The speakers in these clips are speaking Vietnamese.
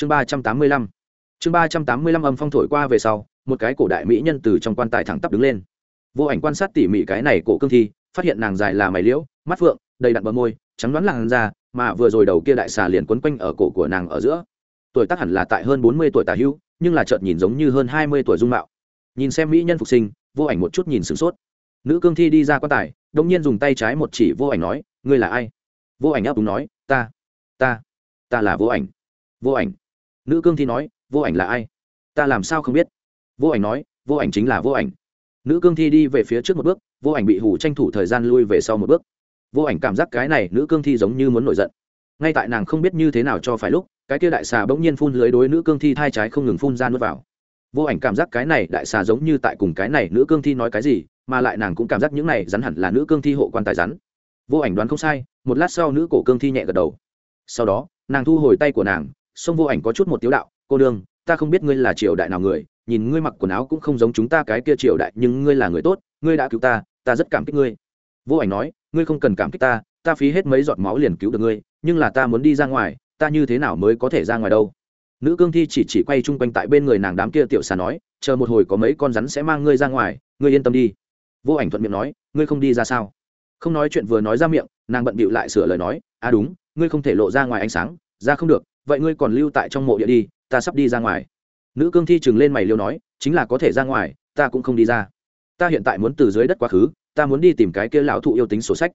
chương ba trăm tám mươi lăm. Chương ba trăm tám mươi lăm âm phong thổi qua về sau, một cái cổ đại mỹ nhân từ trong quan tài thẳng tắp đứng lên. Vô ảnh quan sát tỉ mỉ cái này cổ cương thi, phát hiện nàng dài là mày liễu, mắt phượng, đầy đặn bờ môi, trắng đoán làn da, mà vừa rồi đầu kia đại xà liền quấn quanh ở cổ của nàng ở giữa. Tuổi tác hẳn là tại hơn bốn mươi tuổi tà hữu, nhưng là chợt nhìn giống như hơn hai mươi tuổi dung mạo. Nhìn xem mỹ nhân phục sinh, vô ảnh một chút nhìn sửng sốt. Nữ cương thi đi ra quan tài đông nhiên dùng tay trái một chỉ vô ảnh nói, ngươi là ai? Vô ảnh áp đúng nói, ta ta ta là vô ảnh. Vô ảnh nữ cương thi nói, vô ảnh là ai? Ta làm sao không biết? Vô ảnh nói, vô ảnh chính là vô ảnh. Nữ cương thi đi về phía trước một bước, vô ảnh bị hủ tranh thủ thời gian lui về sau một bước. Vô ảnh cảm giác cái này nữ cương thi giống như muốn nổi giận. Ngay tại nàng không biết như thế nào cho phải lúc, cái kia đại xà bỗng nhiên phun lưới đối nữ cương thi thai trái không ngừng phun ra nuốt vào. Vô ảnh cảm giác cái này đại xà giống như tại cùng cái này nữ cương thi nói cái gì, mà lại nàng cũng cảm giác những này rắn hẳn là nữ cương thi hộ quan tài rắn. Vô ảnh đoán không sai, một lát sau nữ cổ cương thi nhẹ gật đầu. Sau đó, nàng thu hồi tay của nàng sông vô ảnh có chút một tiếu đạo, cô đương ta không biết ngươi là triều đại nào người, nhìn ngươi mặc quần áo cũng không giống chúng ta cái kia triều đại, nhưng ngươi là người tốt, ngươi đã cứu ta ta rất cảm kích ngươi. Vô ảnh nói, ngươi không cần cảm kích ta ta phí hết mấy giọt máu liền cứu được ngươi, nhưng là ta muốn đi ra ngoài, ta như thế nào mới có thể ra ngoài đâu? Nữ cương thi chỉ chỉ quay chung quanh tại bên người nàng đám kia tiểu xà nói, chờ một hồi có mấy con rắn sẽ mang ngươi ra ngoài, ngươi yên tâm đi. Vô ảnh thuận miệng nói, ngươi không đi ra sao? Không nói chuyện vừa nói ra miệng, nàng bận bịu lại sửa lời nói à đúng, ngươi không thể lộ ra ngoài ánh sáng, ra không được vậy ngươi còn lưu tại trong mộ địa đi, ta sắp đi ra ngoài. Nữ cương thi chừng lên mày liêu nói, chính là có thể ra ngoài, ta cũng không đi ra. Ta hiện tại muốn từ dưới đất quá khứ, ta muốn đi tìm cái kia lão thụ yêu tính sổ sách.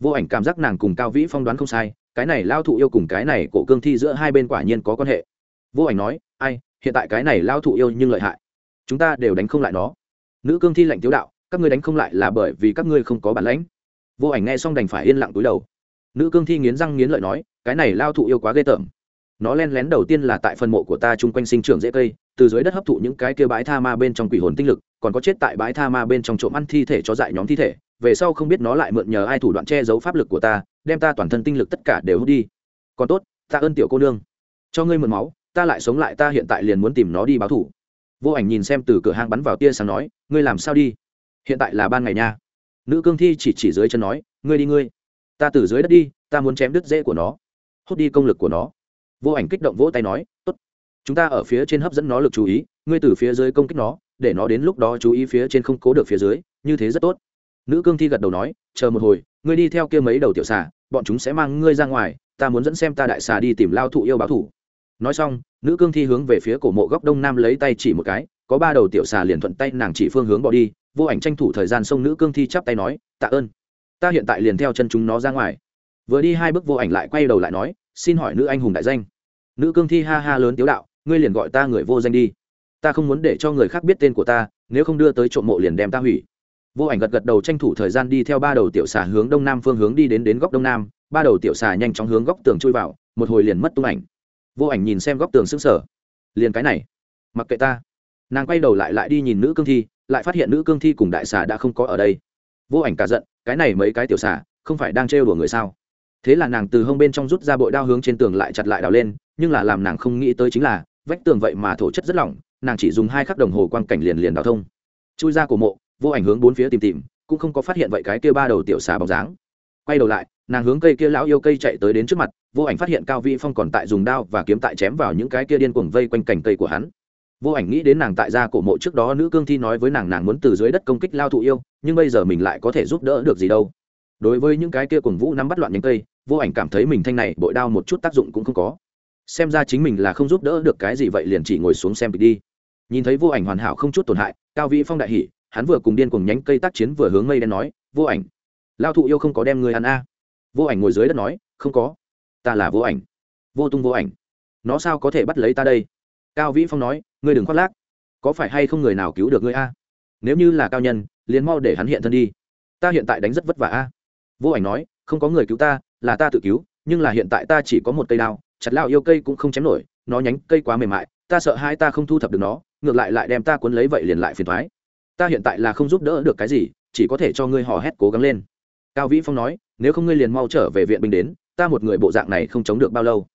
Vô ảnh cảm giác nàng cùng cao vĩ phong đoán không sai, cái này lao thụ yêu cùng cái này cổ cương thi giữa hai bên quả nhiên có quan hệ. Vô ảnh nói, ai, hiện tại cái này lao thụ yêu nhưng lợi hại. Chúng ta đều đánh không lại nó. Nữ cương thi lạnh tiếu đạo, các ngươi đánh không lại là bởi vì các ngươi không có bản lãnh. Vô ảnh nghe xong đành phải yên lặng túi đầu. Nữ cương thi nghiến răng nghiến lợi nói, cái này lao thụ yêu quá ghê tởm nó len lén đầu tiên là tại phần mộ của ta chung quanh sinh trưởng dễ cây, từ dưới đất hấp thụ những cái kia bãi tha ma bên trong quỷ hồn tinh lực, còn có chết tại bãi tha ma bên trong trộm ăn thi thể cho dại nhóm thi thể, về sau không biết nó lại mượn nhờ ai thủ đoạn che giấu pháp lực của ta, đem ta toàn thân tinh lực tất cả đều hút đi. Còn tốt, ta ơn tiểu cô nương. Cho ngươi mượn máu, ta lại sống lại, ta hiện tại liền muốn tìm nó đi báo thủ. Vô ảnh nhìn xem từ cửa hang bắn vào tia sáng nói, ngươi làm sao đi? Hiện tại là ban ngày nha. Nữ cương thi chỉ chỉ dưới chân nói, ngươi đi ngươi. Ta từ dưới đất đi, ta muốn chém đứt rễ của nó. Hút đi công lực của nó vô ảnh kích động vỗ tay nói, tốt. Chúng ta ở phía trên hấp dẫn nó lực chú ý, ngươi từ phía dưới công kích nó, để nó đến lúc đó chú ý phía trên không cố được phía dưới, như thế rất tốt. Nữ cương thi gật đầu nói, chờ một hồi, ngươi đi theo kia mấy đầu tiểu xà, bọn chúng sẽ mang ngươi ra ngoài, ta muốn dẫn xem ta đại xà đi tìm lao thụ yêu báo thủ. Nói xong, nữ cương thi hướng về phía cổ mộ góc đông nam lấy tay chỉ một cái, có ba đầu tiểu xà liền thuận tay nàng chỉ phương hướng bỏ đi, vô ảnh tranh thủ thời gian xông nữ cương thi chắp tay nói, tạ ơn. Ta hiện tại liền theo chân chúng nó ra ngoài. Vừa đi hai bước vô ảnh lại quay đầu lại nói xin hỏi nữ anh hùng đại danh. Nữ cương thi ha ha lớn tiếu đạo, ngươi liền gọi ta người vô danh đi. Ta không muốn để cho người khác biết tên của ta, nếu không đưa tới trộm mộ liền đem ta hủy. Vô ảnh gật gật đầu tranh thủ thời gian đi theo ba đầu tiểu xà hướng đông nam phương hướng đi đến đến góc đông nam. Ba đầu tiểu xà nhanh chóng hướng góc tường chui vào, một hồi liền mất tung ảnh. Vô ảnh nhìn xem góc tường xứng sở liền cái này, mặc kệ ta. Nàng quay đầu lại lại đi nhìn nữ cương thi, lại phát hiện nữ cương thi cùng đại xà đã không có ở đây. Vô ảnh cả giận, cái này mấy cái tiểu xà, không phải đang trêu đùa người sao? Thế là nàng từ hông bên trong rút ra bội đao hướng trên tường lại chặt lại đào lên, nhưng là làm nàng không nghĩ tới chính là, vách tường vậy mà thổ chất rất lỏng, nàng chỉ dùng hai khắc đồng hồ quang cảnh liền liền đào thông. Chui ra cổ mộ, vô ảnh hướng bốn phía tìm tìm, cũng không có phát hiện vậy cái kia ba đầu tiểu xà bóng dáng. Quay đầu lại, nàng hướng cây kia lão yêu cây chạy tới đến trước mặt, vô ảnh phát hiện cao vĩ phong còn tại dùng đao và kiếm tại chém vào những cái kia điên cuồng vây quanh cành cây của hắn. Vô ảnh nghĩ đến nàng tại gia cổ mộ trước đó nữ cương thi nói với nàng nàng muốn từ dưới đất công kích lao thụ yêu, nhưng bây giờ mình lại có thể giúp đỡ được gì đâu đối với những cái kia cùng vũ nắm bắt loạn nhánh cây, vô ảnh cảm thấy mình thanh này bội đao một chút tác dụng cũng không có. Xem ra chính mình là không giúp đỡ được cái gì vậy liền chỉ ngồi xuống xem kịch đi. Nhìn thấy vô ảnh hoàn hảo không chút tổn hại, cao vĩ phong đại hỉ, hắn vừa cùng điên cùng nhánh cây tác chiến vừa hướng mây đen nói, vô ảnh, lao thụ yêu không có đem người ăn a. Vô ảnh ngồi dưới đất nói, không có, ta là vô ảnh, vô tung vô ảnh. Nó sao có thể bắt lấy ta đây? Cao vĩ phong nói, ngươi đừng khoác lác, có phải hay không người nào cứu được ngươi a? Nếu như là cao nhân, liền mau để hắn hiện thân đi. Ta hiện tại đánh rất vất vả a vô ảnh nói, không có người cứu ta, là ta tự cứu, nhưng là hiện tại ta chỉ có một cây đao, chặt lao yêu cây cũng không chém nổi, nó nhánh cây quá mềm mại, ta sợ hai ta không thu thập được nó, ngược lại lại đem ta cuốn lấy vậy liền lại phiền thoái ta hiện tại là không giúp đỡ được cái gì, chỉ có thể cho ngươi hò hét cố gắng lên. Cao vĩ phong nói, nếu không ngươi liền mau trở về viện binh đến, ta một người bộ dạng này không chống được bao lâu.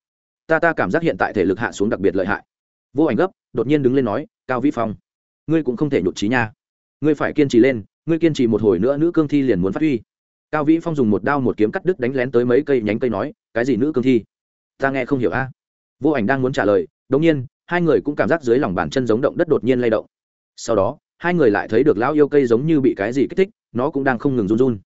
Ta ta cảm giác hiện tại thể lực hạ xuống đặc biệt lợi hại. Vô ảnh gấp, đột nhiên đứng lên nói, cao vĩ phong, ngươi cũng không thể nhụt trí nha. Ngươi phải kiên trì lên, ngươi kiên trì một hồi nữa nữ cương thi liền muốn phát huy cao vĩ phong dùng một đao một kiếm cắt đứt đánh lén tới mấy cây nhánh cây nói, cái gì nữ cương thi? Ta nghe không hiểu a. Vô ảnh đang muốn trả lời đống nhiên, hai người cũng cảm giác dưới lòng bàn chân giống động đất đột nhiên lay động. Sau đó, hai người lại thấy được lão yêu cây giống như bị cái gì kích thích, nó cũng đang không ngừng run run.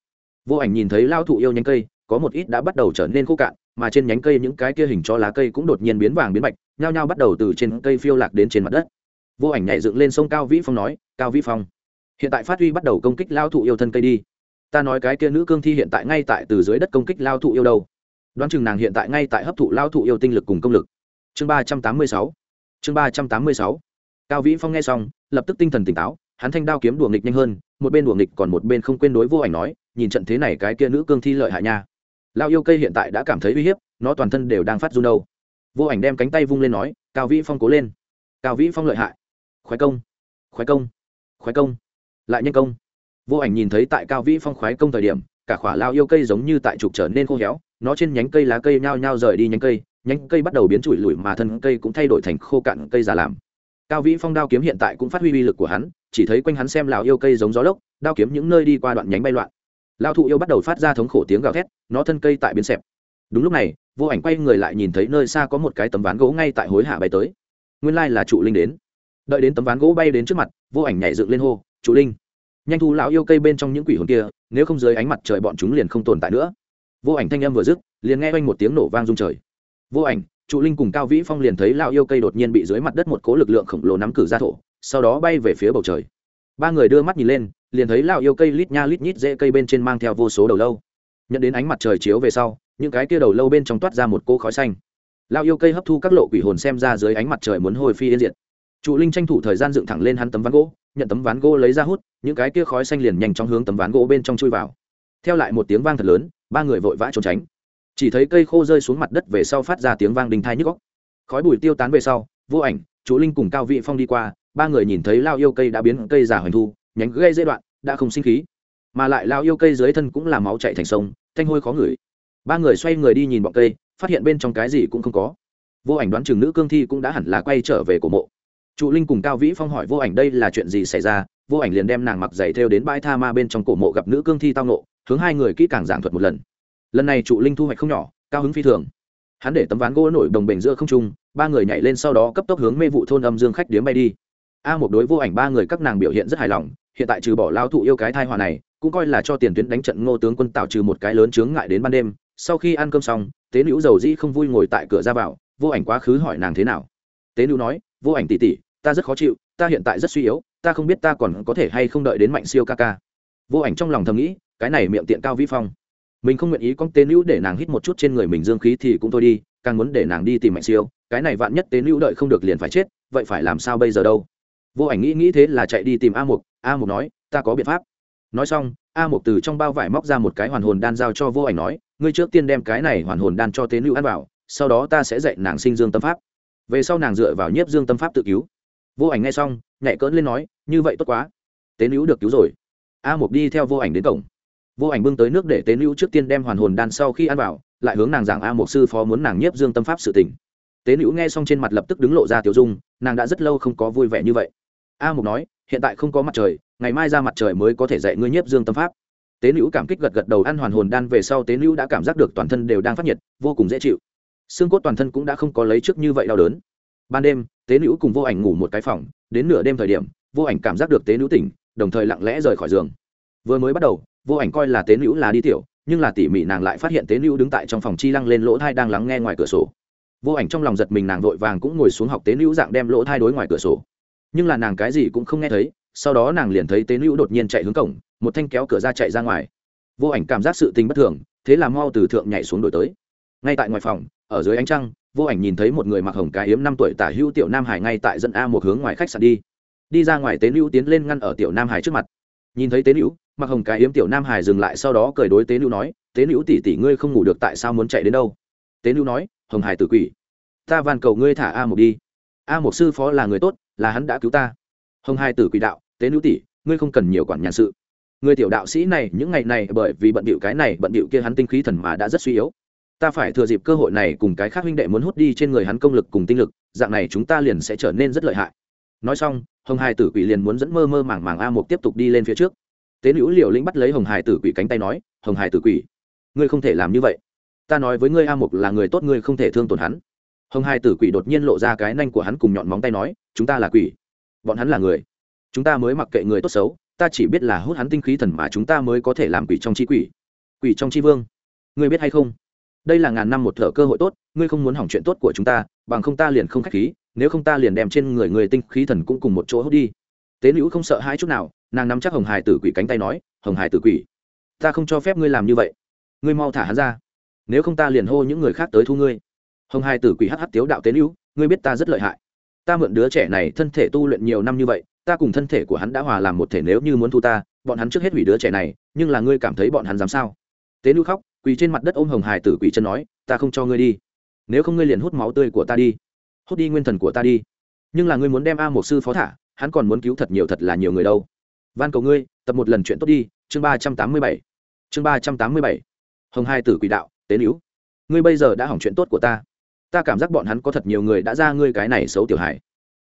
Vô ảnh nhìn thấy lao thụ yêu nhánh cây, có một ít đã bắt đầu trở nên khô cạn, mà trên nhánh cây những cái kia hình cho lá cây cũng đột nhiên biến vàng biến bạch, nhao nhao bắt đầu từ trên cây phiêu lạc đến trên mặt đất. Vô ảnh nhảy dựng lên sông cao vĩ phong nói, cao vĩ phong, hiện tại phát huy bắt đầu công kích lao thụ yêu thân cây đi ta nói cái kia nữ cương thi hiện tại ngay tại từ dưới đất công kích lao thụ yêu đâu. Đoán chừng nàng hiện tại ngay tại hấp thụ lao thụ yêu tinh lực cùng công lực. Chương ba trăm tám mươi sáu. Chương ba trăm tám mươi sáu. Cao vĩ phong nghe xong, lập tức tinh thần tỉnh táo, hắn thanh đao kiếm đùa nghịch nhanh hơn, một bên đùa nghịch còn một bên không quên đối vô ảnh nói, nhìn trận thế này cái kia nữ cương thi lợi hại nha. Lao yêu cây hiện tại đã cảm thấy uy hiếp, nó toàn thân đều đang phát run đâu. Vô ảnh đem cánh tay vung lên nói, cao vĩ phong cố lên. Cao vĩ phong lợi hại. Khoái công khoái công khoái công, lại nhân công vô ảnh nhìn thấy tại cao vĩ phong khoái công thời điểm, cả khỏa lao yêu cây giống như tại trục trở nên khô héo, nó trên nhánh cây lá cây nhao nhao rời đi nhánh cây nhánh cây bắt đầu biến trụi lùi mà thân cây cũng thay đổi thành khô cạn cây già làm. Cao vĩ phong đao kiếm hiện tại cũng phát huy uy lực của hắn, chỉ thấy quanh hắn xem lào yêu cây giống gió lốc, đao kiếm những nơi đi qua đoạn nhánh bay loạn. Lao thụ yêu bắt đầu phát ra thống khổ tiếng gào thét, nó thân cây tại biến xẹp. Đúng lúc này, vô ảnh quay người lại nhìn thấy nơi xa có một cái tấm ván gỗ ngay tại hối hạ bay tới. Nguyên lai là trụ linh đến. Đợi đến tấm ván gỗ bay đến trước mặt, vô ảnh nhảy dựng lên hô, trụ linh! Nhanh thu lão yêu cây bên trong những quỷ hồn kia, nếu không dưới ánh mặt trời bọn chúng liền không tồn tại nữa. Vô ảnh thanh âm vừa dứt, liền nghe oanh một tiếng nổ vang rung trời. Vô ảnh, trụ linh cùng cao vĩ phong liền thấy lão yêu cây đột nhiên bị dưới mặt đất một cố lực lượng khổng lồ nắm cử ra thổ, sau đó bay về phía bầu trời. Ba người đưa mắt nhìn lên, liền thấy lão yêu cây lít nha lít nhít dễ cây bên trên mang theo vô số đầu lâu. Nhận đến ánh mặt trời chiếu về sau, những cái kia đầu lâu bên trong toát ra một cỗ khói xanh. Lão yêu cây hấp thu các lộ quỷ hồn xem ra dưới ánh mặt trời muốn hồi phi yên diệt trụ linh tranh thủ thời gian dựng thẳng lên hắn tấm ván gỗ, nhận tấm ván gỗ lấy ra hút, những cái kia khói xanh liền nhanh chóng hướng tấm ván gỗ bên trong chui vào. Theo lại một tiếng vang thật lớn, ba người vội vã trốn tránh. Chỉ thấy cây khô rơi xuống mặt đất về sau phát ra tiếng vang đình thai nhức góc khói bụi tiêu tán về sau, vô ảnh chú linh cùng cao vị phong đi qua, ba người nhìn thấy lao yêu cây đã biến cây giả hoành thu, nhánh gây dễ đoạn, đã không sinh khí. Mà lại lao yêu cây dưới thân cũng là máu chạy thành sông, thanh hôi khó ngửi. Ba người xoay người đi nhìn bọn cây, phát hiện bên trong cái gì cũng không có. Vô ảnh đoán chừng nữ cương thi cũng đã hẳn là quay trở về cổ mộ trụ linh cùng cao vĩ phong hỏi vô ảnh đây là chuyện gì xảy ra, vô ảnh liền đem nàng mặc giày theo đến bãi tha ma bên trong cổ mộ gặp nữ cương thi tao nộ hướng hai người kỹ càng giảng thuật một lần. Lần này trụ linh thu hoạch không nhỏ, cao hứng phi thường. Hắn để tấm ván gỗ nổi đồng bền giữa không trung, ba người nhảy lên sau đó cấp tốc hướng mê vụ thôn âm dương khách điếm bay đi. A một đối vô ảnh ba người các nàng biểu hiện rất hài lòng, hiện tại trừ bỏ lao thụ yêu cái thai hòa này, cũng coi là cho tiền tuyến đánh trận ngô tướng quân tạo trừ một cái lớn chướng ngại đến ban đêm, sau khi ăn cơm xong, tế nữ dầu dĩ không vui ngồi tại cửa ra vào, vô ảnh quá khứ hỏi nàng thế nào. Tế nữ nói vô ảnh tỉ tỉ, ta rất khó chịu, ta hiện tại rất suy yếu, ta không biết ta còn có thể hay không đợi đến mạnh siêu ca ca. Vô ảnh trong lòng thầm nghĩ, cái này miệng tiện cao vi phong. Mình không nguyện ý con tế nữ để nàng hít một chút trên người mình dương khí thì cũng thôi đi, càng muốn để nàng đi tìm mạnh siêu, cái này vạn nhất tế nữ đợi không được liền phải chết, vậy phải làm sao bây giờ đâu? Vô ảnh nghĩ nghĩ thế là chạy đi tìm a mục a mục nói, ta có biện pháp. Nói xong, a mục từ trong bao vải móc ra một cái hoàn hồn đan giao cho vô ảnh nói, ngươi trước tiên đem cái này hoàn hồn đan cho tế nữ ăn vào, sau đó ta sẽ dạy nàng sinh dương tâm pháp về sau nàng dựa vào nhiếp dương tâm pháp tự cứu. Vô ảnh nghe xong, nhẹ cỡn lên nói, như vậy tốt quá. Tế nữ được cứu rồi. A mục đi theo vô ảnh đến cổng. Vô ảnh bưng tới nước để tế nữ trước tiên đem hoàn hồn đan sau khi ăn vào, lại hướng nàng giảng a mục sư phó muốn nàng nhiếp dương tâm pháp sự tỉnh tế nữ nghe xong trên mặt lập tức đứng lộ ra tiểu dung, nàng đã rất lâu không có vui vẻ như vậy. A mục nói, hiện tại không có mặt trời, ngày mai ra mặt trời mới có thể dạy ngươi nhiếp dương tâm pháp. Tế nữ cảm kích gật gật đầu, ăn hoàn hồn đan về sau tế nữ đã cảm giác được toàn thân đều đang phát nhiệt, vô cùng dễ chịu xương cốt toàn thân cũng đã không có lấy trước như vậy đau đớn. Ban đêm, tế nữ cùng vô ảnh ngủ một cái phòng, đến nửa đêm thời điểm, vô ảnh cảm giác được tế nữ tỉnh, đồng thời lặng lẽ rời khỏi giường. Vừa mới bắt đầu, vô ảnh coi là tế nữ là đi tiểu, nhưng là tỉ mỉ nàng lại phát hiện tế nữ đứng tại trong phòng chi lăng lên lỗ thai đang lắng nghe ngoài cửa sổ. Vô ảnh trong lòng giật mình nàng vội vàng cũng ngồi xuống học tế nữ dạng đem lỗ thai đối ngoài cửa sổ. Nhưng là nàng cái gì cũng không nghe thấy, sau đó nàng liền thấy tế nữ đột nhiên chạy hướng cổng, một thanh kéo cửa ra chạy ra ngoài. Vô ảnh cảm giác sự tình bất thường, thế là mau từ thượng nhảy xuống đổi tới ngay tại ngoài phòng, ở dưới ánh trăng, vô ảnh nhìn thấy một người mặc hồng cái hiếm năm tuổi tả hữu tiểu nam hải ngay tại dẫn a một hướng ngoài khách sạn đi. Đi ra ngoài tế nữ tiến lên ngăn ở tiểu nam hải trước mặt. Nhìn thấy tế nữ, mặc hồng cái hiếm tiểu nam hải dừng lại sau đó cười đối tế nữ nói, tế nữ tỷ tỷ ngươi không ngủ được tại sao muốn chạy đến đâu? Tế nữ nói, hồng hải tử quỷ, ta van cầu ngươi thả a một đi. A một sư phó là người tốt, là hắn đã cứu ta. Hồng hải tử quỷ đạo, tế nữ tỷ, ngươi không cần nhiều quản nhàn sự. Người tiểu đạo sĩ này, những ngày này bởi vì bận bịu cái này, bận bịu kia hắn tinh khí thần mà đã rất suy yếu ta phải thừa dịp cơ hội này cùng cái khác huynh đệ muốn hút đi trên người hắn công lực cùng tinh lực, dạng này chúng ta liền sẽ trở nên rất lợi hại. Nói xong, hồng hải tử quỷ liền muốn dẫn mơ mơ màng màng a Mục tiếp tục đi lên phía trước. Tế nữ liều lĩnh bắt lấy hồng hải tử quỷ cánh tay nói, hồng hải tử quỷ, ngươi không thể làm như vậy. Ta nói với ngươi a mục là người tốt, ngươi không thể thương tổn hắn. Hồng Hải tử quỷ đột nhiên lộ ra cái nanh của hắn cùng nhọn móng tay nói, chúng ta là quỷ. Bọn hắn là người. Chúng ta mới mặc kệ người tốt xấu, ta chỉ biết là hút hắn tinh khí thần mà chúng ta mới có thể làm quỷ trong chi quỷ. Quỷ trong chi vương. Ngươi biết hay không? Đây là ngàn năm một thở cơ hội tốt, ngươi không muốn hỏng chuyện tốt của chúng ta, bằng không ta liền không khách khí, nếu không ta liền đem trên người người tinh khí thần cũng cùng một chỗ hút đi. Tế nữ không sợ hai chút nào, nàng nắm chắc hồng hải tử quỷ cánh tay nói, hồng hải tử quỷ, ta không cho phép ngươi làm như vậy. Ngươi mau thả hắn ra. Nếu không ta liền hô những người khác tới thu ngươi. Hồng hải tử quỷ hh tiếu đạo tế nữ ngươi biết ta rất lợi hại. Ta mượn đứa trẻ này thân thể tu luyện nhiều năm như vậy, ta cùng thân thể của hắn đã hòa làm một thể nếu như muốn thu ta, bọn hắn trước hết hủy đứa trẻ này, nhưng là ngươi cảm thấy bọn hắn dám sao? Tế nữ khóc quỳ trên mặt đất ôm hồng hải tử quỷ chân nói, ta không cho ngươi đi. Nếu không ngươi liền hút máu tươi của ta đi. Hút đi nguyên thần của ta đi. Nhưng là ngươi muốn đem a một sư phó thả, hắn còn muốn cứu thật nhiều thật là nhiều người đâu. Van cầu ngươi, tập một lần chuyện tốt đi. Chương ba trăm tám mươi bảy. Chương ba trăm tám mươi bảy. Hồng hai tử quỷ đạo, tế níu, ngươi bây giờ đã hỏng chuyện tốt của ta. Ta cảm giác bọn hắn có thật nhiều người đã ra ngươi cái này xấu tiểu hải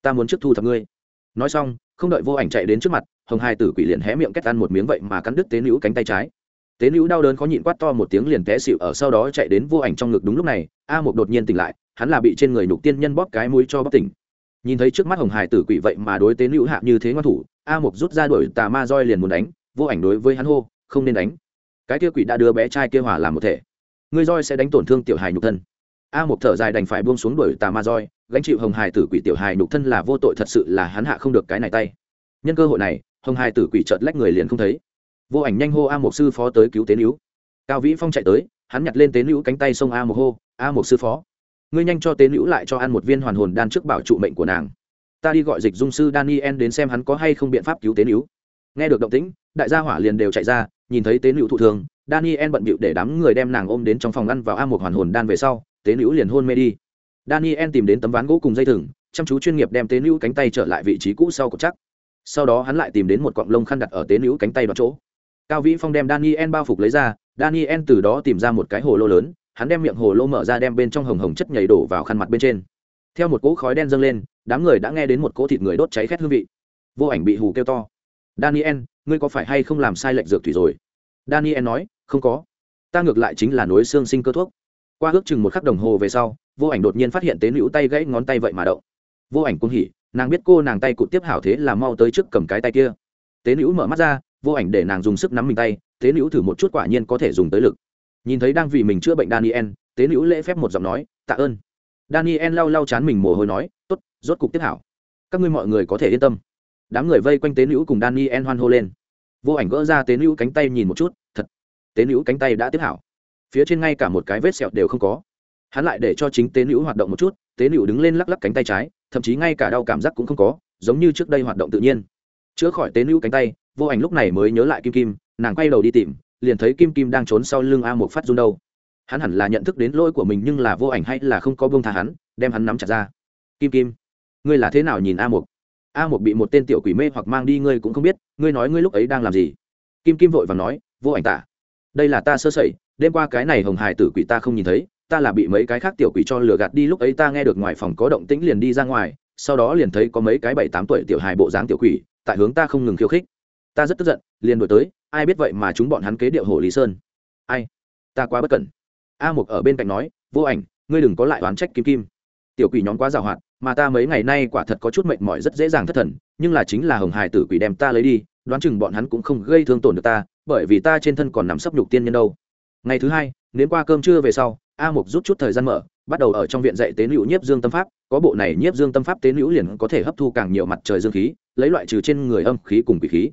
ta muốn trước thu thập ngươi. Nói xong, không đợi vô ảnh chạy đến trước mặt, hồng hai tử quỷ liền hé miệng kết ăn một miếng vậy mà cắn đứt tế níu cánh tay trái tế nữ đau đớn khó nhịn quát to một tiếng liền té xịu ở sau đó chạy đến vô ảnh trong ngực đúng lúc này, a một đột nhiên tỉnh lại, hắn là bị trên người nhục tiên nhân bóp cái mũi cho bóp tỉnh. Nhìn thấy trước mắt hồng hải tử quỷ vậy mà đối tế nữ hạ như thế ngoan thủ, a một rút ra đuổi tà ma roi liền muốn đánh, vô ảnh đối với hắn hô, không nên đánh. Cái kia quỷ đã đưa bé trai kia hòa làm một thể. Ngươi roi sẽ đánh tổn thương tiểu hài nhục thân. A một thở dài đành phải buông xuống đuổi tà ma roi, gánh chịu hồng hải tử quỷ tiểu hài nhục thân là vô tội thật sự là hắn hạ không được cái này tay. Nhân cơ hội này, hồng hải tử quỷ chợt lách người liền không thấy vô ảnh nhanh hô a một sư phó tới cứu tế nữ. Cao vĩ phong chạy tới, hắn nhặt lên tế nữ cánh tay sông a một hô, a một sư phó, ngươi nhanh cho tế nữ lại cho ăn một viên hoàn hồn đan trước bảo trụ mệnh của nàng. Ta đi gọi dịch dung sư daniel đến xem hắn có hay không biện pháp cứu tế nữ. Nghe được động tĩnh, đại gia hỏa liền đều chạy ra, nhìn thấy tế nữ thụ thường daniel bận bịu để đám người đem nàng ôm đến trong phòng ăn vào a một hoàn hồn đan về sau, tế nữ liền hôn mê đi. Daniel tìm đến tấm ván gỗ cùng dây thừng, chăm chú chuyên nghiệp đem tế nữ cánh tay trở lại vị trí cũ sau cột chắc. Sau đó hắn lại tìm đến một cọng lông khăn đặt ở tế nữ cánh tay đoạn chỗ cao vĩ phong đem daniel bao phục lấy ra, daniel từ đó tìm ra một cái hồ lô lớn, hắn đem miệng hồ lô mở ra đem bên trong hồng hồng chất nhảy đổ vào khăn mặt bên trên. Theo một cỗ khói đen dâng lên, đám người đã nghe đến một cỗ thịt người đốt cháy khét hương vị. Vô ảnh bị hù kêu to. Daniel, ngươi có phải hay không làm sai lệnh dược thủy rồi? Daniel nói, không có. Ta ngược lại chính là nối xương sinh cơ thuốc. Qua ước chừng một khắc đồng hồ về sau, vô ảnh đột nhiên phát hiện tế nữ tay gãy ngón tay vậy mà động. Vô ảnh cũng hỉ, nàng biết cô nàng tay cụt tiếp hảo thế là mau tới trước cầm cái tay kia. Tế nữ mở mắt ra vô ảnh để nàng dùng sức nắm mình tay, tế nữ thử một chút quả nhiên có thể dùng tới lực. Nhìn thấy đang vì mình chữa bệnh daniel, tế nữ lễ phép một giọng nói, tạ ơn. Daniel lau lau chán mình mồ hôi nói, tốt, rốt cục tiếp hảo. Các ngươi mọi người có thể yên tâm. Đám người vây quanh tế nữ cùng daniel hoan hô lên. Vô ảnh gỡ ra tế nữ cánh tay nhìn một chút, thật, tế nữ cánh tay đã tiếp hảo. Phía trên ngay cả một cái vết sẹo đều không có. Hắn lại để cho chính tế nữ hoạt động một chút, tế nữ đứng lên lắc lắc cánh tay trái, thậm chí ngay cả đau cảm giác cũng không có, giống như trước đây hoạt động tự nhiên. Chữa khỏi tế nữ cánh tay vô ảnh lúc này mới nhớ lại kim kim, nàng quay đầu đi tìm, liền thấy kim kim đang trốn sau lưng a một phát run đâu. Hắn hẳn là nhận thức đến lỗi của mình nhưng là vô ảnh hay là không có bông tha hắn, đem hắn nắm chặt ra. Kim kim, ngươi là thế nào nhìn a một a một bị một tên tiểu quỷ mê hoặc mang đi, ngươi cũng không biết, ngươi nói ngươi lúc ấy đang làm gì? Kim kim vội và nói, vô ảnh tả, đây là ta sơ sẩy, đêm qua cái này hồng hải tử quỷ ta không nhìn thấy, ta là bị mấy cái khác tiểu quỷ cho lừa gạt đi, lúc ấy ta nghe được ngoài phòng có động tĩnh liền đi ra ngoài, sau đó liền thấy có mấy cái bảy tám tuổi tiểu hài bộ dáng tiểu quỷ, tại hướng ta không ngừng khiêu khích ta rất tức giận, liền đổi tới, ai biết vậy mà chúng bọn hắn kế điệu hồ lý sơn. Ai? Ta quá bất cẩn. A mục ở bên cạnh nói, vô ảnh, ngươi đừng có lại oán trách kim kim. Tiểu quỷ nhóm quá giàu hoạt mà ta mấy ngày nay quả thật có chút mệt mỏi rất dễ dàng thất thần, nhưng là chính là hồng hải tử quỷ đem ta lấy đi, đoán chừng bọn hắn cũng không gây thương tổn được ta, bởi vì ta trên thân còn nằm sấp nhục tiên nhân đâu. Ngày thứ hai, nếm qua cơm trưa về sau, a mục rút chút thời gian mở, bắt đầu ở trong viện dạy tế nữ nhiếp dương tâm pháp, có bộ này nhiếp dương tâm pháp tế nữ liền có thể hấp thu càng nhiều mặt trời dương khí, lấy loại trừ trên người âm khí cùng quỷ khí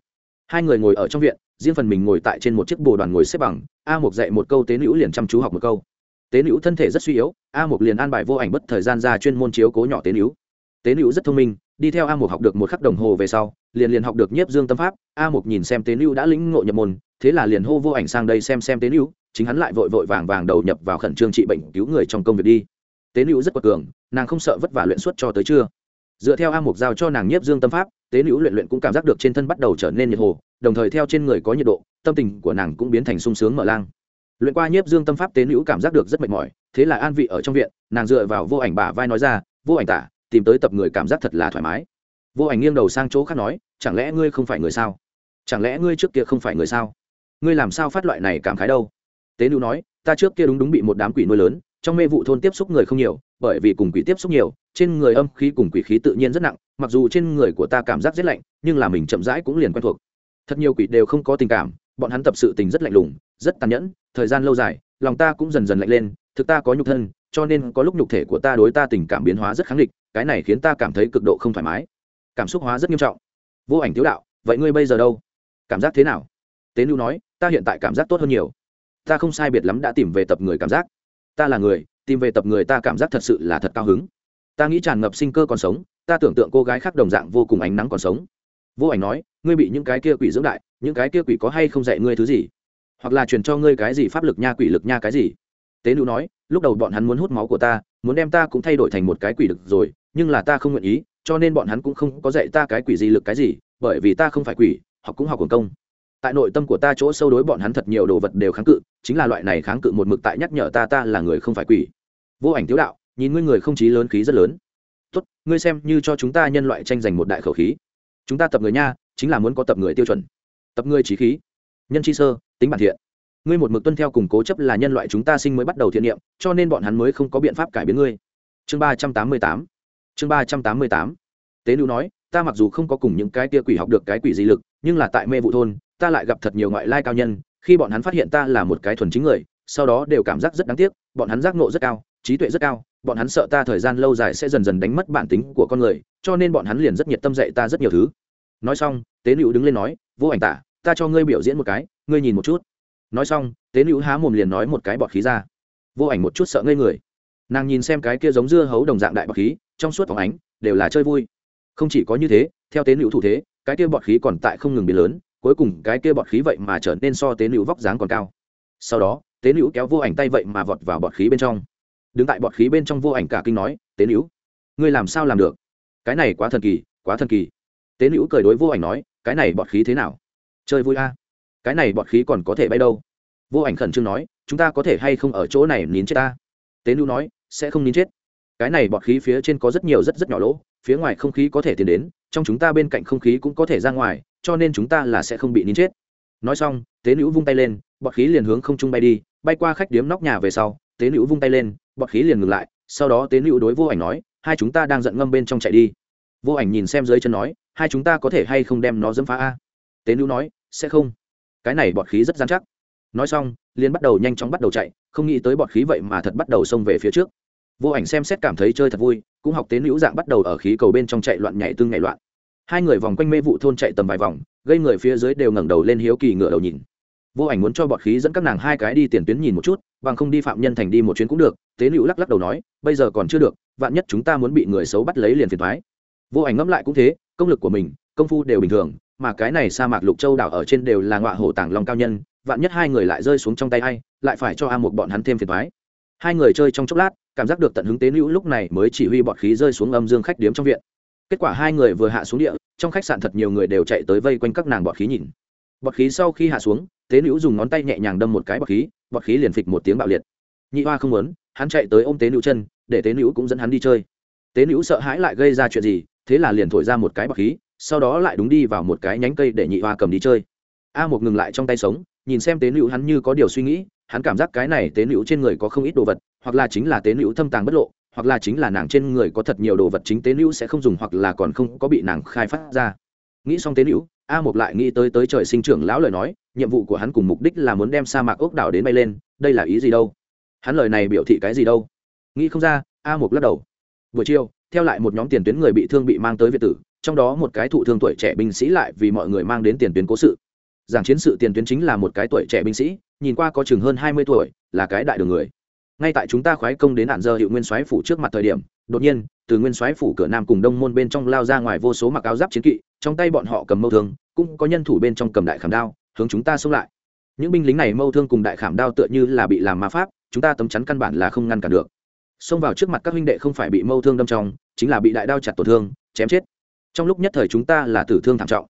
hai người ngồi ở trong viện, riêng phần mình ngồi tại trên một chiếc bồ đoàn ngồi xếp bằng, a mục dạy một câu tế nữ liền chăm chú học một câu. Tế nữ thân thể rất suy yếu, a mục liền an bài vô ảnh bất thời gian ra chuyên môn chiếu cố nhỏ tế nữ. Tế nữ rất thông minh, đi theo a mục học được một khắc đồng hồ về sau, liền liền học được nhiếp dương tâm pháp, a mục nhìn xem tế nữ đã lĩnh ngộ nhập môn, thế là liền hô vô ảnh sang đây xem xem tế nữ, chính hắn lại vội vội vàng vàng đầu nhập vào khẩn trương trị bệnh cứu người trong công việc đi. Tế nữ rất quật cường, nàng không sợ vất vả luyện suốt cho tới trưa dựa theo a mục giao cho nàng nhiếp dương tâm pháp, tế nữ luyện luyện cũng cảm giác được trên thân bắt đầu trở nên nhiệt hồ, đồng thời theo trên người có nhiệt độ, tâm tình của nàng cũng biến thành sung sướng mở lang. Luyện qua nhiếp dương tâm pháp, tế nữ cảm giác được rất mệt mỏi, thế là an vị ở trong viện, nàng dựa vào vô ảnh bả vai nói ra, vô ảnh tả, tìm tới tập người cảm giác thật là thoải mái. Vô ảnh nghiêng đầu sang chỗ khác nói, chẳng lẽ ngươi không phải người sao? Chẳng lẽ ngươi trước kia không phải người sao? Ngươi làm sao phát loại này cảm khái đâu? Tế nữ nói, ta trước kia đúng đúng bị một đám quỷ nuôi lớn, trong mê vụ thôn tiếp xúc người không nhiều, bởi vì cùng quỷ tiếp xúc nhiều trên người âm khí cùng quỷ khí tự nhiên rất nặng, mặc dù trên người của ta cảm giác rất lạnh, nhưng là mình chậm rãi cũng liền quen thuộc. Thật nhiều quỷ đều không có tình cảm, bọn hắn tập sự tình rất lạnh lùng, rất tàn nhẫn, thời gian lâu dài, lòng ta cũng dần dần lạnh lên, thực ta có nhục thân, cho nên có lúc nhục thể của ta đối ta tình cảm biến hóa rất kháng địch cái này khiến ta cảm thấy cực độ không thoải mái. Cảm xúc hóa rất nghiêm trọng. Vô ảnh thiếu đạo, vậy ngươi bây giờ đâu? Cảm giác thế nào? Tế lưu nói, ta hiện tại cảm giác tốt hơn nhiều. Ta không sai biệt lắm đã tìm về tập người cảm giác. Ta là người, tìm về tập người ta cảm giác thật sự là thật cao hứng ta nghĩ tràn ngập sinh cơ còn sống, ta tưởng tượng cô gái khác đồng dạng vô cùng ánh nắng còn sống. Vô ảnh nói, ngươi bị những cái kia quỷ dưỡng đại, những cái kia quỷ có hay không dạy ngươi thứ gì? Hoặc là truyền cho ngươi cái gì pháp lực nha quỷ lực nha cái gì? Tế nữ nói, lúc đầu bọn hắn muốn hút máu của ta, muốn đem ta cũng thay đổi thành một cái quỷ lực rồi, nhưng là ta không nguyện ý, cho nên bọn hắn cũng không có dạy ta cái quỷ gì lực cái gì, bởi vì ta không phải quỷ, học cũng học quần công. Tại nội tâm của ta chỗ sâu đối bọn hắn thật nhiều đồ vật đều kháng cự, chính là loại này kháng cự một mực tại nhắc nhở ta ta là người không phải quỷ. Vô ảnh tiếu đạo nhìn ngươi người không chí lớn khí rất lớn. Tốt, ngươi xem như cho chúng ta nhân loại tranh giành một đại khẩu khí. Chúng ta tập người nha, chính là muốn có tập người tiêu chuẩn. Tập người trí khí. Nhân chi sơ, tính bản thiện. Ngươi một mực tuân theo cùng cố chấp là nhân loại chúng ta sinh mới bắt đầu thiện niệm, cho nên bọn hắn mới không có biện pháp cải biến ngươi. Chương ba trăm tám mươi tám. Chương ba trăm tám mươi tám. Tế nữ nói, ta mặc dù không có cùng những cái tia quỷ học được cái quỷ di lực, nhưng là tại mê vụ thôn, ta lại gặp thật nhiều ngoại lai cao nhân, khi bọn hắn phát hiện ta là một cái thuần chính người, sau đó đều cảm giác rất đáng tiếc, bọn hắn giác nộ rất cao, trí tuệ rất cao bọn hắn sợ ta thời gian lâu dài sẽ dần dần đánh mất bản tính của con người, cho nên bọn hắn liền rất nhiệt tâm dạy ta rất nhiều thứ. Nói xong, tế nữ đứng lên nói, vô ảnh tả, ta cho ngươi biểu diễn một cái, ngươi nhìn một chút. Nói xong, tế nữ há mồm liền nói một cái bọt khí ra. Vô ảnh một chút sợ ngây người. Nàng nhìn xem cái kia giống dưa hấu đồng dạng đại bọt khí, trong suốt phóng ánh, đều là chơi vui. Không chỉ có như thế, theo tế nữ thủ thế, cái kia bọt khí còn tại không ngừng biến lớn, cuối cùng cái kia bọt khí vậy mà trở nên so tế nữ vóc dáng còn cao. Sau đó, tế nữ kéo vô ảnh tay vậy mà vọt vào bọt khí bên trong đứng tại bọt khí bên trong vô ảnh cả kinh nói, tế nữ ngươi làm sao làm được? Cái này quá thần kỳ, quá thần kỳ. Tế nữ cười đối vô ảnh nói, cái này bọt khí thế nào? Chơi vui a. Cái này bọt khí còn có thể bay đâu? Vô ảnh khẩn trương nói, chúng ta có thể hay không ở chỗ này nín chết ta? Tế nữ nói, sẽ không nín chết. Cái này bọt khí phía trên có rất nhiều rất rất nhỏ lỗ, phía ngoài không khí có thể tiến đến, trong chúng ta bên cạnh không khí cũng có thể ra ngoài, cho nên chúng ta là sẽ không bị nín chết. Nói xong, tế nữ vung tay lên, bọt khí liền hướng không trung bay đi, bay qua khách điếm nóc nhà về sau tế nữ vung tay lên, bọt khí liền ngừng lại, sau đó tế nữ đối vô ảnh nói, hai chúng ta đang giận ngâm bên trong chạy đi. Vô ảnh nhìn xem dưới chân nói, hai chúng ta có thể hay không đem nó dẫm phá a? Tế nữ nói, sẽ không. Cái này bọt khí rất gian chắc. Nói xong, liền bắt đầu nhanh chóng bắt đầu chạy, không nghĩ tới bọt khí vậy mà thật bắt đầu xông về phía trước. Vô ảnh xem xét cảm thấy chơi thật vui, cũng học tế nữ dạng bắt đầu ở khí cầu bên trong chạy loạn nhảy tương nhảy loạn. Hai người vòng quanh mê vụ thôn chạy tầm vài vòng, gây người phía dưới đều ngẩng đầu lên hiếu kỳ ngựa đầu nhìn vô ảnh muốn cho bọn khí dẫn các nàng hai cái đi tiền tuyến nhìn một chút, bằng không đi phạm nhân thành đi một chuyến cũng được, tế nữ lắc lắc đầu nói, bây giờ còn chưa được, vạn nhất chúng ta muốn bị người xấu bắt lấy liền phiền thoái vô ảnh ngẫm lại cũng thế, công lực của mình, công phu đều bình thường, mà cái này sa mạc lục châu đảo ở trên đều là ngọa hổ tàng long cao nhân, vạn nhất hai người lại rơi xuống trong tay hay lại phải cho a một bọn hắn thêm phiền thoái hai người chơi trong chốc lát, cảm giác được tận hứng tế nữ lúc này mới chỉ huy bọn khí rơi xuống âm dương khách điếm trong viện. Kết quả hai người vừa hạ xuống địa, trong khách sạn thật nhiều người đều chạy tới vây quanh các nàng bọn khí nhìn. Bọn khí sau khi hạ xuống tế nữ dùng ngón tay nhẹ nhàng đâm một cái bọt khí bọt khí liền phịch một tiếng bạo liệt. Nhị hoa không muốn, hắn chạy tới ôm tế nữ chân, để tế nữ cũng dẫn hắn đi chơi. Tế nữ sợ hãi lại gây ra chuyện gì, thế là liền thổi ra một cái bọt khí, sau đó lại đúng đi vào một cái nhánh cây để nhị hoa cầm đi chơi. A một ngừng lại trong tay sống, nhìn xem tế nữ hắn như có điều suy nghĩ, hắn cảm giác cái này tế nữ trên người có không ít đồ vật, hoặc là chính là tế nữ thâm tàng bất lộ, hoặc là chính là nàng trên người có thật nhiều đồ vật chính tế nữ sẽ không dùng, hoặc là còn không có bị nàng khai phát ra nghĩ xong tế hữu a một lại nghĩ tới tới trời sinh trưởng lão lời nói, nhiệm vụ của hắn cùng mục đích là muốn đem sa mạc ốc đảo đến bay lên, đây là ý gì đâu? Hắn lời này biểu thị cái gì đâu? Nghĩ không ra, a một lắc đầu. Buổi chiều, theo lại một nhóm tiền tuyến người bị thương bị mang tới việt tử, trong đó một cái thụ thương tuổi trẻ binh sĩ lại vì mọi người mang đến tiền tuyến cố sự. Giảng chiến sự tiền tuyến chính là một cái tuổi trẻ binh sĩ, nhìn qua có chừng hơn hai mươi tuổi, là cái đại đường người ngay tại chúng ta khoái công đến hạn giờ hiệu nguyên soái phủ trước mặt thời điểm, đột nhiên, từ nguyên soái phủ cửa nam cùng đông môn bên trong lao ra ngoài vô số mặc áo giáp chiến kỵ, trong tay bọn họ cầm mâu thương, cũng có nhân thủ bên trong cầm đại khảm đao, hướng chúng ta xông lại. Những binh lính này mâu thương cùng đại khảm đao tựa như là bị làm ma pháp, chúng ta tấm chắn căn bản là không ngăn cản được. Xông vào trước mặt các huynh đệ không phải bị mâu thương đâm trong, chính là bị đại đao chặt tổn thương, chém chết. Trong lúc nhất thời chúng ta là tử thương thảm trọng.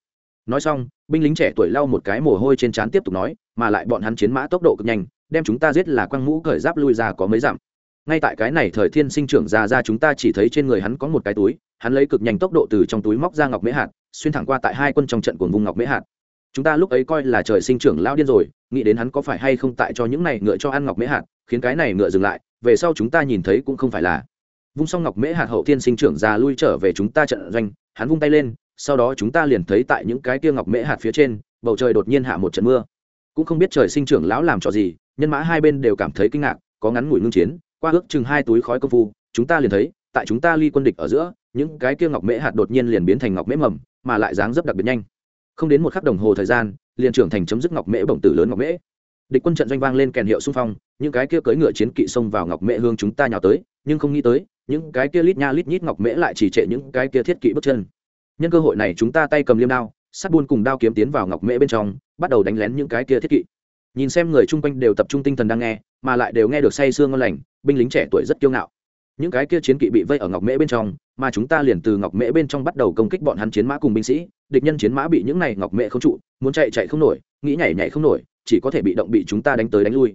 Nói xong, binh lính trẻ tuổi lau một cái mồ hôi trên trán tiếp tục nói, mà lại bọn hắn chiến mã tốc độ cực nhanh đem chúng ta giết là quăng mũ cởi giáp lui ra có mấy dặm. Ngay tại cái này thời thiên sinh trưởng ra ra chúng ta chỉ thấy trên người hắn có một cái túi, hắn lấy cực nhanh tốc độ từ trong túi móc ra ngọc mễ hạt, xuyên thẳng qua tại hai quân trong trận của vùng ngọc mễ hạt. Chúng ta lúc ấy coi là trời sinh trưởng lao điên rồi, nghĩ đến hắn có phải hay không tại cho những này ngựa cho ăn ngọc mễ hạt, khiến cái này ngựa dừng lại, về sau chúng ta nhìn thấy cũng không phải là. Vung xong ngọc mễ hạt hậu thiên sinh trưởng già lui trở về chúng ta trận doanh, hắn vung tay lên, sau đó chúng ta liền thấy tại những cái kia ngọc mễ hạt phía trên, bầu trời đột nhiên hạ một trận mưa. Cũng không biết trời sinh trưởng lão làm trò gì nhân mã hai bên đều cảm thấy kinh ngạc, có ngắn ngủi ngưng chiến, qua ước chừng hai túi khói công phu, chúng ta liền thấy, tại chúng ta ly quân địch ở giữa, những cái kia ngọc mễ hạt đột nhiên liền biến thành ngọc mễ mầm, mà lại dáng dấp đặc biệt nhanh. Không đến một khắc đồng hồ thời gian, liền trưởng thành chấm dứt ngọc mễ bổng tử lớn ngọc mễ. Địch quân trận doanh vang lên kèn hiệu xung phong, những cái kia cưỡi ngựa chiến kỵ xông vào ngọc mễ hương chúng ta nhào tới, nhưng không nghĩ tới, những cái kia lít nha lít nhít ngọc mễ lại chỉ trệ những cái kia thiết kỵ bước chân. Nhân cơ hội này chúng ta tay cầm liêm đao, sắt buôn cùng đao kiếm tiến vào ngọc mễ bên trong, bắt đầu đánh lén những cái kia thiết kỵ nhìn xem người chung quanh đều tập trung tinh thần đang nghe, mà lại đều nghe được say sương ngon lành, binh lính trẻ tuổi rất kiêu ngạo. Những cái kia chiến kỵ bị vây ở ngọc mễ bên trong, mà chúng ta liền từ ngọc mễ bên trong bắt đầu công kích bọn hắn chiến mã cùng binh sĩ, địch nhân chiến mã bị những này ngọc mễ không trụ, muốn chạy chạy không nổi, nghĩ nhảy nhảy không nổi, chỉ có thể bị động bị chúng ta đánh tới đánh lui.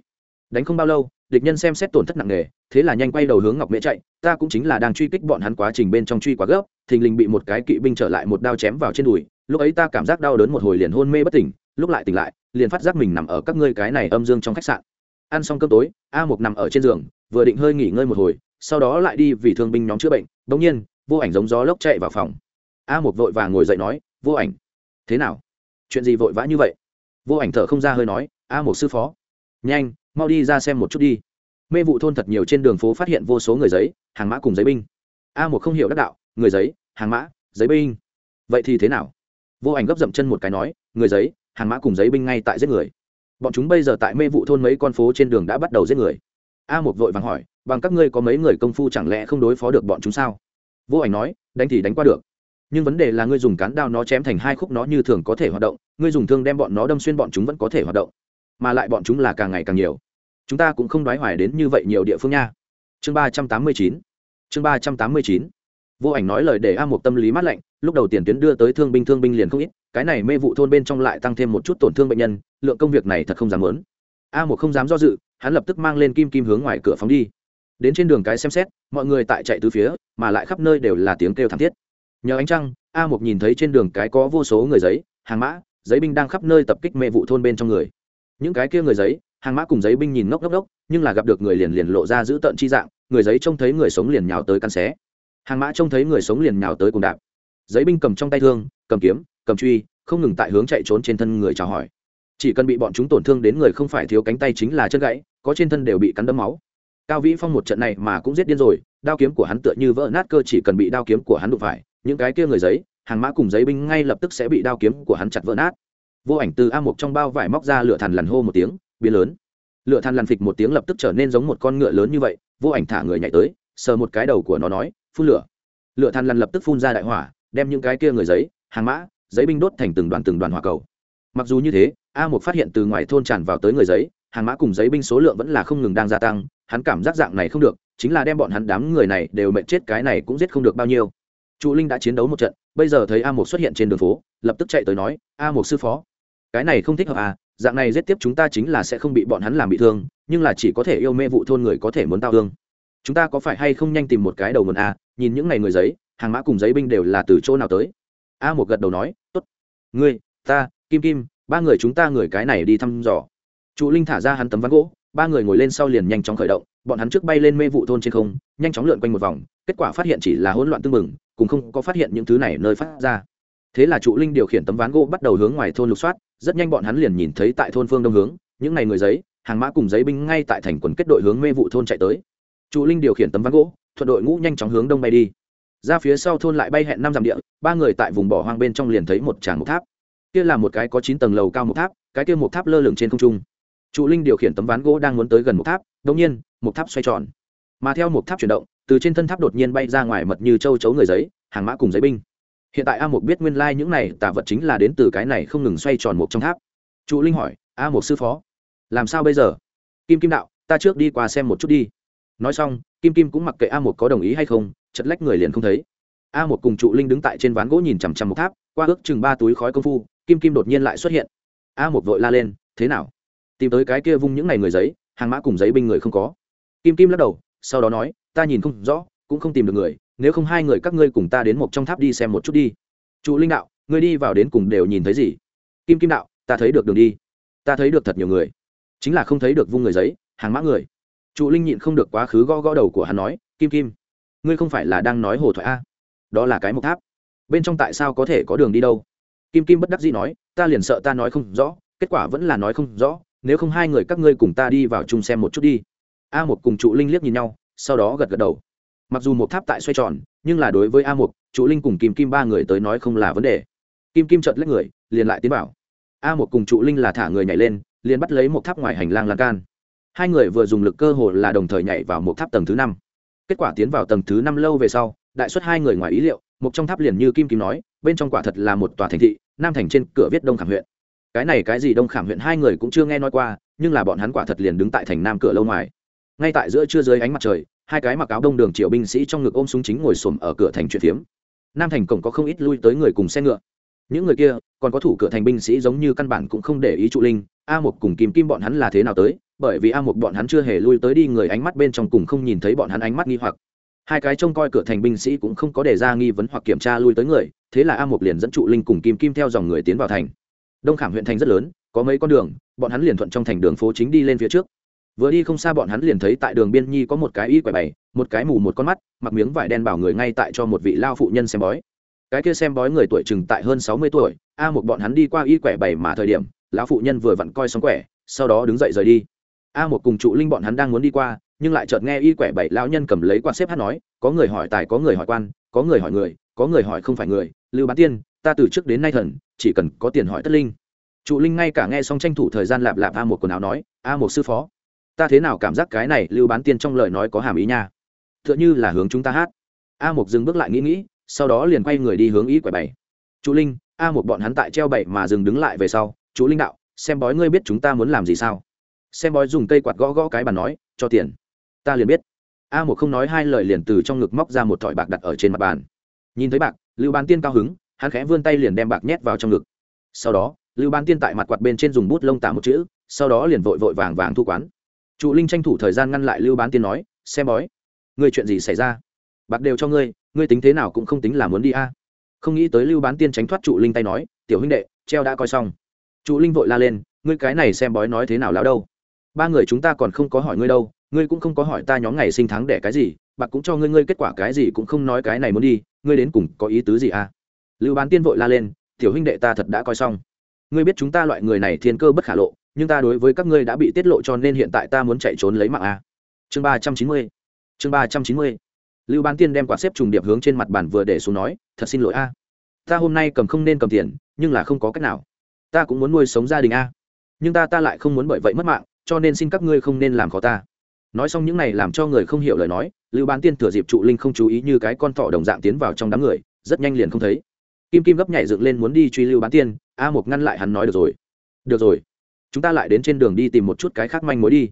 Đánh không bao lâu, địch nhân xem xét tổn thất nặng nề, thế là nhanh quay đầu hướng ngọc mễ chạy, ta cũng chính là đang truy kích bọn hắn quá trình bên trong truy quá gấp, thình lình bị một cái kỵ binh trở lại một đao chém vào trên đùi, lúc ấy ta cảm giác đau đớn một hồi liền hôn mê bất tỉnh, lúc lại tỉnh lại liền phát giác mình nằm ở các ngươi cái này âm dương trong khách sạn. Ăn xong cơm tối, a mục nằm ở trên giường, vừa định hơi nghỉ ngơi một hồi, sau đó lại đi vì thương binh nhóm chữa bệnh, bỗng nhiên, vô ảnh giống gió lốc chạy vào phòng. A mục vội vàng ngồi dậy nói, vô ảnh, thế nào? Chuyện gì vội vã như vậy? Vô ảnh thở không ra hơi nói, a mục sư phó, nhanh, mau đi ra xem một chút đi. Mê vụ thôn thật nhiều trên đường phố phát hiện vô số người giấy, hàng mã cùng giấy binh. A một không hiểu đắc đạo, người giấy, hàng mã, giấy binh. Vậy thì thế nào? Vô ảnh gấp dậm chân một cái nói, người giấy hàng mã cùng giấy binh ngay tại giết người. Bọn chúng bây giờ tại mê vụ thôn mấy con phố trên đường đã bắt đầu giết người. A một vội vàng hỏi, bằng các ngươi có mấy người công phu chẳng lẽ không đối phó được bọn chúng sao? Vô ảnh nói, đánh thì đánh qua được, nhưng vấn đề là ngươi dùng cán đao nó chém thành hai khúc nó như thường có thể hoạt động, ngươi dùng thương đem bọn nó đâm xuyên bọn chúng vẫn có thể hoạt động, mà lại bọn chúng là càng ngày càng nhiều. Chúng ta cũng không đoái hoài đến như vậy nhiều địa phương nha. Chương ba trăm tám mươi chín, chương ba trăm tám mươi chín vô ảnh nói lời để a một tâm lý mát lạnh, lúc đầu tiền tuyến đưa tới thương binh thương binh liền không ít, cái này mê vụ thôn bên trong lại tăng thêm một chút tổn thương bệnh nhân, lượng công việc này thật không dám lớn. A một không dám do dự, hắn lập tức mang lên kim kim hướng ngoài cửa phóng đi. Đến trên đường cái xem xét, mọi người tại chạy từ phía, mà lại khắp nơi đều là tiếng kêu thảm thiết. Nhờ ánh trăng, a một nhìn thấy trên đường cái có vô số người giấy, hàng mã, giấy binh đang khắp nơi tập kích mê vụ thôn bên trong người. Những cái kia người giấy, hàng mã cùng giấy binh nhìn ngốc ngốc ngốc, nhưng là gặp được người liền liền lộ ra giữ tận chi dạng, người giấy trông thấy người sống liền nhào tới căn xé hàng mã trông thấy người sống liền nào tới cùng đạp. Giấy binh cầm trong tay thương, cầm kiếm, cầm truy, không ngừng tại hướng chạy trốn trên thân người chào hỏi. Chỉ cần bị bọn chúng tổn thương đến người không phải thiếu cánh tay chính là chân gãy, có trên thân đều bị cắn đấm máu. Cao vĩ phong một trận này mà cũng giết điên rồi, đao kiếm của hắn tựa như vỡ nát cơ chỉ cần bị đao kiếm của hắn đụng phải, những cái kia người giấy, hàng mã cùng giấy binh ngay lập tức sẽ bị đao kiếm của hắn chặt vỡ nát. Vô ảnh từ a một trong bao vải móc ra lửa thằn lằn hô một tiếng, biến lớn. Lửa than lằn phịch một tiếng lập tức trở nên giống một con ngựa lớn như vậy, vô ảnh thả người nhảy tới, sờ một cái đầu của nó nói phun lửa. Lửa than lăn lập tức phun ra đại hỏa, đem những cái kia người giấy, hàng mã, giấy binh đốt thành từng đoàn từng đoàn hỏa cầu. Mặc dù như thế, a một phát hiện từ ngoài thôn tràn vào tới người giấy, hàng mã cùng giấy binh số lượng vẫn là không ngừng đang gia tăng, hắn cảm giác dạng này không được, chính là đem bọn hắn đám người này đều mệt chết cái này cũng giết không được bao nhiêu. Trụ linh đã chiến đấu một trận, bây giờ thấy a một xuất hiện trên đường phố, lập tức chạy tới nói, a một sư phó, cái này không thích hợp à dạng này giết tiếp chúng ta chính là sẽ không bị bọn hắn làm bị thương, nhưng là chỉ có thể yêu mê vụ thôn người có thể muốn tao thương chúng ta có phải hay không nhanh tìm một cái đầu nguồn a nhìn những ngày người giấy hàng mã cùng giấy binh đều là từ chỗ nào tới? A một gật đầu nói tốt. Ngươi ta kim kim ba người chúng ta người cái này đi thăm dò. Trụ linh thả ra hắn tấm ván gỗ ba người ngồi lên sau liền nhanh chóng khởi động bọn hắn trước bay lên mê vụ thôn trên không nhanh chóng lượn quanh một vòng kết quả phát hiện chỉ là hỗn loạn tương mừng, cùng không có phát hiện những thứ này nơi phát ra. Thế là trụ linh điều khiển tấm ván gỗ bắt đầu hướng ngoài thôn lục soát rất nhanh bọn hắn liền nhìn thấy tại thôn phương đông hướng những ngày người giấy hàng mã cùng giấy binh ngay tại thành quần kết đội hướng mê vụ thôn chạy tới trụ linh điều khiển tấm ván gỗ, thuận đội ngũ nhanh chóng hướng đông bay đi. Ra phía sau thôn lại bay hẹn năm dặm địa, ba người tại vùng bỏ hoang bên trong liền thấy một tràng một tháp. Kia là một cái có chín tầng lầu cao một tháp, cái kia một tháp lơ lửng trên không trung. Trụ linh điều khiển tấm ván gỗ đang muốn tới gần một tháp đ nhiên một tháp xoay tròn. Mà theo một tháp chuyển động, từ trên thân tháp đột nhiên bay ra ngoài mật như châu chấu người giấy, hàng mã cùng giấy binh. Hiện tại a một biết nguyên lai những này tà vật chính là đến từ cái này không ngừng xoay tròn một trong tháp. Trụ linh hỏi, a một sư phó, làm sao bây giờ? Kim kim đạo, ta trước đi qua xem một chút đi nói xong, kim kim cũng mặc kệ a một có đồng ý hay không, chật lách người liền không thấy. A một cùng trụ linh đứng tại trên ván gỗ nhìn chằm chằm một tháp, qua ước chừng ba túi khói công phu, kim kim đột nhiên lại xuất hiện. A một vội la lên, thế nào? Tìm tới cái kia vung những ngày người giấy, hàng mã cùng giấy binh người không có? Kim kim lắc đầu, sau đó nói, ta nhìn không rõ, cũng không tìm được người, nếu không hai người các ngươi cùng ta đến một trong tháp đi xem một chút đi. Trụ linh đạo, ngươi đi vào đến cùng đều nhìn thấy gì? Kim kim đạo, ta thấy được đường đi. Ta thấy được thật nhiều người. Chính là không thấy được vung người giấy, hàng mã người trụ linh nhịn không được quá khứ gõ gõ đầu của hắn nói, kim kim, ngươi không phải là đang nói hồ thoại a? Đó là cái mộc tháp. Bên trong tại sao có thể có đường đi đâu? Kim kim bất đắc dĩ nói, ta liền sợ ta nói không rõ, kết quả vẫn là nói không rõ, nếu không hai người các ngươi cùng ta đi vào chung xem một chút đi. A một cùng trụ linh liếc nhìn nhau, sau đó gật gật đầu. Mặc dù một tháp tại xoay tròn, nhưng là đối với a một trụ linh cùng kim kim ba người tới nói không là vấn đề. Kim kim chợt lấy người, liền lại tiến bảo a một cùng trụ linh là thả người nhảy lên, liền bắt lấy một tháp ngoài hành lang lan can hai người vừa dùng lực cơ hồ là đồng thời nhảy vào một tháp tầng thứ năm. Kết quả tiến vào tầng thứ năm lâu về sau, đại xuất hai người ngoài ý liệu, một trong tháp liền như kim kim nói, bên trong quả thật là một tòa thành thị, nam thành trên cửa viết đông khảm huyện. Cái này cái gì đông khảm huyện hai người cũng chưa nghe nói qua, nhưng là bọn hắn quả thật liền đứng tại thành nam cửa lâu ngoài. Ngay tại giữa trưa dưới ánh mặt trời, hai cái mặc áo đông đường triệu binh sĩ trong ngực ôm súng chính ngồi xổm ở cửa thành chuyện phiếm. Nam thành cổng có không ít lui tới người cùng xe ngựa. Những người kia, còn có thủ cửa thành binh sĩ giống như căn bản cũng không để ý trụ linh, a một cùng kìm kim bọn hắn là thế nào tới bởi vì a một bọn hắn chưa hề lui tới đi, người ánh mắt bên trong cùng không nhìn thấy bọn hắn ánh mắt nghi hoặc. Hai cái trông coi cửa thành binh sĩ cũng không có đề ra nghi vấn hoặc kiểm tra lui tới người, thế là a một liền dẫn trụ linh cùng kim kim theo dòng người tiến vào thành. Đông khảm huyện thành rất lớn, có mấy con đường, bọn hắn liền thuận trong thành đường phố chính đi lên phía trước. Vừa đi không xa bọn hắn liền thấy tại đường biên nhi có một cái y quẻ bày, một cái mù một con mắt, mặc miếng vải đen bảo người ngay tại cho một vị lao phụ nhân xem bói. Cái kia xem bói người tuổi chừng tại hơn sáu mươi tuổi, a một bọn hắn đi qua y quẻ bày mà thời điểm, lão phụ nhân vừa vặn coi xong quẻ, sau đó đứng dậy rời đi a một cùng trụ linh bọn hắn đang muốn đi qua, nhưng lại chợt nghe y quẻ bảy lão nhân cầm lấy quạt xếp hát nói, có người hỏi tài, có người hỏi quan, có người hỏi người, có người hỏi không phải người, lưu bán tiên, ta từ trước đến nay thần, chỉ cần có tiền hỏi tất linh. Trụ linh ngay cả nghe xong tranh thủ thời gian lạp lạp a một quần áo nói, a một sư phó, ta thế nào cảm giác cái này lưu bán tiên trong lời nói có hàm ý nha? T h ư ợ n h ư là hướng chúng ta hát. A một dừng bước lại nghĩ nghĩ, sau đó liền quay người đi hướng ý quẻ bảy. Trụ linh, a một bọn hắn tại treo bảy mà dừng đứng lại về sau chú linh đạo, xem bói ngươi biết chúng ta muốn làm gì sao? Xem bói dùng cây quạt gõ gõ cái bàn nói, cho tiền. Ta liền biết. A một không nói hai lời liền từ trong ngực móc ra một thỏi bạc đặt ở trên mặt bàn. Nhìn thấy bạc, lưu bán tiên cao hứng, hắn khẽ vươn tay liền đem bạc nhét vào trong ngực. Sau đó, lưu bán tiên tại mặt quạt bên trên dùng bút lông tả một chữ, sau đó liền vội vội vàng vàng thu quán. Trụ linh tranh thủ thời gian ngăn lại lưu bán tiên nói, xem bói, ngươi chuyện gì xảy ra? Bạc đều cho ngươi ngươi tính thế nào cũng không tính là muốn đi a. Không nghĩ tới lưu bán tiên tránh thoát trụ linh tay nói, tiểu huynh đệ, treo đã coi xong. Trụ linh vội la lên, ngươi cái này xem bói nói thế nào lão đâu? Ba người chúng ta còn không có hỏi ngươi đâu, ngươi cũng không có hỏi ta nhóm ngày sinh tháng để cái gì, bạc cũng cho ngươi ngươi kết quả cái gì cũng không nói cái này muốn đi, ngươi đến cùng có ý tứ gì à? Lưu bán tiên vội la lên, tiểu huynh đệ ta thật đã coi xong. Ngươi biết chúng ta loại người này thiên cơ bất khả lộ, nhưng ta đối với các ngươi đã bị tiết lộ cho nên hiện tại ta muốn chạy trốn lấy mạng a chương ba trăm chín mươi, chương ba trăm chín mươi. Lưu bán tiên đem quạt xếp trùng điệp hướng trên mặt bàn vừa để xuống nói, thật xin lỗi a. Ta hôm nay cầm không nên cầm tiền, nhưng là không có cách nào. Ta cũng muốn nuôi sống gia đình a. Nhưng ta ta lại không muốn bởi vậy mất mạng cho nên xin các ngươi không nên làm khó ta. Nói xong những này làm cho người không hiểu lời nói, lưu bán tiên thừa dịp trụ linh không chú ý như cái con thỏ đồng dạng tiến vào trong đám người, rất nhanh liền không thấy. Kim kim gấp nhảy dựng lên muốn đi truy lưu bán tiên, a Mục ngăn lại hắn nói được rồi. Được rồi. Chúng ta lại đến trên đường đi tìm một chút cái khác manh mối đi.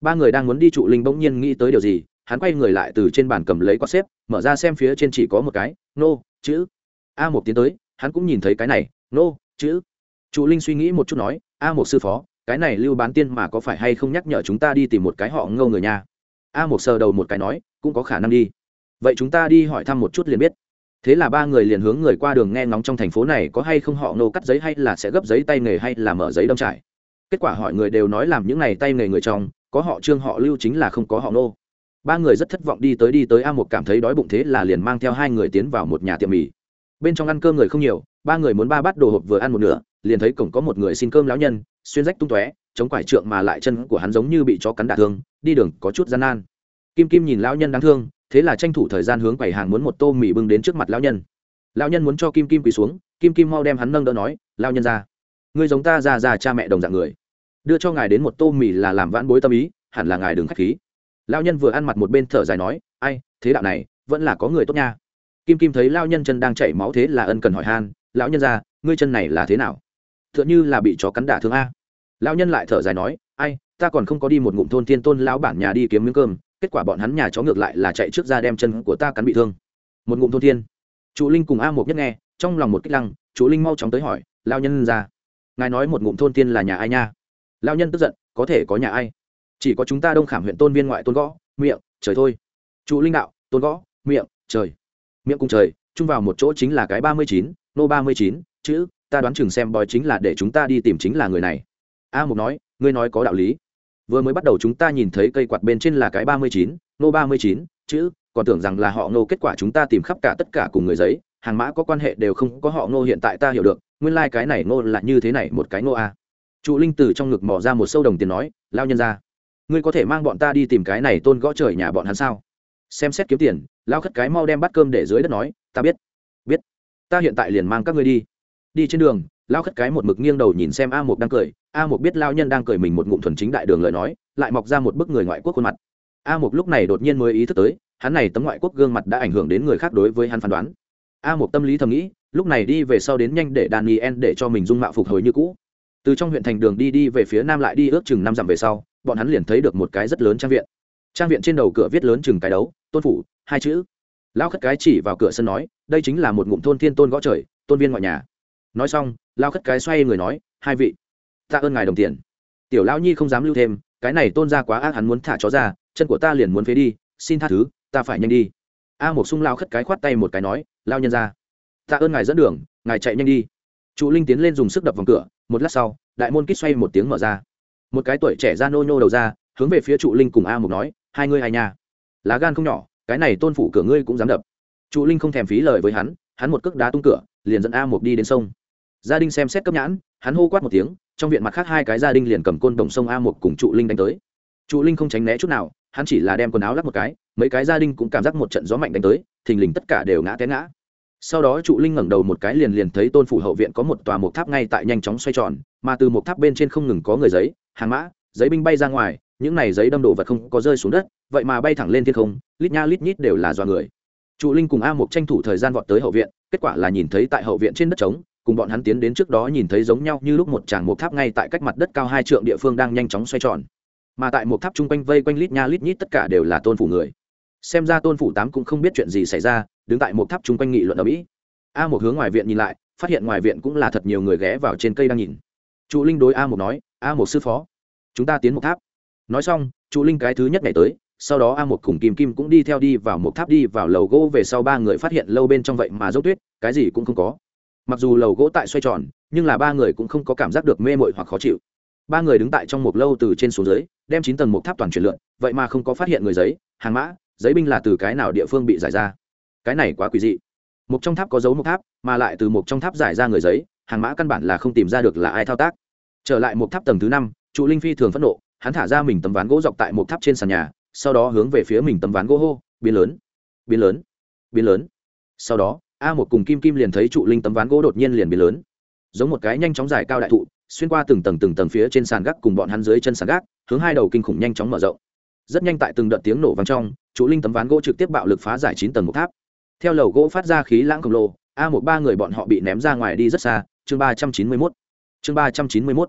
Ba người đang muốn đi trụ linh bỗng nhiên nghĩ tới điều gì, hắn quay người lại từ trên bàn cầm lấy quạt xếp, mở ra xem phía trên chỉ có một cái, nô, chữ. A Mục tiến tới, hắn cũng nhìn thấy cái này, nô, chữ. Trụ linh suy nghĩ một chút nói, a Mục sư phó cái này lưu bán tiên mà có phải hay không nhắc nhở chúng ta đi tìm một cái họ ngâu người nhà a một sờ đầu một cái nói, cũng có khả năng đi. Vậy chúng ta đi hỏi thăm một chút liền biết. Thế là ba người liền hướng người qua đường nghe ngóng trong thành phố này có hay không họ nô cắt giấy hay là sẽ gấp giấy tay nghề hay là mở giấy đâm trải. Kết quả hỏi người đều nói làm những này tay nghề người trong, có họ trương, họ lưu chính là không có họ nô ba người rất thất vọng đi tới đi tới a một cảm thấy đói bụng thế là liền mang theo hai người tiến vào một nhà tiệm mì. Bên trong ăn cơm người không nhiều, ba người muốn ba bát đồ hộp vừa ăn một nửa liền thấy cổng có một người xin cơm lão nhân, xuyên rách tung tóe, chống quải trượng mà lại chân của hắn giống như bị chó cắn đả thương, đi đường có chút gian nan. Kim kim nhìn lão nhân đáng thương, thế là tranh thủ thời gian hướng quầy hàng muốn một tô mì bưng đến trước mặt lão nhân. Lão nhân muốn cho kim kim quỳ xuống, kim kim mau đem hắn nâng đỡ nói, lão nhân ra, ngươi giống ta ra ra cha mẹ đồng dạng người. Đưa cho ngài đến một tô mì là làm vãn bối tâm ý, hẳn là ngài đừng khách khí. Lão nhân vừa ăn mặt một bên thở dài nói, ai, thế đạo này, vẫn là có người tốt nha. Kim kim thấy lão nhân chân đang chảy máu thế là ân cần hỏi han, lão nhân ra, ngươi chân này là thế nào? T h ư ợ n là bị chó cắn đả thương a. Lão nhân lại thở dài nói, ai, ta còn không có đi một ngụm thôn thiên tôn lão bản nhà đi kiếm miếng cơm, kết quả bọn hắn nhà chó ngược lại là chạy trước ra đem chân của ta cắn bị thương. Một ngụm thôn thiên. Chú linh cùng a một nhất nghe, trong lòng một kích lăng chú linh mau chóng tới hỏi lao nhân ra, ngài nói một ngụm thôn tiên là nhà ai nha? Lao nhân tức giận, có thể có nhà ai? Chỉ có chúng ta đông khảm huyện tôn viên ngoại tôn gõ, miệng, trời thôi. Chú linh đạo, tôn gõ, miệng, trời. Miệng cùng trời, chung vào một chỗ chính là cái ba mươi chín, nô ba mươi chín, chữ ta đoán chừng xem bói chính là để chúng ta đi tìm chính là người này. A mục nói, ngươi nói có đạo lý. Vừa mới bắt đầu chúng ta nhìn thấy cây quạt bên trên là cái ba mươi chín, nô ba mươi chín, chữ, còn tưởng rằng là họ nô, kết quả chúng ta tìm khắp cả tất cả cùng người giấy, hàng mã có quan hệ đều không có họ nô hiện tại ta hiểu được, nguyên lai、like、cái này nô là như thế này một cái nô a. Trụ linh từ trong ngực mỏ ra một sâu đồng tiền nói, lao nhân ra, ngươi có thể mang bọn ta đi tìm cái này tôn gõ trời nhà bọn hắn sao? Xem xét kiếm tiền, lao khất cái mau đem bát cơm để dưới đất nói, ta biết biết. Ta hiện tại liền mang các ngươi đi đi trên đường, lao khất cái một mực nghiêng đầu nhìn xem a một đang cười. A một biết lao nhân đang cười mình một ngụm thuần chính đại đường lời nói, lại mọc ra một bức người ngoại quốc khuôn mặt. A một lúc này đột nhiên mới ý thức tới, hắn này tấm ngoại quốc gương mặt đã ảnh hưởng đến người khác đối với hắn phán đoán. A một tâm lý thầm nghĩ, lúc này đi về sau đến nhanh để daniel để cho mình dung mạo phục hồi như cũ. Từ trong huyện thành đường đi đi về phía nam lại đi ước chừng năm dặm về sau, bọn hắn liền thấy được một cái rất lớn trang viện. Trang viện trên đầu cửa viết lớn chừng cái đấu, tôn phủ, hai chữ. Lão khất cái chỉ vào cửa sân nói, đây chính là một ngụm thôn thiên tôn gõ trời, tôn viên ngoại nhà nói xong, lao khất cái xoay người nói, hai vị tạ ơn ngài đồng tiền. Tiểu lao nhi không dám lưu thêm, cái này tôn ra quá ác, hắn muốn thả chó ra, chân của ta liền muốn phế đi, xin tha thứ, ta phải nhanh đi. A một sung lao khất cái khoát tay một cái nói, lao nhân ra tạ ơn ngài dẫn đường, ngài chạy nhanh đi. Trụ linh tiến lên dùng sức đập vòng cửa, một lát sau, đại môn kít xoay một tiếng mở ra. Một cái tuổi trẻ ra nô nhô đầu ra, hướng về phía trụ linh cùng a một nói, hai ngươi hai nhà lá gan không nhỏ, cái này tôn phủ cửa ngươi cũng dám đập. Trụ linh không thèm phí lời với hắn hắn một cước đá tung cửa, liền dẫn a một đi đến sông gia đình xem xét cấp nhãn, hắn hô quát một tiếng, trong viện mặt khác hai cái gia đình liền cầm côn đồng sông a một cùng trụ linh đánh tới. Trụ linh không tránh né chút nào, hắn chỉ là đem quần áo lắp một cái, mấy cái gia đình cũng cảm giác một trận gió mạnh đánh tới, thình lình tất cả đều ngã té ngã. Sau đó trụ linh ngẩng đầu một cái liền liền thấy tôn phủ hậu viện có một tòa một tháp ngay tại nhanh chóng xoay tròn, mà từ một tháp bên trên không ngừng có người giấy, hàng mã, giấy binh bay ra ngoài, những này giấy đâm đổ vật không có rơi xuống đất, vậy mà bay thẳng lên thiên không, lít nha lít nhít đều là do người. Trụ linh cùng a một tranh thủ thời gian vọt tới hậu viện, kết quả là nhìn thấy tại hậu viện trên đất trống cùng bọn hắn tiến đến trước đó nhìn thấy giống nhau như lúc một tràng một tháp ngay tại cách mặt đất cao hai trượng địa phương đang nhanh chóng xoay tròn. Mà tại một tháp chung quanh vây quanh lít nha lít nhít tất cả đều là tôn phủ người. Xem ra tôn phủ tám cũng không biết chuyện gì xảy ra, đứng tại một tháp chung quanh nghị luận ở mỹ. A một hướng ngoài viện nhìn lại, phát hiện ngoài viện cũng là thật nhiều người ghé vào trên cây đang nhìn. Trụ linh đối a một nói, a một sư phó, chúng ta tiến một tháp. Nói xong, trụ linh cái thứ nhất ngày tới, sau đó a một cùng kim kim cũng đi theo đi vào một tháp đi vào lầu gỗ về sau ba người phát hiện lâu bên trong vậy mà dốc tuyết, cái gì cũng không có mặc dù lầu gỗ tại xoay tròn, nhưng là ba người cũng không có cảm giác được mê mội hoặc khó chịu. Ba người đứng tại trong một lâu từ trên xuống dưới, đem chín tầng một tháp toàn chuyển lượn, vậy mà không có phát hiện người giấy, hàng mã, giấy binh là từ cái nào địa phương bị giải ra. Cái này quá quỷ dị. Một trong tháp có dấu một tháp, mà lại từ một trong tháp giải ra người giấy, hàng mã căn bản là không tìm ra được là ai thao tác. Trở lại một tháp tầng thứ năm, trụ linh phi thường phẫn nộ, hắn thả ra mình tấm ván gỗ dọc tại một tháp trên sàn nhà, sau đó hướng về phía mình tấm ván gỗ hô, biến lớn biến lớn biến lớn. Sau đó a một cùng kim kim liền thấy trụ linh tấm ván gỗ đột nhiên liền biến lớn. Giống một cái nhanh chóng dài cao đại thụ, xuyên qua từng tầng từng tầng phía trên sàn gác cùng bọn hắn dưới chân sàn gác, hướng hai đầu kinh khủng nhanh chóng mở rộng. Rất nhanh tại từng đợt tiếng nổ vang trong, trụ linh tấm ván gỗ trực tiếp bạo lực phá giải chín tầng một tháp. Theo lầu gỗ phát ra khí lãng khổng lồ, a một ba người bọn họ bị ném ra ngoài đi rất xa, chương ba trăm chín mươi mốt. Chương ba trăm chín mươi mốt.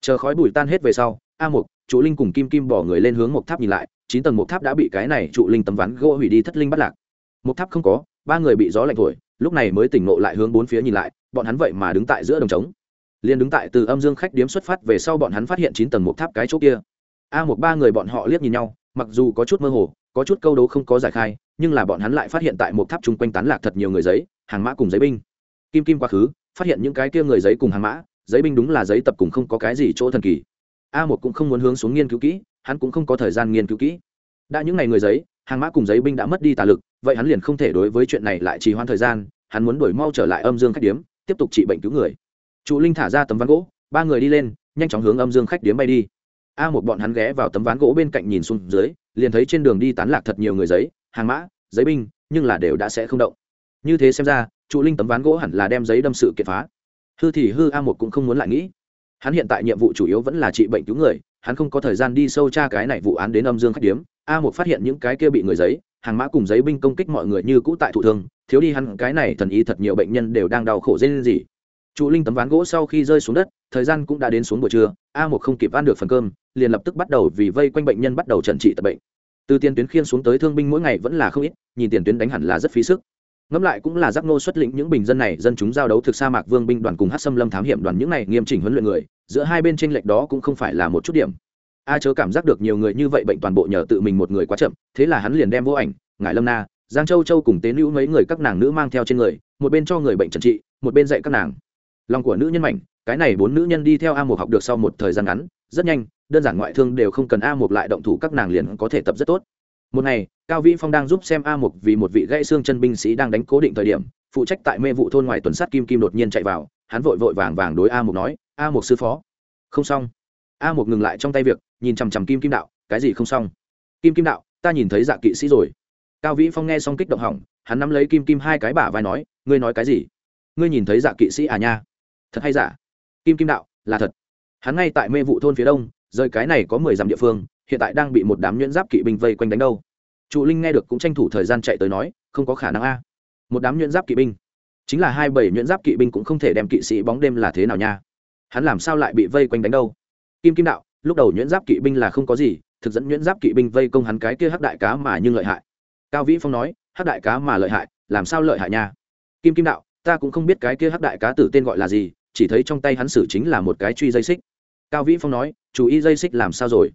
Chờ khói bụi tan hết về sau, a một, trụ linh cùng kim kim bỏ người lên hướng một tháp nhìn lại, chín tầng một tháp đã bị cái này trụ linh tấm ván gỗ hủy đi thất linh bắt lạc. Một tháp không có, ba người bị gió lạnh thổi lúc này mới tỉnh ngộ lại hướng bốn phía nhìn lại, bọn hắn vậy mà đứng tại giữa đồng trống. Liền đứng tại từ âm dương khách điếm xuất phát về sau bọn hắn phát hiện chín tầng một tháp cái chỗ kia. A một ba người bọn họ liếc nhìn nhau, mặc dù có chút mơ hồ, có chút câu đấu không có giải khai, nhưng là bọn hắn lại phát hiện tại một tháp chung quanh tán lạc thật nhiều người giấy, hàng mã cùng giấy binh. Kim kim quá khứ, phát hiện những cái kia người giấy cùng hàng mã, giấy binh đúng là giấy tập cùng không có cái gì chỗ thần kỳ. A một cũng không muốn hướng xuống nghiên cứu kỹ, hắn cũng không có thời gian nghiên cứu kỹ. Đã những ngày người giấy, hàng mã cùng giấy binh đã mất đi tà lực vậy hắn liền không thể đối với chuyện này lại trì hoãn thời gian, hắn muốn đổi mau trở lại âm dương khách điếm, tiếp tục trị bệnh cứu người. Trụ linh thả ra tấm ván gỗ, ba người đi lên, nhanh chóng hướng âm dương khách điếm bay đi. A một bọn hắn ghé vào tấm ván gỗ bên cạnh nhìn xuống dưới, liền thấy trên đường đi tán lạc thật nhiều người giấy, hàng mã, giấy binh, nhưng là đều đã sẽ không động. Như thế xem ra trụ linh tấm ván gỗ hẳn là đem giấy đâm sự kiệt phá. Hư thì hư, a một cũng không muốn lại nghĩ. Hắn hiện tại nhiệm vụ chủ yếu vẫn là trị bệnh cứu người, hắn không có thời gian đi sâu tra cái này vụ án đến âm dương khách điếm. A một phát hiện những cái kia bị người giấy hàng mã cùng giấy binh công kích mọi người như cũ tại thụ thương, thiếu đi hắn, cái này thần ý thật nhiều bệnh nhân đều đang đau khổ dê lên gì. Trụ linh tấm ván gỗ sau khi rơi xuống đất, thời gian cũng đã đến xuống buổi trưa, a một không kịp ăn được phần cơm, liền lập tức bắt đầu vì vây quanh bệnh nhân bắt đầu trần trị tập bệnh. Từ tiền tuyến khiên xuống tới thương binh mỗi ngày vẫn là không ít, nhìn tiền tuyến đánh hẳn là rất phí sức. Ngẫm lại cũng là giác nô xuất lĩnh những bình dân này, dân chúng giao đấu thực sa mạc vương binh đoàn cùng hát xâm lâm thám hiểm đoàn những này nghiêm chỉnh huấn luyện người, giữa hai bên tranh lệch đó cũng không phải là một chút điểm a chớ cảm giác được nhiều người như vậy bệnh toàn bộ nhờ tự mình một người quá chậm, thế là hắn liền đem vô ảnh, ngải lâm na, giang châu châu cùng tế nữ mấy người các nàng nữ mang theo trên người, một bên cho người bệnh trần trị, một bên dạy các nàng. Lòng của nữ nhân mạnh cái này bốn nữ nhân đi theo a một học được sau một thời gian ngắn, rất nhanh, đơn giản ngoại thương đều không cần a một lại động thủ, các nàng liền có thể tập rất tốt. Một ngày, cao vĩ phong đang giúp xem a một vì một vị gãy xương chân binh sĩ đang đánh cố định thời điểm, phụ trách tại mê vụ thôn ngoài tuần sát kim kim đột nhiên chạy vào, hắn vội vội vàng vàng đối a một nói, a một sư phó. Không xong a một ngừng lại trong tay việc, nhìn chằm chằm kim kim đạo, cái gì không xong? Kim kim đạo, ta nhìn thấy dạ kỵ sĩ rồi. Cao vĩ phong nghe xong kích động hỏng, hắn nắm lấy kim kim hai cái bả vai nói, ngươi nói cái gì? Ngươi nhìn thấy dạ kỵ sĩ à nha? Thật hay giả? Kim kim đạo, là thật. Hắn ngay tại mê vụ thôn phía đông, rời cái này có mười dặm địa phương, hiện tại đang bị một đám nhuyễn giáp kỵ binh vây quanh đánh đâu. Trụ linh nghe được cũng tranh thủ thời gian chạy tới nói, không có khả năng a. Một đám nhuyễn giáp kỵ binh. Chính là hai bảy nhuyễn giáp kỵ binh cũng không thể đem kỵ sĩ bóng đêm là thế nào nha. Hắn làm sao lại bị vây quanh đánh đâu? Kim kim đạo, lúc đầu nhuyễn giáp kỵ binh là không có gì, thực dẫn nhuyễn giáp kỵ binh vây công hắn cái kia hắc đại cá mà nhưng lợi hại. Cao vĩ phong nói, hắc đại cá mà lợi hại, làm sao lợi hại nha? Kim kim đạo, ta cũng không biết cái kia hắc đại cá tử tên gọi là gì, chỉ thấy trong tay hắn xử chính là một cái truy dây xích. Cao vĩ phong nói, chú ý dây xích làm sao rồi?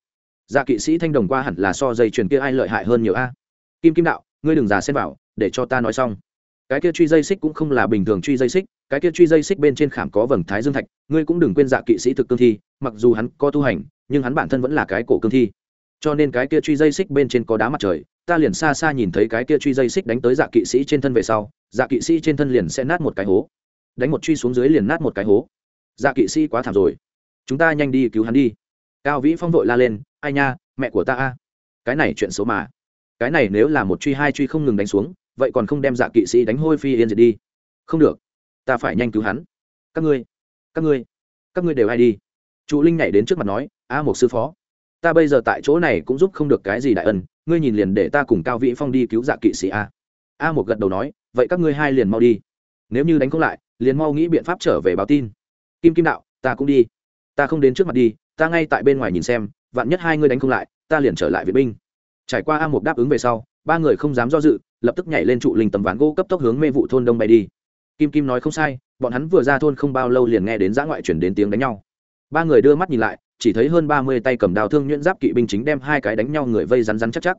Dạ kỵ sĩ thanh đồng qua hẳn là so dây chuyền kia ai lợi hại hơn nhiều a? Kim kim đạo, ngươi đừng giả xem vào, để cho ta nói xong cái kia truy dây xích cũng không là bình thường truy dây xích, cái kia truy dây xích bên trên khảm có vầng thái dương thạch, ngươi cũng đừng quên dạ kỵ sĩ thực cương thi, mặc dù hắn có tu hành, nhưng hắn bản thân vẫn là cái cổ cương thi. Cho nên cái kia truy dây xích bên trên có đá mặt trời, ta liền xa xa nhìn thấy cái kia truy dây xích đánh tới dạ kỵ sĩ trên thân về sau dạ kỵ sĩ trên thân liền sẽ nát một cái hố. Đánh một truy xuống dưới liền nát một cái hố. Dạ kỵ sĩ quá thảm rồi. Chúng ta nhanh đi cứu hắn đi. Cao vĩ phong vội la lên, ai nha, mẹ của ta a. Cái này chuyện xấu mà. Cái này nếu là một truy hai truy không ngừng đánh xuống vậy còn không đem dạ kỵ sĩ đánh hôi phi yên diệt đi? Không được, ta phải nhanh cứu hắn. Các ngươi các ngươi các ngươi đều ai đi? Trụ linh nhảy đến trước mặt nói, a một sư phó, ta bây giờ tại chỗ này cũng giúp không được cái gì đại ân, ngươi nhìn liền để ta cùng cao vĩ phong đi cứu dạ kỵ sĩ a. A một gật đầu nói, vậy các ngươi hai liền mau đi. Nếu như đánh không lại, liền mau nghĩ biện pháp trở về báo tin. Kim kim đạo, ta cũng đi. Ta không đến trước mặt đi, ta ngay tại bên ngoài nhìn xem, vạn nhất hai ngươi đánh không lại, ta liền trở lại viện binh. Trải qua a một đáp ứng về sau ba người không dám do dự, lập tức nhảy lên trụ linh tầm ván gỗ cấp tốc hướng mê vụ thôn đông bay đi. Kim kim nói không sai, bọn hắn vừa ra thôn không bao lâu liền nghe đến giã ngoại chuyển đến tiếng đánh nhau. Ba người đưa mắt nhìn lại, chỉ thấy hơn ba mươi tay cầm đào thương nhuyễn giáp kỵ binh chính đem hai cái đánh nhau người vây rắn rắn chắc chắc.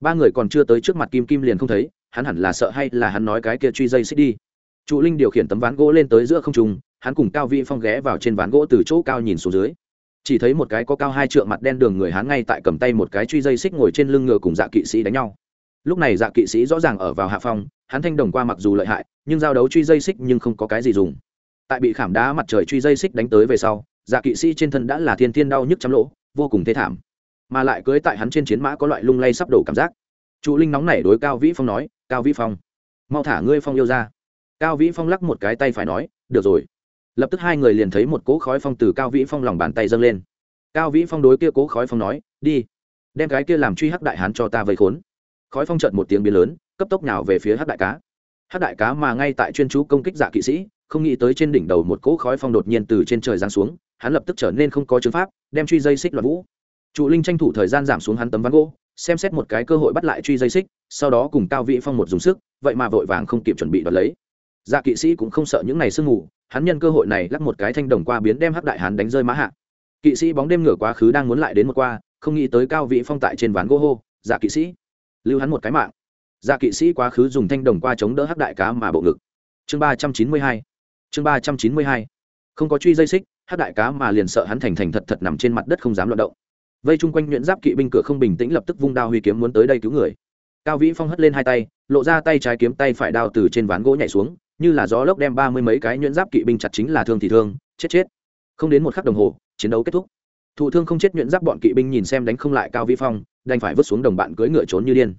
Ba người còn chưa tới trước mặt kim kim liền không thấy, hắn hẳn là sợ hay là hắn nói cái kia truy dây xích đi. Trụ linh điều khiển tấm ván gỗ lên tới giữa không trung, hắn cùng cao vi phong ghé vào trên ván gỗ từ chỗ cao nhìn xuống dưới. Chỉ thấy một cái có cao hai trượng mặt đen đường người hắn ngay tại cầm tay một cái truy dây xích ngồi trên lưng ngựa cùng dạ kỵ sĩ đánh nhau lúc này dạ kỵ sĩ rõ ràng ở vào hạ phong, hắn thanh đồng qua mặc dù lợi hại, nhưng giao đấu truy dây xích nhưng không có cái gì dùng. Tại bị khảm đá mặt trời truy dây xích đánh tới về sau dạ kỵ sĩ trên thân đã là thiên thiên đau nhức chấm lỗ, vô cùng thê thảm. Mà lại cưới tại hắn trên chiến mã có loại lung lay sắp đổ cảm giác. Trụ linh nóng nảy đối cao vĩ phong nói, cao vĩ phong, mau thả ngươi phong yêu ra. Cao vĩ phong lắc một cái tay phải nói, được rồi. Lập tức hai người liền thấy một cỗ khói phong từ cao vĩ phong lòng bàn tay dâng lên. Cao vĩ phong đối kia cố khói phong nói, đi, đem cái kia làm truy hắc đại hán cho ta vây khốn khói phong trợt một tiếng biến lớn, cấp tốc nào về phía hắc đại cá. Hắc đại cá mà ngay tại chuyên chú công kích dạ kỵ sĩ, không nghĩ tới trên đỉnh đầu một cỗ khói phong đột nhiên từ trên trời giáng xuống, hắn lập tức trở nên không có chứng pháp, đem truy dây xích loạn vũ. Trụ linh tranh thủ thời gian giảm xuống hắn tấm ván gỗ, xem xét một cái cơ hội bắt lại truy dây xích, sau đó cùng cao vĩ phong một dùng sức, vậy mà vội vàng không kịp chuẩn bị đoạt lấy. Dạ kỵ sĩ cũng không sợ những ngày sương mù, hắn nhân cơ hội này lắc một cái thanh đồng qua biến đem hắc đại hán đánh rơi mã hạ. Kỵ sĩ bóng đêm ngửa quá khứ đang muốn lại đến một qua, không nghĩ tới cao vị phong tại trên ván gỗ hô dạ kỵ sĩ lưu hắn một cái mạng. Dạ kỵ sĩ quá khứ dùng thanh đồng qua chống đỡ hắc đại cá mà bộ ngực. Chương ba trăm chín mươi hai. Chương ba trăm chín mươi hai. Không có truy dây xích, hắc đại cá mà liền sợ hắn thành thành thật thật nằm trên mặt đất không dám loạt động. Vây chung quanh nhuyễn giáp kỵ binh cửa không bình tĩnh lập tức vung đao huy kiếm muốn tới đây cứu người. Cao vĩ phong hất lên hai tay, lộ ra tay trái kiếm tay phải đao từ trên ván gỗ nhảy xuống, như là gió lốc đem ba mươi mấy cái nhuyễn giáp kỵ binh chặt chính là thương thì thương, chết chết. Không đến một khắc đồng hồ, chiến đấu kết thúc thụ thương không chết nhuyễn giáp bọn kỵ binh nhìn xem đánh không lại cao vi phong, đành phải vứt xuống đồng bạn cưỡi ngựa trốn như điên.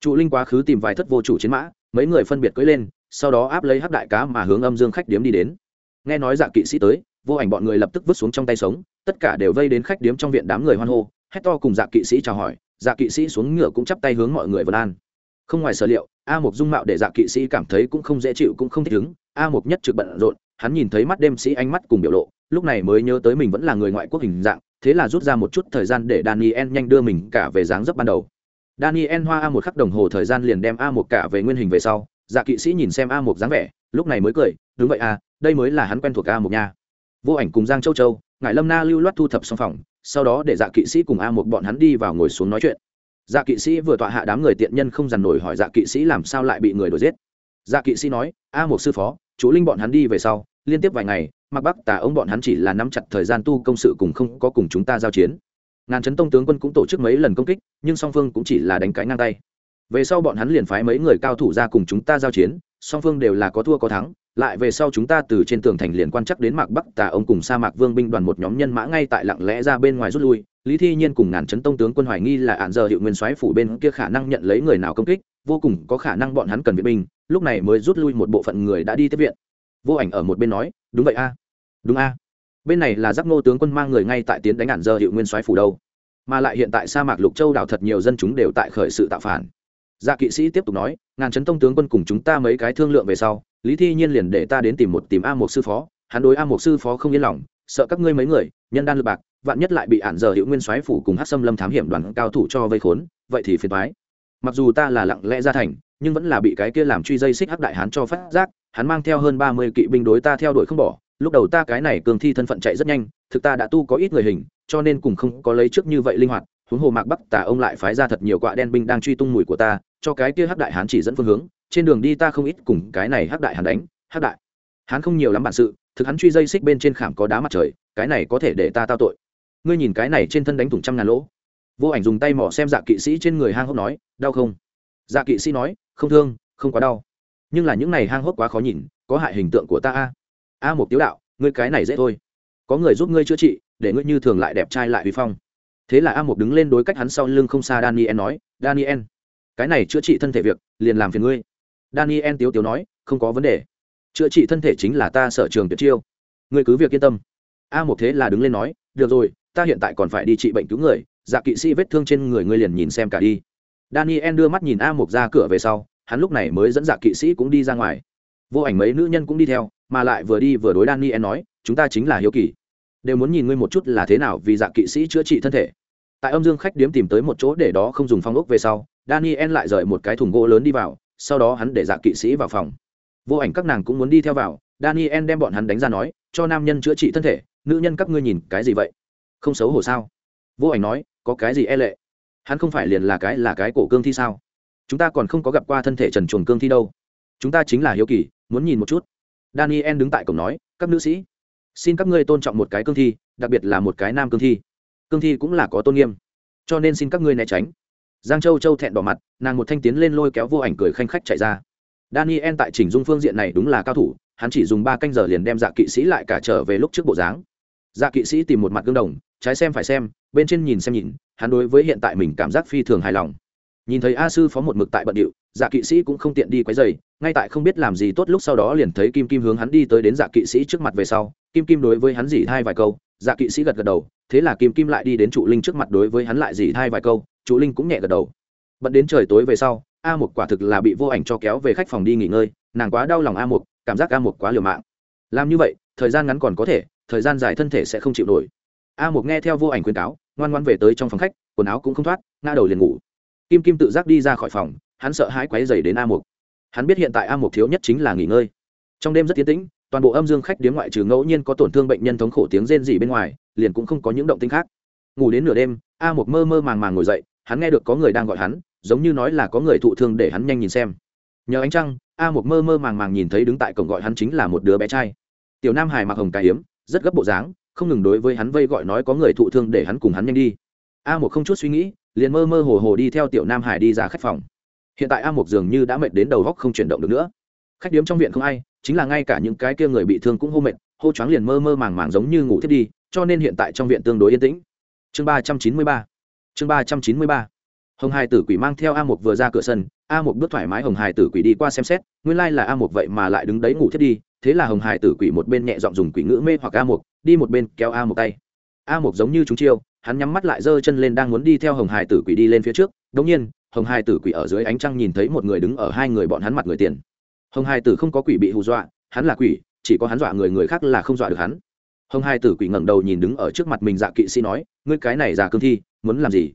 Trụ linh quá khứ tìm vài thất vô chủ chiến mã, mấy người phân biệt cưỡi lên, sau đó áp lấy hắc đại cá mà hướng âm dương khách điếm đi đến. Nghe nói dạ kỵ sĩ tới, vô ảnh bọn người lập tức vứt xuống trong tay sống, tất cả đều vây đến khách điếm trong viện đám người hoan hô, hét to cùng dạ kỵ sĩ chào hỏi dạ kỵ sĩ xuống ngựa cũng chắp tay hướng mọi người vân an. Không ngoài sở liệu, a một dung mạo để dạ kỵ sĩ cảm thấy cũng không dễ chịu cũng không thích ứng, a một nhất trực bận rộn, hắn nhìn thấy mắt đêm sĩ ánh mắt cùng biểu lộ, lúc này mới nhớ tới mình vẫn là người ngoại quốc hình dạng thế là rút ra một chút thời gian để daniel nhanh đưa mình cả về dáng dấp ban đầu. Daniel hoa a một khắc đồng hồ thời gian liền đem a một cả về nguyên hình về sau dạ kỵ sĩ nhìn xem a một dáng vẻ, lúc này mới cười, đúng vậy à đây mới là hắn quen thuộc a một nha. Vô ảnh cùng giang châu châu ngài lâm na lưu loát thu thập xong phòng, sau đó để dạ kỵ sĩ cùng a một bọn hắn đi vào ngồi xuống nói chuyện. Dạ kỵ sĩ vừa tọa hạ đám người tiện nhân không dằn nổi hỏi dạ kỵ sĩ làm sao lại bị người đuổi giết. Dạ kỵ sĩ nói, a một sư phó, chú linh bọn hắn đi về sau, liên tiếp vài ngày mặc bắc tả ông bọn hắn chỉ là nắm chặt thời gian tu công sự cùng không có cùng chúng ta giao chiến. Ngàn chấn tông tướng quân cũng tổ chức mấy lần công kích, nhưng song phương cũng chỉ là đánh cái ngang tay. Về sau bọn hắn liền phái mấy người cao thủ ra cùng chúng ta giao chiến, song phương đều là có thua có thắng, lại về sau chúng ta từ trên tường thành liền quan chắc đến mạc bắc tà ông cùng sa mạc vương binh đoàn một nhóm nhân mã ngay tại lặng lẽ ra bên ngoài rút lui. Lý thi nhiên cùng ngàn chấn tông tướng quân hoài nghi là ạn giờ hiệu nguyên soái phủ bên kia khả năng nhận lấy người nào công kích, vô cùng có khả năng bọn hắn cần viện binh, lúc này mới rút lui một bộ phận người đã đi tiếp viện. Vô ảnh ở một bên nói, đúng vậy a đúng a. Bên này là giác ngô tướng quân mang người ngay tại tiến đánh ạn giờ hiệu nguyên soái phủ đâu. Mà lại hiện tại sa mạc lục châu đảo thật nhiều dân chúng đều tại khởi sự tạo phản. Dạ kỵ sĩ tiếp tục nói, ngàn chấn tông tướng quân cùng chúng ta mấy cái thương lượng về sau, lý thi nhiên liền để ta đến tìm một tìm a một sư phó, hắn đối a một sư phó không yên lòng, sợ các ngươi mấy người, nhân đan lực bạc, vạn nhất lại bị ạn giờ hiệu nguyên soái phủ cùng hát xâm lâm thám hiểm đoàn cao thủ cho vây khốn, vậy thì phiền thoái mặc dù ta là lặng lẽ ra thành, nhưng vẫn là bị cái kia làm truy dây xích hắc đại hán cho phát giác, hắn mang theo hơn ba mươi kỵ binh đối ta theo đuổi không bỏ lúc đầu ta cái này cường thi thân phận chạy rất nhanh, thực ta đã tu có ít người hình, cho nên cùng không có lấy trước như vậy linh hoạt, huống hồ mạc bắc tà ông lại phái ra thật nhiều quạ đen binh đang truy tung mùi của ta, cho cái kia hắc đại hán chỉ dẫn phương hướng, trên đường đi ta không ít cùng cái này hắc đại hán đánh, hắc đại hán không nhiều lắm bản sự, thực hắn truy dây xích bên trên khảm có đá mặt trời, cái này có thể để ta tao tội. Ngươi nhìn cái này trên thân đánh thủng trăm ngàn lỗ. Vô ảnh dùng tay mỏ xem dạ kỵ sĩ trên người hang hốc nói, đau không? Dạ kỵ sĩ nói, không thương, không quá đau. Nhưng là những này hang hốc quá khó nhìn, có hại hình tượng của ta a a một tiếu đạo, ngươi cái này dễ thôi. Có người giúp ngươi chữa trị, để ngươi như thường lại đẹp trai lại uy phong. Thế là a một đứng lên đối cách hắn sau lưng không xa daniel nói, daniel, cái này chữa trị thân thể việc, liền làm phiền ngươi. Daniel tiếu tiếu nói, không có vấn đề. Chữa trị thân thể chính là ta sở trường tuyệt chiêu. Ngươi cứ việc yên tâm. A một thế là đứng lên nói, được rồi, ta hiện tại còn phải đi trị bệnh cứu người dạ kỵ sĩ vết thương trên người ngươi liền nhìn xem cả đi. Daniel đưa mắt nhìn a một ra cửa về sau, hắn lúc này mới dẫn dạ kỵ sĩ cũng đi ra ngoài. Vô ảnh mấy nữ nhân cũng đi theo mà lại vừa đi vừa đối daniel nói, chúng ta chính là hiếu kỳ. Đều muốn nhìn ngươi một chút là thế nào vì dạ kỵ sĩ chữa trị thân thể. Tại âm dương khách điếm tìm tới một chỗ để đó không dùng phong ốc về sau, daniel lại rời một cái thùng gỗ lớn đi vào, sau đó hắn để dạ kỵ sĩ vào phòng. Vô ảnh các nàng cũng muốn đi theo vào, daniel đem bọn hắn đánh ra nói, cho nam nhân chữa trị thân thể, nữ nhân các ngươi nhìn cái gì vậy? Không xấu hổ sao? Vô ảnh nói, có cái gì e lệ? Hắn không phải liền là cái là cái cổ cương thi sao? Chúng ta còn không có gặp qua thân thể trần chuồng cương thi đâu. Chúng ta chính là hiếu kỳ, muốn nhìn một chút daniel đứng tại cổng nói, các nữ sĩ, xin các ngươi tôn trọng một cái cương thi, đặc biệt là một cái nam cương thi. Cương thi cũng là có tôn nghiêm, cho nên xin các ngươi né tránh. Giang châu châu thẹn đỏ mặt, nàng một thanh tiến lên lôi kéo vô ảnh cười khanh khách chạy ra. Daniel tại chỉnh dung phương diện này đúng là cao thủ, hắn chỉ dùng ba canh giờ liền đem dạ kỵ sĩ lại cả trở về lúc trước bộ dáng. Dạ kỵ sĩ tìm một mặt gương đồng, trái xem phải xem, bên trên nhìn xem nhìn, hắn đối với hiện tại mình cảm giác phi thường hài lòng nhìn thấy a sư phó một mực tại bận điệu dạ kỵ sĩ cũng không tiện đi quấy dày ngay tại không biết làm gì tốt lúc sau đó liền thấy kim kim hướng hắn đi tới đến dạ kỵ sĩ trước mặt về sau. Kim kim đối với hắn dỉ thai vài câu dạ kỵ sĩ gật gật đầu, thế là kim kim lại đi đến trụ linh trước mặt đối với hắn lại dỉ thai vài câu, trụ linh cũng nhẹ gật đầu. Bận đến trời tối về sau, a một quả thực là bị vô ảnh cho kéo về khách phòng đi nghỉ ngơi, nàng quá đau lòng a một cảm giác a một quá liều mạng. Làm như vậy, thời gian ngắn còn có thể, thời gian dài thân thể sẽ không chịu nổi. A một nghe theo vô ảnh khuyên cáo, ngoan ngoan về tới trong phòng khách, quần áo cũng không thoát, ngã đầu liền ngủ kim kim tự giác đi ra khỏi phòng, hắn sợ hãi quáy dày đến a Mục. hắn biết hiện tại a Mục thiếu nhất chính là nghỉ ngơi. Trong đêm rất tiến tĩnh, toàn bộ âm dương khách điếm ngoại trừ ngẫu nhiên có tổn thương bệnh nhân thống khổ tiếng rên rỉ bên ngoài, liền cũng không có những động tinh khác. Ngủ đến nửa đêm, a Mục mơ mơ màng màng ngồi dậy, hắn nghe được có người đang gọi hắn, giống như nói là có người thụ thương để hắn nhanh nhìn xem. Nhờ ánh trăng, a Mục mơ mơ màng màng nhìn thấy đứng tại cổng gọi hắn chính là một đứa bé trai. Tiểu nam hải mặc hồng cài hiếm, rất gấp bộ dáng, không ngừng đối với hắn vây gọi nói có người thụ thương để hắn cùng hắn nhanh đi a một không chút suy nghĩ, liền mơ mơ hồ hồ đi theo tiểu nam hải đi ra khách phòng. Hiện tại a một dường như đã mệt đến đầu góc không chuyển động được nữa. Khách điếm trong viện không ai, chính là ngay cả những cái kia người bị thương cũng hô mệt, hô choáng liền mơ mơ màng màng giống như ngủ thiết đi, cho nên hiện tại trong viện tương đối yên tĩnh. Chương ba trăm chín mươi ba, chương ba trăm chín mươi ba. Hồng hải tử quỷ mang theo a một vừa ra cửa sân, a một bước thoải mái hồng hải tử quỷ đi qua xem xét, nguyên lai là a một vậy mà lại đứng đấy ngủ thiết đi, thế là hồng hải tử quỷ một bên nhẹ giọng dùng quỷ ngữ mê hoặc a một đi một bên kéo a một tay. A một giống như chúng chiêu hắn nhắm mắt lại giơ chân lên đang muốn đi theo hồng hải tử quỷ đi lên phía trước. Đống nhiên, hồng hải tử quỷ ở dưới ánh trăng nhìn thấy một người đứng ở hai người bọn hắn mặt người tiền. Hồng hải tử không có quỷ bị hù dọa, hắn là quỷ, chỉ có hắn dọa người người khác là không dọa được hắn. Hồng hải tử quỷ ngẩng đầu nhìn đứng ở trước mặt mình dạ kỵ sĩ nói, ngươi cái này già cương thi, muốn làm gì?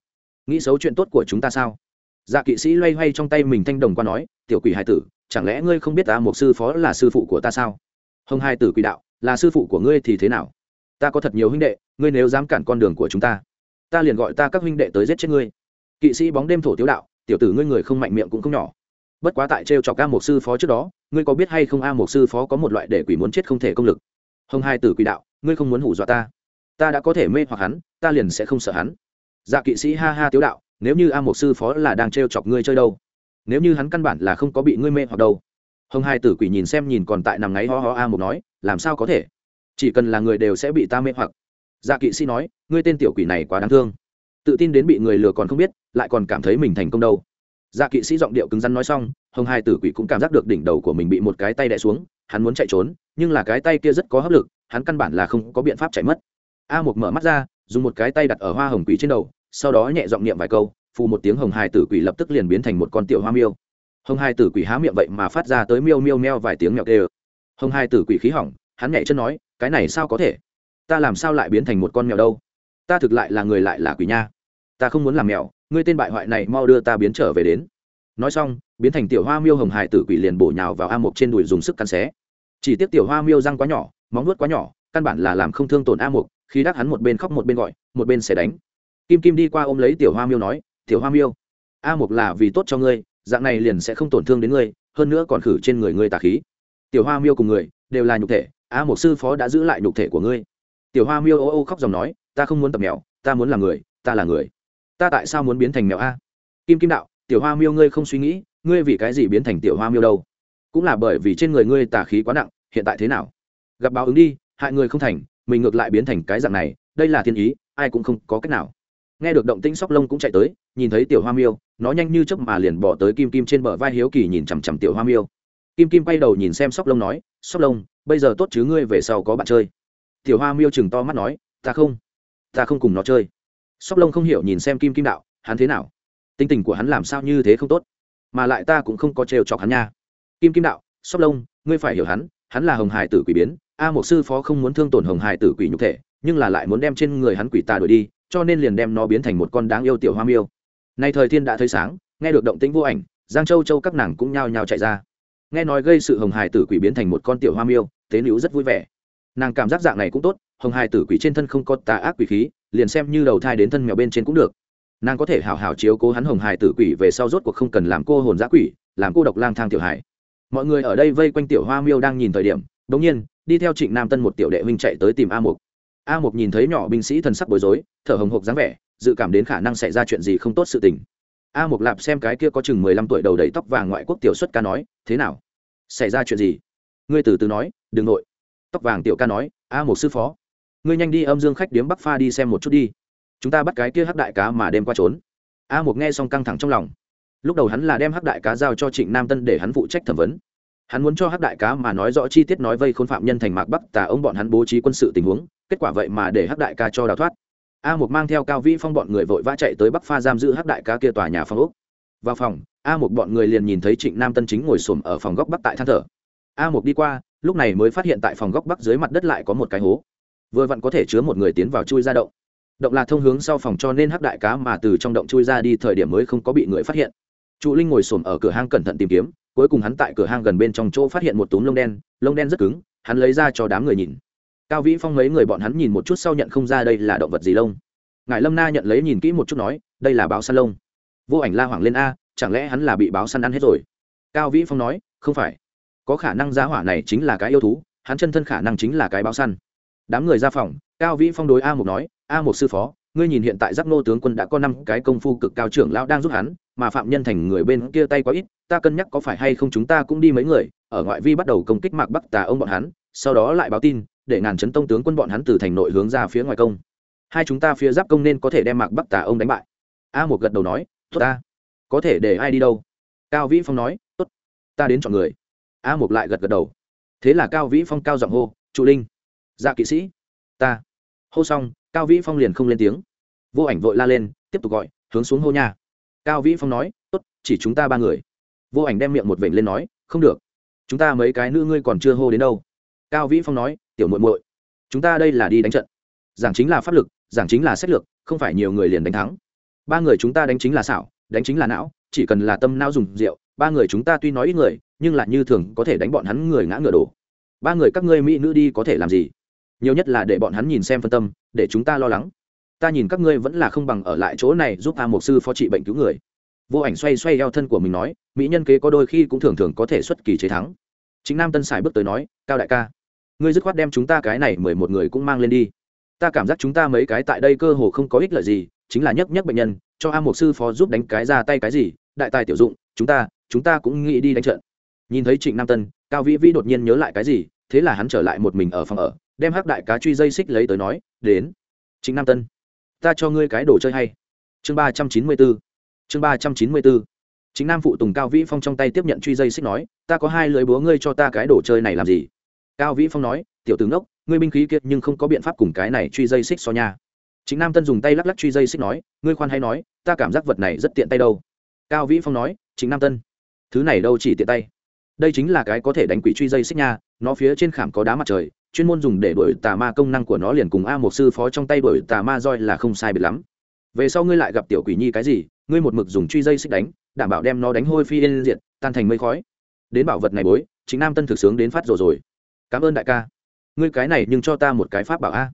Nghĩ xấu chuyện tốt của chúng ta sao? Dạ kỵ sĩ loay hoay trong tay mình thanh đồng qua nói, tiểu quỷ hải tử, chẳng lẽ ngươi không biết ta một sư phó là sư phụ của ta sao? Hồng hải tử quỷ đạo, là sư phụ của ngươi thì thế nào? Ta có thật nhiều huynh đệ, ngươi nếu dám cản con đường của chúng ta ta liền gọi ta các huynh đệ tới giết chết ngươi. Kỵ sĩ bóng đêm thổ tiếu đạo, tiểu tử ngươi người không mạnh miệng cũng không nhỏ. Bất quá tại trêu chọc a một sư phó trước đó, ngươi có biết hay không a một sư phó có một loại để quỷ muốn chết không thể công lực? Hồng hai tử quỷ đạo, ngươi không muốn hủ dọa ta. Ta đã có thể mê hoặc hắn, ta liền sẽ không sợ hắn. Dạ kỵ sĩ ha ha tiếu đạo, nếu như a một sư phó là đang trêu chọc ngươi chơi đâu? Nếu như hắn căn bản là không có bị ngươi mê hoặc đâu? Hồng hai tử quỷ nhìn xem nhìn còn tại nằm ngáy ho ho a một nói, làm sao có thể? Chỉ cần là người đều sẽ bị ta mê hoặc. Dạ kỵ sĩ nói, ngươi tên tiểu quỷ này quá đáng thương. Tự tin đến bị người lừa còn không biết, lại còn cảm thấy mình thành công đâu. Dạ kỵ sĩ giọng điệu cứng rắn nói xong, hồng hai tử quỷ cũng cảm giác được đỉnh đầu của mình bị một cái tay đè xuống, hắn muốn chạy trốn, nhưng là cái tay kia rất có hấp lực, hắn căn bản là không có biện pháp chạy mất. A một mở mắt ra, dùng một cái tay đặt ở hoa hồng quỷ trên đầu, sau đó nhẹ giọng niệm vài câu, phù một tiếng hồng hai tử quỷ lập tức liền biến thành một con tiểu hoa miêu. Hồng hai tử quỷ há miệng vậy mà phát ra tới miêu miêu meo vài tiếng mèo tê hồng hai tử quỷ khí hỏng, hắn nhảy chân nói cái này sao có thể? Ta làm sao lại biến thành một con mèo đâu? Ta thực lại là người lại là quỷ nha. Ta không muốn làm mèo, ngươi tên bại hoại này mau đưa ta biến trở về đến. Nói xong, biến thành tiểu hoa miêu hồng hải tử quỷ liền bổ nhào vào a mục trên đùi dùng sức cắn xé. Chỉ tiếc tiểu hoa miêu răng quá nhỏ, móng nuốt quá nhỏ, căn bản là làm không thương tổn a mục khi đắc hắn một bên khóc một bên gọi, một bên sẽ đánh. Kim kim đi qua ôm lấy tiểu hoa miêu nói, tiểu hoa miêu, a mục là vì tốt cho ngươi, dạng này liền sẽ không tổn thương đến ngươi, hơn nữa còn khử trên người ngươi tà khí. Tiểu hoa miêu cùng người đều là nhục thể a một sư phó đã giữ lại nhục thể của ngươi. Tiểu hoa miêu ô ô khóc dòng nói, ta không muốn tập mèo, ta muốn là người, ta là người. Ta tại sao muốn biến thành mèo a? Kim kim đạo, tiểu hoa miêu ngươi không suy nghĩ, ngươi vì cái gì biến thành tiểu hoa miêu đâu? Cũng là bởi vì trên người ngươi tà khí quá nặng, hiện tại thế nào? Gặp báo ứng đi, hại người không thành, mình ngược lại biến thành cái dạng này, đây là thiên ý, ai cũng không có cách nào. Nghe được động tĩnh sóc lông cũng chạy tới, nhìn thấy tiểu hoa miêu, nó nhanh như chớp mà liền bỏ tới kim kim trên bờ vai hiếu kỳ nhìn chằm chằm tiểu hoa miêu. Kim kim quay đầu nhìn xem sóc lông nói, sóc lông bây giờ tốt chứ ngươi về sau có bạn chơi. Tiểu hoa miêu chừng to mắt nói, ta không ta không cùng nó chơi. Sóc lông không hiểu nhìn xem kim kim đạo, hắn thế nào? Tinh tình của hắn làm sao như thế không tốt? Mà lại ta cũng không có trêu chọc hắn nha. Kim kim đạo, sóc lông, ngươi phải hiểu hắn hắn là hồng hải tử quỷ biến, a một sư phó không muốn thương tổn hồng hải tử quỷ nhục thể, nhưng là lại muốn đem trên người hắn quỷ tà đuổi đi, cho nên liền đem nó biến thành một con đáng yêu tiểu hoa miêu. Nay thời thiên đã thấy sáng, nghe được động tĩnh vô ảnh, giang châu châu các nàng cũng nhao nhao chạy ra. Nghe nói gây sự hồng hải tử quỷ biến thành một con tiểu hoa miêu tế nữ rất vui vẻ. Nàng cảm giác dạng này cũng tốt, hồng hải tử quỷ trên thân không có tà ác quỷ khí, liền xem như đầu thai đến thân mèo bên trên cũng được. Nàng có thể hào hào chiếu cố hắn hồng hải tử quỷ về sau rốt cuộc không cần làm cô hồn giã quỷ, làm cô độc lang thang tiểu hải mọi người ở đây vây quanh tiểu hoa miêu đang nhìn thời điểm đ ỗ n g nhiên, đi theo trịnh nam tân một tiểu đệ huynh chạy tới tìm a mục. A mục nhìn thấy nhỏ binh sĩ thần sắc bối rối, thở hồng hộc dáng vẻ, dự cảm đến khả năng xảy ra chuyện gì không tốt sự tình. A mục lạp xem cái kia có chừng mười lăm tuổi đầu đầy tóc vàng ngoại quốc tiểu xuất ca nói, thế nào? Xảy ra chuyện gì? Ngươi từ từ nói, đừng nội. Tóc vàng tiểu ca nói, a mục sư phó, ngươi nhanh đi âm dương khách điếm bắc pha đi xem một chút đi. Chúng ta bắt cái kia hắc đại cá mà đem qua trốn. A một nghe xong căng thẳng trong lòng. Lúc đầu hắn là đem hắc đại cá giao cho trịnh nam tân để hắn phụ trách thẩm vấn. Hắn muốn cho hắc đại cá mà nói rõ chi tiết nói vây khốn phạm nhân thành mạc bắc tà ông bọn hắn bố trí quân sự tình huống, kết quả vậy mà để hắc đại ca cho đào thoát. A một mang theo cao vĩ phong bọn người vội vã chạy tới bắc pha giam giữ hắc đại ca kia tòa nhà phòng úc vào phòng, a một bọn người liền nhìn thấy trịnh nam tân chính ngồi xổm ở phòng góc bắc tại than thở a một đi qua, lúc này mới phát hiện tại phòng góc bắc dưới mặt đất lại có một cái hố. Vừa vặn có thể chứa một người tiến vào chui ra động. Động là thông hướng sau phòng cho nên hắc đại cá mà từ trong động chui ra đi thời điểm mới không có bị người phát hiện. Trụ linh ngồi xổm ở cửa hang cẩn thận tìm kiếm, cuối cùng hắn tại cửa hang gần bên trong chỗ phát hiện một túm lông đen lông đen rất cứng, hắn lấy ra cho đám người nhìn. Cao vĩ phong mấy người bọn hắn nhìn một chút sau nhận không ra đây là động vật gì lông. Ngài lâm na nhận lấy nhìn kỹ một chút nói, đây là báo săn lông. Vô ảnh la hoảng lên a, chẳng lẽ hắn là bị báo săn ăn hết rồi? Cao vĩ phong nói, không phải có khả năng giá hỏa này chính là cái yêu thú, hắn chân thân khả năng chính là cái báo săn. Đám người ra phòng, cao vĩ phong đối a một nói, a một sư phó, ngươi nhìn hiện tại giác nô tướng quân đã có năm cái công phu cực cao trưởng lão đang giúp hắn, mà phạm nhân thành người bên kia tay quá ít, ta cân nhắc có phải hay không chúng ta cũng đi mấy người, ở ngoại vi bắt đầu công kích mạc bắc tà ông bọn hắn, sau đó lại báo tin, để ngàn chấn tông tướng quân bọn hắn từ thành nội hướng ra phía ngoài công. Hai chúng ta phía giáp công nên có thể đem mạc bắc tà ông đánh bại. A một gật đầu nói, tốt ta, có thể để ai đi đâu? Cao vĩ phong nói, tốt, ta đến chọn người a một lại gật gật đầu. Thế là cao vĩ phong cao giọng hô, trụ linh. Dạ kỵ sĩ. Ta. Hô xong, cao vĩ phong liền không lên tiếng. Vô ảnh vội la lên, tiếp tục gọi, hướng xuống hô nha. Cao vĩ phong nói, tốt, chỉ chúng ta ba người. Vô ảnh đem miệng một vểnh lên nói, không được. Chúng ta mấy cái nữ ngươi còn chưa hô đến đâu. Cao vĩ phong nói, tiểu muội muội, chúng ta đây là đi đánh trận. Giảng chính là pháp lực, giảng chính là sách lược, không phải nhiều người liền đánh thắng. Ba người chúng ta đánh chính là xảo, đánh chính là não, chỉ cần là tâm não dùng rượu ba người chúng ta tuy nói ít người, nhưng là như thường có thể đánh bọn hắn người ngã ngựa đổ. Ba người các ngươi mỹ nữ đi có thể làm gì? Nhiều nhất là để bọn hắn nhìn xem phân tâm, để chúng ta lo lắng. Ta nhìn các ngươi vẫn là không bằng ở lại chỗ này giúp a mục sư phó trị bệnh cứu người. Vô ảnh xoay xoay eo thân của mình nói, mỹ nhân kế có đôi khi cũng thường thường có thể xuất kỳ chế thắng. Chính nam tân sài bước tới nói, cao đại ca, ngươi dứt khoát đem chúng ta cái này mười một người cũng mang lên đi. Ta cảm giác chúng ta mấy cái tại đây cơ hồ không có ích lợi gì, chính là nhấc nhấc bệnh nhân, cho a một sư phó giúp đánh cái ra tay cái gì, đại tài tiểu dụng, chúng ta chúng ta cũng nghĩ đi đánh trận. Nhìn thấy trịnh nam tân, cao vĩ vĩ đột nhiên nhớ lại cái gì, thế là hắn trở lại một mình ở phòng ở, đem hắc đại cá truy dây xích lấy tới nói, đến, trịnh nam tân, ta cho ngươi cái đồ chơi hay. Chương ba trăm chín mươi bốn, chương ba trăm chín mươi bốn. Chính nam phụ tùng cao vĩ phong trong tay tiếp nhận truy dây xích nói, ta có hai lưới búa ngươi cho ta cái đồ chơi này làm gì? Cao vĩ phong nói, tiểu tướng đốc ngươi binh khí kiệt nhưng không có biện pháp cùng cái này truy dây xích so nha. Chính nam tân dùng tay lắc lắc truy dây xích nói, ngươi khoan hay nói, ta cảm giác vật này rất tiện tay đâu. Cao vĩ phong nói chính nam tân thứ này đâu chỉ tiện tay. Đây chính là cái có thể đánh quỷ truy dây xích nha, nó phía trên khảm có đá mặt trời, chuyên môn dùng để đổi tà ma công năng của nó liền cùng a một sư phó trong tay đổi tà ma roi là không sai biệt lắm. Về sau ngươi lại gặp tiểu quỷ nhi cái gì, ngươi một mực dùng truy dây xích đánh, đảm bảo đem nó đánh hôi phi yên diệt, tan thành mây khói. Đến bảo vật này bối, chính nam tân thực sướng đến phát rồi rồi. Cảm ơn đại ca. Ngươi cái này nhưng cho ta một cái pháp bảo a.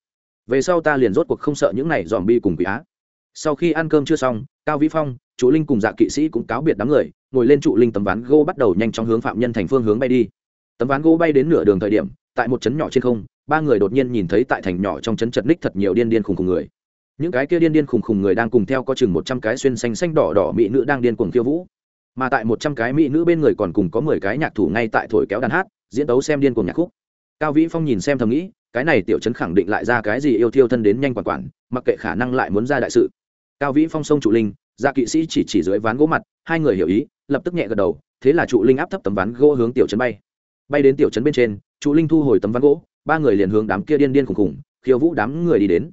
Về sau ta liền rốt cuộc không sợ những này dòm bi cùng quỷ á. Sau khi ăn cơm chưa xong, cao vĩ phong chủ linh cùng dạ kỵ sĩ cũng cáo biệt đám người ngồi lên trụ linh tấm ván gỗ bắt đầu nhanh chóng hướng phạm nhân thành phương hướng bay đi. Tấm ván gỗ bay đến nửa đường thời điểm, tại một trấn nhỏ trên không, ba người đột nhiên nhìn thấy tại thành nhỏ trong trấn chật ních thật nhiều điên điên khùng khùng người. Những cái kia điên điên khùng khùng người đang cùng theo có chừng một trăm cái xuyên xanh xanh đỏ đỏ mỹ nữ đang điên cuồng khiêu vũ. Mà tại một trăm cái mỹ nữ bên người còn cùng có mười cái nhạc thủ ngay tại thổi kéo đàn hát, diễn tấu xem điên cuồng nhạc khúc. Cao vĩ phong nhìn xem thầm nghĩ, cái này tiểu trấn khẳng định lại ra cái gì yêu thiêu thân đến nhanh quản quản, mặc kệ khả năng lại muốn ra đại sự. Cao vĩ phong sông trụ linh gia kỵ sĩ chỉ chỉ dưới ván gỗ mặt, hai người hiểu ý lập tức nhẹ gật đầu, thế là trụ linh áp thấp tấm ván gỗ hướng tiểu trấn bay. Bay đến tiểu trấn bên trên, trụ linh thu hồi tấm ván gỗ, ba người liền hướng đám kia điên điên khùng khùng khiêu vũ đám người đi đến.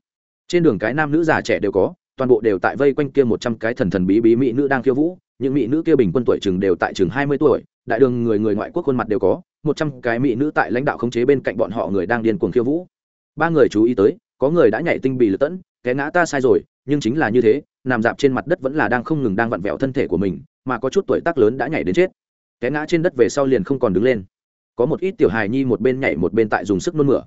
Trên đường cái nam nữ già trẻ đều có, toàn bộ đều tại vây quanh kia một trăm cái thần thần bí bí mỹ nữ đang khiêu vũ, những mỹ nữ kia bình quân tuổi chừng đều tại chừng hai mươi tuổi, đại đường người người ngoại quốc khuôn mặt đều có, một trăm cái mỹ nữ tại lãnh đạo khống chế bên cạnh bọn họ người đang điên cuồng khiêu vũ. Ba người chú ý tới, có người đã nhảy tinh bì lật tẫn, té ngã ta sai rồi, nhưng chính là như thế, nằm dạp trên mặt đất vẫn là đang không ngừng đang vặn vẹo thân thể của mình mà có chút tuổi tác lớn đã nhảy đến chết. Cái ngã trên đất về sau liền không còn đứng lên. Có một ít tiểu hài nhi một bên nhảy một bên tại dùng sức nôn mửa.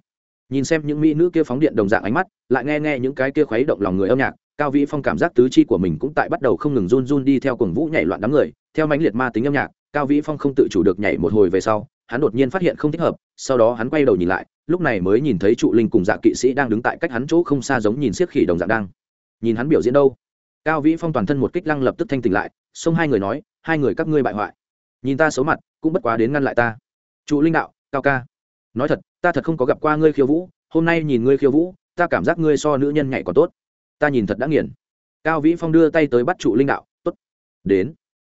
Nhìn xem những mỹ nữ kia phóng điện đồng dạng ánh mắt, lại nghe nghe những cái kia khuấy động lòng người âm nhạc, cao vĩ phong cảm giác tứ chi của mình cũng tại bắt đầu không ngừng run run đi theo cuồng vũ nhảy loạn đám người. Theo mãnh liệt ma tính âm nhạc, cao vĩ phong không tự chủ được nhảy một hồi về sau, hắn đột nhiên phát hiện không thích hợp, sau đó hắn quay đầu nhìn lại, lúc này mới nhìn thấy trụ linh cùng dạ kỵ sĩ đang đứng tại cách hắn chỗ không xa giống nhìn siết khỉ đồng dạng đang. Nhìn hắn biểu diễn đâu? Cao vĩ phong toàn thân một kích lăng lập tức thanh tỉnh lại, xông hai người nói, hai người các ngươi bại hoại. Nhìn ta xấu mặt, cũng bất quá đến ngăn lại ta. Trụ linh đạo, cao ca. Nói thật, ta thật không có gặp qua ngươi khiêu vũ, hôm nay nhìn ngươi khiêu vũ, ta cảm giác ngươi so nữ nhân nhảy còn tốt. Ta nhìn thật đã nghiền. Cao vĩ phong đưa tay tới bắt trụ linh đạo, tốt, đến.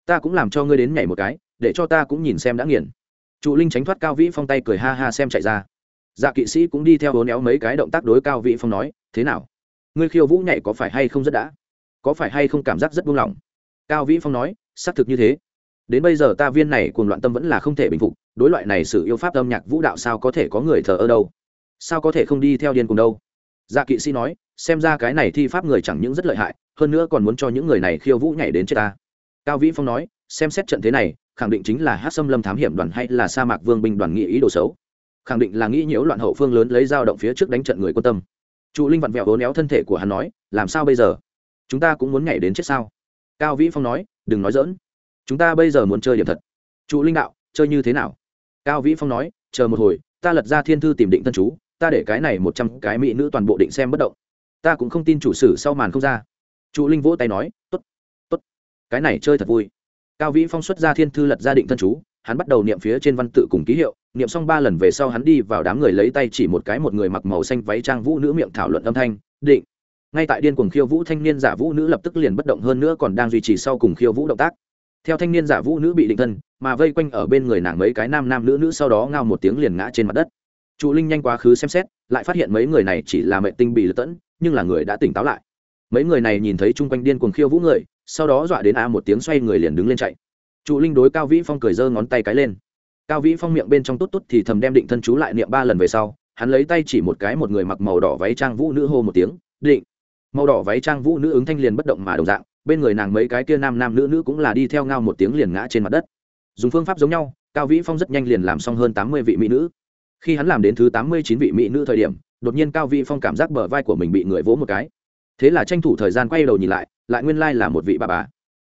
Ta cũng làm cho ngươi đến nhảy một cái, để cho ta cũng nhìn xem đã nghiền. Trụ linh tránh thoát cao vĩ phong tay cười ha ha xem chạy ra. Dạ kỵ sĩ cũng đi theo hố néo mấy cái động tác đối cao vĩ phong nói, thế nào? Ngươi khiêu vũ nhảy có phải hay không rất đã? Có phải hay không cảm giác rất buông lỏng? Cao vĩ phong nói, xác thực như thế. Đến bây giờ ta viên này cùng loạn tâm vẫn là không thể bình phục, đối loại này sự yêu pháp âm nhạc vũ đạo sao có thể có người thờ ơ đâu? Sao có thể không đi theo điên cùng đâu? Dạ kỵ sĩ nói, xem ra cái này thi pháp người chẳng những rất lợi hại, hơn nữa còn muốn cho những người này khiêu vũ nhảy đến chết ta. Cao vĩ phong nói, xem xét trận thế này, khẳng định chính là hát xâm lâm thám hiểm đoàn hay là sa mạc vương binh đoàn nghị ý đồ xấu. Khẳng định là nghĩ nhiễu loạn hậu phương lớn lấy dao động phía trước đánh trận người quan tâm. Trụ linh vặn vẹo hố néo thân thể của hắn nói, làm sao bây giờ? Chúng ta cũng muốn nhảy đến chết sao? Cao vĩ phong nói, đừng nói dỡn chúng ta bây giờ muốn chơi điểm thật. Trụ linh đạo, chơi như thế nào? Cao vĩ phong nói, chờ một hồi, ta lật ra thiên thư tìm định thân chú, ta để cái này một trăm cái mỹ nữ toàn bộ định xem bất động. Ta cũng không tin chủ sử sau màn không ra. Trụ linh vỗ tay nói t ố t t ố t cái này chơi thật vui. Cao vĩ phong xuất ra thiên thư lật ra định thân chú, hắn bắt đầu niệm phía trên văn tự cùng ký hiệu, niệm xong ba lần về sau hắn đi vào đám người lấy tay chỉ một cái một người mặc màu xanh váy trang vũ nữ miệng thảo luận âm thanh, định ngay tại điên cuồng khiêu vũ thanh niên giả vũ nữ lập tức liền bất động hơn nữa còn đang duy trì sau cùng khiêu vũ động tác. Theo thanh niên giả vũ nữ bị định thân, mà vây quanh ở bên người nàng mấy cái nam nam nữ nữ sau đó ngao một tiếng liền ngã trên mặt đất. Trụ linh nhanh quá khứ xem xét, lại phát hiện mấy người này chỉ là mệnh tinh bị lật tẫn, nhưng là người đã tỉnh táo lại. Mấy người này nhìn thấy chung quanh điên cuồng khiêu vũ người, sau đó dọa đến a một tiếng xoay người liền đứng lên chạy. Trụ linh đối cao vĩ phong cười giơ ngón tay cái lên. Cao vĩ phong miệng bên trong tốt tốt thì thầm đem định thân chú lại niệm ba lần về sau, hắn lấy tay chỉ một cái một người mặc màu đỏ váy trang vũ nữ hô một tiếng, định! Màu đỏ váy trang vũ nữ ứng thanh liền bất động mà đồng dạng, bên người nàng mấy cái kia nam nam nữ nữ cũng là đi theo ngao một tiếng liền ngã trên mặt đất. Dùng phương pháp giống nhau, cao vĩ phong rất nhanh liền làm xong hơn tám mươi vị mỹ nữ. Khi hắn làm đến thứ tám mươi chín vị mỹ nữ thời điểm, đột nhiên cao vĩ phong cảm giác bờ vai của mình bị người vỗ một cái. Thế là tranh thủ thời gian quay đầu nhìn lại lại nguyên lai là một vị bà bà.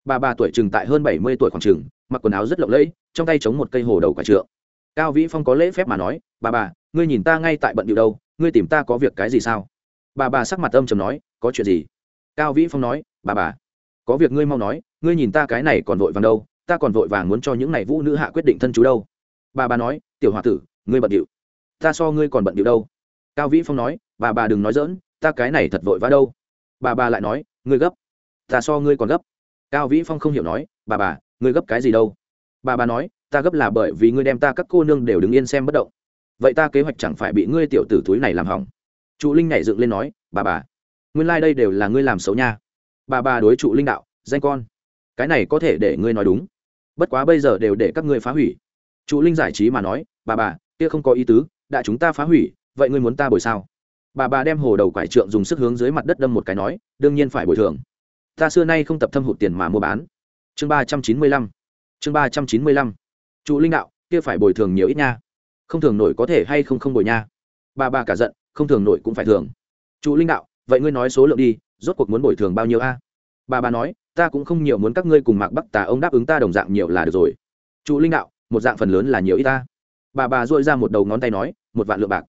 Bà bà tuổi chừng tại hơn bảy mươi tuổi khoảng chừng, mặc quần áo rất lộng lẫy, trong tay chống một cây hồ đầu quả trượng. Cao vĩ phong có lễ phép mà nói, bà bà, ngươi nhìn ta ngay tại bận điệu đâu, ngươi tìm ta có việc cái gì sao? Bà bà sắc mặt âm trầm nói có chuyện gì? Cao vĩ phong nói, bà bà, có việc ngươi mau nói, ngươi nhìn ta cái này còn vội vàng đâu, ta còn vội vàng muốn cho những này vũ nữ hạ quyết định thân chú đâu. Bà bà nói, tiểu h o a tử, ngươi bận điệu. Ta so ngươi còn bận điệu đâu. Cao vĩ phong nói, bà bà đừng nói dỡn ta cái này thật vội vã đâu. Bà bà lại nói, ngươi gấp. Ta so ngươi còn gấp. Cao vĩ phong không hiểu nói, bà bà, ngươi gấp cái gì đâu? Bà bà nói, ta gấp là bởi vì ngươi đem ta các cô nương đều đứng yên xem bất động. Vậy ta kế hoạch chẳng phải bị ngươi tiểu tử túi này làm hỏng. Trụ linh nhảy dựng lên nói, bà bà nguyên lai、like、đây đều là ngươi làm xấu nha. Bà bà đối trụ linh đạo, danh con. Cái này có thể để ngươi nói đúng. Bất quá bây giờ đều để các ngươi phá hủy. Trụ linh giải trí mà nói, bà bà, kia không có ý tứ, đã chúng ta phá hủy, vậy ngươi muốn ta bồi sao? Bà bà đem hồ đầu quải trượng dùng sức hướng dưới mặt đất đâm một cái nói, đương nhiên phải bồi thường. Ta xưa nay không tập thâm hụt tiền mà mua bán. Chương ba trăm chín mươi lăm. Chương ba trăm chín mươi lăm. Trụ linh đạo, kia phải bồi thường nhiều ít nha. Không thường nổi có thể hay không không bồi nha. Bà bà cả giận, không thường nổi cũng phải thường. Trụ linh đạo vậy ngươi nói số lượng đi, rốt cuộc muốn bồi thường bao nhiêu a? Bà bà nói, ta cũng không nhiều muốn các ngươi cùng mạc bắc tà ông đáp ứng ta đồng dạng nhiều là được rồi. Trụ linh đạo, một dạng phần lớn là nhiều ít ta. Bà bà dội ra một đầu ngón tay nói, một vạn lượng bạc.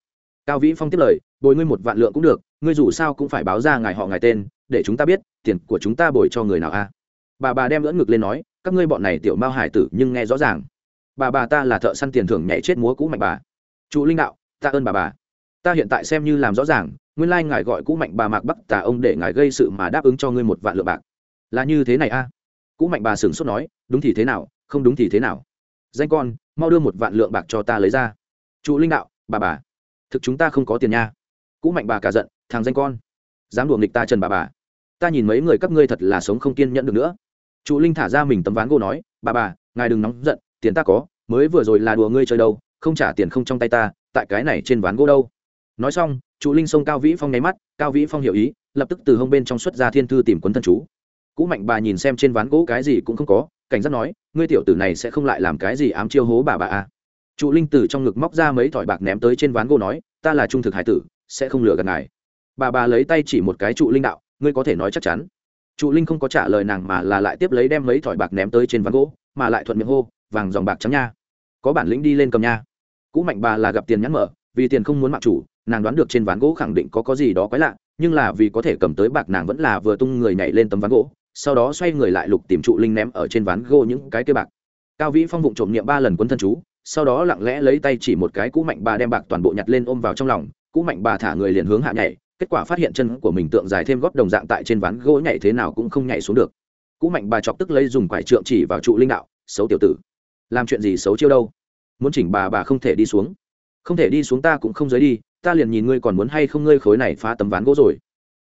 Cao vĩ phong tiếp lời, bồi ngươi một vạn lượng cũng được, ngươi dù sao cũng phải báo ra ngài họ ngài tên, để chúng ta biết, tiền của chúng ta bồi cho người nào a? Bà bà đem lỡ ngực lên nói, các ngươi bọn này tiểu mao hải tử nhưng nghe rõ ràng. Bà bà ta là thợ săn tiền thưởng nhảy chết múa cũ mạnh bà. Trụ linh đạo ta ơn bà bà. Ta hiện tại xem như làm rõ ràng nguyên lai ngài gọi cũ mạnh bà mạc bắc tà ông để ngài gây sự mà đáp ứng cho ngươi một vạn lượng bạc. Là như thế này a. À? cũ mạnh bà sửng sốt nói, đúng thì thế nào, không đúng thì thế nào. Danh con, mau đưa một vạn lượng bạc cho ta lấy ra. Trụ linh đạo, bà bà. Thực chúng ta không có tiền nha. Cũ mạnh bà cả giận, thằng danh con. Dám đùa nghịch ta trần bà bà. Ta nhìn mấy người các ngươi thật là sống không kiên nhẫn được nữa. Trụ linh thả ra mình tấm ván gỗ nói, bà bà, ngài đừng nóng giận, tiền ta có, mới vừa rồi là đùa ngươi chơi đâu, không trả tiền không trong tay ta, tại cái này trên ván gỗ đâu. Nói xong trụ linh sông cao vĩ phong nháy mắt, cao vĩ phong hiểu ý, lập tức từ hông bên trong xuất ra thiên thư tìm quấn thân chú. Cũ mạnh bà nhìn xem trên ván gỗ cái gì cũng không có, cảnh giác nói, ngươi tiểu tử này sẽ không lại làm cái gì ám chiêu hố bà bà à. trụ linh từ trong ngực móc ra mấy thỏi bạc ném tới trên ván gỗ nói, ta là trung thực hải tử, sẽ không lừa gạt ngài. Bà bà lấy tay chỉ một cái trụ linh đạo, ngươi có thể nói chắc chắn. Trụ linh không có trả lời nàng mà là lại tiếp lấy đem mấy thỏi bạc ném tới trên ván gỗ, mà lại thuận miệng hô, vàng dòng bạc trắng nha, có bản lĩnh đi lên cầm nha. Cũ mạnh bà là gặp tiền nhắn mở, vì tiền không muốn mặc chủ nàng đoán được trên ván gỗ khẳng định có có gì đó quái lạ, nhưng là vì có thể cầm tới bạc nàng vẫn là vừa tung người nhảy lên tấm ván gỗ, sau đó xoay người lại lục tìm trụ linh ném ở trên ván gỗ những cái kia bạc. Cao vĩ phong vụng trộm niệm ba lần quân thân chú, sau đó lặng lẽ lấy tay chỉ một cái cũ mạnh bà đem bạc toàn bộ nhặt lên ôm vào trong lòng cũ mạnh bà thả người liền hướng hạ nhảy, kết quả phát hiện chân của mình tượng dài thêm góp đồng dạng tại trên ván gỗ nhảy thế nào cũng không nhảy xuống được. Cũ mạnh bà chọc tức lấy dùng quải trượng chỉ vào trụ linh đạo, xấu tiểu tử, làm chuyện gì xấu chiêu đâu? Muốn chỉnh bà bà không thể đi xuống. Không thể đi xuống ta cũng không giới đi ta liền nhìn ngươi còn muốn hay không ngươi khối này phá tấm ván gỗ rồi.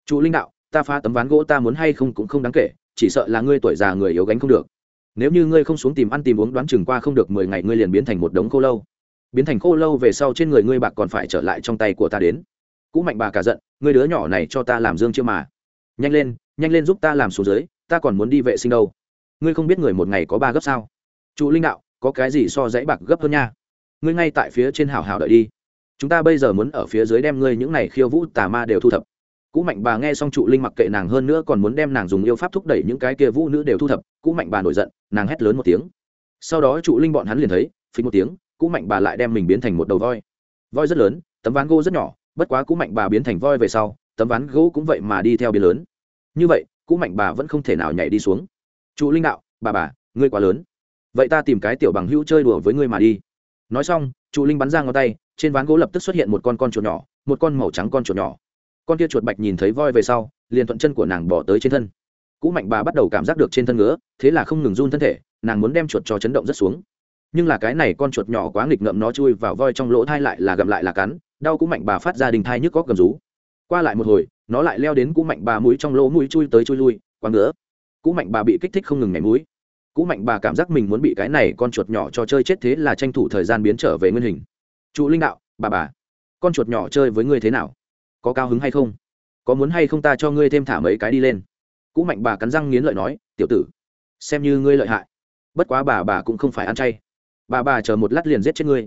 Trụ linh đạo, ta phá tấm ván gỗ ta muốn hay không cũng không đáng kể, chỉ sợ là ngươi tuổi già người yếu gánh không được. Nếu như ngươi không xuống tìm ăn tìm uống đoán chừng qua không được mười ngày ngươi liền biến thành một đống khô lâu. Biến thành khô lâu về sau trên người ngươi bạc còn phải trở lại trong tay của ta đến. Cũ mạnh bà cả giận, ngươi đứa nhỏ này cho ta làm dương chưa mà. Nhanh lên nhanh lên giúp ta làm xuống dưới, ta còn muốn đi vệ sinh đâu. Ngươi không biết người một ngày có ba gấp sao? Trụ linh đạo, có cái gì so dãy bạc gấp hơn nha? Ngươi ngay tại phía trên hào hào đợi đi chúng ta bây giờ muốn ở phía dưới đem ngươi những này khiêu vũ tà ma đều thu thập. Cũ mạnh bà nghe xong trụ linh mặc kệ nàng hơn nữa còn muốn đem nàng dùng yêu pháp thúc đẩy những cái kia vũ nữ đều thu thập, cũ mạnh bà nổi giận, nàng hét lớn một tiếng. Sau đó trụ linh bọn hắn liền thấy phí một tiếng, cũ mạnh bà lại đem mình biến thành một đầu voi. Voi rất lớn, tấm ván gỗ rất nhỏ, bất quá cũ mạnh bà biến thành voi về sau, tấm ván gỗ cũng vậy mà đi theo biến lớn. Như vậy, cũ mạnh bà vẫn không thể nào nhảy đi xuống. Trụ linh đạo, bà bà, ngươi quá lớn. Vậy ta tìm cái tiểu bằng hữu chơi đùa với ngươi mà đi. Nói xong, trụ linh bắn ra ngón tay trên ván gỗ lập tức xuất hiện một con con chuột nhỏ, một con màu trắng con chuột nhỏ. Con kia chuột bạch nhìn thấy voi về sau, liền thuận chân của nàng bỏ tới trên thân. Cũ mạnh bà bắt đầu cảm giác được trên thân ngứa, thế là không ngừng run thân thể, nàng muốn đem chuột cho chấn động rất xuống. Nhưng là cái này con chuột nhỏ quá nghịch ngợm nó chui vào voi trong lỗ thai lại là gặm lại là cắn, đau cũ mạnh bà phát ra đình thai nhức góc gầm rú. Qua lại một hồi, nó lại leo đến cũ mạnh bà mũi trong lỗ mũi chui tới chui lui, quá ngứa. Cũ mạnh bà bị kích thích không ngừng nhảy mũi. Cũ mạnh bà cảm giác mình muốn bị cái này con chuột nhỏ cho chơi chết thế là tranh thủ thời gian biến trở về nguyên hình trụ linh đạo, bà bà, con chuột nhỏ chơi với ngươi thế nào? Có cao hứng hay không? Có muốn hay không ta cho ngươi thêm thả mấy cái đi lên? Cũ mạnh bà cắn răng nghiến lợi nói, tiểu tử, xem như ngươi lợi hại, bất quá bà bà cũng không phải ăn chay. Bà bà chờ một lát liền giết chết ngươi.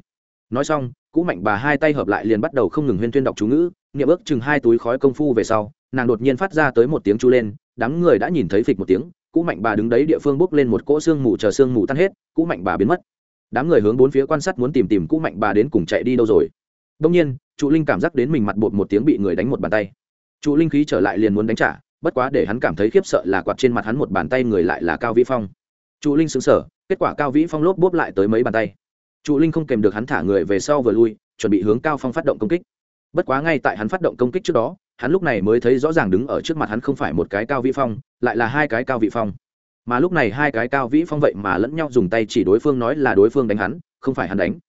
Nói xong, cũ mạnh bà hai tay hợp lại liền bắt đầu không ngừng huyên tuyên đọc chú ngữ nghiệm ước chừng hai túi khói công phu về sau, nàng đột nhiên phát ra tới một tiếng chu lên, đám người đã nhìn thấy phịch một tiếng, cũ mạnh bà đứng đấy địa phương bốc lên một cỗ xương mù chờ xương mù tan hết, cũ mạnh bà biến mất đám người hướng bốn phía quan sát muốn tìm tìm cũ mạnh bà đến cùng chạy đi đâu rồi. Đông nhiên, trụ linh cảm giác đến mình mặt bột một tiếng bị người đánh một bàn tay. Trụ linh khí trở lại liền muốn đánh trả, bất quá để hắn cảm thấy khiếp sợ là quạt trên mặt hắn một bàn tay người lại là cao vĩ phong. Trụ linh xứng sở kết quả cao vĩ phong lốp bốp lại tới mấy bàn tay. Trụ linh không kèm được hắn thả người về sau vừa lui, chuẩn bị hướng cao phong phát động công kích. Bất quá ngay tại hắn phát động công kích trước đó, hắn lúc này mới thấy rõ ràng đứng ở trước mặt hắn không phải một cái cao vĩ phong, lại là hai cái cao vị phong mà lúc này hai cái cao vĩ phong vậy mà lẫn nhau dùng tay chỉ đối phương nói là đối phương đánh hắn, không phải hắn đánh.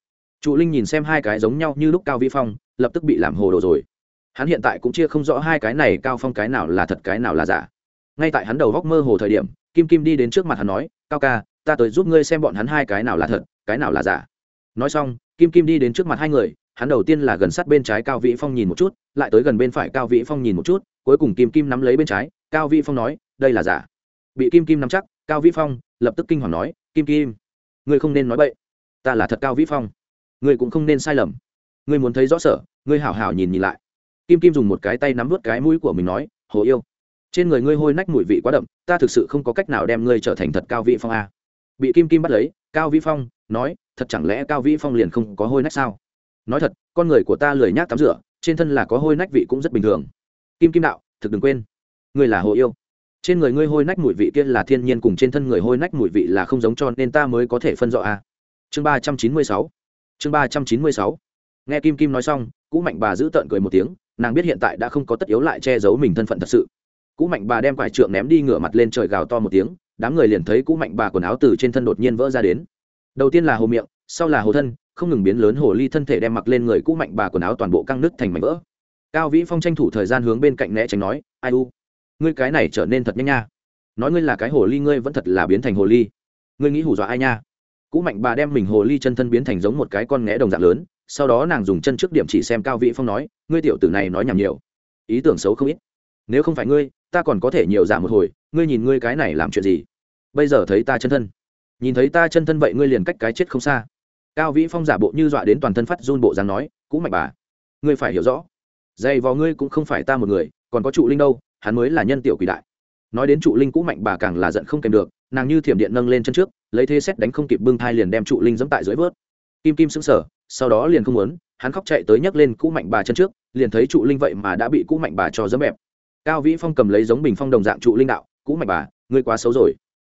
Trụ linh nhìn xem hai cái giống nhau như lúc cao vĩ phong, lập tức bị làm hồ đồ rồi. Hắn hiện tại cũng chia không rõ hai cái này cao phong cái nào là thật cái nào là giả. Ngay tại hắn đầu góc mơ hồ thời điểm, kim kim đi đến trước mặt hắn nói, cao ca, ta tới giúp ngươi xem bọn hắn hai cái nào là thật, cái nào là giả. Nói xong, kim kim đi đến trước mặt hai người, hắn đầu tiên là gần sát bên trái cao vĩ phong nhìn một chút, lại tới gần bên phải cao vĩ phong nhìn một chút, cuối cùng kim kim nắm lấy bên trái, cao vĩ phong nói, đây là giả bị kim kim nắm chắc, cao vĩ phong lập tức kinh hoàng nói, kim kim, ngươi không nên nói bậy. Ta là thật cao vĩ phong. Ngươi cũng không nên sai lầm. Ngươi muốn thấy rõ sở, ngươi hảo hảo nhìn nhìn lại. Kim kim dùng một cái tay nắm vớt cái mũi của mình nói, hồ yêu, trên người ngươi hôi nách mùi vị quá đậm, ta thực sự không có cách nào đem ngươi trở thành thật cao vĩ phong a. Bị kim kim bắt lấy, cao vĩ phong nói, thật chẳng lẽ cao vĩ phong liền không có hôi nách sao? Nói thật, con người của ta lười nhác tắm rửa, trên thân là có hôi nách vị cũng rất bình thường. Kim kim đạo, thực đừng quên, ngươi là hồ yêu trên người ngươi hôi nách mùi vị kia là thiên nhiên cùng trên thân người hôi nách mùi vị là không giống cho nên ta mới có thể phân rõ a chương ba trăm chín mươi sáu. Chương ba trăm chín mươi sáu. Nghe kim kim nói xong, cũ mạnh bà giữ tợn cười một tiếng, nàng biết hiện tại đã không có tất yếu lại che giấu mình thân phận thật sự. Cũ mạnh bà đem quải trượng ném đi ngửa mặt lên trời gào to một tiếng, đám người liền thấy cũ mạnh bà quần áo từ trên thân đột nhiên vỡ ra đến. Đầu tiên là hồ miệng, sau là hồ thân, không ngừng biến lớn hồ ly thân thể đem mặc lên người cũ mạnh bà quần áo toàn bộ căng nứt thành mảnh vỡ. Cao vĩ phong tranh thủ thời gian hướng bên cạnh né tránh nói, ai u ngươi cái này trở nên thật nhanh nha. Nói ngươi là cái hồ ly, ngươi vẫn thật là biến thành hồ ly. Ngươi nghĩ hù dọa ai nha? Cũ mạnh bà đem mình hồ ly chân thân biến thành giống một cái con nghé đồng dạng lớn, sau đó nàng dùng chân trước điểm chỉ xem cao vĩ phong nói, ngươi tiểu tử này nói nhảm nhiều. Ý tưởng xấu không ít. Nếu không phải ngươi, ta còn có thể nhiều giả một hồi, ngươi nhìn ngươi cái này làm chuyện gì? Bây giờ thấy ta chân thân. Nhìn thấy ta chân thân vậy ngươi liền cách cái chết không xa. Cao vĩ phong giả bộ như dọa đến toàn thân phát run bộ dáng nói, cũ mạnh bà, ngươi phải hiểu rõ. Dày vò ngươi cũng không phải ta một người, còn có trụ linh đâu hắn mới là nhân tiểu quỷ đại. Nói đến trụ linh cũ mạnh bà càng là giận không kèm được, nàng như thiểm điện nâng lên chân trước, lấy thế xét đánh không kịp bưng thai liền đem trụ linh dẫm tại dưới vớt. Kim kim sững sờ, sau đó liền không muốn, hắn khóc chạy tới nhấc lên cũ mạnh bà chân trước, liền thấy trụ linh vậy mà đã bị cũ mạnh bà cho dẫm bẹp. Cao vĩ phong cầm lấy giống bình phong đồng dạng trụ linh đạo, cũ mạnh bà, ngươi quá xấu rồi.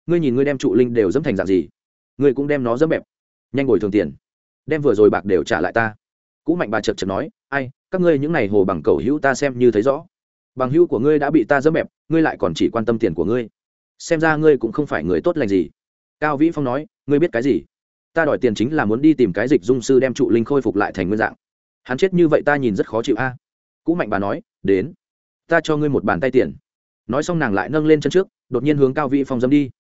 Ngươi nhìn ngươi đem trụ linh đều dẫm thành dạng gì? Ngươi cũng đem nó dẫm bẹp. Nhanh ngồi thường tiền. Đem vừa rồi bạc đều trả lại ta. Cũ mạnh bà chật chật nói, ai, các ngươi những n à y hồ bằng cầu hữu ta xem như thấy rõ bằng hữu của ngươi đã bị ta dẫm bẹp, ngươi lại còn chỉ quan tâm tiền của ngươi. Xem ra ngươi cũng không phải người tốt lành gì. Cao vĩ phong nói, ngươi biết cái gì? Ta đòi tiền chính là muốn đi tìm cái dịch dung sư đem trụ linh khôi phục lại thành nguyên dạng. Hắn chết như vậy ta nhìn rất khó chịu a. Cũ mạnh bà nói, đến, ta cho ngươi một bàn tay tiền. Nói xong nàng lại nâng lên chân trước, đột nhiên hướng cao vĩ phong dâm đi.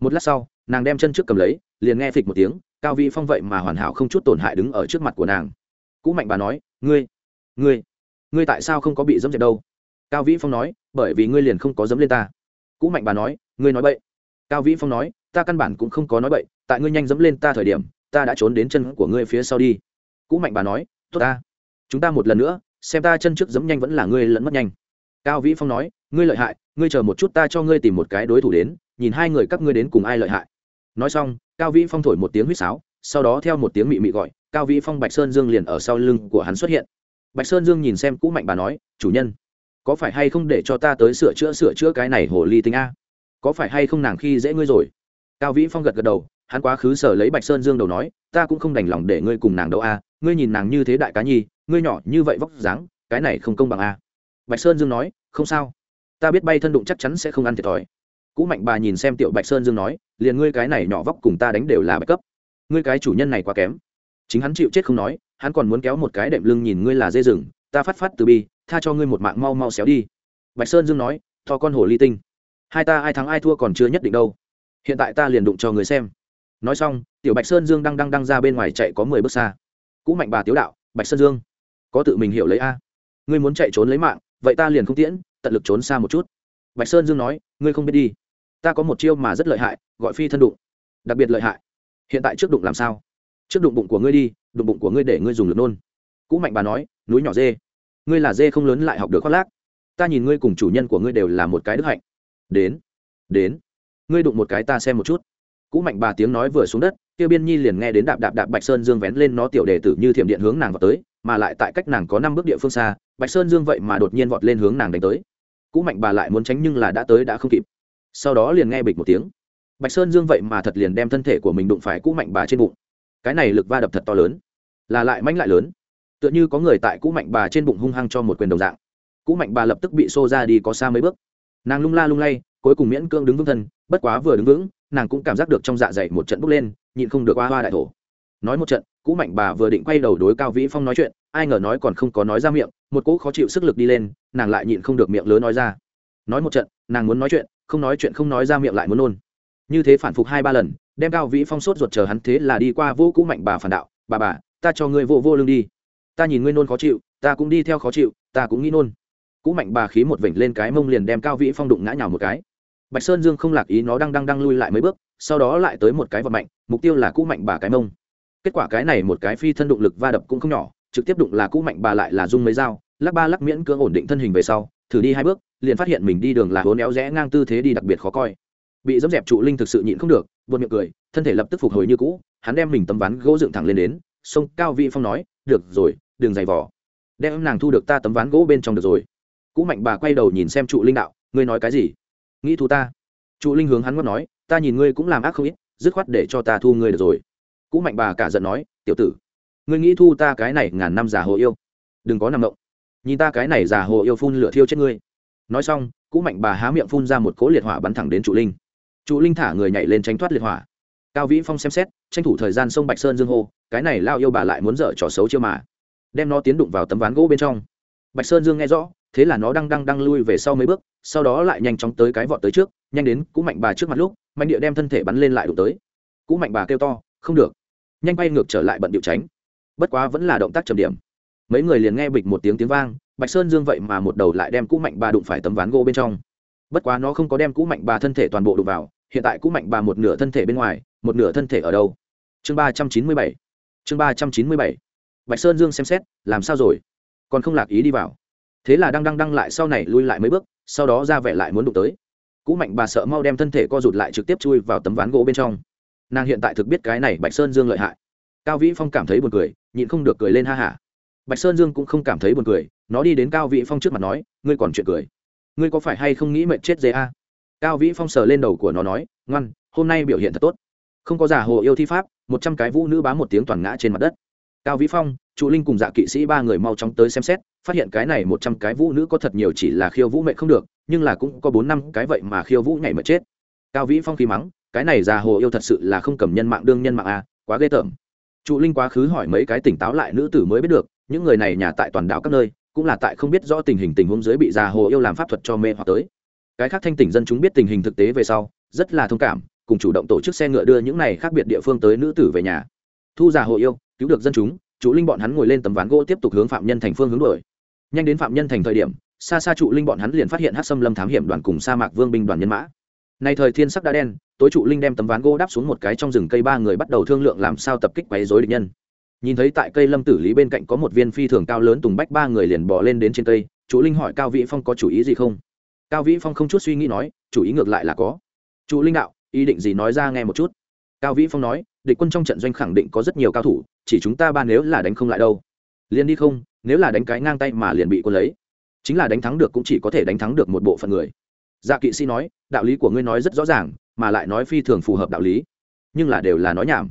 Một lát sau, nàng đem chân trước cầm lấy, liền nghe phịch một tiếng, cao vĩ phong vậy mà hoàn hảo không chút tổn hại đứng ở trước mặt của nàng. Cũ mạnh bà nói, ngươi ngươi ngươi tại sao không có bị dẫm dẹp đâu? Cao vĩ phong nói, bởi vì ngươi liền không có dấm lên ta. Cũ mạnh bà nói, ngươi nói bậy. Cao vĩ phong nói, ta căn bản cũng không có nói bậy, tại ngươi nhanh dấm lên ta thời điểm, ta đã trốn đến chân của ngươi phía sau đi. Cũ mạnh bà nói, tốt ta. Chúng ta một lần nữa, xem ta chân trước dấm nhanh vẫn là ngươi lẫn mất nhanh. Cao vĩ phong nói, ngươi lợi hại, ngươi chờ một chút ta cho ngươi tìm một cái đối thủ đến, nhìn hai người các ngươi đến cùng ai lợi hại. Nói xong, cao vĩ phong thổi một tiếng huýt sáo, sau đó theo một tiếng mị mị gọi, cao vĩ phong bạch sơn dương liền ở sau lưng của hắn xuất hiện. Bạch sơn dương nhìn xem cũ mạnh bà nói, chủ nhân có phải hay không để cho ta tới sửa chữa sửa chữa cái này hồ ly tính a? Có phải hay không nàng khi dễ ngươi rồi? Cao vĩ phong gật gật đầu, hắn quá khứ sở lấy bạch sơn dương đầu nói, ta cũng không đành lòng để ngươi cùng nàng đâu a, ngươi nhìn nàng như thế đại cá nhi, ngươi nhỏ như vậy vóc dáng, cái này không công bằng a. Bạch sơn dương nói, không sao. Ta biết bay thân đụng chắc chắn sẽ không ăn thiệt thòi. Cũ mạnh bà nhìn xem tiểu bạch sơn dương nói, liền ngươi cái này nhỏ vóc cùng ta đánh đều là bạch cấp. Ngươi cái chủ nhân này quá kém. Chính hắn chịu chết không nói, hắn còn muốn kéo một cái đệm lưng nhìn ngươi là dê rừng, ta phát phát từ bi tha cho ngươi một mạng mau mau xéo đi. Bạch sơn dương nói to con hồ ly tinh. Hai ta ai thắng ai thua còn chưa nhất định đâu. Hiện tại ta liền đụng cho người xem. Nói xong, tiểu bạch sơn dương đang đang đang ra bên ngoài chạy có mười bước xa. Cũ mạnh bà tiếu đạo, bạch sơn dương, có tự mình hiểu lấy a. Ngươi muốn chạy trốn lấy mạng, vậy ta liền không tiễn, tận lực trốn xa một chút. Bạch sơn dương nói, ngươi không biết đi. Ta có một chiêu mà rất lợi hại, gọi phi thân đụng. Đặc biệt lợi hại. Hiện tại trước đụng làm sao? Trước đụng bụng của ngươi đi, đụng bụng của ngươi để ngươi dùng lực nôn. Cũ mạnh bà nói, núi nhỏ dê ngươi là dê không lớn lại học được khoác lác. Ta nhìn ngươi cùng chủ nhân của ngươi đều là một cái đức hạnh. Đến đến, ngươi đụng một cái ta xem một chút. Cũ mạnh bà tiếng nói vừa xuống đất, kia biên nhi liền nghe đến đạp đạp đạp bạch sơn dương vén lên nó tiểu đề tử như thiểm điện hướng nàng vào tới, mà lại tại cách nàng có năm bước địa phương xa, bạch sơn dương vậy mà đột nhiên vọt lên hướng nàng đánh tới. Cũ mạnh bà lại muốn tránh nhưng là đã tới đã không kịp. Sau đó liền nghe bịch một tiếng. Bạch sơn dương vậy mà thật liền đem thân thể của mình đụng phải cũ mạnh bà trên bụng. Cái này lực va đập thật to lớn, là lại manh lại lớn tựa như có người tại cũ mạnh bà trên bụng hung hăng cho một quyền đồng dạng. Cũ mạnh bà lập tức bị xô ra đi có xa mấy bước. Nàng lung la lung lay, cuối cùng miễn cương đứng vững thân, bất quá vừa đứng vững, nàng cũng cảm giác được trong dạ dày một trận bốc lên, nhịn không được oa hoa đại thổ. Nói một trận, cũ mạnh bà vừa định quay đầu đối cao vĩ phong nói chuyện, ai ngờ nói còn không có nói ra miệng, một cỗ khó chịu sức lực đi lên, nàng lại nhịn không được miệng lớn nói ra. Nói một trận, nàng muốn nói chuyện, không nói chuyện không nói ra miệng lại muốn nôn. Như thế phản phục hai ba lần, đem cao vĩ phong sốt ruột chờ hắn thế là đi qua vô cũ mạnh bà phản đạo, bà bà, ta cho ngươi vô vô lưng đi ta nhìn ngươi nôn khó chịu, ta cũng đi theo khó chịu, ta cũng nghĩ nôn. Cũ mạnh bà khí một vểnh lên cái mông liền đem cao vĩ phong đụng ngã nhào một cái. Bạch sơn dương không lạc ý nó đang đang đang lui lại mấy bước, sau đó lại tới một cái vật mạnh, mục tiêu là cũ mạnh bà cái mông. Kết quả cái này một cái phi thân đụng lực va đập cũng không nhỏ, trực tiếp đụng là cũ mạnh bà lại là dung mấy dao, lắc ba lắc miễn cưỡng ổn định thân hình về sau, thử đi hai bước, liền phát hiện mình đi đường là hố néo rẽ ngang tư thế đi đặc biệt khó coi. Bị dẫm dẹp trụ linh thực sự nhịn không được, buồn miệng cười, thân thể lập tức phục hồi như cũ, hắn đem mình tấm ván gỗ dựng thẳng lên đến sông cao vị phong nói, được rồi, đừng giày vỏ đem nàng thu được ta tấm ván gỗ bên trong được rồi. Cũ mạnh bà quay đầu nhìn xem trụ linh đạo, ngươi nói cái gì? Nghĩ thu ta. Trụ linh hướng hắn ngót nói, ta nhìn ngươi cũng làm ác không ít, dứt khoát để cho ta thu ngươi được rồi. Cũ mạnh bà cả giận nói, tiểu tử, ngươi nghĩ thu ta cái này ngàn năm già hồ yêu? Đừng có nằm động. Nhìn ta cái này già hồ yêu phun lửa thiêu chết ngươi. Nói xong cũ mạnh bà há miệng phun ra một cỗ liệt hỏa bắn thẳng đến trụ linh. Trụ linh thả người nhảy lên tránh thoát liệt hỏa. Cao vĩ phong xem xét, tranh thủ thời gian sông bạch sơn dương hô cái này lao yêu bà lại muốn dở trò xấu chiêu mà. Đem nó tiến đụng vào tấm ván gỗ bên trong. Bạch sơn dương nghe rõ, thế là nó đang đang đang lui về sau mấy bước, sau đó lại nhanh chóng tới cái vọt tới trước, nhanh đến cú mạnh bà trước mặt lúc mạnh địa đem thân thể bắn lên lại đụng tới. Cú mạnh bà kêu to, không được. Nhanh bay ngược trở lại bận điệu tránh. Bất quá vẫn là động tác trầm điểm. Mấy người liền nghe bịch một tiếng tiếng vang, bạch sơn dương vậy mà một đầu lại đem cũ mạnh bà đụng phải tấm ván gỗ bên trong. Bất quá nó không có đem cũ mạnh bà thân thể toàn bộ đụng vào, hiện tại cũ mạnh bà một nửa thân thể bên ngoài, một nửa thân thể ở đâu? Chương ba trăm chín mươi bảy chương ba trăm chín mươi bảy. Bạch sơn dương xem xét, làm sao rồi? Còn không lạc ý đi vào. Thế là đang đăng đăng lại sau này lui lại mấy bước, sau đó ra vẻ lại muốn đụng tới. Cũ mạnh bà sợ mau đem thân thể co rụt lại trực tiếp chui vào tấm ván gỗ bên trong. Nàng hiện tại thực biết cái này bạch sơn dương lợi hại. Cao vĩ phong cảm thấy buồn cười, nhịn không được cười lên ha hả bạch sơn dương cũng không cảm thấy buồn cười, nó đi đến cao vĩ phong trước mặt nói, ngươi còn chuyện cười. Ngươi có phải hay không nghĩ mệnh chết dê a? Cao vĩ phong sờ lên đầu của nó nói, ngoan, hôm nay biểu hiện thật tốt. Không có giả hồ yêu thi pháp một trăm cái vũ nữ bám một tiếng toàn ngã trên mặt đất. Cao vĩ phong trụ linh cùng dạ kỵ sĩ ba người mau chóng tới xem xét phát hiện cái này một trăm cái vũ nữ có thật nhiều chỉ là khiêu vũ mệnh không được nhưng là cũng có bốn năm cái vậy mà khiêu vũ nhảy mà chết. Cao vĩ phong khi mắng cái này già hồ yêu thật sự là không cầm nhân mạng đương nhân mạng à, quá ghê tởm. Trụ linh quá khứ hỏi mấy cái tỉnh táo lại nữ tử mới biết được những người này nhà tại toàn đảo các nơi cũng là tại không biết rõ tình hình tình huống dưới bị già hồ yêu làm pháp thuật cho mê hoặc tới. Cái khác thanh tỉnh dân chúng biết tình hình thực tế về sau rất là thông cảm cùng chủ động tổ chức xe ngựa đưa những này khác biệt địa phương tới nữ tử về nhà. Thu giả hộ yêu, cứu được dân chúng, chủ linh bọn hắn ngồi lên tấm ván gỗ tiếp tục hướng phạm nhân thành phương hướng đổi nhanh đến phạm nhân thành thời điểm, xa xa trụ linh bọn hắn liền phát hiện hát xâm lâm thám hiểm đoàn cùng sa mạc vương binh đoàn nhân mã. Nay thời thiên sắc đã đen, tối trụ linh đem tấm ván gỗ đáp xuống một cái trong rừng cây ba người bắt đầu thương lượng làm sao tập kích quấy dối địch nhân. Nhìn thấy tại cây lâm tử lý bên cạnh có một viên phi thường cao lớn tùng bách ba người liền bỏ lên đến trên cây trụ linh hỏi cao vĩ phong có chủ ý gì không? Cao vĩ phong không chút suy nghĩ nói, chủ ý ngược lại là có. Trụ linh đạo ý định gì nói ra nghe một chút. Cao vĩ phong nói, địch quân trong trận doanh khẳng định có rất nhiều cao thủ, chỉ chúng ta ba nếu là đánh không lại đâu. Liền đi không, nếu là đánh cái ngang tay mà liền bị quân lấy. Chính là đánh thắng được cũng chỉ có thể đánh thắng được một bộ phận người. Dạ kỵ sĩ nói, đạo lý của ngươi nói rất rõ ràng, mà lại nói phi thường phù hợp đạo lý. Nhưng là đều là nói nhảm.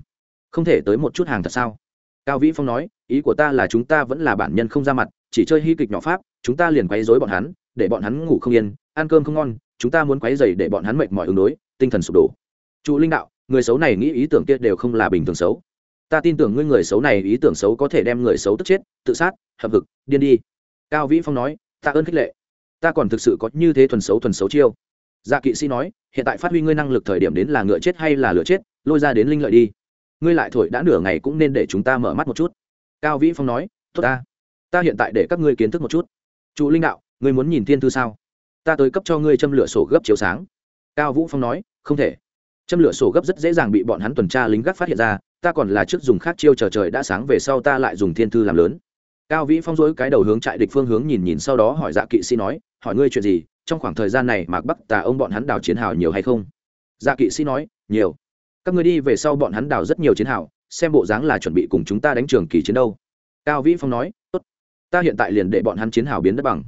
Không thể tới một chút hàng thật sao? Cao vĩ phong nói, ý của ta là chúng ta vẫn là bản nhân không ra mặt, chỉ chơi hy kịch nhỏ pháp, chúng ta liền quấy dối bọn hắn, để bọn hắn ngủ không yên, ăn cơm không ngon, chúng ta muốn quấy dày để bọn hắn mệt mỏi ứng đối tinh thần sụp đổ. Trụ linh đạo, người xấu này nghĩ ý tưởng kia đều không là bình thường xấu. Ta tin tưởng ngươi người xấu này ý tưởng xấu có thể đem người xấu tức chết, tự sát hợp hực, điên đi. Cao vĩ phong nói, ta ơn khích lệ. Ta còn thực sự có như thế thuần xấu thuần xấu chiêu. Dạ kỵ sĩ nói, hiện tại phát huy ngươi năng lực thời điểm đến là ngựa chết hay là lửa chết, lôi ra đến linh lợi đi. Ngươi lại thổi đã nửa ngày cũng nên để chúng ta mở mắt một chút. Cao vĩ phong nói, tốt ta. Ta hiện tại để các ngươi kiến thức một chút. Trụ linh đạo, ngươi muốn nhìn thiên thư sao? Ta tới cấp cho ngươi châm lửa sổ gấp chiếu sáng cao vũ phong nói, không thể. Châm lửa sổ gấp rất dễ dàng bị bọn hắn tuần tra lính gác phát hiện ra, ta còn là trước dùng khác chiêu chờ trời đã sáng về sau ta lại dùng thiên thư làm lớn. Cao vĩ phong dối cái đầu hướng trại địch phương hướng nhìn nhìn sau đó hỏi dạ kỵ sĩ nói, hỏi ngươi chuyện gì? Trong khoảng thời gian này mạc bắc tà ông bọn hắn đào chiến hào nhiều hay không? Dạ kỵ sĩ nói, nhiều. Các ngươi đi về sau bọn hắn đào rất nhiều chiến hào, xem bộ dáng là chuẩn bị cùng chúng ta đánh trường kỳ chiến đâu. Cao vĩ phong nói, tốt. ta hiện tại liền để bọn hắn chiến hào biến đất bằng.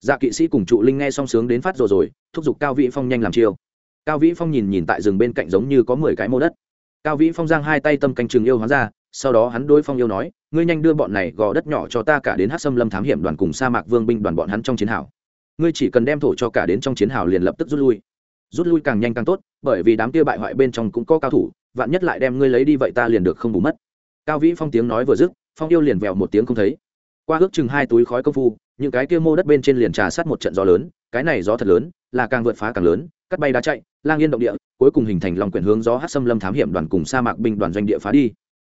Dạ kỵ sĩ cùng trụ linh nghe song sướng đến phát rồi rồi, thúc giục cao vĩ phong nhanh làm chiêu cao vĩ phong nhìn nhìn tại rừng bên cạnh giống như có mười cái mô đất. Cao vĩ phong giang hai tay tâm canh trường yêu hóa ra, sau đó hắn đối phong yêu nói, ngươi nhanh đưa bọn này gò đất nhỏ cho ta cả đến hát xâm lâm thám hiểm đoàn cùng sa mạc vương binh đoàn bọn hắn trong chiến hào. Ngươi chỉ cần đem thổ cho cả đến trong chiến hào liền lập tức rút lui. Rút lui càng nhanh càng tốt, bởi vì đám kia bại hoại bên trong cũng có cao thủ, vạn nhất lại đem ngươi lấy đi vậy ta liền được không bù mất. Cao vĩ phong tiếng nói vừa dứt, phong yêu liền vèo một tiếng không thấy. Qua ước chừng hai túi khói công phu, những cái kia mô đất bên trên liền trà sát một trận gió lớn cái này gió thật lớn, là càng vượt phá càng lớn, cắt bay đá chạy, lang yên động địa, cuối cùng hình thành lòng quyển hướng gió hát xâm lâm thám hiểm đoàn cùng sa mạc binh đoàn doanh địa phá đi.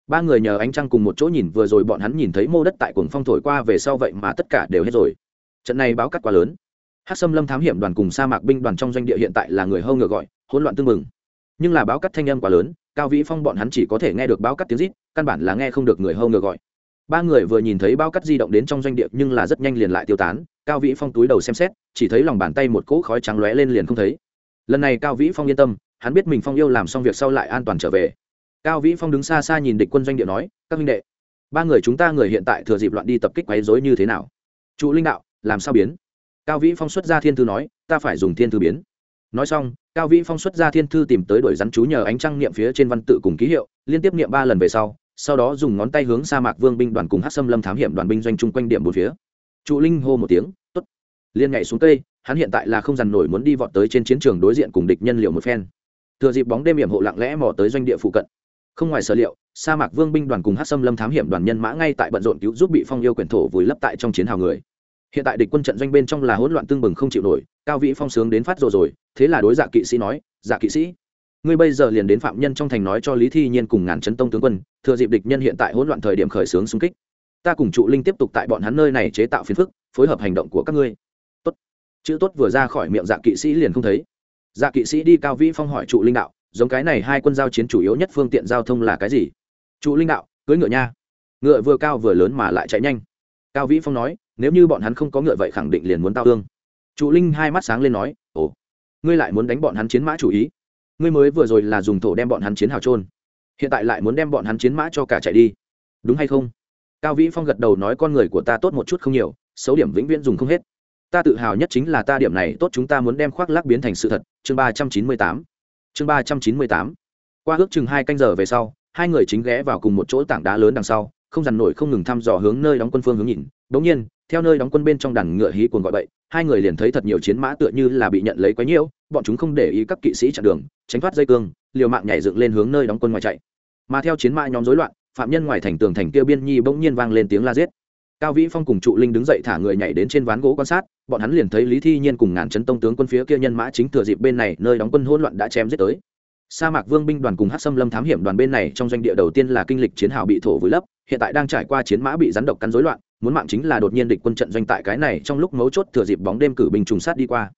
Ba người nhờ ánh trăng cùng một chỗ nhìn vừa rồi bọn hắn nhìn thấy mô đất tại cuồng phong thổi qua về sau vậy mà tất cả đều hết rồi. Trận này báo cắt quá lớn. Hát xâm lâm thám hiểm đoàn cùng sa mạc binh đoàn trong doanh địa hiện tại là người hâu ngựa gọi, hỗn loạn tương mừng. Nhưng là báo cắt thanh âm quá lớn, cao vĩ phong bọn hắn chỉ có thể nghe được báo cắt tiếng rít, căn bản là nghe không được người hâu ngựa gọi ba người vừa nhìn thấy bao cắt di động đến trong doanh địa nhưng là rất nhanh liền lại tiêu tán, cao vĩ phong túi đầu xem xét, chỉ thấy lòng bàn tay một cỗ khói trắng lóe lên liền không thấy. Lần này cao vĩ phong yên tâm, hắn biết mình phong yêu làm xong việc sau lại an toàn trở về. Cao vĩ phong đứng xa xa nhìn địch quân doanh địa nói, các minh đệ, ba người chúng ta người hiện tại thừa dịp loạn đi tập kích quấy dối như thế nào? Trụ linh đạo, làm sao biến? Cao vĩ phong xuất ra thiên thư nói, ta phải dùng thiên thư biến. Nói xong, cao vĩ phong xuất ra thiên thư tìm tới đuổi rắn chú nhờ ánh trăng niệm phía trên văn tự cùng ký hiệu, liên tiếp niệm ba lần về sau sau đó dùng ngón tay hướng sa mạc vương binh đoàn cùng hát xâm lâm thám hiểm đoàn binh doanh chung quanh điểm một phía. Trụ linh hô một tiếng t ố t liên nhảy xuống cây, hắn hiện tại là không dằn nổi muốn đi vọt tới trên chiến trường đối diện cùng địch nhân liệu một phen. Thừa dịp bóng đêm hiểm hộ lặng lẽ mò tới doanh địa phụ cận. Không ngoài sở liệu, sa mạc vương binh đoàn cùng hát xâm lâm thám hiểm đoàn nhân mã ngay tại bận rộn cứu giúp bị phong yêu quyển thổ vùi lấp tại trong chiến hào người. Hiện tại địch quân trận doanh bên trong là hỗn loạn tương bừng không chịu nổi, cao vĩ phong sướng đến phát rồi rồi, thế là đối dạ kỵ sĩ nói dạ kỵ sĩ ngươi bây giờ liền đến phạm nhân trong thành nói cho lý thi nhiên cùng ngàn chấn tông tướng quân, thừa dịp địch nhân hiện tại hỗn loạn thời điểm khởi xướng xung kích. Ta cùng trụ linh tiếp tục tại bọn hắn nơi này chế tạo phiền phức, phối hợp hành động của các ngươi. Tốt. Chữ tốt vừa ra khỏi miệng dạ kỵ sĩ liền không thấy. Dạ kỵ sĩ đi cao vĩ phong hỏi trụ linh đạo, giống cái này hai quân giao chiến chủ yếu nhất phương tiện giao thông là cái gì? Trụ linh đạo cưới ngựa nha. Ngựa vừa cao vừa lớn mà lại chạy nhanh. Cao vĩ phong nói, nếu như bọn hắn không có ngựa vậy khẳng định liền muốn tao thương. Trụ linh hai mắt sáng lên nói, ồ, ngươi lại muốn đánh bọn hắn chiến mã chủ ý? Ngươi mới vừa rồi là dùng thổ đem bọn hắn chiến hào trôn hiện tại lại muốn đem bọn hắn chiến mã cho cả chạy đi. Đúng hay không? Cao vĩ phong gật đầu nói con người của ta tốt một chút không nhiều, xấu điểm vĩnh viễn dùng không hết. Ta tự hào nhất chính là ta điểm này, tốt chúng ta muốn đem khoác lác biến thành sự thật. Chương ba trăm chín mươi tám. Chương ba trăm chín mươi tám. Qua ước chừng hai canh giờ về sau, hai người chính ghé vào cùng một chỗ tảng đá lớn đằng sau, không dằn nổi không ngừng thăm dò hướng nơi đóng quân phương hướng nhìn. Bỗng nhiên, theo nơi đóng quân bên trong đàn ngựa hí cuồng gọi bậy hai người liền thấy thật nhiều chiến mã tựa như là bị nhận lấy quá nhiễu, bọn chúng không để ý các kỵ sĩ chặn đường, tránh thoát dây cương, liều mạng nhảy dựng lên hướng nơi đóng quân ngoài chạy. Mà theo chiến mã nhóm rối loạn, phạm nhân ngoài thành tường thành kia biên nhi bỗng nhiên vang lên tiếng la giết. Cao vĩ phong cùng trụ linh đứng dậy thả người nhảy đến trên ván gỗ quan sát, bọn hắn liền thấy lý thi nhiên cùng ngàn chấn tông tướng quân phía kia nhân mã chính thừa dịp bên này, nơi đóng quân hỗn loạn đã chém giết tới sa mạc vương binh đoàn cùng hát xâm lâm thám hiểm đoàn bên này trong doanh địa đầu tiên là kinh lịch chiến hào bị thổ vùi lấp, hiện tại đang trải qua chiến mã bị rắn độc cắn rối loạn, muốn mạng chính là đột nhiên địch quân trận doanh tại cái này trong lúc mấu chốt thừa dịp bóng đêm cử binh trùng sát đi qua.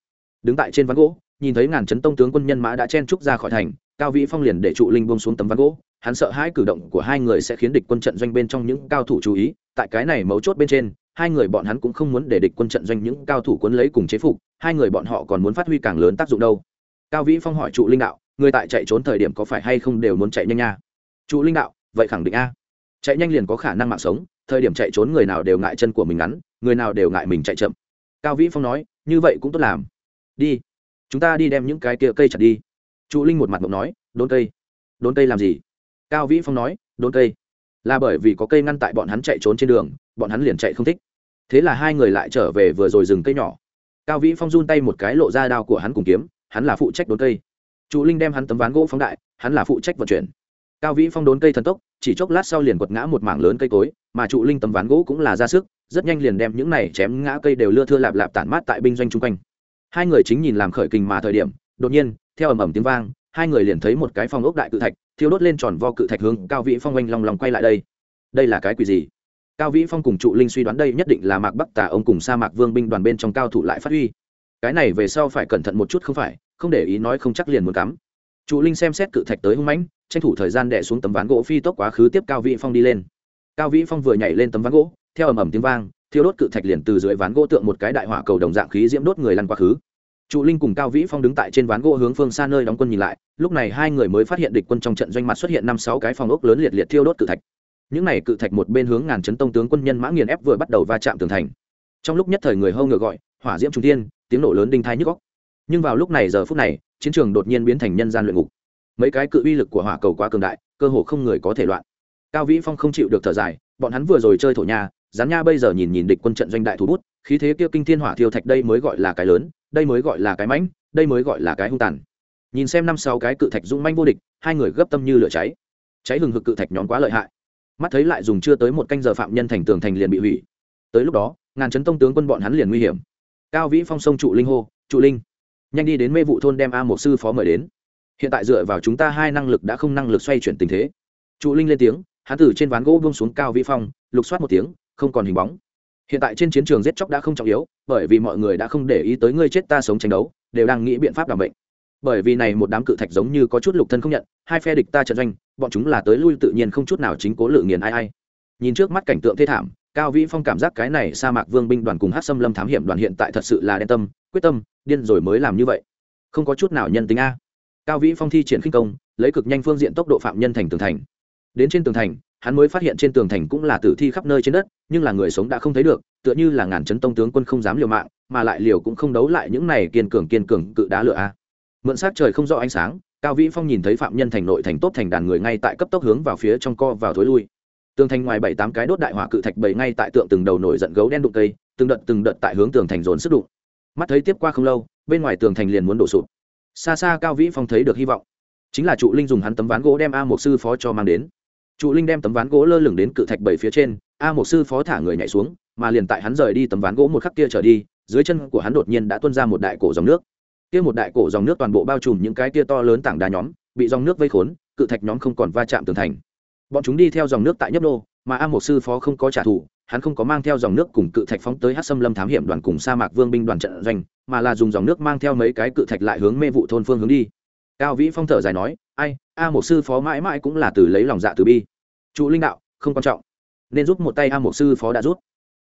Đứng tại trên ván gỗ, nhìn thấy ngàn chấn tông tướng quân nhân mã đã chen trúc ra khỏi thành, cao vĩ phong liền để trụ linh bông xuống tấm ván gỗ, hắn sợ hai cử động của hai người sẽ khiến địch quân trận doanh bên trong những cao thủ chú ý, tại cái này mấu chốt bên trên, hai người bọn hắn cũng không muốn để địch quân trận doanh những cao thủ quân lấy cùng chế phục, hai người bọn họ còn muốn phát huy càng lớn tác dụng đâu. Cao vĩ phong hỏi trụ linh đạo người tại chạy trốn thời điểm có phải hay không đều muốn chạy nhanh nha. Trụ linh đạo, vậy khẳng định a. Chạy nhanh liền có khả năng mạng sống, thời điểm chạy trốn người nào đều ngại chân của mình ngắn, người nào đều ngại mình chạy chậm. Cao vĩ phong nói, như vậy cũng tốt làm. Đi. Chúng ta đi đem những cái kia cây chặt đi. Trụ linh một mặt mộng nói, đốn cây. Đốn cây làm gì? Cao vĩ phong nói, đốn cây. Là bởi vì có cây ngăn tại bọn hắn chạy trốn trên đường, bọn hắn liền chạy không thích. Thế là hai người lại trở về vừa rồi dừng cây nhỏ. Cao vĩ phong run tay một cái lộ ra đao của hắn cùng kiếm, hắn là phụ trách đốn cây trụ linh đem hắn tấm ván gỗ phóng đại, hắn là phụ trách vận chuyển. Cao vĩ phong đốn cây thần tốc, chỉ chốc lát sau liền quật ngã một mảng lớn cây cối, mà trụ linh tấm ván gỗ cũng là ra sức, rất nhanh liền đem những này chém ngã cây đều lưa thưa lạp lạp tản mát tại binh doanh chung quanh. Hai người chính nhìn làm khởi kình mà thời điểm, đột nhiên, theo ầm ầm tiếng vang, hai người liền thấy một cái phong ốc đại cự thạch, thiêu đốt lên tròn vo cự thạch hướng cao vĩ phong oanh long lòng quay lại đây. Đây là cái quỷ gì? Cao vĩ phong cùng trụ linh suy đoán đây nhất định là mạc bắc tà ông cùng sa mạc vương binh đoàn bên trong cao thủ lại phát huy. Cái này về sau phải cẩn thận một chút không phải? Không để ý nói không chắc liền muốn cắm. Trụ linh xem xét cự thạch tới hung mãnh, tranh thủ thời gian đẻ xuống tấm ván gỗ phi tốc quá khứ tiếp cao vĩ phong đi lên. Cao vĩ phong vừa nhảy lên tấm ván gỗ, theo ầm ầm tiếng vang, thiêu đốt cự thạch liền từ dưới ván gỗ tượng một cái đại hỏa cầu đồng dạng khí diễm đốt người lăn quá khứ. Trụ linh cùng cao vĩ phong đứng tại trên ván gỗ hướng phương xa nơi đóng quân nhìn lại, lúc này hai người mới phát hiện địch quân trong trận doanh mặt xuất hiện năm sáu cái phòng ốc lớn liệt liệt thiêu đốt cự thạch. Những này cự thạch một bên hướng ngàn chấn tông tướng quân nhân mã nghiền ép vừa bắt đầu va chạm tường thành. Trong lúc nhất thời người hâu ngựa gọi, hỏa diễm trung tiên tiếng nổ lớn đinh thai nhức góc nhưng vào lúc này giờ phút này, chiến trường đột nhiên biến thành nhân gian luyện ngục. Mấy cái cự uy lực của hỏa cầu quá cường đại, cơ hồ không người có thể loạn. Cao vĩ phong không chịu được thở dài, bọn hắn vừa rồi chơi thổ nha gián nha bây giờ nhìn nhìn địch quân trận doanh đại thủ bút, khí thế kia kinh thiên hỏa thiêu thạch đây mới gọi là cái lớn, đây mới gọi là cái mãnh, đây mới gọi là cái hung tàn. Nhìn xem năm sáu cái cự thạch dũng manh vô địch, hai người gấp tâm như lửa cháy. Cháy hừng hực cự thạch nhóm quá lợi hại. Mắt thấy lại dùng chưa tới một canh giờ phạm nhân thành tường thành liền bị hủy. Tới lúc đó, ngàn chấn tông tướng quân bọn hắn liền nguy hiểm. Cao vĩ phong sông trụ linh hô, trụ linh nhanh đi đến mê vụ thôn đem a một sư phó mời đến. Hiện tại dựa vào chúng ta hai năng lực đã không năng lực xoay chuyển tình thế. Trụ linh lên tiếng, hắn từ trên ván gỗ buông xuống cao vĩ phong, lục soát một tiếng, không còn hình bóng. Hiện tại trên chiến trường giết chóc đã không trọng yếu, bởi vì mọi người đã không để ý tới ngươi chết ta sống tranh đấu, đều đang nghĩ biện pháp đảm bệnh. Bởi vì này một đám cự thạch giống như có chút lục thân không nhận, hai phe địch ta trận doanh, bọn chúng là tới lui tự nhiên không chút nào chính cố lự nghiền ai ai. Nhìn trước mắt cảnh tượng thê thảm cao vĩ phong cảm giác cái này sa mạc vương binh đoàn cùng hát xâm lâm thám hiểm đoàn hiện tại thật sự là đen tâm, quyết tâm, điên rồi mới làm như vậy. Không có chút nào nhân tính a. Cao vĩ phong thi triển khinh công, lấy cực nhanh phương diện tốc độ phạm nhân thành tường thành. Đến trên tường thành, hắn mới phát hiện trên tường thành cũng là tử thi khắp nơi trên đất, nhưng là người sống đã không thấy được, tựa như là ngàn chấn tông tướng quân không dám liều mạng, mà lại liều cũng không đấu lại những này kiên cường kiên cường cự đá lửa a. Mượn sát trời không rõ ánh sáng, cao vĩ phong nhìn thấy phạm nhân thành nội thành tốt thành đàn người ngay tại cấp tốc hướng vào phía trong co vào thối lui tường thành ngoài bảy tám cái đốt đại hỏa cự thạch bầy ngay tại tượng từng đầu nổi giận gấu đen đụng cây, từng đợt từng đợt tại hướng tường thành dồn sức đụng. Mắt thấy tiếp qua không lâu, bên ngoài tường thành liền muốn đổ sụp. Xa xa cao vĩ phong thấy được hy vọng. Chính là trụ linh dùng hắn tấm ván gỗ đem a một sư phó cho mang đến. Trụ linh đem tấm ván gỗ lơ lửng đến cự thạch bảy phía trên, a một sư phó thả người nhảy xuống, mà liền tại hắn rời đi tấm ván gỗ một khắc kia trở đi, dưới chân của hắn đột nhiên đã tuôn ra một đại cổ dòng nước. Kia một đại cổ dòng nước toàn bộ bao trùm những cái tia to lớn tảng đá nhóm, bị dòng nước vây khốn, cự thạch nhóm không còn va chạm tường thành bọn chúng đi theo dòng nước tại nhấp đô mà a một sư phó không có trả thù, hắn không có mang theo dòng nước cùng cự thạch phóng tới hát xâm lâm thám hiểm đoàn cùng sa mạc vương binh đoàn trận doanh, mà là dùng dòng nước mang theo mấy cái cự thạch lại hướng mê vụ thôn phương hướng đi. Cao vĩ phong thở dài nói, ai, a một sư phó mãi mãi cũng là từ lấy lòng dạ từ bi. Trụ linh đạo, không quan trọng. Nên giúp một tay a một sư phó đã rút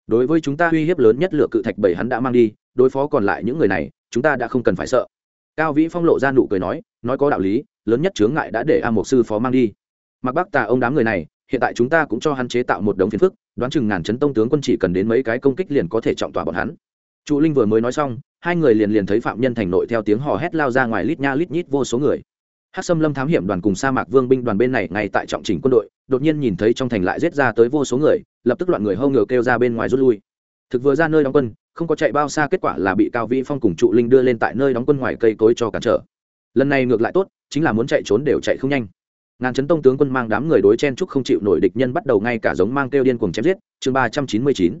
đối với chúng ta uy hiếp lớn nhất lựa cự thạch bảy hắn đã mang đi, đối phó còn lại những người này, chúng ta đã không cần phải sợ. Cao vĩ phong lộ ra nụ cười nói nói có đạo lý, lớn nhất chướng ngại đã để a một sư phó mang đi mặc bác tà ông đám người này, hiện tại chúng ta cũng cho hắn chế tạo một đống phiền phức, đoán chừng ngàn chấn tông tướng quân chỉ cần đến mấy cái công kích liền có thể trọng tỏa bọn hắn. Trụ linh vừa mới nói xong, hai người liền liền thấy phạm nhân thành nội theo tiếng hò hét lao ra ngoài lít nha lít nhít vô số người. Hát xâm lâm thám hiểm đoàn cùng sa mạc vương binh đoàn bên này ngay tại trọng trình quân đội, đột nhiên nhìn thấy trong thành lại giết ra tới vô số người, lập tức loạn người hâu ngờ kêu ra bên ngoài rút lui. Thực vừa ra nơi đóng quân, không có chạy bao xa kết quả là bị cao vĩ phong cùng trụ linh đưa lên tại nơi đóng quân ngoài cây cối cho cản trở. Lần này ngược lại tốt, chính là muốn chạy trốn đều chạy không nhanh ngàn chấn tông tướng quân mang đám người đối chen trúc không chịu nổi địch nhân bắt đầu ngay cả giống mang kêu điên cuồng chém giết. Chương ba trăm chín mươi chín.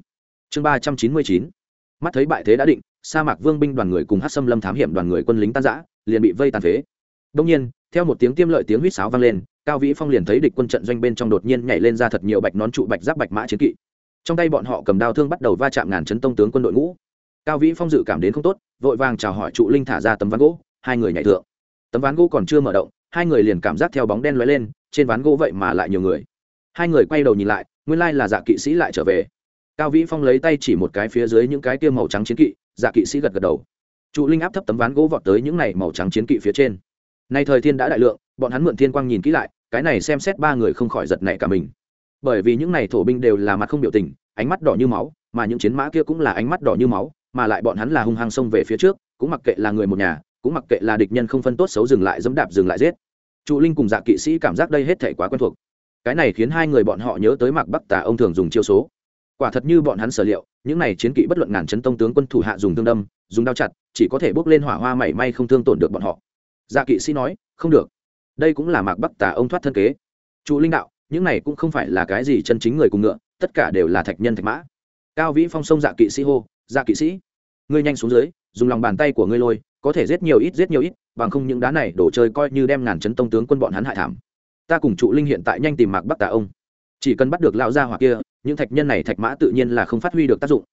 Chương ba trăm chín mươi chín. Mắt thấy bại thế đã định, sa mạc vương binh đoàn người cùng hát xâm lâm thám hiểm đoàn người quân lính tan giã liền bị vây tàn phế. Đông nhiên, theo một tiếng tiêm lợi tiếng huýt sáo vang lên, cao vĩ phong liền thấy địch quân trận doanh bên trong đột nhiên nhảy lên ra thật nhiều bạch nón trụ bạch giáp bạch mã chiến kỵ. Trong tay bọn họ cầm đao thương bắt đầu va chạm ngàn chấn tông tướng quân đội ngũ. Cao vĩ phong dự cảm đến không tốt, vội vàng chào hỏi trụ linh thả ra tấm ván gỗ, hai người nhảy thượng. Tấm ván gỗ còn chưa mở động hai người liền cảm giác theo bóng đen lóe lên, trên ván gỗ vậy mà lại nhiều người. Hai người quay đầu nhìn lại, nguyên lai là dạ kỵ sĩ lại trở về. Cao vĩ phong lấy tay chỉ một cái phía dưới những cái kia màu trắng chiến kỵ dạ kỵ sĩ gật gật đầu. Trụ linh áp thấp tấm ván gỗ vọt tới những này màu trắng chiến kỵ phía trên. Nay thời thiên đã đại lượng, bọn hắn mượn thiên quang nhìn kỹ lại, cái này xem xét ba người không khỏi giật nảy cả mình. Bởi vì những này thổ binh đều là mặt không biểu tình, ánh mắt đỏ như máu, mà những chiến mã kia cũng là ánh mắt đỏ như máu, mà lại bọn hắn là hung hăng xông về phía trước, cũng mặc kệ là người một nhà cũng mặc kệ là địch nhân không phân tốt xấu dừng lại dẫm đạp dừng lại giết. Trụ linh cùng dạ kỵ sĩ cảm giác đây hết thể quá quen thuộc. Cái này khiến hai người bọn họ nhớ tới mạc bắc tà ông thường dùng chiêu số. Quả thật như bọn hắn sở liệu, những này chiến kỵ bất luận ngàn chấn tông tướng quân thủ hạ dùng thương đâm, dùng đao chặt, chỉ có thể bốc lên hỏa hoa mảy may không thương tổn được bọn họ. Dạ kỵ sĩ nói, không được. Đây cũng là mạc bắc tà ông thoát thân kế. Trụ linh đạo, những này cũng không phải là cái gì chân chính người cùng ngựa, tất cả đều là thạch nhân thạch mã. Cao vĩ phong sông dạ kỵ sĩ hô dạ kỵ sĩ, ngươi nhanh xuống dưới, dùng lòng bàn tay của ngươi lôi có thể giết nhiều ít, giết nhiều ít, bằng không những đá này đổ chơi coi như đem ngàn chấn tông tướng quân bọn hắn hại thảm. Ta cùng trụ linh hiện tại nhanh tìm mạc bắc tà ông. Chỉ cần bắt được lão gia hỏa kia, những thạch nhân này thạch mã tự nhiên là không phát huy được tác dụng.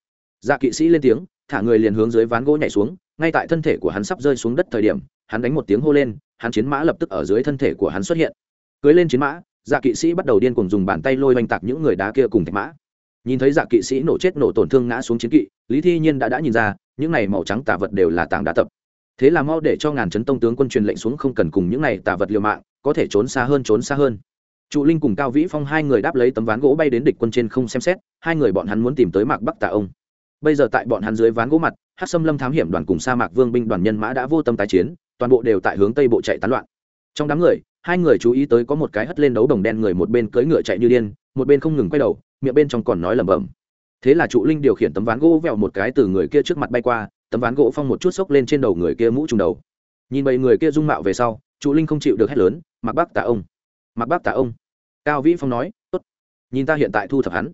Dạ kỵ sĩ lên tiếng, thả người liền hướng dưới ván gỗ nhảy xuống, ngay tại thân thể của hắn sắp rơi xuống đất thời điểm, hắn đánh một tiếng hô lên, hắn chiến mã lập tức ở dưới thân thể của hắn xuất hiện. Cưới lên chiến mã dạ kỵ sĩ bắt đầu điên cùng dùng bàn tay lôi oanh tạc những người đá kia cùng thạch mã. Nhìn thấy dạ kỵ sĩ nổ chết nổ tổn thương ngã xuống chiến kỵ, lý thi nhiên đã đã nhìn ra, những này màu trắng tà vật đều là tảng đá tập thế là mau để cho ngàn chấn tông tướng quân truyền lệnh xuống không cần cùng những này tà vật liều mạng, có thể trốn xa hơn, trốn xa hơn. Trụ linh cùng cao vĩ phong hai người đáp lấy tấm ván gỗ bay đến địch quân trên không xem xét, hai người bọn hắn muốn tìm tới mạc bắc tà ông. Bây giờ tại bọn hắn dưới ván gỗ mặt hát xâm lâm thám hiểm đoàn cùng sa mạc vương binh đoàn nhân mã đã vô tâm tái chiến, toàn bộ đều tại hướng tây bộ chạy tán loạn. Trong đám người, hai người chú ý tới có một cái hất lên đấu đồng đen người một bên cưỡi ngựa chạy như điên, một bên không ngừng quay đầu, miệng bên trong còn nói lẩm bẩm. Thế là trụ linh điều khiển tấm ván gỗ vẹo một cái từ người kia trước mặt bay qua tấm ván gỗ phong một chút xốc lên trên đầu người kia mũ trùng đầu. Nhìn bầy người kia dung mạo về sau trụ linh không chịu được hét lớn, mặc bác tả ông, mặc bác tả ông. Cao vĩ phong nói, tốt, nhìn ta hiện tại thu thập hắn.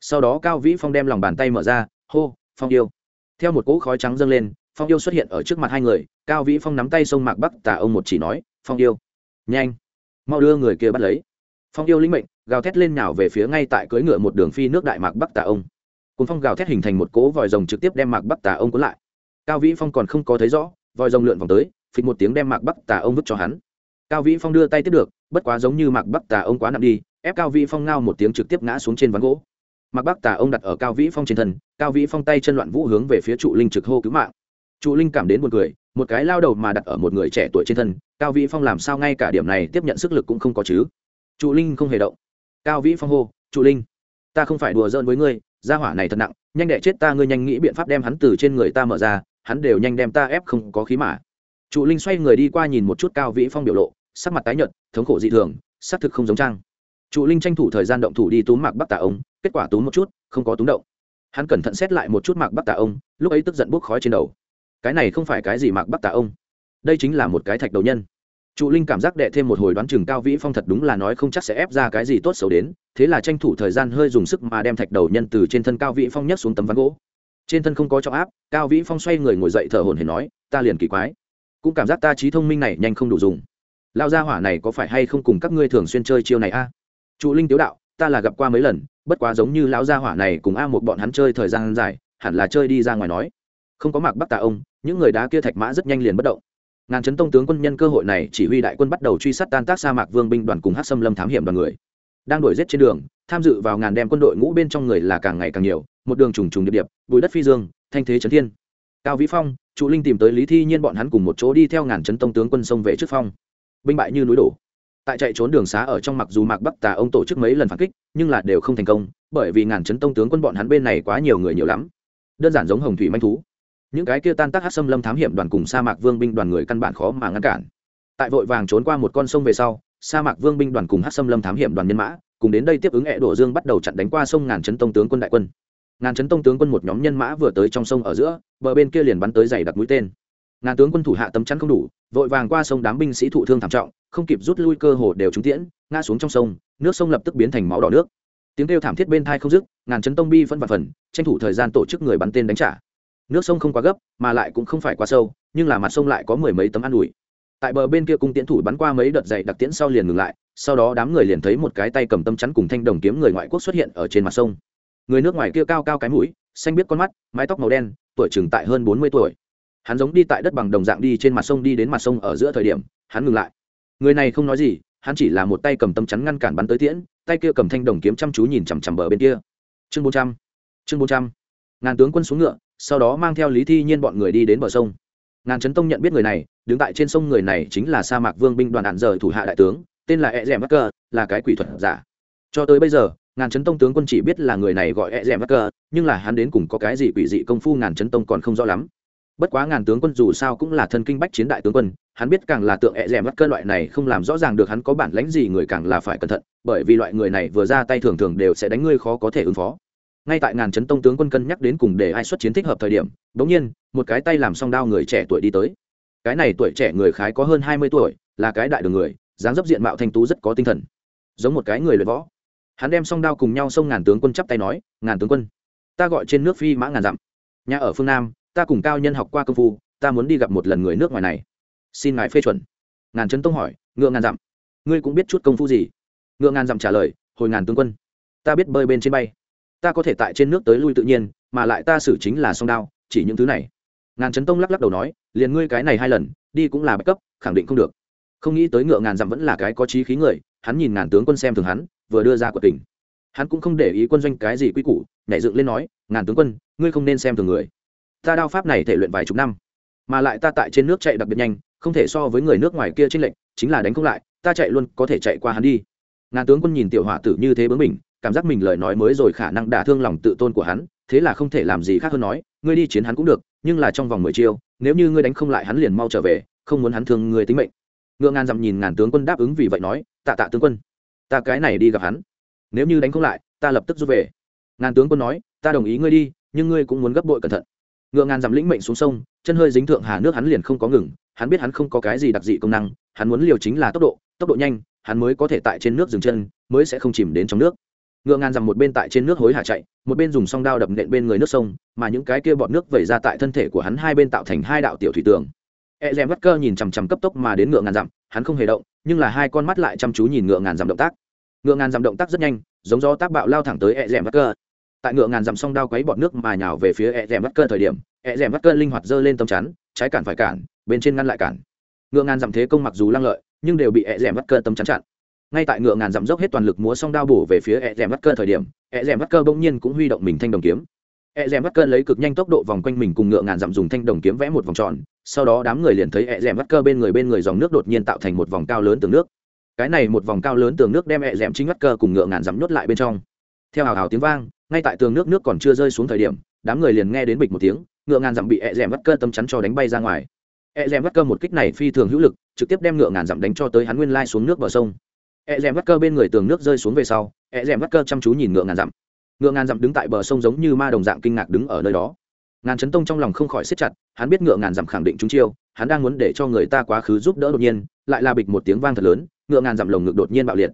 Sau đó cao vĩ phong đem lòng bàn tay mở ra, hô, phong yêu. Theo một cỗ khói trắng dâng lên, phong yêu xuất hiện ở trước mặt hai người, cao vĩ phong nắm tay sông mạc bắc tả ông một chỉ nói, phong yêu, nhanh, mau đưa người kia bắt lấy. Phong yêu linh mệnh, gào thét lên nào về phía ngay tại cưỡi ngựa một đường phi nước đại mạc bắc tả ông. Cùng phong gào thét hình thành một cỗ vòi rồng trực tiếp đem mạc bắc tả ông cuốn lại cao vĩ phong còn không có thấy rõ vòi rồng lượn vòng tới, phịch một tiếng đem mạc bắc tả ông vứt cho hắn. Cao vĩ phong đưa tay tiếp được, bất quá giống như mạc bắc tả ông quá nặng đi, ép cao vĩ phong ngao một tiếng trực tiếp ngã xuống trên ván gỗ. Mạc bắc tả ông đặt ở cao vĩ phong trên thân, cao vĩ phong tay chân loạn vũ hướng về phía trụ linh trực hô cứu mạng. Trụ linh cảm đến một người một cái lao đầu mà đặt ở một người trẻ tuổi trên thân, cao vĩ phong làm sao ngay cả điểm này tiếp nhận sức lực cũng không có chứ? Trụ linh không hề động. Cao vĩ phong hô, trụ linh, ta không phải đùa giỡn với ngươi, gia hỏa này thật nặng, nhanh đệ chết ta, ngươi nhanh nghĩ biện pháp đem hắn từ trên người ta mở ra hắn đều nhanh đem ta ép không có khí mà. Trụ linh xoay người đi qua nhìn một chút cao vĩ phong biểu lộ, sắc mặt tái nhợt, thống khổ dị thường, xác thực không giống trang. Trụ linh tranh thủ thời gian động thủ đi túm mạc bắc tà ông, kết quả túm một chút, không có túm động. Hắn cẩn thận xét lại một chút mạc bắc tà ông, lúc ấy tức giận bốc khói trên đầu. Cái này không phải cái gì mạc bắc tà ông. Đây chính là một cái thạch đầu nhân. Trụ linh cảm giác đệ thêm một hồi đoán chừng cao vĩ phong thật đúng là nói không chắc sẽ ép ra cái gì tốt xấu đến, thế là tranh thủ thời gian hơi dùng sức mà đem thạch đầu nhân từ trên thân cao vĩ phong nhấc xuống tấm ván gỗ trên thân không có trọng áp, cao vĩ phong xoay người ngồi dậy thở hồn hển nói, ta liền kỳ quái. Cũng cảm giác ta trí thông minh này nhanh không đủ dùng. Lao gia hỏa này có phải hay không cùng các ngươi thường xuyên chơi chiêu này a? Trụ linh tiếu đạo, ta là gặp qua mấy lần, bất quá giống như lão gia hỏa này cùng a một bọn hắn chơi thời gian dài, hẳn là chơi đi ra ngoài nói. Không có mặc bắc tà ông, những người đá kia thạch mã rất nhanh liền bất động. Ngàn chấn tông tướng quân nhân cơ hội này chỉ huy đại quân bắt đầu truy sát tan tác sa mạc vương binh đoàn cùng hát xâm lâm thám hiểm đoàn người. Đang đuổi giết trên đường, tham dự vào ngàn đem quân đội ngũ bên trong người là càng ngày càng nhiều một đường trùng trùng điệp điệp bụi đất phi dương, thanh thế trấn thiên. Cao vĩ phong, trụ linh tìm tới lý thi nhiên bọn hắn cùng một chỗ đi theo ngàn chấn tông tướng quân sông về trước phong. Binh bại như núi đổ. Tại chạy trốn đường xá ở trong mặc dù mạc bắc tà ông tổ chức mấy lần phản kích, nhưng là đều không thành công, bởi vì ngàn chấn tông tướng quân bọn hắn bên này quá nhiều người nhiều lắm. Đơn giản giống hồng thủy manh thú. Những cái kia tan tác hát xâm lâm thám hiểm đoàn cùng sa mạc vương binh đoàn người căn bản khó mà ngăn cản. Tại vội vàng trốn qua một con sông về sau, sa mạc vương binh đoàn cùng hát xâm lâm thám hiểm đoàn nhân mã, cùng đến đây tiếp ứng hẹ đổ dương bắt đầu chặn đánh qua sông ngàn chấn tông tướng quân đại quân ngàn chấn tông tướng quân một nhóm nhân mã vừa tới trong sông ở giữa, bờ bên kia liền bắn tới giày đặc mũi tên. Ngàn tướng quân thủ hạ tấm chắn không đủ, vội vàng qua sông đám binh sĩ thụ thương thảm trọng, không kịp rút lui cơ hồ đều trúng tiễn, ngã xuống trong sông, nước sông lập tức biến thành máu đỏ nước. Tiếng kêu thảm thiết bên thai không dứt, ngàn chấn tông bi phân và phần, tranh thủ thời gian tổ chức người bắn tên đánh trả. Nước sông không quá gấp, mà lại cũng không phải quá sâu, nhưng là mặt sông lại có mười mấy tấm an ủi. Tại bờ bên kia cung tiễn thủ bắn qua mấy đợt dày đặc tiễn sau liền ngừng lại, sau đó đám người liền thấy một cái tay cầm tâm chắn cùng thanh đồng kiếm người ngoại quốc xuất hiện ở trên mặt sông người nước ngoài kia cao cao cái mũi, xanh biết con mắt, mái tóc màu đen, tuổi chừng tại hơn bốn mươi tuổi. Hắn giống đi tại đất bằng đồng dạng đi trên mặt sông, đi đến mặt sông ở giữa thời điểm, hắn ngừng lại. Người này không nói gì, hắn chỉ là một tay cầm tâm chắn ngăn cản bắn tới tiễn, tay kia cầm thanh đồng kiếm chăm chú nhìn chằm chằm bờ bên kia. Chương bốn trăm, chương bốn trăm. Ngàn tướng quân xuống ngựa, sau đó mang theo lý thi nhiên bọn người đi đến bờ sông. Ngàn trấn tông nhận biết người này, đứng tại trên sông người này chính là sa mạc vương binh đoàn đạn rời thủ hạ đại tướng, tên là e d m cơ, là cái quỷ thuật giả. Cho tới bây giờ ngàn trấn tông tướng quân chỉ biết là người này gọi e rèm m cơ nhưng là hắn đến cùng có cái gì quỷ dị công phu ngàn trấn tông còn không rõ lắm. Bất quá ngàn tướng quân dù sao cũng là thân kinh bách chiến đại tướng quân, hắn biết càng là tượng e rèm m cơ loại này không làm rõ ràng được hắn có bản lãnh gì người càng là phải cẩn thận, bởi vì loại người này vừa ra tay thường thường đều sẽ đánh ngươi khó có thể ứng phó. Ngay tại ngàn chấn tông tướng quân cân nhắc đến cùng để ai xuất chiến thích hợp thời điểm bỗng nhiên, một cái tay làm song đao người trẻ tuổi đi tới. Cái này tuổi trẻ người khái có hơn hai mươi tuổi, là cái đại đường người, dáng dấp diện mạo thanh tú rất có tinh thần. Giống một cái người luyện võ hắn đem song đao cùng nhau xông ngàn tướng quân chắp tay nói, ngàn tướng quân, ta gọi trên nước phi mã ngàn dặm. Nhà ở phương nam, ta cùng cao nhân học qua công phu, ta muốn đi gặp một lần người nước ngoài này. Xin ngài phê chuẩn. Ngàn trấn tông hỏi, ngựa ngàn dặm? Ngươi cũng biết chút công phu gì? Ngựa ngàn dặm trả lời, hồi ngàn tướng quân, ta biết bơi bên trên bay. Ta có thể tại trên nước tới lui tự nhiên, mà lại ta xử chính là song đao, chỉ những thứ này. Ngàn trấn tông lắc lắc đầu nói, liền ngươi cái này hai lần, đi cũng là bất cấp, khẳng định không được. Không nghĩ tới ngựa ngàn dặm vẫn là cái có trí khí người, hắn nhìn ngàn tướng quân xem thường hắn vừa đưa ra quật tình. Hắn cũng không để ý quân doanh cái gì quy củ, nhảy dựng lên nói, ngàn tướng quân, ngươi không nên xem thường người. Ta đao pháp này thể luyện vài chục năm, mà lại ta tại trên nước chạy đặc biệt nhanh, không thể so với người nước ngoài kia trên lệnh chính là đánh không lại, ta chạy luôn có thể chạy qua hắn đi. Ngàn tướng quân nhìn tiểu hỏa tử như thế bướng mình cảm giác mình lời nói mới rồi khả năng đả thương lòng tự tôn của hắn, thế là không thể làm gì khác hơn nói, ngươi đi chiến hắn cũng được, nhưng là trong vòng mười chiêu, nếu như ngươi đánh không lại hắn liền mau trở về, không muốn hắn thương người tính mệnh. Ngựa ngàn dặm nhìn ngàn tướng quân đáp ứng vì vậy nói, tạ tạ tướng quân ta cái này đi gặp hắn. Nếu như đánh không lại, ta lập tức rút về. Ngàn tướng quân nói, ta đồng ý ngươi đi, nhưng ngươi cũng muốn gấp bội cẩn thận. Ngựa ngàn dặm lĩnh mệnh xuống sông, chân hơi dính thượng hà nước hắn liền không có ngừng, hắn biết hắn không có cái gì đặc dị công năng, hắn muốn liều chính là tốc độ tốc độ nhanh, hắn mới có thể tại trên nước dừng chân, mới sẽ không chìm đến trong nước. Ngựa ngàn dằm một bên tại trên nước hối hả chạy, một bên dùng song đao đập nện bên người nước sông, mà những cái kia bọt nước vẩy ra tại thân thể của hắn hai bên tạo thành hai đạo tiểu thủy tường. E rèm bất cơ nhìn chằm chằm cấp tốc mà đến ngựa ngàn dặm, hắn không hề động, nhưng là hai con mắt lại chăm chú nhìn ngựa ngàn dặm động tác ngựa ngàn dặm động tác rất nhanh, giống do tác bạo lao thẳng tới e rèm bắc cơ. Tại ngựa ngàn dặm song đao quấy bọt nước mà nhào về phía e rèm bắc cơ thời điểm e rèm bắc cơ linh hoạt dơ lên tấm chắn, trái cản phải cản, bên trên ngăn lại cản. Ngựa ngàn dặm thế công mặc dù lăng lợi, nhưng đều bị e rèm bắc cơ tấm chắn chặn. Ngay tại ngựa ngàn dặm dốc hết toàn lực múa song đao bổ về phía e rèm bắc cơ thời điểm e rèm bắc cơ bỗng nhiên cũng huy động mình thanh đồng kiếm. E rèm bắc cơ lấy cực nhanh tốc độ vòng quanh mình cùng ngựa ngàn dặm dùng thanh đồng kiếm vẽ một vòng tròn, sau đó đám người liền thấy e rèm bắc cơ bên người bên người dòng nước đột nhiên tạo thành một vòng cao lớn tường nước cái này một vòng cao lớn tường nước đem hẹ rèm chính ngắt cơ cùng ngựa ngàn dặm nhốt lại bên trong. Theo hào hào tiếng vang, ngay tại tường nước nước còn chưa rơi xuống thời điểm, đám người liền nghe đến bịch một tiếng, ngựa ngàn dặm bị e rèm bắt cơ tâm chắn cho đánh bay ra ngoài. E rèm bắt cơ một kích này phi thường hữu lực, trực tiếp đem ngựa ngàn dặm đánh cho tới hắn nguyên lai xuống nước bờ sông. E rèm bắt cơ bên người tường nước rơi xuống về sau e rèm bắt cơ chăm chú nhìn ngựa ngàn dặm. Ngựa ngàn dặm đứng tại bờ sông giống như ma đồng dạng kinh ngạc đứng ở nơi đó. Ngàn chấn tông trong lòng không khỏi siết chặt, hắn biết ngựa ngàn dặm khẳng định chúng chiêu, hắn đang muốn để cho người ta quá khứ giúp đỡ đột nhiên, lại là bịch một tiếng vang thật lớn ngựa ngàn dặm lồng ngực đột nhiên bạo liệt.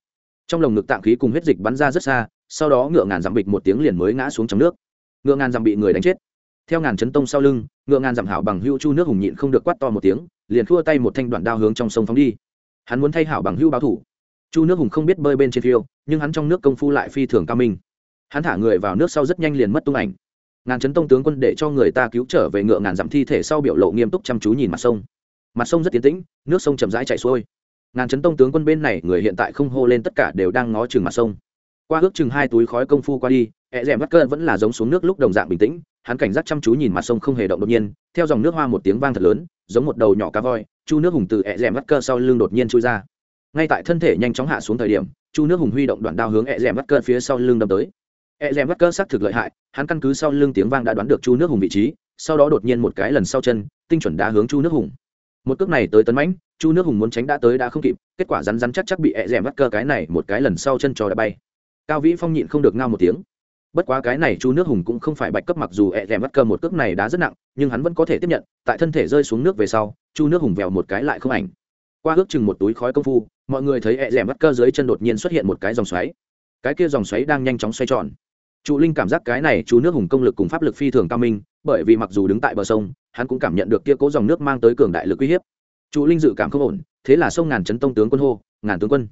Trong lồng ngực tạng khí cùng huyết dịch bắn ra rất xa, sau đó ngựa ngàn dặm bịch một tiếng liền mới ngã xuống trong nước. Ngựa ngàn dặm bị người đánh chết. Theo ngàn chấn tông sau lưng, ngựa ngàn dặm hảo bằng hưu chu nước hùng nhịn không được quát to một tiếng, liền thua tay một thanh đoạn đao hướng trong sông phóng đi. Hắn muốn thay hảo bằng hưu báo thủ. Chu nước hùng không biết bơi bên trên phiêu, nhưng hắn trong nước công phu lại phi thường cao minh. Hắn thả người vào nước sau rất nhanh liền mất tung ảnh. Ngàn chấn tông tướng quân để cho người ta cứu trở về ngựa ngàn dặm thi thể sau biểu lộ nghiêm túc chăm chú nhìn mặt sông. Mặt sông rất tiến tĩnh, nước sông chậm rãi chảy xuôi ngàn chấn tông tướng quân bên này người hiện tại không hô lên tất cả đều đang ngó chừng mặt sông. Qua ước chừng hai túi khói công phu qua đi e ẹ rèm bắt cơn vẫn là giống xuống nước lúc đồng dạng bình tĩnh, hắn cảnh giác chăm chú nhìn mặt sông không hề động đột nhiên, theo dòng nước hoa một tiếng vang thật lớn, giống một đầu nhỏ cá voi, chu nước hùng từ e ẹ rèm bắt cơ sau lưng đột nhiên chui ra. Ngay tại thân thể nhanh chóng hạ xuống thời điểm, chu nước hùng huy động đoạn đao hướng e ẹ rèm bắt cơ phía sau lưng đâm tới. Ẹ rèm bắt cơ xác thực lợi hại, hắn căn cứ sau lưng tiếng vang đã đoán được chu nước hùng vị trí, sau đó đột nhiên một cái lần sau chân, tinh chuẩn đã hướng chu nước hùng. Một cước này tới tấn mãnh chu nước hùng muốn tránh đã tới đã không kịp, kết quả rắn rắn chắc chắc bị ẹ rèm bắt cơ cái này một cái lần sau chân trò đã bay. Cao vĩ phong nhịn không được ngao một tiếng. Bất quá cái này chu nước hùng cũng không phải bạch cấp mặc dù ẹ rèm bắt cơ một cước này đã rất nặng, nhưng hắn vẫn có thể tiếp nhận, tại thân thể rơi xuống nước về sau, chu nước hùng vèo một cái lại không ảnh. Qua ước chừng một túi khói công phu, mọi người thấy ẹ rèm bắt cơ dưới chân đột nhiên xuất hiện một cái dòng xoáy. Cái kia dòng xoáy đang nhanh chóng xoay tròn. Trụ linh cảm giác cái này chu nước hùng công lực cùng pháp lực phi thường cao minh, bởi vì mặc dù đứng tại bờ sông, hắn cũng cảm nhận được kia cố dòng nước mang tới cường đại lực uy hiếp trụ linh dự cảm không ổn, thế là sông ngàn chấn tông tướng quân hô, ngàn tướng quân,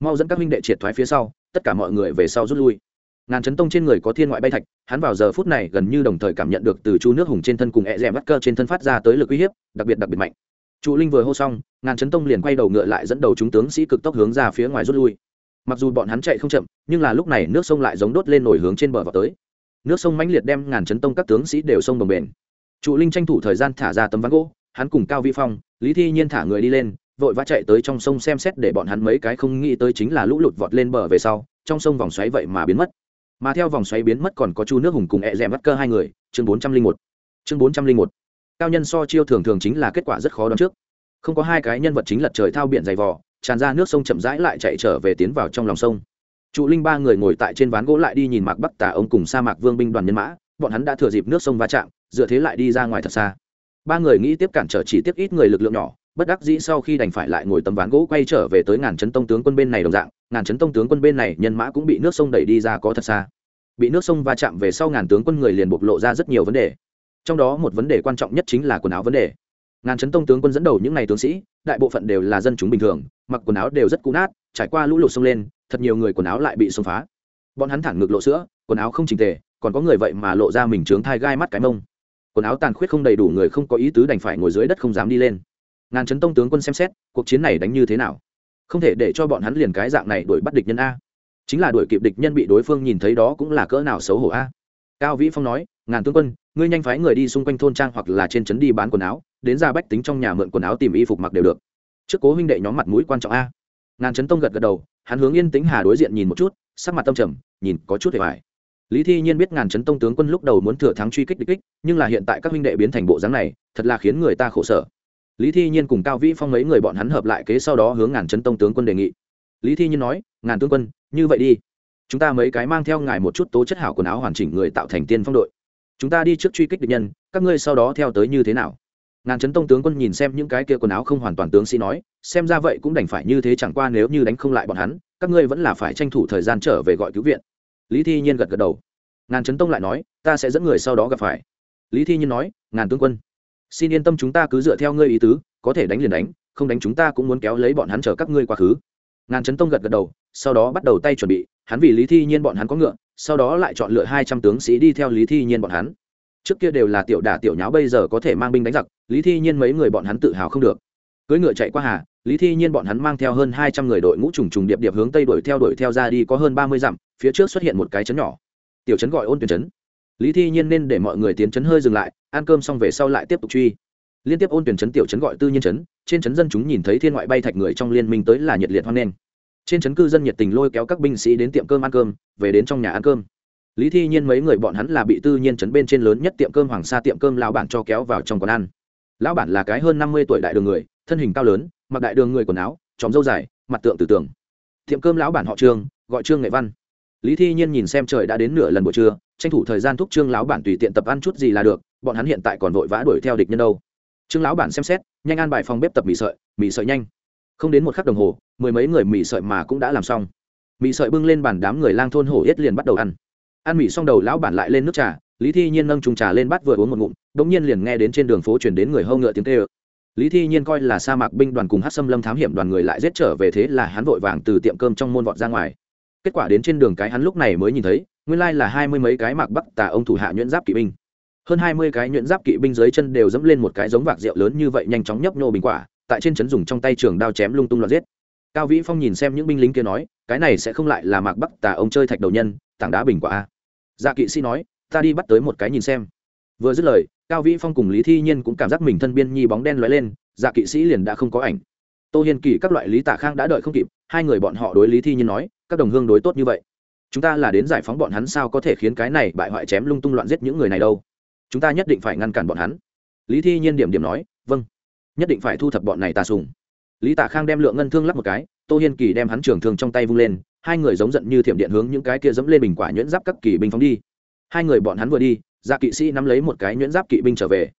mau dẫn các huynh đệ triệt thoái phía sau, tất cả mọi người về sau rút lui. Ngàn chấn tông trên người có thiên ngoại bay thạch, hắn vào giờ phút này gần như đồng thời cảm nhận được từ chu nước hùng trên thân cùng e rèm bắt cơ trên thân phát ra tới lực uy hiếp, đặc biệt đặc biệt mạnh. Trụ linh vừa hô xong, ngàn chấn tông liền quay đầu ngựa lại dẫn đầu chúng tướng sĩ cực tốc hướng ra phía ngoài rút lui. Mặc dù bọn hắn chạy không chậm, nhưng là lúc này nước sông lại giống đốt lên nổi hướng trên bờ vào tới. Nước sông mãnh liệt đem ngàn chấn tông các tướng sĩ đều sông đồng bền trụ linh tranh thủ thời gian thả ra tấm ván gỗ, hắn cùng cao vi phong lý thi nhiên thả người đi lên, vội vã chạy tới trong sông xem xét để bọn hắn mấy cái không nghĩ tới chính là lũ lụt vọt lên bờ về sau, trong sông vòng xoáy vậy mà biến mất. Mà theo vòng xoáy biến mất còn có chu nước hùng cùng ẹ rèm bắt cơ hai người, chương bốn trăm linh một. Chương bốn trăm linh một. Cao nhân so chiêu thường thường chính là kết quả rất khó đoán trước. Không có hai cái nhân vật chính lật trời thao biển dày vò, tràn ra nước sông chậm rãi lại chạy trở về tiến vào trong lòng sông. Trụ linh ba người ngồi tại trên ván gỗ lại đi nhìn mạc bắc tà ông cùng sa mạc vương binh đoàn nhân mã, bọn hắn đã thừa dịp nước sông va chạm, dựa thế lại đi ra ngoài thật xa ba người nghĩ tiếp cản trở chỉ tiếp ít người lực lượng nhỏ, bất đắc dĩ sau khi đành phải lại ngồi tấm ván gỗ quay trở về tới ngàn chấn tông tướng quân bên này đồng dạng, ngàn chấn tông tướng quân bên này nhân mã cũng bị nước sông đẩy đi ra có thật xa. Bị nước sông va chạm về sau ngàn tướng quân người liền bộc lộ ra rất nhiều vấn đề. Trong đó một vấn đề quan trọng nhất chính là quần áo vấn đề. Ngàn chấn tông tướng quân dẫn đầu những n à y tướng sĩ, đại bộ phận đều là dân chúng bình thường, mặc quần áo đều rất cũ nát, trải qua lũ lụt sông lên, thật nhiều người quần áo lại bị xông phá. Bọn hắn thẳng ngực lộ sữa, quần áo không trình tề, còn có người vậy mà lộ ra mình trướng thai gai mắt cái mông quần áo tàn khuyết không đầy đủ người không có ý tứ đành phải ngồi dưới đất không dám đi lên. Ngàn chấn tông tướng quân xem xét, cuộc chiến này đánh như thế nào? Không thể để cho bọn hắn liền cái dạng này đuổi bắt địch nhân a. Chính là đuổi kịp địch nhân bị đối phương nhìn thấy đó cũng là cỡ nào xấu hổ a. Cao vĩ phong nói, ngàn tướng quân, ngươi nhanh phái người đi xung quanh thôn trang hoặc là trên trấn đi bán quần áo, đến ra bách tính trong nhà mượn quần áo tìm y phục mặc đều được. Trước cố huynh đệ nhóm mặt mũi quan trọng a. Ngàn chấn tông gật gật đầu, hắn hướng yên tĩnh hà đối diện nhìn một chút, sắc mặt tâm trầm, nhìn có chút hề hoài lý thi nhiên biết ngàn chấn tông tướng quân lúc đầu muốn thừa thắng truy kích địch kích, nhưng là hiện tại các huynh đệ biến thành bộ dáng này, thật là khiến người ta khổ sở. Lý thi nhiên cùng cao vĩ phong mấy người bọn hắn hợp lại kế sau đó hướng ngàn chấn tông tướng quân đề nghị. Lý thi nhiên nói, ngàn tướng quân, như vậy đi. Chúng ta mấy cái mang theo ngài một chút tố chất hảo quần áo hoàn chỉnh người tạo thành tiên phong đội. Chúng ta đi trước truy kích địch nhân, các ngươi sau đó theo tới như thế nào? Ngàn chấn tông tướng quân nhìn xem những cái kia quần áo không hoàn toàn tướng sĩ nói, xem ra vậy cũng đành phải như thế chẳng qua nếu như đánh không lại bọn hắn, các ngươi vẫn là phải tranh thủ thời gian trở về gọi cứu viện lý thi nhiên gật gật đầu. Ngàn Trấn tông lại nói, ta sẽ dẫn người sau đó gặp phải. Lý thi nhiên nói, ngàn tướng quân, xin yên tâm chúng ta cứ dựa theo ngươi ý tứ, có thể đánh liền đánh, không đánh chúng ta cũng muốn kéo lấy bọn hắn chở các ngươi quá khứ. Ngàn Trấn tông gật gật đầu, sau đó bắt đầu tay chuẩn bị, hắn vì lý thi nhiên bọn hắn có ngựa, sau đó lại chọn lựa hai trăm tướng sĩ đi theo lý thi nhiên bọn hắn. Trước kia đều là tiểu đả tiểu nháo, bây giờ có thể mang binh đánh giặc, lý thi nhiên mấy người bọn hắn tự hào không được cưỡi ngựa chạy qua hà, lý thi nhiên bọn hắn mang theo hơn hai trăm người đội ngũ trùng trùng điệp điệp hướng tây đuổi theo đuổi theo ra đi có hơn ba mươi dặm, phía trước xuất hiện một cái chấn nhỏ. Tiểu chấn gọi ôn tuyển chấn lý thi nhiên nên để mọi người tiến chấn hơi dừng lại, ăn cơm xong về sau lại tiếp tục truy. Liên tiếp ôn tuyển chấn tiểu chấn gọi tư nhiên chấn trên chấn dân chúng nhìn thấy thiên ngoại bay thạch người trong liên minh tới là nhiệt liệt hoan nghênh. Trên chấn cư dân nhiệt tình lôi kéo các binh sĩ đến tiệm cơm ăn cơm, về đến trong nhà ăn cơm. Lý thi nhiên mấy người bọn hắn là bị tư nhiên chấn bên trên lớn nhất tiệm cơm hoàng sa tiệm cơm lão bản cho kéo vào trong quán ăn. Lão bản là cái hơn năm mươi tuổi đại đường người thân hình cao lớn, mặc đại đường người quần áo chóm dâu dài, mặt tượng tử tưởng tiệm cơm lão bản họ trương, gọi trương nghệ văn. Lý thi nhiên nhìn xem trời đã đến nửa lần buổi trưa, tranh thủ thời gian thúc trương lão bản tùy tiện tập ăn chút gì là được, bọn hắn hiện tại còn vội vã đuổi theo địch nhân đâu. Trương lão bản xem xét, nhanh ăn bài phòng bếp tập mì sợi mì sợi nhanh. Không đến một khắc đồng hồ, mười mấy người mì sợi mà cũng đã làm xong. Mì sợi bưng lên bàn đám người lang thôn hổ yết liền bắt đầu ăn. Ăn mì xong đầu lão bản lại lên nước trà, lý thi nhiên nâng trùng trà lên bắt vừa uống một ngụm đ ỗ n g nhiên liền nghe đến trên đường phố chuyển đến người hâu ngựa tiếng tê ơ lý thi nhiên coi là sa mạc binh đoàn cùng hát xâm lâm thám hiểm đoàn người lại giết trở về thế là hắn vội vàng từ tiệm cơm trong môn vọt ra ngoài. Kết quả đến trên đường cái hắn lúc này mới nhìn thấy, nguyên lai là hai mươi mấy cái mạc bắc tà ông thủ hạ nhuyễn giáp kỵ binh. Hơn hai mươi cái nhuyễn giáp kỵ binh dưới chân đều dẫm lên một cái giống vạc rượu lớn như vậy nhanh chóng nhấp nhô bình quả, tại trên trấn dùng trong tay trường đao chém lung tung loạt giết. Cao vĩ phong nhìn xem những binh lính kia nói, cái này sẽ không lại là mạc bắc tà ông chơi thạch đầu nhân, tảng đá bình quả a. Dạ kỵ sĩ nói, ta đi bắt tới một cái nhìn xem. Vừa dứt lời cao vĩ phong cùng lý thi nhiên cũng cảm giác mình thân biên nhi bóng đen lóe lên dạ kỵ sĩ liền đã không có ảnh. Tô hiên kỳ, các loại lý tả khang đã đợi không kịp, hai người bọn họ đối lý thi nhiên nói, các đồng hương đối tốt như vậy, chúng ta là đến giải phóng bọn hắn sao có thể khiến cái này bại hoại chém lung tung loạn giết những người này đâu? Chúng ta nhất định phải ngăn cản bọn hắn. Lý thi nhiên điểm điểm nói vâng nhất định phải thu thập bọn này ta sùng. Lý tả khang đem lượng ngân thương lắp một cái, tô hiên kỳ đem hắn trường thương trong tay vung lên, hai người giống giận như thiểm điện hướng những cái kia dẫm lên bình quả nhuyễn giáp các kỳ binh phóng đi. Hai người bọn hắn vừa đi dạ kỵ sĩ nắm lấy một cái nhuyễn giáp kỵ binh trở về.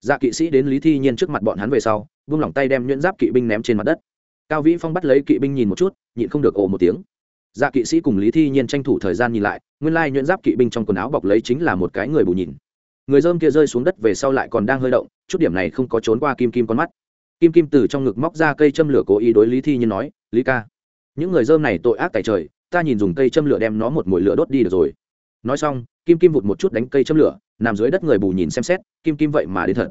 Dạ kỵ sĩ đến lý thi nhiên trước mặt bọn hắn về sau, vung lỏng tay đem nhuyễn giáp kỵ binh ném trên mặt đất. Cao vĩ phong bắt lấy kỵ binh nhìn một chút, nhịn không được ồ một tiếng. Dạ kỵ sĩ cùng lý thi nhiên tranh thủ thời gian nhìn lại, nguyên lai nhuyễn giáp kỵ binh trong quần áo bọc lấy chính là một cái người bù nhìn. Người dơm kia rơi xuống đất về sau lại còn đang hơi động, chút điểm này không có trốn qua kim kim con mắt. Kim kim từ trong ngực móc ra cây châm lửa cố ý đối lý thi nhiên nói, lý ca, những người dơm này tội ác tại trời, ta nhìn dùng cây châm lửa đem nó một mồi lửa đốt đi được rồi nói xong, kim kim vụt một chút đánh cây châm lửa, nằm dưới đất người bù nhìn xem xét, kim kim vậy mà đến thật.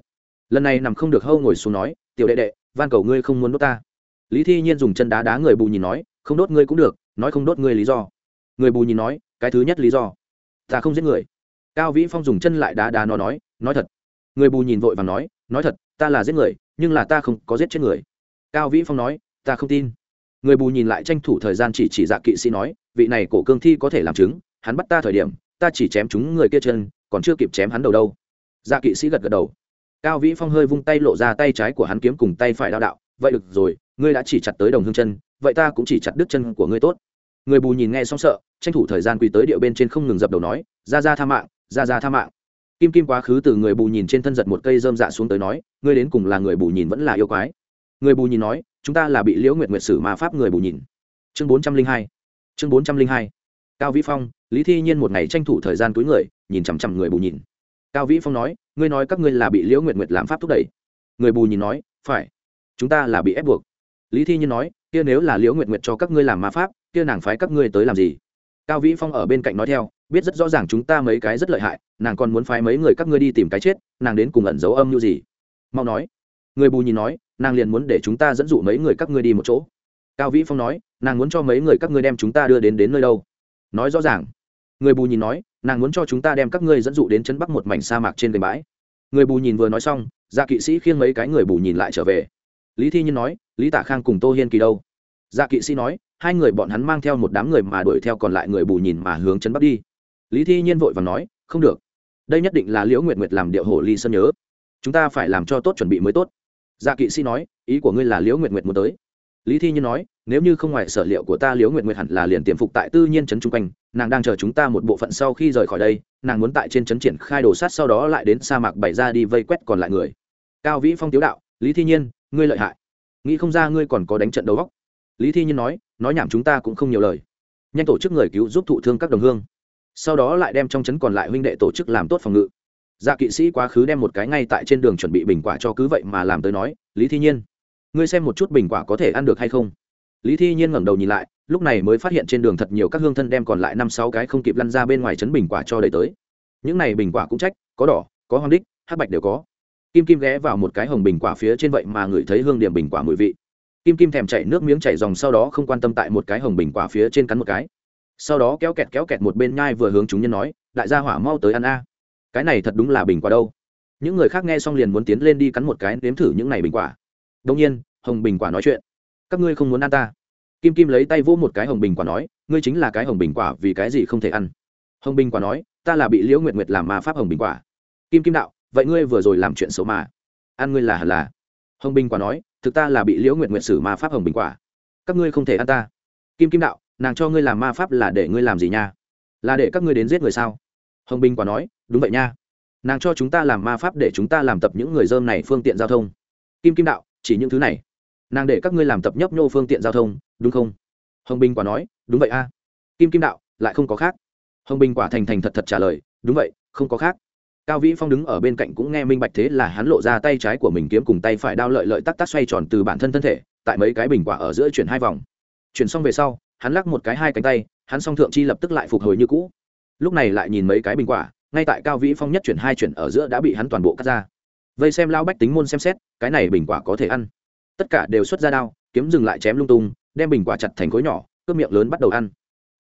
Lần này nằm không được hâu ngồi xuống nói, tiểu đệ đệ, van cầu ngươi không muốn đốt ta. Lý thi nhiên dùng chân đá đá người bù nhìn nói, không đốt ngươi cũng được, nói không đốt ngươi lý do. Người bù nhìn nói, cái thứ nhất lý do, ta không giết người. Cao vĩ phong dùng chân lại đá đá nó nói nói thật. Người bù nhìn vội và nói nói thật, ta là giết người, nhưng là ta không có giết chết người. Cao vĩ phong nói, ta không tin. Người bù nhìn lại tranh thủ thời gian chỉ chỉ dạ kỵ sĩ nói, vị này cổ cương thi có thể làm chứng hắn bắt ta thời điểm, ta chỉ chém chúng người kia chân, còn chưa kịp chém hắn đầu đâu. Dạ kỵ sĩ gật gật đầu. Cao vĩ phong hơi vung tay lộ ra tay trái của hắn kiếm cùng tay phải đao đạo. Vậy được rồi, ngươi đã chỉ chặt tới đồng hương chân, vậy ta cũng chỉ chặt đứt chân của ngươi tốt. Người bù nhìn nghe xong sợ, tranh thủ thời gian quỳ tới điệu bên trên không ngừng dập đầu nói, ra ra tha mạng, ra ra tha mạng. Kim kim quá khứ từ người bù nhìn trên thân giật một cây dơm dạ xuống tới nói, ngươi đến cùng là người bù nhìn vẫn là yêu quái? Người bù nhìn nói, chúng ta là bị liễu nguyệt nguyệt sử mà pháp người bù nhìn. Chương bốn trăm linh hai. Chương bốn trăm linh hai cao vĩ phong, lý thi nhiên một ngày tranh thủ thời gian túi người, nhìn chằm chằm người bù nhìn. Cao vĩ phong nói, ngươi nói các ngươi là bị liễu nguyệt nguyệt làm pháp thúc đẩy. Người bù nhìn nói, phải, chúng ta là bị ép buộc. Lý thi nhiên nói, kia nếu là liễu nguyệt nguyệt cho các ngươi làm ma pháp, kia nàng phái các ngươi tới làm gì? Cao vĩ phong ở bên cạnh nói theo, biết rất rõ ràng chúng ta mấy cái rất lợi hại, nàng còn muốn phái mấy người các ngươi đi tìm cái chết, nàng đến cùng ẩn giấu âm như gì? Mau nói. Người bù nhìn nói, nàng liền muốn để chúng ta dẫn dụ mấy người các ngươi đi một chỗ. Cao vĩ phong nói, nàng muốn cho mấy người các ngươi đem chúng ta đưa đến đến nơi đâu? Nói rõ ràng. Người bù nhìn nói, nàng muốn cho chúng ta đem các ngươi dẫn dụ đến chân bắc một mảnh sa mạc trên gành bãi. Người bù nhìn vừa nói xong dạ kỵ sĩ khiêng mấy cái người bù nhìn lại trở về. Lý thi nhiên nói, lý Tả khang cùng tô hiên kỳ đâu? Dạ kỵ sĩ nói, hai người bọn hắn mang theo một đám người mà đuổi theo còn lại người bù nhìn mà hướng chân bắc đi. Lý thi nhiên vội và nói, không được. Đây nhất định là liễu nguyệt nguyệt làm điệu hổ ly Sân nhớ. Chúng ta phải làm cho tốt chuẩn bị mới tốt. Dạ kỵ sĩ nói, ý của ngươi là liễu nguyệt nguyệt muốn tới lý thi nhiên nói, nếu như không ngoài sở liệu của ta, liễu nguyệt nguyệt hẳn là liền tiềm phục tại tư nhiên trấn chung quanh. Nàng đang chờ chúng ta một bộ phận sau khi rời khỏi đây. Nàng muốn tại trên trấn triển khai đồ sát, sau đó lại đến sa mạc bày ra đi vây quét còn lại người. Cao vĩ phong tiếu đạo, lý thi nhiên, ngươi lợi hại. Nghĩ không ra ngươi còn có đánh trận đấu góc lý thi nhiên nói nói nhảm chúng ta cũng không nhiều lời. Nhanh tổ chức người cứu giúp thụ thương các đồng hương. Sau đó lại đem trong trấn còn lại huynh đệ tổ chức làm tốt phòng ngự. Dạ kỵ sĩ quá khứ đem một cái ngay tại trên đường chuẩn bị bình quả cho cứ vậy mà làm tới nói, lý thi nhiên ngươi xem một chút bình quả có thể ăn được hay không? Lý thi nhiên ngẩng đầu nhìn lại, lúc này mới phát hiện trên đường thật nhiều các hương thân đem còn lại năm sáu cái không kịp lăn ra bên ngoài trấn bình quả cho đầy tới. Những này bình quả cũng trách, có đỏ, có hoàng đích, hắc bạch đều có. Kim kim ghé vào một cái hồng bình quả phía trên vậy mà ngửi thấy hương điểm bình quả mùi vị. Kim kim thèm chảy nước miếng chảy dòng sau đó không quan tâm tại một cái hồng bình quả phía trên cắn một cái. Sau đó kéo kẹt kéo kẹt một bên nhai vừa hướng chúng nhân nói, đại gia hỏa mau tới ăn a. Cái này thật đúng là bình quả đâu. Những người khác nghe xong liền muốn tiến lên đi cắn một cái, nếm thử những này bình quả đông nhiên, hồng bình quả nói chuyện. Các ngươi không muốn ăn ta. Kim kim lấy tay vỗ một cái hồng bình quả nói, ngươi chính là cái hồng bình quả, vì cái gì không thể ăn? Hồng bình quả nói, ta là bị liễu nguyệt nguyệt làm ma pháp hồng bình quả. Kim kim đạo, vậy ngươi vừa rồi làm chuyện xấu mà. Ăn ngươi là hẳn là. Hồng bình quả nói, thực ta là bị liễu nguyệt nguyệt xử ma pháp hồng bình quả. Các ngươi không thể ăn ta. Kim kim đạo, nàng cho ngươi làm ma pháp là để ngươi làm gì nha? Là để các ngươi đến giết người sao? Hồng bình quả nói, đúng vậy nha. Nàng cho chúng ta làm ma pháp để chúng ta làm tập những người dơm này phương tiện giao thông. Kim kim đạo chỉ những thứ này. Nàng để các ngươi làm tập nhấp nhô phương tiện giao thông, đúng không? Hồng bình quả nói, đúng vậy a. Kim kim đạo, lại không có khác. Hồng bình quả thành thành thật thật trả lời, đúng vậy, không có khác. Cao vĩ phong đứng ở bên cạnh cũng nghe minh bạch thế là hắn lộ ra tay trái của mình kiếm cùng tay phải đao lợi lợi tắc tắc xoay tròn từ bản thân thân thể, tại mấy cái bình quả ở giữa chuyển hai vòng. Chuyển xong về sau, hắn lắc một cái hai cánh tay, hắn song thượng chi lập tức lại phục hồi như cũ. Lúc này lại nhìn mấy cái bình quả, ngay tại cao vĩ phong nhất chuyển hai chuyển ở giữa đã bị hắn toàn bộ cắt ra vây xem lao bách tính môn xem xét, cái này bình quả có thể ăn. Tất cả đều xuất ra đao, kiếm dừng lại chém lung tung, đem bình quả chặt thành khối nhỏ, cướp miệng lớn bắt đầu ăn.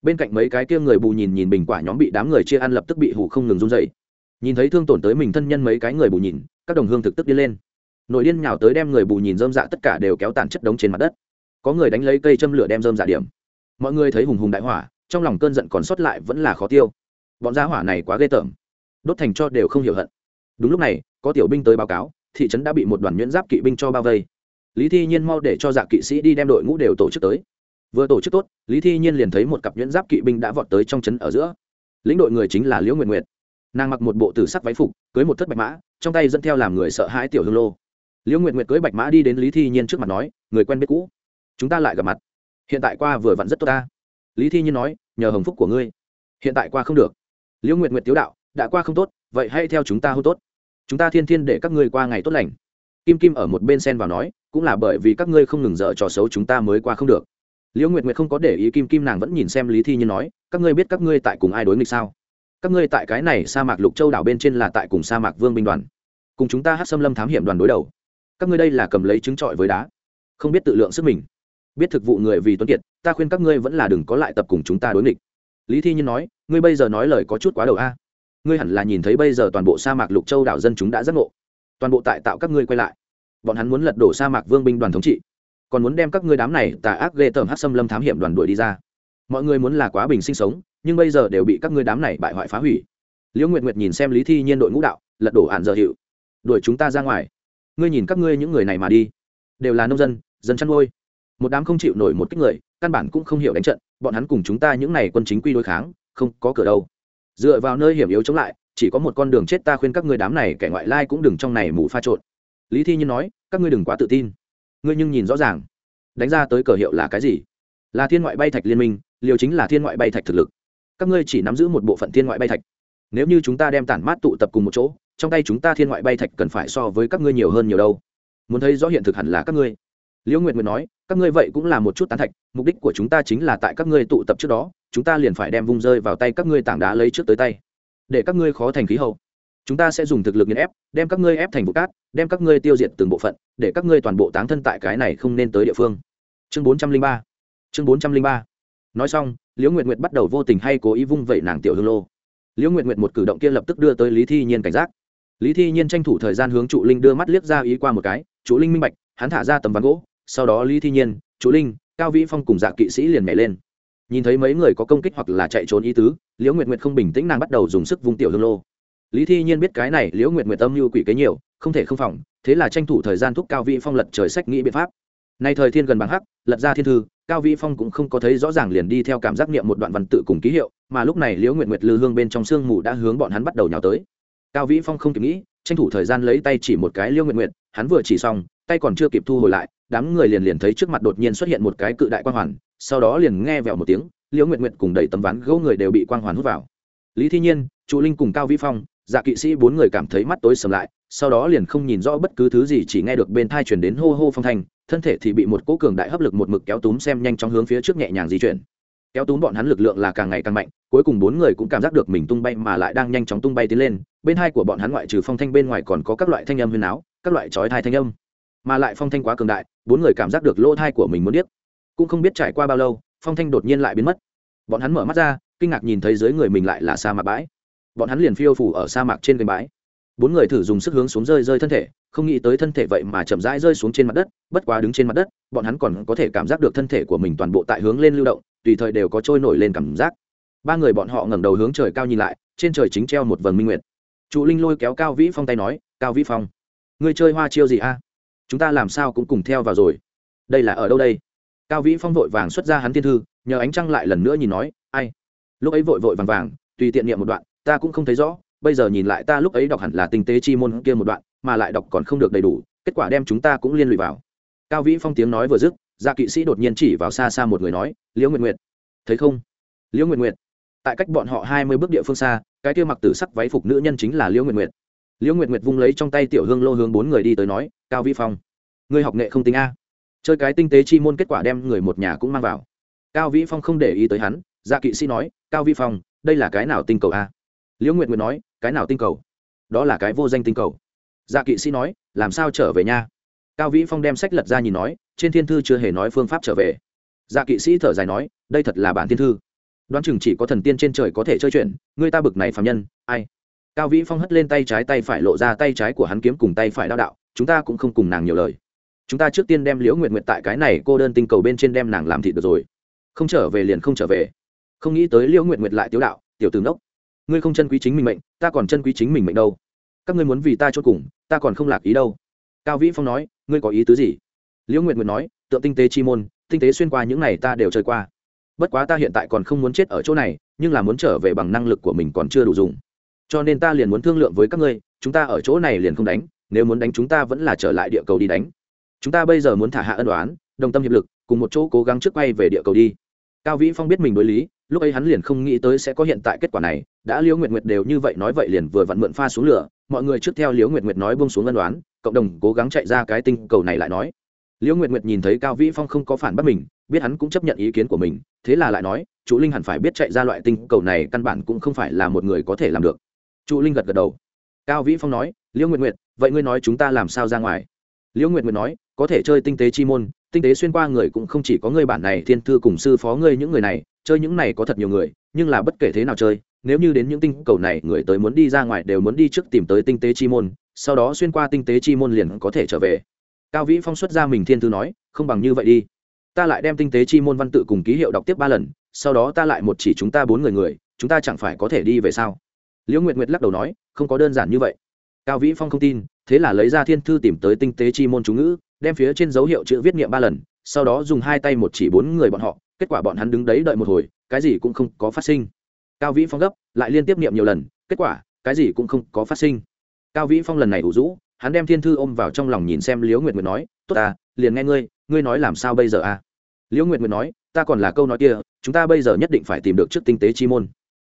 Bên cạnh mấy cái kia người bù nhìn nhìn bình quả nhóm bị đám người chia ăn lập tức bị hủ không ngừng run dậy nhìn thấy thương tổn tới mình thân nhân mấy cái người bù nhìn, các đồng hương thực tức đi lên. Nội điên nhào tới đem người bù nhìn dơm dạ tất cả đều kéo tàn chất đống trên mặt đất. Có người đánh lấy cây châm lửa đem dơm dạ điểm. Mọi người thấy hùng hùng đại hỏa, trong lòng cơn giận còn sót lại vẫn là khó tiêu. Bọn gia hỏa này quá ghê tởm. Đốt thành cho đều không hiểu hận đúng lúc này, có tiểu binh tới báo cáo, thị trấn đã bị một đoàn nhuyễn giáp kỵ binh cho bao vây. Lý thi nhiên mau để cho dạ kỵ sĩ đi đem đội ngũ đều tổ chức tới. Vừa tổ chức tốt, lý thi nhiên liền thấy một cặp nhuyễn giáp kỵ binh đã vọt tới trong trấn ở giữa. Lĩnh đội người chính là liễu nguyệt nguyệt. Nàng mặc một bộ tử sắc váy phục, cưới một thất bạch mã, trong tay dẫn theo làm người sợ hãi tiểu hương lô. Liễu nguyệt nguyệt cưới bạch mã đi đến lý thi nhiên trước mặt nói, người quen biết cũ, chúng ta lại gặp mặt. Hiện tại qua vừa vặn rất tốt ta. Lý thi nhiên nói, nhờ hồng phúc của ngươi. Hiện tại qua không được. Liễu nguyệt nguyệt tiếu đạo, đã qua không tốt, vậy hãy theo chúng ta hô tốt chúng ta thiên thiên để các ngươi qua ngày tốt lành. Kim kim ở một bên sen vào nói, cũng là bởi vì các ngươi không ngừng dở trò xấu chúng ta mới qua không được. Liễu nguyệt nguyệt không có để ý kim kim nàng vẫn nhìn xem lý thi nhiên nói, các ngươi biết các ngươi tại cùng ai đối nghịch sao? Các ngươi tại cái này sa mạc lục châu đảo bên trên là tại cùng sa mạc vương binh đoàn. Cùng chúng ta hát xâm lâm thám hiểm đoàn đối đầu. Các ngươi đây là cầm lấy trứng trọi với đá. Không biết tự lượng sức mình. Biết thực vụ người vì tuấn kiệt, ta khuyên các ngươi vẫn là đừng có lại tập cùng chúng ta đối nghịch. Lý thi nhiên nói, ngươi bây giờ nói lời có chút quá đầu a ngươi hẳn là nhìn thấy bây giờ toàn bộ sa mạc lục châu đảo dân chúng đã giác ngộ. Toàn bộ tại tạo các ngươi quay lại. Bọn hắn muốn lật đổ sa mạc vương binh đoàn thống trị. Còn muốn đem các ngươi đám này tà ác ghê tởm hát xâm lâm thám hiểm đoàn đuổi đi ra. Mọi người muốn là quá bình sinh sống, nhưng bây giờ đều bị các ngươi đám này bại hoại phá hủy. Liễu nguyệt nguyệt nhìn xem lý thi nhiên đội ngũ đạo, lật đổ ạn dở hiệu. Đuổi chúng ta ra ngoài. Ngươi nhìn các ngươi những người này mà đi. Đều là nông dân dân chăn nuôi. Một đám không chịu nổi một kích người, căn bản cũng không hiểu đánh trận, bọn hắn cùng chúng ta những này quân chính quy đối kháng, không có cửa đâu dựa vào nơi hiểm yếu chống lại, chỉ có một con đường chết ta khuyên các người đám này kẻ ngoại lai cũng đừng trong này mù pha trộn. Lý thi nhiên nói, các ngươi đừng quá tự tin. Ngươi nhưng nhìn rõ ràng, đánh ra tới cờ hiệu là cái gì? Là thiên ngoại bay thạch liên minh, liều chính là thiên ngoại bay thạch thực lực. Các ngươi chỉ nắm giữ một bộ phận thiên ngoại bay thạch. Nếu như chúng ta đem tản mát tụ tập cùng một chỗ, trong tay chúng ta thiên ngoại bay thạch cần phải so với các ngươi nhiều hơn nhiều đâu. Muốn thấy rõ hiện thực hẳn là các ngươi. Liễu nguyệt nguyệt nói, các ngươi vậy cũng là một chút tán thạch, mục đích của chúng ta chính là tại các ngươi tụ tập trước đó chúng ta liền phải đem vung rơi vào tay các ngươi tảng đá lấy trước tới tay. Để các ngươi khó thành khí hậu. Chúng ta sẽ dùng thực lực nghiền ép, đem các ngươi ép thành vụ cát, đem các ngươi tiêu diệt từng bộ phận, để các ngươi toàn bộ táng thân tại cái này không nên tới địa phương. Chương bốn trăm linh ba. Chương bốn trăm linh ba. Nói xong, liễu nguyệt nguyệt bắt đầu vô tình hay cố ý vung vẩy nàng tiểu hương lô. Liễu nguyệt nguyệt một cử động kia lập tức đưa tới lý thi nhiên cảnh giác. Lý thi nhiên tranh thủ thời gian hướng trụ linh đưa mắt liếc ra ý qua một cái, trụ linh minh bạch, hắn thả ra tấm ván gỗ. Sau đó lý thi nhiên, trụ linh, cao vĩ phong cùng dạ kỵ sĩ liền nhảy lên nhìn thấy mấy người có công kích hoặc là chạy trốn ý tứ, liễu nguyệt nguyệt không bình tĩnh nàng bắt đầu dùng sức vung tiểu hương lô. Lý thi nhiên biết cái này, liễu nguyệt nguyệt âm mưu quỷ kế nhiều, không thể không phòng, thế là tranh thủ thời gian thúc cao vĩ phong lật trời sách nghĩ biện pháp. Nay thời thiên gần bằng hắc, lật ra thiên thư, cao vĩ phong cũng không có thấy rõ ràng liền đi theo cảm giác niệm một đoạn văn tự cùng ký hiệu, mà lúc này liễu nguyệt nguyệt lư hương bên trong sương mù đã hướng bọn hắn bắt đầu nhào tới. Cao vĩ phong không kịp nghĩ, tranh thủ thời gian lấy tay chỉ một cái liễu nguyệt nguyệt, hắn vừa chỉ xong, tay còn chưa kịp thu hồi lại, đám người liền liền thấy trước mặt đột nhiên xuất hiện một cái cự đại quang hoàn sau đó liền nghe vẹo một tiếng, liễu nguyệt nguyệt cùng đầy tấm ván gỗ người đều bị quang hoàn hút vào. Lý thi nhiên, trụ linh cùng cao vĩ phong dạ kỵ sĩ bốn người cảm thấy mắt tối sầm lại, sau đó liền không nhìn rõ bất cứ thứ gì chỉ nghe được bên thai chuyển đến hô hô phong thanh, thân thể thì bị một cỗ cường đại hấp lực một mực kéo túm xem nhanh trong hướng phía trước nhẹ nhàng di chuyển. Kéo túm bọn hắn lực lượng là càng ngày càng mạnh, cuối cùng bốn người cũng cảm giác được mình tung bay mà lại đang nhanh chóng tung bay tiến lên, bên hai của bọn hắn ngoại trừ phong thanh bên ngoài còn có các loại thanh âm huyền áo các loại chói thai thanh âm. Mà lại phong thanh quá cường đại, bốn người cảm giác được lỗ thai của mình muốn điếc cũng không biết trải qua bao lâu, phong thanh đột nhiên lại biến mất. Bọn hắn mở mắt ra, kinh ngạc nhìn thấy dưới người mình lại là sa mạc bãi. Bọn hắn liền phiêu phủ ở sa mạc trên gành bãi. Bốn người thử dùng sức hướng xuống rơi rơi thân thể, không nghĩ tới thân thể vậy mà chậm rãi rơi xuống trên mặt đất, bất quá đứng trên mặt đất, bọn hắn còn có thể cảm giác được thân thể của mình toàn bộ tại hướng lên lưu động, tùy thời đều có trôi nổi lên cảm giác. Ba người bọn họ ngẩng đầu hướng trời cao nhìn lại, trên trời chính treo một vầng minh nguyệt. Trụ linh lôi kéo cao vĩ phong tay nói, cao vĩ phong, ngươi chơi hoa chiêu gì a? Chúng ta làm sao cũng cùng theo vào rồi. Đây là ở đâu đây? Cao vĩ phong vội vàng xuất ra hắn thiên thư, nhờ ánh trăng lại lần nữa nhìn nói, ai? Lúc ấy vội vội vàng vàng, tùy tiện niệm một đoạn, ta cũng không thấy rõ, bây giờ nhìn lại ta lúc ấy đọc hẳn là tinh tế chi môn kia một đoạn, mà lại đọc còn không được đầy đủ, kết quả đem chúng ta cũng liên lụy vào. Cao vĩ phong tiếng nói vừa dứt, gia kỵ sĩ đột nhiên chỉ vào xa xa một người nói, liễu nguyệt nguyệt. Thấy không? Liễu nguyệt nguyệt. Tại cách bọn họ hai mươi bước địa phương xa, cái kia mặc tử sắc váy phục nữ nhân chính là liễu nguyệt nguyệt. Liễu nguyệt nguyệt vung lấy trong tay tiểu hương lô hướng bốn người đi tới nói, cao vĩ phong người học nghệ không tính a chơi cái tinh tế chi môn kết quả đem người một nhà cũng mang vào. Cao vĩ phong không để ý tới hắn dạ kỵ sĩ nói, cao vĩ phong, đây là cái nào tinh cầu a? Liễu nguyệt nguyệt nói, cái nào tinh cầu? Đó là cái vô danh tinh cầu. Dạ kỵ sĩ nói, làm sao trở về nha? Cao vĩ phong đem sách lật ra nhìn nói, trên thiên thư chưa hề nói phương pháp trở về. Dạ kỵ sĩ thở dài nói, đây thật là bản thiên thư. Đoán chừng chỉ có thần tiên trên trời có thể chơi chuyện, người ta bực này phạm nhân, ai? Cao vĩ phong hất lên tay trái, tay phải lộ ra tay trái của hắn kiếm cùng tay phải đao đạo, chúng ta cũng không cùng nàng nhiều lời chúng ta trước tiên đem liễu nguyệt nguyệt tại cái này cô đơn tinh cầu bên trên đem nàng làm thịt được rồi. Không trở về liền không trở về. Không nghĩ tới liễu nguyệt nguyệt lại tiếu đạo, tiểu tướng đốc ngươi không chân quý chính mình mệnh, ta còn chân quý chính mình mệnh đâu. Các ngươi muốn vì ta cho cùng, ta còn không lạc ý đâu. Cao vĩ phong nói, ngươi có ý tứ gì? Liễu nguyệt nguyệt nói, tượng tinh tế chi môn, tinh tế xuyên qua những này ta đều chơi qua. Bất quá ta hiện tại còn không muốn chết ở chỗ này, nhưng là muốn trở về bằng năng lực của mình còn chưa đủ dùng. Cho nên ta liền muốn thương lượng với các ngươi, chúng ta ở chỗ này liền không đánh, nếu muốn đánh chúng ta vẫn là trở lại địa cầu đi đánh chúng ta bây giờ muốn thả hạ ân đoán đồng tâm hiệp lực, cùng một chỗ cố gắng trước quay về địa cầu đi. Cao vĩ phong biết mình đối lý, lúc ấy hắn liền không nghĩ tới sẽ có hiện tại kết quả này. Đã liễu nguyệt nguyệt đều như vậy nói vậy liền vừa vặn mượn pha xuống lửa, mọi người trước theo liễu nguyệt nguyệt nói bông xuống ân đoán cộng đồng cố gắng chạy ra cái tinh cầu này lại nói. Liễu nguyệt nguyệt nhìn thấy cao vĩ phong không có phản bác mình, biết hắn cũng chấp nhận ý kiến của mình, thế là lại nói, chủ linh hẳn phải biết chạy ra loại tinh cầu này căn bản cũng không phải là một người có thể làm được. Chủ linh gật gật đầu. Cao vĩ phong nói, liễu nguyệt nguyệt, vậy ngươi nói chúng ta làm sao ra ngoài? Liễu nguyệt nguyệt nói, có thể chơi tinh tế chi môn, tinh tế xuyên qua người cũng không chỉ có người bản này, thiên thư cùng sư phó ngươi những người này, chơi những này có thật nhiều người, nhưng là bất kể thế nào chơi, nếu như đến những tinh cầu này, người tới muốn đi ra ngoài đều muốn đi trước tìm tới tinh tế chi môn, sau đó xuyên qua tinh tế chi môn liền có thể trở về. Cao vĩ phong xuất ra mình thiên thư nói, không bằng như vậy đi. Ta lại đem tinh tế chi môn văn tự cùng ký hiệu đọc tiếp ba lần, sau đó ta lại một chỉ chúng ta bốn người người, chúng ta chẳng phải có thể đi về sao? Liễu nguyệt nguyệt lắc đầu nói, không có đơn giản như vậy. Cao vĩ phong không tin thế là lấy ra thiên thư tìm tới tinh tế chi môn chú ngữ, đem phía trên dấu hiệu chữ viết nghiệm ba lần, sau đó dùng hai tay một chỉ bốn người bọn họ, kết quả bọn hắn đứng đấy đợi một hồi, cái gì cũng không có phát sinh. Cao vĩ phong gấp, lại liên tiếp nghiệm nhiều lần, kết quả, cái gì cũng không có phát sinh. Cao vĩ phong lần này ủ rũ, hắn đem thiên thư ôm vào trong lòng nhìn xem liễu nguyệt nguyệt nói, tốt ta, liền nghe ngươi ngươi nói làm sao bây giờ à? Liễu nguyệt nguyệt nói, ta còn là câu nói kia, chúng ta bây giờ nhất định phải tìm được trước tinh tế chi môn.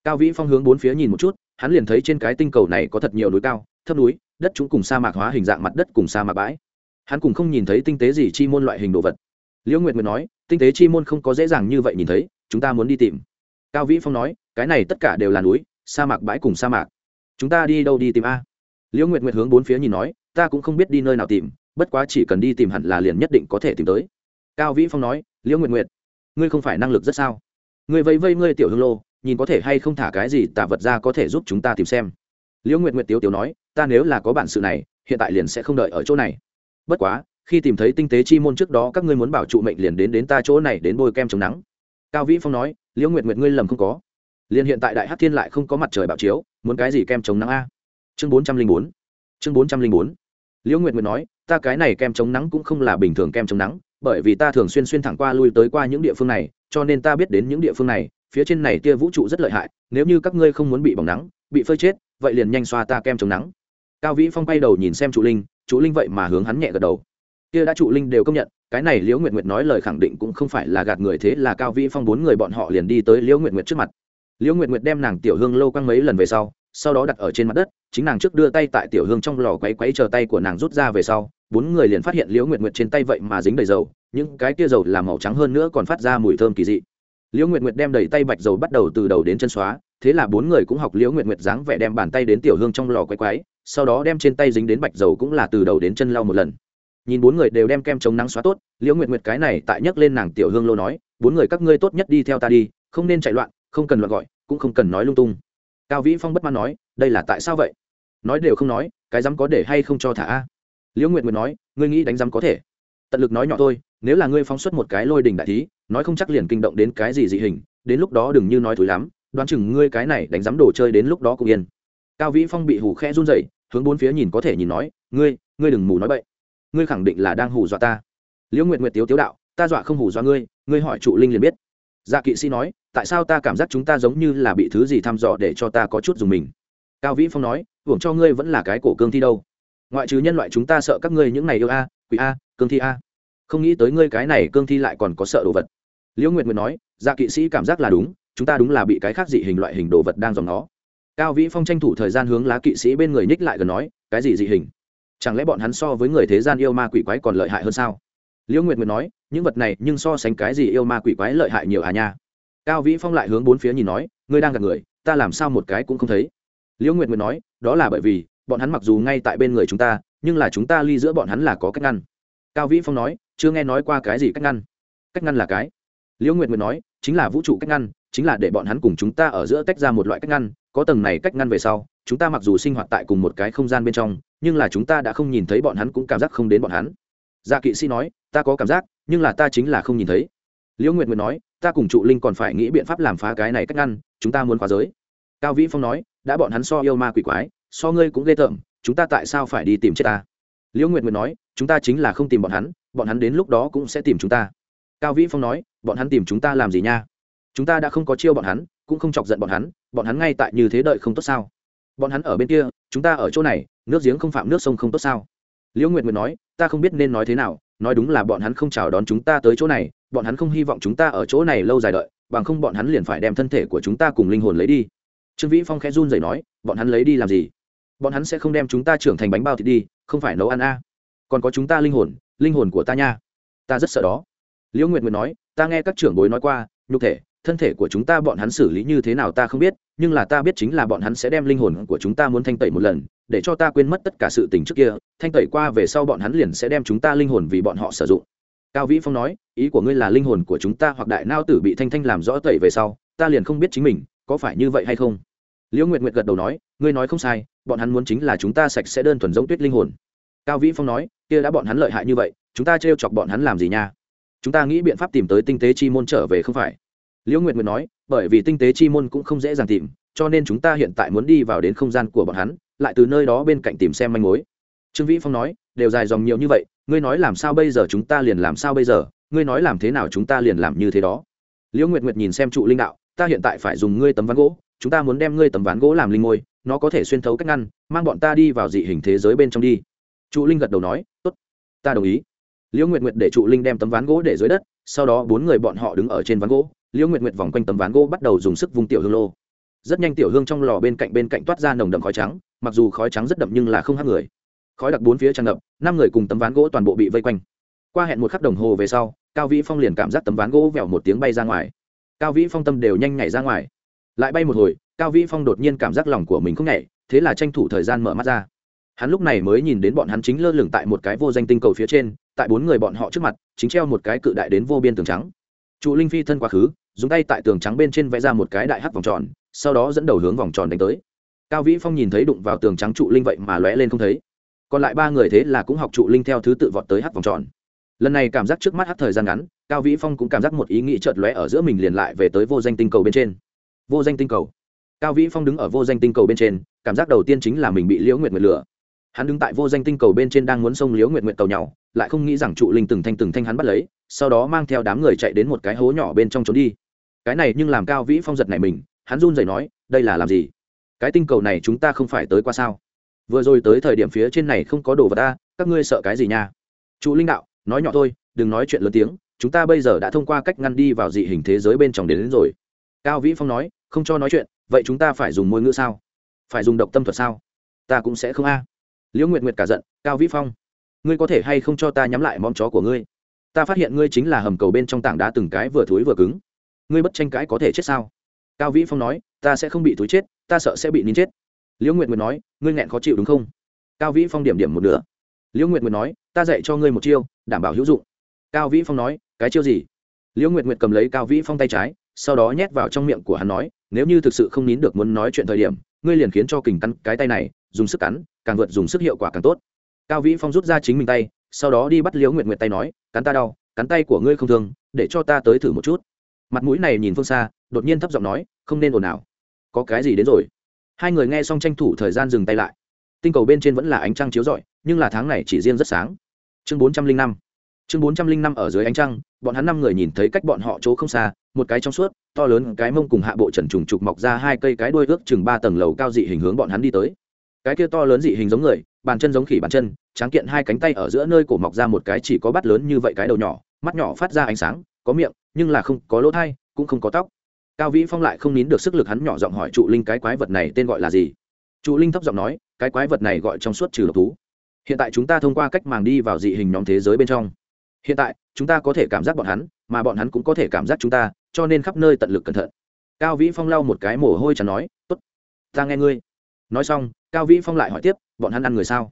Cao vĩ phong hướng bốn phía nhìn một chút, hắn liền thấy trên cái tinh cầu này có thật nhiều núi cao, thấp núi đất chúng cùng sa mạc hóa hình dạng mặt đất cùng sa mạc bãi. Hắn cùng không nhìn thấy tinh tế gì chi môn loại hình đồ vật. Liễu nguyệt nguyệt nói, tinh tế chi môn không có dễ dàng như vậy nhìn thấy, chúng ta muốn đi tìm. Cao vĩ phong nói, cái này tất cả đều là núi, sa mạc bãi cùng sa mạc. Chúng ta đi đâu đi tìm a? Liễu nguyệt nguyệt hướng bốn phía nhìn nói, ta cũng không biết đi nơi nào tìm, bất quá chỉ cần đi tìm hẳn là liền nhất định có thể tìm tới. Cao vĩ phong nói, liễu nguyệt nguyệt, ngươi không phải năng lực rất sao? Ngươi vây vây ngươi tiểu hương lô, nhìn có thể hay không thả cái gì tả vật ra có thể giúp chúng ta tìm xem. Liễu nguyệt nguyệt tiếu tiếu nói ta nếu là có bản sự này, hiện tại liền sẽ không đợi ở chỗ này. Bất quá, khi tìm thấy tinh tế chi môn trước đó, các ngươi muốn bảo trụ mệnh liền đến đến ta chỗ này đến bôi kem chống nắng. Cao vĩ phong nói, liễu nguyệt nguyệt, ngươi lầm không có. Liền hiện tại đại hát thiên lại không có mặt trời bạo chiếu, muốn cái gì kem chống nắng a? Chương bốn trăm linh bốn. Chương bốn trăm linh bốn. Liễu nguyệt nguyệt nói, ta cái này kem chống nắng cũng không là bình thường kem chống nắng, bởi vì ta thường xuyên xuyên thẳng qua lui tới qua những địa phương này, cho nên ta biết đến những địa phương này, phía trên này tia vũ trụ rất lợi hại, nếu như các ngươi không muốn bị bỏng nắng, bị phơi chết, vậy liền nhanh xoa ta kem chống nắng cao vĩ phong quay đầu nhìn xem trụ linh trụ linh vậy mà hướng hắn nhẹ gật đầu. Kia đã trụ linh đều công nhận, cái này liễu nguyệt nguyệt nói lời khẳng định cũng không phải là gạt người thế là cao vĩ phong bốn người bọn họ liền đi tới liễu nguyệt nguyệt trước mặt. Liễu nguyệt nguyệt đem nàng tiểu hương lâu quăng mấy lần về sau sau đó đặt ở trên mặt đất, chính nàng trước đưa tay tại tiểu hương trong lò quấy quấy chờ tay của nàng rút ra về sau, bốn người liền phát hiện liễu nguyệt nguyệt trên tay vậy mà dính đầy dầu, những cái kia dầu làm màu trắng hơn nữa còn phát ra mùi thơm kỳ dị. Liễu nguyệt nguyệt đem đầy tay bạch dầu bắt đầu từ đầu đến chân xóa, thế là bốn người cũng học liễu nguyệt nguyệt dáng vẻ đem bàn tay đến tiểu hương trong lò quấy quấy sau đó đem trên tay dính đến bạch dầu cũng là từ đầu đến chân lau một lần. Nhìn bốn người đều đem kem chống nắng xóa tốt, liễu nguyệt nguyệt cái này tại nhấc lên nàng tiểu hương lô nói, bốn người các ngươi tốt nhất đi theo ta đi, không nên chạy loạn, không cần loạn gọi, cũng không cần nói lung tung. Cao vĩ phong bất mãn nói, đây là tại sao vậy? Nói đều không nói, cái dám có để hay không cho thả a? Liễu nguyệt nguyệt nói, ngươi nghĩ đánh dám có thể. Tận lực nói nhỏ thôi, nếu là ngươi phóng xuất một cái lôi đình đại thí, nói không chắc liền kinh động đến cái gì dị hình, đến lúc đó đừng như nói thối lắm, đoán chừng ngươi cái này đánh dám đồ chơi đến lúc đó cũng yên cao vĩ phong bị hù khẽ run rẩy, hướng bốn phía nhìn có thể nhìn nói, ngươi ngươi đừng mù nói bậy. Ngươi khẳng định là đang hù dọa ta. Liễu nguyệt nguyệt tiếu tiếu đạo, ta dọa không hù dọa ngươi ngươi hỏi trụ linh liền biết. Dạ kỵ sĩ nói, tại sao ta cảm giác chúng ta giống như là bị thứ gì thăm dò để cho ta có chút dùng mình? Cao vĩ phong nói, hưởng cho ngươi vẫn là cái cổ cương thi đâu. Ngoại trừ nhân loại chúng ta sợ các ngươi những này yêu a, quỷ a, cương thi a. Không nghĩ tới ngươi cái này cương thi lại còn có sợ đồ vật. Liễu nguyệt nguyệt nói dạ kỵ sĩ cảm giác là đúng, chúng ta đúng là bị cái khác dị hình loại hình đồ vật đang dòng nó cao vĩ phong tranh thủ thời gian hướng lá kỵ sĩ bên người nhích lại gần nói, cái gì dị hình? Chẳng lẽ bọn hắn so với người thế gian yêu ma quỷ quái còn lợi hại hơn sao? Liễu nguyệt nguyệt nói, những vật này nhưng so sánh cái gì yêu ma quỷ quái lợi hại nhiều à nha? Cao vĩ phong lại hướng bốn phía nhìn nói, ngươi đang gặp người, ta làm sao một cái cũng không thấy? Liễu nguyệt nguyệt nói, đó là bởi vì, bọn hắn mặc dù ngay tại bên người chúng ta, nhưng là chúng ta ly giữa bọn hắn là có cách ngăn. Cao vĩ phong nói, chưa nghe nói qua cái gì cách ngăn. Cách ngăn là cái? Liễu nguyệt nguyệt nói, chính là vũ trụ cách ngăn chính là để bọn hắn cùng chúng ta ở giữa tách ra một loại cách ngăn, có tầng này cách ngăn về sau, chúng ta mặc dù sinh hoạt tại cùng một cái không gian bên trong, nhưng là chúng ta đã không nhìn thấy bọn hắn cũng cảm giác không đến bọn hắn. Dạ kỵ sĩ nói, ta có cảm giác, nhưng là ta chính là không nhìn thấy. Liễu nguyệt nguyệt nói, ta cùng trụ linh còn phải nghĩ biện pháp làm phá cái này cách ngăn, chúng ta muốn khóa giới. Cao vĩ phong nói, đã bọn hắn so yêu ma quỷ quái, so ngươi cũng ghê tởm, chúng ta tại sao phải đi tìm chết ta? Liễu nguyệt nguyệt nói, chúng ta chính là không tìm bọn hắn bọn hắn đến lúc đó cũng sẽ tìm chúng ta. Cao vĩ phong nói, bọn hắn tìm chúng ta làm gì nha? Chúng ta đã không có chiêu bọn hắn, cũng không chọc giận bọn hắn bọn hắn ngay tại như thế đợi không tốt sao? Bọn hắn ở bên kia, chúng ta ở chỗ này, nước giếng không phạm nước sông không tốt sao? Liễu nguyệt nguyệt nói, ta không biết nên nói thế nào, nói đúng là bọn hắn không chào đón chúng ta tới chỗ này, bọn hắn không hy vọng chúng ta ở chỗ này lâu dài đợi, bằng không bọn hắn liền phải đem thân thể của chúng ta cùng linh hồn lấy đi. Trương vĩ phong khẽ run rẩy nói, bọn hắn lấy đi làm gì? Bọn hắn sẽ không đem chúng ta trưởng thành bánh bao thịt đi, không phải nấu ăn a. À. còn có chúng ta linh hồn linh hồn của ta nha. Ta rất sợ đó. Liễu nguyệt nguyệt nói, ta nghe các trưởng bối nói qua, nhục thể thân thể của chúng ta bọn hắn xử lý như thế nào ta không biết, nhưng là ta biết chính là bọn hắn sẽ đem linh hồn của chúng ta muốn thanh tẩy một lần, để cho ta quên mất tất cả sự tình trước kia, thanh tẩy qua về sau bọn hắn liền sẽ đem chúng ta linh hồn vì bọn họ sử dụng. Cao vĩ phong nói, ý của ngươi là linh hồn của chúng ta hoặc đại nao tử bị thanh thanh làm rõ tẩy về sau, ta liền không biết chính mình, có phải như vậy hay không? Liễu nguyệt nguyệt gật đầu nói, ngươi nói không sai, bọn hắn muốn chính là chúng ta sạch sẽ đơn thuần giống tuyết linh hồn. Cao vĩ phong nói, kia đã bọn hắn lợi hại như vậy, chúng ta trêu chọc bọn hắn làm gì nha? Chúng ta nghĩ biện pháp tìm tới tinh tế chi môn trở về không phải? Liễu nguyệt nguyệt nói, bởi vì tinh tế chi môn cũng không dễ dàng tìm, cho nên chúng ta hiện tại muốn đi vào đến không gian của bọn hắn, lại từ nơi đó bên cạnh tìm xem manh mối. Trương vĩ phong nói, đều dài dòng nhiều như vậy, ngươi nói làm sao bây giờ chúng ta liền làm sao bây giờ, ngươi nói làm thế nào chúng ta liền làm như thế đó. Liễu nguyệt nguyệt nhìn xem trụ linh đạo, ta hiện tại phải dùng ngươi tấm ván gỗ, chúng ta muốn đem ngươi tấm ván gỗ làm linh ngôi, nó có thể xuyên thấu cách ngăn, mang bọn ta đi vào dị hình thế giới bên trong đi. Trụ linh gật đầu nói, tốt, ta đồng ý. Liễu nguyệt nguyệt để trụ linh đem tấm ván gỗ để dưới đất, sau đó bốn người bọn họ đứng ở trên ván gỗ liễu nguyệt nguyệt vòng quanh tấm ván gỗ bắt đầu dùng sức vung tiểu hương lô. Rất nhanh tiểu hương trong lò bên cạnh bên cạnh toát ra nồng đậm khói trắng, mặc dù khói trắng rất đậm nhưng là không hát người. Khói đặc bốn phía tràn ngập, năm người cùng tấm ván gỗ toàn bộ bị vây quanh. Qua hẹn một khắc đồng hồ về sau, cao vĩ phong liền cảm giác tấm ván gỗ vẹo một tiếng bay ra ngoài. Cao vĩ phong tâm đều nhanh nhảy ra ngoài. Lại bay một hồi, cao vĩ phong đột nhiên cảm giác lòng của mình không nhảy, thế là tranh thủ thời gian mở mắt ra. Hắn lúc này mới nhìn đến bọn hắn chính lơ lửng tại một cái vô danh tinh cầu phía trên, tại bốn người bọn họ trước mặt, chính treo một cái cự đại đến vô biên tường trắng. Trụ linh phi thân quá khứ dùng tay tại tường trắng bên trên vẽ ra một cái đại hắc vòng tròn, sau đó dẫn đầu hướng vòng tròn đánh tới. Cao vĩ phong nhìn thấy đụng vào tường trắng trụ linh vậy mà lóe lên không thấy. Còn lại ba người thế là cũng học trụ linh theo thứ tự vọt tới hắc vòng tròn. Lần này cảm giác trước mắt hắc thời gian ngắn, cao vĩ phong cũng cảm giác một ý nghĩ chợt lóe ở giữa mình liền lại về tới vô danh tinh cầu bên trên. Vô danh tinh cầu. Cao vĩ phong đứng ở vô danh tinh cầu bên trên, cảm giác đầu tiên chính là mình bị liễu nguyệt nguyệt lửa hắn đứng tại vô danh tinh cầu bên trên đang muốn xông liễu nguyện nguyện tàu nhau lại không nghĩ rằng trụ linh từng thanh từng thanh hắn bắt lấy sau đó mang theo đám người chạy đến một cái hố nhỏ bên trong trốn đi. Cái này nhưng làm cao vĩ phong giật này mình hắn run rẩy nói đây là làm gì? Cái tinh cầu này chúng ta không phải tới qua sao? Vừa rồi tới thời điểm phía trên này không có đồ vật ta các ngươi sợ cái gì nha? Trụ linh đạo nói nhỏ thôi đừng nói chuyện lớn tiếng chúng ta bây giờ đã thông qua cách ngăn đi vào dị hình thế giới bên trong đến, đến rồi. Cao vĩ phong nói không cho nói chuyện vậy chúng ta phải dùng môi ngữ sao? Phải dùng độc tâm thuật sao? Ta cũng sẽ không a liễu nguyệt nguyệt cả giận, cao vĩ phong, ngươi có thể hay không cho ta nhắm lại mong chó của ngươi? Ta phát hiện ngươi chính là hầm cầu bên trong tảng đá từng cái vừa thối vừa cứng. Ngươi bất tranh cãi có thể chết sao? Cao vĩ phong nói, ta sẽ không bị thối chết, ta sợ sẽ bị nín chết. Liễu nguyệt nguyệt nói, ngươi nghẹn khó chịu đúng không? Cao vĩ phong điểm điểm một nửa. Liễu nguyệt nguyệt nói, ta dạy cho ngươi một chiêu, đảm bảo hữu dụng. Cao vĩ phong nói, cái chiêu gì? Liễu nguyệt nguyệt cầm lấy cao vĩ phong tay trái, sau đó nhét vào trong miệng của hắn nói, nếu như thực sự không nín được muốn nói chuyện thời điểm, ngươi liền khiến cho kình căn cái tay này dùng sức cắn, càng vượt dùng sức hiệu quả càng tốt. Cao vĩ phong rút ra chính mình tay, sau đó đi bắt liễu nguyệt nguyệt tay nói, cắn ta đau, cắn tay của ngươi không thương, để cho ta tới thử một chút. Mặt mũi này nhìn phương xa, đột nhiên thấp giọng nói, không nên ồn ào. Có cái gì đến rồi? Hai người nghe xong tranh thủ thời gian dừng tay lại. Tinh cầu bên trên vẫn là ánh trăng chiếu rọi, nhưng là tháng này chỉ riêng rất sáng. Chương bốn trăm linh năm. Chương bốn trăm linh năm ở dưới ánh trăng, bọn hắn năm người nhìn thấy cách bọn họ chỗ không xa, một cái trong suốt, to lớn, cái mông cùng hạ bộ trần trùng trục mọc ra hai cây cái đuôi ước chừng ba tầng lầu cao dị hình hướng bọn hắn đi tới cái kia to lớn dị hình giống người, bàn chân giống khỉ bàn chân, tráng kiện hai cánh tay ở giữa nơi cổ mọc ra một cái chỉ có bắt lớn như vậy cái đầu nhỏ, mắt nhỏ phát ra ánh sáng, có miệng, nhưng là không có lỗ thai, cũng không có tóc. Cao vĩ phong lại không nín được sức lực hắn nhỏ giọng hỏi trụ linh cái quái vật này tên gọi là gì. Trụ linh thấp giọng nói, cái quái vật này gọi trong suốt trừ độc thú. Hiện tại chúng ta thông qua cách màng đi vào dị hình nhóm thế giới bên trong. Hiện tại, chúng ta có thể cảm giác bọn hắn, mà bọn hắn cũng có thể cảm giác chúng ta, cho nên khắp nơi tận lực cẩn thận. Cao vĩ phong lau một cái mồ hôi chẳng nói t ố t ta nghe ngươi nói xong cao vĩ phong lại hỏi tiếp bọn hắn ăn người sao?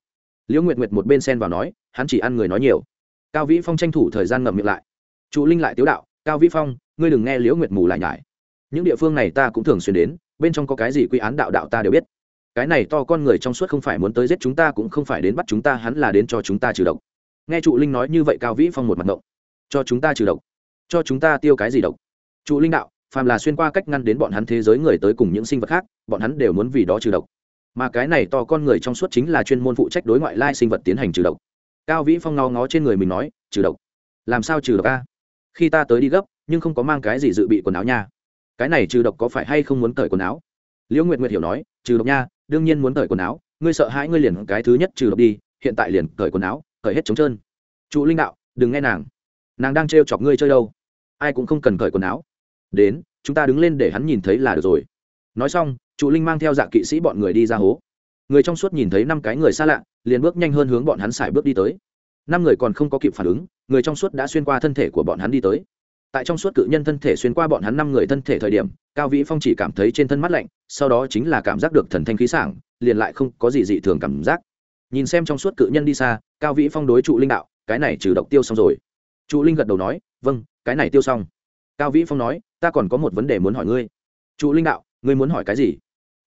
Liễu nguyệt nguyệt một bên xen vào nói hắn chỉ ăn người nói nhiều. Cao vĩ phong tranh thủ thời gian ngậm miệng lại. Trụ linh lại tiếu đạo cao vĩ phong ngươi đừng nghe liễu nguyệt mù lại nhải. Những địa phương này ta cũng thường xuyên đến bên trong có cái gì quy án đạo đạo ta đều biết. Cái này to con người trong suốt không phải muốn tới giết chúng ta cũng không phải đến bắt chúng ta hắn là đến cho chúng ta trừ độc. Nghe trụ linh nói như vậy cao vĩ phong một mặt động, cho chúng ta trừ độc? Cho chúng ta tiêu cái gì độc? Trụ linh đạo phàm là xuyên qua cách ngăn đến bọn hắn thế giới người tới cùng những sinh vật khác bọn hắn đều muốn vì đó trừ độc mà cái này to con người trong suốt chính là chuyên môn phụ trách đối ngoại lai sinh vật tiến hành trừ độc. Cao vĩ phong ngó ngó trên người mình nói, trừ độc? Làm sao trừ độc a? Khi ta tới đi gấp, nhưng không có mang cái gì dự bị quần áo nha. Cái này trừ độc có phải hay không muốn cởi quần áo? Liễu nguyệt nguyệt hiểu nói, trừ độc nha, đương nhiên muốn cởi quần áo. Ngươi sợ hãi ngươi liền cái thứ nhất trừ độc đi, hiện tại liền cởi quần áo, cởi hết trống trơn. Trụ linh đạo, đừng nghe nàng. Nàng đang trêu chọc ngươi chơi đâu. Ai cũng không cần cởi quần áo. Đến, chúng ta đứng lên để hắn nhìn thấy là được rồi. Nói xong trụ linh mang theo dạ kỵ sĩ bọn người đi ra hố. Người trong suốt nhìn thấy năm cái người xa lạ, liền bước nhanh hơn hướng bọn hắn xài bước đi tới. Năm người còn không có kịp phản ứng, người trong suốt đã xuyên qua thân thể của bọn hắn đi tới. Tại trong suốt cự nhân thân thể xuyên qua bọn hắn năm người thân thể thời điểm, cao vĩ phong chỉ cảm thấy trên thân mắt lạnh, sau đó chính là cảm giác được thần thanh khí sảng, liền lại không có gì dị thường cảm giác. Nhìn xem trong suốt cự nhân đi xa, cao vĩ phong đối trụ linh đạo, cái này trừ độc tiêu xong rồi. Trụ linh gật đầu nói vâng cái này tiêu xong. Cao vĩ phong nói, ta còn có một vấn đề muốn hỏi ngươi. Trụ linh đạo, ngươi muốn hỏi cái gì?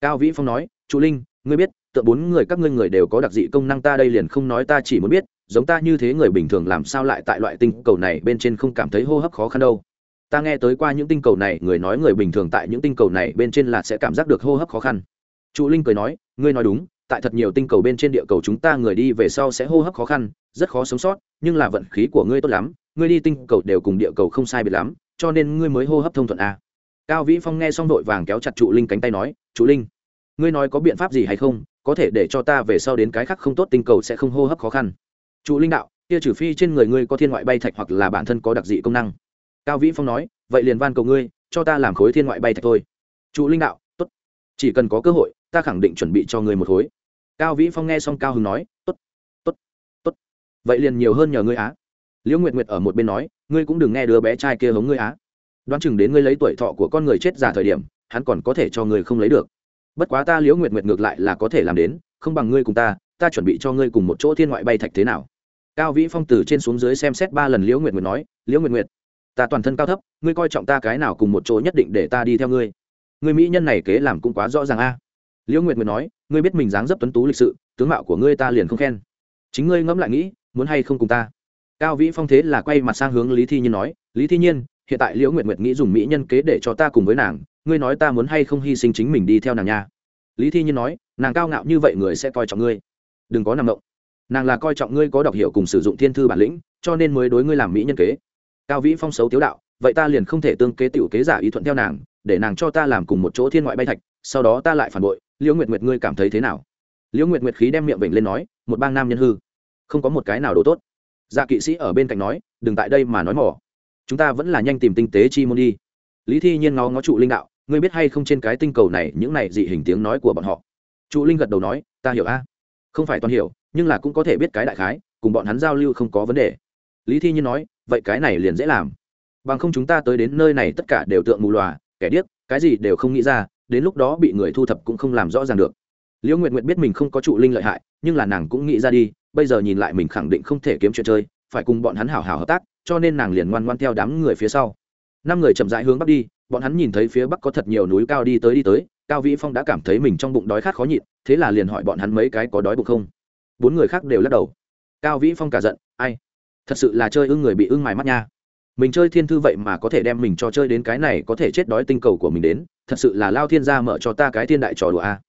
Cao vĩ phong nói chú linh, ngươi biết, tựa bốn người các ngươi người đều có đặc dị công năng ta đây liền không nói ta chỉ muốn biết, giống ta như thế người bình thường làm sao lại tại loại tinh cầu này bên trên không cảm thấy hô hấp khó khăn đâu. Ta nghe tới qua những tinh cầu này, người nói người bình thường tại những tinh cầu này bên trên là sẽ cảm giác được hô hấp khó khăn. Chú linh cười nói, ngươi nói đúng, tại thật nhiều tinh cầu bên trên địa cầu chúng ta người đi về sau sẽ hô hấp khó khăn, rất khó sống sót, nhưng là vận khí của ngươi tốt lắm, ngươi đi tinh cầu đều cùng địa cầu không sai biệt lắm, cho nên ngươi mới hô hấp thông thuận a cao vĩ phong nghe xong vội vàng kéo chặt trụ linh cánh tay nói, trụ linh, ngươi nói có biện pháp gì hay không? Có thể để cho ta về sau đến cái khác không tốt tinh cầu sẽ không hô hấp khó khăn. Trụ linh đạo, kia trừ phi trên người ngươi có thiên ngoại bay thạch hoặc là bản thân có đặc dị công năng. Cao vĩ phong nói, vậy liền van cầu ngươi, cho ta làm khối thiên ngoại bay thạch thôi. Trụ linh đạo, tốt. Chỉ cần có cơ hội, ta khẳng định chuẩn bị cho ngươi một khối. Cao vĩ phong nghe xong cao hưng nói, tốt tốt tốt. Vậy liền nhiều hơn nhờ ngươi á. Liễu nguyệt nguyệt ở một bên nói, ngươi cũng đừng nghe đứa bé trai kia hống ngươi á đoán chừng đến ngươi lấy tuổi thọ của con người chết già thời điểm, hắn còn có thể cho ngươi không lấy được. Bất quá ta liễu nguyệt nguyệt ngược lại là có thể làm đến, không bằng ngươi cùng ta ta chuẩn bị cho ngươi cùng một chỗ thiên ngoại bay thạch thế nào. Cao vĩ phong từ trên xuống dưới xem xét ba lần liễu nguyệt nguyệt nói, liễu nguyệt nguyệt, ta toàn thân cao thấp, ngươi coi trọng ta cái nào cùng một chỗ nhất định để ta đi theo ngươi. Người mỹ nhân này kế làm cũng quá rõ ràng a. Liễu nguyệt nguyệt nói, ngươi biết mình dáng dấp tuấn tú lịch sự, tướng mạo của ngươi ta liền không khen. Chính ngươi ngẫm lại nghĩ, muốn hay không cùng ta? Cao vĩ phong thế là quay mặt sang hướng lý thi nhiên nói, lý thi nhiên hiện tại liễu nguyệt nguyệt nghĩ dùng mỹ nhân kế để cho ta cùng với nàng, ngươi nói ta muốn hay không hy sinh chính mình đi theo nàng nha? Lý thi nhiên nói, nàng cao ngạo như vậy người sẽ coi trọng ngươi. Đừng có nằm động. Nàng là coi trọng ngươi có đọc hiểu cùng sử dụng thiên thư bản lĩnh, cho nên mới đối ngươi làm mỹ nhân kế. Cao vĩ phong xấu tiếu đạo, vậy ta liền không thể tương kế tiểu kế giả ý thuận theo nàng, để nàng cho ta làm cùng một chỗ thiên ngoại bay thạch, sau đó ta lại phản bội. Liễu nguyệt nguyệt ngươi cảm thấy thế nào? Liễu nguyệt nguyệt khí đem miệng bệnh lên nói, một bang nam nhân hư. Không có một cái nào đồ tốt. Dạ kỵ sĩ ở bên cạnh nói, đừng tại đây mà nói mỏ chúng ta vẫn là nhanh tìm tinh tế chi môn đi. Lý thi nhiên ngó ngó trụ linh đạo, ngươi biết hay không trên cái tinh cầu này những này dị hình tiếng nói của bọn họ? Trụ linh gật đầu nói, ta hiểu a. Không phải toàn hiểu, nhưng là cũng có thể biết cái đại khái, cùng bọn hắn giao lưu không có vấn đề. Lý thi nhiên nói, vậy cái này liền dễ làm. Bằng không chúng ta tới đến nơi này tất cả đều tượng mù lòa, kẻ điếc, cái gì đều không nghĩ ra, đến lúc đó bị người thu thập cũng không làm rõ ràng được. Liễu nguyệt nguyệt biết mình không có trụ linh lợi hại, nhưng là nàng cũng nghĩ ra đi, bây giờ nhìn lại mình khẳng định không thể kiếm chuyện chơi phải cùng bọn hắn hảo hảo hợp tác, cho nên nàng liền ngoan ngoan theo đám người phía sau. Năm người chậm rãi hướng bắc đi, bọn hắn nhìn thấy phía bắc có thật nhiều núi cao đi tới đi tới, cao vĩ phong đã cảm thấy mình trong bụng đói khát khó nhịn, thế là liền hỏi bọn hắn mấy cái có đói bụng không. Bốn người khác đều lắc đầu. Cao vĩ phong cả giận, ai, thật sự là chơi ưng người bị ưng mài mắt nha. Mình chơi thiên thư vậy mà có thể đem mình cho chơi đến cái này có thể chết đói tinh cầu của mình đến, thật sự là lao thiên gia mở cho ta cái thiên đại trò đùa a.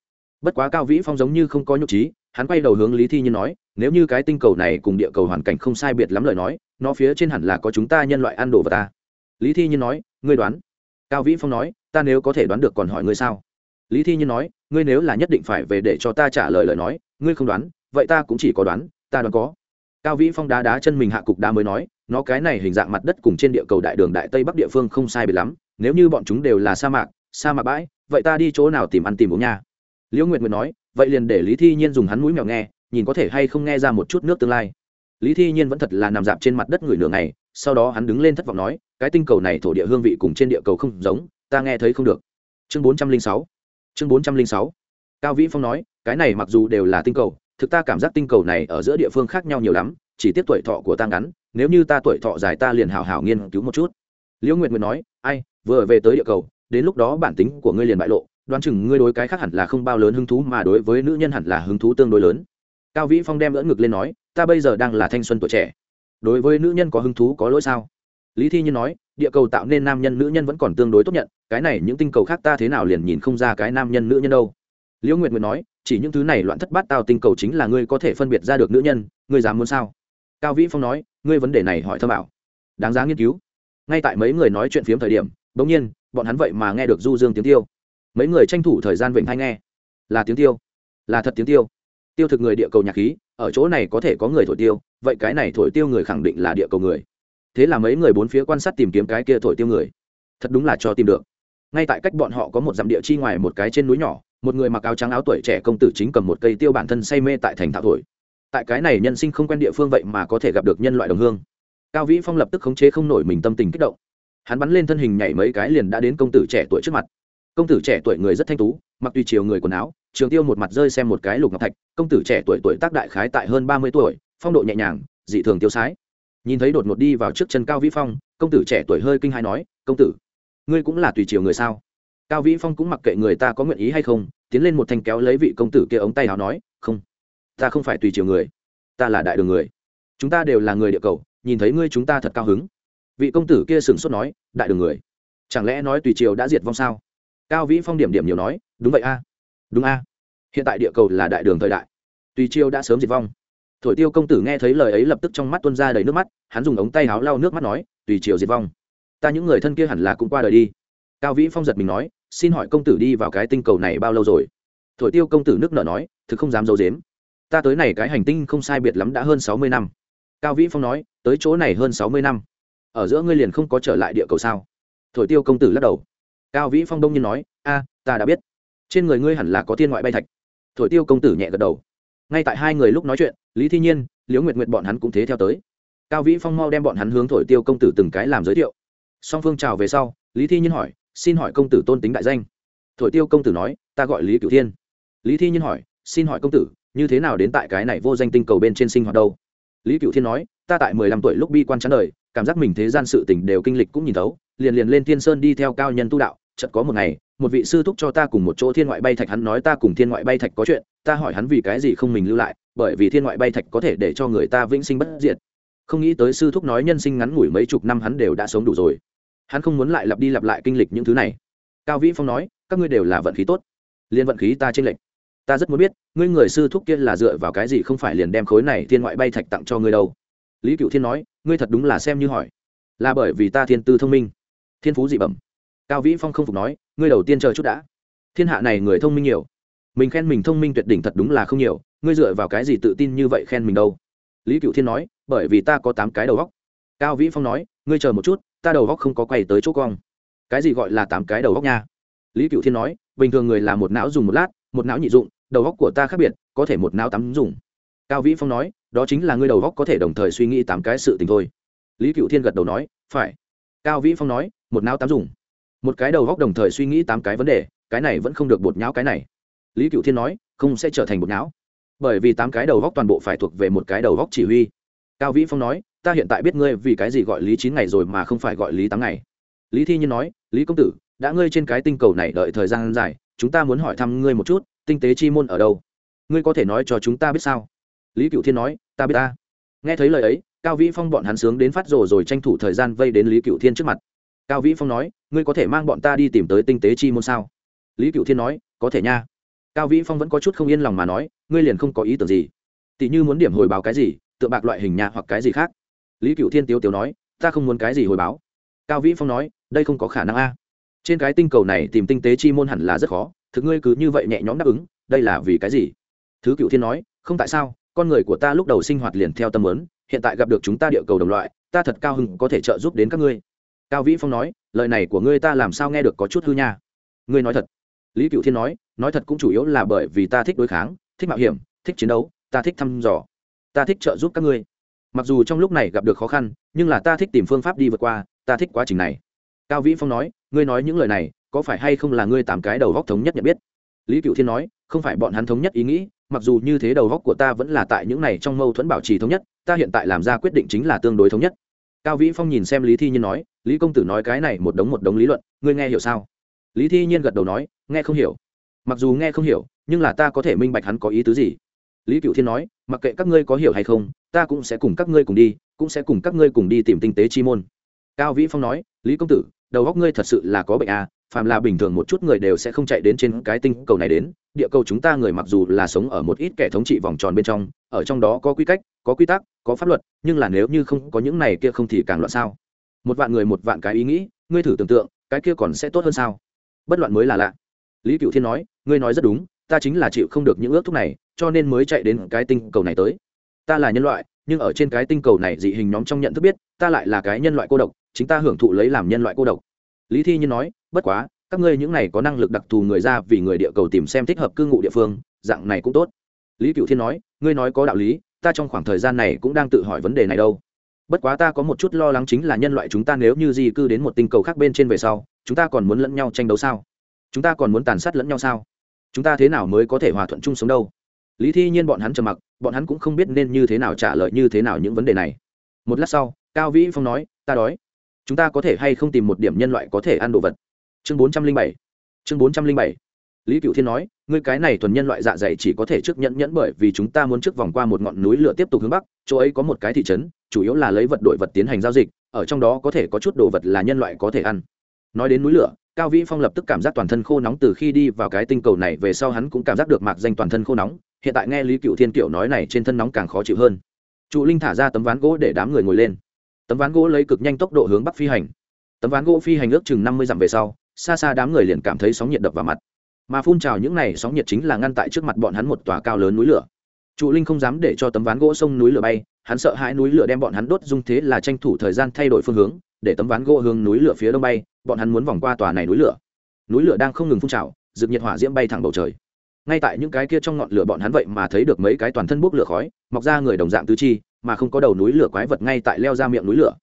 Bất quá cao vĩ phong giống như không có nhục trí, hắn quay đầu hướng lý thi nhiên nói nếu như cái tinh cầu này cùng địa cầu hoàn cảnh không sai biệt lắm lời nói, nó phía trên hẳn là có chúng ta nhân loại ăn đồ và ta. Lý thi nhiên nói, ngươi đoán. Cao vĩ phong nói, ta nếu có thể đoán được còn hỏi ngươi sao? Lý thi nhiên nói, ngươi nếu là nhất định phải về để cho ta trả lời lời nói, ngươi không đoán, vậy ta cũng chỉ có đoán, ta đoán có. Cao vĩ phong đá đá chân mình hạ cục đá mới nói, nó cái này hình dạng mặt đất cùng trên địa cầu đại đường đại tây bắc địa phương không sai biệt lắm, nếu như bọn chúng đều là sa mạc sa mạc bãi, vậy ta đi chỗ nào tìm ăn tìm uống nha? Liễu nguyệt nguyệt nói, vậy liền để lý thi nhiên dùng hắn mũi mèo nghe nhìn có thể hay không nghe ra một chút nước tương lai. Lý thi nhiên vẫn thật là nằm dạp trên mặt đất người nửa ngày, sau đó hắn đứng lên thất vọng nói, cái tinh cầu này thổ địa hương vị cùng trên địa cầu không giống, ta nghe thấy không được. Chương bốn trăm linh sáu. Chương bốn trăm linh sáu. Cao vĩ phong nói, cái này mặc dù đều là tinh cầu, thực ta cảm giác tinh cầu này ở giữa địa phương khác nhau nhiều lắm, chỉ tiếp tuổi thọ của ta ngắn, nếu như ta tuổi thọ dài ta liền hào hảo nghiên cứu một chút. Liễu nguyệt nguyệt nói, ai, vừa về tới địa cầu, đến lúc đó bản tính của ngươi liền bại lộ, đoán chừng ngươi đối cái khác hẳn là không bao lớn hứng thú mà đối với nữ nhân hẳn là hứng thú tương đối lớn cao vĩ phong đem lỡ ngực lên nói, ta bây giờ đang là thanh xuân tuổi trẻ. Đối với nữ nhân có hứng thú có lỗi sao? Lý thi nhiên nói, địa cầu tạo nên nam nhân nữ nhân vẫn còn tương đối tốt nhận, cái này những tinh cầu khác ta thế nào liền nhìn không ra cái nam nhân nữ nhân đâu. Liễu nguyệt nguyệt nói, chỉ những thứ này loạn thất bát tao tinh cầu chính là ngươi có thể phân biệt ra được nữ nhân, ngươi dám muốn sao? Cao vĩ phong nói, ngươi vấn đề này hỏi thơ bảo. Đáng giá nghiên cứu. Ngay tại mấy người nói chuyện phiếm thời điểm, bỗng nhiên, bọn hắn vậy mà nghe được du dương tiếng tiêu. Mấy người tranh thủ thời gian vịnh hay nghe. Là tiếng tiêu. Là thật tiếng tiêu tiêu thực người địa cầu nhạc khí, ở chỗ này có thể có người thổi tiêu, vậy cái này thổi tiêu người khẳng định là địa cầu người. Thế là mấy người bốn phía quan sát tìm kiếm cái kia thổi tiêu người. Thật đúng là cho tìm được. Ngay tại cách bọn họ có một dặm địa chi ngoài một cái trên núi nhỏ, một người mặc áo trắng áo tuổi trẻ công tử chính cầm một cây tiêu bản thân say mê tại thành thạo thổi. Tại cái này nhân sinh không quen địa phương vậy mà có thể gặp được nhân loại đồng hương. Cao vĩ phong lập tức khống chế không nổi mình tâm tình kích động. Hắn bắn lên thân hình nhảy mấy cái liền đã đến công tử trẻ tuổi trước mặt. Công tử trẻ tuổi người rất thanh tú, mặc tùy chiều người quần áo trường tiêu một mặt rơi xem một cái lục ngọc thạch, công tử trẻ tuổi tuổi tác đại khái tại hơn ba mươi tuổi, phong độ nhẹ nhàng, dị thường tiêu sái. Nhìn thấy đột ngột đi vào trước chân cao vĩ phong, công tử trẻ tuổi hơi kinh hai nói, công tử, ngươi cũng là tùy chiều người sao? Cao vĩ phong cũng mặc kệ người ta có nguyện ý hay không, tiến lên một thanh kéo lấy vị công tử kia ống tay nào nói, không, ta không phải tùy chiều người, ta là đại đường người. Chúng ta đều là người địa cầu, nhìn thấy ngươi chúng ta thật cao hứng. Vị công tử kia sửng sốt nói, đại đường người, chẳng lẽ nói tùy triều đã diệt vong sao? Cao vĩ phong điểm điểm nhiều nói, đúng vậy a đúng a. Hiện tại địa cầu là đại đường thời đại. Tùy chiêu đã sớm diệt vong. Thổi tiêu công tử nghe thấy lời ấy lập tức trong mắt tuân ra đầy nước mắt, hắn dùng ống tay áo lau nước mắt nói, tùy chiều diệt vong. Ta những người thân kia hẳn là cũng qua đời đi. Cao vĩ phong giật mình nói, xin hỏi công tử đi vào cái tinh cầu này bao lâu rồi? Thổi tiêu công tử nước nở nói, thực không dám d i ấ u dếm ta tới này cái hành tinh không sai biệt lắm đã hơn sáu mươi năm. Cao vĩ phong nói, tới chỗ này hơn sáu mươi năm. Ở giữa ngươi liền không có trở lại địa cầu sao? Thổi tiêu công tử lắc đầu. Cao vĩ phong đông nhiên nói, a, ta đã biết trên người ngươi hẳn là có thiên ngoại bay thạch. Thổi tiêu công tử nhẹ gật đầu. Ngay tại hai người lúc nói chuyện, lý thi nhiên, liễu nguyệt nguyệt bọn hắn cũng thế theo tới. Cao vĩ phong mau đem bọn hắn hướng thổi tiêu công tử từng cái làm giới thiệu. Song phương chào về sau, lý thi nhiên hỏi, xin hỏi công tử tôn tính đại danh? Thổi tiêu công tử nói, ta gọi lý cửu thiên. Lý thi nhiên hỏi, xin hỏi công tử, như thế nào đến tại cái này vô danh tinh cầu bên trên sinh hoạt đâu? Lý Cửu thiên nói, ta tại mười lăm tuổi lúc bi quan chán đời, cảm giác mình thế gian sự tình đều kinh lịch cũng nhìn thấu, liền liền lên thiên sơn đi theo cao nhân tu đạo, chợt có một ngày một vị sư thúc cho ta cùng một chỗ thiên ngoại bay thạch, hắn nói ta cùng thiên ngoại bay thạch có chuyện, ta hỏi hắn vì cái gì không mình lưu lại, bởi vì thiên ngoại bay thạch có thể để cho người ta vĩnh sinh bất diệt. Không nghĩ tới sư thúc nói nhân sinh ngắn ngủi mấy chục năm hắn đều đã sống đủ rồi. Hắn không muốn lại lặp đi lặp lại kinh lịch những thứ này. Cao vĩ phong nói, các ngươi đều là vận khí tốt. Liên vận khí ta tranh lệch. Ta rất muốn biết, ngươi người sư thúc kia là dựa vào cái gì không phải liền đem khối này thiên ngoại bay thạch tặng cho ngươi đâu? Lý cựu thiên nói, ngươi thật đúng là xem như hỏi. Là bởi vì ta thiên tư thông minh. Thiên phú dị bẩm. Cao vĩ phong không phục nói ngươi đầu tiên chờ chút đã. Thiên hạ này người thông minh nhiều. Mình khen mình thông minh tuyệt đỉnh thật đúng là không nhiều, ngươi dựa vào cái gì tự tin như vậy khen mình đâu? Lý cựu thiên nói, bởi vì ta có tám cái đầu góc cao vĩ phong nói, ngươi chờ một chút, ta đầu góc không có quay tới chỗ cong. Cái gì gọi là tám cái đầu góc nha? Lý cựu thiên nói, bình thường người là một não dùng một lát, một não nhị dụng, đầu góc của ta khác biệt, có thể một não tắm dùng. Cao vĩ phong nói, đó chính là ngươi đầu góc có thể đồng thời suy nghĩ tám cái sự tình thôi. Lý cựu thiên gật đầu nói, phải. Cao vĩ phong nói, một não tám dùng một cái đầu góc đồng thời suy nghĩ tám cái vấn đề cái này vẫn không được bột nháo cái này. Lý cựu thiên nói không sẽ trở thành bột nháo, bởi vì tám cái đầu góc toàn bộ phải thuộc về một cái đầu góc chỉ huy. Cao vĩ phong nói ta hiện tại biết ngươi vì cái gì gọi lý chín ngày rồi mà không phải gọi lý tám ngày. Lý thi nhiên nói lý công tử đã ngươi trên cái tinh cầu này đợi thời gian dài chúng ta muốn hỏi thăm ngươi một chút tinh tế chi môn ở đâu? Ngươi có thể nói cho chúng ta biết sao? Lý cựu thiên nói ta biết ta. Nghe thấy lời ấy cao vĩ phong bọn hắn sướng đến phát rồ rồi tranh thủ thời gian vây đến lý cựu thiên trước mặt. Cao vĩ phong nói ngươi có thể mang bọn ta đi tìm tới tinh tế chi môn sao? Lý cựu thiên nói, có thể nha. Cao vĩ phong vẫn có chút không yên lòng mà nói, ngươi liền không có ý tưởng gì. Tỷ như muốn điểm hồi báo cái gì, tựa bạc loại hình nhà hoặc cái gì khác. Lý cựu thiên tiếu tiếu nói, ta không muốn cái gì hồi báo. Cao vĩ phong nói, đây không có khả năng a. Trên cái tinh cầu này tìm tinh tế chi môn hẳn là rất khó, thực ngươi cứ như vậy nhẹ nhõm đáp ứng, đây là vì cái gì? Thứ cựu thiên nói, không tại sao, con người của ta lúc đầu sinh hoạt liền theo tâm lớn hiện tại gặp được chúng ta địa cầu đồng loại, ta thật cao hứng có thể trợ giúp đến các ngươi cao vĩ phong nói, lời này của ngươi ta làm sao nghe được có chút hư nha. Ngươi nói thật. Lý cựu thiên nói nói thật cũng chủ yếu là bởi vì ta thích đối kháng, thích mạo hiểm, thích chiến đấu, ta thích thăm dò, ta thích trợ giúp các ngươi. Mặc dù trong lúc này gặp được khó khăn, nhưng là ta thích tìm phương pháp đi vượt qua, ta thích quá trình này. Cao vĩ phong nói, ngươi nói những lời này, có phải hay không là ngươi tám cái đầu góc thống nhất nhận biết? Lý cựu thiên nói, không phải bọn hắn thống nhất ý nghĩ, mặc dù như thế đầu góc của ta vẫn là tại những này trong mâu thuẫn bảo trì thống nhất, ta hiện tại làm ra quyết định chính là tương đối thống nhất. Cao vĩ phong nhìn xem lý thi nhiên nói lý công tử nói cái này một đống một đống lý luận, ngươi nghe hiểu sao? Lý thi nhiên gật đầu nói, nghe không hiểu. Mặc dù nghe không hiểu, nhưng là ta có thể minh bạch hắn có ý tứ gì. Lý cựu thiên nói, mặc kệ các ngươi có hiểu hay không, ta cũng sẽ cùng các ngươi cùng đi, cũng sẽ cùng các ngươi cùng đi tìm tinh tế chi môn. Cao vĩ phong nói, lý công tử, đầu góc ngươi thật sự là có bệnh à phàm là bình thường một chút người đều sẽ không chạy đến trên cái tinh cầu này đến, địa cầu chúng ta người mặc dù là sống ở một ít kẻ thống trị vòng tròn bên trong, ở trong đó có quy cách, có quy tắc, có pháp luật, nhưng là nếu như không có những này kia không thì càng loạn sao? Một vạn người một vạn cái ý nghĩ, ngươi thử tưởng tượng, cái kia còn sẽ tốt hơn sao? Bất loạn mới là lạ. Lý cựu thiên nói, ngươi nói rất đúng, ta chính là chịu không được những ước thúc này, cho nên mới chạy đến cái tinh cầu này tới. Ta là nhân loại, nhưng ở trên cái tinh cầu này dị hình nhóm trong nhận thức biết, ta lại là cái nhân loại cô độc, chính ta hưởng thụ lấy làm nhân loại cô độc. Lý thi nhiên nói, bất quá, các ngươi những này có năng lực đặc thù người ra vì người địa cầu tìm xem thích hợp cư ngụ địa phương, dạng này cũng tốt. Lý cựu thiên nói, ngươi nói có đạo lý, ta trong khoảng thời gian này cũng đang tự hỏi vấn đề này đâu bất quá ta có một chút lo lắng chính là nhân loại chúng ta nếu như di cư đến một tinh cầu khác bên trên về sau, chúng ta còn muốn lẫn nhau tranh đấu sao? Chúng ta còn muốn tàn sát lẫn nhau sao? Chúng ta thế nào mới có thể hòa thuận chung sống đâu? Lý thi nhiên bọn hắn trầm mặc, bọn hắn cũng không biết nên như thế nào trả lời như thế nào những vấn đề này. Một lát sau, cao vĩ phong nói, ta đói. Chúng ta có thể hay không tìm một điểm nhân loại có thể ăn đồ vật? Chương bốn trăm linh bảy. Chương bốn trăm linh bảy lý cựu thiên nói, ngươi cái này thuần nhân loại dạ dày chỉ có thể trước nhẫn nhẫn bởi vì chúng ta muốn trước vòng qua một ngọn núi lửa tiếp tục hướng bắc, chỗ ấy có một cái thị trấn, chủ yếu là lấy vật đội vật tiến hành giao dịch, ở trong đó có thể có chút đồ vật là nhân loại có thể ăn. Nói đến núi lửa, cao vĩ phong lập tức cảm giác toàn thân khô nóng từ khi đi vào cái tinh cầu này về sau hắn cũng cảm giác được mạc danh toàn thân khô nóng, hiện tại nghe lý cựu thiên kiểu nói này trên thân nóng càng khó chịu hơn. Trụ linh thả ra tấm ván gỗ để đám người ngồi lên. Tấm ván gỗ lấy cực nhanh tốc độ hướng bắc phi hành. Tấm ván gỗ phi hành ước chừng năm mươi dặm về sau, xa xa đám người liền cảm thấy sóng nhiệt đập vào mặt mà phun trào những này sóng nhiệt chính là ngăn tại trước mặt bọn hắn một tòa cao lớn núi lửa. Trụ linh không dám để cho tấm ván gỗ sông núi lửa bay, hắn sợ hãi núi lửa đem bọn hắn đốt dung thế là tranh thủ thời gian thay đổi phương hướng, để tấm ván gỗ hướng núi lửa phía đông bay, bọn hắn muốn vòng qua tòa này núi lửa. Núi lửa đang không ngừng phun trào, rực nhiệt hỏa diễm bay thẳng bầu trời. Ngay tại những cái kia trong ngọn lửa bọn hắn vậy mà thấy được mấy cái toàn thân bốc lửa khói, mọc ra người đồng dạng tứ chi, mà không có đầu núi lửa quái vật ngay tại leo ra miệng núi lửa.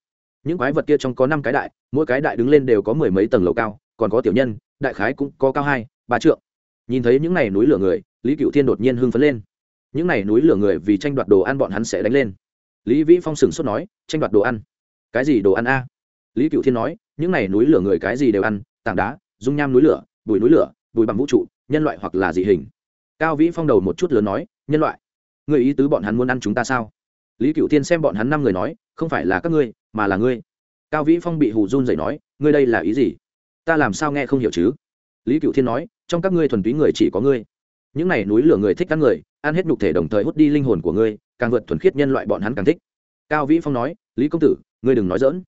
Những quái vật kia trong có năm cái đại, mỗi cái đại đứng lên đều có mười mấy tầng lầu cao, còn có tiểu nhân, đại khái cũng có cao hai ba trượng. Nhìn thấy những n à y núi lửa người, lý cựu thiên đột nhiên hưng phấn lên. Những n à y núi lửa người vì tranh đoạt đồ ăn bọn hắn sẽ đánh lên. Lý vĩ phong sừng sốt nói, tranh đoạt đồ ăn? Cái gì đồ ăn a? Lý cựu thiên nói, những n à y núi lửa người cái gì đều ăn, tảng đá, dung nham núi lửa, bụi núi lửa, bụi bằng vũ trụ, nhân loại hoặc là dị hình. Cao vĩ phong đầu một chút lớn nói, nhân loại, người ý tứ bọn hắn muốn ăn chúng ta sao? Lý cựu Thiên xem bọn hắn năm người nói, không phải là các ngươi, mà là ngươi. Cao vĩ phong bị hù run dậy nói, ngươi đây là ý gì? Ta làm sao nghe không hiểu chứ? Lý cựu thiên nói, trong các ngươi thuần túy người chỉ có ngươi. Những này núi lửa người thích ăn người, ăn hết nhục thể đồng thời hút đi linh hồn của ngươi, càng vượt thuần khiết nhân loại bọn hắn càng thích. Cao vĩ phong nói, lý công tử, ngươi đừng nói dỡn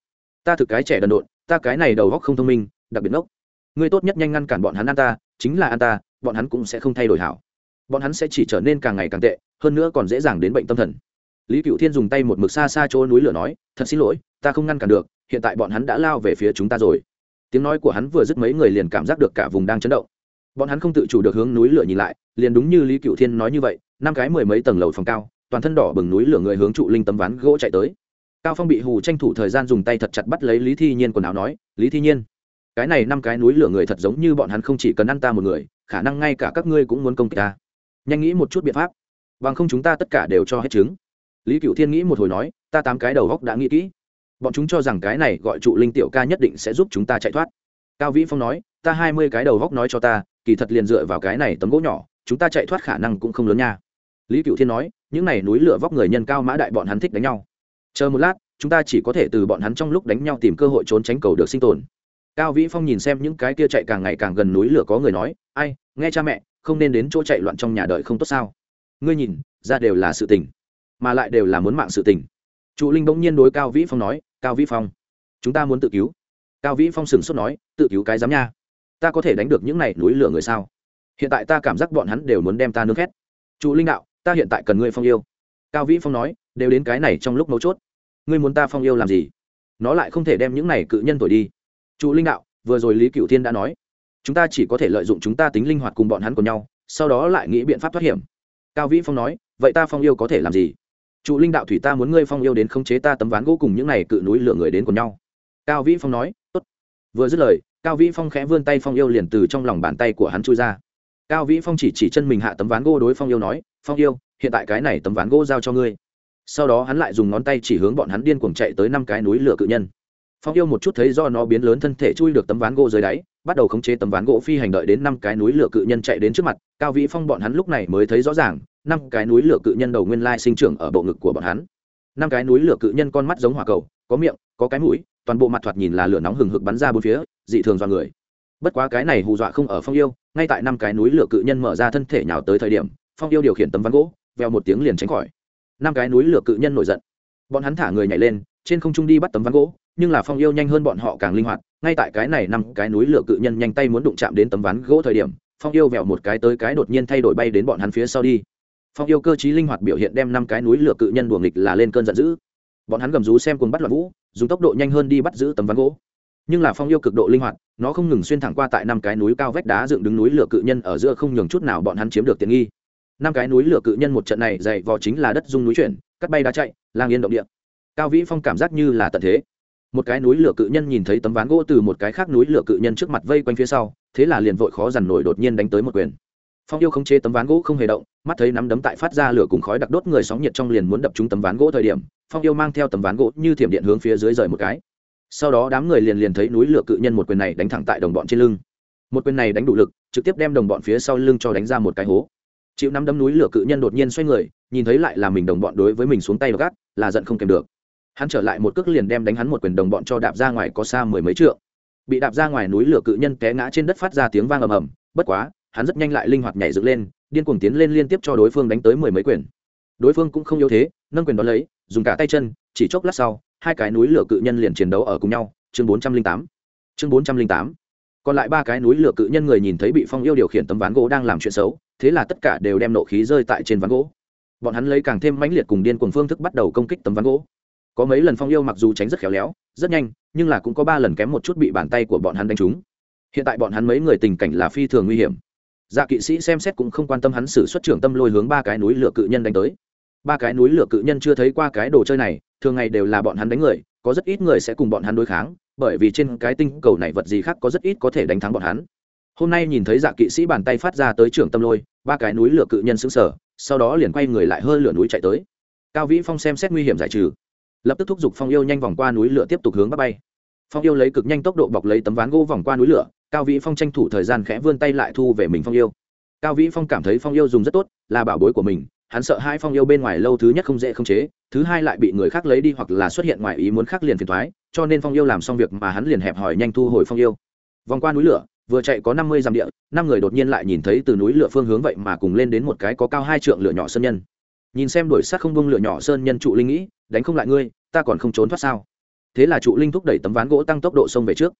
ta thực cái trẻ đần độn, ta cái này đầu góc không thông minh, đặc biệt ngốc. Ngươi tốt nhất nhanh ngăn cản bọn hắn ăn ta, chính là ăn ta, bọn hắn cũng sẽ không thay đổi hảo. Bọn hắn sẽ chỉ trở nên càng ngày càng tệ, hơn nữa còn dễ dàng đến bệnh tâm thần. Lý cựu thiên dùng tay một mực xa xa chỗ núi lửa nói, thật xin lỗi, ta không ngăn cản được, hiện tại bọn hắn đã lao về phía chúng ta rồi tiếng nói của hắn vừa dứt mấy người liền cảm giác được cả vùng đang chấn động. Bọn hắn không tự chủ được hướng núi lửa nhìn lại, liền đúng như lý cựu thiên nói như vậy, năm cái mười mấy tầng lầu phòng cao, toàn thân đỏ bừng núi lửa người hướng trụ linh tấm ván gỗ chạy tới. Cao phong bị hù tranh thủ thời gian dùng tay thật chặt bắt lấy lý thi nhiên quần áo nói, lý thi nhiên, cái này năm cái núi lửa người thật giống như bọn hắn không chỉ cần ăn ta một người, khả năng ngay cả các ngươi cũng muốn công kích ta. Nhanh nghĩ một chút biện pháp, bằng không chúng ta tất cả đều cho hết chứng. Lý cựu thiên nghĩ một hồi nói, ta tám cái đầu góc đã nghĩ kỹ bọn chúng cho rằng cái này gọi trụ linh tiểu ca nhất định sẽ giúp chúng ta chạy thoát. Cao vĩ phong nói, ta hai mươi cái đầu góc nói cho ta, kỳ thật liền dựa vào cái này tấm gỗ nhỏ, chúng ta chạy thoát khả năng cũng không lớn nha. Lý cựu thiên nói, những này núi lửa vóc người nhân cao mã đại bọn hắn thích đánh nhau. Chờ một lát, chúng ta chỉ có thể từ bọn hắn trong lúc đánh nhau tìm cơ hội trốn tránh cầu được sinh tồn. Cao vĩ phong nhìn xem những cái kia chạy càng ngày càng gần núi lửa có người nói, ai, nghe cha mẹ, không nên đến chỗ chạy loạn trong nhà đợi không tốt sao? Ngươi nhìn, ra đều là sự tình, mà lại đều là muốn mạng sự tình. Trụ linh bỗng nhiên đối cao vĩ phong nói cao vĩ phong. Chúng ta muốn tự cứu. Cao vĩ phong sừng sốt nói, tự cứu cái giám nha. Ta có thể đánh được những này núi lửa người sao? Hiện tại ta cảm giác bọn hắn đều muốn đem ta nướng khét. Trụ linh đạo, ta hiện tại cần ngươi phong yêu. Cao vĩ phong nói, đều đến cái này trong lúc mấu chốt. Ngươi muốn ta phong yêu làm gì? Nó lại không thể đem những này cự nhân thổi đi. Trụ linh đạo, vừa rồi lý cựu thiên đã nói, chúng ta chỉ có thể lợi dụng chúng ta tính linh hoạt cùng bọn hắn của nhau, sau đó lại nghĩ biện pháp thoát hiểm. Cao vĩ phong nói, vậy ta phong yêu có thể làm gì? Trụ linh đạo thủy ta muốn ngươi phong yêu đến khống chế ta tấm ván gỗ cùng những này cự núi lửa người đến cùng nhau. Cao vĩ phong nói, tốt. Vừa dứt lời, cao vĩ phong khẽ vươn tay phong yêu liền từ trong lòng bàn tay của hắn chui ra. Cao vĩ phong chỉ chỉ chân mình hạ tấm ván gỗ đối phong yêu nói, phong yêu, hiện tại cái này tấm ván gỗ giao cho ngươi. Sau đó hắn lại dùng ngón tay chỉ hướng bọn hắn điên cuồng chạy tới năm cái núi lửa cự nhân. Phong yêu một chút thấy do nó biến lớn thân thể chui được tấm ván gỗ dưới đáy bắt đầu khống chế tấm ván gỗ phi hành đợi đến năm cái núi lửa cự nhân chạy đến trước mặt, cao vĩ phong bọn hắn lúc này mới thấy rõ ràng, năm cái núi lửa cự nhân đầu nguyên lai sinh trưởng ở bộ ngực của bọn hắn. Năm cái núi lửa cự nhân con mắt giống hỏa cầu, có miệng, có cái mũi, toàn bộ mặt thoạt nhìn là lửa nóng hừng hực bắn ra bốn phía, dị thường do người. Bất quá cái này hù dọa không ở phong yêu, ngay tại năm cái núi lửa cự nhân mở ra thân thể nhào tới thời điểm, phong yêu điều khiển tấm ván gỗ, veo một tiếng liền tránh khỏi. Năm cái núi lửa cự nhân nổi giận. Bọn hắn thả người nhảy lên, trên không trung đi bắt tấm ván gỗ nhưng là phong yêu nhanh hơn bọn họ càng linh hoạt, ngay tại cái này năm cái núi lửa cự nhân nhanh tay muốn đụng chạm đến tấm ván gỗ thời điểm, phong yêu vẹo một cái tới cái đột nhiên thay đổi bay đến bọn hắn phía sau đi. Phong yêu cơ chí linh hoạt biểu hiện đem năm cái núi lửa cự nhân đùa nghịch là lên cơn giận dữ. Bọn hắn gầm rú xem cùng bắt loạn vũ, dùng tốc độ nhanh hơn đi bắt giữ tấm ván gỗ. Nhưng là phong yêu cực độ linh hoạt, nó không ngừng xuyên thẳng qua tại năm cái núi cao vách đá dựng đứng núi lửa cự nhân ở giữa không nhường chút nào bọn hắn chiếm được tiện nghi. Năm cái núi lửa cự nhân một trận này dày vò chính là đất dung núi chuyển, cắt bay đá chạy, lang yên động địa. Cao vĩ phong cảm giác như là tận thế một cái núi lửa cự nhân nhìn thấy tấm ván gỗ từ một cái khác núi lửa cự nhân trước mặt vây quanh phía sau, thế là liền vội khó dằn nổi đột nhiên đánh tới một quyền. Phong yêu không chế tấm ván gỗ không hề động, mắt thấy nắm đấm tại phát ra lửa cùng khói đặc đốt người sóng nhiệt trong liền muốn đập trúng tấm ván gỗ thời điểm, phong yêu mang theo tấm ván gỗ như thiểm điện hướng phía dưới rời một cái. Sau đó đám người liền liền thấy núi lửa cự nhân một quyền này đánh thẳng tại đồng bọn trên lưng. Một quyền này đánh đủ lực, trực tiếp đem đồng bọn phía sau lưng cho đánh ra một cái hố. Chịu nắm đấm núi lửa cự nhân đột nhiên xoay người, nhìn thấy lại là mình đồng bọn đối với mình xuống tay gác là giận không kèm được hắn trở lại một cước liền đem đánh hắn một quyền đồng bọn cho đạp ra ngoài có xa mười mấy trượng. Bị đạp ra ngoài núi lửa cự nhân té ngã trên đất phát ra tiếng vang ầm ầm, bất quá, hắn rất nhanh lại linh hoạt nhảy dựng lên, điên cuồng tiến lên liên tiếp cho đối phương đánh tới mười mấy quyền. Đối phương cũng không yếu thế, nâng quyền đón lấy, dùng cả tay chân, chỉ chốc lát sau, hai cái núi lửa cự nhân liền chiến đấu ở cùng nhau. Chương bốn trăm linh tám. Chương bốn trăm linh tám. Còn lại ba cái núi lửa cự nhân người nhìn thấy bị phong yêu điều khiển tấm ván gỗ đang làm chuyện xấu, thế là tất cả đều đem nộ khí rơi tại trên ván gỗ. Bọn hắn lấy càng thêm mãnh liệt cùng điên cuồng phương thức bắt đầu công kích tấm ván gỗ có mấy lần phong yêu mặc dù tránh rất khéo léo, rất nhanh, nhưng là cũng có ba lần kém một chút bị bàn tay của bọn hắn đánh trúng. Hiện tại bọn hắn mấy người tình cảnh là phi thường nguy hiểm. Dạ kỵ sĩ xem xét cũng không quan tâm hắn xử xuất trưởng tâm lôi hướng ba cái núi lửa cự nhân đánh tới. Ba cái núi lửa cự nhân chưa thấy qua cái đồ chơi này, thường ngày đều là bọn hắn đánh người, có rất ít người sẽ cùng bọn hắn đối kháng, bởi vì trên cái tinh cầu này vật gì khác có rất ít có thể đánh thắng bọn hắn. Hôm nay nhìn thấy dạ kỵ sĩ bàn tay phát ra tới trưởng tâm lôi, ba cái núi lửa cự nhân xứng sở sau đó liền quay người lại hơi lửa núi chạy tới. Cao vĩ phong xem xét nguy hiểm giải trừ lập tức thúc giục phong yêu nhanh vòng qua núi lửa tiếp tục hướng bắc bay phong yêu lấy cực nhanh tốc độ bọc lấy tấm ván gỗ vòng qua núi lửa cao vĩ phong tranh thủ thời gian khẽ vươn tay lại thu về mình phong yêu cao vĩ phong cảm thấy phong yêu dùng rất tốt là bảo bối của mình hắn sợ hai phong yêu bên ngoài lâu thứ nhất không dễ không chế thứ hai lại bị người khác lấy đi hoặc là xuất hiện ngoài ý muốn khác liền phiền thoái cho nên phong yêu làm xong việc mà hắn liền hẹp hỏi nhanh thu hồi phong yêu vòng qua núi lửa vừa chạy có năm mươi dặm địa năm người đột nhiên lại nhìn thấy từ núi lửa phương hướng vậy mà cùng lên đến một cái có cao hai trượng lửa nhỏ sơn nhân nhìn xem đuổi sát không bông lửa nhỏ sơn nhân trụ linh nghĩ, đánh không lại ngươi, ta còn không trốn thoát sao? Thế là trụ linh thúc đẩy tấm ván gỗ tăng tốc độ sông về trước.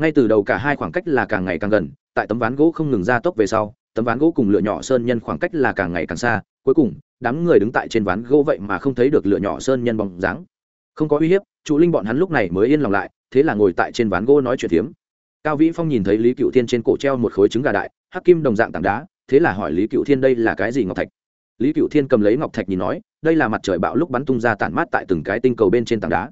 Ngay từ đầu cả hai khoảng cách là càng ngày càng gần, tại tấm ván gỗ không ngừng ra tốc về sau, tấm ván gỗ cùng lửa nhỏ sơn nhân khoảng cách là càng ngày càng xa, cuối cùng, đám người đứng tại trên ván gỗ vậy mà không thấy được lửa nhỏ sơn nhân bóng dáng. Không có uy hiếp, trụ linh bọn hắn lúc này mới yên lòng lại, thế là ngồi tại trên ván gỗ nói chuyện phiếm cao vĩ phong nhìn thấy lý cựu thiên trên cổ treo một khối trứng gà đại, hắc kim đồng dạng tảng đá, thế là hỏi lý cựu thiên đây là cái gì ngọc thạch? Lý cựu thiên cầm lấy ngọc thạch nhìn nói, đây là mặt trời bạo lúc bắn tung ra tản mát tại từng cái tinh cầu bên trên tảng đá.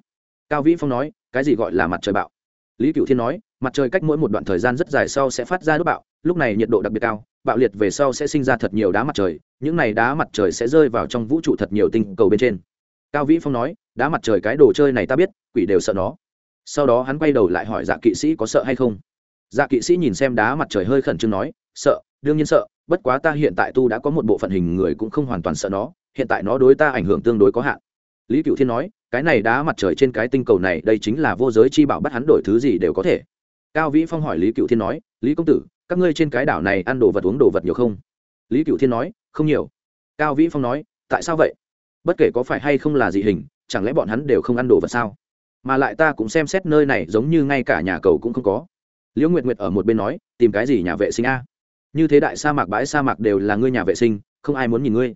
Cao vĩ phong nói, cái gì gọi là mặt trời bạo? Lý cựu thiên nói, mặt trời cách mỗi một đoạn thời gian rất dài sau sẽ phát ra đốt bạo, lúc này nhiệt độ đặc biệt cao, bạo liệt về sau sẽ sinh ra thật nhiều đá mặt trời, những này đá mặt trời sẽ rơi vào trong vũ trụ thật nhiều tinh cầu bên trên. Cao vĩ phong nói, đá mặt trời cái đồ chơi này ta biết, quỷ đều sợ nó. Sau đó hắn quay đầu lại hỏi dạ kỵ sĩ có sợ hay không? Dạ kỵ sĩ nhìn xem đá mặt trời hơi khẩn trương nói, sợ, đương nhiên sợ bất quá ta hiện tại tu đã có một bộ phận hình người cũng không hoàn toàn sợ nó, hiện tại nó đối ta ảnh hưởng tương đối có hạn. Lý cựu thiên nói, cái này đá mặt trời trên cái tinh cầu này, đây chính là vô giới chi bảo, bắt hắn đổi thứ gì đều có thể. Cao vĩ phong hỏi lý cựu thiên nói, lý công tử, các ngươi trên cái đảo này ăn đồ vật uống đồ vật nhiều không? Lý cựu thiên nói, không nhiều. Cao vĩ phong nói, tại sao vậy? Bất kể có phải hay không là dị hình, chẳng lẽ bọn hắn đều không ăn đồ vật sao? Mà lại ta cũng xem xét nơi này giống như ngay cả nhà cầu cũng không có. Liễu nguyệt nguyệt ở một bên nói, tìm cái gì nhà vệ sinh a? Như thế đại sa mạc bãi sa mạc đều là ngươi nhà vệ sinh, không ai muốn nhìn ngươi.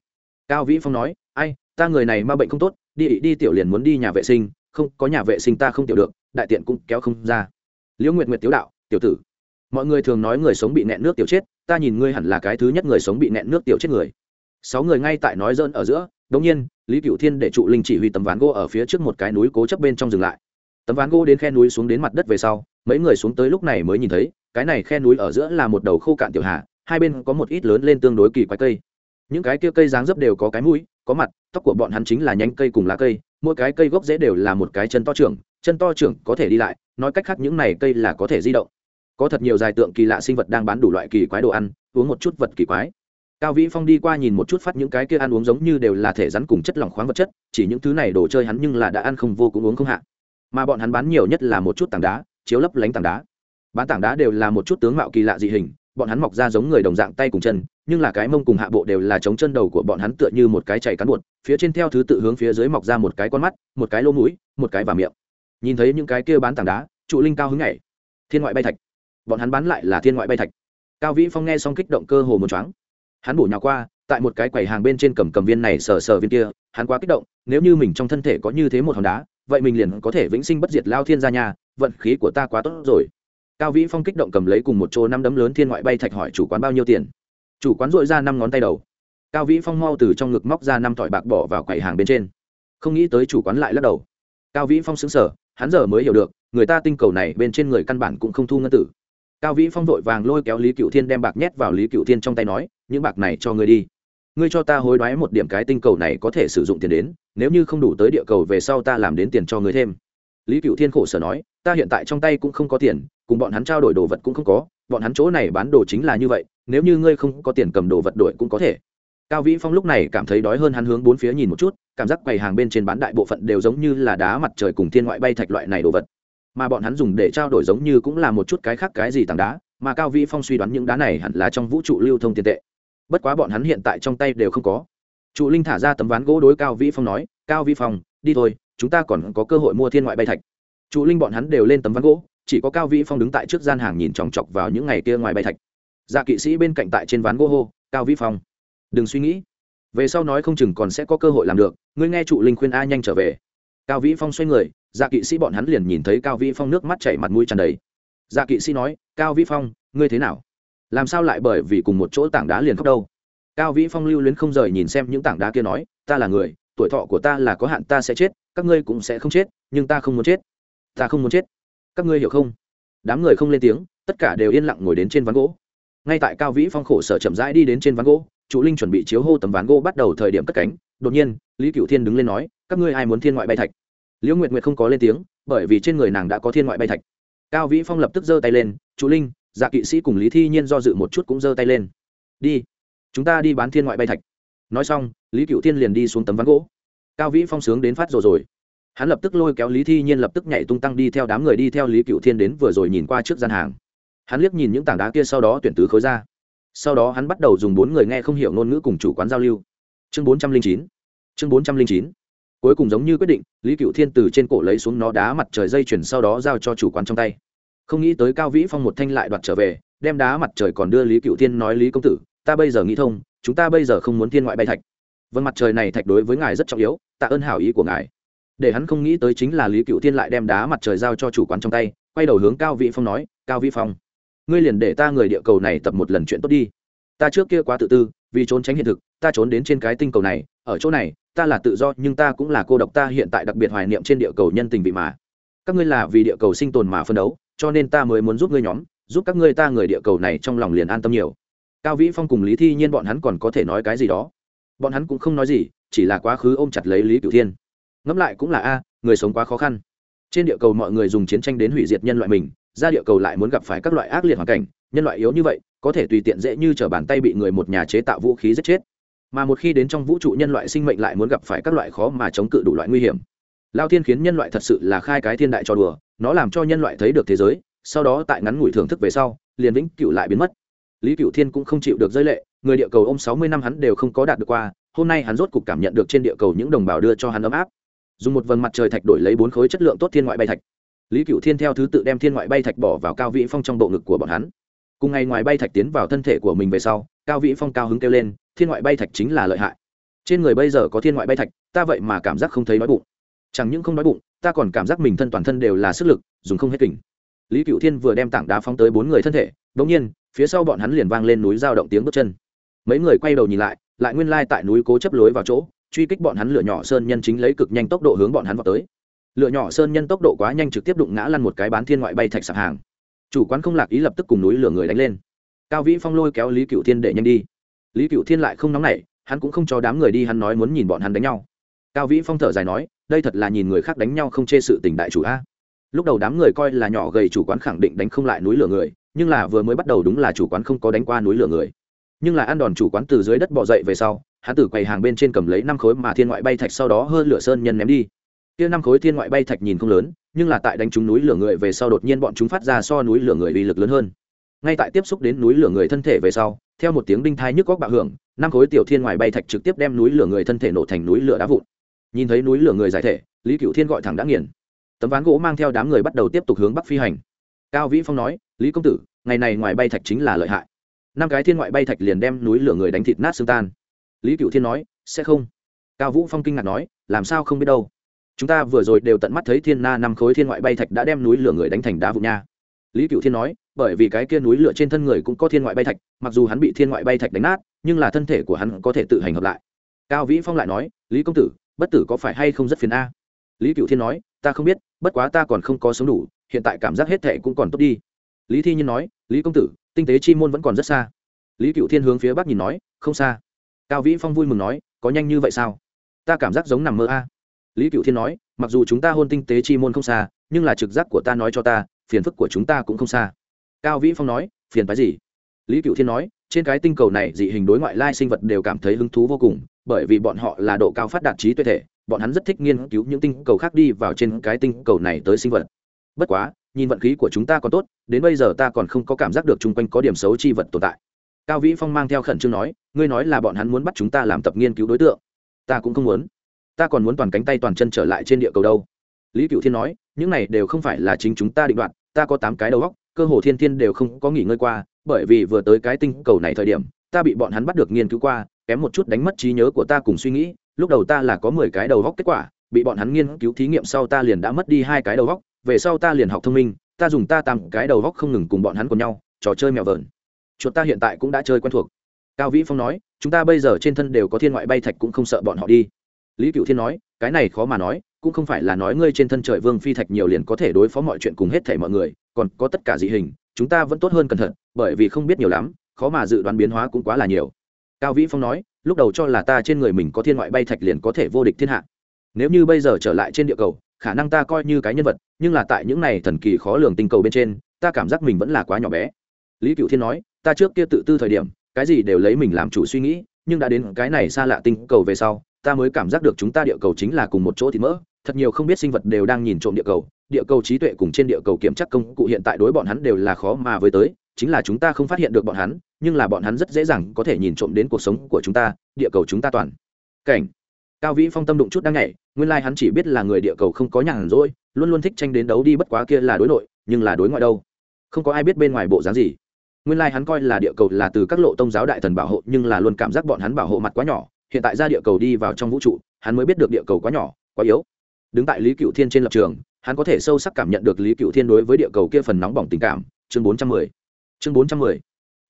Cao vĩ phong nói, ai, ta người này ma bệnh không tốt, đi đi tiểu liền muốn đi nhà vệ sinh, không, có nhà vệ sinh ta không tiểu được, đại tiện cũng kéo không ra. Liễu nguyệt nguyệt tiếu đạo, tiểu tử, mọi người thường nói người sống bị nẹn nước tiểu chết, ta nhìn ngươi hẳn là cái thứ nhất người sống bị nẹn nước tiểu chết người. Sáu người ngay tại nói dơn ở giữa, đống nhiên, lý cựu thiên để trụ linh chỉ huy tấm ván gỗ ở phía trước một cái núi cố chấp bên trong dừng lại. Tấm ván gỗ đến khe núi xuống đến mặt đất về sau, mấy người xuống tới lúc này mới nhìn thấy, cái này khe núi ở giữa là một đầu khô cạn tiểu hà hai bên có một ít lớn lên tương đối kỳ quái cây. Những cái kia cây dáng dấp đều có cái mũi, có mặt, tóc của bọn hắn chính là nhánh cây cùng lá cây, mỗi cái cây gốc dễ đều là một cái chân to trưởng, chân to trưởng có thể đi lại, nói cách khác những này cây là có thể di động. Có thật nhiều dài tượng kỳ lạ sinh vật đang bán đủ loại kỳ quái đồ ăn, uống một chút vật kỳ quái. Cao vĩ phong đi qua nhìn một chút phát những cái kia ăn uống giống như đều là thể rắn cùng chất lỏng khoáng vật chất, chỉ những thứ này đồ chơi hắn nhưng là đã ăn không vô cũng uống không hạ. Mà bọn hắn bán nhiều nhất là một chút tảng đá, chiếu lấp lánh tảng đá. Bán tảng đá đều là một chút tướng mạo kỳ lạ dị hình bọn hắn mọc ra giống người đồng dạng tay cùng chân, nhưng là cái mông cùng hạ bộ đều là chống chân đầu của bọn hắn tựa như một cái chảy cán bột, phía trên theo thứ tự hướng phía dưới mọc ra một cái con mắt, một cái lỗ mũi, một cái và miệng. Nhìn thấy những cái kia bán tảng đá, trụ linh cao hứng nhảy. Thiên ngoại bay thạch. Bọn hắn bán lại là thiên ngoại bay thạch. Cao vĩ phong nghe xong kích động cơ hồ một choáng. Hắn bổ nhào qua, tại một cái quầy hàng bên trên cầm cầm viên này sờ sờ viên kia, hắn quá kích động, nếu như mình trong thân thể có như thế một hòn đá, vậy mình liền có thể vĩnh sinh bất diệt lao thiên gia nhà, vận khí của ta quá tốt rồi cao vĩ phong kích động cầm lấy cùng một chỗ năm đấm lớn thiên ngoại bay thạch hỏi chủ quán bao nhiêu tiền. Chủ quán dội ra năm ngón tay đầu. Cao vĩ phong mau từ trong ngực móc ra năm thỏi bạc bỏ vào quầy hàng bên trên. Không nghĩ tới chủ quán lại lắc đầu. Cao vĩ phong xứng sở hắn giờ mới hiểu được, người ta tinh cầu này bên trên người căn bản cũng không thu ngân tử. Cao vĩ phong vội vàng lôi kéo lý cựu thiên đem bạc nhét vào lý cựu thiên trong tay nói, những bạc này cho ngươi đi. Ngươi cho ta hối đoái một điểm cái tinh cầu này có thể sử dụng tiền đến, nếu như không đủ tới địa cầu về sau ta làm đến tiền cho ngươi thêm. Lý cựu thiên khổ sở nói ta hiện tại trong tay cũng không có tiền, cùng bọn hắn trao đổi đồ vật cũng không có, bọn hắn chỗ này bán đồ chính là như vậy, nếu như ngươi không có tiền cầm đồ vật đổi cũng có thể. Cao vĩ phong lúc này cảm thấy đói hơn hắn hướng bốn phía nhìn một chút, cảm giác quầy hàng bên trên bán đại bộ phận đều giống như là đá mặt trời cùng thiên ngoại bay thạch loại này đồ vật. Mà bọn hắn dùng để trao đổi giống như cũng là một chút cái khác cái gì tảng đá, mà cao vĩ phong suy đoán những đá này hẳn là trong vũ trụ lưu thông tiền tệ. Bất quá bọn hắn hiện tại trong tay đều không có. Trụ linh thả ra tấm ván gỗ đối cao vĩ phong nói, cao vĩ phong, đi thôi, chúng ta còn có cơ hội mua thiên ngoại bay thạch trụ linh bọn hắn đều lên tấm ván gỗ, chỉ có cao vĩ phong đứng tại trước gian hàng nhìn chòng chọc vào những ngày kia ngoài bay thạch. Dạ kỵ sĩ bên cạnh tại trên ván gỗ hô, cao vĩ phong, đừng suy nghĩ. Về sau nói không chừng còn sẽ có cơ hội làm được, ngươi nghe trụ linh khuyên a nhanh trở về. Cao vĩ phong xoay người dạ kỵ sĩ bọn hắn liền nhìn thấy cao vĩ phong nước mắt chảy mặt mũi tràn đầy. Dạ kỵ sĩ nói, cao vĩ phong, ngươi thế nào? Làm sao lại bởi vì cùng một chỗ tảng đá liền khóc đâu? Cao vĩ phong lưu luyến không rời nhìn xem những tảng đá kia nói, ta là người, tuổi thọ của ta là có hạn ta sẽ chết, các ngươi cũng sẽ không chết, nhưng ta không muốn chết ta không muốn chết. Các ngươi hiểu không? Đám người không lên tiếng, tất cả đều yên lặng ngồi đến trên ván gỗ. Ngay tại cao vĩ phong khổ sở chậm rãi đi đến trên ván gỗ, chủ linh chuẩn bị chiếu hô tấm ván gỗ bắt đầu thời điểm cất cánh. Đột nhiên, lý cựu thiên đứng lên nói, các ngươi ai muốn thiên ngoại bay thạch? Liễu nguyệt nguyệt không có lên tiếng, bởi vì trên người nàng đã có thiên ngoại bay thạch. Cao vĩ phong lập tức giơ tay lên, chủ linh dạ kỵ sĩ cùng lý thi nhiên do dự một chút cũng giơ tay lên. Đi, chúng ta đi bán thiên ngoại bay thạch. Nói xong, lý cựu thiên liền đi xuống tấm ván gỗ. Cao vĩ phong sướng đến phát rồi rồi hắn lập tức lôi kéo lý thi nhiên lập tức nhảy tung tăng đi theo đám người đi theo lý cựu thiên đến vừa rồi nhìn qua trước gian hàng. Hắn liếc nhìn những tảng đá kia sau đó tuyển tứ khối ra. Sau đó hắn bắt đầu dùng bốn người nghe không hiểu ngôn ngữ cùng chủ quán giao lưu. Chương bốn trăm linh chín. Chương bốn trăm linh chín. Cuối cùng giống như quyết định, lý cựu thiên từ trên cổ lấy xuống nó đá mặt trời dây chuyển sau đó giao cho chủ quán trong tay. Không nghĩ tới cao vĩ phong một thanh lại đoạt trở về, đem đá mặt trời còn đưa lý cựu thiên nói, lý công tử, ta bây giờ nghĩ thông, chúng ta bây giờ không muốn thiên ngoại bay thạch. Vâng mặt trời này thạch đối với ngài rất trọng yếu, tạ ơn hảo ý của ngài để hắn không nghĩ tới chính là lý cựu thiên lại đem đá mặt trời giao cho chủ quán trong tay, quay đầu hướng cao vĩ phong nói, cao vĩ phong, ngươi liền để ta người địa cầu này tập một lần chuyện tốt đi. Ta trước kia quá tự tư, vì trốn tránh hiện thực, ta trốn đến trên cái tinh cầu này, ở chỗ này, ta là tự do, nhưng ta cũng là cô độc, ta hiện tại đặc biệt hoài niệm trên địa cầu nhân tình vị mà. Các ngươi là vì địa cầu sinh tồn mà phân đấu, cho nên ta mới muốn giúp ngươi nhóm, giúp các ngươi ta người địa cầu này trong lòng liền an tâm nhiều. Cao vĩ phong cùng lý thi nhiên bọn hắn còn có thể nói cái gì đó. Bọn hắn cũng không nói gì, chỉ là quá khứ ôm chặt lấy lý cửu thiên ngẫm lại cũng là a, người sống quá khó khăn. Trên địa cầu mọi người dùng chiến tranh đến hủy diệt nhân loại mình, ra địa cầu lại muốn gặp phải các loại ác liệt hoàn cảnh, nhân loại yếu như vậy, có thể tùy tiện dễ như t r ở bàn tay bị người một nhà chế tạo vũ khí giết chết. Mà một khi đến trong vũ trụ nhân loại sinh mệnh lại muốn gặp phải các loại khó mà chống cự đủ loại nguy hiểm. Lao thiên khiến nhân loại thật sự là khai cái thiên đại cho đùa, nó làm cho nhân loại thấy được thế giới, sau đó tại ngắn ngủi thưởng thức về sau, liền vĩnh cựu lại biến mất. Lý cựu thiên cũng không chịu được rơi lệ, người địa cầu ô m sáu mươi năm hắn đều không có đạt được qua, hôm nay hắn rốt cục cảm nhận được trên địa cầu những đồng bào đưa cho hắn ấm áp dùng một vầng mặt trời thạch đổi lấy bốn khối chất lượng tốt thiên ngoại bay thạch. Lý cựu thiên theo thứ tự đem thiên ngoại bay thạch bỏ vào cao vĩ phong trong bộ ngực của bọn hắn. Cùng ngày ngoài bay thạch tiến vào thân thể của mình về sau, cao vĩ phong cao hứng kêu lên, thiên ngoại bay thạch chính là lợi hại. Trên người bây giờ có thiên ngoại bay thạch, ta vậy mà cảm giác không thấy đói bụng. Chẳng những không đói bụng, ta còn cảm giác mình thân toàn thân đều là sức lực, dùng không hết kình. Lý cựu thiên vừa đem tảng đá phóng tới bốn người thân thể đ ỗ n g nhiên, phía sau bọn hắn liền vang lên núi giao động tiếng bước chân. Mấy người quay đầu nhìn lại lại nguyên lai tại núi cố chấp lối vào chỗ truy kích bọn hắn lửa nhỏ sơn nhân chính lấy cực nhanh tốc độ hướng bọn hắn vào tới. Lửa nhỏ sơn nhân tốc độ quá nhanh trực tiếp đụng ngã lăn một cái bán thiên ngoại bay thạch sạp hàng. Chủ quán không lạc ý lập tức cùng núi lửa người đánh lên. Cao vĩ phong lôi kéo lý cựu thiên để nhanh đi. Lý cựu thiên lại không nóng nảy, hắn cũng không cho đám người đi, hắn nói muốn nhìn bọn hắn đánh nhau. Cao vĩ phong thở dài nói, đây thật là nhìn người khác đánh nhau không chê sự tình đại chủ a. Lúc đầu đám người coi là nhỏ gầy chủ quán khẳng định đánh không lại núi lửa người, nhưng là vừa mới bắt đầu đúng là chủ quán không có đánh qua núi lửa người nhưng là ăn đòn chủ quán từ dưới đất bỏ dậy về sau, hắn tử quầy hàng bên trên cầm lấy năm khối mà thiên ngoại bay thạch sau đó hơn lửa sơn nhân ném đi. Kia năm khối thiên ngoại bay thạch nhìn không lớn, nhưng là tại đánh trúng núi lửa người về sau đột nhiên bọn chúng phát ra so núi lửa người uy lực lớn hơn. Ngay tại tiếp xúc đến núi lửa người thân thể về sau, theo một tiếng đinh thai nhức góc bạo hưởng, năm khối tiểu thiên ngoại bay thạch trực tiếp đem núi lửa người thân thể nổ thành núi lửa đá vụn. Nhìn thấy núi lửa người giải thể, lý cựu thiên gọi thẳng đã nghiền. Tấm ván gỗ mang theo đám người bắt đầu tiếp tục hướng bắc phi hành. Cao vĩ phong nói, lý công tử, ngày này ngoài bay thạch chính là lợi hại năm cái thiên ngoại bay thạch liền đem núi lửa người đánh thịt nát xương tan. Lý cựu thiên nói, sẽ không. Cao vũ phong kinh ngạc nói, làm sao không biết đâu? Chúng ta vừa rồi đều tận mắt thấy thiên na năm khối thiên ngoại bay thạch đã đem núi lửa người đánh thành đá vụn nha. Lý cựu thiên nói, bởi vì cái kia núi lửa trên thân người cũng có thiên ngoại bay thạch, mặc dù hắn bị thiên ngoại bay thạch đánh nát, nhưng là thân thể của hắn có thể tự hành hợp lại. Cao vĩ phong lại nói, lý công tử, bất tử có phải hay không rất phiền a? Lý cựu thiên nói, ta không biết, bất quá ta còn không có sống đủ, hiện tại cảm giác hết thệ cũng còn tốt đi. Lý thi nhiên nói lý công tử, tinh tế chi môn vẫn còn rất xa. Lý cựu thiên hướng phía bắc nhìn nói, không xa. Cao vĩ phong vui mừng nói, có nhanh như vậy sao? Ta cảm giác giống nằm mơ a. Lý cựu thiên nói, mặc dù chúng ta hôn tinh tế chi môn không xa, nhưng là trực giác của ta nói cho ta, phiền phức của chúng ta cũng không xa. Cao vĩ phong nói, phiền phái gì? Lý cựu thiên nói, trên cái tinh cầu này dị hình đối ngoại lai sinh vật đều cảm thấy hứng thú vô cùng, bởi vì bọn họ là độ cao phát đạt trí tuệ thể, bọn hắn rất thích nghiên cứu những tinh cầu khác đi vào trên cái tinh cầu này tới sinh vật. Bất quá nhìn vận khí của chúng ta còn tốt, đến bây giờ ta còn không có cảm giác được chung quanh có điểm xấu chi vật tồn tại. Cao vĩ phong mang theo khẩn trương nói, ngươi nói là bọn hắn muốn bắt chúng ta làm tập nghiên cứu đối tượng. Ta cũng không muốn. Ta còn muốn toàn cánh tay toàn chân trở lại trên địa cầu đâu. Lý cựu thiên nói, những này đều không phải là chính chúng ta định đoạt, ta có tám cái đầu góc cơ hồ thiên thiên đều không có nghỉ ngơi qua, bởi vì vừa tới cái tinh cầu này thời điểm, ta bị bọn hắn bắt được nghiên cứu qua, kém một chút đánh mất trí nhớ của ta cùng suy nghĩ, lúc đầu ta là có mười cái đầu góc kết quả, bị bọn hắn nghiên cứu thí nghiệm sau ta liền đã mất đi hai cái đầu góc về sau ta liền học thông minh, ta dùng ta tạm cái đầu góc không ngừng cùng bọn hắn cùng nhau, trò chơi mèo vờn. Chuột ta hiện tại cũng đã chơi quen thuộc. Cao vĩ phong nói, chúng ta bây giờ trên thân đều có thiên ngoại bay thạch cũng không sợ bọn họ đi. Lý cựu thiên nói, cái này khó mà nói, cũng không phải là nói ngươi trên thân trời vương phi thạch nhiều liền có thể đối phó mọi chuyện cùng hết thể mọi người, còn có tất cả dị hình, chúng ta vẫn tốt hơn cẩn thận, bởi vì không biết nhiều lắm, khó mà dự đoán biến hóa cũng quá là nhiều. Cao vĩ phong nói, lúc đầu cho là ta trên người mình có thiên ngoại bay thạch liền có thể vô địch thiên hạ. Nếu như bây giờ trở lại trên địa cầu khả năng ta coi như cái nhân vật, nhưng là tại những này thần kỳ khó lường tinh cầu bên trên, ta cảm giác mình vẫn là quá nhỏ bé. Lý cựu thiên nói, ta trước kia tự tư thời điểm, cái gì đều lấy mình làm chủ suy nghĩ, nhưng đã đến cái này xa lạ tinh cầu về sau, ta mới cảm giác được chúng ta địa cầu chính là cùng một chỗ thì mỡ, thật nhiều không biết sinh vật đều đang nhìn trộm địa cầu địa cầu trí tuệ cùng trên địa cầu kiểm tra công cụ hiện tại đối bọn hắn đều là khó mà với tới, chính là chúng ta không phát hiện được bọn hắn, nhưng là bọn hắn rất dễ dàng có thể nhìn trộm đến cuộc sống của chúng ta, địa cầu chúng ta toàn. Cảnh cao vĩ phong tâm đụng chút đang nhảy, nguyên lai、like、hắn chỉ biết là người địa cầu không có nhàn rỗi, luôn luôn thích tranh đến đấu đi bất quá kia là đối nội, nhưng là đối ngoại đâu. Không có ai biết bên ngoài bộ dáng gì. Nguyên lai、like、hắn coi là địa cầu là từ các lộ tôn giáo đại thần bảo hộ, nhưng là luôn cảm giác bọn hắn bảo hộ mặt quá nhỏ. Hiện tại ra địa cầu đi vào trong vũ trụ, hắn mới biết được địa cầu quá nhỏ, quá yếu. Đứng tại lý cựu thiên trên lập trường, hắn có thể sâu sắc cảm nhận được lý cựu thiên đối với địa cầu kia phần nóng bỏng tình cảm. Chương bốn trăm mười. Chương bốn trăm mười.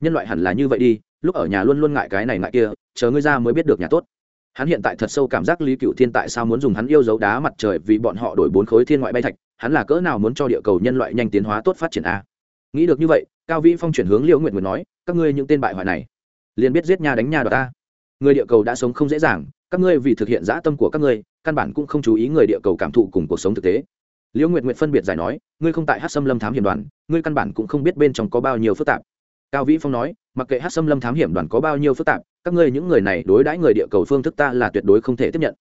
Nhân loại hẳn là như vậy đi, lúc ở nhà luôn luôn ngại cái này ngại kia, chờ ngươi ra mới biết được nhà tốt hắn hiện tại thật sâu cảm giác lý cựu thiên tại sao muốn dùng hắn yêu dấu đá mặt trời vì bọn họ đổi bốn khối thiên ngoại bay thạch, hắn là cỡ nào muốn cho địa cầu nhân loại nhanh tiến hóa tốt phát triển a? Nghĩ được như vậy, cao vĩ phong chuyển hướng liễu nguyện nguyện nói, các ngươi những tên bại hoại này, liền biết giết nhà đánh nhà đ ta. Người địa cầu đã sống không dễ dàng, các ngươi vì thực hiện dã tâm của các ngươi, căn bản cũng không chú ý người địa cầu cảm thụ cùng cuộc sống thực tế. Liễu nguyện nguyện phân biệt giải nói, ngươi không tại hát xâm lâm thám hiểm đoàn, ngươi căn bản cũng không biết bên trong có bao nhiêu phức tạp. Cao vĩ phong nói, mặc kệ hát xâm lâm thám hiểm đoàn có bao nhiêu phức tạp các ngươi những người này đối đãi người địa cầu phương thức ta là tuyệt đối không thể tiếp nhận.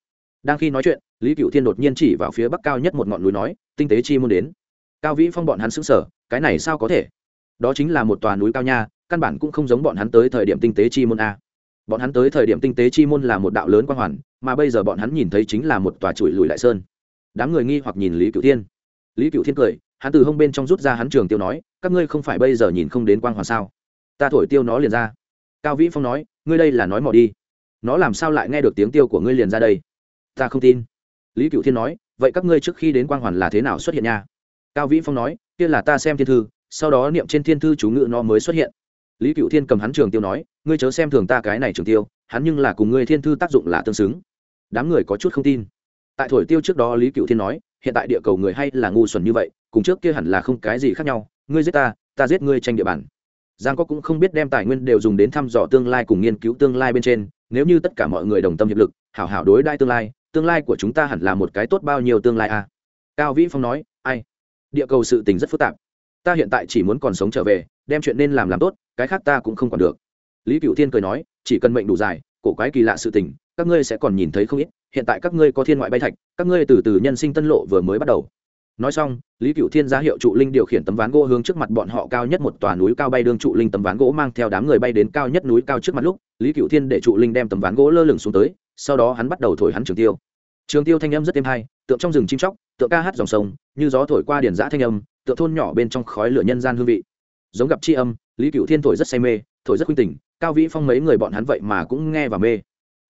Đang khi nói chuyện, lý cựu thiên đột nhiên chỉ vào phía bắc cao nhất một ngọn núi nói, tinh tế chi môn đến. Cao vĩ phong bọn hắn xứng sở cái này sao có thể? Đó chính là một tòa núi cao nha, căn bản cũng không giống bọn hắn tới thời điểm tinh tế chi môn a. Bọn hắn tới thời điểm tinh tế chi môn là một đạo lớn quang hoàn, mà bây giờ bọn hắn nhìn thấy chính là một tòa chuỗi lùi lại sơn. Đám người nghi hoặc nhìn lý cựu thiên. Lý cựu thiên cười, hắn từ hông bên trong rút ra hắn trường tiêu nói, các ngươi không phải bây giờ nhìn không đến quang hoàn sao? Ta thổi tiêu nó liền ra. Cao vĩ phong nói ngươi đây là nói mò đi. Nó làm sao lại nghe được tiếng tiêu của ngươi liền ra đây? Ta không tin. Lý cựu thiên nói, vậy các ngươi trước khi đến quang hoàn là thế nào xuất hiện nha? Cao vĩ phong nói, kia là ta xem thiên thư, sau đó niệm trên thiên thư chú ngự nó mới xuất hiện. Lý cựu thiên cầm hắn trường tiêu nói, ngươi chớ xem thường ta cái này trường tiêu, hắn nhưng là cùng ngươi thiên thư tác dụng là tương xứng. Đám người có chút không tin. Tại thổi tiêu trước đó lý cựu thiên nói, hiện tại địa cầu người hay là ngu xuẩn như vậy, cùng trước kia hẳn là không cái gì khác nhau, ngươi giết ta ta giết ngươi tranh địa bàn giang có cũng không biết đem tài nguyên đều dùng đến thăm dò tương lai cùng nghiên cứu tương lai bên trên, nếu như tất cả mọi người đồng tâm hiệp lực, hảo hảo đối đai tương lai tương lai của chúng ta hẳn là một cái tốt bao nhiêu tương lai à? cao vĩ phong nói, ai? Địa cầu sự tình rất phức tạp. Ta hiện tại chỉ muốn còn sống trở về, đem chuyện nên làm làm tốt, cái khác ta cũng không còn được. Lý cựu thiên cười nói, chỉ cần mệnh đủ dài, cổ quái kỳ lạ sự tình, các ngươi sẽ còn nhìn thấy không ít, hiện tại các ngươi có thiên ngoại bay thạch, các ngươi từ từ nhân sinh tân lộ vừa mới bắt đầu nói xong, lý cựu thiên ra hiệu trụ linh điều khiển tấm ván gỗ hướng trước mặt bọn họ cao nhất một tòa núi cao bay đương trụ linh tấm ván gỗ mang theo đám người bay đến cao nhất núi cao trước mặt lúc, lý cựu thiên để trụ linh đem tấm ván gỗ lơ lửng xuống tới, sau đó hắn bắt đầu thổi hắn trường tiêu. Trường tiêu thanh âm rất êm hay, tượng trong rừng chim chóc, tượng ca hát dòng sông, như gió thổi qua điển giã thanh âm, tượng thôn nhỏ bên trong khói lửa nhân gian hương vị. Giống gặp tri âm, lý cựu thiên thổi rất say mê, thổi rất khuynh tình, cao vĩ phong mấy người bọn hắn vậy mà cũng nghe và mê.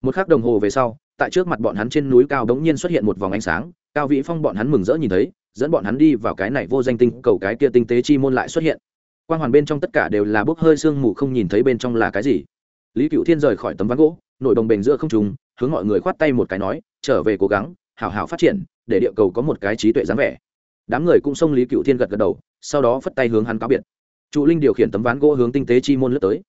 Một k h ắ c đồng hồ về sau, tại trước mặt bọn hắn trên núi cao đống nhiên xuất hiện một vòng ánh sáng, cao vĩ phong bọn hắn mừng rỡ nhìn thấy dẫn bọn hắn đi vào cái này vô danh tinh, cầu cái kia tinh tế chi môn lại xuất hiện. Quan hoàn bên trong tất cả đều là bốc hơi sương mù không nhìn thấy bên trong là cái gì. Lý cựu thiên rời khỏi tấm ván gỗ, nội đồng bền giữa không trùng hướng mọi người khoát tay một cái nói, trở về cố gắng, hảo hảo phát triển, để địa cầu có một cái trí tuệ dáng vẻ. Đám người cũng xông lý cựu thiên gật gật đầu, sau đó phất tay hướng hắn cáo biệt. Trụ linh điều khiển tấm ván gỗ hướng tinh tế chi môn lướt tới.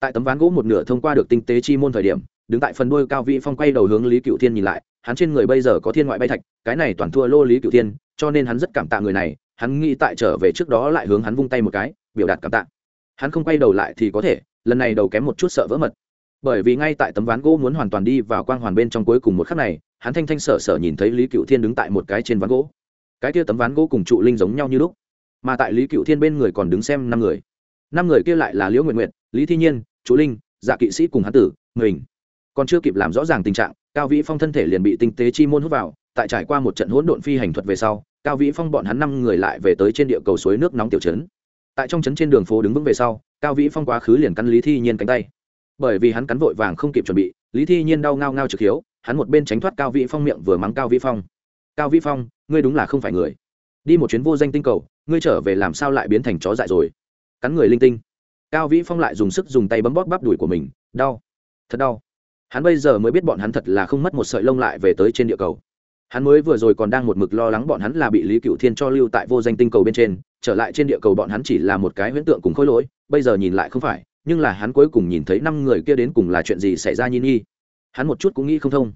Tại tấm ván gỗ một nửa thông qua được tinh tế chi môn thời điểm đứng tại phần đuôi cao vị phong quay đầu hướng lý cựu thiên nhìn lại, hắn trên người bây giờ có thiên ngoại bay thạch, cái này toàn thua lô lý cựu thiên, cho nên hắn rất cảm tạ người này, hắn nghĩ tại trở về trước đó lại hướng hắn vung tay một cái, biểu đạt cảm tạ. Hắn không quay đầu lại thì có thể, lần này đầu kém một chút sợ vỡ mật. Bởi vì ngay tại tấm ván gỗ muốn hoàn toàn đi vào quang hoàn bên trong cuối cùng một khắc này, hắn thanh thanh sở sở nhìn thấy lý cựu thiên đứng tại một cái trên ván gỗ. Cái kia tấm ván gỗ cùng trụ linh giống nhau như lúc. Mà tại lý cựu thiên bên người còn đứng xem năm người. Năm người kia lại là liễu nguyện nguyện lý thi nhiên, trụ linh dạ kỵ sĩ cùng hán tử mình còn chưa kịp làm rõ ràng tình trạng, cao vĩ phong thân thể liền bị tinh tế chi môn hút vào, tại trải qua một trận hỗn độn phi hành thuật về sau, cao vĩ phong bọn hắn năm người lại về tới trên địa cầu suối nước nóng tiểu trấn. Tại trong trấn trên đường phố đứng vững về sau, cao vĩ phong quá khứ liền cắn lý thi nhiên cánh tay. Bởi vì hắn cắn vội vàng không kịp chuẩn bị, lý thi nhiên đau ngao ngao trực hiếu, hắn một bên tránh thoát cao vĩ phong miệng vừa mắng cao vĩ phong. Cao vĩ phong, ngươi đúng là không phải người. Đi một chuyến vô danh tinh cầu, ngươi trở về làm sao lại biến thành chó dại rồi? Cắn người linh tinh. Cao vĩ phong lại dùng sức dùng tay bấm bóp bắp đùi của mình, đau, thật đau hắn bây giờ mới biết bọn hắn thật là không mất một sợi lông lại về tới trên địa cầu. Hắn mới vừa rồi còn đang một mực lo lắng bọn hắn là bị lý cựu thiên cho lưu tại vô danh tinh cầu bên trên, trở lại trên địa cầu bọn hắn chỉ là một cái huyễn tượng cùng khối lỗi, bây giờ nhìn lại không phải, nhưng là hắn cuối cùng nhìn thấy năm người kia đến cùng là chuyện gì xảy ra nhi nhi hắn một chút cũng nghĩ không thông.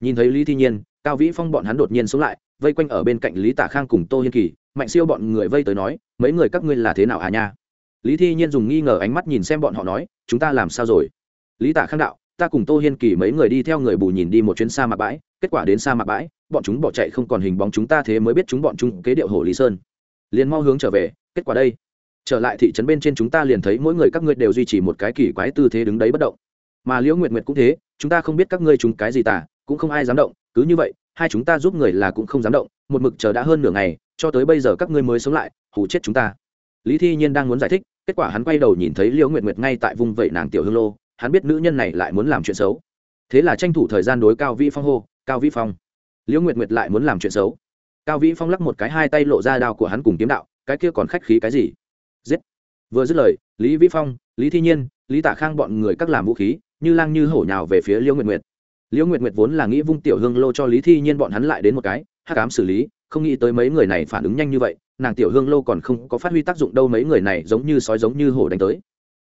Nhìn thấy lý thi nhiên, cao vĩ phong bọn hắn đột nhiên sống lại, vây quanh ở bên cạnh lý tả khang cùng tô hiên kỳ, mạnh siêu bọn người vây tới nói, mấy người các ngươi là thế nào à nha? Lý thi nhiên dùng nghi ngờ ánh mắt nhìn xem bọn họ nói, chúng ta làm sao rồi? Lý Tả khang đạo ta cùng tô hiên kỳ mấy người đi theo người bù nhìn đi một chuyến xa mạc bãi, kết quả đến xa mạc bãi, bọn chúng bỏ chạy không còn hình bóng chúng ta thế mới biết chúng bọn chúng kế điệu hồ lý sơn. Liền mau hướng trở về, kết quả đây. Trở lại thị trấn bên trên chúng ta liền thấy mỗi người các ngươi đều duy trì một cái kỳ quái tư thế đứng đấy bất động. Mà liễu nguyệt nguyệt cũng thế, chúng ta không biết các ngươi chúng cái gì tả cũng không ai dám động, cứ như vậy, hai chúng ta giúp người là cũng không dám động, một mực chờ đã hơn nửa ngày, cho tới bây giờ các ngươi mới sống lại, hù chết chúng ta. Lý thi nhiên đang muốn giải thích, kết quả hắn quay đầu nhìn thấy liễu nguyệt nguyệt ngay tại vùng vẫy nàng tiểu hương lô hắn biết nữ nhân này lại muốn làm chuyện xấu. Thế là tranh thủ thời gian đối cao vĩ phong hô, cao vĩ phong. Liễu nguyệt nguyệt lại muốn làm chuyện xấu. Cao vĩ phong lắc một cái hai tay lộ ra đao của hắn cùng kiếm đạo, cái kia còn khách khí cái gì? Giết. Vừa dứt lời, lý vĩ phong, lý thi nhiên, lý tạ khang bọn người các làm vũ khí, như lang như hổ nhào về phía liễu nguyệt nguyệt. Liễu nguyệt nguyệt vốn là nghĩ vung tiểu hương lô cho lý thi nhiên bọn hắn lại đến một cái, hắc ám xử lý, không nghĩ tới mấy người này phản ứng nhanh như vậy, nàng tiểu hương lô còn không có phát huy tác dụng đâu, mấy người này giống như sói giống như hổ đánh tới.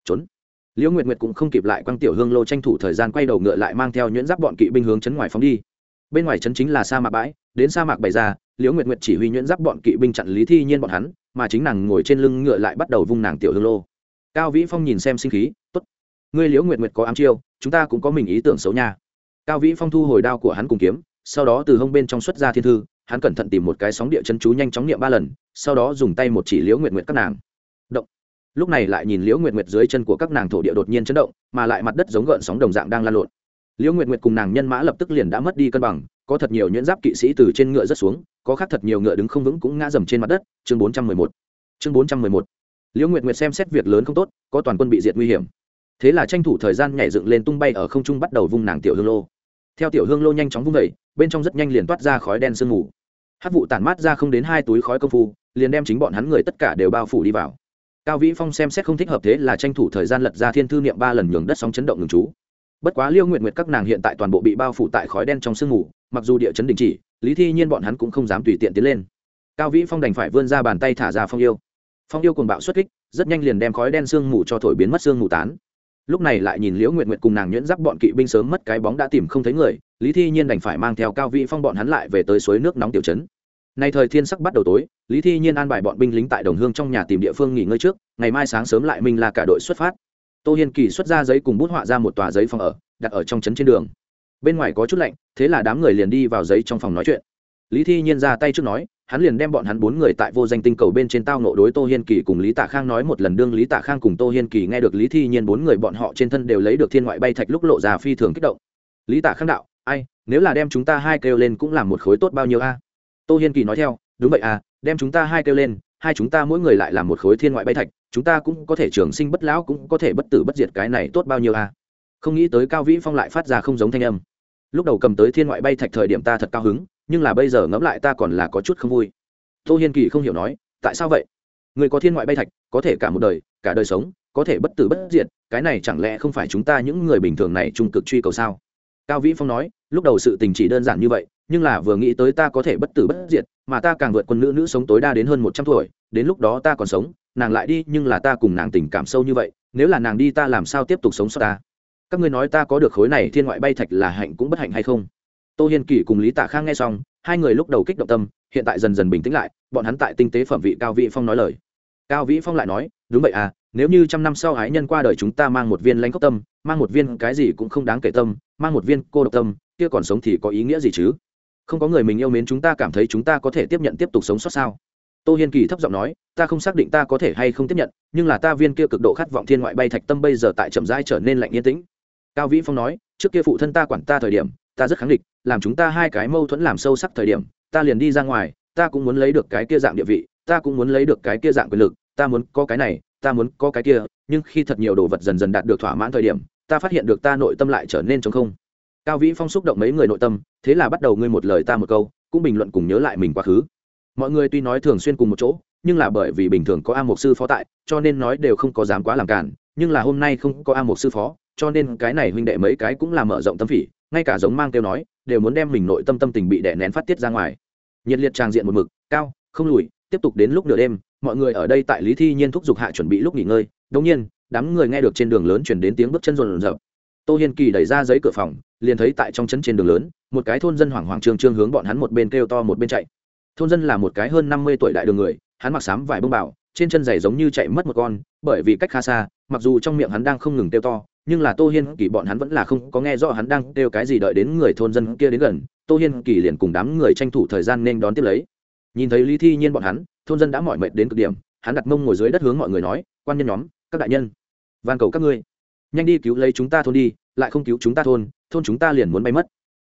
Trốn liễu nguyệt nguyệt cũng không kịp lại quăng tiểu hương lô tranh thủ thời gian quay đầu ngựa lại mang theo nhuyễn giáp bọn kỵ binh hướng chấn ngoài phóng đi. Bên ngoài chấn chính là sa mạc bãi, đến sa mạc bày ra, liễu nguyệt nguyệt chỉ huy nhuyễn giáp bọn kỵ binh chặn lý thi nhiên bọn hắn, mà chính nàng ngồi trên lưng ngựa lại bắt đầu vung nàng tiểu hương lô. Cao vĩ phong nhìn xem sinh khí, tốt, ngươi liễu nguyệt nguyệt có ám chiêu, chúng ta cũng có mình ý tưởng xấu nha. Cao vĩ phong thu hồi đao của hắn cùng kiếm, sau đó từ hông bên trong xuất ra thiên thư, hắn cẩn thận tìm một cái sóng địa chân chú nhanh chóng niệm ba lần, sau đó dùng tay một chỉ liễu nguyệt nguyệt các nàng. Động lúc này lại nhìn liễu nguyệt nguyệt dưới chân của các nàng thổ địa đột nhiên chấn động, mà lại mặt đất giống gợn sóng đồng dạng đang lan lộn. Liễu nguyệt nguyệt cùng nàng nhân mã lập tức liền đã mất đi cân bằng, có thật nhiều nhuyễn giáp kỵ sĩ từ trên ngựa rất xuống, có khác thật nhiều ngựa đứng không vững cũng ngã dầm trên mặt đất. Chương bốn trăm mười một. Chương bốn trăm mười một. Liễu nguyệt nguyệt xem xét việc lớn không tốt, có toàn quân bị diệt nguy hiểm. Thế là tranh thủ thời gian nhảy dựng lên tung bay ở không trung bắt đầu vung nàng tiểu hương lô. Theo tiểu hương lô nhanh chóng vung vẩy bên trong rất nhanh liền toát ra khói đen sương mù. Hát vụ tản mát ra không đến hai túi khói công phu, liền đem chính bọn hắn người tất cả đều bao phủ đi vào cao vĩ phong xem xét không thích hợp thế là tranh thủ thời gian lật ra thiên thư niệm ba lần nhường đất sóng chấn động ngừng chú bất quá liêu nguyện nguyệt các nàng hiện tại toàn bộ bị bao phủ tại khói đen trong sương mù, mặc dù địa chấn đình chỉ, lý thi nhiên bọn hắn cũng không dám tùy tiện tiến lên. Cao vĩ phong đành phải vươn ra bàn tay thả ra phong yêu. Phong yêu cùng bạo xuất kích, rất nhanh liền đem khói đen sương mù cho thổi biến mất sương mù tán. Lúc này lại nhìn liễu nguyện nguyện cùng nàng nhuyễn giáp bọn kỵ binh sớm mất cái bóng đã tìm không thấy người, lý thi nhiên đành phải mang theo cao vĩ phong bọn hắn lại về tới suối nước nóng tiểu trấn nay thời thiên sắc bắt đầu tối, lý thi nhiên an bài bọn binh lính tại đồng hương trong nhà tìm địa phương nghỉ ngơi trước, ngày mai sáng sớm lại minh là cả đội xuất phát. Tô hiên kỳ xuất ra giấy cùng bút họa ra một tòa giấy phòng ở, đặt ở trong trấn trên đường. Bên ngoài có chút lạnh, thế là đám người liền đi vào giấy trong phòng nói chuyện. Lý thi nhiên ra tay trước nói, hắn liền đem bọn hắn bốn người tại vô danh tinh cầu bên trên tao nộ đối tô hiên kỳ cùng lý tạ khang nói một lần đương lý tạ khang cùng tô hiên kỳ nghe được lý thi nhiên bốn người bọn họ trên thân đều lấy được thiên ngoại bay thạch lúc lộ ra phi thường kích động. Lý tạ khang đạo, ai, nếu là đem chúng ta hai kêu lên cũng làm một khối tốt bao nhiêu a? Tô hiên kỳ nói theo, đúng vậy à đem chúng ta hai kêu lên, hai chúng ta mỗi người lại làm một khối thiên ngoại bay thạch, chúng ta cũng có thể trường sinh bất lão, cũng có thể bất tử bất diệt cái này tốt bao nhiêu à? không nghĩ tới cao vĩ phong lại phát ra không giống thanh âm. Lúc đầu cầm tới thiên ngoại bay thạch thời điểm ta thật cao hứng, nhưng là bây giờ ngẫm lại ta còn là có chút không vui. Tô hiên kỳ không hiểu nói, tại sao vậy? Người có thiên ngoại bay thạch, có thể cả một đời, cả đời sống, có thể bất tử bất diệt, cái này chẳng lẽ không phải chúng ta những người bình thường này trung cực truy cầu sao? Cao vĩ phong nói, lúc đầu sự tình chỉ đơn giản như vậy nhưng là vừa nghĩ tới ta có thể bất tử bất diệt, mà ta càng vượt quân nữ nữ sống tối đa đến hơn một trăm tuổi, đến lúc đó ta còn sống, nàng lại đi, nhưng là ta cùng nàng tình cảm sâu như vậy, nếu là nàng đi ta làm sao tiếp tục sống sót ta? Các ngươi nói ta có được khối này thiên ngoại bay thạch là hạnh cũng bất hạnh hay không? Tô hiên kỳ cùng lý tạ khang nghe xong, hai người lúc đầu kích động tâm, hiện tại dần dần bình tĩnh lại, bọn hắn tại tinh tế phẩm vị cao vĩ phong nói lời. Cao vĩ phong lại nói, đúng vậy à nếu như trăm năm sau ái nhân qua đời chúng ta mang một viên lãnh cốc tâm, mang một viên cái gì cũng không đáng kể tâm, mang một viên cô độc tâm, kia còn sống thì có ý nghĩa gì chứ? Không có người mình yêu mến chúng ta cảm thấy chúng ta có thể tiếp nhận tiếp tục sống sót sao? Tô hiên kỳ thấp giọng nói, ta không xác định ta có thể hay không tiếp nhận, nhưng là ta viên kia cực độ khát vọng thiên ngoại bay thạch tâm bây giờ tại chậm rãi trở nên lạnh yên tĩnh. Cao vĩ phong nói, trước kia phụ thân ta quản ta thời điểm, ta rất kháng địch, làm chúng ta hai cái mâu thuẫn làm sâu sắc thời điểm, ta liền đi ra ngoài, ta cũng muốn lấy được cái kia dạng địa vị, ta cũng muốn lấy được cái kia dạng quyền lực, ta muốn có cái này, ta muốn có cái kia, nhưng khi thật nhiều đồ vật dần dần đạt được thỏa mãn thời điểm, ta phát hiện được ta nội tâm lại trở nên trống không cao vĩ phong xúc động mấy người nội tâm, thế là bắt đầu ngươi một lời ta một câu, cũng bình luận cùng nhớ lại mình quá khứ. Mọi người tuy nói thường xuyên cùng một chỗ, nhưng là bởi vì bình thường có a mục sư phó tại, cho nên nói đều không có dám quá làm cản, nhưng là hôm nay không có a mục sư phó, cho nên cái này huynh đệ mấy cái cũng là mở rộng tâm phỉ, ngay cả giống mang kêu nói, đều muốn đem mình nội tâm tâm tình bị đè nén phát tiết ra ngoài. Nhiệt liệt tràng diện một mực, cao, không lùi, tiếp tục đến lúc nửa đêm, mọi người ở đây tại lý thi nhiên thúc giục hạ chuẩn bị lúc nghỉ ngơi đông nhiên, đám người nghe được trên đường lớn chuyển đến tiếng bước chân rồn rập. Tô hiên kỳ đẩy ra giấy cửa phòng liền thấy tại trong chân trên đường lớn, một cái thôn dân hoảng hoảng trương trương hướng bọn hắn một bên kêu to một bên chạy. Thôn dân là một cái hơn năm mươi tuổi đại đường người, hắn mặc sám vải bông bảo trên chân giày giống như chạy mất một con, bởi vì cách khá xa, mặc dù trong miệng hắn đang không ngừng kêu to, nhưng là tô hiên kỳ bọn hắn vẫn là không có nghe rõ hắn đang kêu cái gì đợi đến người thôn dân kia đến gần, tô hiên kỳ liền cùng đám người tranh thủ thời gian nên đón tiếp lấy. Nhìn thấy lý thi nhiên bọn hắn, thôn dân đã mỏi mệt đến cực điểm, hắn đặt mông ngồi dưới đất hướng mọi người nói, quan nhân nhóm, các đại nhân, van cầu các ngươi, nhanh đi cứu lấy chúng ta thôn đi, lại không cứu chúng ta thôn thôn chúng ta liền muốn bay mất.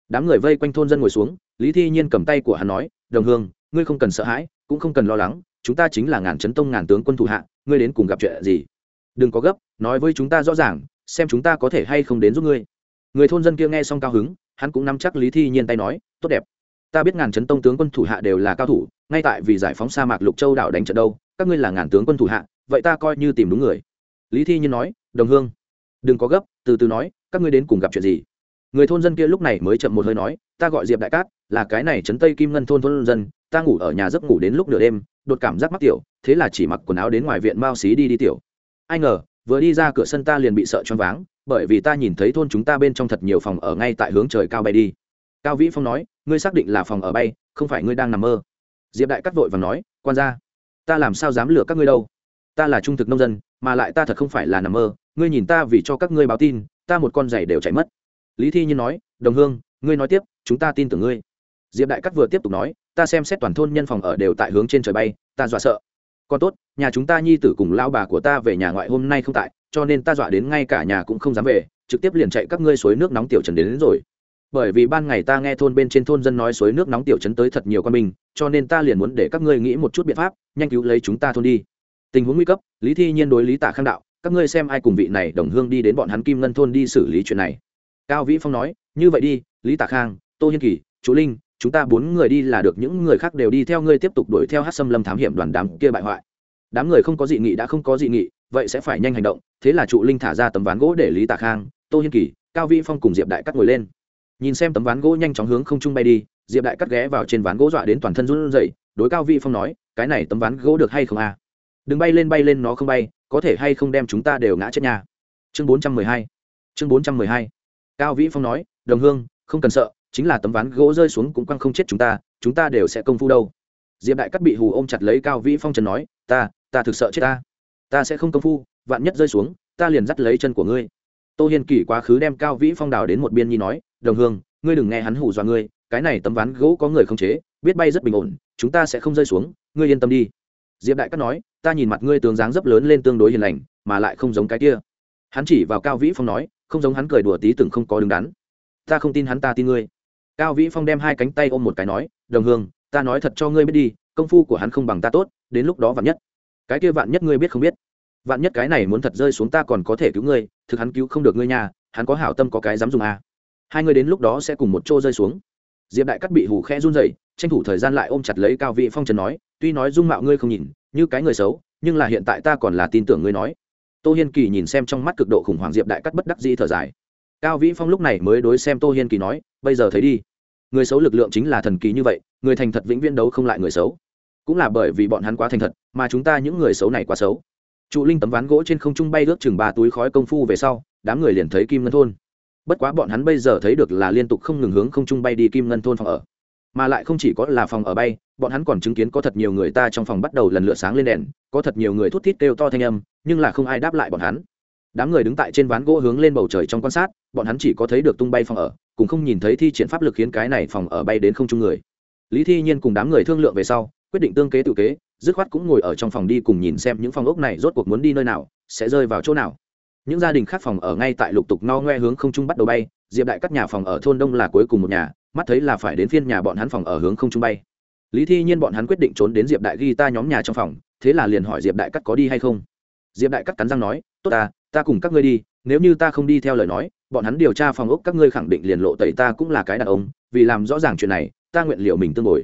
Đám người vây quanh thôn dân ngồi xuống, lý thi nhiên cầm tay của hắn nói, đồng hương, ngươi không cần sợ hãi, cũng không cần lo lắng, chúng ta chính là ngàn chấn tông ngàn tướng quân thủ hạ, ngươi đến cùng gặp chuyện gì? Đừng có gấp, nói với chúng ta rõ ràng, xem chúng ta có thể hay không đến giúp ngươi. Người thôn dân kia nghe xong cao hứng, hắn cũng nắm chắc lý thi nhiên tay nói, tốt đẹp. Ta biết ngàn chấn tông tướng quân thủ hạ đều là cao thủ, ngay tại vì giải phóng sa mạc lục châu đảo đánh trận đâu, các ngươi là ngàn tướng quân thủ hạ, vậy ta coi như tìm đúng người. Lý thi nhiên nói, đồng hương, đừng có gấp, từ từ nói, các ngươi đến cùng gặp chuyện gì? Người thôn dân kia lúc này mới chậm một hơi nói, ta gọi diệp đại cát, là cái này trấn tây kim ngân thôn thôn dân, ta ngủ ở nhà giấc ngủ đến lúc nửa đêm, đột cảm giác mắc tiểu, thế là chỉ mặc quần áo đến ngoài viện mao xí đi đi tiểu. Ai ngờ, vừa đi ra cửa sân ta liền bị sợ choáng váng, bởi vì ta nhìn thấy thôn chúng ta bên trong thật nhiều phòng ở ngay tại hướng trời cao bay đi. Cao vĩ phong nói, ngươi xác định là phòng ở bay, không phải ngươi đang nằm mơ. Diệp đại cắt vội và nói, quan ra ta làm sao dám lừa các ngươi đâu? Ta là trung thực nông dân, mà lại ta thật không phải là nằm mơ, ngươi nhìn ta vì cho các ngươi báo tin, ta một con giày đều chạy mất lý thi nhiên nói đồng hương ngươi nói tiếp chúng ta tin tưởng ngươi. Diệp đại cắt vừa tiếp tục nói ta xem xét toàn thôn nhân phòng ở đều tại hướng trên trời bay ta dọa sợ. Còn tốt nhà chúng ta nhi tử cùng lao bà của ta về nhà ngoại hôm nay không tại cho nên ta dọa đến ngay cả nhà cũng không dám về trực tiếp liền chạy các ngươi suối nước nóng tiểu trần đến, đến rồi. Bởi vì ban ngày ta nghe thôn bên trên thôn dân nói suối nước nóng tiểu trấn tới thật nhiều con mình, cho nên ta liền muốn để các ngươi nghĩ một chút biện pháp nhanh cứu lấy chúng ta thôn đi. Tình huống nguy cấp lý thi nhiên đối lý tạ khang đạo các ngươi xem ai cùng vị này đồng hương đi đến bọn hắn kim ngân thôn đi xử lý chuyện này cao vĩ phong nói, như vậy đi, lý tạ khang, tô hiên kỳ, chú linh, chúng ta bốn người đi là được, những người khác đều đi theo ngươi tiếp tục đuổi theo hát xâm lâm thám hiểm đoàn đám kia bại hoại. Đám người không có dị nghị đã không có dị nghị, vậy sẽ phải nhanh hành động. Thế là trụ linh thả ra tấm ván gỗ để lý tạ khang, tô hiên kỳ, cao vĩ phong cùng diệp đại cắt ngồi lên. Nhìn xem tấm ván gỗ nhanh chóng hướng không trung bay đi, diệp đại cắt ghé vào trên ván gỗ dọa đến toàn thân run rẩy, đối cao vĩ phong nói, cái này tấm ván gỗ được hay không à? đừng bay lên bay lên, nó không bay, có thể hay không đem chúng ta đều ngã chết nhà chương bốn trăm mười hai, chương bốn trăm mười hai cao vĩ phong nói, đồng hương, không cần sợ, chính là tấm ván gỗ rơi xuống cũng quăng không chết chúng ta chúng ta đều sẽ công phu đâu. Diệp đại cắt bị hù ôm chặt lấy cao vĩ phong trần nói, ta ta thực sợ chết ta. Ta sẽ không công phu, vạn nhất rơi xuống, ta liền dắt lấy chân của ngươi. Tô hiên kỳ quá khứ đem cao vĩ phong đào đến một biên nhi nói, đồng hương, ngươi đừng nghe hắn hù dọa ngươi, cái này tấm ván gỗ có người không chế, biết bay rất bình ổn, chúng ta sẽ không rơi xuống, ngươi yên tâm đi. Diệp đại cắt nói, ta nhìn mặt ngươi tướng dáng dấp lớn lên tương đối hiền lành, mà lại không giống cái kia. Hắn chỉ vào cao vĩ phong nói không giống hắn cười đùa tí từng không có đứng đắn. Ta không tin hắn, ta tin ngươi. Cao vĩ phong đem hai cánh tay ôm một cái nói, đồng hương, ta nói thật cho ngươi biết đi, công phu của hắn không bằng ta tốt, đến lúc đó vạn nhất, cái kia vạn nhất ngươi biết không biết, vạn nhất cái này muốn thật rơi xuống ta còn có thể cứu ngươi, thực hắn cứu không được ngươi nhà hắn có hảo tâm có cái dám dùng à. hai người đến lúc đó sẽ cùng một chỗ rơi xuống. Diệp đại cắt bị hủ khe run rẩy, tranh thủ thời gian lại ôm chặt lấy cao vị phong trần nói, tuy nói dung mạo ngươi không nhìn, như cái người xấu, nhưng là hiện tại ta còn là tin tưởng ngươi nói tô hiên kỳ nhìn xem trong mắt cực độ khủng hoảng diệp đại cắt bất đắc dĩ thở dài. Cao vĩ phong lúc này mới đối xem tô hiên kỳ nói, bây giờ thấy đi. Người xấu lực lượng chính là thần kỳ như vậy, người thành thật vĩnh viễn đấu không lại người xấu. Cũng là bởi vì bọn hắn quá thành thật, mà chúng ta những người xấu này quá xấu. Trụ linh tấm ván gỗ trên không trung bay ước chừng ba túi khói công phu về sau, đám người liền thấy kim ngân thôn. Bất quá bọn hắn bây giờ thấy được là liên tục không ngừng hướng không trung bay đi kim ngân thôn phòng ở mà lại không chỉ có là phòng ở bay, bọn hắn còn chứng kiến có thật nhiều người ta trong phòng bắt đầu lần lượt sáng lên đèn, có thật nhiều người thút thít kêu to thanh âm, nhưng là không ai đáp lại bọn hắn. Đám người đứng tại trên ván gỗ hướng lên bầu trời trong quan sát, bọn hắn chỉ có thấy được tung bay phòng ở, cũng không nhìn thấy thi triển pháp lực khiến cái này phòng ở bay đến không trung người. Lý thi nhiên cùng đám người thương lượng về sau, quyết định tương kế tự kế, dứt khoát cũng ngồi ở trong phòng đi cùng nhìn xem những phòng ốc này rốt cuộc muốn đi nơi nào, sẽ rơi vào chỗ nào những gia đình khác phòng ở ngay tại lục tục no ngoe hướng không trung bắt đầu bay, diệp đại các nhà phòng ở thôn đông là cuối cùng một nhà, mắt thấy là phải đến phiên nhà bọn hắn phòng ở hướng không trung bay. Lý thi nhiên bọn hắn quyết định trốn đến diệp đại ghi ta nhóm nhà trong phòng, thế là liền hỏi diệp đại cắt có đi hay không. Diệp đại cắt cắn răng nói, tốt ta ta cùng các ngươi đi, nếu như ta không đi theo lời nói, bọn hắn điều tra phòng ốc các ngươi khẳng định liền lộ tẩy ta cũng là cái đàn ông, vì làm rõ ràng chuyện này, ta nguyện liệu mình tương bồi.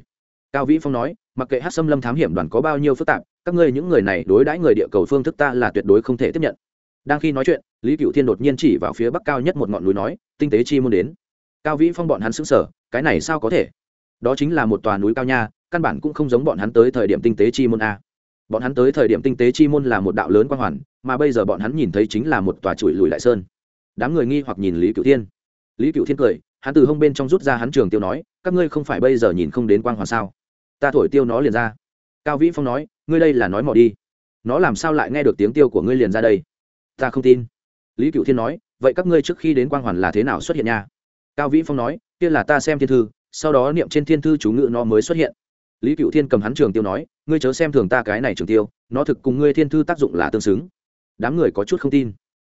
Cao vĩ phong nói, mặc kệ hát xâm lâm thám hiểm đoàn có bao nhiêu phức tạp, các ngươi những người này đối đãi người địa cầu phương thức ta là tuyệt đối không thể tiếp nhận đang khi nói chuyện, lý cựu thiên đột nhiên chỉ vào phía bắc cao nhất một ngọn núi nói, tinh tế chi môn đến. Cao vĩ phong bọn hắn xứng sở cái này sao có thể? Đó chính là một tòa núi cao nha, căn bản cũng không giống bọn hắn tới thời điểm tinh tế chi môn a. Bọn hắn tới thời điểm tinh tế chi môn là một đạo lớn quang hoàn, mà bây giờ bọn hắn nhìn thấy chính là một tòa chuỗi lùi lại sơn. Đám người nghi hoặc nhìn lý cựu thiên. Lý cựu thiên cười, hắn từ hông bên trong rút ra hắn trường tiêu nói, các ngươi không phải bây giờ nhìn không đến quang hoàn sao? Ta thổi tiêu nó liền ra. Cao vĩ phong nói, ngươi đây là nói mò đi. Nó làm sao lại nghe được tiếng tiêu của ngươi liền ra đây? Ta không tin. Lý cựu thiên nói, vậy các ngươi trước khi đến quang hoàn là thế nào xuất hiện nha? Cao vĩ phong nói, kia là ta xem thiên thư, sau đó niệm trên thiên thư chú ngự nó mới xuất hiện. Lý cựu thiên cầm hắn trường tiêu nói, ngươi chớ xem thường ta cái này trường tiêu, nó thực cùng ngươi thiên thư tác dụng là tương xứng. Đám người có chút không tin.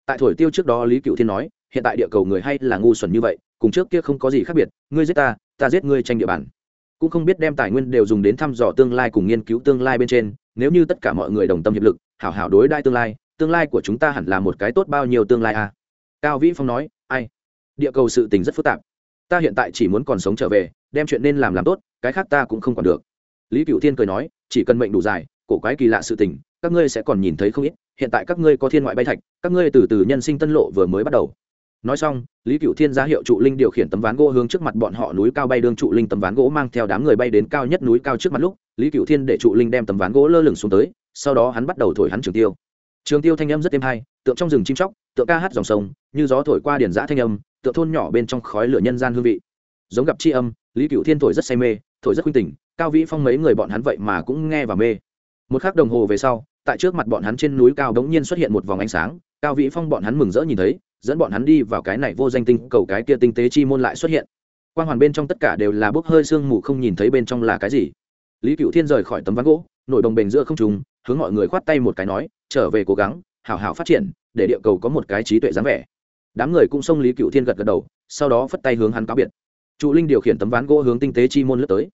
Tại thổi tiêu trước đó lý cựu thiên nói, hiện tại địa cầu người hay là ngu xuẩn như vậy, cùng trước kia không có gì khác biệt, ngươi giết ta ta giết ngươi tranh địa bàn. Cũng không biết đem tài nguyên đều dùng đến thăm dò tương lai cùng nghiên cứu tương lai bên trên, nếu như tất cả mọi người đồng tâm hiệp lực, hảo hảo đối đai tương lai tương lai của chúng ta hẳn là một cái tốt bao nhiêu tương lai à? Cao vĩ phong nói, ai? Địa cầu sự tình rất phức tạp. Ta hiện tại chỉ muốn còn sống trở về, đem chuyện nên làm làm tốt, cái khác ta cũng không còn được. Lý cựu thiên cười nói, chỉ cần mệnh đủ dài, cổ quái kỳ lạ sự tình, các ngươi sẽ còn nhìn thấy không ít. Hiện tại các ngươi có thiên ngoại bay thạch, các ngươi từ từ nhân sinh tân lộ vừa mới bắt đầu. Nói xong, lý cựu thiên ra hiệu trụ linh điều khiển tấm ván gỗ hướng trước mặt bọn họ núi cao bay đương trụ linh tấm ván gỗ mang theo đám người bay đến cao nhất núi cao trước mặt lúc, lý cựu thiên để trụ linh đem tấm ván gỗ lơ lửng xuống tới, sau đó hắn bắt đầu thổi hắn trường tiêu trường tiêu thanh âm rất êm hay, tượng trong rừng chim chóc, tượng ca hát dòng sông, như gió thổi qua điển giã thanh âm, tượng thôn nhỏ bên trong khói lửa nhân gian hương vị. Giống gặp tri âm, lý cựu thiên thổi rất say mê, thổi rất khuynh tình, cao vĩ phong mấy người bọn hắn vậy mà cũng nghe và mê. Một k h ắ c đồng hồ về sau, tại trước mặt bọn hắn trên núi cao đống nhiên xuất hiện một vòng ánh sáng, cao vĩ phong bọn hắn mừng rỡ nhìn thấy, dẫn bọn hắn đi vào cái này vô danh tinh, cầu cái kia tinh tế chi môn lại xuất hiện. Quan hoàn bên trong tất cả đều là bốc hơi sương mù không nhìn thấy bên trong là cái gì. Lý cựu thiên rời khỏi tấm ván gỗ nổi đồng bền giữa không trùng hướng mọi người khoát tay một cái nói, trở về cố gắng, hảo hảo phát triển, để địa cầu có một cái trí tuệ dáng vẻ. Đám người cũng xông lý cựu thiên gật gật đầu, sau đó phất tay hướng hắn cáo biệt. Trụ linh điều khiển tấm ván gỗ hướng tinh tế chi môn lướt tới.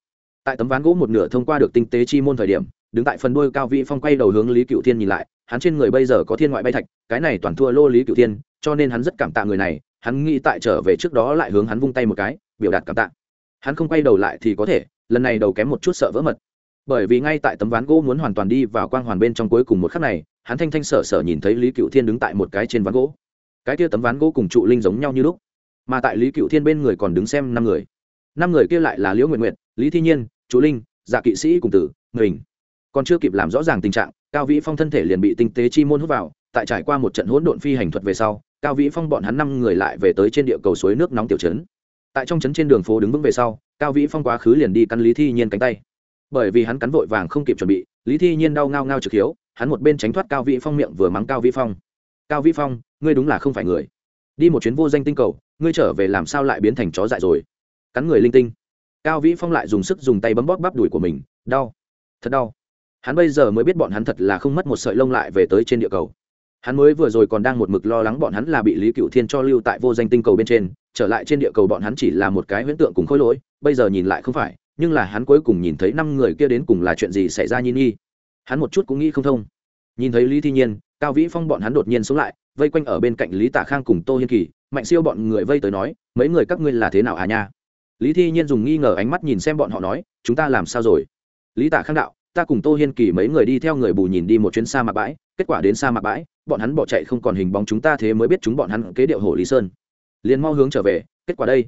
Tại tấm ván gỗ một nửa thông qua được tinh tế chi môn thời điểm, đứng tại phần đuôi cao vị phong quay đầu hướng lý cựu thiên nhìn lại, hắn trên người bây giờ có thiên ngoại bay thạch, cái này toàn thua lô lý cựu thiên, cho nên hắn rất cảm tạ người này, hắn nghĩ tại trở về trước đó lại hướng hắn vung tay một cái, biểu đạt cảm tạ. Hắn không quay đầu lại thì có thể, lần này đầu kém một chút sợ vỡ mật bởi vì ngay tại tấm ván gỗ muốn hoàn toàn đi vào quang hoàn bên trong cuối cùng một khắc này, hắn thanh thanh sở sở nhìn thấy lý cựu thiên đứng tại một cái trên ván gỗ. Cái kia tấm ván gỗ cùng trụ linh giống nhau như lúc, mà tại lý cựu thiên bên người còn đứng xem năm người. Năm người kia lại là liễu nguyện nguyện lý thi nhiên, trụ linh dạ kỵ sĩ cùng tử mình còn chưa kịp làm rõ ràng tình trạng, cao vĩ phong thân thể liền bị tinh tế chi môn hút vào, tại trải qua một trận hỗn độn phi hành thuật về sau, cao vĩ phong bọn hắn năm người lại về tới trên địa cầu suối nước nóng tiểu trấn. Tại trong trấn trên đường phố đứng vững về sau, cao vĩ phong quá khứ liền đi căn lý thi nhiên cánh tay bởi vì hắn cắn vội vàng không kịp chuẩn bị, lý thi nhiên đau ngao ngao trực hiếu, hắn một bên tránh thoát cao vĩ phong miệng vừa mắng cao vĩ phong. Cao vĩ phong, ngươi đúng là không phải người. Đi một chuyến vô danh tinh cầu, ngươi trở về làm sao lại biến thành chó dại rồi? Cắn người linh tinh. Cao vĩ phong lại dùng sức dùng tay bấm bóp bắp đùi của mình, đau, thật đau. Hắn bây giờ mới biết bọn hắn thật là không mất một sợi lông lại về tới trên địa cầu. Hắn mới vừa rồi còn đang một mực lo lắng bọn hắn là bị lý cựu thiên cho lưu tại vô danh tinh cầu bên trên, trở lại trên địa cầu bọn hắn chỉ là một cái huyễn tượng cùng khối lỗi, bây giờ nhìn lại không phải nhưng là hắn cuối cùng nhìn thấy năm người kia đến cùng là chuyện gì xảy ra nhi nhi hắn một chút cũng nghĩ không thông. Nhìn thấy lý thi nhiên, cao vĩ phong bọn hắn đột nhiên xuống lại, vây quanh ở bên cạnh lý tả khang cùng tô hiên kỳ, mạnh siêu bọn người vây tới nói, mấy người các ngươi là thế nào à nha? Lý thi nhiên dùng nghi ngờ ánh mắt nhìn xem bọn họ nói, chúng ta làm sao rồi? Lý tả khang đạo, ta cùng tô hiên kỳ mấy người đi theo người bù nhìn đi một chuyến xa mạc bãi, kết quả đến xa mạc bãi, bọn hắn bỏ chạy không còn hình bóng chúng ta thế mới biết chúng bọn hắn kế điệu hồ lý sơn. Liền mau hướng trở về, kết quả đây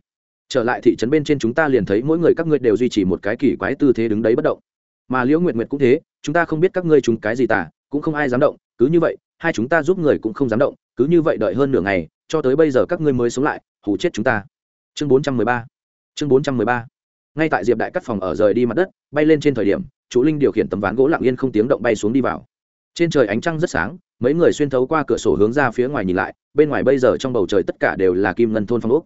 trở lại thị trấn bên trên chúng ta liền thấy mỗi người các ngươi đều duy trì một cái kỳ quái tư thế đứng đấy bất động. Mà liễu nguyệt nguyệt cũng thế, chúng ta không biết các ngươi chúng cái gì tả, cũng không ai dám động, cứ như vậy, hai chúng ta giúp người cũng không dám động, cứ như vậy đợi hơn nửa ngày, cho tới bây giờ các ngươi mới sống lại hủ chết chúng ta. Chương bốn trăm mười ba. Chương bốn trăm mười ba. Ngay tại diệp đại cắt phòng ở rời đi mặt đất, bay lên trên thời điểm chủ linh điều khiển tấm ván gỗ lặng yên không tiếng động bay xuống đi vào. Trên trời ánh trăng rất sáng, mấy người xuyên thấu qua cửa sổ hướng ra phía ngoài nhìn lại, bên ngoài bây giờ trong bầu trời tất cả đều là kim ngân thôn phong úc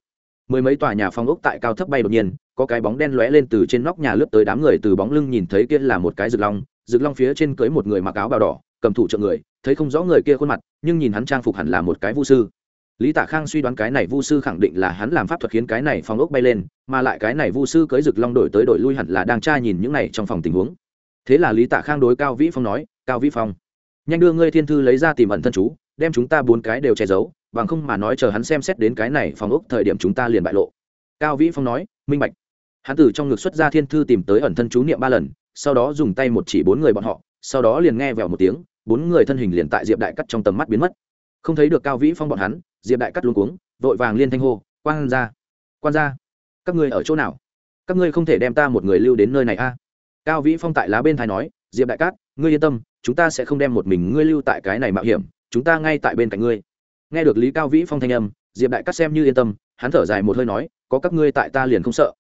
mười mấy tòa nhà phong ốc tại cao thấp bay đột nhiên, có cái bóng đen lóe lên từ trên nóc nhà lướt tới đám người từ bóng lưng nhìn thấy kia là một cái rực long rực long phía trên cưới một người mặc áo bào đỏ, cầm thủ trợ người, thấy không rõ người kia khuôn mặt, nhưng nhìn hắn trang phục hẳn là một cái vu sư. Lý Tả khang suy đoán cái này vu sư khẳng định là hắn làm pháp thuật khiến cái này phong ốc bay lên, mà lại cái này vu sư cưới rực long đổi tới đổi lui hẳn là đang tra nhìn những này trong phòng tình huống. Thế là lý Tả khang đối cao vĩ phong nói, cao vĩ phong, nhanh đưa ngươi thiên thư lấy ra tìm ẩn thân chú, đem chúng ta bốn cái đều che giấu bằng không mà nói chờ hắn xem xét đến cái này phòng ốc thời điểm chúng ta liền bại lộ. Cao vĩ phong nói, minh bạch. Hắn từ trong ngực xuất ra thiên thư tìm tới ẩn thân chú niệm ba lần, sau đó dùng tay một chỉ bốn người bọn họ, sau đó liền nghe vèo một tiếng, bốn người thân hình liền tại diệp đại cắt trong tầm mắt biến mất. Không thấy được cao vĩ phong bọn hắn, diệp đại cắt luôn cuống, vội vàng liên thanh hô, quan ra quan ra các ngươi ở chỗ nào? Các ngươi không thể đem ta một người lưu đến nơi này a. Cao vĩ phong tại lá bên thái nói, diệp đại cát ngươi yên tâm, chúng ta sẽ không đem một mình ngươi lưu tại cái này mạo hiểm, chúng ta ngay tại bên cạnh ngươi nghe được lý cao vĩ phong thanh âm, diệp đại cát xem như yên tâm, hắn thở dài một hơi nói, có các ngươi tại ta liền không sợ.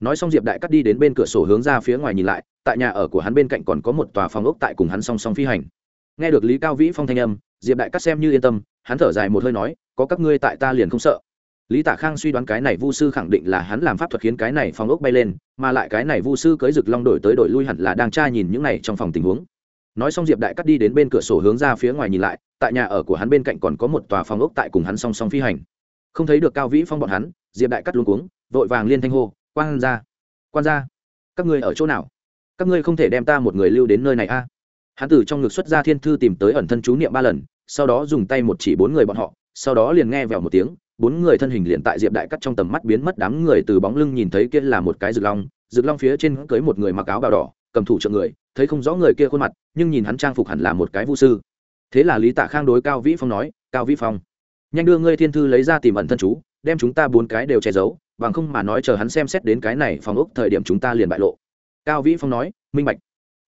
Nói xong diệp đại cát đi đến bên cửa sổ hướng ra phía ngoài nhìn lại, tại nhà ở của hắn bên cạnh còn có một tòa phòng ốc tại cùng hắn song song phi hành. Nghe được lý cao vĩ phong thanh âm, diệp đại cắt xem như yên tâm, hắn thở dài một hơi nói, có các ngươi tại ta liền không sợ. Lý tả khang suy đoán cái này vu sư khẳng định là hắn làm pháp thuật khiến cái này phòng ốc bay lên, mà lại cái này vu sư cưới rực long đổi tới đổi lui hẳn là đang tra nhìn những này trong phòng tình huống nói xong diệp đại cắt đi đến bên cửa sổ hướng ra phía ngoài nhìn lại, tại nhà ở của hắn bên cạnh còn có một tòa phòng ốc tại cùng hắn song song phi hành. Không thấy được cao vĩ phong bọn hắn, diệp đại cắt luôn cuống, vội vàng liên thanh hô, quan ra quan ra các ngươi ở chỗ nào? Các ngươi không thể đem ta một người lưu đến nơi này a? Hắn từ trong ngực xuất ra thiên thư tìm tới ẩn thân chú niệm ba lần, sau đó dùng tay một chỉ bốn người bọn họ, sau đó liền nghe vèo một tiếng, bốn người thân hình liền tại diệp đại cắt trong tầm mắt biến mất, đám người từ bóng lưng nhìn thấy kia là một cái rực long rực long phía trên cưới một người mặc áo bào đỏ, cầm thủ trợ người thấy không rõ người kia khuôn mặt, nhưng nhìn hắn trang phục hẳn là một cái vũ sư. Thế là lý tạ khang đối cao vĩ phong nói, cao vĩ phong, nhanh đưa ngươi thiên thư lấy ra tìm ẩn thân chú, đem chúng ta bốn cái đều che giấu, bằng không mà nói chờ hắn xem xét đến cái này phòng ốc thời điểm chúng ta liền bại lộ. Cao vĩ phong nói, minh bạch.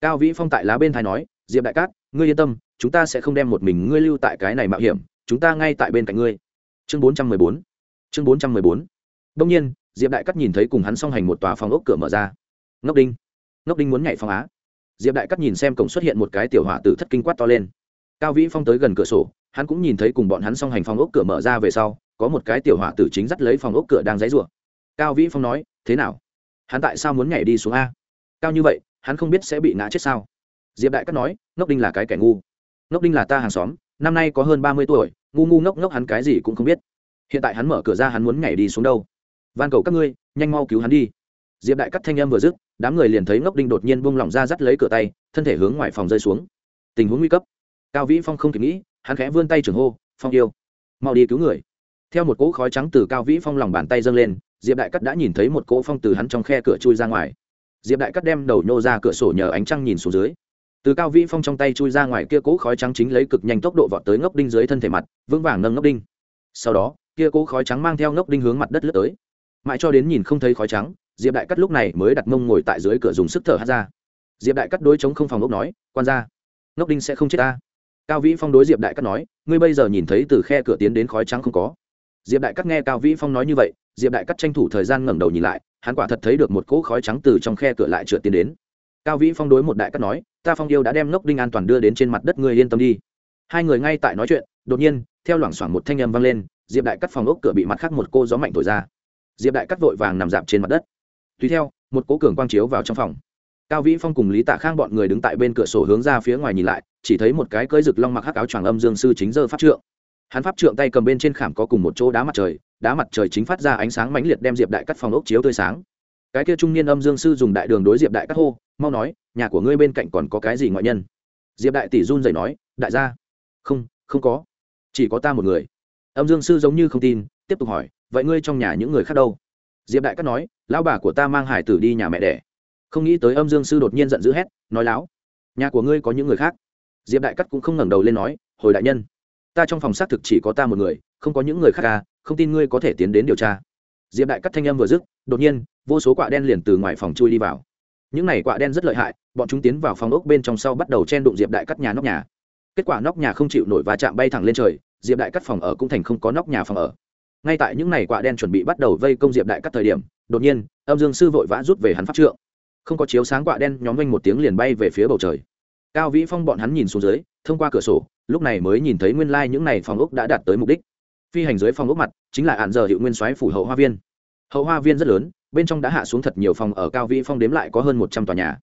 Cao vĩ phong tại lá bên thái nói, diệp đại cát, ngươi yên tâm, chúng ta sẽ không đem một mình ngươi lưu tại cái này mạo hiểm, chúng ta ngay tại bên cạnh ngươi. Chương bốn trăm mười bốn. Chương bốn trăm mười bốn. Đông nhiên, diệp đại cát nhìn thấy cùng hắn song hành một tòa phòng ốc cửa mở ra. Ngốc đinh. Ngốc đinh muốn nhảy phòng á diệp đại cát nhìn xem cổng xuất hiện một cái tiểu hỏa tử thất kinh quát to lên. Cao vĩ phong tới gần cửa sổ, hắn cũng nhìn thấy cùng bọn hắn song hành phòng ốc cửa mở ra về sau, có một cái tiểu hỏa tử chính dắt lấy phòng ốc cửa đang dãy rủa. Cao vĩ phong nói, thế nào? Hắn tại sao muốn nhảy đi xuống a? Cao như vậy, hắn không biết sẽ bị ngã chết sao? Diệp đại cát nói, ngốc đinh là cái kẻ ngu. Ngốc đinh là ta hàng xóm, năm nay có hơn ba mươi tuổi, ngu ngu ngốc ngốc hắn cái gì cũng không biết. Hiện tại hắn mở cửa ra hắn muốn nhảy đi xuống đâu? Van cầu các ngươi, nhanh mau cứu hắn đi. Diệp đại cắt thanh âm vừa dứt đám người liền thấy ngốc đinh đột nhiên buông lỏng ra dắt lấy cửa tay, thân thể hướng ngoài phòng rơi xuống. Tình huống nguy cấp. Cao vĩ phong không kịp nghĩ, hắn khẽ vươn tay trường hô, phong yêu, mau đi cứu người. Theo một cỗ khói trắng từ cao vĩ phong lòng bàn tay dâng lên, diệp đại cắt đã nhìn thấy một cỗ phong từ hắn trong khe cửa chui ra ngoài. Diệp đại cắt đem đầu nhô ra cửa sổ nhờ ánh trăng nhìn xuống dưới. Từ cao vĩ phong trong tay chui ra ngoài kia cỗ khói trắng chính lấy cực nhanh tốc độ vọt tới ngốc đinh dưới thân thể mặt, vững vàng nâng ngốc đinh. Sau đó, kia cỗ khói trắng mang theo ngốc đinh hướng mặt đất lướt tới. Mãi cho đến nhìn không thấy khói trắng diệp đại cắt lúc này mới đặt mông ngồi tại dưới cửa dùng sức thở hát ra. Diệp đại cắt đối chống không phòng ốc nói, quan ra ngốc đinh sẽ không chết ta. Cao vĩ phong đối diệp đại cắt nói, ngươi bây giờ nhìn thấy từ khe cửa tiến đến khói trắng không có? Diệp đại cắt nghe cao vĩ phong nói như vậy, diệp đại cắt tranh thủ thời gian ngẩng đầu nhìn lại, hắn quả thật thấy được một cỗ khói trắng từ trong khe cửa lại trượt tiến đến. Cao vĩ phong đối một đại cắt nói, ta phong yêu đã đem ngốc đinh an toàn đưa đến trên mặt đất, ngươi yên tâm đi. Hai người ngay tại nói chuyện, đột nhiên, theo loảng xoảng một thanh âm vang lên, diệp đại cắt phòng ốc cửa bị mặt khác một cô gió mạnh thổi ra. Diệp đại cắt vội vàng nằm dạp trên mặt đất tùy theo, một cố cường quang chiếu vào trong phòng. Cao vĩ phong cùng lý tạ khang bọn người đứng tại bên cửa sổ hướng ra phía ngoài nhìn lại, chỉ thấy một cái cơi rực long mặc hắc áo choàng âm dương sư chính giờ pháp trượng. Hắn pháp trượng tay cầm bên trên khảm có cùng một chỗ đá mặt trời, đá mặt trời chính phát ra ánh sáng mãnh liệt đem diệp đại cắt phòng ốc chiếu tươi sáng. Cái kia trung niên âm dương sư dùng đại đường đối diệp đại cắt hô, mau nói, nhà của ngươi bên cạnh còn có cái gì ngoại nhân? Diệp đại tỷ run rẩy nói, đại gia. Không không có. Chỉ có ta một người. Âm dương sư giống như không tin, tiếp tục hỏi, vậy ngươi trong nhà những người khác đâu? Diệp đại cắt nói, lão bà của ta mang hải tử đi nhà mẹ đẻ. Không nghĩ tới âm dương sư đột nhiên giận dữ hét, nói láo, nhà của ngươi có những người khác. Diệp đại cắt cũng không ngẩng đầu lên nói, hồi đại nhân, ta trong phòng xác thực chỉ có ta một người, không có những người khác à không tin ngươi có thể tiến đến điều tra. Diệp đại cắt thanh âm vừa dứt, đột nhiên, vô số quạ đen liền từ ngoài phòng chui đi vào. Những này quạ đen rất lợi hại, bọn chúng tiến vào phòng ốc bên trong sau bắt đầu chen đụng diệp đại cắt nhà nóc nhà. Kết quả nóc nhà không chịu nổi và chạm bay thẳng lên trời, diệp đại cắt phòng ở cũng thành không có nóc nhà phòng ở ngay tại những ngày quạ đen chuẩn bị bắt đầu vây công diệp đại cắt thời điểm, đột nhiên, âm dương sư vội vã rút về hắn pháp trượng. Không có chiếu sáng quạ đen, nhóm vanh một tiếng liền bay về phía bầu trời. Cao vĩ phong bọn hắn nhìn xuống dưới, thông qua cửa sổ, lúc này mới nhìn thấy nguyên lai、like、những n à y phòng ốc đã đạt tới mục đích. Phi hành dưới phòng ốc mặt, chính là hạn giờ hiệu nguyên soái phủ hậu hoa viên. Hậu hoa viên rất lớn, bên trong đã hạ xuống thật nhiều phòng, ở cao vĩ phong đếm lại có hơn một trăm tòa nhà.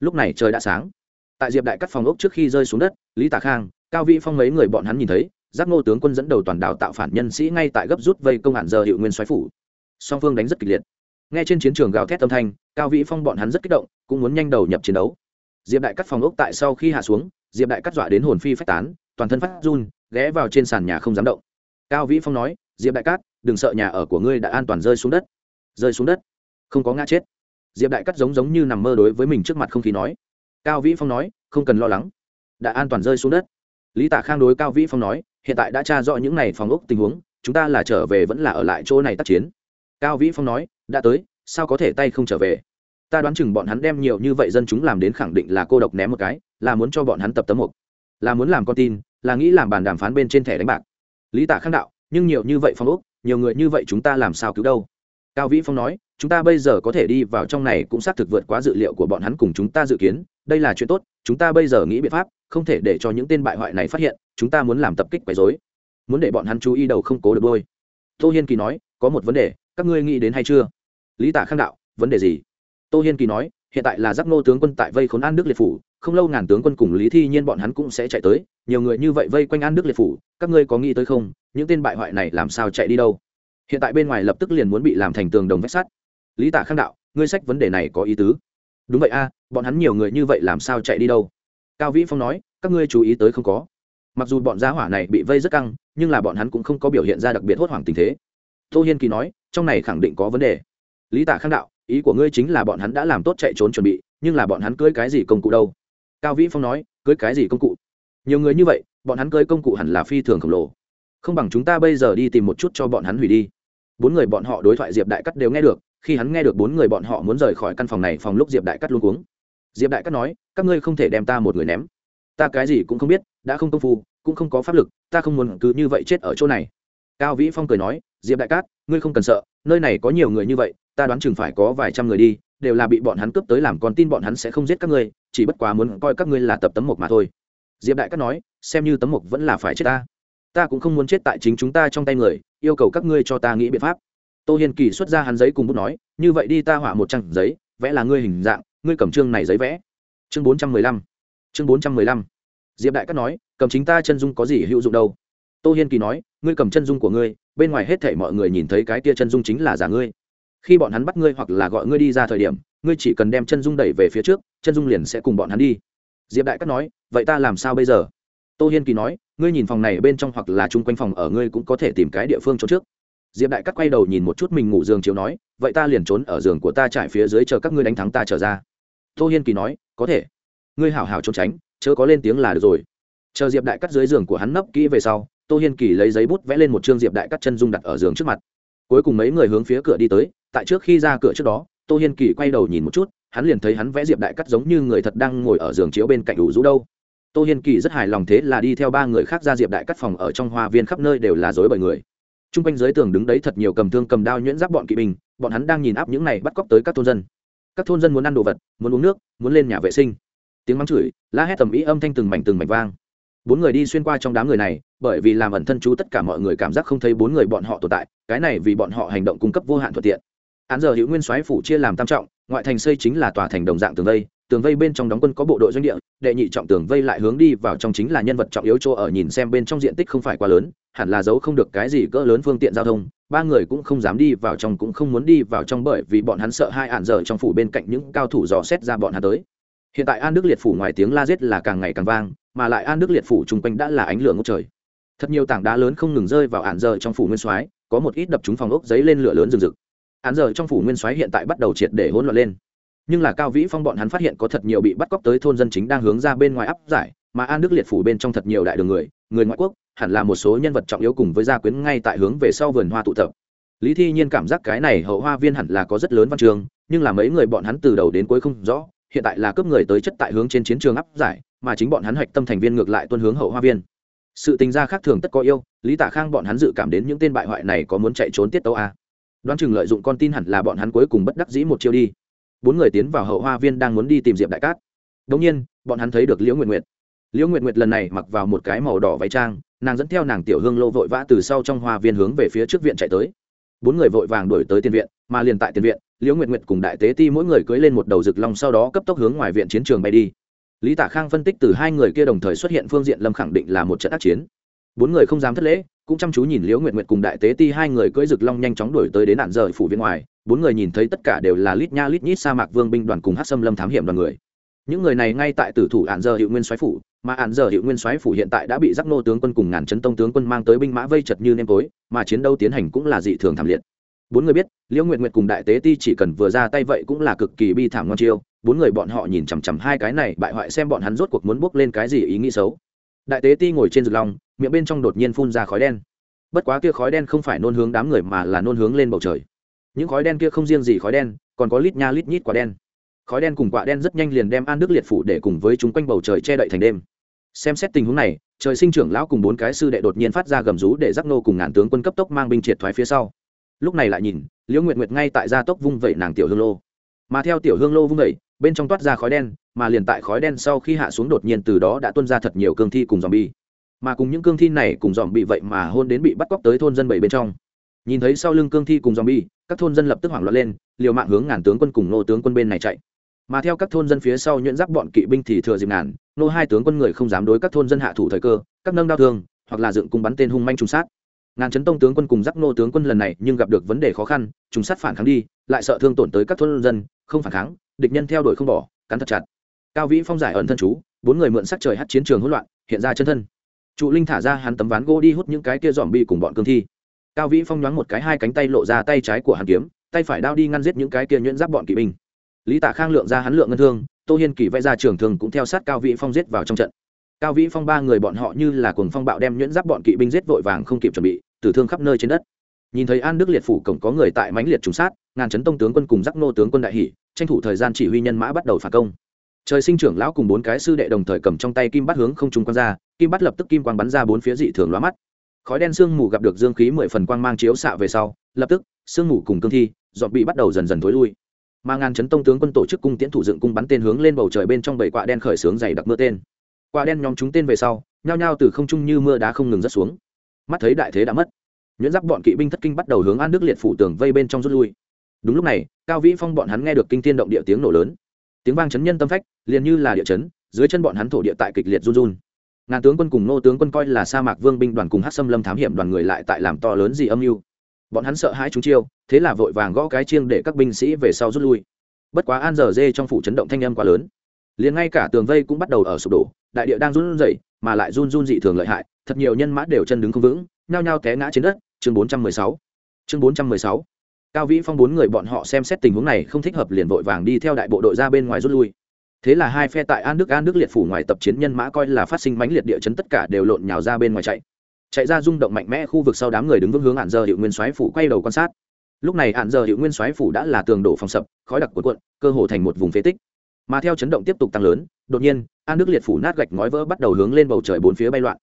Lúc này trời đã sáng. Tại diệp đại cắt phòng ốc trước khi rơi xuống đất, lý tạ khang, cao vĩ phong mấy người bọn hắn nhìn thấy giác ngô tướng quân dẫn đầu toàn đào tạo phản nhân sĩ ngay tại gấp rút vây công hạn giờ hiệu nguyên xoáy phủ. Song phương đánh rất kịch liệt. Nghe trên chiến trường gào thét âm thanh, cao vĩ phong bọn hắn rất kích động, cũng muốn nhanh đầu nhập chiến đấu. Diệp đại cắt phòng ốc tại sau khi hạ xuống, diệp đại cắt dọa đến hồn phi phách tán, toàn thân phát run, ghé vào trên sàn nhà không dám động. Cao vĩ phong nói, diệp đại cát đừng sợ nhà ở của ngươi đã an toàn rơi xuống đất. Rơi xuống đất? Không có ngã chết. Diệp đại cắt giống giống như nằm mơ đối với mình trước mặt không khí nói. Cao vĩ phong nói, không cần lo lắng. Đã an toàn rơi xuống đất lý Tạ khang đối cao vĩ phong nói, hiện tại đã tra rõ những n à y phòng ốc tình huống, chúng ta là trở về vẫn là ở lại chỗ này tác chiến. Cao vĩ phong nói, đã tới, sao có thể tay không trở về? Ta đoán chừng bọn hắn đem nhiều như vậy dân chúng làm đến khẳng định là cô độc ném một cái, là muốn cho bọn hắn tập tấm mục, là muốn làm con tin, là nghĩ làm bàn đàm phán bên trên thẻ đánh bạc. Lý tả khang đạo, nhưng nhiều như vậy phong ốc, nhiều người như vậy chúng ta làm sao cứu đâu? Cao vĩ phong nói chúng ta bây giờ có thể đi vào trong này cũng xác thực vượt quá dự liệu của bọn hắn cùng chúng ta dự kiến, đây là chuyện tốt, chúng ta bây giờ nghĩ biện pháp, không thể để cho những tên bại hoại này phát hiện, chúng ta muốn làm tập kích quấy dối muốn để bọn hắn chú ý đầu không cố được đôi. Tô hiên kỳ nói, có một vấn đề, các ngươi nghĩ đến hay chưa? Lý tả khang đạo, vấn đề gì? Tô hiên kỳ nói, hiện tại là giác nô tướng quân tại vây khốn an đức liệt phủ, không lâu ngàn tướng quân cùng lý thi nhiên bọn hắn cũng sẽ chạy tới, nhiều người như vậy vây quanh an đức liệt phủ, các ngươi có nghĩ tới không? Những tên bại hoại này làm sao chạy đi đâu? Hiện tại bên ngoài lập tức liền muốn bị làm thành tường đồng vách sắt lý tả khang đạo, ngươi sách vấn đề này có ý tứ. Đúng vậy a, bọn hắn nhiều người như vậy làm sao chạy đi đâu? Cao vĩ phong nói, các ngươi chú ý tới không có. Mặc dù bọn gia hỏa này bị vây rất căng, nhưng là bọn hắn cũng không có biểu hiện ra đặc biệt hốt hoảng tình thế. Tô hiên kỳ nói, trong này khẳng định có vấn đề. Lý tả khang đạo, ý của ngươi chính là bọn hắn đã làm tốt chạy trốn chuẩn bị, nhưng là bọn hắn cưới cái gì công cụ đâu? Cao vĩ phong nói, cưới cái gì công cụ? Nhiều người như vậy, bọn hắn cưới công cụ hẳn là phi thường khổng lồ. Không bằng chúng ta bây giờ đi tìm một chút cho bọn hắn hủy đi. Bốn người bọn họ đối thoại diệp đại cắt đều nghe được khi hắn nghe được bốn người bọn họ muốn rời khỏi căn phòng này phòng lúc diệp đại cắt luôn cuống. Diệp đại cắt nói, các ngươi không thể đem ta một người ném. Ta cái gì cũng không biết, đã không công phu, cũng không có pháp lực, ta không muốn cứ như vậy chết ở chỗ này. Cao vĩ phong cười nói, diệp đại cát ngươi không cần sợ, nơi này có nhiều người như vậy, ta đoán chừng phải có vài trăm người đi, đều là bị bọn hắn cướp tới làm con tin bọn hắn sẽ không giết các ngươi, chỉ bất quá muốn coi các ngươi là tập tấm mộc mà thôi. Diệp đại cát nói, xem như tấm mộc vẫn là phải chết ta. Ta cũng không muốn chết tại chính chúng ta trong tay người, yêu cầu các ngươi cho ta nghĩ biện pháp tô hiền kỳ xuất ra hắn giấy cùng bút nói, như vậy đi ta hỏa một trang giấy, vẽ là ngươi hình dạng, ngươi cầm chương này giấy vẽ. Chương bốn trăm mười lăm. Chương bốn trăm mười lăm. Diệp đại cát nói, cầm chính ta chân dung có gì hữu dụng đâu? Tô hiên kỳ nói, ngươi cầm chân dung của ngươi, bên ngoài hết thể mọi người nhìn thấy cái tia chân dung chính là giả ngươi. Khi bọn hắn bắt ngươi hoặc là gọi ngươi đi ra thời điểm, ngươi chỉ cần đem chân dung đẩy về phía trước, chân dung liền sẽ cùng bọn hắn đi. Diệp đại cát nói, vậy ta làm sao bây giờ? Tô hiên kỳ nói, ngươi nhìn phòng này bên trong hoặc là chung quanh phòng ở ngươi cũng có thể tìm cái địa phương chỗ trước diệp đại Cắt quay đầu nhìn một chút mình ngủ giường chiếu nói, vậy ta liền trốn ở giường của ta trải phía dưới chờ các ngươi đánh thắng ta trở ra. Tô hiên kỳ nói, có thể. Ngươi hảo hảo trốn tránh, chớ có lên tiếng là được rồi. Chờ diệp đại cắt dưới giường của hắn nấp kỹ về sau, tô hiên kỳ lấy giấy bút vẽ lên một chương diệp đại cắt chân dung đặt ở giường trước mặt. Cuối cùng mấy người hướng phía cửa đi tới, tại trước khi ra cửa trước đó, tô hiên kỳ quay đầu nhìn một chút, hắn liền thấy hắn vẽ diệp đại cắt giống như người thật đang ngồi ở giường chiếu bên cạnh đủ rũ đâu. Tô hiên kỳ rất hài lòng thế là đi theo ba người khác ra diệp đại cắt phòng ở trong hoa viên khắp nơi đều là dối bởi người chung quanh dưới tường đứng đấy thật nhiều cầm thương cầm đao nhuyễn giáp bọn kỵ binh, bọn hắn đang nhìn áp những này bắt cóc tới các thôn dân. Các thôn dân muốn ăn đồ vật, muốn uống nước, muốn lên nhà vệ sinh. Tiếng mắng chửi, la hét tầm ý âm thanh từng mảnh từng mảnh vang. Bốn người đi xuyên qua trong đám người này, bởi vì làm ẩn thân chú tất cả mọi người cảm giác không thấy bốn người bọn họ tồn tại, cái này vì bọn họ hành động cung cấp vô hạn thuận tiện. Án giờ hữu nguyên soái phủ chia làm tam trọng, ngoại thành xây chính là tòa thành đồng dạng tường đây tường vây bên trong đóng quân có bộ đội doanh địa, đệ nhị trọng tường vây lại hướng đi vào trong chính là nhân vật trọng yếu chỗ ở nhìn xem bên trong diện tích không phải quá lớn, hẳn là giấu không được cái gì cỡ lớn phương tiện giao thông, ba người cũng không dám đi vào trong cũng không muốn đi vào trong bởi vì bọn hắn sợ hai ạn dở trong phủ bên cạnh những cao thủ dò xét ra bọn hắn tới. Hiện tại an đức liệt phủ ngoài tiếng la giết là càng ngày càng vang, mà lại an đức liệt phủ chung quanh đã là ánh lửa ngốc trời. Thật nhiều tảng đá lớn không ngừng rơi vào ạn dở trong phủ nguyên soái, có một ít đập trúng phòng ốc giấy lên lửa lớn rừng rực. Ạn dở trong phủ nguyên soái hiện tại bắt đầu triệt để hỗn loạn lên nhưng là cao vĩ phong bọn hắn phát hiện có thật nhiều bị bắt cóc tới thôn dân chính đang hướng ra bên ngoài áp giải, mà an đức liệt phủ bên trong thật nhiều đại đường người người ngoại quốc, hẳn là một số nhân vật trọng yếu cùng với gia quyến ngay tại hướng về sau vườn hoa tụ tập. Lý thi nhiên cảm giác cái này hậu hoa viên hẳn là có rất lớn văn trường, nhưng là mấy người bọn hắn từ đầu đến cuối không rõ, hiện tại là cướp người tới chất tại hướng trên chiến trường áp giải, mà chính bọn hắn hạch tâm thành viên ngược lại tuân hướng hậu hoa viên. Sự tình gia khác thường tất có yêu, lý tả khang bọn hắn dự cảm đến những tên bại hoại này có muốn chạy trốn tiết tấu a. Đoán chừng lợi dụng con tin hẳn là bọn hắn cuối cùng bất đắc dĩ một chiêu đi bốn người tiến vào hậu hoa viên đang muốn đi tìm diệp đại cát. Đống nhiên, bọn hắn thấy được liễu nguyện nguyệt. Liễu nguyện nguyệt lần này mặc vào một cái màu đỏ váy trang, nàng dẫn theo nàng tiểu hương lô vội vã từ sau trong hoa viên hướng về phía trước viện chạy tới. Bốn người vội vàng đuổi tới tiền viện, mà liền tại tiền viện, liễu nguyện nguyệt cùng đại tế ti mỗi người cưới lên một đầu rực long sau đó cấp tốc hướng ngoài viện chiến trường bay đi. Lý tả khang phân tích từ hai người kia đồng thời xuất hiện phương diện lâm khẳng định là một trận ác chiến. Bốn người không dám thất lễ, cũng chăm chú nhìn liễu nguyện nguyệt cùng đại tế ti hai người cưỡi rực long nhanh chóng đuổi tới đến nạn rời phủ viên ngoài bốn người nhìn thấy tất cả đều là lít nha lít nhít sa mạc vương binh đoàn cùng hát xâm lâm thám hiểm đoàn người. Những người này ngay tại tử thủ ạn giờ hiệu nguyên soái phủ, mà ạn giờ hiệu nguyên soái phủ hiện tại đã bị giác nô tướng quân cùng ngàn chấn tông tướng quân mang tới binh mã vây chật như nêm tối, mà chiến đấu tiến hành cũng là dị thường thảm liệt. Bốn người biết, liễu nguyệt nguyệt cùng đại tế ti chỉ cần vừa ra tay vậy cũng là cực kỳ bi thảm ngon chiêu. Bốn người bọn họ nhìn chằm chằm hai cái này, bại hoại xem bọn hắn rốt cuộc muốn bước lên cái gì ý nghĩ xấu. Đại tế ti ngồi trên rực long miệng bên trong đột nhiên phun ra khói đen. Bất quá kia khói đen không phải nôn hướng đám người mà là nôn hướng lên bầu trời những khói đen kia không riêng gì khói đen, còn có lít nha lít nhít quả đen. Khói đen cùng quả đen rất nhanh liền đem an đức liệt phủ để cùng với chúng quanh bầu trời che đậy thành đêm. Xem xét tình huống này, trời sinh trưởng lão cùng bốn cái sư đệ đột nhiên phát ra gầm rú để giác nô cùng ngàn tướng quân cấp tốc mang binh triệt thoái phía sau. Lúc này lại nhìn, liễu nguyệt nguyệt ngay tại gia tốc vung vẩy nàng tiểu hương lô. Mà theo tiểu hương lô vung vẩy, bên trong toát ra khói đen, mà liền tại khói đen sau khi hạ xuống đột nhiên từ đó đã tuôn ra thật nhiều cương thi cùng dòm bi mà cùng những cương thi này cùng dòm bị vậy mà hôn đến bị bắt cóc tới thôn dân bảy bên trong nhìn thấy sau lưng cương thi cùng dòm bi các thôn dân lập tức hoảng loạn lên, liều mạng hướng ngàn tướng quân cùng nô tướng quân bên này chạy. Mà theo các thôn dân phía sau nhuyễn giáp bọn kỵ binh thì thừa dịp ngàn, nô hai tướng quân người không dám đối các thôn dân hạ thủ thời cơ, các nâng đao thương, hoặc là dựng cung bắn tên hung manh trùng sát. Ngàn chấn tông tướng quân cùng giáp nô tướng quân lần này nhưng gặp được vấn đề khó khăn, trùng sát phản kháng đi, lại sợ thương tổn tới các thôn dân, không phản kháng, địch nhân theo đuổi không bỏ, cắn thật chặt. Cao vĩ phong giải ẩn thân chú, bốn người mượn sắc trời hát chiến trường hỗn loạn, hiện ra chân thân. Trụ linh thả ra hắn tấm ván gỗ đi hút những cái kia dòm bi cùng bọn cương thi cao vĩ phong nhoáng một cái hai cánh tay lộ ra tay trái của hàn kiếm, tay phải đao đi ngăn giết những cái kia nhuyễn giáp bọn kỵ binh. Lý tả khang lượng ra hắn lượng ngân thương, tô hiên kỳ vẽ ra trường thường cũng theo sát cao vĩ phong giết vào trong trận. Cao vĩ phong ba người bọn họ như là cuồng phong bạo đem nhuyễn giáp bọn kỵ binh giết vội vàng không kịp chuẩn bị, tử thương khắp nơi trên đất. Nhìn thấy an đức liệt phủ cổng có người tại mãnh liệt trùng sát, ngàn chấn tông tướng quân cùng giác nô tướng quân đại hỷ tranh thủ thời gian chỉ huy nhân mã bắt đầu phản công. Trời sinh trưởng lão cùng bốn cái sư đệ đồng thời cầm trong tay kim bắt hướng không trung quan ra, kim bắt lập tức kim quang bắn ra bốn phía dị thường lóa mắt khói đen sương mù gặp được dương khí mười phần quang mang chiếu xạ về sau, lập tức, sương mù cùng cương thi dọn bị bắt đầu dần dần thối lui. Mà ngàn chấn tông tướng quân tổ chức cung tiễn thủ dựng cung bắn tên hướng lên bầu trời bên trong bảy quạ đen khởi sướng dày đặc mưa tên. Quạ đen nhóm chúng tên về sau, nhao nhao từ không trung như mưa đá không ngừng rớt xuống. Mắt thấy đại thế đã mất, nhuyễn giáp bọn kỵ binh thất kinh bắt đầu hướng an đức liệt phủ tường vây bên trong rút lui. Đúng lúc này, cao vĩ phong bọn hắn nghe được kinh thiên động địa tiếng nổ lớn. Tiếng vang chấn nhân tâm phách, liền như là địa chấn, dưới chân bọn hắn thổ địa tại kịch liệt run run ngàn tướng quân cùng nô tướng quân coi là sa mạc vương binh đoàn cùng hát xâm lâm thám hiểm đoàn người lại tại làm to lớn gì âm mưu. Bọn hắn sợ hãi chúng chiêu, thế là vội vàng gõ cái chiêng để các binh sĩ về sau rút lui. Bất quá an giờ dê trong phủ chấn động thanh âm quá lớn. Liền ngay cả tường vây cũng bắt đầu ở sụp đổ, đại địa đang run rẩy, mà lại run run dị thường lợi hại, thật nhiều nhân mã đều chân đứng không vững, nhao nhao té ngã trên đất. Chương 416 chương 416 cao vĩ phong bốn người bọn họ xem xét tình huống này không thích hợp liền vội vàng đi theo đại bộ đội ra bên ngoài rút lui thế là hai phe tại an đức an đức liệt phủ ngoài tập chiến nhân mã coi là phát sinh mãnh liệt địa chấn tất cả đều lộn nhào ra bên ngoài chạy. Chạy ra rung động mạnh mẽ khu vực sau đám người đứng vững hướng hạn giờ hiệu nguyên soái phủ quay đầu quan sát. Lúc này hạn giờ hiệu nguyên soái phủ đã là tường đổ phòng sập, khói đặc cuộn cuộn, cơ hồ thành một vùng phế tích. Mà theo chấn động tiếp tục tăng lớn, đột nhiên, an đức liệt phủ nát gạch ngói vỡ bắt đầu hướng lên bầu trời bốn phía bay loạn.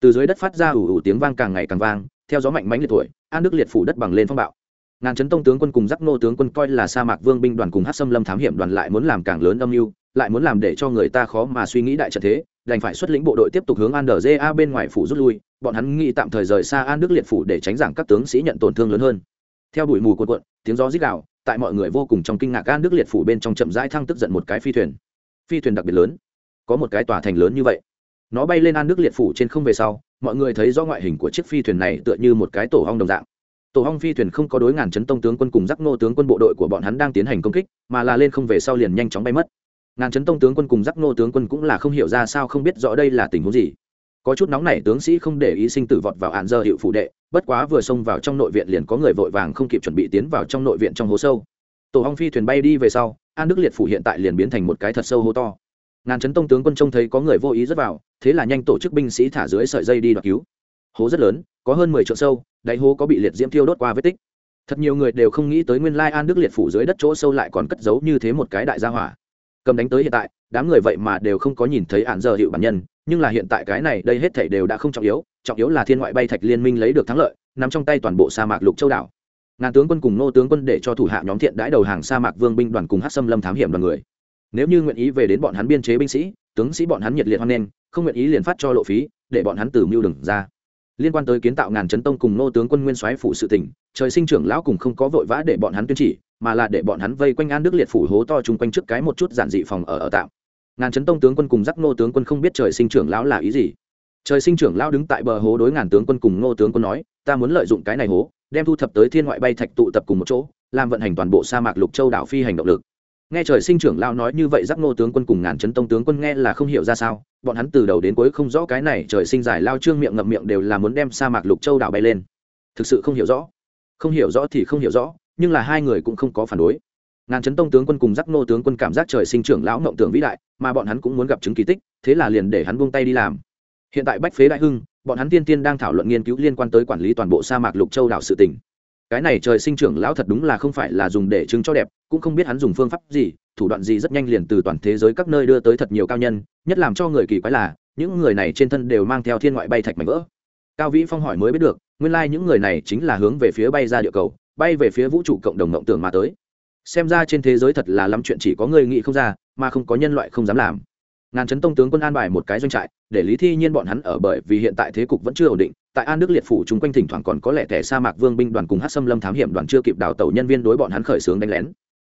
Từ dưới đất phát ra ủ ủ tiếng vang càng ngày càng vang, theo gió mạnh mãnh liệt tuổi an đức liệt phủ đất bằng lên phong bạo ngàn chấn tông tướng quân cùng giác nô tướng quân coi là sa mạc vương binh đoàn cùng hát xâm lâm thám hiểm đoàn lại muốn làm càng lớn âm mưu, lại muốn làm để cho người ta khó mà suy nghĩ đại trận thế, đành phải xuất lĩnh bộ đội tiếp tục hướng an đờ ja bên ngoài phủ rút lui, bọn hắn nghĩ tạm thời rời xa an đức liệt phủ để tránh giảng các tướng sĩ nhận tổn thương lớn hơn. Theo đuổi mù cuộn cuộn, tiếng gió rít gạo tại mọi người vô cùng trong kinh ngạc an đức liệt phủ bên trong chậm rãi thăng tức giận một cái phi thuyền. Phi thuyền đặc biệt lớn, có một cái tòa thành lớn như vậy. Nó bay lên an đức liệt phủ trên không về sau, mọi người thấy do ngoại hình của chiếc phi thuyền này tựa như một cái tổ hong đồng dạng tổ hong phi thuyền không có đối ngàn chấn tông tướng quân cùng giác ngô tướng quân bộ đội của bọn hắn đang tiến hành công kích, mà là lên không về sau liền nhanh chóng bay mất. Ngàn chấn tông tướng quân cùng giác ngô tướng quân cũng là không hiểu ra sao không biết rõ đây là tình huống gì. Có chút nóng này tướng sĩ không để ý sinh tử vọt vào hạn giờ hiệu phụ đệ, bất quá vừa xông vào trong nội viện liền có người vội vàng không kịp chuẩn bị tiến vào trong nội viện trong hố sâu. Tổ hong phi thuyền bay đi về sau, an đức liệt phủ hiện tại liền biến thành một cái thật sâu hố to. Ngàn chấn tông tướng quân trông thấy có người vô ý rớt vào, thế là nhanh tổ chức binh sĩ thả dưới sợi dây đi đoạt cứu. Hố rất lớn, có hơn mười triệu sâu đáy hố có bị liệt diễm thiêu đốt qua vết tích. Thật nhiều người đều không nghĩ tới nguyên lai an đức liệt phủ dưới đất chỗ sâu lại còn cất giấu như thế một cái đại gia hỏa. Cầm đánh tới hiện tại, đám người vậy mà đều không có nhìn thấy ạn giờ hiệu bản nhân, nhưng là hiện tại cái này đây hết thảy đều đã không trọng yếu trọng yếu là thiên ngoại bay thạch liên minh lấy được thắng lợi, nằm trong tay toàn bộ sa mạc lục châu đảo. Ngàn tướng quân cùng nô tướng quân để cho thủ hạ nhóm thiện đãi đầu hàng sa mạc vương binh đoàn cùng hát xâm lâm thám hiểm đoàn người. Nếu như nguyện ý về đến bọn hắn biên chế binh sĩ, tướng sĩ bọn hắn nhiệt liệt hoan nghênh, không nguyện ý liền phát cho lộ phí, để bọn hắn từ mưu đừng ra liên quan tới kiến tạo ngàn chấn tông cùng nô tướng quân nguyên soái phủ sự tỉnh, trời sinh trưởng lão cùng không có vội vã để bọn hắn tuyên chỉ, mà là để bọn hắn vây quanh an đức liệt phủ hố to chung quanh trước cái một chút giản dị phòng ở ở tạm. Ngàn chấn tông tướng quân cùng giác nô tướng quân không biết trời sinh trưởng lão là ý gì. Trời sinh trưởng lão đứng tại bờ hố đối ngàn tướng quân cùng nô tướng quân nói, ta muốn lợi dụng cái này hố, đem thu thập tới thiên ngoại bay thạch tụ tập cùng một chỗ, làm vận hành toàn bộ sa mạc lục châu đảo phi hành động lực nghe trời sinh trưởng lão nói như vậy giác nô tướng quân cùng ngàn chấn tông tướng quân nghe là không hiểu ra sao, bọn hắn từ đầu đến cuối không rõ cái này trời sinh giải lao trương miệng ngậm miệng đều là muốn đem sa mạc lục châu đảo bay lên. Thực sự không hiểu rõ. Không hiểu rõ thì không hiểu rõ, nhưng là hai người cũng không có phản đối. Ngàn chấn tông tướng quân cùng giác nô tướng quân cảm giác trời sinh trưởng lão mộng tưởng vĩ đại, mà bọn hắn cũng muốn gặp chứng kỳ tích, thế là liền để hắn buông tay đi làm. Hiện tại bách phế đại hưng, bọn hắn tiên tiên đang thảo luận nghiên cứu liên quan tới quản lý toàn bộ sa mạc lục châu đảo sự tỉnh cái này trời sinh trưởng lão thật đúng là không phải là dùng để chứng cho đẹp, cũng không biết hắn dùng phương pháp gì, thủ đoạn gì rất nhanh liền từ toàn thế giới các nơi đưa tới thật nhiều cao nhân, nhất làm cho người kỳ quái là, những người này trên thân đều mang theo thiên ngoại bay thạch mảnh vỡ. Cao vĩ phong hỏi mới biết được, nguyên lai、like、những người này chính là hướng về phía bay ra địa cầu, bay về phía vũ trụ cộng đồng mộng tưởng mà tới. Xem ra trên thế giới thật là lắm chuyện chỉ có người nghĩ không ra, mà không có nhân loại không dám làm ngàn chấn tông tướng quân an bài một cái doanh trại, để lý thi nhiên bọn hắn ở bởi vì hiện tại thế cục vẫn chưa ổn định, tại an đức liệt phủ chung quanh thỉnh thoảng còn có lẽ thẻ sa mạc vương binh đoàn cùng hát xâm lâm thám hiểm đoàn chưa kịp đào tẩu nhân viên đối bọn hắn khởi xướng đánh lén.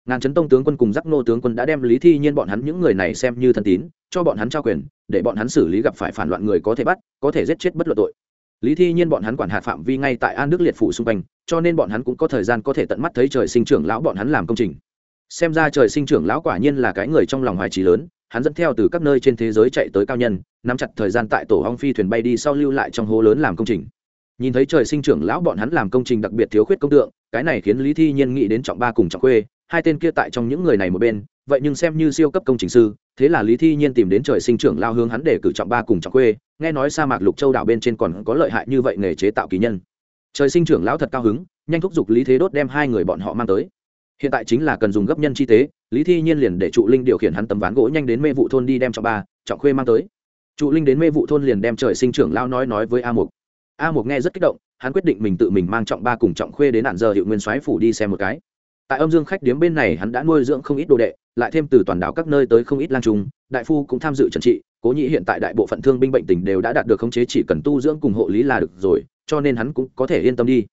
Ngàn chấn tông tướng quân cùng giác nô tướng quân đã đem lý thi nhiên bọn hắn những người này xem như thân tín, cho bọn hắn trao quyền, để bọn hắn xử lý gặp phải phản loạn người có thể bắt, có thể giết chết bất luận tội. Lý thi nhiên bọn hắn quản hạt phạm vi ngay tại an đức liệt phủ xung quanh, cho nên bọn hắn cũng có thời gian có thể tận mắt thấy trời sinh trưởng lão bọn hắn làm công trình. Xem ra trời sinh trưởng lão quả nhiên là cái người trong lòng hoài trí lớn hắn dẫn theo từ các nơi trên thế giới chạy tới cao nhân, nắm chặt thời gian tại tổ hong phi thuyền bay đi sau lưu lại trong hố lớn làm công trình. Nhìn thấy trời sinh trưởng lão bọn hắn làm công trình đặc biệt thiếu khuyết công tượng, cái này khiến lý thi nhiên nghĩ đến trọng ba cùng trọng khuê, hai tên kia tại trong những người này một bên, vậy nhưng xem như siêu cấp công trình sư, thế là lý thi nhiên tìm đến trời sinh trưởng lao hướng hắn để cử trọng ba cùng trọng khuê, nghe nói sa mạc lục châu đảo bên trên còn có lợi hại như vậy nghề chế tạo kỳ nhân. Trời sinh trưởng lão thật cao hứng, nhanh thúc giục lý thế đốt đem hai người bọn họ mang tới hiện tại chính là cần dùng gấp nhân chi tế, lý thi nhiên liền để trụ linh điều khiển hắn tấm ván gỗ nhanh đến mê vụ thôn đi đem cho ba trọng khuê mang tới. Trụ linh đến mê vụ thôn liền đem trời sinh trưởng lao nói nói với a mục. A mục nghe rất kích động, hắn quyết định mình tự mình mang trọng ba cùng trọng khuê đến nạn giờ hiệu nguyên soái phủ đi xem một cái. Tại âm dương khách điếm bên này hắn đã nuôi dưỡng không ít đồ đệ, lại thêm từ toàn đảo các nơi tới không ít lan trung, đại phu cũng tham dự trần trị, cố nhĩ hiện tại đại bộ phận thương binh bệnh tình đều đã đạt được khống chế chỉ cần tu dưỡng cùng hộ lý là được rồi, cho nên hắn cũng có thể yên tâm đi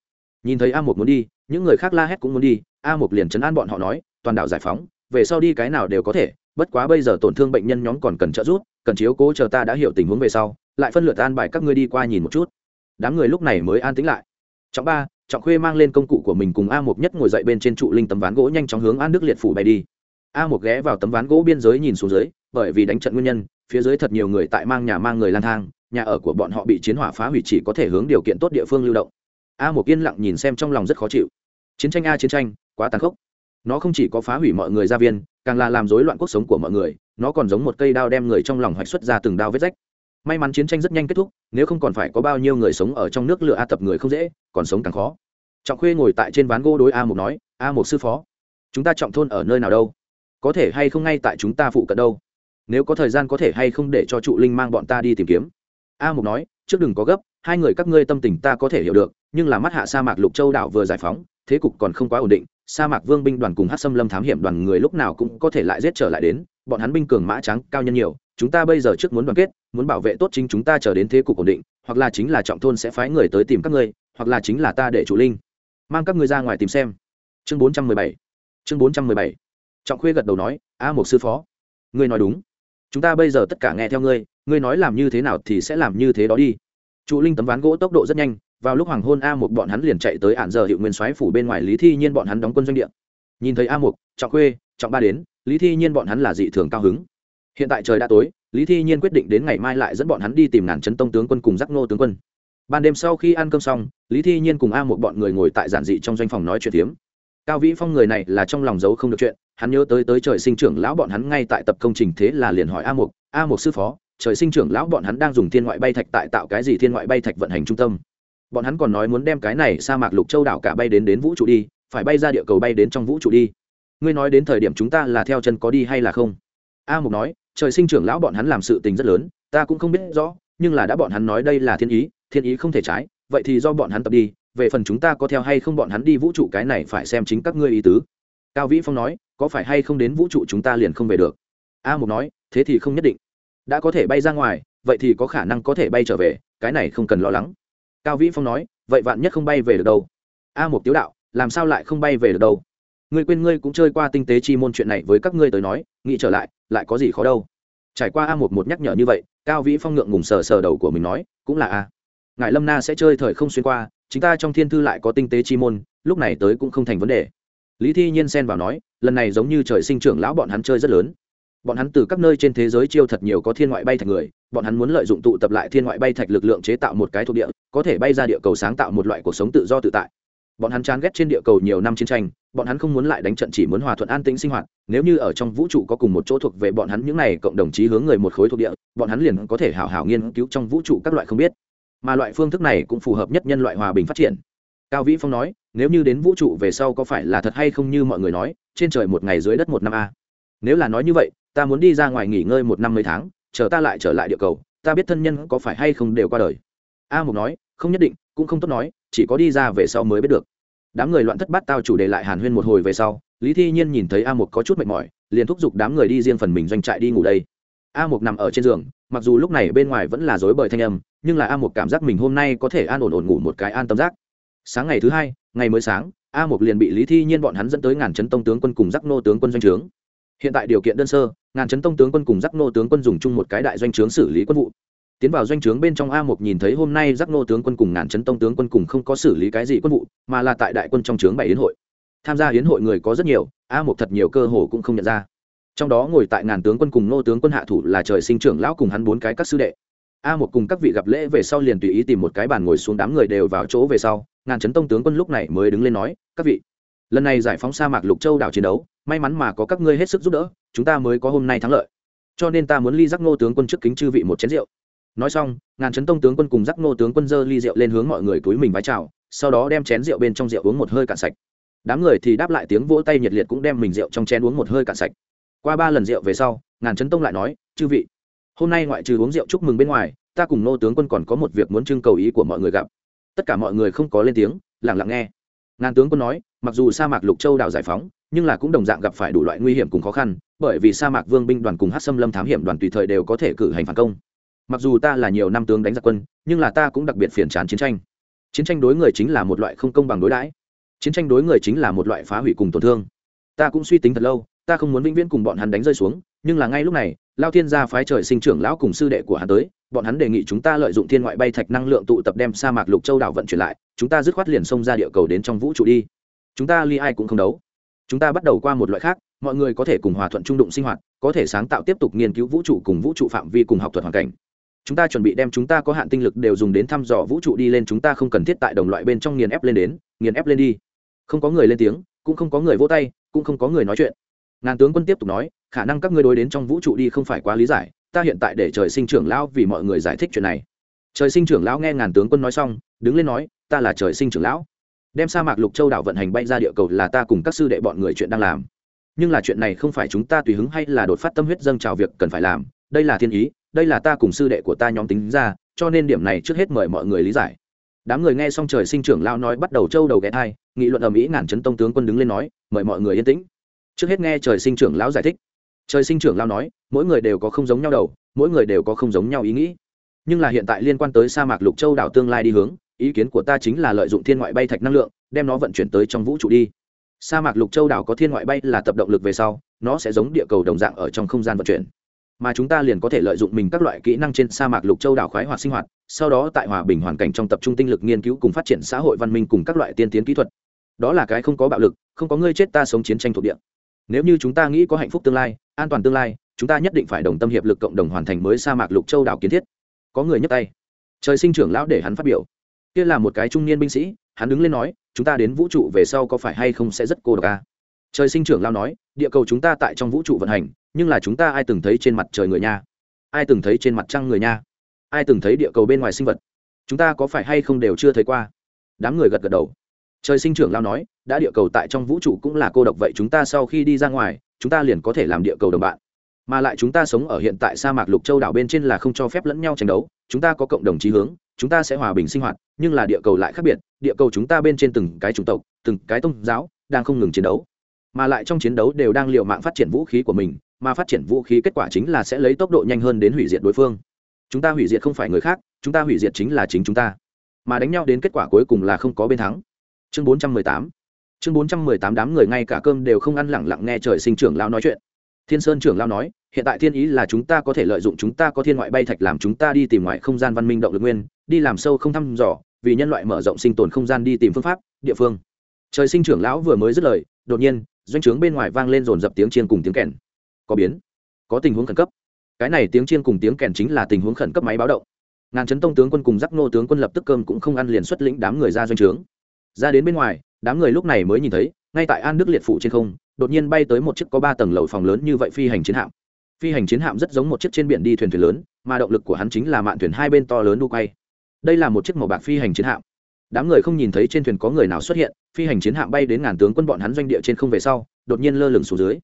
nhìn thấy a một muốn đi, những người khác la hét cũng muốn đi, a một liền chấn an bọn họ nói, toàn đảo giải phóng, về sau đi cái nào đều có thể, bất quá bây giờ tổn thương bệnh nhân nhóm còn cần trợ giúp, cần chiếu cố chờ ta đã hiểu tình huống về sau, lại phân lượt an bài các ngươi đi qua nhìn một chút. Đám người lúc này mới an tĩnh lại. Trọng ba, trọng khuê mang lên công cụ của mình cùng a một nhất ngồi dậy bên trên trụ linh tấm ván gỗ nhanh chóng hướng an đức liệt phủ bay đi. A một ghé vào tấm ván gỗ biên giới nhìn xuống dưới, bởi vì đánh trận nguyên nhân, phía dưới thật nhiều người tại mang nhà mang người lang thang, nhà ở của bọn họ bị chiến hỏa phá hủy chỉ có thể hướng điều kiện tốt địa phương lưu động a một yên lặng nhìn xem trong lòng rất khó chịu. Chiến tranh a chiến tranh, quá tàn khốc. Nó không chỉ có phá hủy mọi người gia viên, càng là làm rối loạn cuộc sống của mọi người, nó còn giống một cây đao đem người trong lòng hoạch xuất ra từng đao vết rách. May mắn chiến tranh rất nhanh kết thúc, nếu không còn phải có bao nhiêu người sống ở trong nước lửa a tập người không dễ, còn sống càng khó. Trọng khuê ngồi tại trên ván gỗ đối a một nói, a một sư phó, chúng ta trọng thôn ở nơi nào đâu? Có thể hay không ngay tại chúng ta phụ cận đâu? Nếu có thời gian có thể hay không để cho trụ linh mang bọn ta đi tìm kiếm? A mục nói, trước đừng có gấp, hai người các ngươi tâm tình ta có thể hiểu được nhưng là mắt hạ sa mạc lục châu đảo vừa giải phóng, thế cục còn không quá ổn định, sa mạc vương binh đoàn cùng hát xâm lâm thám hiểm đoàn người lúc nào cũng có thể lại giết trở lại đến, bọn hắn binh cường mã trắng cao nhân nhiều, chúng ta bây giờ trước muốn đoàn kết, muốn bảo vệ tốt chính chúng ta chờ đến thế cục ổn định, hoặc là chính là trọng thôn sẽ phái người tới tìm các ngươi, hoặc là chính là ta để chủ linh. Mang các ngươi ra ngoài tìm xem. Chương bốn trăm mười bảy. Chương bốn trăm mười bảy. Trọng khuê gật đầu nói, a một sư phó, ngươi nói đúng. Chúng ta bây giờ tất cả nghe theo ngươi ngươi nói làm như thế nào thì sẽ làm như thế đó đi. Trụ linh tấm ván gỗ tốc độ rất nhanh vào lúc hoàng hôn a một bọn hắn liền chạy tới ản giờ hiệu nguyên soái phủ bên ngoài lý thi nhiên bọn hắn đóng quân doanh địa. Nhìn thấy a một trọng khuê, trọng ba đến, lý thi nhiên bọn hắn là dị thường cao hứng. Hiện tại trời đã tối, lý thi nhiên quyết định đến ngày mai lại dẫn bọn hắn đi tìm ngàn chấn tông tướng quân cùng giác nô tướng quân. Ban đêm sau khi ăn cơm xong, lý thi nhiên cùng a một bọn người ngồi tại giản dị trong doanh phòng nói chuyện tiếm cao vĩ phong người này là trong lòng giấu không được chuyện, hắn nhớ tới tới trời sinh trưởng lão bọn hắn ngay tại tập công trình thế là liền hỏi a một a một sư phó, trời sinh trưởng lão bọn hắn đang dùng thiên ngoại bay thạch tại tạo cái gì thiên ngoại bay thạch vận hành trung tâm? Bọn hắn còn nói muốn đem cái này sa mạc lục châu đảo cả bay đến đến vũ trụ đi, phải bay ra địa cầu bay đến trong vũ trụ đi. Ngươi nói đến thời điểm chúng ta là theo chân có đi hay là không? A mục nói, trời sinh trưởng lão bọn hắn làm sự tình rất lớn, ta cũng không biết rõ, nhưng là đã bọn hắn nói đây là thiên ý thiên ý không thể trái, vậy thì do bọn hắn tập đi, về phần chúng ta có theo hay không bọn hắn đi vũ trụ cái này phải xem chính các ngươi ý tứ. Cao vĩ phong nói, có phải hay không đến vũ trụ chúng ta liền không về được? A mục nói, thế thì không nhất định. Đã có thể bay ra ngoài, vậy thì có khả năng có thể bay trở về, cái này không cần lo lắng cao vĩ phong nói, vậy vạn nhất không bay về được đâu? A một tiếu đạo, làm sao lại không bay về được đâu? Ngươi quên ngươi cũng chơi qua tinh tế chi môn chuyện này với các ngươi tới nói, nghĩ trở lại lại có gì khó đâu. Trải qua a một một nhắc nhở như vậy, cao vĩ phong ngượng ngùng sờ sờ đầu của mình nói, cũng là a. Ngài lâm na sẽ chơi thời không xuyên qua, chúng ta trong thiên thư lại có tinh tế chi môn, lúc này tới cũng không thành vấn đề. Lý thi nhiên xen vào nói, lần này giống như trời sinh trưởng lão bọn hắn chơi rất lớn bọn hắn từ các nơi trên thế giới chiêu thật nhiều có thiên ngoại bay thạch người, bọn hắn muốn lợi dụng tụ tập lại thiên ngoại bay thạch lực lượng chế tạo một cái thuộc địa, có thể bay ra địa cầu sáng tạo một loại cuộc sống tự do tự tại. Bọn hắn chán ghét trên địa cầu nhiều năm chiến tranh, bọn hắn không muốn lại đánh trận chỉ muốn hòa thuận an tĩnh sinh hoạt, nếu như ở trong vũ trụ có cùng một chỗ thuộc về bọn hắn những n à y cộng đồng chí hướng người một khối thuộc địa, bọn hắn liền có thể hảo hảo nghiên cứu trong vũ trụ các loại không biết. Mà loại phương thức này cũng phù hợp nhất nhân loại hòa bình phát triển. Cao vĩ phong nói, nếu như đến vũ trụ về sau có phải là thật hay không như mọi người nói, trên trời một ngày dưới đất một năm a. Nếu là nói như vậy ta muốn đi ra ngoài nghỉ ngơi một năm mấy tháng, chờ ta lại trở lại địa cầu, ta biết thân nhân có phải hay không đều qua đời. A mục nói, không nhất định, cũng không tốt nói, chỉ có đi ra về sau mới biết được. Đám người loạn thất bát tao chủ đề lại hàn huyên một hồi về sau, lý thi nhiên nhìn thấy a Mục có chút mệt mỏi, liền thúc giục đám người đi riêng phần mình doanh trại đi ngủ đây. A Mục nằm ở trên giường, mặc dù lúc này bên ngoài vẫn là dối bời thanh âm, nhưng là a Mục cảm giác mình hôm nay có thể an ổn ổn ngủ một cái an tâm giác. Sáng ngày thứ hai, ngày mới sáng, a Mục liền bị lý thi nhiên bọn hắn dẫn tới ngàn chấn tông tướng quân cùng giác nô tướng quân doanh trướng hiện tại điều kiện đơn sơ, ngàn chấn tông tướng quân cùng giác nô tướng quân dùng chung một cái đại doanh trướng xử lý quân vụ. Tiến vào doanh trướng bên trong a một nhìn thấy hôm nay giác nô tướng quân cùng ngàn chấn tông tướng quân cùng không có xử lý cái gì quân vụ, mà là tại đại quân trong trướng bảy hiến hội. Tham gia hiến hội người có rất nhiều, a một thật nhiều cơ hồ cũng không nhận ra. Trong đó ngồi tại ngàn tướng quân cùng nô tướng quân hạ thủ là trời sinh trưởng lão cùng hắn bốn cái các sư đệ. A một cùng các vị gặp lễ về sau liền tùy ý tìm một cái bàn ngồi xuống đám người đều vào chỗ về sau, ngàn chấn tông tướng quân lúc này mới đứng lên nói, các vị lần này giải phóng sa mạc lục châu đảo chiến đấu, may mắn mà có các ngươi hết sức giúp đỡ, chúng ta mới có hôm nay thắng lợi. Cho nên ta muốn ly giác ngô tướng quân trước kính chư vị một chén rượu. Nói xong, ngàn chấn tông tướng quân cùng giác ngô tướng quân dơ ly rượu lên hướng mọi người túi mình vái chào, sau đó đem chén rượu bên trong rượu uống một hơi cạn sạch. Đám người thì đáp lại tiếng vỗ tay nhiệt liệt cũng đem mình rượu trong chén uống một hơi cạn sạch. Qua ba lần rượu về sau, ngàn chấn tông lại nói, chư vị, hôm nay ngoại trừ uống rượu chúc mừng bên ngoài, ta cùng nô tướng quân còn có một việc muốn trưng cầu ý của mọi người gặp. Tất cả mọi người không có lên tiếng lẳng lặng nghe. Ngàn tướng quân nói mặc dù sa mạc lục châu đảo giải phóng, nhưng là cũng đồng dạng gặp phải đủ loại nguy hiểm cùng khó khăn, bởi vì sa mạc vương binh đoàn cùng hát xâm lâm thám hiểm đoàn tùy thời đều có thể cử hành phản công. Mặc dù ta là nhiều năm tướng đánh giặc quân, nhưng là ta cũng đặc biệt phiền chán chiến tranh. Chiến tranh đối người chính là một loại không công bằng đối đãi. Chiến tranh đối người chính là một loại phá hủy cùng tổn thương. Ta cũng suy tính thật lâu, ta không muốn vĩnh viễn cùng bọn hắn đánh rơi xuống, nhưng là ngay lúc này, lao thiên gia phái trời sinh trưởng lão cùng sư đệ của hắn tới, bọn hắn đề nghị chúng ta lợi dụng thiên ngoại bay thạch năng lượng tụ tập đem sa mạc lục châu đảo vận chuyển lại, chúng ta dứt khoát liền xông ra địa cầu đến trong vũ trụ đi chúng ta ly ai cũng không đấu. Chúng ta bắt đầu qua một loại khác, mọi người có thể cùng hòa thuận trung đụng sinh hoạt, có thể sáng tạo tiếp tục nghiên cứu vũ trụ cùng vũ trụ phạm vi cùng học thuật hoàn cảnh. Chúng ta chuẩn bị đem chúng ta có hạn tinh lực đều dùng đến thăm dò vũ trụ đi lên, chúng ta không cần thiết tại đồng loại bên trong nghiền ép lên đến, nghiền ép lên đi. Không có người lên tiếng, cũng không có người vỗ tay, cũng không có người nói chuyện. Ngàn tướng quân tiếp tục nói, khả năng các ngươi đối đến trong vũ trụ đi không phải quá lý giải, ta hiện tại để trời sinh trưởng lão vì mọi người giải thích chuyện này. Trời sinh trưởng lão nghe ngàn tướng quân nói xong, đứng lên nói, ta là trời sinh trưởng lão đem sa mạc lục châu đảo vận hành bay ra địa cầu là ta cùng các sư đệ bọn người chuyện đang làm. Nhưng là chuyện này không phải chúng ta tùy hứng hay là đột phát tâm huyết dâng trào việc cần phải làm, đây là thiên ý, đây là ta cùng sư đệ của ta nhóm tính ra, cho nên điểm này trước hết mời mọi người lý giải. Đám người nghe xong trời sinh trưởng lão nói bắt đầu châu đầu ghé thai, nghị luận ở mỹ ngàn chấn tông tướng quân đứng lên nói, mời mọi người yên tĩnh. Trước hết nghe trời sinh trưởng lão giải thích. Trời sinh trưởng lão nói, mỗi người đều có không giống nhau đầu, mỗi người đều có không giống nhau ý nghĩ. Nhưng là hiện tại liên quan tới sa mạc lục châu đảo tương lai đi hướng ý kiến của ta chính là lợi dụng thiên ngoại bay thạch năng lượng, đem nó vận chuyển tới trong vũ trụ đi. Sa mạc lục châu đảo có thiên ngoại bay là tập động lực về sau, nó sẽ giống địa cầu đồng dạng ở trong không gian vận chuyển. Mà chúng ta liền có thể lợi dụng mình các loại kỹ năng trên sa mạc lục châu đảo khoái hoạt sinh hoạt, sau đó tại hòa bình hoàn cảnh trong tập trung tinh lực nghiên cứu cùng phát triển xã hội văn minh cùng các loại tiên tiến kỹ thuật. Đó là cái không có bạo lực, không có ngươi chết ta sống chiến tranh thuộc địa. Nếu như chúng ta nghĩ có hạnh phúc tương lai, an toàn tương lai, chúng ta nhất định phải đồng tâm hiệp lực cộng đồng hoàn thành mới sa mạc lục châu đảo kiến thiết. Có người nhấp tay. Trời sinh trưởng lão để hắn phát biểu kia là một cái trung niên binh sĩ, hắn đứng lên nói, chúng ta đến vũ trụ về sau có phải hay không sẽ rất cô độc à? trời sinh trưởng lao nói, địa cầu chúng ta tại trong vũ trụ vận hành, nhưng là chúng ta ai từng thấy trên mặt trời người nha? Ai từng thấy trên mặt trăng người nha? Ai từng thấy địa cầu bên ngoài sinh vật? Chúng ta có phải hay không đều chưa thấy qua? Đám người gật gật đầu. Trời sinh trưởng lao nói, đã địa cầu tại trong vũ trụ cũng là cô độc, vậy chúng ta sau khi đi ra ngoài, chúng ta liền có thể làm địa cầu đồng bạn. Mà lại chúng ta sống ở hiện tại sa mạc lục châu đảo bên trên là không cho phép lẫn nhau tranh đấu, chúng ta có cộng đồng chí hướng chúng ta sẽ hòa bình sinh hoạt, nhưng là địa cầu lại khác biệt, địa cầu chúng ta bên trên từng cái chủng tộc, từng cái tôn giáo đang không ngừng chiến đấu. Mà lại trong chiến đấu đều đang l i ề u mạng phát triển vũ khí của mình, mà phát triển vũ khí kết quả chính là sẽ lấy tốc độ nhanh hơn đến hủy diệt đối phương. Chúng ta hủy diệt không phải người khác, chúng ta hủy diệt chính là chính chúng ta. Mà đánh nhau đến kết quả cuối cùng là không có bên thắng. Chương bốn trăm mười tám. Chương bốn trăm mười tám đám người ngay cả cơm đều không ăn lẳng lặng nghe trời sinh trưởng lao nói chuyện. Thiên sơn trưởng lao nói, hiện tại thiên ý là chúng ta có thể lợi dụng chúng ta có thiên ngoại bay thạch làm chúng ta đi tìm ngoại không gian văn minh động lực nguyên đi làm sâu không thăm dò, vì nhân loại mở rộng sinh tồn không gian đi tìm phương pháp, địa phương. Trời sinh trưởng lão vừa mới dứt lời, đột nhiên, doanh trướng bên ngoài vang lên rồn dập tiếng chiên cùng tiếng kèn. Có biến, có tình huống khẩn cấp. Cái này tiếng chiên cùng tiếng kèn chính là tình huống khẩn cấp máy báo động. Ngàn chấn tông tướng quân cùng giác nô tướng quân lập tức cơm cũng không ăn liền xuất lĩnh đám người ra doanh trướng. Ra đến bên ngoài, đám người lúc này mới nhìn thấy, ngay tại an đức liệt phụ trên không, đột nhiên bay tới một chiếc có ba tầng lầu phòng lớn như vậy phi hành chiến hạm. Phi hành chiến hạm rất giống một chiếc trên biển đi thuyền thuyền lớn, mà động lực của hắn chính là mạn thuyền hai bên to lớn đu quay đây là một chiếc màu bạc phi hành chiến hạm. Đám người không nhìn thấy trên thuyền có người nào xuất hiện, phi hành chiến hạm bay đến ngàn tướng quân bọn hắn doanh địa trên không về sau, đột nhiên lơ lửng xuống dưới.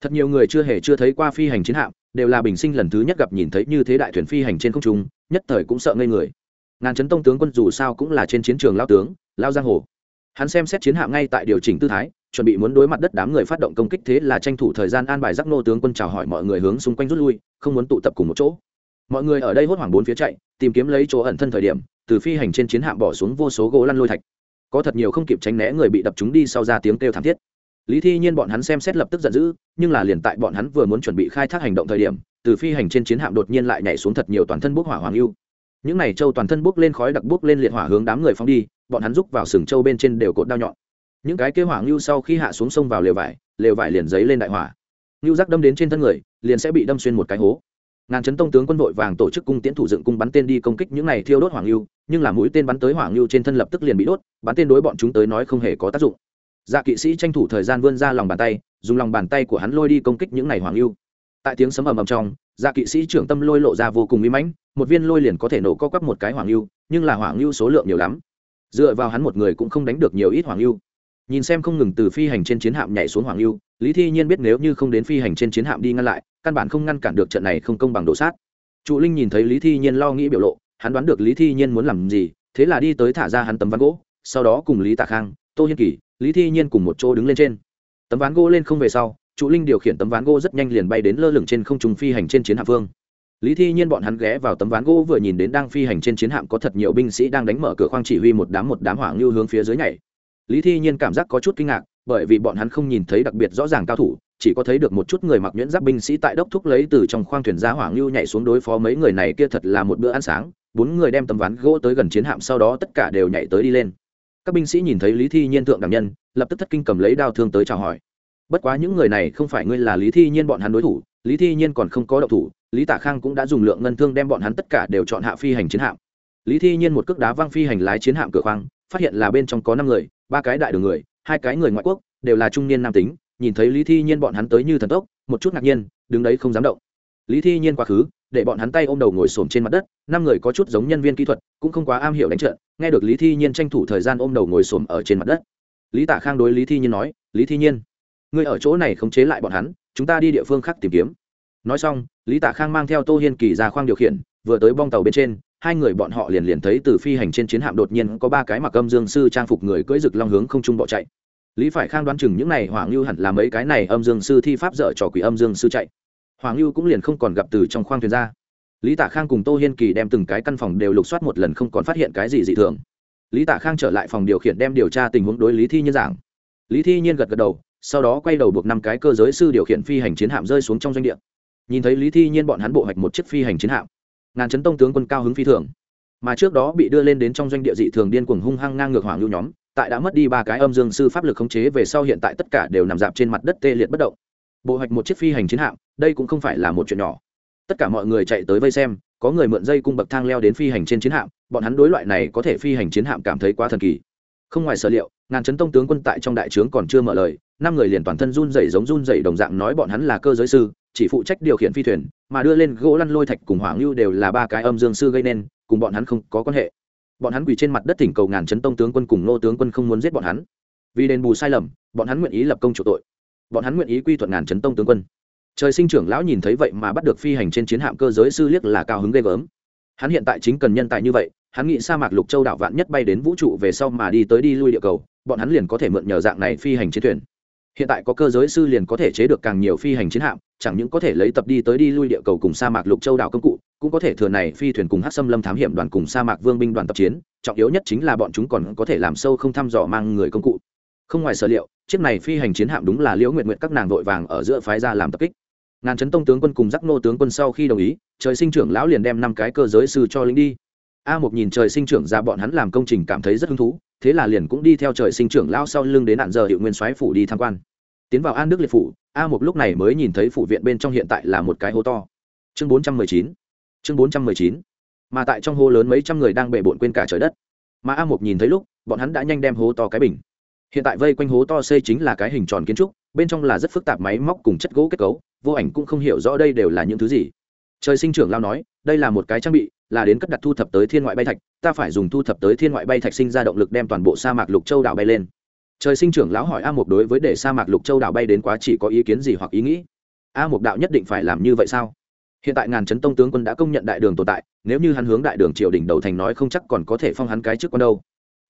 Thật nhiều người chưa hề chưa thấy qua phi hành chiến hạm, đều là bình sinh lần thứ nhất gặp nhìn thấy như thế đại thuyền phi hành trên không trung, nhất thời cũng sợ ngây người. Ngàn chấn tông tướng quân dù sao cũng là trên chiến trường lao tướng, lao giang hồ. Hắn xem xét chiến hạm ngay tại điều chỉnh tư thái, chuẩn bị muốn đối mặt đất đám người phát động công kích thế là tranh thủ thời gian an bài giác nô tướng quân chào hỏi mọi người hướng xung quanh rút lui, không muốn tụ tập cùng một chỗ mọi người ở đây hốt hoảng bốn phía chạy, tìm kiếm lấy chỗ ẩn thân thời điểm, từ phi hành trên chiến hạm bỏ xuống vô số gỗ lăn lôi thạch. Có thật nhiều không kịp tránh né người bị đập chúng đi sau ra tiếng kêu thảm thiết. Lý thi nhiên bọn hắn xem xét lập tức giận dữ, nhưng là liền tại bọn hắn vừa muốn chuẩn bị khai thác hành động thời điểm, từ phi hành trên chiến hạm đột nhiên lại nhảy xuống thật nhiều toàn thân bốc hỏa hoàng lưu những này châu toàn thân bốc lên khói đặc bốc lên liệt hỏa hướng đám người phóng đi, bọn hắn rúc vào sừng châu bên trên đều cột đao nhọn. Những cái kế hỏa lưu sau khi hạ xuống sông vào lều vải lều vải liền giấy lên đại hỏa. Lưu rác đâm đến trên thân người, liền sẽ bị đâm xuyên một cái hố ngàn chấn tông tướng quân vội vàng tổ chức cung tiễn thủ dựng cung bắn tên đi công kích những này thiêu đốt hoàng lưu nhưng là mũi tên bắn tới hoàng lưu trên thân lập tức liền bị đốt, bắn tên đối bọn chúng tới nói không hề có tác dụng. Dạ kỵ sĩ tranh thủ thời gian vươn ra lòng bàn tay, dùng lòng bàn tay của hắn lôi đi công kích những này hoàng lưu tại tiếng sấm ầm ầm trong dạ kỵ sĩ trưởng tâm lôi lộ ra vô cùng uy mãnh, một viên lôi liền có thể nổ co quắp một cái hoàng lưu nhưng là hoàng lưu số lượng nhiều lắm. Dựa vào hắn một người cũng không đánh được nhiều ít hoàng lưu nhìn xem không ngừng từ phi hành trên chiến hạm nhảy xuống hoàng lưu lý thi nhiên biết nếu như không đến phi hành trên chiến hạm đi ngăn lại căn bản không ngăn cản được trận này không công bằng đổ sát. Trụ linh nhìn thấy lý thi nhiên lo nghĩ biểu lộ, hắn đoán được lý thi nhiên muốn làm gì, thế là đi tới thả ra hắn tấm ván gỗ, sau đó cùng lý tạ khang, tô hiên kỳ, lý thi nhiên cùng một chỗ đứng lên trên. Tấm ván gỗ lên không về sau, trụ linh điều khiển tấm ván gỗ rất nhanh liền bay đến lơ lửng trên không trung phi hành trên chiến hạm phương lý thi nhiên bọn hắn ghé vào tấm ván gỗ vừa nhìn đến đang phi hành trên chiến hạm có thật nhiều binh sĩ đang đánh mở cửa khoang chỉ huy một đám một đám hoảng lưu hướng phía dưới nhảy. Lý thi nhiên cảm giác có chút kinh ngạc, bởi vì bọn hắn không nhìn thấy đặc biệt rõ ràng cao thủ chỉ có thấy được một chút người mặc nhuyễn giáp binh sĩ tại đốc thúc lấy từ trong khoang thuyền ra hoảng lưu nhảy xuống đối phó mấy người này kia thật là một bữa ăn sáng. Bốn người đem tấm ván gỗ tới gần chiến hạm sau đó tất cả đều nhảy tới đi lên. Các binh sĩ nhìn thấy lý thi nhiên thượng đảm nhân, lập tức thất kinh cầm lấy đao thương tới chào hỏi. Bất quá những người này không phải ngươi là lý thi nhiên bọn hắn đối thủ, lý thi nhiên còn không có độc thủ, lý tạ khang cũng đã dùng lượng ngân thương đem bọn hắn tất cả đều chọn hạ phi hành chiến hạm. Lý thi nhiên một cước đá văng phi hành lái chiến hạm cửa khoang, phát hiện là bên trong có năm người, ba cái đại đường người, hai cái người ngoại quốc, đều là trung niên nam tính nhìn thấy lý thi nhiên bọn hắn tới như thần tốc, một chút ngạc nhiên, đứng đấy không dám động. Lý thi nhiên quá khứ, để bọn hắn tay ôm đầu ngồi xổm trên mặt đất, năm người có chút giống nhân viên kỹ thuật, cũng không quá am hiểu đánh trận, nghe được lý thi nhiên tranh thủ thời gian ôm đầu ngồi xổm ở trên mặt đất. Lý tạ khang đối lý thi nhiên nói, lý thi nhiên, ngươi ở chỗ này khống chế lại bọn hắn, chúng ta đi địa phương khác tìm kiếm. Nói xong, lý tạ khang mang theo tô hiên kỳ ra khoang điều khiển, vừa tới bong tàu bên trên, hai người bọn họ liền liền thấy từ phi hành trên chiến hạm đột nhiên có ba cái mặc âm dương sư trang phục người cưỡi rực long hướng không trung bỏ chạy lý phải khang đoán chừng những này hoàng lưu hẳn là mấy cái này âm dương sư thi pháp dở trò quỷ âm dương sư chạy. Hoàng lưu cũng liền không còn gặp từ trong khoang thuyền ra. Lý tạ khang cùng tô hiên kỳ đem từng cái căn phòng đều lục soát một lần không còn phát hiện cái gì dị thường. Lý tạ khang trở lại phòng điều khiển đem điều tra tình huống đối lý thi nhiên giảng. Lý thi nhiên gật gật đầu, sau đó quay đầu buộc năm cái cơ giới sư điều khiển phi hành chiến hạm rơi xuống trong doanh địa. Nhìn thấy lý thi nhiên bọn hắn bộ hoạch một chiếc phi hành chiến hạm. Ngàn chấn tông tướng quân cao hứng phi thường. Mà trước đó bị đưa lên đến trong doanh địa dị thường điên cuồng hung hăng ngang ngược hoàng lưu nhóm tại đã mất đi ba cái âm dương sư pháp lực khống chế về sau hiện tại tất cả đều nằm dạp trên mặt đất tê liệt bất động. Bộ hoạch một chiếc phi hành chiến hạm, đây cũng không phải là một chuyện nhỏ. Tất cả mọi người chạy tới vây xem, có người mượn dây cung bậc thang leo đến phi hành trên chiến hạm, bọn hắn đối loại này có thể phi hành chiến hạm cảm thấy quá thần kỳ. Không ngoài sở liệu, ngàn chấn tông tướng quân tại trong đại trướng còn chưa mở lời, năm người liền toàn thân run dày giống run dày đồng dạng nói bọn hắn là cơ giới sư, chỉ phụ trách điều khiển phi thuyền, mà đưa lên gỗ lăn lôi thạch cùng hoàng lưu đều là ba cái âm dương sư gây nên, cùng bọn hắn không có quan hệ bọn hắn quỳ trên mặt đất thỉnh cầu ngàn chấn tông tướng quân cùng nô tướng quân không muốn giết bọn hắn. Vì đền bù sai lầm, bọn hắn nguyện ý lập công chủ tội. Bọn hắn nguyện ý quy thuận ngàn chấn tông tướng quân. Trời sinh trưởng lão nhìn thấy vậy mà bắt được phi hành trên chiến hạm cơ giới sư liếc là cao hứng ghê gớm. Hắn hiện tại chính cần nhân tài như vậy, hắn nghĩ sa mạc lục châu đảo vạn nhất bay đến vũ trụ về sau mà đi tới đi lui địa cầu, bọn hắn liền có thể mượn nhờ dạng này phi hành chiến thuyền. Hiện tại có cơ giới sư liền có thể chế được càng nhiều phi hành chiến hạm chẳng những có thể lấy tập đi tới đi lui địa cầu cùng sa mạc lục châu đảo công cụ, cũng có thể thừa này phi thuyền cùng hát xâm lâm thám hiểm đoàn cùng sa mạc vương binh đoàn tập chiến, trọng yếu nhất chính là bọn chúng còn có thể làm sâu không thăm dò mang người công cụ. Không ngoài sở liệu, chiếc này phi hành chiến hạm đúng là liễu nguyện nguyện các nàng vội vàng ở giữa phái ra làm tập kích. Ngàn chấn tông tướng quân cùng giác nô tướng quân sau khi đồng ý, trời sinh trưởng lão liền đem năm cái cơ giới sư cho lính đi. A một nhìn trời sinh trưởng ra bọn hắn làm công trình cảm thấy rất hứng thú, thế là liền cũng đi theo trời sinh trưởng lão sau lưng đến nạn giờ hiệu nguyên soái phủ đi tham quan tiến vào an đức liệt phủ, a một lúc này mới nhìn thấy phủ viện bên trong hiện tại là một cái hố to. Chương bốn trăm mười chín. Chương bốn trăm mười chín. Mà tại trong hố lớn mấy trăm người đang bệ bộn quên cả trời đất. Mà a một nhìn thấy lúc, bọn hắn đã nhanh đem hố to cái bình. Hiện tại vây quanh hố to xây chính là cái hình tròn kiến trúc, bên trong là rất phức tạp máy móc cùng chất gỗ kết cấu, vô ảnh cũng không hiểu rõ đây đều là những thứ gì. Trời sinh trưởng lao nói, đây là một cái trang bị, là đến cất đặt thu thập tới thiên ngoại bay thạch, ta phải dùng thu thập tới thiên ngoại bay thạch sinh ra động lực đem toàn bộ sa mạc lục châu đảo bay lên trời sinh trưởng lão hỏi a mục đối với để sa mạc lục châu đảo bay đến quá chỉ có ý kiến gì hoặc ý nghĩ? A mục đạo nhất định phải làm như vậy sao? Hiện tại ngàn chấn tông tướng quân đã công nhận đại đường tồn tại nếu như hắn hướng đại đường triều đình đầu thành nói không chắc còn có thể phong hắn cái trước con đâu.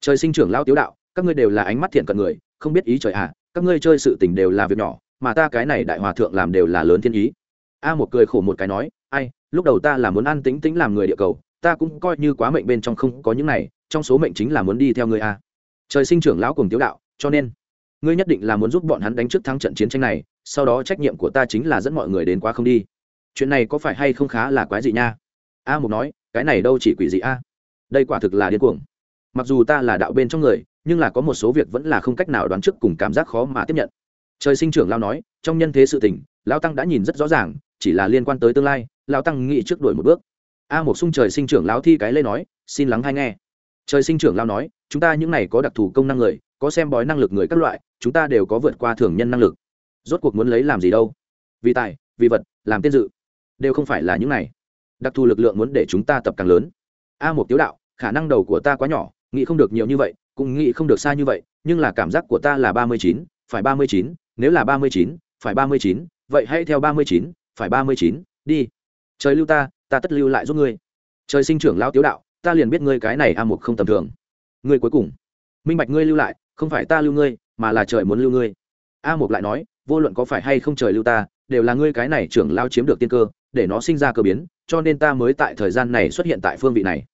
Trời sinh trưởng lão tiếu đạo các ngươi đều là ánh mắt thiện cận người không biết ý trời ạ à, các ngươi chơi sự tình đều là việc nhỏ mà ta cái này đại hòa thượng làm đều là lớn thiên ý. A một cười khổ một cái nói ai lúc đầu ta là muốn ăn tính tính làm người địa cầu ta cũng coi như quá mệnh bên trong không có những này trong số mệnh chính là muốn đi theo ngươi a trời sinh trưởng lão cùng tiếu đạo cho nên, ngươi nhất định là muốn giúp bọn hắn đánh trước thắng trận chiến tranh này, sau đó trách nhiệm của ta chính là dẫn mọi người đến quá không đi. Chuyện này có phải hay không khá là quái gì nha? A Mục nói, cái này đâu chỉ quỷ gì a? Đây quả thực là điên cuồng. Mặc dù ta là đạo bên trong người, nhưng là có một số việc vẫn là không cách nào đoán trước cùng cảm giác khó mà tiếp nhận. Trời sinh trưởng lao nói, trong nhân thế sự tình lao tăng đã nhìn rất rõ ràng, chỉ là liên quan tới tương lai lao tăng nghĩ trước đuổi một bước. A một sung trời sinh trưởng lao thi cái lê nói, xin lắng hay nghe. Trời sinh trưởng lao nói, chúng ta những này có đặc thù công năng người có xem bói năng lực người các loại, chúng ta đều có vượt qua thường nhân năng lực. Rốt cuộc muốn lấy làm gì đâu? Vì tài, vì vật, làm tiên dự. Đều không phải là những này. Đặc thù lực lượng muốn để chúng ta tập càng lớn. A một tiếu đạo, khả năng đầu của ta quá nhỏ, nghĩ không được nhiều như vậy, cũng nghĩ không được xa như vậy, nhưng là cảm giác của ta là ba mươi chín, phải ba mươi chín, nếu là ba mươi chín, phải ba mươi chín, vậy hãy theo ba mươi chín, phải ba mươi chín, đi. Trời lưu ta ta tất lưu lại giúp ngươi. Trời sinh trưởng lao tiếu đạo, ta liền biết ngươi cái này a một không tầm thường. Ngươi cuối cùng. Minh bạch ngươi lưu lại không phải ta lưu ngươi, mà là trời muốn lưu ngươi. A mục lại nói, vô luận có phải hay không trời lưu ta, đều là ngươi cái này trưởng lao chiếm được tiên cơ, để nó sinh ra cơ biến, cho nên ta mới tại thời gian này xuất hiện tại phương vị này.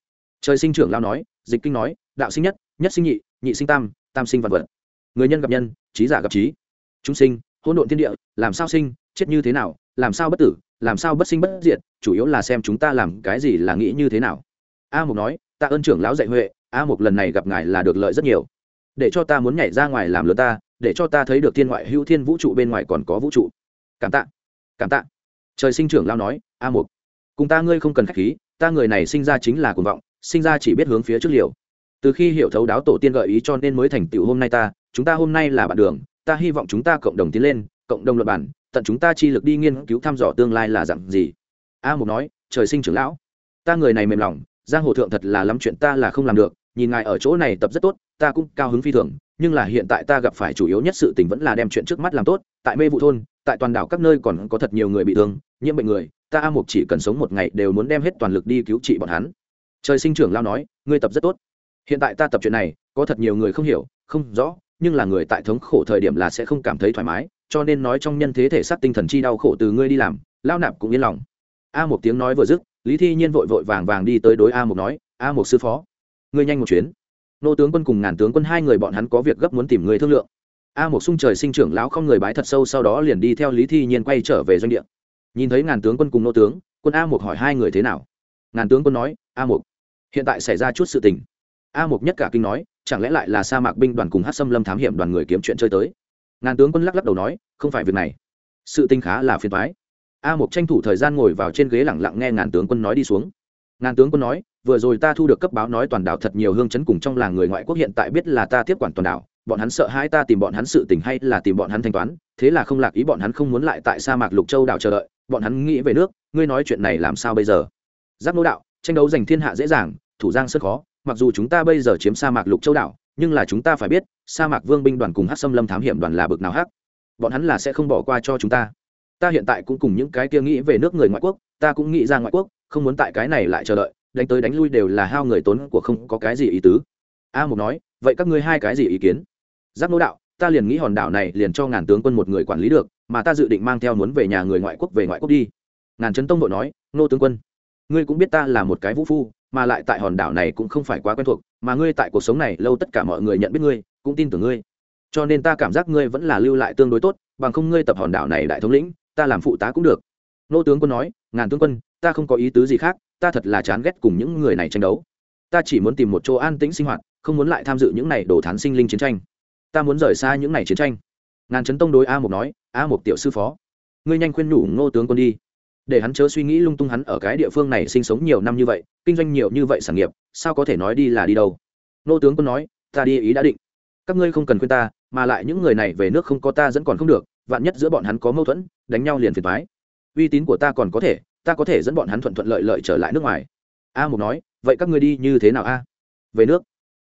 Trời sinh trưởng lao nói, dịch kinh nói, đạo sinh nhất nhất sinh nhị nhị sinh tam tam sinh vật vật. Người nhân gặp nhân, trí giả gặp trí. Chúng sinh, hỗn độn thiên địa, làm sao sinh, chết như thế nào, làm sao bất tử, làm sao bất sinh bất diệt, chủ yếu là xem chúng ta làm cái gì là nghĩ như thế nào. A mục nói ta ơn trưởng lão dạy huệ, a mục lần này gặp ngài là được lợi rất nhiều để cho ta muốn nhảy ra ngoài làm lớn ta, để cho ta thấy được thiên ngoại hữu thiên vũ trụ bên ngoài còn có vũ trụ. Cảm tạ cảm tạ. Trời sinh trưởng lao nói, a mục, cùng ta ngươi không cần khách khí, ta người này sinh ra chính là cuồng vọng, sinh ra chỉ biết hướng phía trước liều. Từ khi hiểu thấu đáo tổ tiên gợi ý cho nên mới thành tựu hôm nay ta, chúng ta hôm nay là bạn đường, ta hy vọng chúng ta cộng đồng tiến lên, cộng đồng luật bản, tận chúng ta chi lực đi nghiên cứu thăm dò tương lai là dặn gì. A mục nói, trời sinh trưởng lão, ta người này mềm lòng, giang hồ thượng thật là lắm chuyện ta là không làm được, nhìn ngài ở chỗ này tập rất tốt ta cũng cao hứng phi thường, nhưng là hiện tại ta gặp phải chủ yếu nhất sự tình vẫn là đem chuyện trước mắt làm tốt, tại mê vụ thôn, tại toàn đảo các nơi còn có thật nhiều người bị thương, nhiễm bệnh người, ta a mục chỉ cần sống một ngày đều muốn đem hết toàn lực đi cứu trị bọn hắn. Trời sinh trưởng lao nói, ngươi tập rất tốt. Hiện tại ta tập chuyện này, có thật nhiều người không hiểu, không rõ, nhưng là người tại thống khổ thời điểm là sẽ không cảm thấy thoải mái, cho nên nói trong nhân thế thể xác tinh thần chi đau khổ từ ngươi đi làm lao nạp cũng yên lòng. A một tiếng nói vừa dứt, lý thi nhiên vội vội vàng vàng đi tới đối a một nói, a một sư phó, ngươi nhanh một chuyến nô tướng quân cùng ngàn tướng quân hai người bọn hắn có việc gấp muốn tìm người thương lượng. A một sung trời sinh trưởng lão không người bái thật sâu sau đó liền đi theo lý thi nhiên quay trở về doanh địa. Nhìn thấy ngàn tướng quân cùng nô tướng, quân a một hỏi hai người thế nào. Ngàn tướng quân nói, a một hiện tại xảy ra chút sự tình. A một nhất cả kinh nói, chẳng lẽ lại là sa mạc binh đoàn cùng hát xâm lâm thám hiểm đoàn người kiếm chuyện chơi tới? Ngàn tướng quân lắc lắc đầu nói, không phải việc này. Sự tinh khá là phiền thoái a một tranh thủ thời gian ngồi vào trên ghế lẳng lặng nghe ngàn tướng quân nói đi xuống. Ngàn tướng quân nói vừa rồi ta thu được cấp báo nói toàn đảo thật nhiều hương chấn cùng trong làng người ngoại quốc hiện tại biết là ta tiếp quản toàn đảo, bọn hắn sợ hai ta tìm bọn hắn sự tình hay là tìm bọn hắn thanh toán, thế là không lạc ý bọn hắn không muốn lại tại sa mạc lục châu đảo chờ đợi, bọn hắn nghĩ về nước, ngươi nói chuyện này làm sao bây giờ? Giác nô đạo, tranh đấu giành thiên hạ dễ dàng, thủ giang rất khó, mặc dù chúng ta bây giờ chiếm sa mạc lục châu đảo, nhưng là chúng ta phải biết, sa mạc vương binh đoàn cùng hát xâm lâm thám hiểm đoàn là bực nào hát bọn hắn là sẽ không bỏ qua cho chúng ta. Ta hiện tại cũng cùng những cái kia nghĩ về nước người ngoại quốc, ta cũng nghĩ ra ngoại quốc, không muốn tại cái này lại chờ đợi đánh tới đánh lui đều là hao người tốn của không có cái gì ý tứ. A mục nói, vậy các ngươi hai cái gì ý kiến? Giáp nô đạo, ta liền nghĩ hòn đảo này liền cho ngàn tướng quân một người quản lý được, mà ta dự định mang theo muốn về nhà người ngoại quốc về ngoại quốc đi. Ngàn trấn tông vội nói nô tướng quân, ngươi cũng biết ta là một cái vũ phu, mà lại tại hòn đảo này cũng không phải quá quen thuộc, mà ngươi tại cuộc sống này lâu tất cả mọi người nhận biết ngươi, cũng tin tưởng ngươi. Cho nên ta cảm giác ngươi vẫn là lưu lại tương đối tốt, bằng không ngươi tập hòn đảo này đại thống lĩnh, ta làm phụ tá cũng được. Nô tướng quân nói, ngàn tướng quân, ta không có ý tứ gì khác ta thật là chán ghét cùng những người này tranh đấu. Ta chỉ muốn tìm một chỗ an tĩnh sinh hoạt, không muốn lại tham dự những này đổ thán sinh linh chiến tranh. Ta muốn rời xa những này chiến tranh. Ngàn trấn tông đối a Mục nói, a Mục tiểu sư phó, ngươi nhanh khuyên nhủ ngô tướng quân đi. Để hắn chớ suy nghĩ lung tung hắn ở cái địa phương này sinh sống nhiều năm như vậy, kinh doanh nhiều như vậy sản nghiệp, sao có thể nói đi là đi đâu? Ngô tướng quân nói, ta đi ý đã định. Các ngươi không cần khuyên ta, mà lại những người này về nước không có ta dẫn còn không được, vạn nhất giữa bọn hắn có mâu thuẫn, đánh nhau liền phiền thoái uy tín của ta còn có thể ta có thể dẫn bọn hắn thuận thuận lợi lợi trở lại nước ngoài. A mục nói, vậy các ngươi đi như thế nào a? Về nước.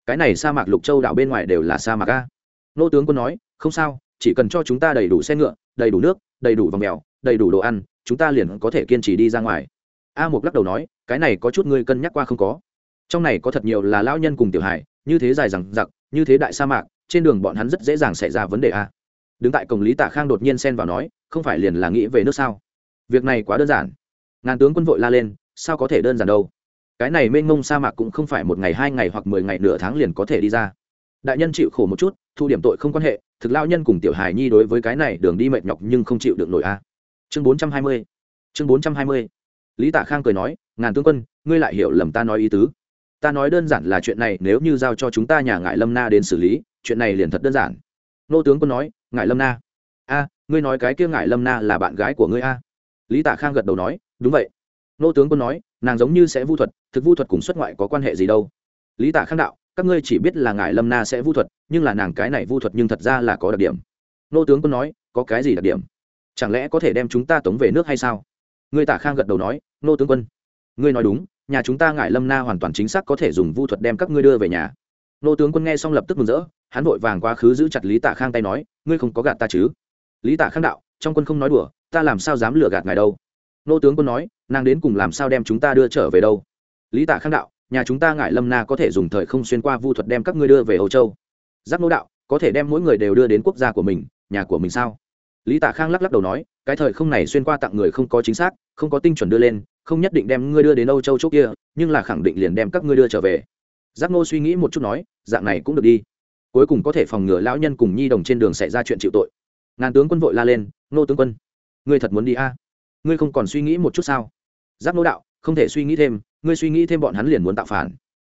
Cái này sa mạc lục châu đảo bên ngoài đều là sa mạc a. Nô tướng quân nói, không sao, chỉ cần cho chúng ta đầy đủ xe ngựa, đầy đủ nước, đầy đủ vòng mèo, đầy đủ đồ ăn, chúng ta liền có thể kiên trì đi ra ngoài. A mục lắc đầu nói, cái này có chút ngươi cân nhắc qua không có. Trong này có thật nhiều là lão nhân cùng tiểu hải như thế dài rằng giặc như thế đại sa mạc, trên đường bọn hắn rất dễ dàng xảy ra vấn đề a. Đứng tại cổng lý tạ khang đột nhiên xen vào nói, không phải liền là nghĩ về nước sao? Việc này quá đơn giản ngàn tướng quân vội la lên, sao có thể đơn giản đâu? Cái này mênh mông sa mạc cũng không phải một ngày, hai ngày hoặc mười ngày, nửa tháng liền có thể đi ra. Đại nhân chịu khổ một chút, thu điểm tội không quan hệ, thực lao nhân cùng tiểu hài nhi đối với cái này đường đi mệt nhọc nhưng không chịu được nổi a. Chương bốn trăm hai mươi, chương bốn trăm hai mươi. Lý tạ khang cười nói, ngàn tướng quân, ngươi lại hiểu lầm ta nói ý tứ. Ta nói đơn giản là chuyện này, nếu như giao cho chúng ta nhà ngại lâm na đến xử lý, chuyện này liền thật đơn giản. Nô tướng quân nói ngại lâm na. A, ngươi nói cái kia ngại lâm na là bạn gái của ngươi a? Lý tạ khang gật đầu nói đúng vậy. Nô tướng quân nói, nàng giống như sẽ vu thuật, thực vu thuật cùng xuất ngoại có quan hệ gì đâu. Lý tạ khang đạo, các ngươi chỉ biết là ngài lâm na sẽ vu thuật, nhưng là nàng cái này vu thuật nhưng thật ra là có đặc điểm. Nô tướng quân nói, có cái gì đặc điểm? Chẳng lẽ có thể đem chúng ta tống về nước hay sao? Người tạ khang gật đầu nói, nô tướng quân, ngươi nói đúng, nhà chúng ta ngại lâm na hoàn toàn chính xác có thể dùng vu thuật đem các ngươi đưa về nhà. Nô tướng quân nghe xong lập tức mừng rỡ, hắn vội vàng quá khứ giữ chặt lý tạ khang tay nói, ngươi không có gạt ta chứ? Lý tạ khang đạo, trong quân không nói đùa, ta làm sao dám lừa gạt ngài đâu? Nô tướng quân nói, nàng đến cùng làm sao đem chúng ta đưa trở về đâu? Lý tạ khang đạo, nhà chúng ta ngại lâm na có thể dùng thời không xuyên qua vu thuật đem các ngươi đưa về âu châu. Giác nô đạo, có thể đem mỗi người đều đưa đến quốc gia của mình, nhà của mình sao? Lý tạ khang lắc lắc đầu nói, cái thời không này xuyên qua tặng người không có chính xác, không có tinh chuẩn đưa lên, không nhất định đem ngươi đưa đến âu châu chỗ kia, nhưng là khẳng định liền đem các ngươi đưa trở về. Giác nô suy nghĩ một chút nói, dạng này cũng được đi. Cuối cùng có thể phòng ngừa lão nhân cùng nhi đồng trên đường xảy ra chuyện chịu tội. Ngàn tướng quân vội la lên, nô tướng quân, ngươi thật muốn đi a? à? Ngươi không còn suy nghĩ một chút sao? Giáp nô đạo, không thể suy nghĩ thêm, ngươi suy nghĩ thêm bọn hắn liền muốn tạo phản.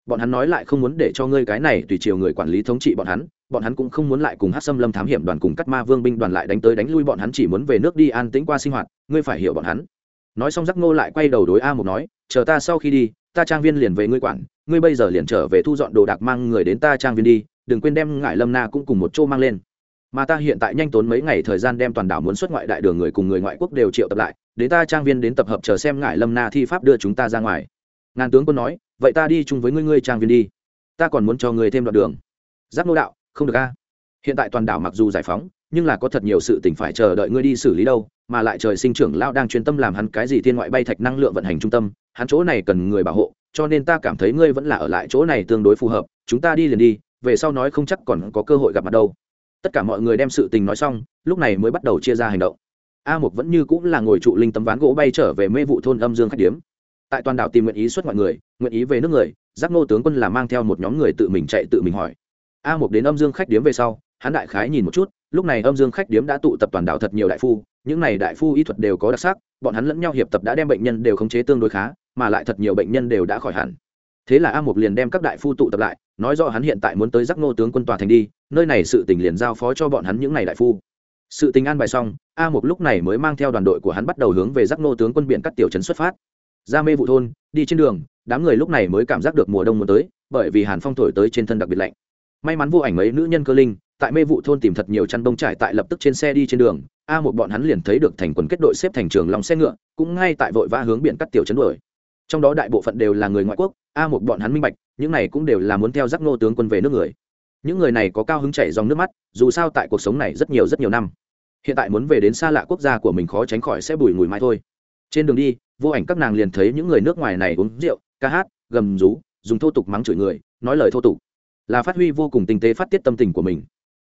Bọn hắn nói lại không muốn để cho ngươi cái này tùy chiều người quản lý thống trị bọn hắn bọn hắn cũng không muốn lại cùng hát xâm lâm thám hiểm đoàn cùng cắt ma vương binh đoàn lại đánh tới đánh lui bọn hắn chỉ muốn về nước đi an tĩnh qua sinh hoạt, ngươi phải hiểu bọn hắn. Nói xong giác ngô lại quay đầu đối a một nói, chờ ta sau khi đi, ta trang viên liền về ngươi quản, ngươi bây giờ liền trở về thu dọn đồ đạc mang người đến ta trang viên đi, đừng quên đem ngải lâm na cũng cùng một chỗ mang lên mà ta hiện tại nhanh tốn mấy ngày thời gian đem toàn đảo muốn xuất ngoại đại đường người cùng người ngoại quốc đều triệu tập lại, đến ta trang viên đến tập hợp chờ xem ngải lâm na thi pháp đưa chúng ta ra ngoài. Ngàn tướng quân nói, vậy ta đi chung với ngươi ngươi trang viên đi. Ta còn muốn cho ngươi thêm đoạn đường. Giáp nô đạo, không được a. Hiện tại toàn đảo mặc dù giải phóng, nhưng là có thật nhiều sự tỉnh phải chờ đợi ngươi đi xử lý đâu, mà lại trời sinh trưởng lão đang chuyên tâm làm hắn cái gì thiên ngoại bay thạch năng lượng vận hành trung tâm, hắn chỗ này cần người bảo hộ, cho nên ta cảm thấy ngươi vẫn là ở lại chỗ này tương đối phù hợp, chúng ta đi liền đi, về sau nói không chắc còn có cơ hội gặp mặt đâu tất cả mọi người đem sự tình nói xong, lúc này mới bắt đầu chia ra hành động. A mục vẫn như cũng là ngồi trụ linh tấm ván gỗ bay trở về mê vụ thôn âm dương khách điếm. Tại toàn đảo tìm nguyện ý xuất mọi người, nguyện ý về nước người, giác ngô tướng quân là mang theo một nhóm người tự mình chạy tự mình hỏi. A mục đến âm dương khách điếm về sau, hắn đại khái nhìn một chút, lúc này âm dương khách điếm đã tụ tập toàn đảo thật nhiều đại phu, những này đại phu y thuật đều có đặc sắc, bọn hắn lẫn nhau hiệp tập đã đem bệnh nhân đều khống chế tương đối khá, mà lại thật nhiều bệnh nhân đều đã khỏi hẳn thế là a mục liền đem các đại phu tụ tập lại, nói rõ hắn hiện tại muốn tới giác ngô tướng quân tòa thành đi, nơi này sự tình liền giao phó cho bọn hắn những n à y đại phu. Sự tình an bài xong, a mục lúc này mới mang theo đoàn đội của hắn bắt đầu hướng về giác ngô tướng quân biển các tiểu trấn xuất phát. Ra mê vụ thôn, đi trên đường, đám người lúc này mới cảm giác được mùa đông muốn tới, bởi vì hàn phong thổi tới trên thân đặc biệt lạnh. May mắn vô ảnh mấy nữ nhân cơ linh, tại mê vụ thôn tìm thật nhiều chăn bông trải tại lập tức trên xe đi trên đường, a một bọn hắn liền thấy được thành quần kết đội xếp thành trường lòng xe ngựa, cũng ngay tại vội vã hướng biển cắt tiểu chấn đuổi trong đó đại bộ phận đều là người ngoại quốc, a một bọn hắn minh bạch, những này cũng đều là muốn theo giác nô tướng quân về nước người. Những người này có cao hứng chảy dòng nước mắt, dù sao tại cuộc sống này rất nhiều rất nhiều năm. Hiện tại muốn về đến xa lạ quốc gia của mình khó tránh khỏi sẽ bùi ngùi mai thôi. Trên đường đi, vô ảnh các nàng liền thấy những người nước ngoài này uống rượu, ca hát, gầm rú, dùng thô tục mắng chửi người, nói lời thô tục. Là phát huy vô cùng tinh tế phát tiết tâm tình của mình.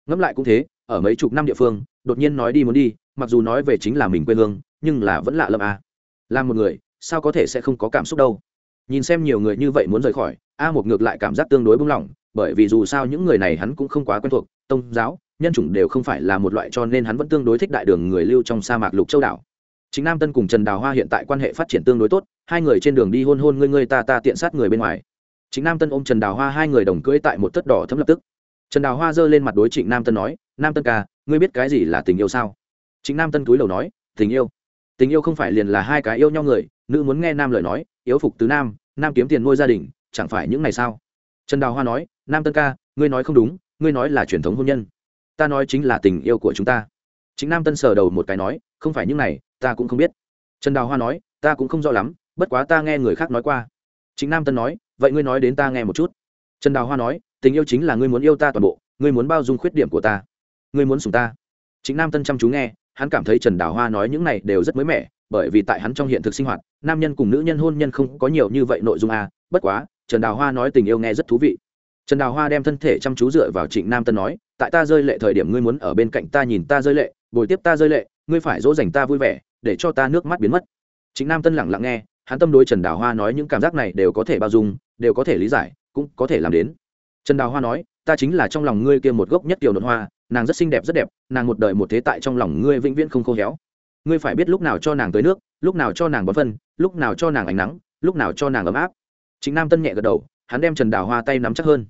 Ngẫm lại cũng thế, ở mấy chục năm địa phương, đột nhiên nói đi muốn đi, mặc dù nói về chính là mình quê hương, nhưng là vẫn lạ lẫm à. là một người sao có thể sẽ không có cảm xúc đâu? Nhìn xem nhiều người như vậy muốn rời khỏi, a một ngược lại cảm giác tương đối bung lỏng bởi vì dù sao những người này hắn cũng không quá quen thuộc tôn giáo, nhân chủng đều không phải là một loại cho nên hắn vẫn tương đối thích đại đường người lưu trong sa mạc lục châu đảo. Chính nam tân cùng trần đào hoa hiện tại quan hệ phát triển tương đối tốt, hai người trên đường đi hôn hôn ngươi ngươi ta ta tiện sát người bên ngoài. Chính nam tân ôm trần đào hoa hai người đồng cưỡi tại một tất đỏ thấm lập tức. Trần đào hoa giơ lên mặt đối trịnh nam tân nói, nam tân ca, ngươi biết cái gì là tình yêu sao? Chính nam tân túi đầu nói, tình yêu. Tình yêu không phải liền là hai cái yêu nhau người nữ muốn nghe nam lời nói, yếu phục tứ nam nam kiếm tiền nuôi gia đình, chẳng phải những này sao? Trần đào hoa nói, nam tân ca, ngươi nói không đúng, ngươi nói là truyền thống hôn nhân. Ta nói chính là tình yêu của chúng ta. Chính nam tân sờ đầu một cái nói, không phải những này, ta cũng không biết. Trần đào hoa nói, ta cũng không rõ lắm, bất quá ta nghe người khác nói qua. Chính nam tân nói, vậy ngươi nói đến ta nghe một chút. Trần đào hoa nói, tình yêu chính là ngươi muốn yêu ta toàn bộ, ngươi muốn bao dung khuyết điểm của ta, ngươi muốn sùng ta. Chính nam tân chăm chú nghe, hắn cảm thấy trần đào hoa nói những này đều rất mới mẻ bởi vì tại hắn trong hiện thực sinh hoạt, nam nhân cùng nữ nhân hôn nhân không có nhiều như vậy nội dung a, bất quá, trần đào hoa nói tình yêu nghe rất thú vị. Trần đào hoa đem thân thể chăm chú dựa vào trịnh nam tân nói, tại ta rơi lệ thời điểm ngươi muốn ở bên cạnh ta nhìn ta rơi lệ, bồi tiếp ta rơi lệ, ngươi phải dỗ dành ta vui vẻ, để cho ta nước mắt biến mất. Trịnh nam tân lặng lặng nghe, hắn tâm đối trần đào hoa nói những cảm giác này đều có thể bao dung, đều có thể lý giải, cũng có thể làm đến. Trần đào hoa nói, ta chính là trong lòng ngươi kia một gốc nhất tiểu nội hoa, nàng rất xinh đẹp rất đẹp, nàng một đời một thế tại trong lòng ngươi vĩnh viễn không khô héo ngươi phải biết lúc nào cho nàng tới nước, lúc nào cho nàng bón phân, lúc nào cho nàng ánh nắng, lúc nào cho nàng ấm áp. Chính nam tân nhẹ gật đầu, hắn đem trần đào hoa tay nắm chắc hơn.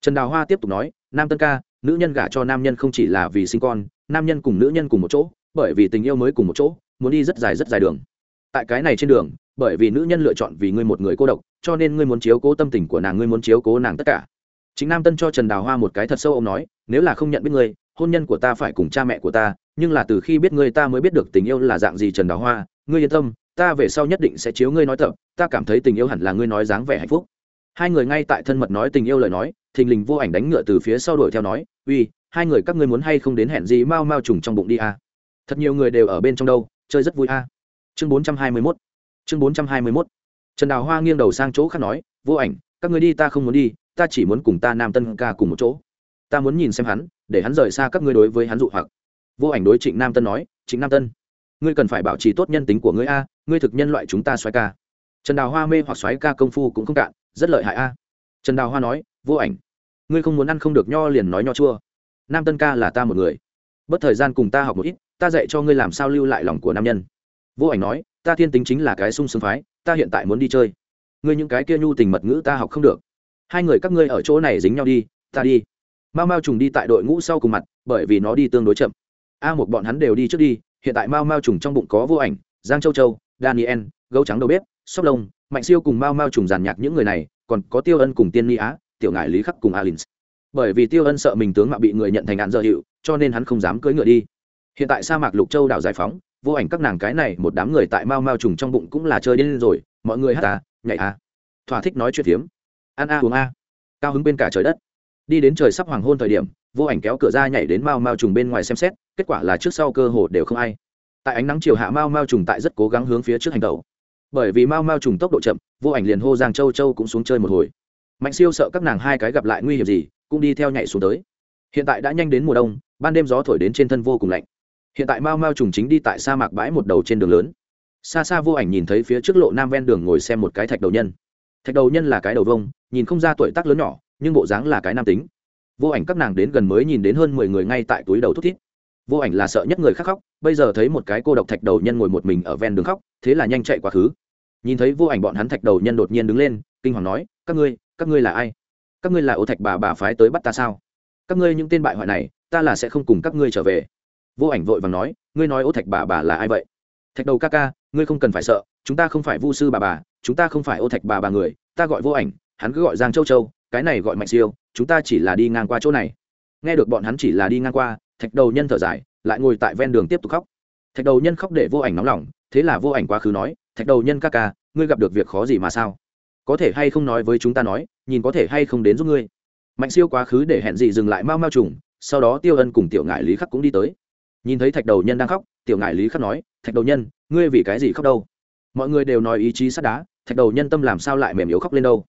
Trần đào hoa tiếp tục nói, nam tân ca, nữ nhân gả cho nam nhân không chỉ là vì sinh con, nam nhân cùng nữ nhân cùng một chỗ, bởi vì tình yêu mới cùng một chỗ, muốn đi rất dài rất dài đường. Tại cái này trên đường, bởi vì nữ nhân lựa chọn vì ngươi một người cô độc, cho nên ngươi muốn chiếu cố tâm tình của nàng, ngươi muốn chiếu cố nàng tất cả. Chính nam tân cho trần đào hoa một cái thật sâu, ông nói, nếu là không nhận biết ngươi, hôn nhân của ta phải cùng cha mẹ của ta nhưng là từ khi biết ngươi ta mới biết được tình yêu là dạng gì trần đào hoa, ngươi yên tâm, ta về sau nhất định sẽ chiếu ngươi nói tập, ta cảm thấy tình yêu hẳn là ngươi nói dáng vẻ hạnh phúc. Hai người ngay tại thân mật nói tình yêu lời nói, thình lình vô ảnh đánh ngựa từ phía sau đuổi theo nói, uy, hai người các ngươi muốn hay không đến hẹn gì mau mau trùng trong bụng đi à. thật nhiều người đều ở bên trong đâu, chơi rất vui à. chương bốn trăm hai mươi mốt. Chương bốn trăm hai mươi mốt. Trần đào hoa nghiêng đầu sang chỗ khác nói, vô ảnh, các ngươi đi, ta không muốn đi, ta chỉ muốn cùng ta nam tân ca cùng một chỗ. Ta muốn nhìn xem hắn, để hắn rời xa các ngươi đối với hắn dụ hoặc vô ảnh đối trịnh nam tân nói, trịnh nam tân, ngươi cần phải bảo trì tốt nhân tính của ngươi a, ngươi thực nhân loại chúng ta xoáy ca. Trần đào hoa mê hoặc xoáy ca công phu cũng không cạn, rất lợi hại a. Trần đào hoa nói, vô ảnh, ngươi không muốn ăn không được nho liền nói nho chua. Nam tân ca là ta một người. Bất thời gian cùng ta học một ít, ta dạy cho ngươi làm sao lưu lại lòng của nam nhân. Vô ảnh nói, ta thiên tính chính là cái sung sướng phái, ta hiện tại muốn đi chơi. Ngươi những cái kia nhu tình mật ngữ ta học không được. Hai người các ngươi ở chỗ này dính nhau đi, ta đi. Mao mao trùng đi tại đội ngũ sau cùng mặt, bởi vì nó đi tương đối chậm a một bọn hắn đều đi trước đi, hiện tại mao mao trùng trong bụng có vô ảnh, giang châu châu, daniel, gấu trắng đầu bếp, sóc lông, mạnh siêu cùng mao mao trùng giàn nhạc những người này, còn có tiêu ân cùng tiên ni á, tiểu ngại lý khắc cùng alin bởi vì tiêu ân sợ mình tướng mạo bị người nhận thành án dơ hiệu, cho nên hắn không dám cưỡi ngựa đi. Hiện tại sa mạc lục châu đảo giải phóng, vô ảnh các nàng cái này một đám người tại mao mao trùng trong bụng cũng là chơi điên rồi, mọi người hát ta nhảy a thỏa thích nói chuyện phiếm. Ăn a, uống a. Cao hứng bên cả trời đất đi đến trời sắp hoàng hôn thời điểm, vô ảnh kéo cửa ra nhảy đến mao mao trùng bên ngoài xem xét, kết quả là trước sau cơ hồ đều không ai. Tại ánh nắng chiều hạ mao mao trùng tại rất cố gắng hướng phía trước hành tàu bởi vì mao mao trùng tốc độ chậm, vô ảnh liền hô giang châu châu cũng xuống chơi một hồi. Mạnh siêu sợ các nàng hai cái gặp lại nguy hiểm gì, cũng đi theo nhảy xuống tới. Hiện tại đã nhanh đến mùa đông, ban đêm gió thổi đến trên thân vô cùng lạnh. Hiện tại mao mao trùng chính đi tại sa mạc bãi một đầu trên đường lớn. Xa xa vô ảnh nhìn thấy phía trước lộ nam ven đường ngồi xem một cái thạch đầu nhân. Thạch đầu nhân là cái đầu vông, nhìn không ra tuổi tác lớn nhỏ nhưng bộ dáng là cái nam tính. Vô ảnh các nàng đến gần mới nhìn đến hơn mười người ngay tại túi đầu thút thít. Vô ảnh là sợ nhất người khác khóc, bây giờ thấy một cái cô độc thạch đầu nhân ngồi một mình ở ven đường khóc, thế là nhanh chạy quá khứ. Nhìn thấy vô ảnh bọn hắn thạch đầu nhân đột nhiên đứng lên, kinh hoàng nói, các ngươi các ngươi là ai? Các ngươi là ô thạch bà bà phái tới bắt ta sao? Các ngươi những tên bại hoại này, ta là sẽ không cùng các ngươi trở về. Vô ảnh vội và nói, ngươi nói ô thạch bà bà là ai vậy? Thạch đầu ca ca, ngươi không cần phải sợ, chúng ta không phải vu sư bà bà, chúng ta không phải ô thạch bà bà người, ta gọi vô ảnh, hắn cứ gọi giang châu châu cái này gọi mạnh siêu, chúng ta chỉ là đi ngang qua chỗ này. Nghe được bọn hắn chỉ là đi ngang qua, thạch đầu nhân thở dài, lại ngồi tại ven đường tiếp tục khóc. Thạch đầu nhân khóc để vô ảnh nóng lòng, thế là vô ảnh quá khứ nói, thạch đầu nhân ca ca, ngươi gặp được việc khó gì mà sao? Có thể hay không nói với chúng ta nói, nhìn có thể hay không đến giúp ngươi? Mạnh siêu quá khứ để hẹn gì dừng lại mau mau trùng, sau đó tiêu ân cùng tiểu ngại lý khắc cũng đi tới. Nhìn thấy thạch đầu nhân đang khóc, tiểu ngại lý khắc nói, thạch đầu nhân, ngươi vì cái gì khóc đâu? Mọi người đều nói ý chí sắt đá, thạch đầu nhân tâm làm sao lại mềm yếu khóc lên đâu?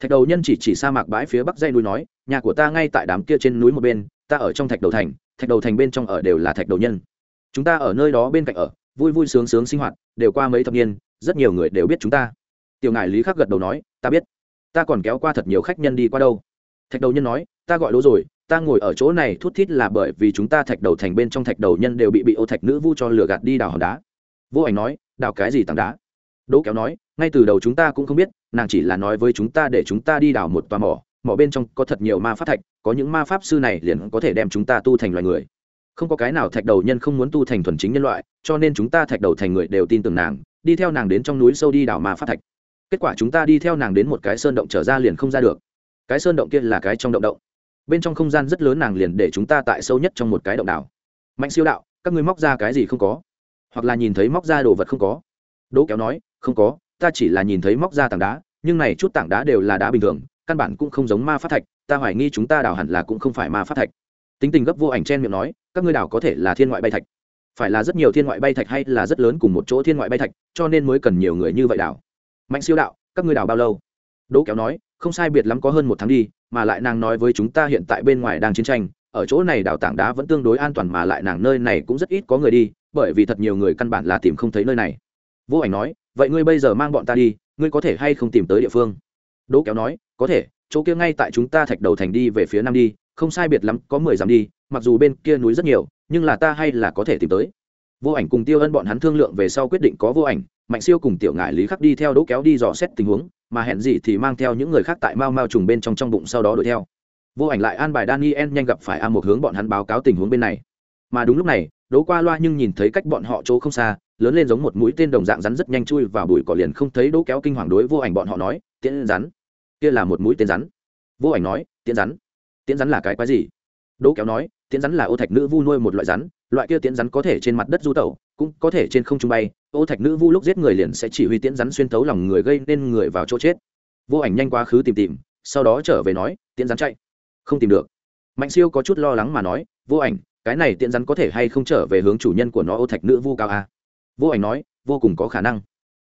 Thạch đầu nhân chỉ chỉ sa mạc bãi phía bắc dây núi nói, nhà của ta ngay tại đám kia trên núi một bên, ta ở trong thạch đầu thành, thạch đầu thành bên trong ở đều là thạch đầu nhân. Chúng ta ở nơi đó bên cạnh ở, vui vui sướng sướng sinh hoạt, đều qua mấy thập niên, rất nhiều người đều biết chúng ta. Tiểu ngài lý khắc gật đầu nói, ta biết. Ta còn kéo qua thật nhiều khách nhân đi qua đâu. Thạch đầu nhân nói, ta gọi đố rồi, ta ngồi ở chỗ này thút thít là bởi vì chúng ta thạch đầu thành bên trong thạch đầu nhân đều bị bị ô thạch nữ vu cho lừa gạt đi đào hòn đá. Vô ảnh nói, đào cái gì tảng đá? Đỗ kéo nói ngay từ đầu chúng ta cũng không biết, nàng chỉ là nói với chúng ta để chúng ta đi đào một tòa mỏ mỏ bên trong có thật nhiều ma pháp thạch, có những ma pháp sư này liền có thể đem chúng ta tu thành loài người. Không có cái nào thạch đầu nhân không muốn tu thành thuần chính nhân loại, cho nên chúng ta thạch đầu thành người đều tin tưởng nàng, đi theo nàng đến trong núi sâu đi đào ma pháp thạch. Kết quả chúng ta đi theo nàng đến một cái sơn động trở ra liền không ra được. Cái sơn động kia là cái trong động động. Bên trong không gian rất lớn nàng liền để chúng ta tại sâu nhất trong một cái động đảo. Mạnh siêu đạo, các ngươi móc ra cái gì không có? Hoặc là nhìn thấy móc ra đồ vật không có? Đỗ kéo nói, không có ta chỉ là nhìn thấy móc ra tảng đá, nhưng này chút tảng đá đều là đá bình thường, căn bản cũng không giống ma phát thạch, ta hoài nghi chúng ta đào hẳn là cũng không phải ma phát thạch. Tính tình gấp vô ảnh chen miệng nói, các ngươi đào có thể là thiên ngoại bay thạch. Phải là rất nhiều thiên ngoại bay thạch hay là rất lớn cùng một chỗ thiên ngoại bay thạch, cho nên mới cần nhiều người như vậy đào. Mạnh siêu đạo, các ngươi đào bao lâu? Đỗ kéo nói, không sai biệt lắm có hơn một tháng đi, mà lại nàng nói với chúng ta hiện tại bên ngoài đang chiến tranh, ở chỗ này đào tảng đá vẫn tương đối an toàn mà lại nàng nơi này cũng rất ít có người đi, bởi vì thật nhiều người căn bản là tìm không thấy nơi này. Vô ảnh nói vậy ngươi bây giờ mang bọn ta đi, ngươi có thể hay không tìm tới địa phương? Đỗ kéo nói, có thể, chỗ kia ngay tại chúng ta thạch đầu thành đi về phía nam đi, không sai biệt lắm, có mười dặm đi, mặc dù bên kia núi rất nhiều, nhưng là ta hay là có thể tìm tới. Vô ảnh cùng tiêu ân bọn hắn thương lượng về sau quyết định có vô ảnh, mạnh siêu cùng tiểu ngại lý khắc đi theo đỗ kéo đi dò xét tình huống, mà hẹn gì thì mang theo những người khác tại mau mau trùng bên trong trong bụng sau đó đuổi theo. Vô ảnh lại an bài daniel nhanh gặp phải a một hướng bọn hắn báo cáo tình huống bên này. Mà đúng lúc này đố qua loa nhưng nhìn thấy cách bọn họ chỗ không xa, lớn lên giống một mũi tên đồng dạng rắn rất nhanh chui vào bụi cỏ liền không thấy đố kéo kinh hoàng đối vô ảnh bọn họ nói, tiễn rắn. Kia là một mũi tên rắn. Vô ảnh nói, tiễn rắn? Tiễn rắn là cái quái gì? Đố kéo nói, tiễn rắn là ô thạch nữ vu nuôi một loại rắn, loại kia tiễn rắn có thể trên mặt đất du tẩu, cũng có thể trên không trung bay. Ô thạch nữ vu lúc giết người liền sẽ chỉ huy tiễn rắn xuyên thấu lòng người gây nên người vào chỗ chết. Vô ảnh nhanh quá khứ tìm tìm, sau đó trở về nói, tiễn rắn chạy. Không tìm được. Mạnh siêu có chút lo lắng mà nói, vô ảnh cái này tiện rắn có thể hay không trở về hướng chủ nhân của nó ô thạch nữ vu cao a? Vô ảnh nói, vô cùng có khả năng.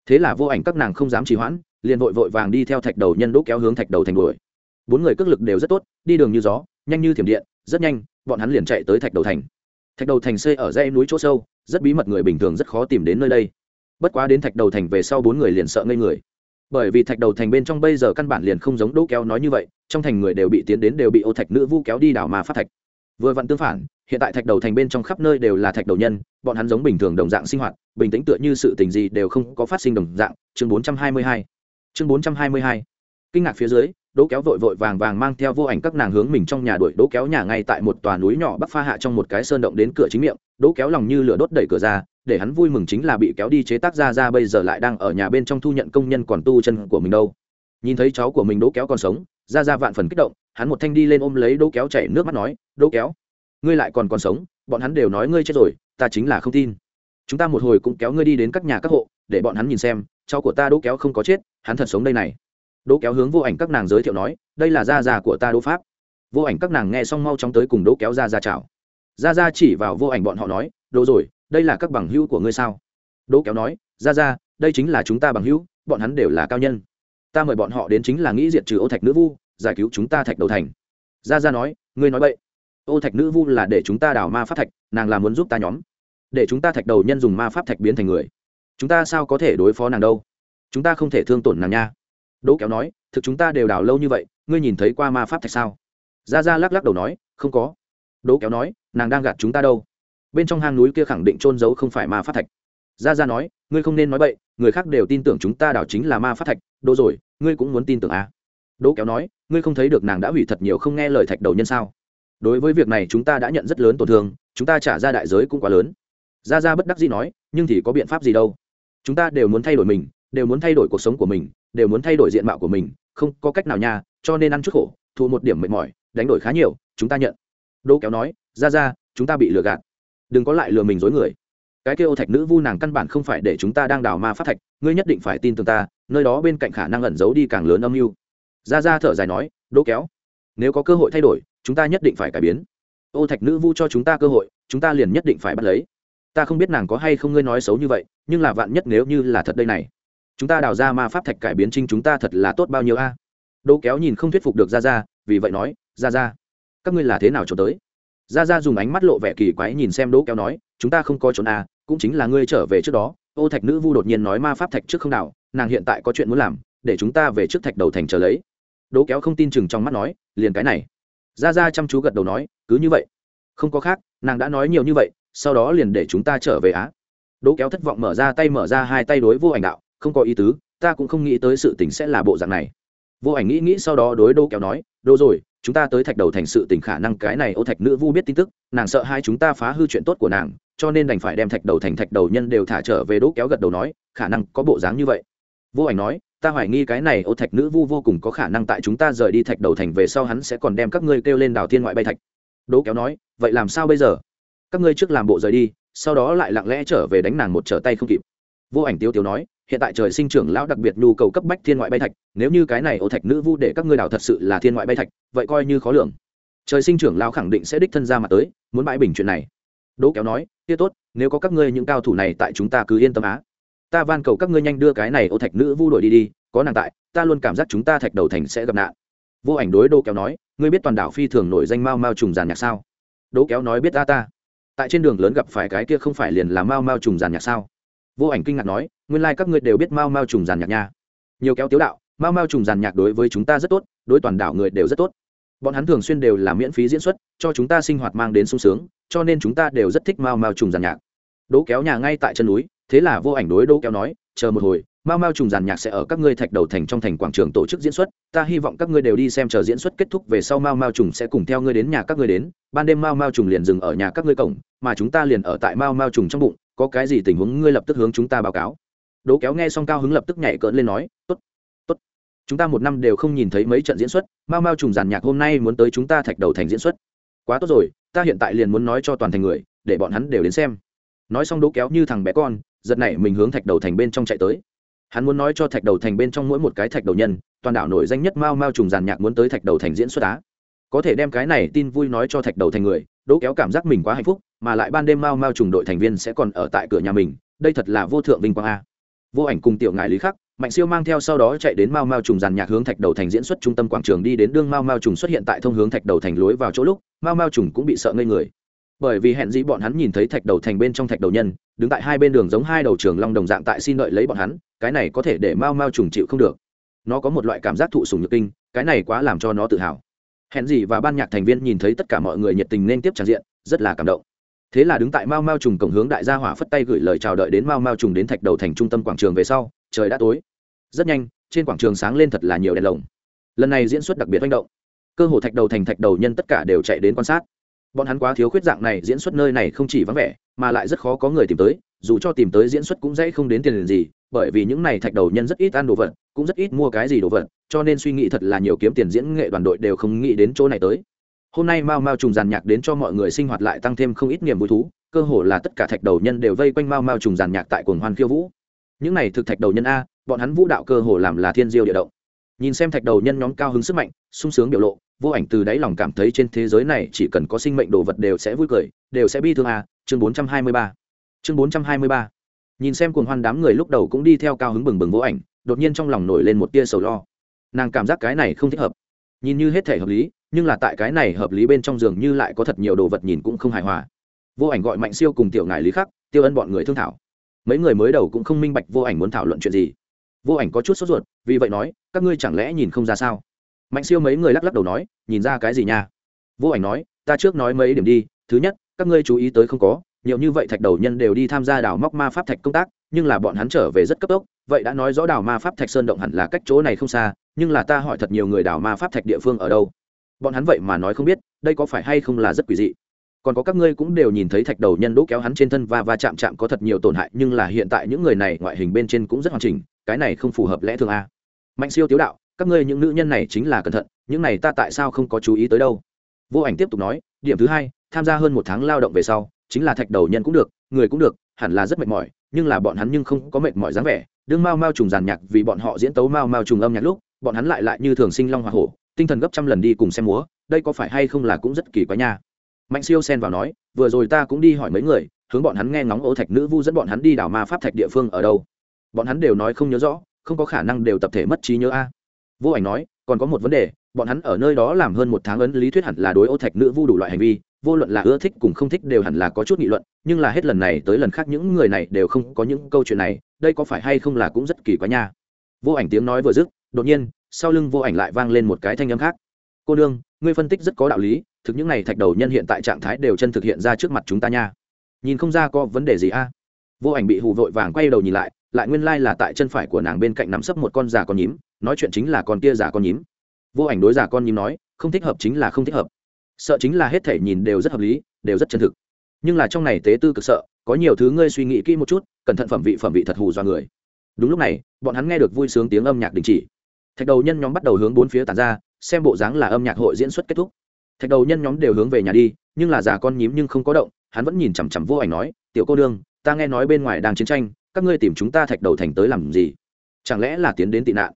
Thế là vô ảnh các nàng không dám trì hoãn, liền vội vội vàng đi theo thạch đầu nhân đỗ kéo hướng thạch đầu thành đuổi. Bốn người cước lực đều rất tốt, đi đường như gió, nhanh như thiểm điện, rất nhanh, bọn hắn liền chạy tới thạch đầu thành. Thạch đầu thành xây ở dãy núi chỗ sâu, rất bí mật người bình thường rất khó tìm đến nơi đây. Bất quá đến thạch đầu thành về sau bốn người liền sợ ngây người. Bởi vì thạch đầu thành bên trong bây giờ căn bản liền không giống đỗ kéo nói như vậy, trong thành người đều bị tiến đến đều bị ô thạch nữ vu kéo đi đảo mà phát thạch vừa vặn tương phản, hiện tại thạch đầu thành bên trong khắp nơi đều là thạch đầu nhân, bọn hắn giống bình thường đồng dạng sinh hoạt, bình tĩnh tựa như sự tình gì đều không có phát sinh đồng dạng. Chương 422 chương 422 kinh ngạc phía dưới, đỗ kéo vội vội vàng vàng mang theo vô ảnh các nàng hướng mình trong nhà đuổi. Đỗ kéo nhà ngay tại một tòa núi nhỏ bắc pha hạ trong một cái sơn động đến cửa chính miệng. Đỗ kéo lòng như lửa đốt đẩy cửa ra, để hắn vui mừng chính là bị kéo đi chế tác ra ra bây giờ lại đang ở nhà bên trong thu nhận công nhân còn tu chân của mình đâu. Nhìn thấy cháu của mình đỗ kéo còn sống, ra ra vạn phần kích động hắn một thanh đi lên ôm lấy đỗ kéo chảy nước mắt nói, đỗ kéo, ngươi lại còn còn sống, bọn hắn đều nói ngươi chết rồi, ta chính là không tin. Chúng ta một hồi cũng kéo ngươi đi đến các nhà các hộ, để bọn hắn nhìn xem, cháu của ta đỗ kéo không có chết, hắn thật sống đây này. Đỗ kéo hướng vô ảnh các nàng giới thiệu nói, đây là gia già của ta đỗ pháp. Vô ảnh các nàng nghe xong mau chóng tới cùng đỗ kéo ra ra chào. Ra ra chỉ vào vô ảnh bọn họ nói, đỗ rồi, đây là các bằng hữu của ngươi sao? Đỗ kéo nói, ra ra, đây chính là chúng ta bằng hữu, bọn hắn đều là cao nhân. Ta mời bọn họ đến chính là nghĩ diệt trừ ô thạch nữ vu giải cứu chúng ta thạch đầu thành. Ra ra nói, ngươi nói vậy ô thạch nữ vu là để chúng ta đào ma pháp thạch, nàng là muốn giúp ta nhóm. Để chúng ta thạch đầu nhân dùng ma pháp thạch biến thành người. Chúng ta sao có thể đối phó nàng đâu? Chúng ta không thể thương tổn nàng nha. Đỗ kéo nói, thực chúng ta đều đào lâu như vậy, ngươi nhìn thấy qua ma pháp thạch sao? Ra ra lắc lắc đầu nói, không có. Đỗ kéo nói, nàng đang gạt chúng ta đâu? Bên trong hang núi kia khẳng định trôn giấu không phải ma pháp thạch. Ra ra nói, ngươi không nên nói bậy, người khác đều tin tưởng chúng ta đào chính là ma pháp thạch. Đỗ rồi, ngươi cũng muốn tin tưởng à đỗ kéo nói, ngươi không thấy được nàng đã hủy thật nhiều không nghe lời thạch đầu nhân sao? Đối với việc này chúng ta đã nhận rất lớn tổn thương, chúng ta trả ra đại giới cũng quá lớn. Ra ra bất đắc dĩ nói, nhưng thì có biện pháp gì đâu? Chúng ta đều muốn thay đổi mình, đều muốn thay đổi cuộc sống của mình, đều muốn thay đổi diện mạo của mình, không có cách nào nha, cho nên ăn chút khổ, thu một điểm mệt mỏi, đánh đổi khá nhiều, chúng ta nhận. Đỗ kéo nói ra ra chúng ta bị lừa gạt. Đừng có lại lừa mình dối người. Cái kêu thạch nữ vu nàng căn bản không phải để chúng ta đang đào ma phát thạch, ngươi nhất định phải tin tưởng ta, nơi đó bên cạnh khả năng ẩn giấu đi càng lớn âm mưu ra ra thở dài nói đỗ kéo nếu có cơ hội thay đổi chúng ta nhất định phải cải biến. Ô thạch nữ vu cho chúng ta cơ hội chúng ta liền nhất định phải bắt lấy. Ta không biết nàng có hay không ngươi nói xấu như vậy nhưng là vạn nhất nếu như là thật đây này chúng ta đào ra ma pháp thạch cải biến trinh chúng ta thật là tốt bao nhiêu a? Đỗ kéo nhìn không thuyết phục được ra ra vì vậy nói ra ra các ngươi là thế nào trốn tới? Ra ra dùng ánh mắt lộ vẻ kỳ quái nhìn xem đỗ kéo nói chúng ta không có trốn a cũng chính là ngươi trở về trước đó. Ô thạch nữ vu đột nhiên nói ma pháp thạch trước không nào, nàng hiện tại có chuyện muốn làm để chúng ta về trước thạch đầu thành chờ lấy đỗ kéo không tin chừng trong mắt nói, liền cái này. Ra ra chăm chú gật đầu nói, cứ như vậy. Không có khác, nàng đã nói nhiều như vậy, sau đó liền để chúng ta trở về á. Đỗ kéo thất vọng mở ra tay mở ra hai tay đối vô ảnh đạo, không có ý tứ, ta cũng không nghĩ tới sự tình sẽ là bộ dạng này. Vô ảnh nghĩ nghĩ sau đó đối đỗ kéo nói, đố rồi, chúng ta tới thạch đầu thành sự tình khả năng cái này ô thạch nữ vu biết tin tức, nàng sợ hai chúng ta phá hư chuyện tốt của nàng, cho nên đành phải đem thạch đầu thành thạch đầu nhân đều thả trở về đỗ kéo gật đầu nói, khả năng có bộ dáng như vậy. Vô ảnh nói ta hoài nghi cái này ô thạch nữ vu vô cùng có khả năng tại chúng ta rời đi thạch đầu thành về sau hắn sẽ còn đem các ngươi kêu lên đào thiên ngoại bay thạch. Đỗ kéo nói, vậy làm sao bây giờ? Các ngươi trước làm bộ rời đi, sau đó lại lặng lẽ trở về đánh nàng một trở tay không kịp. Vô ảnh tiêu tiêu nói, hiện tại trời sinh trưởng lão đặc biệt nhu cầu cấp bách thiên ngoại bay thạch, nếu như cái này ô thạch nữ vu để các ngươi đào thật sự là thiên ngoại bay thạch, vậy coi như khó lường. Trời sinh trưởng lão khẳng định sẽ đích thân ra mặt tới, muốn bãi bình chuyện này. Đỗ kéo nói, kia tốt, nếu có các ngươi những cao thủ này tại chúng ta cứ yên tâm á ta van cầu các ngươi nhanh đưa cái này ô thạch nữ vu đuổi đi đi, có nàng tại, ta luôn cảm giác chúng ta thạch đầu thành sẽ gặp nạn. Vô ảnh đối đô kéo nói, ngươi biết toàn đảo phi thường nổi danh mao mao trùng giàn nhạc sao? Đỗ kéo nói biết ta ta. Tại trên đường lớn gặp phải cái kia không phải liền là mao mao trùng giàn nhạc sao? Vô ảnh kinh ngạc nói, nguyên lai、like、các ngươi đều biết mao mao trùng giàn nhạc nha. Nhiều kéo tiếu đạo, mao mao trùng giàn nhạc đối với chúng ta rất tốt, đối toàn đảo người đều rất tốt. Bọn hắn thường xuyên đều là miễn phí diễn xuất, cho chúng ta sinh hoạt mang đến sung sướng, cho nên chúng ta đều rất thích mao mao trùng giàn nhạc. Đỗ kéo nhà ngay tại chân núi thế là vô ảnh đối đỗ kéo nói, chờ một hồi mau mau trùng giàn nhạc sẽ ở các ngươi thạch đầu thành trong thành quảng trường tổ chức diễn xuất. Ta hy vọng các ngươi đều đi xem chờ diễn xuất kết thúc về sau mau mau trùng sẽ cùng theo ngươi đến nhà các ngươi đến. Ban đêm mau mau trùng liền dừng ở nhà các ngươi cổng, mà chúng ta liền ở tại mau mau trùng trong bụng. Có cái gì tình huống ngươi lập tức hướng chúng ta báo cáo. Đỗ kéo nghe xong cao hứng lập tức nhảy cỡn lên nói, tốt tốt. Chúng ta một năm đều không nhìn thấy mấy trận diễn xuất. Mau mau trùng giàn nhạc hôm nay muốn tới chúng ta thạch đầu thành diễn xuất. Quá tốt rồi, ta hiện tại liền muốn nói cho toàn thành người, để bọn hắn đều đến xem. Nói xong đỗ kéo như thằng bé con giật này mình hướng thạch đầu thành bên trong chạy tới. Hắn muốn nói cho thạch đầu thành bên trong mỗi một cái thạch đầu nhân, toàn đảo nổi danh nhất mao mao trùng giàn nhạc muốn tới thạch đầu thành diễn xuất á. Có thể đem cái này tin vui nói cho thạch đầu thành người đỗ kéo cảm giác mình quá hạnh phúc, mà lại ban đêm mao mao trùng đội thành viên sẽ còn ở tại cửa nhà mình, đây thật là vô thượng vinh quang a. Vô ảnh cùng tiểu ngại lý khắc, mạnh siêu mang theo sau đó chạy đến mao mao trùng giàn nhạc hướng thạch đầu thành diễn xuất trung tâm quảng trường đi đến đương mao mao trùng xuất hiện tại thông hướng thạch đầu thành lối vào chỗ lúc, mao mao trùng cũng bị sợ ngây người bởi vì hẹn dĩ bọn hắn nhìn thấy thạch đầu thành bên trong thạch đầu nhân, đứng tại hai bên đường giống hai đầu trường long đồng dạng tại xin đợi lấy bọn hắn, cái này có thể để mao mao trùng chịu không được. Nó có một loại cảm giác thụ sùng nhược kinh, cái này quá làm cho nó tự hào. Hẹn gì và ban nhạc thành viên nhìn thấy tất cả mọi người nhiệt tình nên tiếp tràn diện, rất là cảm động. Thế là đứng tại mao mao trùng cổng hướng đại gia hỏa phất tay gửi lời chào đợi đến mao mao trùng đến thạch đầu thành trung tâm quảng trường về sau, trời đã tối. Rất nhanh, trên quảng trường sáng lên thật là nhiều đèn lồng. Lần này diễn xuất đặc biệt manh động. Cơ hồ thạch đầu thành thạch đầu nhân tất cả đều chạy đến quan sát bọn hắn quá thiếu khuyết dạng này, diễn xuất nơi này không chỉ vắng vẻ, mà lại rất khó có người tìm tới, dù cho tìm tới diễn xuất cũng dễ không đến tiền gì, bởi vì những này thạch đầu nhân rất ít ăn đồ vật, cũng rất ít mua cái gì đồ vật, cho nên suy nghĩ thật là nhiều kiếm tiền diễn nghệ đoàn đội đều không nghĩ đến chỗ này tới. Hôm nay mao mao trùng giàn nhạc đến cho mọi người sinh hoạt lại tăng thêm không ít niềm vui thú, cơ hồ là tất cả thạch đầu nhân đều vây quanh mao mao trùng giàn nhạc tại cuồng hoan khiêu vũ. Những này thực thạch đầu nhân a, bọn hắn vũ đạo cơ hồ làm là thiên diêu địa động. Nhìn xem thạch đầu nhân nhóm cao hứng sức mạnh, sung sướng biểu lộ vô ảnh từ đáy lòng cảm thấy trên thế giới này chỉ cần có sinh mệnh đồ vật đều sẽ vui cười, đều sẽ bi thương à? chương 423 chương 423 nhìn xem cuồng hoan đám người lúc đầu cũng đi theo cao hứng bừng bừng vô ảnh, đột nhiên trong lòng nổi lên một tia sầu lo. Nàng cảm giác cái này không thích hợp. Nhìn như hết thể hợp lý, nhưng là tại cái này hợp lý bên trong giường như lại có thật nhiều đồ vật nhìn cũng không hài hòa. Vô ảnh gọi mạnh siêu cùng tiểu ngài lý khắc, tiêu ân bọn người thương thảo. Mấy người mới đầu cũng không minh bạch vô ảnh muốn thảo luận chuyện gì. Vô ảnh có chút sốt ruột, vì vậy nói, các ngươi chẳng lẽ nhìn không ra sao? Mạnh siêu mấy người lắc lắc đầu nói, nhìn ra cái gì nha? Vô ảnh nói, ta trước nói mấy điểm đi, thứ nhất, các ngươi chú ý tới không có, nhiều như vậy thạch đầu nhân đều đi tham gia đào móc ma pháp thạch công tác, nhưng là bọn hắn trở về rất cấp tốc, vậy đã nói rõ đào ma pháp thạch sơn động hẳn là cách chỗ này không xa, nhưng là ta hỏi thật nhiều người đào ma pháp thạch địa phương ở đâu? Bọn hắn vậy mà nói không biết, đây có phải hay không là rất quỷ dị. Còn có các ngươi cũng đều nhìn thấy thạch đầu nhân đỗ kéo hắn trên thân và va chạm chạm có thật nhiều tổn hại, nhưng là hiện tại những người này ngoại hình bên trên cũng rất hoàn chỉnh, cái này không phù hợp lẽ thường a. Mạnh siêu tiếu đạo các ngươi những nữ nhân này chính là cẩn thận, những này ta tại sao không có chú ý tới đâu? Vô ảnh tiếp tục nói, điểm thứ hai, tham gia hơn một tháng lao động về sau, chính là thạch đầu nhân cũng được, người cũng được, hẳn là rất mệt mỏi, nhưng là bọn hắn nhưng không có mệt mỏi dáng vẻ. Đương mao mao trùng giàn nhạc vì bọn họ diễn tấu mao mao trùng âm nhạc lúc, bọn hắn lại lại như thường sinh long hoa hổ, tinh thần gấp trăm lần đi cùng xem múa, đây có phải hay không là cũng rất kỳ quái nha? Mạnh siêu xen vào nói, vừa rồi ta cũng đi hỏi mấy người, hướng bọn hắn nghe ngóng ô thạch nữ vu dẫn bọn hắn đi đảo ma pháp thạch địa phương ở đâu. Bọn hắn đều nói không nhớ rõ, không có khả năng đều tập thể mất trí nhớ a vô ảnh nói, còn có một vấn đề, bọn hắn ở nơi đó làm hơn một tháng ấn lý thuyết hẳn là đối ô thạch nữ vu đủ loại hành vi, vô luận là ưa thích cùng không thích đều hẳn là có chút nghị luận, nhưng là hết lần này tới lần khác những người này đều không có những câu chuyện này, đây có phải hay không là cũng rất kỳ quá nha. Vô ảnh tiếng nói vừa dứt, đột nhiên, sau lưng vô ảnh lại vang lên một cái thanh âm khác. Cô đương ngươi phân tích rất có đạo lý, thực những này thạch đầu nhân hiện tại trạng thái đều chân thực hiện ra trước mặt chúng ta nha. Nhìn không ra có vấn đề gì a? Vô ảnh bị hù vội vàng quay đầu nhìn lại lại nguyên lai là tại chân phải của nàng bên cạnh nắm sấp một con già con nhím, nói chuyện chính là con kia già con nhím. Vô ảnh đối già con nhím nói, không thích hợp chính là không thích hợp. Sợ chính là hết thể nhìn đều rất hợp lý, đều rất chân thực. Nhưng là trong này tế tư cực sợ, có nhiều thứ ngươi suy nghĩ kỹ một chút, cẩn thận phẩm vị phẩm vị thật hù do người. Đúng lúc này, bọn hắn nghe được vui sướng tiếng âm nhạc đình chỉ. Thạch đầu nhân nhóm bắt đầu hướng bốn phía tàn ra, xem bộ dáng là âm nhạc hội diễn xuất kết thúc. Thạch đầu nhân nhóm đều hướng về nhà đi, nhưng là già con nhím nhưng không có động, hắn vẫn nhìn chằm chằm vô ảnh nói, tiểu cô đương ta nghe nói bên ngoài đang chiến tranh các ngươi tìm chúng ta thạch đầu thành tới làm gì? Chẳng lẽ là tiến đến tị nạn?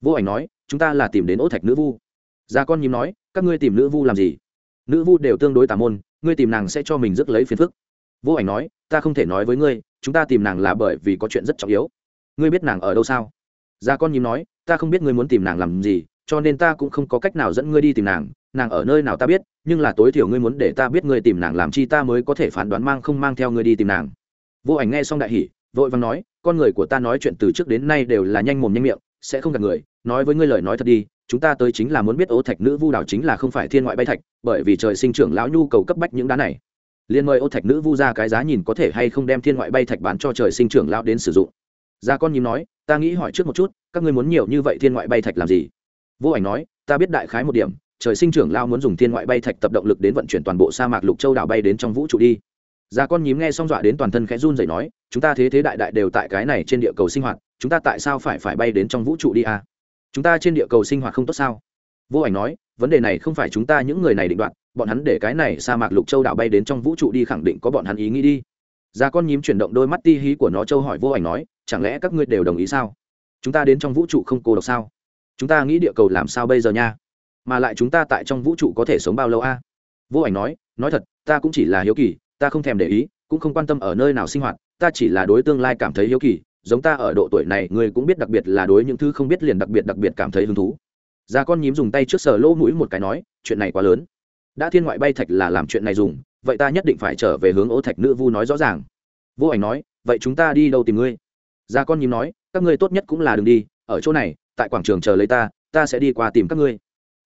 Vô ảnh nói, chúng ta là tìm đến ô thạch nữ vu. Già con nhím nói, các ngươi tìm nữ vu làm gì? Nữ vu đều tương đối tà môn, ngươi tìm nàng sẽ cho mình rước lấy phiền phức. Vô ảnh nói, ta không thể nói với ngươi, chúng ta tìm nàng là bởi vì có chuyện rất trọng yếu. Ngươi biết nàng ở đâu sao? Già con nhím nói, ta không biết ngươi muốn tìm nàng làm gì, cho nên ta cũng không có cách nào dẫn ngươi đi tìm nàng. Nàng ở nơi nào ta biết, nhưng là tối thiểu ngươi muốn để ta biết ngươi tìm nàng làm chi ta mới có thể phán đoán mang không mang theo ngươi đi tìm nàng. Vô ảnh nghe xong đại hỉ vội vàng nói, con người của ta nói chuyện từ trước đến nay đều là nhanh mồm nhanh miệng, sẽ không gạt người. Nói với ngươi lời nói thật đi, chúng ta tới chính là muốn biết ô thạch nữ vu đảo chính là không phải thiên ngoại bay thạch, bởi vì trời sinh trưởng lão nhu cầu cấp bách những đá này. Liền mời ô thạch nữ vu ra cái giá nhìn có thể hay không đem thiên ngoại bay thạch bán cho trời sinh trưởng lão đến sử dụng. Gia con nhím nói, ta nghĩ hỏi trước một chút, các ngươi muốn nhiều như vậy thiên ngoại bay thạch làm gì? Vô ảnh nói, ta biết đại khái một điểm, trời sinh trưởng lao muốn dùng thiên ngoại bay thạch tập động lực đến vận chuyển toàn bộ sa mạc lục châu đảo bay đến trong vũ trụ đi. Gia con nhím nghe xong dọa đến toàn thân khẽ run rẩy nói, chúng ta thế thế đại đại đều tại cái này trên địa cầu sinh hoạt, chúng ta tại sao phải phải bay đến trong vũ trụ đi à? Chúng ta trên địa cầu sinh hoạt không tốt sao? Vô Ảnh nói, vấn đề này không phải chúng ta những người này định đoạt, bọn hắn để cái này sa mạc lục châu đảo bay đến trong vũ trụ đi khẳng định có bọn hắn ý nghĩ đi. Gia con nhím chuyển động đôi mắt ti hí của nó châu hỏi Vô Ảnh nói, chẳng lẽ các ngươi đều đồng ý sao? Chúng ta đến trong vũ trụ không cô độc sao? Chúng ta nghĩ địa cầu làm sao bây giờ nha? Mà lại chúng ta tại trong vũ trụ có thể sống bao lâu a? À? Vô Ảnh nói, nói thật, ta cũng chỉ là hiếu kỳ, ta không thèm để ý, cũng không quan tâm ở nơi nào sinh hoạt, ta chỉ là đối tương lai cảm thấy hiếu kỳ, giống ta ở độ tuổi này người cũng biết đặc biệt là đối những thứ không biết liền đặc biệt đặc biệt cảm thấy hứng thú. Già con nhím dùng tay trước sờ lỗ mũi một cái nói, chuyện này quá lớn. Đã thiên ngoại bay thạch là làm chuyện này dùng, vậy ta nhất định phải trở về hướng ô thạch nữ vu nói rõ ràng. Vô ảnh nói, vậy chúng ta đi đâu tìm ngươi? Già con nhím nói, các ngươi tốt nhất cũng là đ ừ n g đi, ở chỗ này, tại quảng trường chờ lấy ta ta sẽ đi qua tìm các ngươi.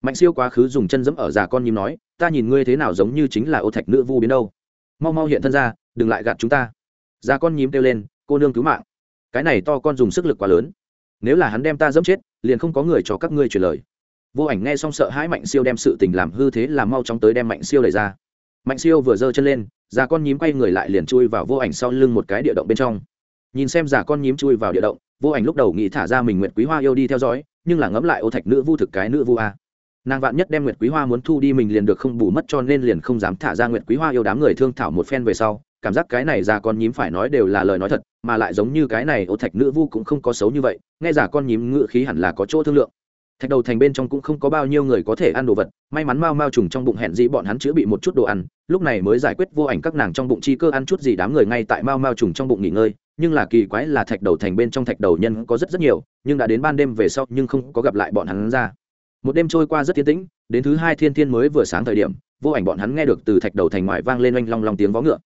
Mạnh siêu quá khứ dùng chân dẫm ở già con nhím nói, ta nhìn ngươi thế nào giống như chính là ô thạch nữ vu biến đâu mau mau hiện thân ra, đừng lại gạt chúng ta. Ra con nhím kêu lên, cô nương cứu mạng. Cái này to con dùng sức lực quá lớn. Nếu là hắn đem ta dẫm chết, liền không có người cho các ngươi truyền lời. Vô ảnh nghe xong sợ hãi mạnh siêu đem sự tình làm hư thế làm mau chóng tới đem mạnh siêu đẩy ra. Mạnh siêu vừa giơ chân lên, già con nhím quay người lại liền chui vào vô ảnh sau lưng một cái địa động bên trong. Nhìn xem già con nhím chui vào địa động, vô ảnh lúc đầu nghĩ thả ra mình nguyệt quý hoa yêu đi theo dõi, nhưng là ngẫm lại ô thạch nữ vu thực cái nữ vu a nàng vạn nhất đem nguyệt quý hoa muốn thu đi mình liền được không bù mất cho nên liền không dám thả ra nguyệt quý hoa yêu đám người thương thảo một phen về sau, cảm giác cái này già con nhím phải nói đều là lời nói thật, mà lại giống như cái này ô thạch nữ vu cũng không có xấu như vậy, nghe giả con nhím ngự khí hẳn là có chỗ thương lượng. Thạch đầu thành bên trong cũng không có bao nhiêu người có thể ăn đồ vật, may mắn mau mau trùng trong bụng hẹn dĩ bọn hắn chữa bị một chút đồ ăn, lúc này mới giải quyết vô ảnh các nàng trong bụng chi cơ ăn chút gì đám người ngay tại mau mau trùng trong bụng nghỉ ngơi, nhưng là kỳ quái là thạch đầu thành bên trong thạch đầu nhân có rất rất nhiều, nhưng đã đến ban đêm về sau nhưng không có gặp lại bọn hắn ra một đêm trôi qua rất thiên tĩnh, đến thứ hai thiên thiên mới vừa sáng thời điểm, vô ảnh bọn hắn nghe được từ thạch đầu thành ngoài vang lên oanh long long tiếng vó ngựa.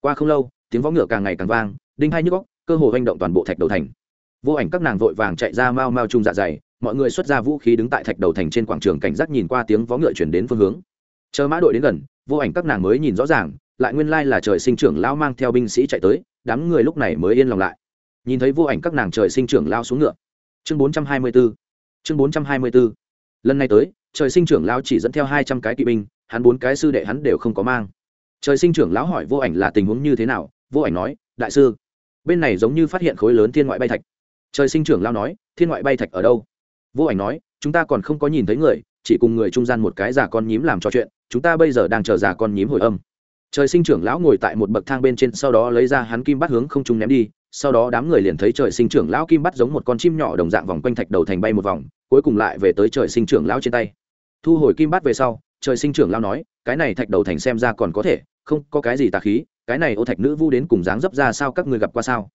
Qua không lâu, tiếng vó ngựa càng ngày càng vang, đinh hai nhức góc cơ hồ oanh động toàn bộ thạch đầu thành. Vô ảnh các nàng vội vàng chạy ra mau mau chung dạ dày, mọi người xuất ra vũ khí đứng tại thạch đầu thành trên quảng trường cảnh giác nhìn qua tiếng vó ngựa chuyển đến phương hướng. Chờ mã đội đến gần, vô ảnh các nàng mới nhìn rõ ràng, lại nguyên lai là trời sinh trưởng lao mang theo binh sĩ chạy tới, đám người lúc này mới yên lòng lại. Nhìn thấy vô ảnh các nàng trời sinh trưởng lao xuống ngựa. Chương bốn trăm hai mươi 424 chương bốn trăm hai mươi 424 lần này tới, trời sinh trưởng lão chỉ dẫn theo hai trăm cái kỵ binh, hắn bốn cái sư đệ hắn đều không có mang. Trời sinh trưởng lão hỏi vô ảnh là tình huống như thế nào, vô ảnh nói, đại sư, bên này giống như phát hiện khối lớn thiên ngoại bay thạch. Trời sinh trưởng lão nói, thiên ngoại bay thạch ở đâu? Vô ảnh nói, chúng ta còn không có nhìn thấy người, chỉ cùng người trung gian một cái già con nhím làm trò chuyện, chúng ta bây giờ đang chờ già con nhím hồi âm. Trời sinh trưởng lão ngồi tại một bậc thang bên trên, sau đó lấy ra hắn kim bắt hướng không trung ném đi, sau đó đám người liền thấy trời sinh trưởng lão kim bắt giống một con chim nhỏ đồng dạng vòng quanh thạch đầu thành bay một vòng cuối cùng lại về tới trời sinh trưởng lão trên tay. Thu hồi kim bát về sau, trời sinh trưởng lão nói, cái này thạch đầu thành xem ra còn có thể, không, có cái gì tà khí, cái này ô thạch nữ vu đến cùng dáng dấp ra sao, các người gặp qua sao?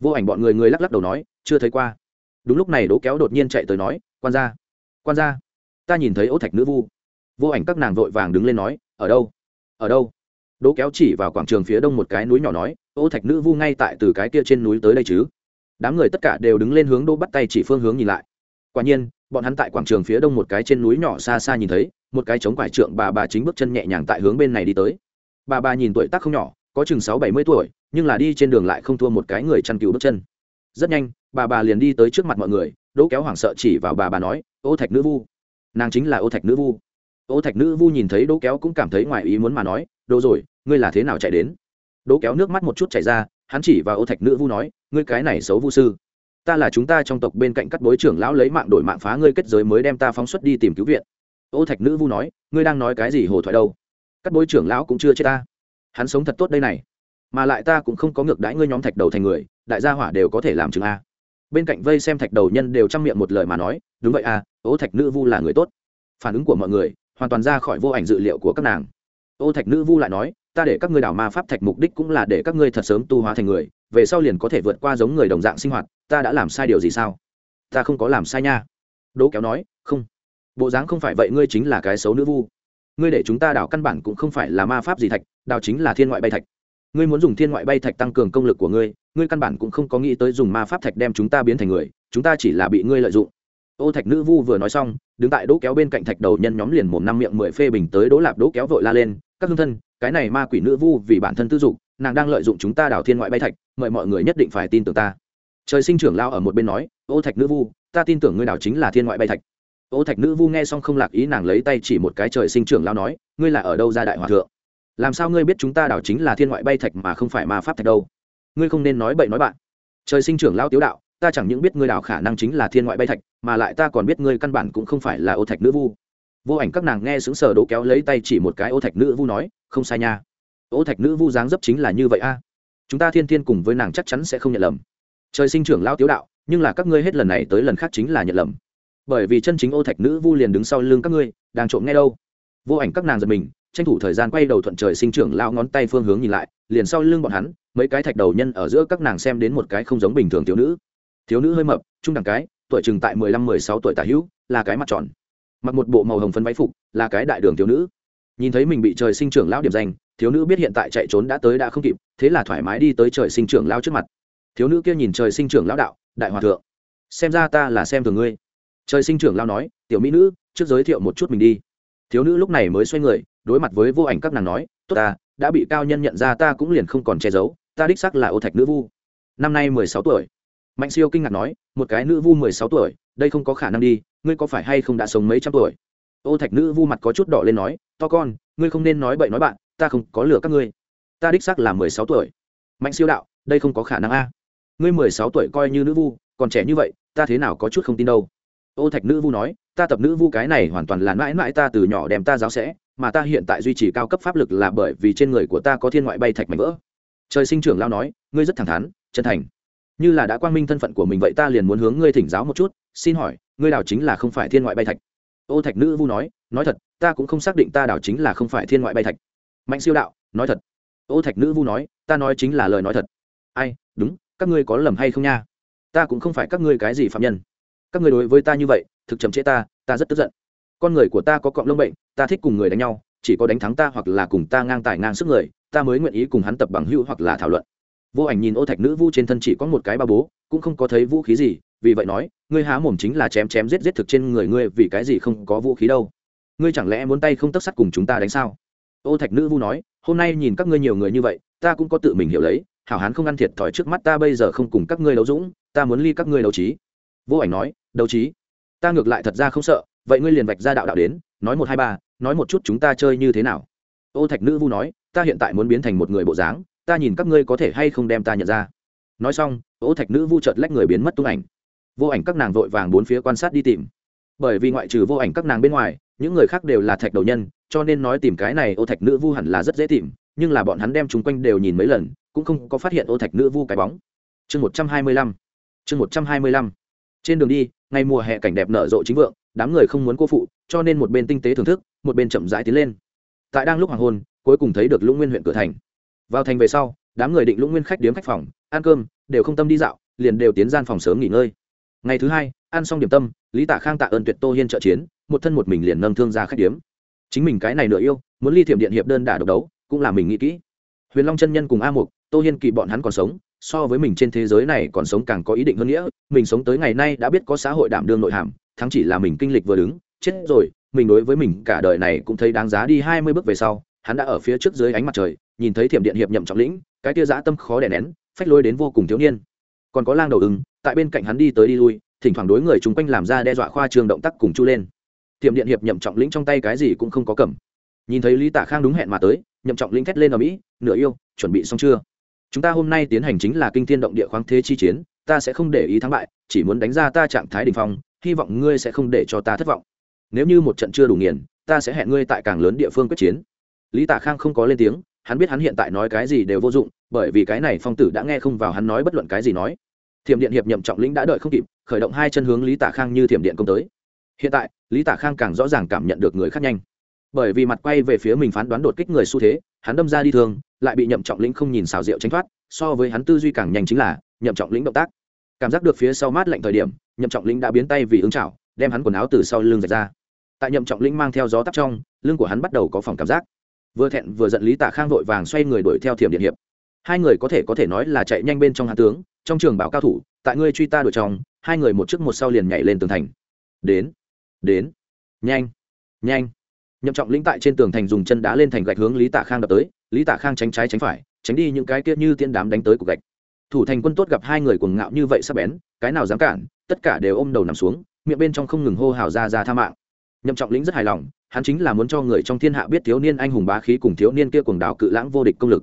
Vô ảnh bọn người người lắc lắc đầu nói, chưa thấy qua. Đúng lúc này đố kéo đột nhiên chạy tới nói, quan ra quan ra ta nhìn thấy ô thạch nữ vu. Vô ảnh các nàng vội vàng đứng lên nói, ở đâu? Ở đâu? Đố kéo chỉ vào quảng trường phía đông một cái núi nhỏ nói, ô thạch nữ vu ngay tại từ cái kia trên núi tới đây chứ? Đám người tất cả đều đứng lên hướng đô bắt tay chỉ phương hướng nhìn lại. Quả nhiên bọn hắn tại quảng trường phía đông một cái trên núi nhỏ xa xa nhìn thấy, một cái chống quải trượng bà bà chính bước chân nhẹ nhàng tại hướng bên này đi tới. Bà bà nhìn tuổi tác không nhỏ, có chừng sáu bảy mươi tuổi, nhưng là đi trên đường lại không thua một cái người chăn cừu bước chân. Rất nhanh, bà bà liền đi tới trước mặt mọi người, đỗ kéo hoảng sợ chỉ vào bà bà nói, ô thạch nữ vu. Nàng chính là ô thạch nữ vu. Ô thạch nữ vu nhìn thấy đỗ kéo cũng cảm thấy ngoài ý muốn mà nói, đồ rồi, ngươi là thế nào chạy đến? Đỗ kéo nước mắt một chút chảy ra, hắn chỉ vào ô thạch nữ vu nói, ngươi cái này xấu vu sư ta là chúng ta trong tộc bên cạnh cắt bối trưởng lão lấy mạng đổi mạng phá ngươi kết giới mới đem ta phóng xuất đi tìm cứu viện. Ô thạch nữ vu nói, ngươi đang nói cái gì hồ thoại đâu? Cắt bối trưởng lão cũng chưa chết ta. Hắn sống thật tốt đây này. Mà lại ta cũng không có ngược đãi ngươi nhóm thạch đầu thành người, đại gia hỏa đều có thể làm chứng a. Bên cạnh vây xem thạch đầu nhân đều chăm miệng một lời mà nói, đúng vậy a, ô thạch nữ vu là người tốt. Phản ứng của mọi người, hoàn toàn ra khỏi vô ảnh dự liệu của các nàng. Ô thạch nữ vu lại nói, ta để các ngươi đảo ma pháp thạch mục đích cũng là để các ngươi thật sớm tu hóa thành người, về sau liền có thể vượt qua giống người đồng dạng sinh hoạt ta đã làm sai điều gì sao? Ta không có làm sai nha. Đỗ kéo nói, không. Bộ dáng không phải vậy, ngươi chính là cái xấu nữ vu. Ngươi để chúng ta đào căn bản cũng không phải là ma pháp gì thạch đào chính là thiên ngoại bay thạch. Ngươi muốn dùng thiên ngoại bay thạch tăng cường công lực của ngươi ngươi căn bản cũng không có nghĩ tới dùng ma pháp thạch đem chúng ta biến thành người, chúng ta chỉ là bị ngươi lợi dụng. Ô thạch nữ vu vừa nói xong, đứng tại đỗ kéo bên cạnh thạch đầu nhân nhóm liền mồm năm miệng mười phê bình tới đỗ lạp, đỗ kéo vội la lên, các hương thân, cái này ma quỷ nữ vu vì bản thân tư dục, nàng đang lợi dụng chúng ta đào thiên ngoại bay thạch, mời mọi người nhất định phải tin tưởng ta trời sinh trưởng lao ở một bên nói, ô thạch nữ vu, ta tin tưởng ngươi đảo chính là thiên ngoại bay thạch. Ô thạch nữ vu nghe xong không lạc ý nàng lấy tay chỉ một cái trời sinh trưởng lao nói, ngươi là ở đâu ra đại hòa thượng? Làm sao ngươi biết chúng ta đảo chính là thiên ngoại bay thạch mà không phải ma pháp thạch đâu? Ngươi không nên nói bậy nói bạn. Trời sinh trưởng lao tiếu đạo, ta chẳng những biết ngươi đảo khả năng chính là thiên ngoại bay thạch, mà lại ta còn biết ngươi căn bản cũng không phải là ô thạch nữ vu. Vô ảnh các nàng nghe xứng sờ đỗ kéo lấy tay chỉ một cái ô thạch nữ vu nói, không sai nha. Ô thạch nữ vu dáng dấp chính là như vậy a. Chúng ta thiên thiên cùng với nàng chắc chắn sẽ không nhận lầm trời sinh trưởng lao tiếu đạo, nhưng là các ngươi hết lần này tới lần khác chính là nhận lầm. Bởi vì chân chính ô thạch nữ vu liền đứng sau lưng các ngươi, đang trộm nghe đâu. Vô ảnh các nàng giật mình, tranh thủ thời gian quay đầu thuận trời sinh trưởng lao ngón tay phương hướng nhìn lại, liền sau lưng bọn hắn, mấy cái thạch đầu nhân ở giữa các nàng xem đến một cái không giống bình thường thiếu nữ. Thiếu nữ hơi mập, trung đẳng cái, tuổi chừng tại mười lăm, mười sáu tuổi tả hữu, là cái mặt tròn. Mặc một bộ màu hồng phấn váy phục, là cái đại đường thiếu nữ. Nhìn thấy mình bị trời sinh trưởng lão điểm danh, thiếu nữ biết hiện tại chạy trốn đã tới đã không kịp, thế là thoải mái đi tới trời sinh trưởng lão trước mặt thiếu nữ kia nhìn trời sinh trưởng lão đạo, đại hòa thượng, xem ra ta là xem thường ngươi. Trời sinh trưởng lão nói, tiểu mỹ nữ, trước giới thiệu một chút mình đi. Thiếu nữ lúc này mới xoay người, đối mặt với vô ảnh các nàng nói, tốt ta, đã bị cao nhân nhận ra ta cũng liền không còn che giấu, ta đích sắc là ô thạch nữ vu. Năm nay mười sáu tuổi. Mạnh siêu kinh ngạc nói, một cái nữ vu mười sáu tuổi, đây không có khả năng đi, ngươi có phải hay không đã sống mấy trăm tuổi? Ô thạch nữ vu mặt có chút đỏ lên nói, to con, ngươi không nên nói bậy nói bạn, ta không có lừa các ngươi. Ta đích xác là mười sáu tuổi. Mạnh siêu đạo, đây không có khả năng a ngươi mười sáu tuổi coi như nữ vu, còn trẻ như vậy, ta thế nào có chút không tin đâu. Ô thạch nữ vu nói, ta tập nữ vu cái này hoàn toàn là mãi mãi ta từ nhỏ đem ta giáo sẽ, mà ta hiện tại duy trì cao cấp pháp lực là bởi vì trên người của ta có thiên ngoại bay thạch mảnh vỡ. Trời sinh trưởng lao nói, ngươi rất thẳng thắn, chân thành. Như là đã quang minh thân phận của mình vậy ta liền muốn hướng ngươi thỉnh giáo một chút, xin hỏi, ngươi đào chính là không phải thiên ngoại bay thạch. Ô thạch nữ vu nói nói thật, ta cũng không xác định ta đào chính là không phải thiên ngoại bay thạch. Mạnh siêu đạo, nói thật. Ô thạch nữ vu nói, ta nói chính là lời nói thật. Ai, đúng các ngươi có lầm hay không nha? Ta cũng không phải các ngươi cái gì phạm nhân. Các ngươi đối với ta như vậy, thực chậm trễ ta ta rất tức giận. Con người của ta có cọng lông bệnh, ta thích cùng người đánh nhau, chỉ có đánh thắng ta hoặc là cùng ta ngang tài ngang sức người, ta mới nguyện ý cùng hắn tập bằng hữu hoặc là thảo luận. Vô ảnh nhìn ô thạch nữ vu trên thân chỉ có một cái ba bố, cũng không có thấy vũ khí gì, vì vậy nói, ngươi há mồm chính là chém chém giết giết thực trên người ngươi vì cái gì không có vũ khí đâu. Ngươi chẳng lẽ muốn tay không tất sắt cùng chúng ta đánh sao? Ô thạch nữ vu nói, hôm nay nhìn các ngươi nhiều người như vậy, ta cũng có tự mình hiểu lấy hảo hán không ăn thiệt thòi trước mắt ta bây giờ không cùng các ngươi đấu dũng, ta muốn ly các ngươi đấu trí. Vô ảnh nói, đấu trí. Ta ngược lại thật ra không sợ, vậy ngươi liền vạch ra đạo đạo đến, nói một hai ba, nói một chút chúng ta chơi như thế nào. Ô thạch nữ vu nói, ta hiện tại muốn biến thành một người bộ dáng, ta nhìn các ngươi có thể hay không đem ta nhận ra. Nói xong, ô thạch nữ vu chợt lách người biến mất tung ảnh. Vô ảnh các nàng vội vàng bốn phía quan sát đi tìm. Bởi vì ngoại trừ vô ảnh các nàng bên ngoài, những người khác đều là thạch đầu nhân, cho nên nói tìm cái này ô thạch nữ vu hẳn là rất dễ tìm, nhưng là bọn hắn đem chúng quanh đều nhìn mấy lần cũng không có phát hiện ô thạch nữ vu cái bóng. Chương một trăm hai mươi lăm. Chương một trăm hai mươi lăm. Trên đường đi, ngày mùa hè cảnh đẹp nở rộ chính vượng, đám người không muốn cô phụ, cho nên một bên tinh tế thưởng thức, một bên chậm rãi tiến lên. Tại đang lúc hoàng hôn, cuối cùng thấy được lũng nguyên huyện cửa thành. Vào thành về sau, đám người định lũng nguyên khách điếm khách phòng, ăn cơm, đều không tâm đi dạo, liền đều tiến gian phòng sớm nghỉ ngơi. Ngày thứ hai, ăn xong điểm tâm, lý tạ khang tạ ơn tuyệt tô hiên trợ chiến, một thân một mình liền nâng thương ra khách điếm. Chính mình cái này nửa yêu, muốn ly thiểm điện hiệp đơn đả độc đấu, cũng là mình nghĩ kỹ. Huyền long chân nhân cùng a mục tô hiên kỳ bọn hắn còn sống, so với mình trên thế giới này còn sống càng có ý định hơn nghĩa. Mình sống tới ngày nay đã biết có xã hội đảm đương nội hàm, thắng chỉ là mình kinh lịch vừa đứng, chết rồi, mình đối với mình cả đời này cũng thấy đáng giá đi hai mươi bước về sau. Hắn đã ở phía trước dưới ánh mặt trời, nhìn thấy thiểm điện hiệp nhậm trọng lĩnh, cái tia dã tâm khó đè nén, phách lôi đến vô cùng thiếu niên. Còn có lang đầu ưng, tại bên cạnh hắn đi tới đi lui, thỉnh thoảng đối người chung quanh làm ra đe dọa khoa trường động tác cùng chu lên. Thiểm điện hiệp nhậm trọng lĩnh trong tay cái gì cũng không có cầm. Nhìn thấy lý tả khang đúng hẹn mà tới, nhậm trọng lĩnh thét lên ở mỹ, nửa yêu, chuẩn bị xong chưa? Chúng ta hôm nay tiến hành chính là kinh thiên động địa khoáng thế chi chiến, ta sẽ không để ý thắng bại, chỉ muốn đánh ra ta trạng thái đ ỉ n h phong, hy vọng ngươi sẽ không để cho ta thất vọng. Nếu như một trận chưa đủ nghiền, ta sẽ hẹn ngươi tại càng lớn địa phương quyết chiến. Lý tả khang không có lên tiếng, hắn biết hắn hiện tại nói cái gì đều vô dụng, bởi vì cái này phong tử đã nghe không vào hắn nói bất luận cái gì nói. Thiểm điện hiệp nhậm trọng lĩnh đã đợi không kịp, khởi động hai chân hướng lý tả khang như thiểm điện công tới. Hiện tại, lý tả khang càng rõ ràng cảm nhận được người khác nhanh. Bởi vì mặt quay về phía mình phán đoán đột kích người xu thế hắn đâm ra đi thường lại bị nhậm trọng lĩnh không nhìn xào rượu tránh thoát, so với hắn tư duy càng nhanh chính là, nhậm trọng lĩnh động tác. Cảm giác được phía sau mát lạnh thời điểm, nhậm trọng lĩnh đã biến tay vì ứng chảo, đem hắn quần áo từ sau lưng giật ra. Tại nhậm trọng lĩnh mang theo gió tắp trong, lưng của hắn bắt đầu có phòng cảm giác. Vừa thẹn vừa giận lý tả khang vội vàng xoay người đuổi theo thiểm điện hiệp. Hai người có thể có thể nói là chạy nhanh bên trong hạ tướng, trong trường bảo cao thủ, tại ngươi truy ta đuổi trong, hai người một trước một sau liền nhảy lên tường thành. Đến đến, nhanh nhanh nhậm trọng lĩnh tại trên tường thành dùng chân đá lên thành gạch hướng lý tả khang đập tới lý tả khang tránh trái tránh phải tránh đi những cái kia như tiên đám đánh tới cục gạch thủ thành quân tốt gặp hai người cuồng ngạo như vậy sắp bén cái nào dám cản tất cả đều ôm đầu nằm xuống miệng bên trong không ngừng hô hào ra ra tha mạng nhậm trọng lĩnh rất hài lòng hắn chính là muốn cho người trong thiên hạ biết thiếu niên anh hùng bá khí cùng thiếu niên kia cuồng đạo cự lãng vô địch công lực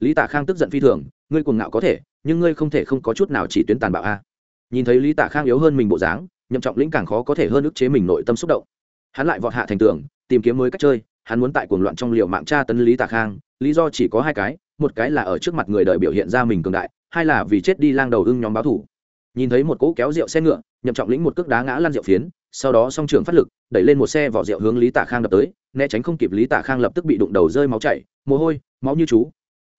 lý tả khang tức giận phi thường ngươi cuồng ngạo có thể nhưng ngươi không thể không có chút nào chỉ tuyến tàn bạo a nhìn thấy lý tả khang yếu hơn mình bộ dáng nhậm trọng lĩnh càng khó có thể hơn ức chế mình nội tâm xúc động hắn lại vọt hạ thành tường tìm kiếm mới cách chơi, hắn muốn tại cuồng loạn trong liệu mạng tra tấn lý tạ khang, lý do chỉ có hai cái, một cái là ở trước mặt người đời biểu hiện ra mình cường đại, hai là vì chết đi lang đầu ưng nhóm báo thủ. Nhìn thấy một cỗ kéo rượu xe ngựa, nhậm trọng lĩnh một cước đá ngã lăn rượu phiến, sau đó song trường phát lực, đẩy lên một xe vỏ rượu hướng lý tả khang đập tới, né tránh không kịp lý tả khang lập tức bị đụng đầu rơi máu chảy, mồ hôi, máu như chú.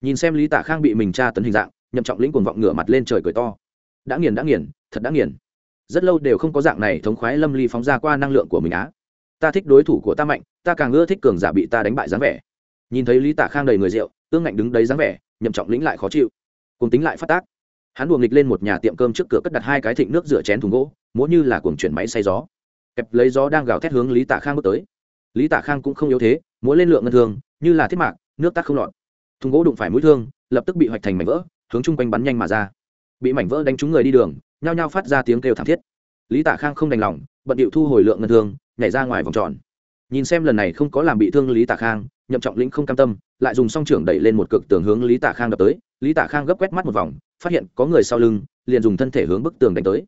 Nhìn xem lý tả khang bị mình tra tấn hình dạng, nhậm trọng lĩnh cuồng vọng ngửa mặt lên trời cười to. Đã nghiền đã nghiền, thật đã nghiền. Rất lâu đều không có dạng này thống khoái lâm ly phóng ra qua năng lượng của mình á ta thích đối thủ của ta mạnh, ta càng ưa thích cường giả bị ta đánh bại dáng vẻ. Nhìn thấy lý tả khang đầy người rượu tương ngạnh đứng đấy dáng vẻ, nhậm trọng lĩnh lại khó chịu. Cùng tính lại phát tác. Hắn buồng nghịch lên một nhà tiệm cơm trước cửa cất đặt hai cái thịnh nước rửa chén thùng gỗ, múa như là cuồng chuyển máy xay gió. Kẹp lấy gió đang gào thét hướng lý tả khang bước tới. Lý tả khang cũng không yếu thế, múa lên lượng ngân thường, như là thiết mạc, nước tắc không lọt. Thùng gỗ đụng phải mũi thương, lập tức bị hoạch thành mảnh vỡ, hướng chung quanh bắn nhanh mà ra. Bị mảnh vỡ đánh trúng người đi đường, nhao nhao phát ra tiếng kêu thảm thiết. Lý tả khang không đành lòng, bận điệu thu hồi lượng ngân thương nhảy ra ngoài vòng tròn. Nhìn xem lần này không có làm bị thương lý tả khang, nhậm trọng lĩnh không cam tâm, lại dùng song trưởng đẩy lên một cực tường hướng lý tả khang đập tới. Lý tả khang gấp quét mắt một vòng, phát hiện có người sau lưng, liền dùng thân thể hướng bức tường đánh tới.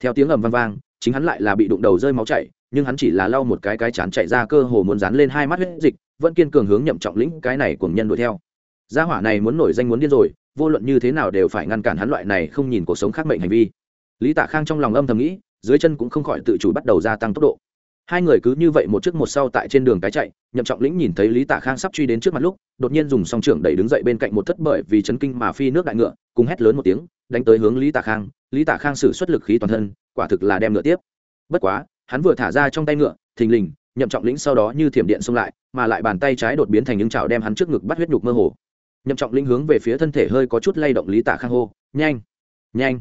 Theo tiếng ầm vang vang, chính hắn lại là bị đụng đầu rơi máu chảy, nhưng hắn chỉ là lau một cái cái chán chạy ra cơ hồ muốn dán lên hai mắt huyết dịch, vẫn kiên cường hướng nhậm trọng lĩnh cái này cùng nhân đuổi theo. Gia hỏa này muốn nổi danh muốn điên rồi, vô luận như thế nào đều phải ngăn cản hắn loại này không nhìn cuộc sống khác mệnh hành vi. Lý tả khang trong lòng âm thầm nghĩ, dưới chân cũng không khỏi tự chủ bắt đầu gia tăng tốc độ hai người cứ như vậy một trước một sau tại trên đường cái chạy, nhậm trọng lĩnh nhìn thấy lý tả khang sắp truy đến trước mặt lúc, đột nhiên dùng song trưởng đẩy đứng dậy bên cạnh một thất bởi vì chấn kinh mà phi nước đại ngựa, cùng hét lớn một tiếng, đánh tới hướng lý tả khang. Lý tả khang sử xuất lực khí toàn thân, quả thực là đem ngựa tiếp. Bất quá, hắn vừa thả ra trong tay ngựa, thình lình, nhậm trọng lĩnh sau đó như thiểm điện xông lại, mà lại bàn tay trái đột biến thành những chảo đem hắn trước ngực bắt huyết nhục mơ hồ. Nhậm trọng lĩnh hướng về phía thân thể hơi có chút lay động lý tả khang hô, nhanh! Nhanh!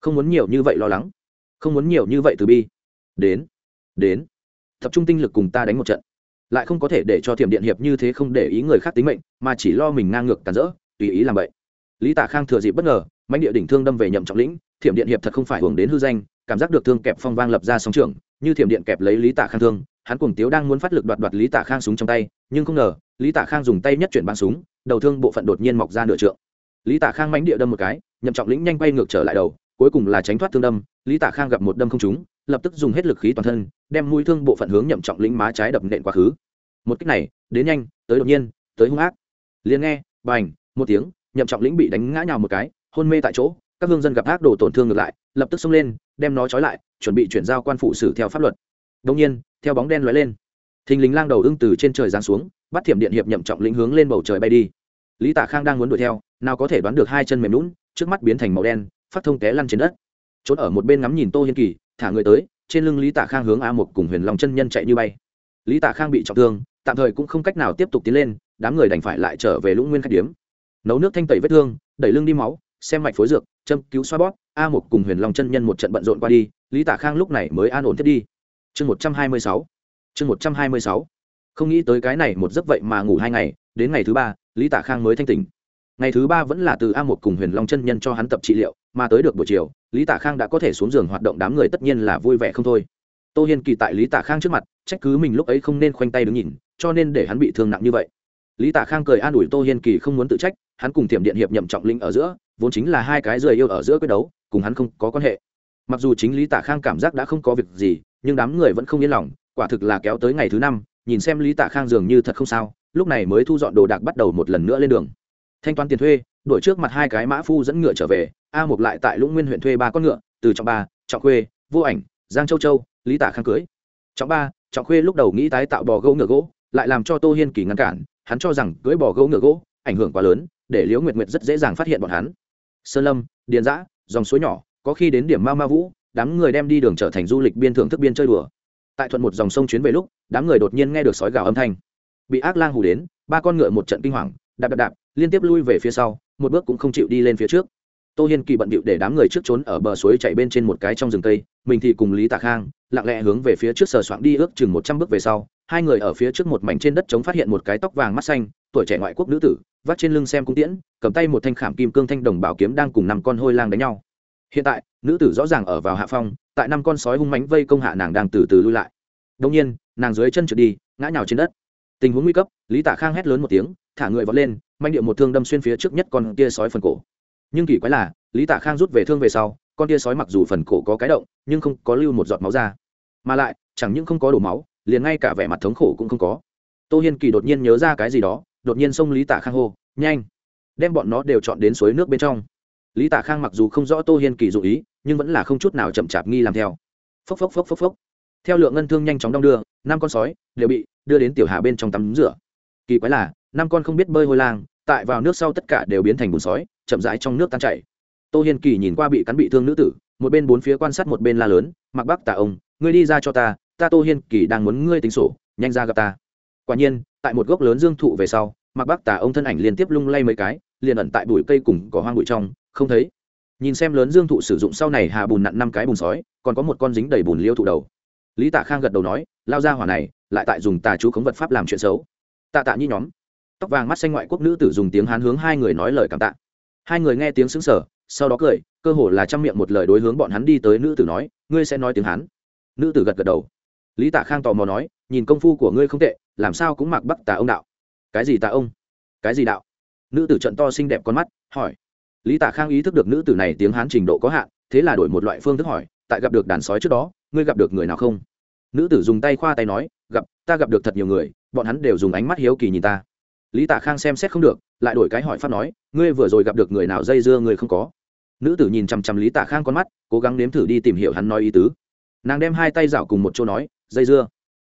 Không muốn nhiều như vậy lo lắng. Không muốn nhiều như vậy từ bi. Đến! Đến! Tập trung tinh lực cùng ta đánh một trận. Lại không có thể để cho thiểm điện hiệp như thế không để ý người khác tính mệnh, mà chỉ lo mình ngang ngược cản rỡ, tùy ý làm vậy lý tả khang thừa dịp bất ngờ, mãnh địa đỉnh thương đâm về nhậm trọng lĩnh, thiểm điện hiệp thật không phải hưởng đến hư danh, cảm giác được thương kẹp phong vang lập ra sóng trường như thiểm điện kẹp lấy lý tả khang thương, hắn cùng tiếu đang muốn phát lực đoạt đoạt lý tả khang súng trong tay, nhưng không ngờ, lý tả khang dùng tay nhất chuyển bắn súng, đầu thương bộ phận đột nhiên mọc ra nửa trượng. Lý tả khang mãnh địa đâm một cái, nhậm trọng lĩnh nhanh bay ngược trở lại đầu, cuối cùng là tránh thoát thương đâm, lý tả khang gặp một đâm không trúng lập tức dùng hết lực khí toàn thân, đem mũi thương bộ phận hướng nhậm trọng lĩnh má trái đập nện quá khứ. Một cách này, đến nhanh, tới đột nhiên, tới hung ác. Liền nghe, bành, một tiếng, nhậm trọng lĩnh bị đánh ngã nhào một cái, hôn mê tại chỗ, các hương dân gặp ác đồ tổn thương ngược lại, lập tức xông lên, đem nó trói lại, chuẩn bị chuyển giao quan phụ xử theo pháp luật. Đông nhiên, theo bóng đen lóe lên, thình lình lang đầu ưng từ trên trời giáng xuống, bắt thiểm điện hiệp nhậm trọng lĩnh hướng lên bầu trời bay đi. Lý tả khang đang muốn đuổi theo, nào có thể đoán được hai chân mềm lún trước mắt biến thành màu đen, phát thông té lăn trên đất. Trốn ở một bên ngắm nhìn tô hiên kỳ thả người tới, trên lưng lý tả khang hướng a một cùng huyền long chân nhân chạy như bay. Lý tả khang bị trọng thương, tạm thời cũng không cách nào tiếp tục tiến lên, đám người đành phải lại trở về lũng nguyên khách điếm. Nấu nước thanh tẩy vết thương, đẩy lưng đi máu, xem mạch phối dược, châm cứu xoa bóp, a một cùng huyền long chân nhân một trận bận rộn qua đi, lý tả khang lúc này mới an ổn thiết đi. Chương một trăm hai mươi sáu. Chương một trăm hai mươi sáu. Không nghĩ tới cái này một giấc vậy mà ngủ hai ngày, đến ngày thứ ba, lý tả khang mới thanh tỉnh ngày thứ ba vẫn là từ a một cùng huyền long chân nhân cho hắn tập trị liệu, mà tới được buổi chiều, lý tả khang đã có thể xuống giường hoạt động đám người tất nhiên là vui vẻ không thôi. Tô hiên kỳ tại lý tả khang trước mặt, trách cứ mình lúc ấy không nên khoanh tay đứng nhìn, cho nên để hắn bị thương nặng như vậy. Lý tả khang cười an ủi tô hiên kỳ không muốn tự trách, hắn cùng tiềm điện hiệp nhậm trọng linh ở giữa, vốn chính là hai cái rời yêu ở giữa quyết đấu, cùng hắn không có quan hệ. Mặc dù chính lý tả khang cảm giác đã không có việc gì, nhưng đám người vẫn không yên lòng, quả thực là kéo tới ngày thứ năm, nhìn xem lý tả khang dường như thật không sao, lúc này mới thu dọn đồ đạc bắt đầu một lần nữa lên đường thanh toán tiền thuê, đổi trước mặt hai cái mã phu dẫn ngựa trở về, a một lại tại lũng nguyên huyện thuê ba con ngựa, từ trọng ba, trọng khuê, vô ảnh, giang châu châu, lý tả khang cưới. Trọng ba, trọng khuê lúc đầu nghĩ tái tạo bò gấu ngựa gỗ, lại làm cho tô hiên kỳ ngăn cản, hắn cho rằng cưới bò gấu ngựa gỗ ảnh hưởng quá lớn, để liễu nguyệt nguyệt rất dễ dàng phát hiện bọn hắn. Sơn lâm, điền giã, dòng suối nhỏ, có khi đến điểm ma ma vũ, đám người đem đi đường trở thành du lịch biên thưởng thức biên chơi đùa. Tại thuận một dòng sông chuyến về lúc, đám người đột nhiên nghe được sói gào âm thanh. Bị ác lang hù đến, ba con ngựa một trận kinh hoàng, đạp đạp đạp liên tiếp lui về phía sau, một bước cũng không chịu đi lên phía trước. Tô hiên kỳ bận bịu để đám người trước trốn ở bờ suối chạy bên trên một cái trong rừng cây, mình thì cùng lý tạ khang lặng lẽ hướng về phía trước sờ soạn đi ước chừng một trăm bước về sau, hai người ở phía trước một mảnh trên đất trống phát hiện một cái tóc vàng mắt xanh, tuổi trẻ ngoại quốc nữ tử, vắt trên lưng xem cung tiễn, cầm tay một thanh khảm kim cương thanh đồng bảo kiếm đang cùng năm con hôi lang đánh nhau. Hiện tại, nữ tử rõ ràng ở vào hạ phong, tại năm con sói hung mánh vây công hạ nàng đang từ từ lui lại. Đông nhiên, nàng dưới chân trượt đi, ngã nhào trên đất tình huống nguy cấp, lý tạ khang hét lớn một tiếng, thả người vọt lên, manh điệu một thương đâm xuyên phía trước nhất con kia sói phần cổ. Nhưng kỳ quái là, lý tạ khang rút về thương về sau, con kia sói mặc dù phần cổ có cái động, nhưng không có lưu một giọt máu ra. Mà lại, chẳng những không có đổ máu, liền ngay cả vẻ mặt thống khổ cũng không có. Tô hiên kỳ đột nhiên nhớ ra cái gì đó, đột nhiên xông lý tạ khang hô, nhanh! Đem bọn nó đều chọn đến suối nước bên trong. Lý tạ khang mặc dù không rõ tô hiên kỳ dụ ý, nhưng vẫn là không chút nào chậm chạp nghi làm theo. Phốc phốc phốc phốc phốc theo lượng ngân thương nhanh chóng đong đưa, năm con sói đều bị đưa đến tiểu hà bên trong tắm rửa. Kỳ quái là, năm con không biết bơi hôi lang, tại vào nước sau tất cả đều biến thành bùn sói, chậm rãi trong nước tan chảy. Tô hiên kỳ nhìn qua bị cắn bị thương nữ tử, một bên bốn phía quan sát một bên la lớn, mặc bắc tà ông, ngươi đi ra cho ta ta tô hiên kỳ đang muốn ngươi tính sổ, nhanh ra gặp ta. Quả nhiên, tại một gốc lớn dương thụ về sau, mặc bắc tà ông thân ảnh liên tiếp lung lay mấy cái, liền ẩn tại bụi cây cùng cỏ hoang bụi trong, không thấy. Nhìn xem lớn dương thụ sử dụng sau này hà bùn nặn năm cái bùn sói, còn có một con dính đầy bùn liêu thụ đầu lý tạ khang gật đầu nói, lao ra hỏa này, lại tại dùng tà chú khống vật pháp làm chuyện xấu. Tạ tạ nhi nhóm, tóc vàng mắt xanh ngoại quốc nữ tử dùng tiếng hán hướng hai người nói lời cảm tạ. Hai người nghe tiếng xứng sở sau đó cười, cơ hồ là chăm miệng một lời đối hướng bọn hắn đi tới nữ tử nói, ngươi sẽ nói tiếng hán? Nữ tử gật gật đầu. Lý tạ khang tò mò nói, nhìn công phu của ngươi không tệ, làm sao cũng mặc bắc tà ông đạo. Cái gì tà ông? Cái gì đạo? Nữ tử trận to xinh đẹp con mắt, hỏi. Lý tạ khang ý thức được nữ tử này tiếng hán trình độ có hạn, thế là đổi một loại phương thức hỏi tại gặp được đàn sói trước đó, ngươi gặp được người nào không? Nữ tử dùng tay khoa tay nói, gặp, ta gặp được thật nhiều người, bọn hắn đều dùng ánh mắt hiếu kỳ nhìn ta. Lý tạ khang xem xét không được, lại đổi cái hỏi pháp nói, ngươi vừa rồi gặp được người nào dây dưa người không có? Nữ tử nhìn chằm chằm lý tạ khang con mắt, cố gắng nếm thử đi tìm hiểu hắn nói ý tứ. Nàng đem hai tay rảo cùng một chỗ nói, dây dưa.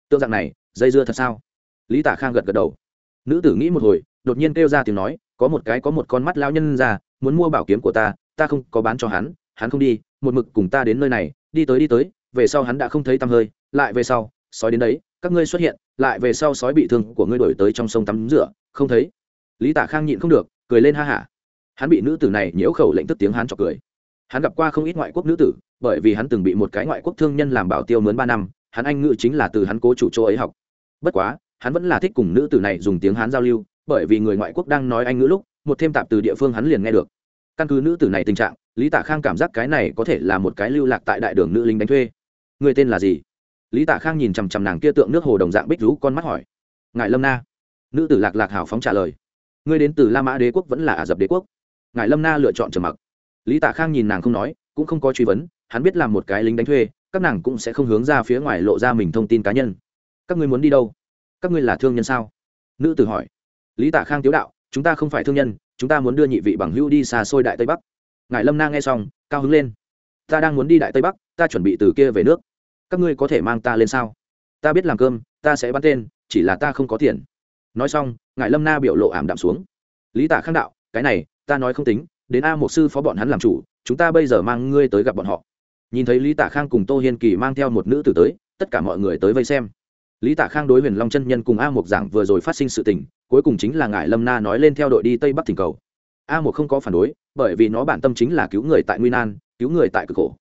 Tương dạng này, dây dưa thật sao? Lý tạ khang gật gật đầu. Nữ tử nghĩ một hồi, đột nhiên kêu ra tiếng nói, có một cái có một con mắt lao nhân ra, muốn mua bảo kiếm của ta ta không có bán cho hắn hắn không đi một mực cùng ta đến nơi này, đi tới đi tới, về sau hắn đã không thấy tăm hơi, lại về sau, sói đến đấy, các ngươi xuất hiện, lại về sau sói bị thương của ngươi đổi tới trong sông tắm rửa, không thấy. Lý tả khang nhịn không được, cười lên ha hả. Hắn bị nữ tử này nhiễu khẩu lệnh tức tiếng hắn chọc cười. Hắn gặp qua không ít ngoại quốc nữ tử, bởi vì hắn từng bị một cái ngoại quốc thương nhân làm bảo tiêu mướn ba năm, hắn anh ngữ chính là từ hắn cố chủ chỗ ấy học. Bất quá, hắn vẫn là thích cùng nữ tử này dùng tiếng hán giao lưu, bởi vì người ngoại quốc đang nói anh ngữ lúc, một thêm tạp từ địa phương hắn liền nghe được. Căn cứ nữ tử này tình trạng lý tạ khang cảm giác cái này có thể là một cái lưu lạc tại đại đường nữ lính đánh thuê. Người tên là gì? Lý tạ khang nhìn chằm chằm nàng kia tượng nước hồ đồng dạng bích rú con mắt hỏi. Ngài lâm na. Nữ tử lạc lạc hào phóng trả lời. Ngươi đến từ la mã đế quốc vẫn là ả rập đế quốc. Ngài lâm na lựa chọn trầm mặc. Lý tạ khang nhìn nàng không nói, cũng không có truy vấn, hắn biết làm một cái lính đánh thuê, các nàng cũng sẽ không hướng ra phía ngoài lộ ra mình thông tin cá nhân. Các ngươi muốn đi đâu? Các ngươi là thương nhân sao? Nữ tử hỏi. Lý tạ khang tiếu đạo, chúng ta không phải thương nhân, chúng ta muốn đưa nhị vị bằng hữu đi xa xôi đại tây bắc ngài lâm na nghe xong, cao hứng lên. Ta đang muốn đi đại tây bắc, ta chuẩn bị từ kia về nước. Các ngươi có thể mang ta lên sao? Ta biết làm cơm, ta sẽ bắn tên, chỉ là ta không có tiền. Nói xong, ngài lâm na biểu lộ ảm đạm xuống. Lý Tả khang đạo, cái này, ta nói không tính, đến a một sư phó bọn hắn làm chủ, chúng ta bây giờ mang ngươi tới gặp bọn họ. Nhìn thấy lý Tả khang cùng tô hiên kỳ mang theo một nữ tử tới, tất cả mọi người tới vây xem. Lý Tả khang đối huyền long chân nhân cùng a một giảng vừa rồi phát sinh sự tình, cuối cùng chính là ngài lâm na nói lên theo đội đi tây bắc thỉnh cầu a một không có phản đối, bởi vì nó bản tâm chính là cứu người tại nguy nan, cứu người tại cực khổ.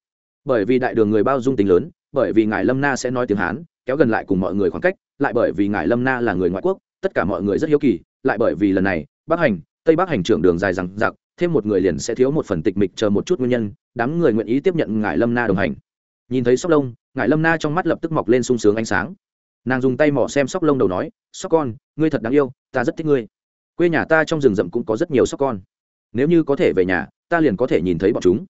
Bởi vì đại đường người bao dung tính lớn, bởi vì ngài lâm na sẽ nói tiếng hán, kéo gần lại cùng mọi người khoảng cách, lại bởi vì ngài lâm na là người ngoại quốc, tất cả mọi người rất hiếu kỳ, lại bởi vì lần này, bắc hành, tây bắc hành trưởng đường dài rằng giặc thêm một người liền sẽ thiếu một phần tịch mịch chờ một chút nguyên nhân, đám người nguyện ý tiếp nhận ngài lâm na đồng hành. Nhìn thấy sóc lông ngài lâm na trong mắt lập tức mọc lên sung sướng ánh sáng. Nàng dùng tay mỏ xem sóc lông đầu nói, sóc con, ngươi thật đáng yêu, ta rất thích ngươi. Quê nhà ta trong rừng rậm cũng có rất nhiều sóc con nếu như có thể về nhà, ta liền có thể nhìn thấy bọn chúng.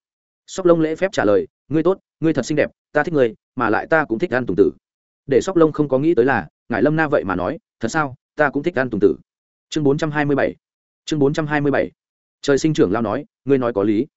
Sóc lông lễ phép trả lời, ngươi tốt, ngươi thật xinh đẹp, ta thích ngươi, mà lại ta cũng thích ăn tùng tử. Để sóc lông không có nghĩ tới là ngài lâm na vậy mà nói, thật sao, ta cũng thích ăn tùng tử. Chương bốn trăm hai mươi bảy. Chương bốn trăm hai mươi bảy. Trời sinh trưởng lao nói, ngươi nói có lý.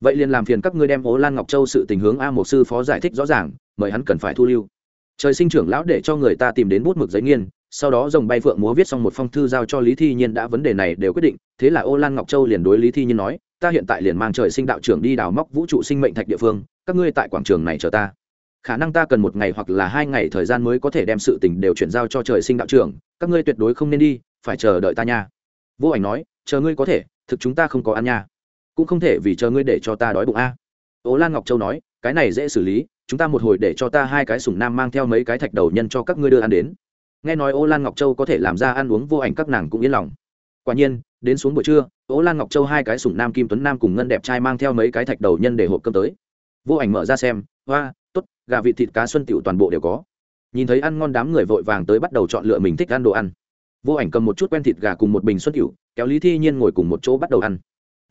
Vậy liền làm phiền các ngươi đem ố lan ngọc châu sự tình hướng a một sư phó giải thích rõ ràng, mời hắn cần phải thu lưu. Trời sinh trưởng lão để cho người ta tìm đến bút mực giấy nghiên sau đó rồng bay phượng múa viết xong một phong thư giao cho lý thi nhiên đã vấn đề này đều quyết định thế là ô lan ngọc châu liền đối lý thi nhiên nói ta hiện tại liền mang trời sinh đạo trưởng đi đào móc vũ trụ sinh mệnh thạch địa phương các ngươi tại quảng trường này chờ ta khả năng ta cần một ngày hoặc là hai ngày thời gian mới có thể đem sự tình đều chuyển giao cho trời sinh đạo trưởng các ngươi tuyệt đối không nên đi phải chờ đợi ta nha vô ảnh nói chờ ngươi có thể thực chúng ta không có ăn nha cũng không thể vì chờ ngươi để cho ta đói bụng a ố lan ngọc châu nói cái này dễ xử lý chúng ta một hồi để cho ta hai cái sủng nam mang theo mấy cái thạch đầu nhân cho các ngươi đưa ăn đến nghe nói ô lan ngọc châu có thể làm ra ăn uống vô ảnh các nàng cũng yên lòng. Quả nhiên, đến xuống buổi trưa, ô lan ngọc châu hai cái sủng nam kim tuấn nam cùng ngân đẹp trai mang theo mấy cái thạch đầu nhân để hộp cơm tới. Vô ảnh mở ra xem, hoa t ố t gà vịt thịt cá xuân tiểu toàn bộ đều có. Nhìn thấy ăn ngon đám người vội vàng tới bắt đầu chọn lựa mình thích ăn đồ ăn. Vô ảnh cầm một chút quen thịt gà cùng một bình xuân tiểu, kéo lý thi nhiên ngồi cùng một chỗ bắt đầu ăn.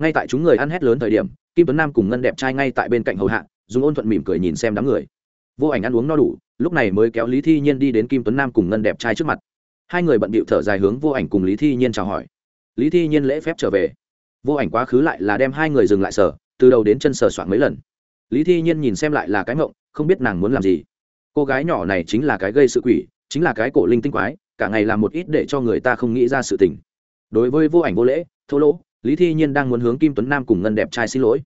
Ngay tại chúng người ăn hét lớn thời điểm, kim tuấn nam cùng ngân đẹp trai ngay tại bên cạnh hầu hạ, dùng ôn thuận mỉm cười nhìn xem đám người vô ảnh ăn uống no đủ, lúc này mới kéo lý thi nhiên đi đến kim tuấn nam cùng ngân đẹp trai trước mặt. Hai người bận bịu thở dài hướng vô ảnh cùng lý thi nhiên chào hỏi. Lý thi nhiên lễ phép trở về. Vô ảnh quá khứ lại là đem hai người dừng lại sở, từ đầu đến chân sờ soạn mấy lần. Lý thi nhiên nhìn xem lại là cái mộng không biết nàng muốn làm gì. Cô gái nhỏ này chính là cái gây sự quỷ, chính là cái cổ linh tinh quái, cả ngày làm một ít để cho người ta không nghĩ ra sự tình. Đối với vô ảnh vô lễ, thô lỗ, lý thi nhiên đang muốn hướng kim tuấn nam cùng ngân đẹp trai xin lỗi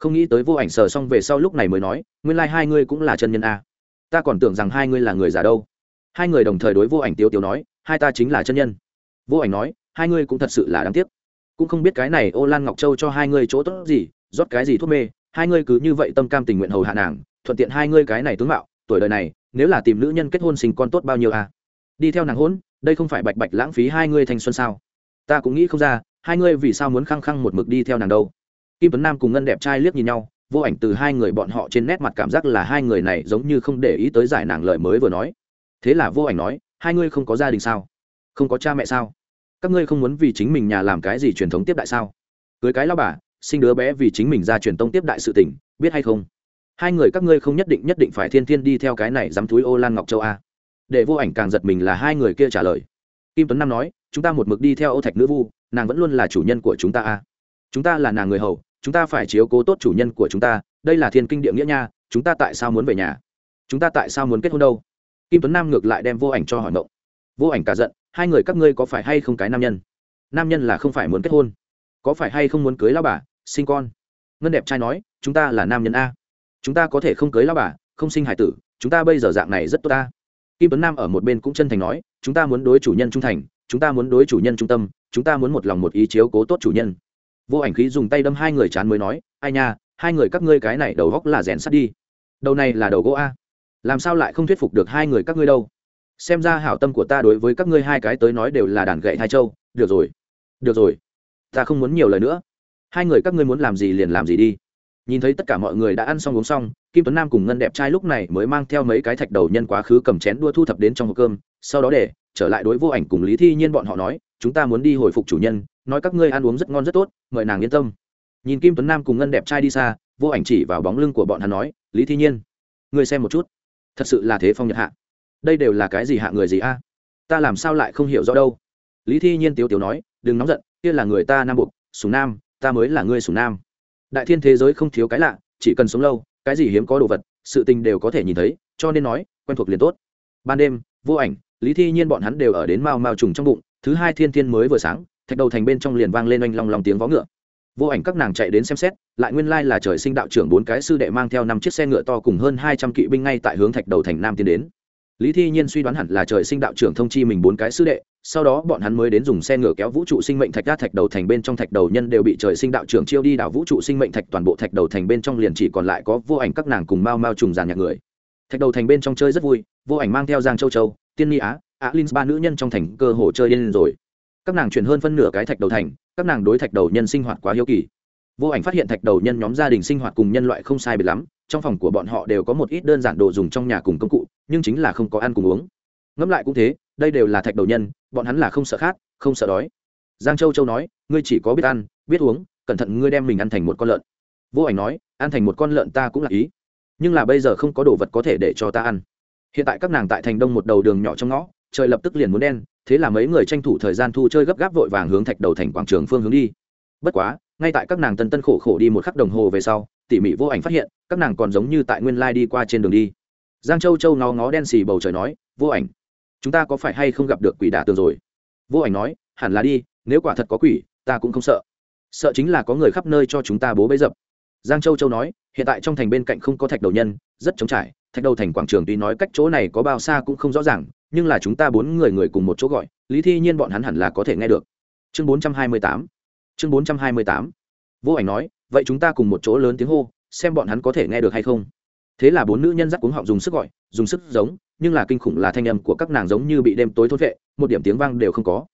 không nghĩ tới vô ảnh sờ xong về sau lúc này mới nói, nguyên lai、like、hai ngươi cũng là chân nhân a. Ta còn tưởng rằng hai ngươi là người già đâu. Hai người đồng thời đối vô ảnh tiêu tiêu nói, hai ta chính là chân nhân. Vô ảnh nói, hai ngươi cũng thật sự là đáng tiếc. Cũng không biết cái này ô lan ngọc châu cho hai ngươi chỗ tốt gì, rót cái gì thuốc mê, hai ngươi cứ như vậy tâm cam tình nguyện hầu hạ nàng, thuận tiện hai ngươi cái này tướng mạo, tuổi đời này, nếu là tìm nữ nhân kết hôn sinh con tốt bao nhiêu à đi theo nàng hôn, đây không phải bạch bạch lãng phí hai ngươi thanh xuân sao? Ta cũng nghĩ không ra, hai ngươi vì sao muốn khăng khăng một mực đi theo nàng đâu? Kim tuấn nam cùng ngân đẹp trai liếc nhìn nhau, vô ảnh từ hai người bọn họ trên nét mặt cảm giác là hai người này giống như không để ý tới giải nàng lời mới vừa nói. Thế là vô ảnh nói, hai ngươi không có gia đình sao? Không có cha mẹ sao? Các ngươi không muốn vì chính mình nhà làm cái gì truyền thống tiếp đại sao? Cưới cái lao bà, sinh đứa bé vì chính mình ra truyền tông tiếp đại sự tình, biết hay không? Hai người các ngươi không nhất định nhất định phải thiên thiên đi theo cái này dám túi ô lan ngọc châu a. Để vô ảnh càng giật mình là hai người kia trả lời. Kim tuấn nam nói, chúng ta một mực đi theo ô thạch nữ vu, nàng vẫn luôn là chủ nhân của chúng ta a. Chúng ta là nàng người hầu chúng ta phải chiếu cố tốt chủ nhân của chúng ta, đây là thiên kinh địa nghĩa nha, chúng ta tại sao muốn về nhà? Chúng ta tại sao muốn kết hôn đâu? Kim tuấn nam ngược lại đem vô ảnh cho hỏi mộng. Vô ảnh cả giận, hai người các ngươi có phải hay không cái nam nhân? Nam nhân là không phải muốn kết hôn. Có phải hay không muốn cưới lao bà, sinh con? Ngân đẹp trai nói, chúng ta là nam nhân a. Chúng ta có thể không cưới lao bà, không sinh hải tử, chúng ta bây giờ dạng này rất tốt ta kim tuấn nam ở một bên cũng chân thành nói, chúng ta muốn đối chủ nhân trung thành, chúng ta muốn đối chủ nhân trung tâm, chúng ta muốn một lòng một ý chiếu cố tốt chủ nhân vô ảnh khí dùng tay đâm hai người chán mới nói, ai nha, hai người các ngươi cái này đầu góc là rèn sắt đi. Đầu này là đầu gỗ a. Làm sao lại không thuyết phục được hai người các ngươi đâu? Xem ra hảo tâm của ta đối với các ngươi hai cái tới nói đều là đàn gậy hai châu. Được rồi được rồi. Ta không muốn nhiều lời nữa. Hai người các ngươi muốn làm gì liền làm gì đi. Nhìn thấy tất cả mọi người đã ăn xong uống xong, kim tuấn nam cùng ngân đẹp trai lúc này mới mang theo mấy cái thạch đầu nhân quá khứ cầm chén đua thu thập đến trong hộp cơm. Sau đó để trở lại đối vô ảnh cùng lý thi nhiên bọn họ nói, chúng ta muốn đi hồi phục chủ nhân nói các ngươi ăn uống rất ngon rất tốt, mời nàng yên tâm. Nhìn kim tuấn nam cùng ngân đẹp trai đi xa, vô ảnh chỉ vào bóng lưng của bọn hắn nói, lý thi nhiên, ngươi xem một chút. Thật sự là thế phong nhật hạ. Đây đều là cái gì hạ người gì a? Ta làm sao lại không hiểu rõ đâu? Lý thi nhiên tiếu tiếu nói, đừng nóng giận, kia là người ta nam buộc sùng nam, ta mới là ngươi sùng nam. Đại thiên thế giới không thiếu cái lạ, chỉ cần sống lâu, cái gì hiếm có đồ vật, sự tình đều có thể nhìn thấy, cho nên nói, quen thuộc liền tốt. Ban đêm, vô ảnh, lý thi nhiên bọn hắn đều ở đến mao mao trùng trong bụng, thứ hai thiên thiên mới vừa sáng thạch đầu thành bên trong liền vang lên oanh long long tiếng vó ngựa. Vô ảnh các nàng chạy đến xem xét, lại nguyên lai là trời sinh đạo trưởng bốn cái sư đệ mang theo năm chiếc xe ngựa to cùng hơn hai trăm kỵ binh ngay tại hướng thạch đầu thành nam tiến đến. Lý thi nhiên suy đoán hẳn là trời sinh đạo trưởng thông chi mình bốn cái sư đệ, sau đó bọn hắn mới đến dùng xe ngựa kéo vũ trụ sinh mệnh thạch ra thạch đầu thành bên trong thạch đầu nhân đều bị trời sinh đạo trưởng chiêu đi đảo vũ trụ sinh mệnh thạch, toàn bộ thạch đầu thành bên trong liền chỉ còn lại có vô ảnh các nàng cùng mau mau trùng giàn nhạc người. Thạch đầu thành bên trong chơi rất vui, vô ảnh mang theo giang châu châu, tiên ni á á linh ba nữ nhân trong thành cơ hồ chơi điên rồi các nàng chuyển hơn phân nửa cái thạch đầu thành, các nàng đối thạch đầu nhân sinh hoạt quá hiếu kỳ. Vô ảnh phát hiện thạch đầu nhân nhóm gia đình sinh hoạt cùng nhân loại không sai biệt lắm, trong phòng của bọn họ đều có một ít đơn giản đồ dùng trong nhà cùng công cụ, nhưng chính là không có ăn cùng uống. Ngẫm lại cũng thế, đây đều là thạch đầu nhân, bọn hắn là không sợ khát, không sợ đói. Giang châu châu nói, ngươi chỉ có biết ăn, biết uống, cẩn thận ngươi đem mình ăn thành một con lợn. Vô ảnh nói, ăn thành một con lợn ta cũng là ý, nhưng là bây giờ không có đồ vật có thể để cho ta ăn. Hiện tại các nàng tại thành đông một đầu đường nhỏ trong ngõ, trời lập tức liền muốn đen thế là mấy người tranh thủ thời gian thu chơi gấp gáp vội vàng hướng thạch đầu thành quảng trường phương hướng đi. Bất quá, ngay tại các nàng tân tân khổ khổ đi một khắc đồng hồ về sau, tỉ mỉ vô ảnh phát hiện, các nàng còn giống như tại nguyên lai đi qua trên đường đi. Giang châu châu ngó ngó đen xì bầu trời nói, vô ảnh, chúng ta có phải hay không gặp được quỷ đả tường rồi? Vô ảnh nói, hẳn là đi, nếu quả thật có quỷ, ta cũng không sợ. Sợ chính là có người khắp nơi cho chúng ta bố bấy dập. Giang châu châu nói, hiện tại trong thành bên cạnh không có thạch đầu nhân, rất trống trải, thạch đầu thành quảng trường tuy nói cách chỗ này có bao xa cũng không rõ ràng nhưng là chúng ta bốn người người cùng một chỗ gọi, lý thi nhiên bọn hắn hẳn là có thể nghe được. Chương bốn trăm hai mươi tám. Chương bốn trăm hai mươi tám. Vô ảnh nói, vậy chúng ta cùng một chỗ lớn tiếng hô, xem bọn hắn có thể nghe được hay không. Thế là bốn nữ nhân dắt cuống họng dùng sức gọi, dùng sức giống, nhưng là kinh khủng là thanh âm của các nàng giống như bị đêm tối thốt vệ, một điểm tiếng vang đều không có.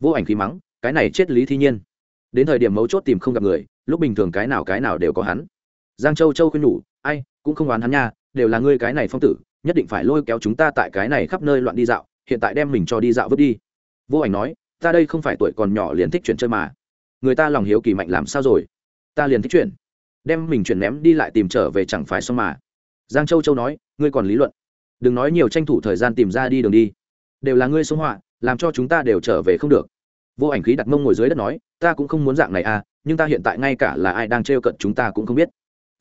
Vô ảnh khí mắng, cái này chết lý thi nhiên. Đến thời điểm mấu chốt tìm không gặp người, lúc bình thường cái nào cái nào đều có hắn. Giang châu châu khuyên nhủ, ai, cũng không oán hắn nha, đều là ngươi cái này phong tử nhất định phải lôi kéo chúng ta tại cái này khắp nơi loạn đi dạo, hiện tại đem mình cho đi dạo vứt đi. Vô ảnh nói, ta đây không phải tuổi còn nhỏ liền thích chuyển chơi mà. Người ta lòng hiếu kỳ mạnh làm sao rồi? Ta liền thích chuyển. Đem mình chuyển ném đi lại tìm trở về chẳng phải xong mà. Giang châu châu nói, ngươi còn lý luận. Đừng nói nhiều tranh thủ thời gian tìm ra đi đường đi. Đều là ngươi sống họa, làm cho chúng ta đều trở về không được. Vô ảnh khí đặt mông ngồi dưới đất nói, ta cũng không muốn dạng này à nhưng ta hiện tại ngay cả là ai đang trêu cận chúng ta cũng không biết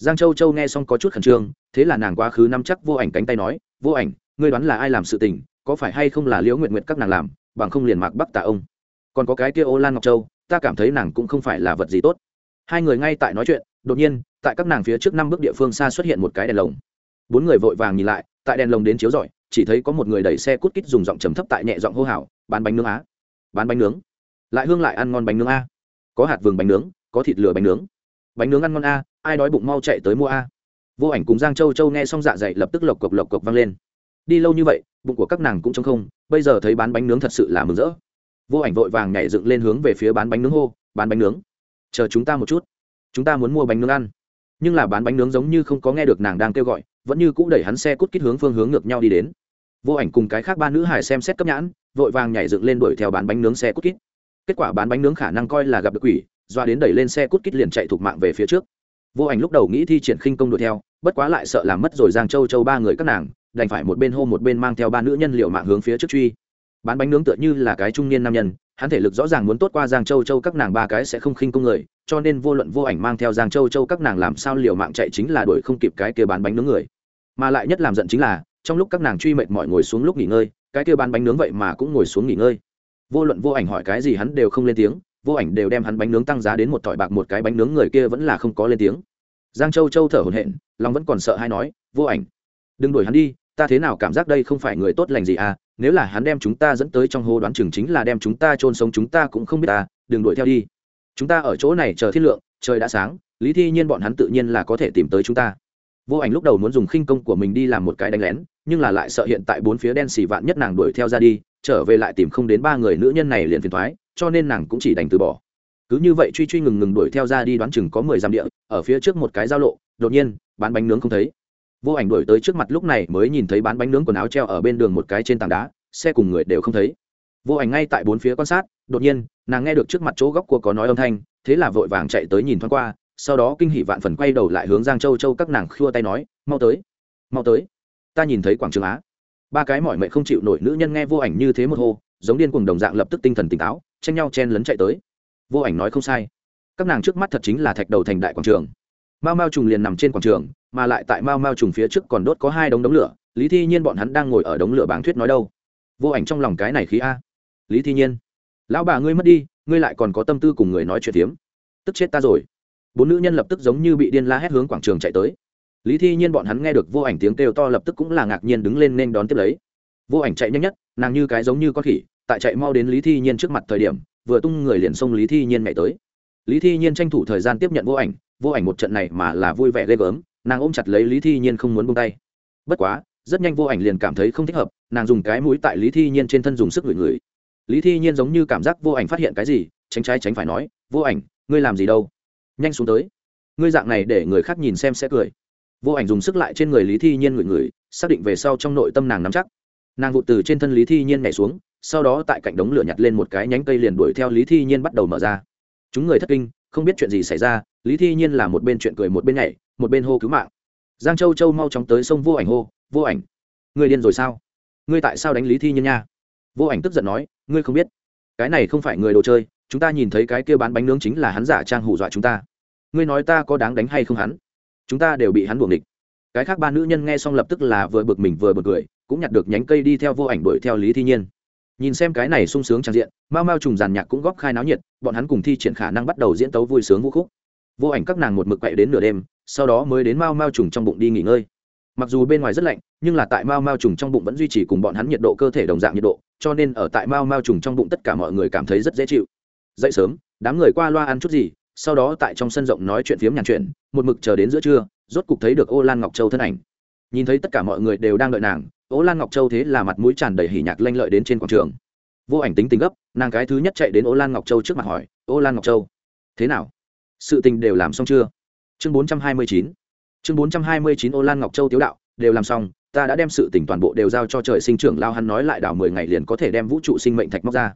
giang châu châu nghe xong có chút khẩn trương, thế là nàng quá khứ nắm chắc vô ảnh cánh tay nói, vô ảnh, ngươi đoán là ai làm sự tình, có phải hay không là liễu nguyện nguyện các nàng làm, bằng không liền mạc bắc tà ông. Còn có cái kia ô lan ngọc châu, ta cảm thấy nàng cũng không phải là vật gì tốt. Hai người ngay tại nói chuyện, đột nhiên, tại các nàng phía trước năm bước địa phương xa xuất hiện một cái đèn lồng. Bốn người vội vàng nhìn lại, tại đèn lồng đến chiếu rọi, chỉ thấy có một người đẩy xe cút kít dùng giọng trầm thấp tại nhẹ giọng hô hào, bán bánh nướng á, bán bánh nướng. Lại hương lại ăn ngon bánh nướng a. Có hạt vừng bánh nướng, có thịt lửa bánh nướng. Bánh nướng ăn ngon a ai đói bụng mau chạy tới mua a. Vô ảnh cùng giang châu châu nghe xong dạ dày lập tức lộc cộc lộc cộc vang lên. Đi lâu như vậy, bụng của các nàng cũng trống không, bây giờ thấy bán bánh nướng thật sự là mừng rỡ. Vô ảnh vội vàng nhảy dựng lên hướng về phía bán bánh nướng hô, bán bánh nướng, chờ chúng ta một chút. Chúng ta muốn mua bánh nướng ăn. Nhưng là bán bánh nướng giống như không có nghe được nàng đang kêu gọi, vẫn như cũ đẩy hắn xe cút kít hướng phương hướng ngược nhau đi đến. Vô ảnh cùng cái khác ba nữ hải xem xét cấp nhãn, vội vàng nhảy dựng lên đuổi theo bán bánh nướng xe cút kít. Kết quả bán bánh nướng khả năng coi là gặp được quỷ, doa đến đẩy lên xe cút kít liền chạy thục mạng về phía trước vô ảnh lúc đầu nghĩ thi triển khinh công đuổi theo, bất quá lại sợ làm mất rồi giang châu châu ba người các nàng, đành phải một bên hô một bên mang theo ba nữ nhân liệu mạng hướng phía trước truy. Bán bánh nướng tựa như là cái trung niên nam nhân, hắn thể lực rõ ràng muốn tốt qua giang châu châu các nàng ba cái sẽ không khinh công người, cho nên vô luận vô ảnh mang theo giang châu châu các nàng làm sao liều mạng chạy chính là đuổi không kịp cái kia bán bánh nướng người. Mà lại nhất làm giận chính là, trong lúc các nàng truy mệt mỏi ngồi xuống lúc nghỉ ngơi, cái kia bán bánh nướng vậy mà cũng ngồi xuống nghỉ ngơi. Vô luận vô ảnh hỏi cái gì hắn đều không lên tiếng vô ảnh đều đem hắn bánh nướng tăng giá đến một thỏi bạc, một cái bánh nướng người kia vẫn là không có lên tiếng. Giang châu châu thở hổn hển, lòng vẫn còn sợ hay nói, vô ảnh, đừng đuổi hắn đi, ta thế nào cảm giác đây không phải người tốt lành gì à? Nếu là hắn đem chúng ta dẫn tới trong hố đoán chừng chính là đem chúng ta chôn sống, chúng ta cũng không biết ta đừng đuổi theo đi. Chúng ta ở chỗ này chờ thiết lượng, trời đã sáng, lý thi nhiên bọn hắn tự nhiên là có thể tìm tới chúng ta. Vô ảnh lúc đầu muốn dùng khinh công của mình đi làm một cái đánh lén, nhưng là lại sợ hiện tại bốn phía đen xì vạn nhất nàng đuổi theo ra đi trở về lại tìm không đến ba người nữ nhân này liền phiền thoái, cho nên nàng cũng chỉ đành từ bỏ. Cứ như vậy truy truy ngừng ngừng đuổi theo ra đi đoán chừng có mười dặm địa, ở phía trước một cái giao lộ, đột nhiên, bán bánh nướng không thấy. Vô ảnh đuổi tới trước mặt lúc này mới nhìn thấy bán bánh nướng quần áo treo ở bên đường một cái trên tảng đá, xe cùng người đều không thấy. Vô ảnh ngay tại bốn phía quan sát, đột nhiên, nàng nghe được trước mặt chỗ góc của có nói âm thanh, thế là vội vàng chạy tới nhìn thoáng qua, sau đó kinh hỉ vạn phần quay đầu lại hướng giang châu châu các nàng khua tay nói, mau tới mau tới, ta nhìn thấy quảng trường á ba cái mọi mệt không chịu nổi nữ nhân nghe vô ảnh như thế một hô, giống điên cuồng đồng dạng lập tức tinh thần tỉnh táo, tranh nhau chen lấn chạy tới. Vô ảnh nói không sai. Các nàng trước mắt thật chính là thạch đầu thành đại quảng trường. Mao mao trùng liền nằm trên quảng trường, mà lại tại mao mao trùng phía trước còn đốt có hai đống đống lửa, lý thi nhiên bọn hắn đang ngồi ở đống lửa bảng thuyết nói đâu. Vô ảnh trong lòng cái này khí a. Lý thi nhiên, lão bà ngươi mất đi, ngươi lại còn có tâm tư cùng người nói chuyện tiếm tức chết ta rồi. Bốn nữ nhân lập tức giống như bị điên la hét hướng quảng trường chạy tới lý thi nhiên bọn hắn nghe được vô ảnh tiếng kêu to lập tức cũng là ngạc nhiên đứng lên nên đón tiếp lấy. Vô ảnh chạy nhanh nhất, nàng như cái giống như con khỉ, tại chạy mau đến lý thi nhiên trước mặt thời điểm, vừa tung người liền xông lý thi nhiên mẹ tới. Lý thi nhiên tranh thủ thời gian tiếp nhận vô ảnh vô ảnh một trận này mà là vui vẻ ghê gớm, nàng ôm chặt lấy lý thi nhiên không muốn buông tay. Bất quá, rất nhanh vô ảnh liền cảm thấy không thích hợp, nàng dùng cái mũi tại lý thi nhiên trên thân dùng sức ngửi ngửi. Lý thi nhiên giống như cảm giác vô ảnh phát hiện cái gì, tránh trái tránh phải nói, vô ảnh, ngươi làm gì đâu? Nhanh xuống tới. Ngươi dạng này để người khác nhìn xem sẽ cười vô ảnh dùng sức lại trên người lý thi nhiên ngửi ngửi, xác định về sau trong nội tâm nàng nắm chắc. Nàng vụt từ trên thân lý thi nhiên nhảy xuống, sau đó tại cạnh đống lửa nhặt lên một cái nhánh cây liền đuổi theo lý thi nhiên bắt đầu mở ra. Chúng người thất kinh, không biết chuyện gì xảy ra, lý thi nhiên là một bên chuyện cười một bên nhảy, một bên hô cứu mạng. Giang châu châu mau chóng tới sông vô ảnh hô, vô ảnh, ngươi điên rồi sao? Ngươi tại sao đánh lý thi nhiên nha? Vô ảnh tức giận nói, ngươi không biết, cái này không phải người đồ chơi, chúng ta nhìn thấy cái kia bán bánh nướng chính là hắn giả trang hù dọa chúng ta. Ngươi nói ta có đáng đánh hay không hắn? Chúng ta đều bị hắn buồng địch cái khác ba nữ nhân nghe xong lập tức là vừa bực mình vừa bực cười, cũng nhặt được nhánh cây đi theo vô ảnh đuổi theo lý thi nhiên. Nhìn xem cái này sung sướng trang diện, mao mao trùng giàn nhạc cũng góp khai náo nhiệt, bọn hắn cùng thi triển khả năng bắt đầu diễn tấu vui sướng vũ khúc. Vô ảnh các nàng một mực quậy đến nửa đêm, sau đó mới đến mao mao trùng trong bụng đi nghỉ ngơi. Mặc dù bên ngoài rất lạnh, nhưng là tại mao mao trùng trong bụng vẫn duy trì cùng bọn hắn nhiệt độ cơ thể đồng dạng nhiệt độ, cho nên ở tại mao mao trùng trong bụng tất cả mọi người cảm thấy rất dễ chịu. Dậy sớm, đám người qua loa ăn chút gì sau đó tại trong sân rộng nói chuyện phiếm nhàn chuyện, một mực chờ đến giữa trưa, rốt cục thấy được ô lan ngọc châu thân ảnh. Nhìn thấy tất cả mọi người đều đang đợi nàng, ô lan ngọc châu thế là mặt mũi tràn đầy hỉ nhạc lanh lợi đến trên quảng trường. Vô ảnh tính tình gấp, nàng cái thứ nhất chạy đến ô lan ngọc châu trước mặt hỏi, ô lan ngọc châu, thế nào? Sự tình đều làm xong chưa? Chương bốn trăm hai mươi chín. Chương bốn trăm hai mươi chín, ô lan ngọc châu tiếu đạo, đều làm xong, ta đã đem sự tình toàn bộ đều giao cho trời sinh trưởng lao hắn nói lại đảo mười ngày liền có thể đem vũ trụ sinh mệnh thạch móc ra.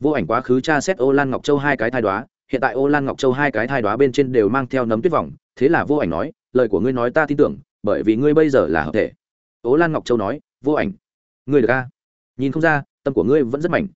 Vô ảnh quá khứ tra xét ô lan ngọc châu hai cái thai đoá hiện tại ô lan ngọc châu hai cái thai đoá bên trên đều mang theo nấm tuyết vòng, thế là vô ảnh nói, lời của ngươi nói ta tin tưởng, bởi vì ngươi bây giờ là hợp thể. Ô lan ngọc châu nói, vô ảnh. Ngươi được a? Nhìn không ra, tâm của ngươi vẫn rất mạnh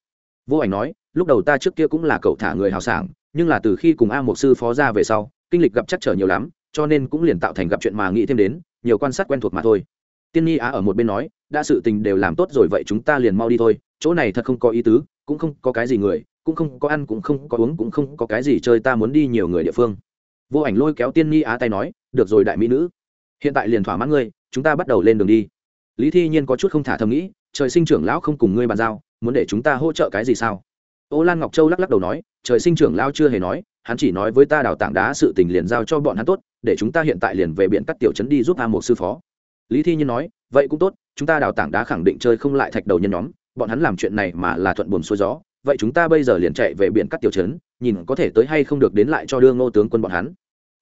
vô ảnh nói, lúc đầu ta trước kia cũng là cậu thả người hào sảng, nhưng là từ khi cùng a một sư phó ra về sau, kinh lịch gặp chắc trở nhiều lắm, cho nên cũng liền tạo thành gặp chuyện mà nghĩ thêm đến, nhiều quan sát quen thuộc mà thôi. Tiên nhi á ở một bên nói, đã sự tình đều làm tốt rồi vậy chúng ta liền mau đi thôi, chỗ này thật không có ý tứ, cũng không có cái gì người cũng không có ăn cũng không có uống cũng không có cái gì chơi, ta muốn đi nhiều người địa phương. Vô ảnh lôi kéo tiên nhi á tay nói, được rồi đại mỹ nữ, hiện tại liền thỏa mãn ngươi, chúng ta bắt đầu lên đường đi. Lý thi nhiên có chút không thả thầm nghĩ, trời sinh trưởng lão không cùng ngươi bàn giao, muốn để chúng ta hỗ trợ cái gì sao? Ô lan ngọc châu lắc lắc đầu nói, trời sinh trưởng lão chưa hề nói, hắn chỉ nói với ta đào tảng đá sự tình liền giao cho bọn hắn tốt, để chúng ta hiện tại liền về biển cắt tiểu trấn đi giúp a một sư phó. Lý thi nhiên nói, vậy cũng tốt, chúng ta đào tảng đá khẳng định chơi không lại thạch đầu nhân nhóm, bọn hắn làm chuyện này mà là thuận buồm xuôi gió vậy chúng ta bây giờ liền chạy về biển cắt tiểu trấn, nhìn có thể tới hay không được đến lại cho đưa ngô tướng quân bọn hắn.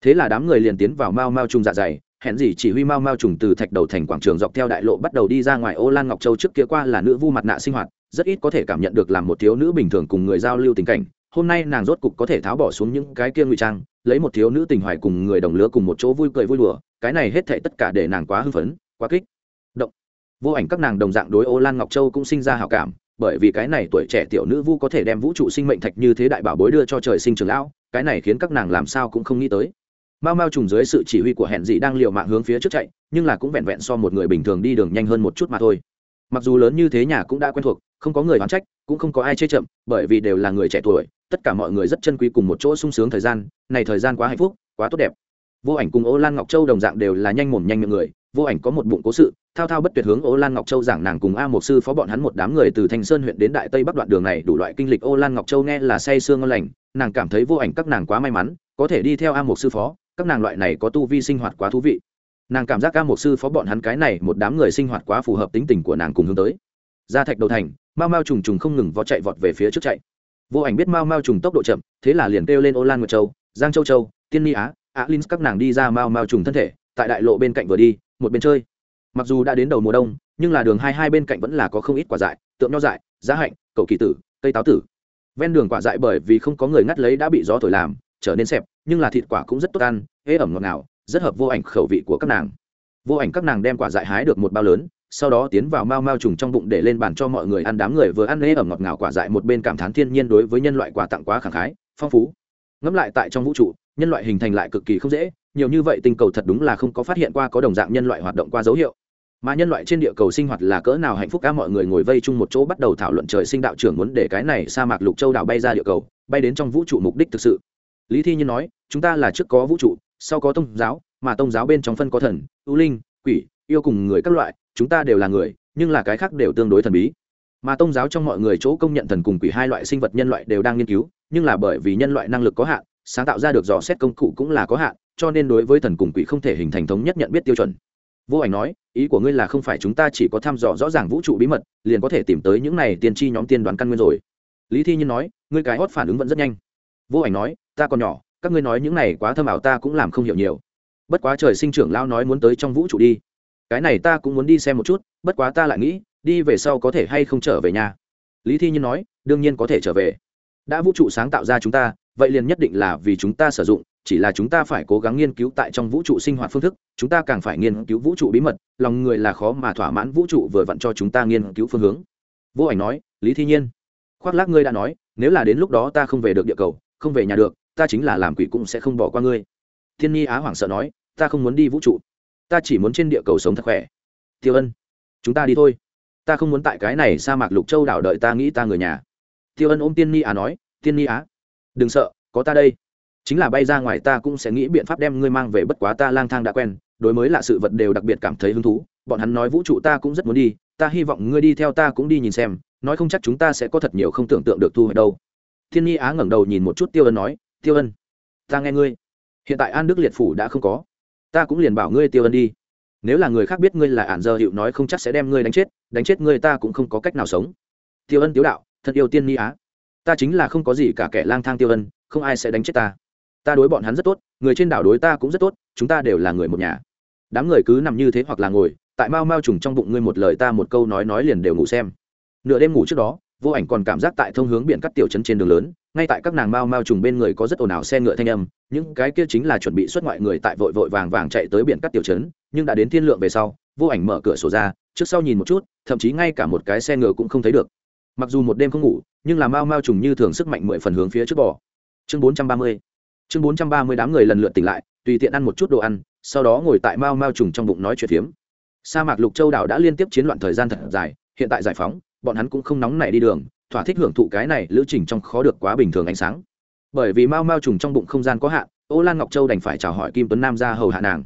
Thế là đám người liền tiến vào mao mao trùng dạ dày, hẹn gì chỉ huy mao mao trùng từ thạch đầu thành quảng trường dọc theo đại lộ bắt đầu đi ra ngoài ô lan ngọc châu trước kia qua là nữ vu mặt nạ sinh hoạt, rất ít có thể cảm nhận được làm một thiếu nữ bình thường cùng người giao lưu tình cảnh. Hôm nay nàng rốt cục có thể tháo bỏ xuống những cái kia ngụy trang, lấy một thiếu nữ tình hoài cùng người đồng lứa cùng một chỗ vui cười vui đùa, cái này hết thệ tất cả để nàng quá hưng phấn, quá kích. Động. Vô ảnh các nàng đồng dạng đối ô lan ngọc châu cũng sinh ra hào cảm bởi vì cái này tuổi trẻ tiểu nữ vu có thể đem vũ trụ sinh mệnh thạch như thế đại bảo bối đưa cho trời sinh trường lão, cái này khiến các nàng làm sao cũng không nghĩ tới. Mao mao trùng dưới sự chỉ huy của hẹn dị đang liều mạng hướng phía trước chạy, nhưng là cũng vẹn vẹn so một người bình thường đi đường nhanh hơn một chút mà thôi. Mặc dù lớn như thế nhà cũng đã quen thuộc, không có người oán trách, cũng không có ai chê chậm, bởi vì đều là người trẻ tuổi, tất cả mọi người rất chân quý cùng một chỗ sung sướng thời gian, này thời gian quá hạnh phúc, quá tốt đẹp. Vô ảnh cùng ô lan ngọc châu đồng dạng đều là nhanh mồm nhanh miệng người vô ảnh có một bụng cố sự, thao thao bất tuyệt hướng ô lan ngọc châu giảng nàng cùng a một sư phó bọn hắn một đám người từ thanh sơn huyện đến đại tây bắc đoạn đường này đủ loại kinh lịch ô lan ngọc châu nghe là say sương ngon lành, nàng cảm thấy vô ảnh các nàng quá may mắn, có thể đi theo a một sư phó, các nàng loại này có tu vi sinh hoạt quá thú vị. Nàng cảm giác a một sư phó bọn hắn cái này một đám người sinh hoạt quá phù hợp tính tình của nàng cùng hướng tới. Ra thạch đầu thành mau mau trùng trùng không ngừng vó chạy vọt về phía trước chạy. Vô ảnh biết mau mau trùng tốc độ chậm, thế là liền kêu lên ô lan nguyệt châu, giang châu châu, tiên ni á á linh các nàng đi ra mau mau trùng thân thể, tại đại lộ bên cạnh vừa đi một bên chơi. Mặc dù đã đến đầu mùa đông, nhưng là đường hai hai bên cạnh vẫn là có không ít quả dại, tượng nho dại, giá hạnh, cầu kỳ tử, cây táo tử. Ven đường quả dại bởi vì không có người ngắt lấy đã bị gió thổi làm, trở nên xẹp, nhưng là thịt quả cũng rất tốt ăn ế ẩm ngọt ngào, rất hợp vô ảnh khẩu vị của các nàng. Vô ảnh các nàng đem quả dại hái được một bao lớn, sau đó tiến vào mau mau trùng trong bụng để lên bàn cho mọi người ăn, đám người vừa ăn ế ẩm ngọt ngào quả dại một bên cảm thán thiên nhiên đối với nhân loại quà tặng quá khẳng khái, phong phú. Ngẫm lại tại trong vũ trụ, nhân loại hình thành lại cực kỳ không dễ nhiều như vậy tinh cầu thật đúng là không có phát hiện qua có đồng dạng nhân loại hoạt động qua dấu hiệu. Mà nhân loại trên địa cầu sinh hoạt là cỡ nào hạnh phúc cả mọi người ngồi vây chung một chỗ bắt đầu thảo luận trời sinh đạo trưởng muốn để cái này sa mạc lục châu đảo bay ra địa cầu, bay đến trong vũ trụ mục đích thực sự. Lý thi nhiên nói, chúng ta là trước có vũ trụ, sau có tôn giáo, mà tôn giáo bên trong phân có thần, ưu linh, quỷ, yêu cùng người các loại, chúng ta đều là người, nhưng là cái khác đều tương đối thần bí. Mà tôn giáo trong mọi người chỗ công nhận thần cùng quỷ hai loại sinh vật nhân loại đều đang nghiên cứu, nhưng là bởi vì nhân loại năng lực có hạn, sáng tạo ra được dò xét công cụ cũng là có hạn cho nên đối với thần cùng quỷ không thể hình thành thống nhất nhận biết tiêu chuẩn. Vô ảnh nói, ý của ngươi là không phải chúng ta chỉ có thăm dò rõ ràng vũ trụ bí mật, liền có thể tìm tới những này tiên tri nhóm tiên đoán căn nguyên rồi. Lý thi nhiên nói, ngươi cái hót phản ứng vẫn rất nhanh. Vô ảnh nói, ta còn nhỏ, các ngươi nói những này quá thâm ảo ta cũng làm không hiểu nhiều. Bất quá trời sinh trưởng lao nói muốn tới trong vũ trụ đi. Cái này ta cũng muốn đi xem một chút, bất quá ta lại nghĩ, đi về sau có thể hay không trở về nhà. Lý thi nhiên nói, đương nhiên có thể trở về. Đã vũ trụ sáng tạo ra chúng ta, vậy liền nhất định là vì chúng ta sử dụng chỉ là chúng ta phải cố gắng nghiên cứu tại trong vũ trụ sinh hoạt phương thức, chúng ta càng phải nghiên cứu vũ trụ bí mật, lòng người là khó mà thỏa mãn vũ trụ vừa vặn cho chúng ta nghiên cứu phương hướng. Vô ảnh nói, lý thi nhiên, khoác lác ngươi đã nói, nếu là đến lúc đó ta không về được địa cầu, không về nhà được, ta chính là làm quỷ cũng sẽ không bỏ qua ngươi. Thiên nhi á hoảng sợ nói, ta không muốn đi vũ trụ, ta chỉ muốn trên địa cầu sống thật khỏe. Tiêu ân, chúng ta đi thôi, ta không muốn tại cái này sa mạc lục châu đảo đợi ta nghĩ ta người nhà. Tiêu ân ôm tiên ni á nói tiên ni á, đừng sợ, có ta đây chính là bay ra ngoài ta cũng sẽ nghĩ biện pháp đem ngươi mang về bất quá ta lang thang đã quen, đối mới lạ sự vật đều đặc biệt cảm thấy hứng thú, bọn hắn nói vũ trụ ta cũng rất muốn đi, ta hy vọng ngươi đi theo ta cũng đi nhìn xem, nói không chắc chúng ta sẽ có thật nhiều không tưởng tượng được thu hoạch đâu. Thiên nhi á ngẩng đầu nhìn một chút tiêu ân nói, tiêu ân, ta nghe ngươi, hiện tại an đức liệt phủ đã không có, ta cũng liền bảo ngươi tiêu ân đi, nếu là người khác biết ngươi là ản dơ hiệu nói không chắc sẽ đem ngươi đánh chết đánh chết ngươi ta cũng không có cách nào sống. Tiêu ân tiếu đạo, thật yêu tiên ni á, ta chính là không có gì cả kẻ lang thang tiêu ân, không ai sẽ đánh chết ta ta đối bọn hắn rất tốt, người trên đảo đối ta cũng rất tốt, chúng ta đều là người một nhà. Đám người cứ nằm như thế hoặc là ngồi, tại mau mau trùng trong bụng ngươi một lời ta một câu nói nói liền đều ngủ xem. Nửa đêm ngủ trước đó, vô ảnh còn cảm giác tại thông hướng biển cắt tiểu trấn trên đường lớn, ngay tại các nàng mau mau trùng bên người có rất ồn ào xe ngựa thanh âm, những cái kia chính là chuẩn bị xuất ngoại người tại vội vội vàng vàng chạy tới biển cắt tiểu trấn, nhưng đã đến thiên lượng về sau, vô ảnh mở cửa sổ ra, trước sau nhìn một chút, thậm chí ngay cả một cái xe ngựa cũng không thấy được. Mặc dù một đêm không ngủ, nhưng là mau mau trùng như thường sức mạnh mười phần hướng phía trước bò. Chương bốn trăm ba mươi chương bốn trăm ba mươi đám người lần lượt tỉnh lại, tùy tiện ăn một chút đồ ăn, sau đó ngồi tại mao mao trùng trong bụng nói chuyện phiếm. Sa mạc lục châu đảo đã liên tiếp chiến loạn thời gian thật dài, hiện tại giải phóng, bọn hắn cũng không nóng nảy đi đường, thỏa thích hưởng thụ cái này lữ trình trong khó được quá bình thường ánh sáng. Bởi vì mao mao trùng trong bụng không gian có hạn, ô lan ngọc châu đành phải chào hỏi kim tuấn nam ra hầu hạ nàng.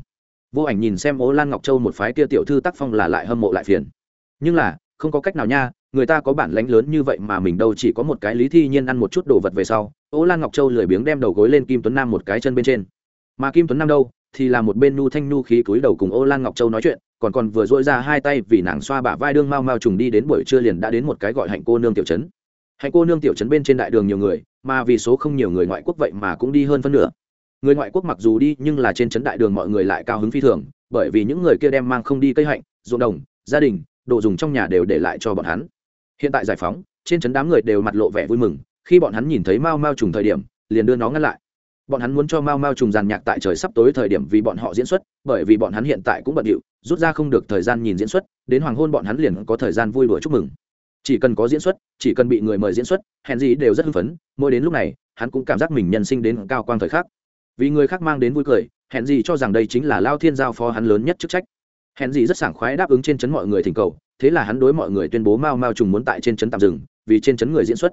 Vô ảnh nhìn xem ô lan ngọc châu một phái kia tiểu thư tác phong là lại hâm mộ lại phiền. Nhưng là, không có cách nào nha người ta có bản lánh lớn như vậy mà mình đâu chỉ có một cái lý thi nhiên ăn một chút đồ vật về sau, ô lan ngọc châu lười biếng đem đầu gối lên kim tuấn nam một cái chân bên trên. Mà kim tuấn nam đâu, thì là một bên nu thanh nu khí cúi đầu cùng ô lan ngọc châu nói chuyện, còn còn vừa dỗi ra hai tay vì nàng xoa bả vai đương mau mau trùng đi đến buổi trưa liền đã đến một cái gọi hạnh cô nương tiểu trấn. Hạnh cô nương tiểu trấn bên trên đại đường nhiều người, mà vì số không nhiều người ngoại quốc vậy mà cũng đi hơn phân nửa. Người ngoại quốc mặc dù đi, nhưng là trên trấn đại đường mọi người lại cao hứng phi thường, bởi vì những người kia đem mang không đi cây hạnh, ruộng đồng, gia đình, đồ dùng trong nhà đều để lại cho bọn hắn hiện tại giải phóng, trên trấn đám người đều mặt lộ vẻ vui mừng, khi bọn hắn nhìn thấy mao mao trùng thời điểm, liền đưa nó ngăn lại. Bọn hắn muốn cho mao mao trùng giàn nhạc tại trời sắp tối thời điểm vì bọn họ diễn xuất, bởi vì bọn hắn hiện tại cũng bận điệu, rút ra không được thời gian nhìn diễn xuất, đến hoàng hôn bọn hắn liền có thời gian vui đùa chúc mừng. Chỉ cần có diễn xuất, chỉ cần bị người mời diễn xuất hẹn gì đều rất hưng phấn, mỗi đến lúc này, hắn cũng cảm giác mình nhân sinh đến cao quang thời khắc. Vì người khác mang đến vui cười hẹn gì cho rằng đây chính là lao thiên giao phó hắn lớn nhất chức trách hẹn gì rất sảng khoái đáp ứng trên chấn mọi người thỉnh cầu, thế là hắn đối mọi người tuyên bố mao mao trùng muốn tại trên chấn tạm dừng, vì trên chấn người diễn xuất.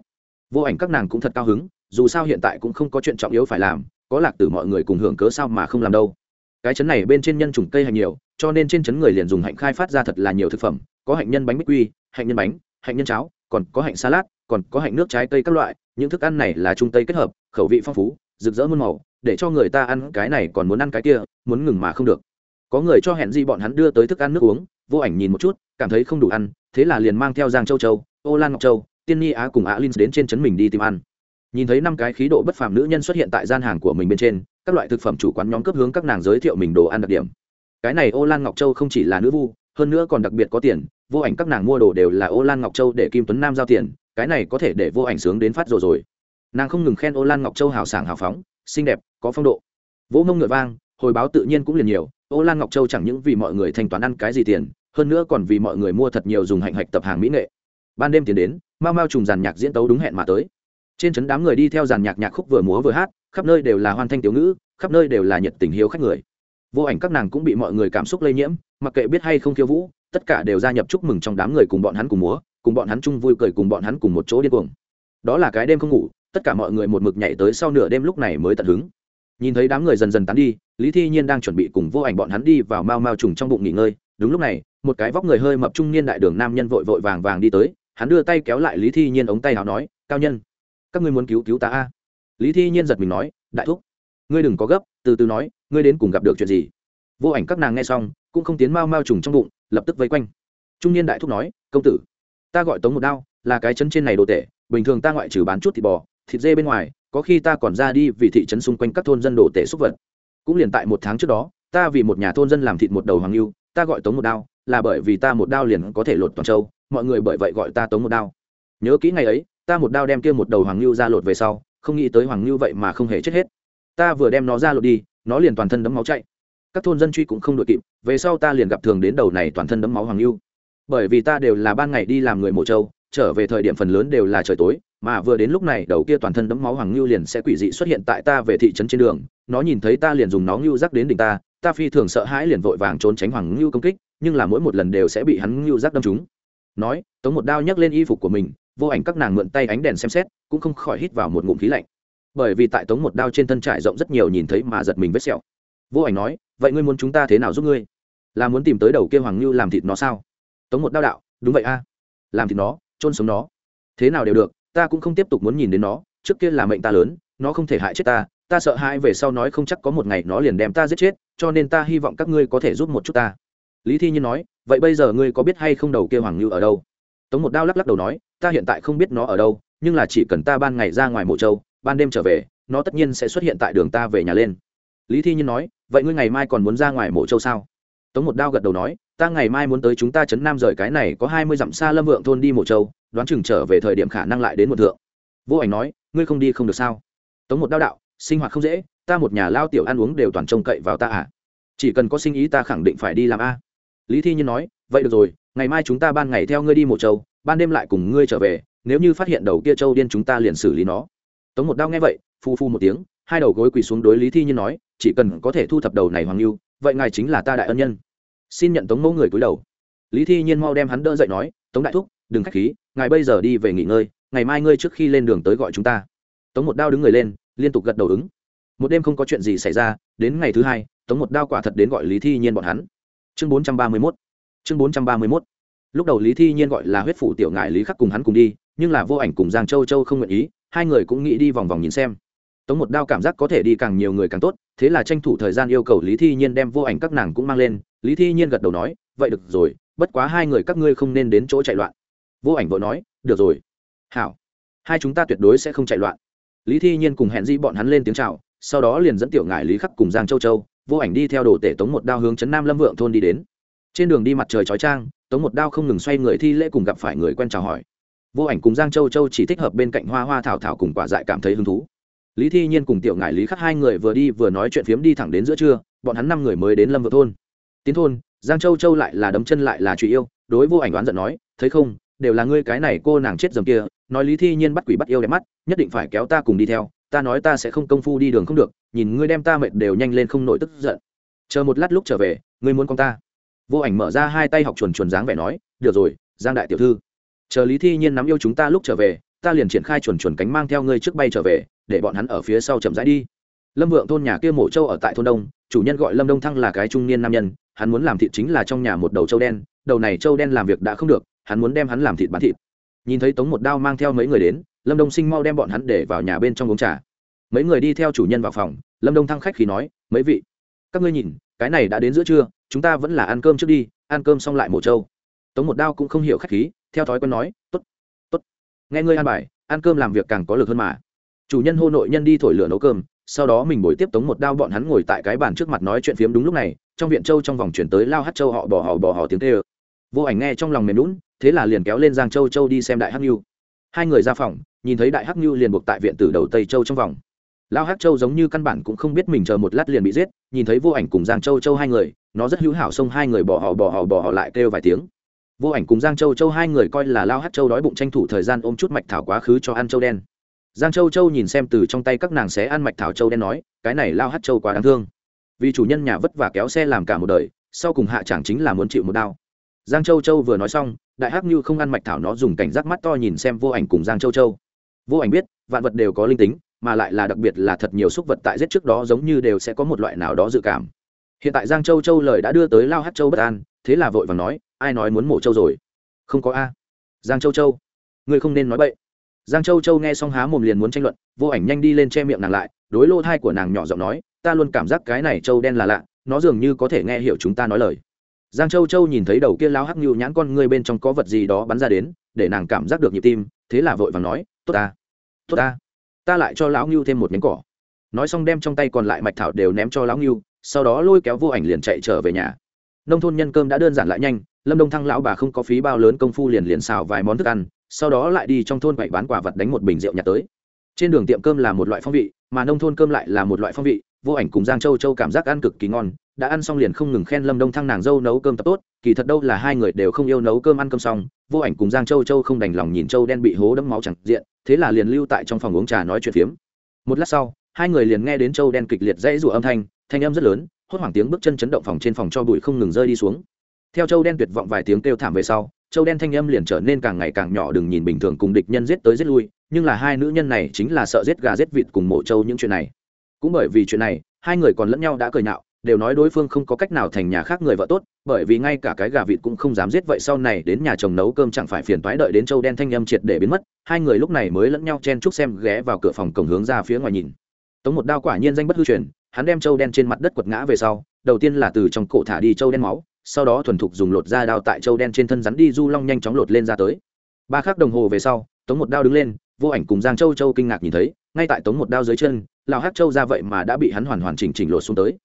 Vô ảnh các nàng cũng thật cao hứng, dù sao hiện tại cũng không có chuyện trọng yếu phải làm, có lạc tử mọi người cùng hưởng cớ sao mà không làm đâu. Cái chấn này bên trên nhân trùng cây hành nhiều, cho nên trên chấn người liền dùng hạnh khai phát ra thật là nhiều thực phẩm, có hạnh nhân bánh bích quy, hạnh nhân bánh, hạnh nhân cháo, còn có hạnh salad, còn có hạnh nước trái cây các loại, những thức ăn này là trung tây kết hợp, khẩu vị phong phú, rực rỡ muôn màu, để cho người ta ăn cái này còn muốn ăn cái kia, muốn ngừng mà không được có người cho hẹn gì bọn hắn đưa tới thức ăn nước uống, vô ảnh nhìn một chút, cảm thấy không đủ ăn, thế là liền mang theo giang châu châu, ô lan ngọc châu, tiên nhi á cùng á linh đến trên trấn mình đi tìm ăn. Nhìn thấy năm cái khí độ bất phàm nữ nhân xuất hiện tại gian hàng của mình bên trên, các loại thực phẩm chủ quán nhóm cấp hướng các nàng giới thiệu mình đồ ăn đặc điểm. Cái này ô lan ngọc châu không chỉ là nữ vu, hơn nữa còn đặc biệt có tiền, vô ảnh các nàng mua đồ đều là ô lan ngọc châu để kim tuấn nam giao tiền, cái này có thể để vô ảnh sướng đến phát rồi rồi. Nàng không ngừng khen ô lan ngọc châu hào sảng hào phóng, xinh đẹp, có phong độ. Vỗ mông ngựa vang, hồi báo tự nhiên cũng liền nhiều ô lan ngọc châu chẳng những vì mọi người thanh toán ăn cái gì tiền, hơn nữa còn vì mọi người mua thật nhiều dùng hạnh hạch tập hàng mỹ nghệ. Ban đêm tiến đến mau mau trùng giàn nhạc diễn tấu đúng hẹn mà tới. Trên trấn đám người đi theo giàn nhạc nhạc khúc vừa múa vừa hát, khắp nơi đều là hoan thanh tiểu ngữ, khắp nơi đều là nhiệt tình hiếu khách người. Vô ảnh các nàng cũng bị mọi người cảm xúc lây nhiễm, mặc kệ biết hay không khiêu vũ, tất cả đều gia nhập chúc mừng trong đám người cùng bọn hắn cùng múa, cùng bọn hắn chung vui cười cùng bọn hắn cùng một chỗ điên cuồng. Đó là cái đêm không ngủ, tất cả mọi người một mực nhảy tới sau nửa đêm lúc này mới tận hứng. Nhìn thấy đám người dần dần tán đi lý thi nhiên đang chuẩn bị cùng vô ảnh bọn hắn đi vào mau mau trùng trong bụng nghỉ ngơi. Đúng lúc này, một cái vóc người hơi mập trung niên đại đường nam nhân vội vội vàng vàng đi tới. Hắn đưa tay kéo lại lý thi nhiên ống tay nào nói, cao nhân, các ngươi muốn cứu cứu ta a? Lý thi nhiên giật mình nói, đại thúc, ngươi đừng có gấp, từ từ nói, ngươi đến cùng gặp được chuyện gì? Vô ảnh các nàng nghe xong, cũng không tiến mau mau trùng trong bụng, lập tức vây quanh. Trung niên đại thúc nói, công tử, ta gọi tống một đao, là cái chân trên này đồ tệ bình thường ta ngoại trừ bán chút thịt bò, thịt dê bên ngoài, có khi ta còn ra đi vì thị trấn xung quanh các thôn dân đồ tệ xúc vật cũng liền tại một tháng trước đó, ta vì một nhà thôn dân làm thịt một đầu hoàng lưu ta gọi tống một đao, là bởi vì ta một đao liền có thể lột toàn châu, mọi người bởi vậy gọi ta tống một đao. Nhớ kỹ ngày ấy, ta một đao đem kia một đầu hoàng lưu ra lột về sau, không nghĩ tới hoàng lưu vậy mà không hề chết hết. Ta vừa đem nó ra lột đi, nó liền toàn thân đấm máu chạy. Các thôn dân truy cũng không đội kịp, về sau ta liền gặp thường đến đầu này toàn thân đấm máu hoàng lưu bởi vì ta đều là ban ngày đi làm người mộ châu trở về thời điểm phần lớn đều là trời tối, mà vừa đến lúc này, đầu kia toàn thân đấm máu hoàng ngưu liền sẽ quỷ dị xuất hiện tại ta về thị trấn trên đường. Nó nhìn thấy ta liền dùng nó ngưu rắc đến đỉnh ta ta phi thường sợ hãi liền vội vàng trốn tránh hoàng ngưu công kích, nhưng là mỗi một lần đều sẽ bị hắn ngưu rắc đâm trúng. Nói, tống một đao nhấc lên y phục của mình, vô ảnh các nàng mượn tay ánh đèn xem xét, cũng không khỏi hít vào một ngụm khí lạnh. Bởi vì tại tống một đao trên thân trải rộng rất nhiều nhìn thấy mà giật mình vết sẹo. Vô ảnh nói, vậy ngươi muốn chúng ta thế nào giúp ngươi? Là muốn tìm tới đầu kia hoàng ngưu làm thịt nó sao? Tống một đao đạo, đúng vậy a, làm thịt nó trôn sống nó. Thế nào đều được, ta cũng không tiếp tục muốn nhìn đến nó, trước kia là mệnh ta lớn, nó không thể hại chết ta ta sợ hãi về sau nói không chắc có một ngày nó liền đem ta giết chết, cho nên ta hy vọng các ngươi có thể giúp một chút ta. Lý thi nhiên nói, vậy bây giờ ngươi có biết hay không đầu kia hoàng ngưu ở đâu? Tống một đao lắc lắc đầu nói, ta hiện tại không biết nó ở đâu, nhưng là chỉ cần ta ban ngày ra ngoài mộ châu, ban đêm trở về, nó tất nhiên sẽ xuất hiện tại đường ta về nhà lên. Lý thi nhiên nói, vậy ngươi ngày mai còn muốn ra ngoài mộ châu sao? Tống một đao gật đầu nói, ta ngày mai muốn tới chúng ta Trấn nam rời cái này có hai mươi dặm xa lâm vượng thôn đi mộ châu, đoán chừng trở về thời điểm khả năng lại đến một thượng. Vô ảnh nói, ngươi không đi không được sao? Tống một đao đạo, sinh hoạt không dễ, ta một nhà lao tiểu ăn uống đều toàn trông cậy vào ta à? Chỉ cần có sinh ý ta khẳng định phải đi làm a. Lý thi nhiên nói, vậy được rồi, ngày mai chúng ta ban ngày theo ngươi đi mộ châu, ban đêm lại cùng ngươi trở về, nếu như phát hiện đầu kia châu điên chúng ta liền xử lý nó. Tống một đao nghe vậy, phu phu một tiếng, hai đầu gối quỳ xuống đối lý thi nhiên nói, chỉ cần có thể thu thập đầu này hoàng lưu vậy ngài chính là ta đại ân nhân. Xin nhận tống mẫu người cúi đầu. Lý thi nhiên mau đem hắn đỡ dậy nói, tống đại thúc, đừng k h á c h khí, ngài bây giờ đi về nghỉ ngơi, ngày mai ngươi trước khi lên đường tới gọi chúng ta. Tống một đao đứng người lên, liên tục gật đầu ứng. Một đêm không có chuyện gì xảy ra, đến ngày thứ hai, tống một đao quả thật đến gọi lý thi nhiên bọn hắn. Chương bốn trăm ba mươi mốt. Chương bốn trăm ba mươi mốt. Lúc đầu lý thi nhiên gọi là huyết phủ tiểu ngại lý khắc cùng hắn cùng đi, nhưng là vô ảnh cùng giang châu châu không nguyện ý, hai người cũng nghĩ đi vòng vòng nhìn xem tống một đao cảm giác có thể đi càng nhiều người càng tốt, thế là tranh thủ thời gian yêu cầu lý thi nhiên đem vô ảnh các nàng cũng mang lên. Lý thi nhiên gật đầu nói, vậy được rồi, bất quá hai người các ngươi không nên đến chỗ chạy loạn. Vô ảnh vội nói, được rồi. Hảo, hai chúng ta tuyệt đối sẽ không chạy loạn. Lý thi nhiên cùng hẹn di bọn hắn lên tiếng c h à o sau đó liền dẫn tiểu ngại lý khắc cùng giang châu châu, vô ảnh đi theo đồ tể tống một đao hướng chấn nam lâm vượng thôn đi đến. Trên đường đi mặt trời chói trang tống một đao không ngừng xoay người thi lễ cùng gặp phải người quen chào hỏi. Vô ảnh cùng giang châu châu chỉ thích hợp bên cạnh hoa hoa thảo thảo cùng quả dại cảm thấy hứng thú lý thi nhiên cùng tiểu ngại lý khắc hai người vừa đi vừa nói chuyện phiếm đi thẳng đến giữa trưa, bọn hắn năm người mới đến lâm vợ thôn. Tiến thôn, giang châu châu lại là đấm chân lại là truy yêu, đối vô ảnh đoán giận nói, thấy không, đều là ngươi cái này cô nàng chết dầm kia, nói lý thi nhiên bắt quỷ bắt yêu đẹp mắt, nhất định phải kéo ta cùng đi theo, ta nói ta sẽ không công phu đi đường không được, nhìn ngươi đem ta mệt đều nhanh lên không nổi tức giận. Chờ một lát lúc trở về, ngươi muốn con ta. Vô ảnh mở ra hai tay học chuồn chuồn dáng vẻ nói, được rồi, giang đại tiểu thư. Chờ lý thi nhiên nắm yêu chúng ta lúc trở về, ta liền triển khai chuồn chuồn cánh mang theo ngươi trước bay trở về để bọn hắn ở phía sau chậm rãi đi. Lâm vượng thôn nhà kia mổ châu ở tại thôn đông, chủ nhân gọi lâm đông thăng là cái trung niên nam nhân, hắn muốn làm thịt chính là trong nhà một đầu châu đen, đầu này châu đen làm việc đã không được, hắn muốn đem hắn làm thịt bán thịt. Nhìn thấy tống một đao mang theo mấy người đến, lâm đông sinh mau đem bọn hắn để vào nhà bên trong uống trà. Mấy người đi theo chủ nhân vào phòng, lâm đông thăng khách khi nói, mấy vị, các ngươi nhìn, cái này đã đến giữa trưa, chúng ta vẫn là ăn cơm trước đi, ăn cơm xong lại mổ trâu. Tống một đao cũng không hiểu khách khí, theo thói quen nói t ố t t ố t nghe ngươi ăn bài, ăn cơm làm việc càng có lực hơn mà chủ nhân hô nội nhân đi thổi lửa nấu cơm, sau đó mình bồi tiếp tống một đao bọn hắn ngồi tại cái bàn trước mặt nói chuyện phiếm đúng lúc này, trong viện châu trong vòng chuyển tới lao hát châu họ bỏ họ bỏ họ tiếng tê ơ vô ảnh nghe trong lòng mềm lún thế là liền kéo lên giang châu châu đi xem đại hắc nhu hai người ra phòng, nhìn thấy đại hắc nhu liền buộc tại viện từ đầu tây châu trong vòng. Lao hắc châu giống như căn bản cũng không biết mình chờ một lát liền bị giết, nhìn thấy vô ảnh cùng giang châu châu hai người, nó rất hữu hảo xông hai người bỏ họ bỏ họ bỏ họ lại kêu vài tiếng. Vô ảnh cùng giang châu châu hai người coi là lao hát châu đói bụng tranh thủ thời gian ôm chút mạch thảo quá khứ cho ăn châu đen giang châu châu nhìn xem từ trong tay các nàng xé ăn mạch thảo châu đen nói, cái này lao hát châu quá đáng thương. Vì chủ nhân nhà vất vả kéo xe làm cả một đời, sau cùng hạ chẳng chính là muốn chịu một đau. Giang châu châu vừa nói xong, đại hắc như không ăn mạch thảo nó dùng cảnh giác mắt to nhìn xem vô ảnh cùng giang châu châu. Vô ảnh biết, vạn vật đều có linh tính, mà lại là đặc biệt là thật nhiều xúc vật tại giết trước đó giống như đều sẽ có một loại nào đó dự cảm. Hiện tại giang châu châu lời đã đưa tới lao hát châu bất an, thế là vội vàng nói, ai nói muốn mổ châu rồi? Không có a. Giang châu châu, ngươi không nên nói bậy giang châu châu nghe xong há mồm liền muốn tranh luận, vô ảnh nhanh đi lên che miệng nàng lại, đối lô thai của nàng nhỏ giọng nói, ta luôn cảm giác cái này châu đen là lạ, nó dường như có thể nghe hiểu chúng ta nói lời. Giang châu châu nhìn thấy đầu kia lao hắc nhu nhãn con ngươi bên trong có vật gì đó bắn ra đến, để nàng cảm giác được nhịp tim, thế là vội vàng nói, tốt ta tốt ta ta lại cho lão ngưu thêm một miếng cỏ. Nói xong đem trong tay còn lại mạch thảo đều ném cho lão ngưu, sau đó lôi kéo vô ảnh liền chạy trở về nhà. Nông thôn nhân cơm đã đơn giản lại nhanh, lâm đông thăng lão bà không có phí bao lớn công phu liền liền xào vài món thức ăn sau đó lại đi trong thôn quậy bán quả vật đánh một bình rượu nhặt tới. Trên đường tiệm cơm là một loại phong vị, mà nông thôn cơm lại là một loại phong vị. Vô ảnh cùng giang châu châu cảm giác ăn cực kỳ ngon, đã ăn xong liền không ngừng khen lâm đông thăng nàng dâu nấu cơm tập tốt, kỳ thật đâu là hai người đều không yêu nấu cơm ăn cơm xong, vô ảnh cùng giang châu châu không đành lòng nhìn châu đen bị hố đẫm máu chẳng diện, thế là liền lưu tại trong phòng uống trà nói chuyện phiếm. Một lát sau, hai người liền nghe đến châu đen kịch liệt dãy rủa âm thanh thanh âm rất lớn, hốt hoảng tiếng bước chân chấn động phòng trên phòng cho bụi không ngừng rơi đi xuống. Theo châu đen tuyệt vọng vài tiếng kêu thảm về sau châu đen thanh âm liền trở nên càng ngày càng nhỏ, đừng nhìn bình thường cùng địch nhân giết tới giết lui, nhưng là hai nữ nhân này chính là sợ giết gà giết vịt cùng mổ châu những chuyện này. Cũng bởi vì chuyện này, hai người còn lẫn nhau đã cười nhạo đều nói đối phương không có cách nào thành nhà khác người vợ tốt, bởi vì ngay cả cái gà vịt cũng không dám giết, vậy sau này đến nhà chồng nấu cơm chẳng phải phiền toái đợi đến châu đen thanh âm triệt để biến mất, hai người lúc này mới lẫn nhau chen chúc xem ghé vào cửa phòng cổng hướng ra phía ngoài nhìn. Tống một đao quả nhiên danh bất hư truyền, hắn đem châu đen trên mặt đất quật ngã về sau, đầu tiên là từ trong cổ thả đi châu đen máu sau đó thuần thục dùng lột da đao tại châu đen trên thân rắn đi du long nhanh chóng lột lên ra tới. Ba khắc đồng hồ về sau, tống một đao đứng lên, vô ảnh cùng giang châu châu kinh ngạc nhìn thấy, ngay tại tống một đao dưới chân lào hát châu ra vậy mà đã bị hắn hoàn hoàn chỉnh chỉnh lột xuống tới.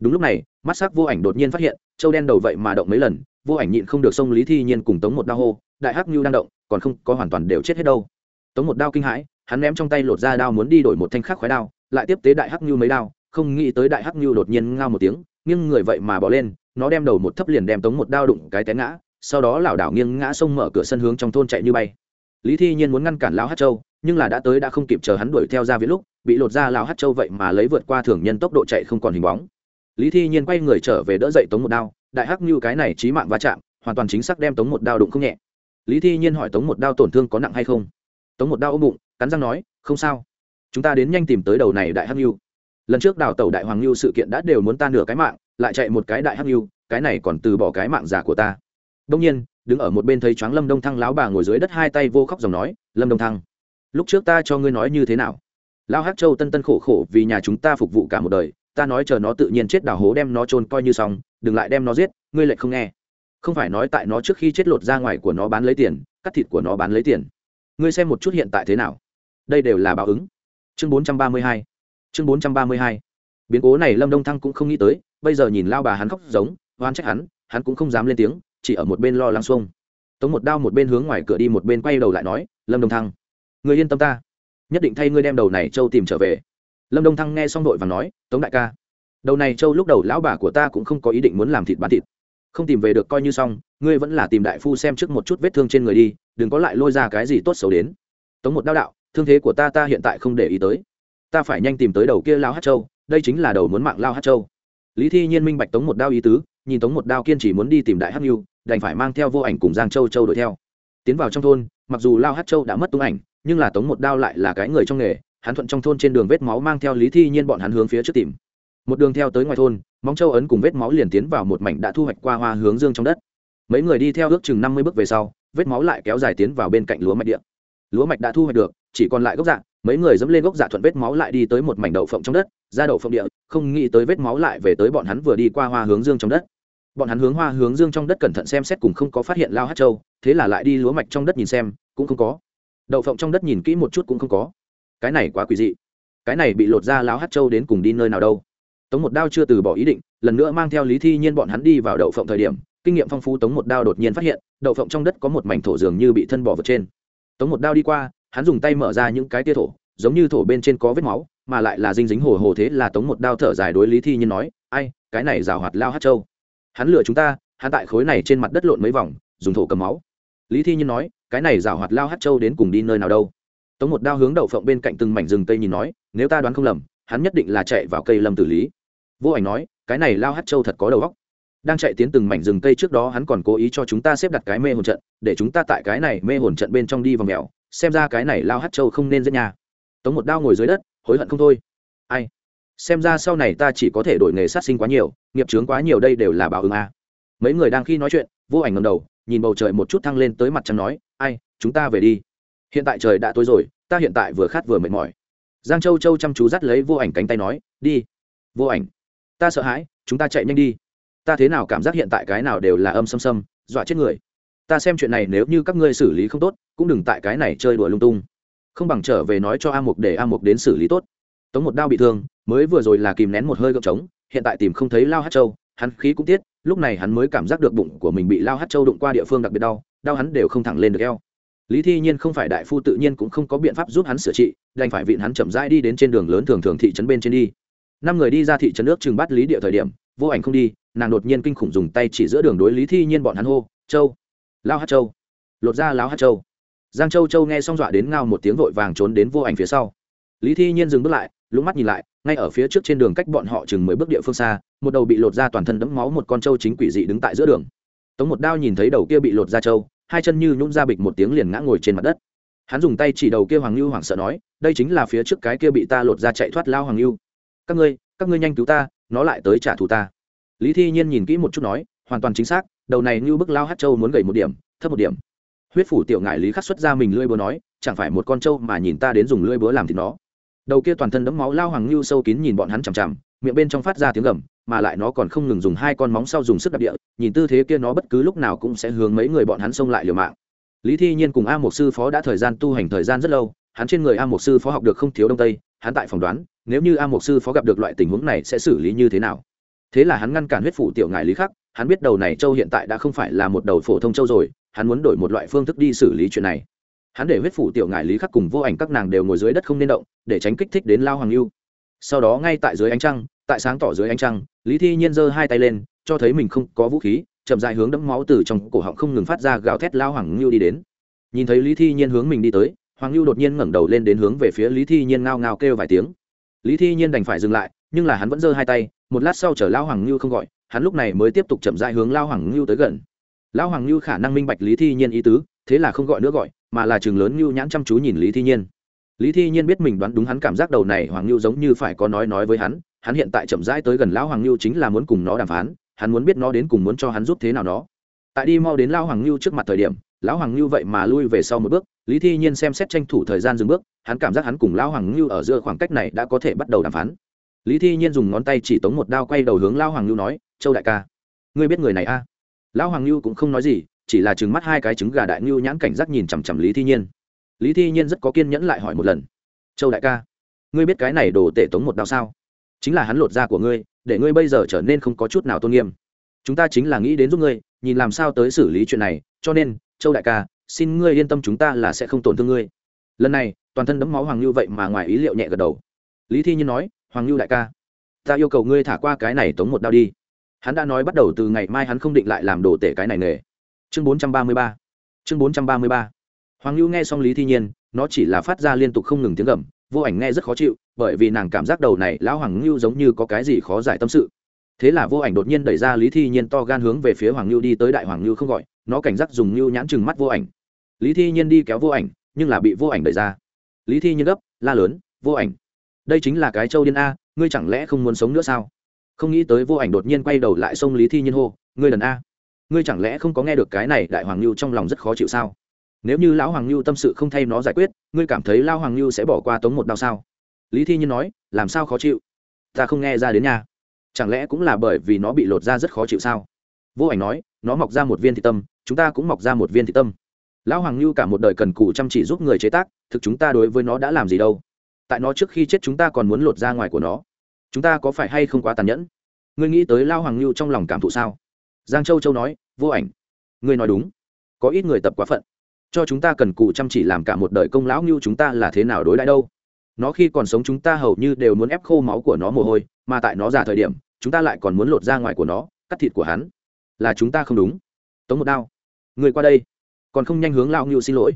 Đúng lúc này, mắt sắc vô ảnh đột nhiên phát hiện châu đen đầu vậy mà động mấy lần, vô ảnh nhịn không được sông lý thi nhiên cùng tống một đao hô, đại hắc như đang động, còn không có hoàn toàn đều chết hết đâu. Tống một đao kinh hãi, hắn ném trong tay lột ra đao muốn đi đổi một thanh khắc khói đao, lại tiếp tế đại hắc như mấy đao, không nghĩ tới đại hắc như đột nhiên ngao một tiếng nhưng người vậy mà bỏ lên nó đem đầu một thấp liền đem tống một đao đụng cái té ngã, sau đó lảo đảo nghiêng ngã sông mở cửa sân hướng trong thôn chạy như bay. Lý thi nhiên muốn ngăn cản lão hát châu, nhưng là đã tới đã không kịp chờ hắn đuổi theo ra viễn lúc, bị lột ra lão hát châu vậy mà lấy vượt qua thường nhân tốc độ chạy không còn hình bóng. Lý thi nhiên quay người trở về đỡ dậy tống một đao, đại hắc như cái này trí mạng va chạm, hoàn toàn chính xác đem tống một đao đụng không nhẹ. Lý thi nhiên hỏi tống một đao tổn thương có nặng hay không? Tống một đao ôm bụng, cắn răng nói, không sao. Chúng ta đến nhanh tìm tới đầu này đại hắc như. Lần trước đào tàu đại hoàng như sự kiện đã đều muốn ta nửa cái mạng lại chạy một cái đại hắc lưu cái này còn từ bỏ cái mạng giả của ta. Đông nhiên, đứng ở một bên thấy choáng lâm đông thăng lão bà ngồi dưới đất hai tay vô khóc dòng nói, lâm đông thăng, lúc trước ta cho ngươi nói như thế nào? Lão hắc châu tân tân khổ khổ vì nhà chúng ta phục vụ cả một đời, ta nói chờ nó tự nhiên chết đào hố đem nó trôn coi như xong, đừng lại đem nó giết, ngươi lại không nghe. Không phải nói tại nó trước khi chết lột ra ngoài của nó bán lấy tiền, cắt thịt của nó bán lấy tiền. Ngươi xem một chút hiện tại thế nào? Đây đều là báo ứng. Chương bốn trăm ba mươi hai. Chương bốn trăm ba mươi hai. Biến cố này lâm đông thăng cũng không nghĩ tới bây giờ nhìn lao bà hắn khóc giống oan trách hắn hắn cũng không dám lên tiếng, chỉ ở một bên lo lắng xuông. Tống một đao một bên hướng ngoài cửa đi một bên quay đầu lại nói, lâm đông thăng người yên tâm ta, nhất định thay ngươi đem đầu này châu tìm trở về. Lâm đông thăng nghe xong đội và nói, tống đại ca, đầu này châu lúc đầu lão bà của ta cũng không có ý định muốn làm thịt bán thịt. Không tìm về được coi như xong, ngươi vẫn là tìm đại phu xem trước một chút vết thương trên người đi, đừng có lại lôi ra cái gì tốt xấu đến. Tống một đao đạo, thương thế của ta ta hiện tại không để ý tới. Ta phải nhanh tìm tới đầu kia lao hát châu, đây chính là đầu muốn mạng lao hát châu lý thi nhiên minh bạch tống một đao ý tứ, nhìn tống một đao kiên chỉ muốn đi tìm đại Hắc mưu đành phải mang theo vô ảnh cùng giang châu châu đuổi theo. Tiến vào trong thôn, mặc dù lao hát châu đã mất tung ảnh, nhưng là tống một đao lại là cái người trong nghề, hắn thuận trong thôn trên đường vết máu mang theo lý thi nhiên bọn hắn hướng phía trước tìm. Một đường theo tới ngoài thôn, móng châu ấn cùng vết máu liền tiến vào một mảnh đã thu hoạch qua hoa hướng dương trong đất. Mấy người đi theo ước chừng năm mươi bước về sau, vết máu lại kéo dài tiến vào bên cạnh lúa mạch địa. Lúa mạch đã thu hoạch được, chỉ còn lại gốc dạng mấy người dẫm lên gốc dạ thuận vết máu lại đi tới một mảnh đậu phộng trong đất, ra đậu phộng địa, không nghĩ tới vết máu lại về tới bọn hắn vừa đi qua hoa hướng dương trong đất. Bọn hắn hướng hoa hướng dương trong đất cẩn thận xem xét cùng không có phát hiện lao hát châu, thế là lại đi lúa mạch trong đất nhìn xem, cũng không có. Đậu phộng trong đất nhìn kỹ một chút cũng không có. Cái này quá quỷ dị. Cái này bị lột ra lao hát châu đến cùng đi nơi nào đâu. Tống một đao chưa từ bỏ ý định, lần nữa mang theo lý thi nhiên bọn hắn đi vào đậu phộng thời điểm, kinh nghiệm phong phú tống một đao đột nhiên phát hiện, đậu phộng trong đất có một mảnh thổ dường như bị thân bỏ vượt trên. Tống một đao đi qua hắn dùng tay mở ra những cái tia thổ, giống như thổ bên trên có vết máu, mà lại là dinh dính hồ hồ thế là tống một đao thở dài đối lý thi nhiên nói, ai, cái này rào hoạt lao hát châu. Hắn lừa chúng ta, hắn tại khối này trên mặt đất lộn mấy vòng, dùng thổ cầm máu. Lý thi nhiên nói, cái này rào hoạt lao hát châu đến cùng đi nơi nào đâu? Tống một đao hướng đậu phộng bên cạnh từng mảnh rừng cây nhìn nói, nếu ta đoán không lầm, hắn nhất định là chạy vào cây lâm tử lý. Vô ảnh nói, cái này lao hát châu thật có đầu óc. Đang chạy tiến từng mảnh rừng cây trước đó hắn còn cố ý cho chúng ta xếp đặt cái mê hồn trận, để chúng ta tại cái này mê hồn trận bên trong đi vào mèo xem ra cái này lao hát châu không nên giết nhà tống một đao ngồi dưới đất, hối hận không thôi. Ai? Xem ra sau này ta chỉ có thể đổi nghề sát sinh quá nhiều, nghiệp trướng quá nhiều đây đều là báo ứng a. Mấy người đang khi nói chuyện, vô ảnh ngầm đầu, nhìn bầu trời một chút thăng lên tới mặt trăng nói, ai, chúng ta về đi. Hiện tại trời đã tối rồi, ta hiện tại vừa khát vừa mệt mỏi. Giang châu châu chăm chú dắt lấy vô ảnh cánh tay nói, đi. Vô ảnh, ta sợ hãi, chúng ta chạy nhanh đi. Ta thế nào cảm giác hiện tại cái nào đều là âm xâm xâm, dọa chết người. Ta xem chuyện này nếu như các ngươi xử lý không tốt cũng đừng tại cái này chơi đùa lung tung. Không bằng trở về nói cho a mục để a mục đến xử lý tốt. Tống một đao bị thương, mới vừa rồi là kìm nén một hơi gợp trống, hiện tại tìm không thấy lao hát châu, hắn khí cũng tiết, lúc này hắn mới cảm giác được bụng của mình bị lao hát châu đụng qua địa phương đặc biệt đau đau hắn đều không thẳng lên được eo. Lý thi nhiên không phải đại phu tự nhiên cũng không có biện pháp giúp hắn sửa trị, đành phải vịn hắn chậm rãi đi đến trên đường lớn thường thường thị trấn bên trên đi. Năm người đi ra thị trấn nước chừng bắt lý địa thời điểm, vô ảnh không đi, nàng đột nhiên kinh khủng dùng tay chỉ giữa đường đối lý thi nhiên bọn hắn hô, châu, lao hát châu. Lột ra lao hát châu giang châu châu nghe xong dọa đến ngao một tiếng vội vàng trốn đến vô ảnh phía sau. Lý thi nhiên dừng bước lại lúc mắt nhìn lại, ngay ở phía trước trên đường cách bọn họ chừng mười bước địa phương xa, một đầu bị lột ra toàn thân đẫm máu một con trâu chính quỷ dị đứng tại giữa đường. Tống một đao nhìn thấy đầu kia bị lột ra trâu, hai chân như nhún ra bịch một tiếng liền ngã ngồi trên mặt đất. Hắn dùng tay chỉ đầu kia hoàng lưu hoảng sợ nói, đây chính là phía trước cái kia bị ta lột ra chạy thoát lao hoàng lưu các ngươi các ngươi nhanh cứu ta, nó lại tới trả thù ta. Lý thi nhiên nhìn kỹ một chút nói, hoàn toàn chính xác, đầu này như bức lao hát châu muốn gầy một điểm, thấp một điểm huyết phủ tiểu ngại lý khắc xuất ra mình lưỡi búa nói, chẳng phải một con trâu mà nhìn ta đến dùng lưỡi búa làm thịt nó? Đầu kia toàn thân đẫm máu lao hoàng lưu sâu kín nhìn bọn hắn chằm chằm, miệng bên trong phát ra tiếng gầm, mà lại nó còn không ngừng dùng hai con móng sau dùng sức đạp địa, nhìn tư thế kia nó bất cứ lúc nào cũng sẽ hướng mấy người bọn hắn xông lại liều mạng. Lý thi nhiên cùng a một sư phó đã thời gian tu hành thời gian rất lâu, hắn trên người a một sư phó học được không thiếu đông tây, hắn tại phỏng đoán, nếu như a một sư phó gặp được loại tình huống này sẽ xử lý như thế nào. Thế là hắn ngăn cản huyết phủ tiểu ngài lý khắc, hắn biết đầu này châu hiện tại đã không phải là một đầu phổ thông châu rồi hắn muốn đổi một loại phương thức đi xử lý chuyện này. Hắn để huyết phủ tiểu ngại lý khắc cùng vô ảnh các nàng đều ngồi dưới đất không nên động, để tránh kích thích đến lao hoàng lưu. Sau đó ngay tại dưới ánh trăng, tại sáng tỏ dưới ánh trăng, lý thi nhiên giơ hai tay lên, cho thấy mình không có vũ khí, chậm dài hướng đẫm máu từ trong cổ họng không ngừng phát ra gào thét lao hoàng lưu đi đến. Nhìn thấy lý thi nhiên hướng mình đi tới, hoàng lưu đột nhiên ngẩng đầu lên đến hướng về phía lý thi nhiên ngao ngao kêu vài tiếng. Lý thi nhiên đành phải dừng lại, nhưng là hắn vẫn giơ hai tay, một lát sau chở lao hoàng lưu không gọi, hắn lúc này mới tiếp tục chậm dài hướng lao hoàng lưu tới gần. Lão hoàng lưu khả năng minh bạch lý thi nhiên ý tứ, thế là không gọi nữa gọi, mà là trường lớn lưu nhãn chăm chú nhìn lý thi nhiên. Lý thi nhiên biết mình đoán đúng hắn cảm giác đầu này hoàng lưu giống như phải có nói nói với hắn hắn hiện tại chậm rãi tới gần lão hoàng lưu chính là muốn cùng nó đàm phán, hắn muốn biết nó đến cùng muốn cho hắn giúp thế nào nó tại đi mau đến Lão hoàng lưu trước mặt thời điểm, lão hoàng lưu vậy mà lui về sau một bước, lý thi nhiên xem xét tranh thủ thời gian dừng bước, hắn cảm giác hắn cùng lão hoàng lưu ở giữa khoảng cách này đã có thể bắt đầu đàm phán. Lý thi nhiên dùng ngón tay chỉ tống một đao quay đầu hướng lao hoàng lưu nói, châu đại ca, ngươi biết người này a? à? Lão hoàng lưu cũng không nói gì, chỉ là trừng mắt hai cái trứng gà đại lưu nhãn cảnh giác nhìn chằm chằm lý thi nhiên. Lý thi nhiên rất có kiên nhẫn lại hỏi một lần. Châu đại ca, ngươi biết cái này đồ tể tống một đao sao? Chính là hắn lột da của ngươi, để ngươi bây giờ trở nên không có chút nào tôn nghiêm. Chúng ta chính là nghĩ đến giúp ngươi, nhìn làm sao tới xử lý chuyện này, cho nên, châu đại ca, xin ngươi yên tâm chúng ta là sẽ không tổn thương ngươi. Lần này, toàn thân đấm máu hoàng lưu vậy mà ngoài ý liệu nhẹ gật đầu. Lý thi nhiên nói, hoàng lưu đại ca, ta yêu cầu ngươi thả qua cái này tống một đao đi hắn đã nói bắt đầu từ ngày mai hắn không định lại làm đồ tể cái này nghề. Chương bốn trăm ba mươi ba. Chương bốn trăm ba mươi ba. Hoàng lưu nghe xong lý thi nhiên, nó chỉ là phát ra liên tục không ngừng tiếng gầm, vô ảnh nghe rất khó chịu, bởi vì nàng cảm giác đầu này lão hoàng lưu giống như có cái gì khó giải tâm sự. Thế là vô ảnh đột nhiên đẩy ra lý thi nhiên to gan hướng về phía hoàng lưu đi tới đại hoàng lưu không gọi, nó cảnh giác dùng lưu nhãn chừng mắt vô ảnh. Lý thi nhiên đi kéo vô ảnh, nhưng là bị vô ảnh đẩy ra. Lý thi nhiên gấp, la lớn, vô ảnh, đây chính là cái châu điên a, ngươi chẳng lẽ không muốn sống nữa sao? Không nghĩ tới vô ảnh đột nhiên quay đầu lại xông lý thi nhiên hô, ngươi lần a, ngươi chẳng lẽ không có nghe được cái này đại hoàng lưu trong lòng rất khó chịu sao? Nếu như lão hoàng lưu tâm sự không thay nó giải quyết, ngươi cảm thấy lao hoàng lưu sẽ bỏ qua tống một đau sao? Lý thi nhiên nói, làm sao khó chịu? Ta không nghe ra đến nhà chẳng lẽ cũng là bởi vì nó bị lột ra rất khó chịu sao? Vô ảnh nói, nó mọc ra một viên thị tâm, chúng ta cũng mọc ra một viên thị tâm. Lão hoàng lưu cả một đời cần cù chăm chỉ giúp người chế tác, thực chúng ta đối với nó đã làm gì đâu. Tại nó trước khi chết chúng ta còn muốn lột ra ngoài của nó chúng ta có phải hay không quá tàn nhẫn? Ngươi nghĩ tới lao hoàng lưu trong lòng cảm thụ sao? Giang châu châu nói, vô ảnh. Ngươi nói đúng. Có ít người tập quá phận. Cho chúng ta cần cù chăm chỉ làm cả một đời công lão như chúng ta là thế nào đối đãi đâu? Nó khi còn sống chúng ta hầu như đều muốn ép khô máu của nó mồ hôi, mà tại nó già thời điểm, chúng ta lại còn muốn lột ra ngoài của nó, cắt thịt của hắn. Là chúng ta không đúng. Tống một đao. Người qua đây. Còn không nhanh hướng lao ngưu xin lỗi.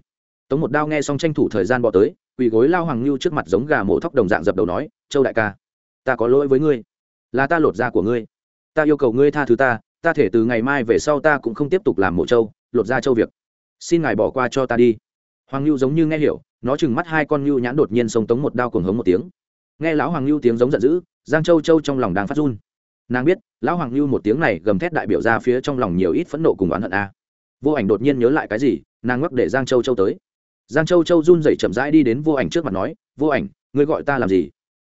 Tống một đao nghe xong tranh thủ thời gian bỏ tới, quỳ gối lao hoàng ngưu trước mặt giống gà mổ thóc đồng dạng dập đầu nói, châu đại ca ta có lỗi với ngươi. Là ta lột da của ngươi. Ta yêu cầu ngươi tha thứ ta ta thể từ ngày mai về sau ta cũng không tiếp tục làm mộ châu, lột da châu việc. Xin ngài bỏ qua cho ta đi. Hoàng lưu giống như nghe hiểu, nó chừng mắt hai con lưu nhãn đột nhiên sống tống một đao cuồng hống một tiếng. Nghe lão hoàng lưu tiếng giống giận dữ, giang châu châu trong lòng đang phát run. Nàng biết, lão hoàng lưu một tiếng này gầm thét đại biểu ra phía trong lòng nhiều ít phẫn nộ cùng oán hận a. Vô ảnh đột nhiên nhớ lại cái gì, nàng ngắc để giang châu châu tới. Giang châu châu run dậy chậm rãi đi đến vô ảnh trước mặt nói, vô ảnh, ngươi gọi ta làm gì?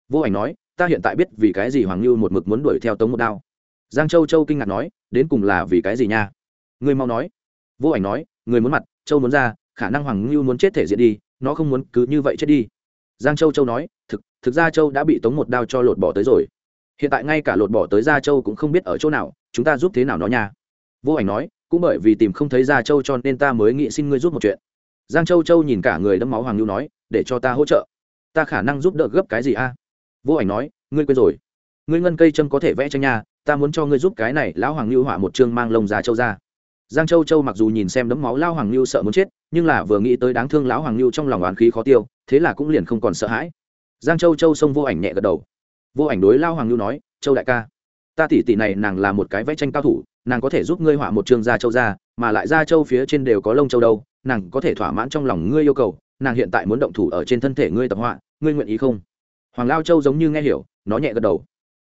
Vô ảnh nói ta hiện tại biết vì cái gì hoàng lưu một mực muốn đuổi theo tống một đao. Giang châu châu kinh ngạc nói, đến cùng là vì cái gì nha? Ngươi mau nói. Vô ảnh nói, người muốn mặt, châu muốn ra khả năng hoàng lưu muốn chết thể diện đi, nó không muốn cứ như vậy chết đi. Giang châu châu nói, thực thực ra châu đã bị tống một đao cho lột bỏ tới rồi. Hiện tại ngay cả lột bỏ tới gia châu cũng không biết ở chỗ nào, chúng ta giúp thế nào nó nha? Vô ảnh nói, cũng bởi vì tìm không thấy gia châu cho nên ta mới nghĩ xin ngươi giúp một chuyện. Giang châu châu nhìn cả người đẫm máu hoàng lưu nói, để cho ta hỗ trợ. Ta khả năng giúp đỡ gấp cái gì a? Vô ảnh nói ngươi quên rồi. Ngươi ngân cây chân có thể vẽ tranh nha, ta muốn cho ngươi giúp cái này lão hoàng lưu họa một chương mang lông già châu ra. Giang châu châu mặc dù nhìn xem đấm máu lao hoàng lưu sợ muốn chết nhưng là vừa nghĩ tới đáng thương lão hoàng lưu trong lòng oán khí khó tiêu thế là cũng liền không còn sợ hãi. Giang châu châu xông vô ảnh nhẹ gật đầu. Vô ảnh đối lao hoàng lưu nói châu đại ca ta tỷ tỷ này nàng là một cái vẽ tranh cao thủ nàng có thể giúp ngươi họa một chương gia châu ra mà lại gia châu phía trên đều có lông châu đâu nàng có thể thỏa mãn trong lòng ngươi yêu cầu nàng hiện tại muốn động thủ ở trên thân thể ngươi tập họa ngươi nguyện ý không? Hoàng lao châu giống như nghe hiểu, nó nhẹ gật đầu.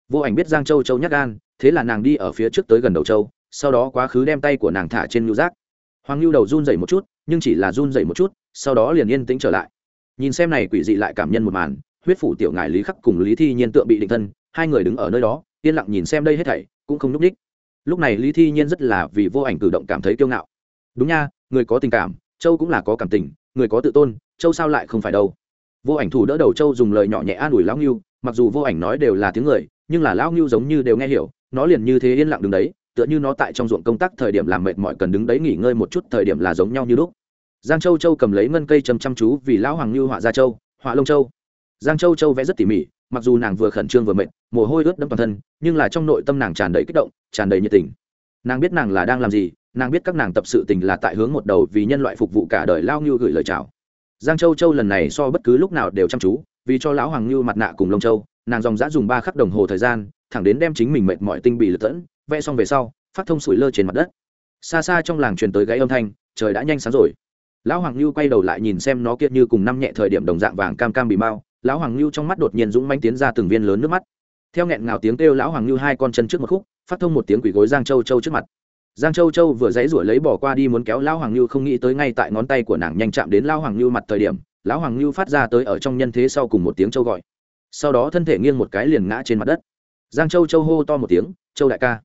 Vô ảnh biết giang châu châu nhắc gan, thế là nàng đi ở phía trước tới gần đầu châu, sau đó quá khứ đem tay của nàng thả trên nhu giác. hoàng nhu đầu run dậy một chút, nhưng chỉ là run dậy một chút, sau đó liền yên tĩnh trở lại. Nhìn xem này quỷ dị lại cảm nhân một màn, huyết phủ tiểu ngài lý khắc cùng lý thi nhiên tượng bị định thân, hai người đứng ở nơi đó, yên lặng nhìn xem đây hết thảy, cũng không núp ních. Lúc này lý thi nhiên rất là vì vô ảnh cử động cảm thấy kiêu ngạo. Đúng nha, người có tình cảm, châu cũng là có cảm tình, người có tự tôn, châu sao lại không phải đâu? Vô ảnh thủ đỡ đầu châu dùng lời nhỏ nhẹ an ủi lão ngưu, mặc dù vô ảnh nói đều là tiếng người, nhưng là lão ngưu giống như đều nghe hiểu, nó liền như thế yên lặng đứng đấy, tựa như nó tại trong ruộng công tác thời điểm làm mệt mỏi cần đứng đấy nghỉ ngơi một chút thời điểm là giống nhau như lúc. Giang châu châu cầm lấy ngân cây châm chăm chú vì lão hoàng ngưu họa ra châu, họa lông châu. Giang châu châu vẽ rất tỉ mỉ, mặc dù nàng vừa khẩn trương vừa mệt, mồ hôi ướt đẫm toàn thân, nhưng là trong nội tâm nàng tràn đầy kích động, tràn đầy nhiệt tình. Nàng biết nàng là đang làm gì, nàng biết các nàng tập sự tình là tại hướng một đầu vì nhân loại phục vụ cả đời lao ngưu gửi lời chào giang châu châu lần này so bất cứ lúc nào đều chăm chú, vì cho lão hoàng Lưu mặt nạ cùng lông châu, nàng dòng dã dùng ba khắc đồng hồ thời gian, thẳng đến đem chính mình mệt mỏi tinh bị lật tẫn, vẽ xong về sau, phát thông sủi lơ trên mặt đất. Xa xa trong làng truyền tới gáy âm thanh, trời đã nhanh sáng rồi. Lão hoàng lưu quay đầu lại nhìn xem nó kia như cùng năm nhẹ thời điểm đồng dạng vàng cam cam bị mau lão hoàng lưu trong mắt đột nhiên dũng manh tiến ra từng viên lớn nước mắt. Theo nghẹn ngào tiếng kêu, lão hoàng lưu hai con chân trước một khúc, phát thông một tiếng quỷ gối giang châu châu trước mặt giang châu châu vừa dãy rủi lấy bỏ qua đi muốn kéo lão hoàng lưu không nghĩ tới ngay tại ngón tay của nàng nhanh chạm đến lão hoàng lưu mặt thời điểm, lão hoàng lưu phát ra tới ở trong nhân thế sau cùng một tiếng châu gọi. Sau đó thân thể nghiêng một cái liền ngã trên mặt đất. Giang châu châu hô to một tiếng, châu đại ca.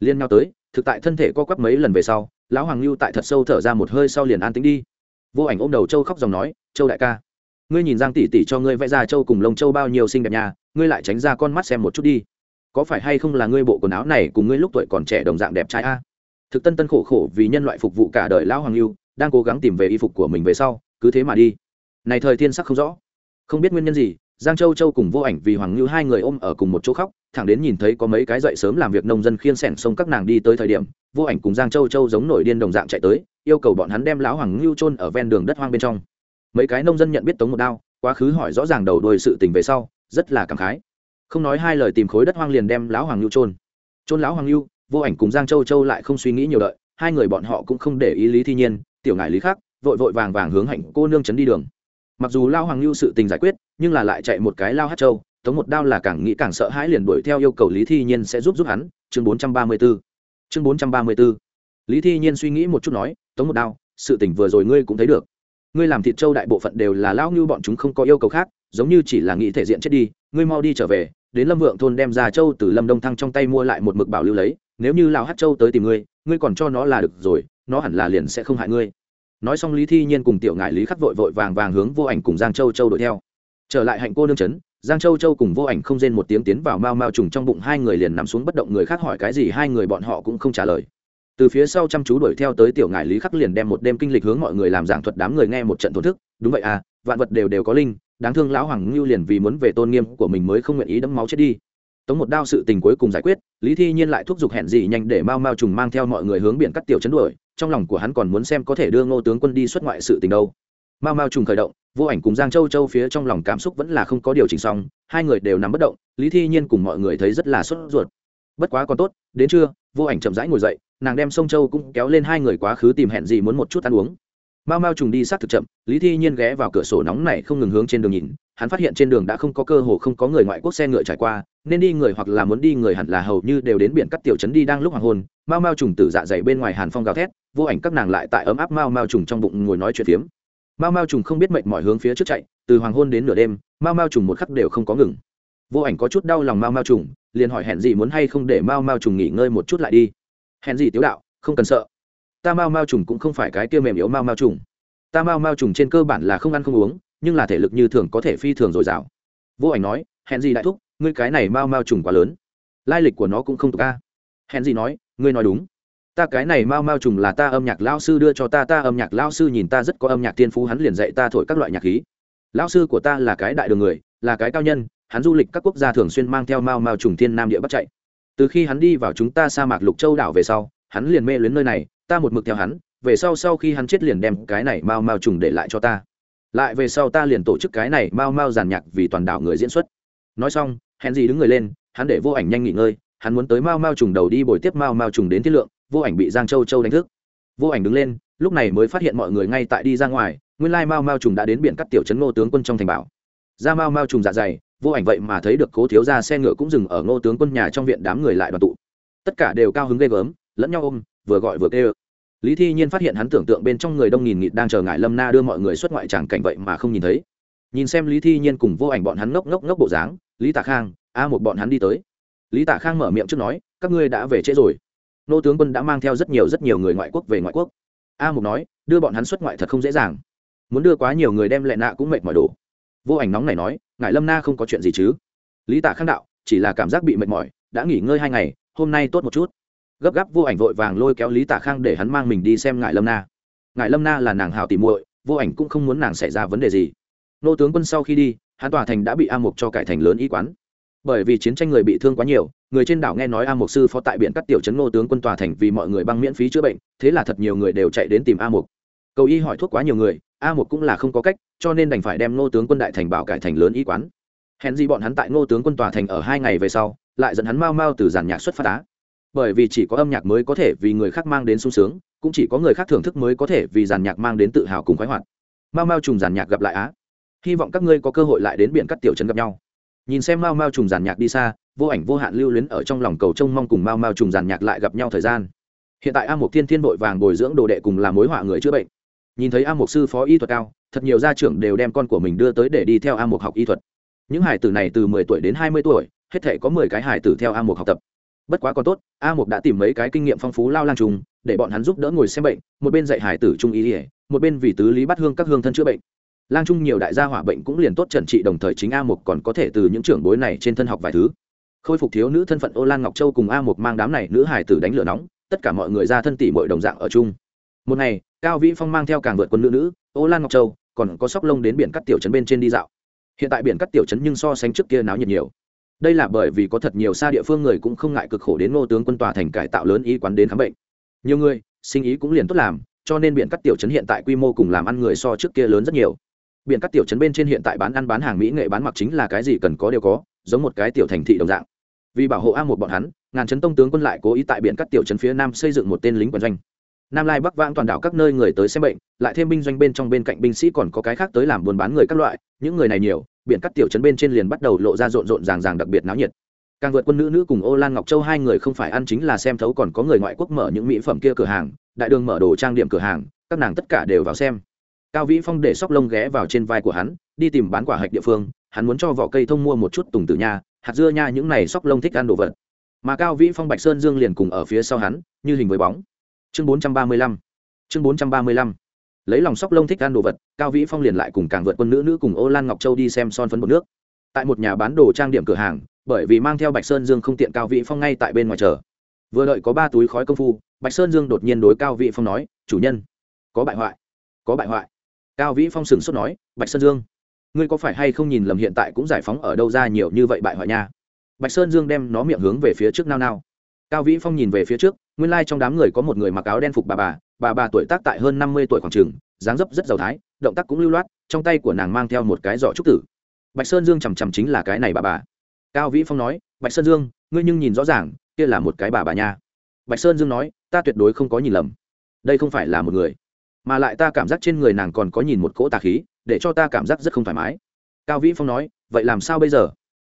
Liên nhau tới, thực tại thân thể co quắp mấy lần về sau, lão hoàng lưu tại thật sâu thở ra một hơi sau liền an tính đi. Vô ảnh ôm đầu châu khóc dòng nói, châu đại ca, ngươi nhìn giang tỷ tỷ cho ngươi vẽ ra châu cùng lông châu bao nhiêu xinh đẹp nhà ngươi lại tránh ra con mắt xem một chút đi. Có phải hay không là ngươi bộ quần áo này cùng ngươi lúc tuổi còn trẻ đồng dạng đẹp trai a? Thực tân tân khổ khổ vì nhân loại phục vụ cả đời lão hoàng lưu, đang cố gắng tìm về y phục của mình về sau, cứ thế mà đi. Này thời thiên sắc không rõ. Không biết nguyên nhân gì, giang châu châu cùng vô ảnh vì hoàng Lưu hai người ôm ở cùng một chỗ khóc, thẳng đến nhìn thấy có mấy cái dậy sớm làm việc nông dân khiên sẻn sông các nàng đi tới thời điểm, vô ảnh cùng giang châu châu giống nổi điên đồng dạng chạy tới, yêu cầu bọn hắn đem lão hoàng Lưu trôn ở ven đường đất hoang bên trong. Mấy cái nông dân nhận biết tống một đao, quá khứ hỏi rõ ràng đầu đuôi sự tình về sau, rất là cảm khái. Không nói hai lời tìm khối đất hoang liền đem lão hoàng Lưu trôn trôn lão hoàng Lưu vô ảnh cùng giang châu châu lại không suy nghĩ nhiều đợi, hai người bọn họ cũng không để ý lý thi nhiên, tiểu ngại lý khác vội vội vàng vàng hướng hạnh cô nương chấn đi đường. Mặc dù lao hoàng lưu sự tình giải quyết, nhưng là lại chạy một cái lao hát châu, tống một đao là càng nghĩ càng sợ hãi liền đuổi theo yêu cầu lý thi nhiên sẽ giúp giúp hắn, chương bốn trăm ba mươi b ố chương bốn trăm ba mươi b ố lý thi nhiên suy nghĩ một chút nói, tống một đao, sự tình vừa rồi ngươi cũng thấy được. Ngươi làm thịt châu đại bộ phận đều là lao như bọn chúng không có yêu cầu khác, giống như chỉ là nghĩ thể diện chết đi, ngươi mau đi trở về, đến lâm vượng thôn đem ra châu từ lâm đông thăng trong tay mua lại một mực bảo lưu lấy nếu như lão hát châu tới tìm ngươi ngươi còn cho nó là được rồi, nó hẳn là liền sẽ không hại ngươi. Nói xong lý thi nhiên cùng tiểu ngại lý khắc vội vội vàng vàng hướng vô ảnh cùng giang châu châu đuổi theo. Trở lại hạnh cô nương trấn, giang châu châu cùng vô ảnh không rên một tiếng tiến vào mau mau trùng trong bụng, hai người liền nằm xuống bất động, người khác hỏi cái gì hai người bọn họ cũng không trả lời. Từ phía sau chăm chú đuổi theo tới tiểu ngại lý khắc liền đem một đêm kinh lịch hướng mọi người làm giảng thuật đám người nghe một trận thổn thức. Đúng vậy à vạn vật đều đều có linh, đáng thương lão hoàng ngưu liền vì muốn về tôn nghiêm của mình mới không nguyện ý đẫm máu chết đi tống một đao sự tình cuối cùng giải quyết, lý thi nhiên lại thúc giục hẹn gì nhanh để mau mau trùng mang theo mọi người hướng biển cắt tiểu chấn đuổi, trong lòng của hắn còn muốn xem có thể đưa ngô tướng quân đi xuất ngoại sự tình đâu. Mau mau trùng khởi động, vô ảnh cùng giang châu châu phía trong lòng cảm xúc vẫn là không có điều chỉnh xong, hai người đều nằm bất động, lý thi nhiên cùng mọi người thấy rất là sốt ruột. Bất quá còn tốt, đến trưa, vô ảnh chậm rãi ngồi dậy, nàng đem sông châu cũng kéo lên hai người quá khứ tìm hẹn gì muốn một chút ăn uống mau mau trùng đi sát thực chậm, lý thi nhiên ghé vào cửa sổ nóng này không ngừng hướng trên đường nhìn, hắn phát hiện trên đường đã không có cơ hồ không có người ngoại quốc xe ngựa trải qua, nên đi người hoặc là muốn đi người hẳn là hầu như đều đến biển cắt tiểu trấn đi đang lúc hoàng hôn mau mau trùng tử dạ dày bên ngoài hàn phong gào thét, vô ảnh các nàng lại tại ấm áp mau mau trùng trong bụng ngồi nói chuyện phiếm. Mau mau trùng không biết mệnh mọi hướng phía trước chạy, từ hoàng hôn đến nửa đêm mau mau trùng một khắc đều không có ngừng. Vô ảnh có chút đau lòng mau mau trùng, liền hỏi hẹn gì muốn hay không để mau mau trùng nghỉ ngơi một chút lại đi. Hẹn gì tiếu đạo, không cần sợ ta mao mao trùng cũng không phải cái kia mềm yếu mao mao trùng. Ta mao mao trùng trên cơ bản là không ăn không uống, nhưng là thể lực như thường có thể phi thường dồi dào. Vô ảnh nói, hẹn gì đại thúc, ngươi cái này mao mao trùng quá lớn. Lai lịch của nó cũng không tục ca hẹn gì nói, ngươi nói đúng. Ta cái này mao mao trùng là ta âm nhạc lao sư đưa cho ta ta âm nhạc lao sư nhìn ta rất có âm nhạc tiên phú, hắn liền dạy ta thổi các loại nhạc khí. Lao sư của ta là cái đại đường người, là cái cao nhân, hắn du lịch các quốc gia thường xuyên mang theo mao mao trùng thiên nam địa bắt chạy. Từ khi hắn đi vào chúng ta sa mạc lục châu đảo về sau, hắn liền mê luyến nơi này ta một mực theo hắn, về sau sau khi hắn chết liền đem cái này mau mau trùng để lại cho ta. Lại về sau ta liền tổ chức cái này mau mau giàn nhạc vì toàn đảo người diễn xuất. Nói xong hẹn gì đứng người lên, hắn để vô ảnh nhanh nghỉ ngơi, hắn muốn tới mau mau trùng đầu đi bồi tiếp mau mau trùng đến tiết lượng, vô ảnh bị giang châu châu đánh thức. Vô ảnh đứng lên, lúc này mới phát hiện mọi người ngay tại đi ra ngoài, nguyên lai mau mau trùng đã đến biển cắt tiểu trấn ngô tướng quân trong thành bảo. Ra mau mau trùng dạ dày, vô ảnh vậy mà thấy được cố thiếu ra xe ngựa cũng dừng ở ngô tướng quân nhà trong viện đám người lại đoàn tụ. Tất cả đều cao hứng ghê gớm, lẫn nhau ôm, vừa gọi vừa kêu lý thi nhiên phát hiện hắn tưởng tượng bên trong người đông nghìn nghịt đang chờ ngại lâm na đưa mọi người xuất ngoại tràng cảnh vậy mà không nhìn thấy. Nhìn xem lý thi nhiên cùng vô ảnh bọn hắn ngốc ngốc ngốc bộ dáng, lý tạ khang, a một bọn hắn đi tới. Lý tạ khang mở miệng trước nói, các ngươi đã về trễ rồi. Nô tướng quân đã mang theo rất nhiều rất nhiều người ngoại quốc về ngoại quốc. A mục nói, đưa bọn hắn xuất ngoại thật không dễ dàng. Muốn đưa quá nhiều người đem lại nạ cũng mệt mỏi đổ. Vô ảnh nóng này nói ngài lâm na không có chuyện gì chứ? Lý tạ khang đạo, chỉ là cảm giác bị mệt mỏi, đã nghỉ ngơi hai ngày, hôm nay tốt một chút gấp gáp vô ảnh vội vàng lôi kéo lý tạ khang để hắn mang mình đi xem ngại lâm na. Ngại lâm na là nàng hào tìm muội, vô ảnh cũng không muốn nàng xảy ra vấn đề gì. Nô tướng quân sau khi đi, hắn tòa thành đã bị a mục cho cải thành lớn y quán. Bởi vì chiến tranh người bị thương quá nhiều, người trên đảo nghe nói a mục sư phó tại biển cắt tiểu trấn nô tướng quân tòa thành vì mọi người băng miễn phí chữa bệnh, thế là thật nhiều người đều chạy đến tìm a mục. Cầu y hỏi thuốc quá nhiều người, a mục cũng là không có cách, cho nên đành phải đem nô tướng quân đại thành bảo cải thành lớn y quán. Hèn gì bọn hắn tại nô tướng quân tòa thành ở hai ngày về sau, lại dẫn hắn mau mau từ giàn nhạc xuất phát á bởi vì chỉ có âm nhạc mới có thể vì người khác mang đến sung sướng, cũng chỉ có người khác thưởng thức mới có thể vì giàn nhạc mang đến tự hào cùng khoái hoạt. Mau mau trùng giàn nhạc gặp lại á. Hy vọng các ngươi có cơ hội lại đến biển cắt tiểu trấn gặp nhau. Nhìn xem mau mau trùng giàn nhạc đi xa, vô ảnh vô hạn lưu luyến ở trong lòng cầu trông mong cùng mau mau trùng giàn nhạc lại gặp nhau thời gian. Hiện tại a Mục thiên thiên vội vàng bồi dưỡng đồ đệ cùng làm mối họa người chữa bệnh. Nhìn thấy a Mục sư phó y thuật cao, thật nhiều gia trưởng đều đem con của mình đưa tới để đi theo a Mục học y thuật. Những hải tử này từ mười tuổi đến hai mươi tuổi, hết thể có mười cái hải tử theo a Mục học tập bất quá còn tốt, a mục đã tìm mấy cái kinh nghiệm phong phú lao lang trùng, để bọn hắn giúp đỡ ngồi xem bệnh, một bên dạy hải tử trung ý ỉa một bên vì tứ lý bắt hương các hương thân chữa bệnh. Lang trung nhiều đại gia hỏa bệnh cũng liền tốt trần trị đồng thời chính a mục còn có thể từ những trưởng bối này trên thân học vài thứ. Khôi phục thiếu nữ thân phận ô lan ngọc châu cùng a mục mang đám này nữ hải tử đánh lửa nóng, tất cả mọi người ra thân tỷ mọi đồng dạng ở chung. Một ngày, cao vĩ phong mang theo càng vượt quân nữ nữ, ô lan ngọc châu, còn có sóc lông đến biển cắt tiểu trấn bên trên đi dạo. Hiện tại biển cắt tiểu trấn nhưng so sánh trước kia náo nhiệt nhiều đây là bởi vì có thật nhiều xa địa phương người cũng không ngại cực khổ đến ngô tướng quân tòa thành cải tạo lớn y quán đến khám bệnh. Nhiều người, sinh ý cũng liền tốt làm, cho nên biển cắt tiểu trấn hiện tại quy mô cùng làm ăn người so trước kia lớn rất nhiều. Biển cắt tiểu trấn bên trên hiện tại bán ăn bán hàng mỹ nghệ bán mặc chính là cái gì cần có đều có, giống một cái tiểu thành thị đồng dạng. Vì bảo hộ a một bọn hắn, ngàn trấn tông tướng quân lại cố ý tại biển cắt tiểu trấn phía nam xây dựng một tên lính quân doanh. Nam lai bắc vãng toàn đảo các nơi người tới xem bệnh, lại thêm binh doanh bên trong bên cạnh binh sĩ còn có cái khác tới làm buôn bán người các loại, những người này nhiều biển cắt tiểu trấn bên trên liền bắt đầu lộ ra rộn rộn ràng ràng đặc biệt náo nhiệt. Càng vượt quân nữ nữ cùng ô lan ngọc châu hai người không phải ăn chính là xem thấu còn có người ngoại quốc mở những mỹ phẩm kia cửa hàng, đại đường mở đồ trang điểm cửa hàng, các nàng tất cả đều vào xem. Cao vĩ phong để sóc lông ghé vào trên vai của hắn, đi tìm bán quả hạch địa phương, hắn muốn cho vỏ cây thông mua một chút tùng tử nha, hạt dưa nha những này sóc lông thích ăn đồ vật. Mà cao vĩ phong bạch sơn dương liền cùng ở phía sau hắn, như hình với bóng. Chương 435 chương 435 lấy lòng sóc lông thích ăn đồ vật, cao vĩ phong liền lại cùng càng vượt quân nữ nữ cùng ô lan ngọc châu đi xem son phấn bột nước. Tại một nhà bán đồ trang điểm cửa hàng, bởi vì mang theo bạch sơn dương không tiện cao vĩ phong ngay tại bên ngoài chờ. Vừa đợi có ba túi khói công phu, bạch sơn dương đột nhiên đối cao vĩ phong nói, chủ nhân, có bại hoại, có bại hoại. Cao vĩ phong sừng sốt nói, bạch sơn dương, ngươi có phải hay không nhìn lầm hiện tại cũng giải phóng ở đâu ra nhiều như vậy bại hoại nha? Bạch sơn dương đem nó miệng hướng về phía trước nao nao. Cao vĩ phong nhìn về phía trước nguyên lai trong đám người có một người mặc áo đen phục bà bà bà bà tuổi tác tại hơn năm mươi tuổi khoảng trường, dáng dấp rất giàu thái, động tác cũng lưu loát, trong tay của nàng mang theo một cái giỏ trúc tử. Bạch sơn dương chằm chằm chính là cái này bà bà. Cao vĩ phong nói, bạch sơn dương, ngươi nhưng nhìn rõ ràng, kia là một cái bà bà nha. Bạch sơn dương nói, ta tuyệt đối không có nhìn lầm. Đây không phải là một người, mà lại ta cảm giác trên người nàng còn có nhìn một cỗ tà khí, để cho ta cảm giác rất không thoải mái. Cao vĩ phong nói, vậy làm sao bây giờ?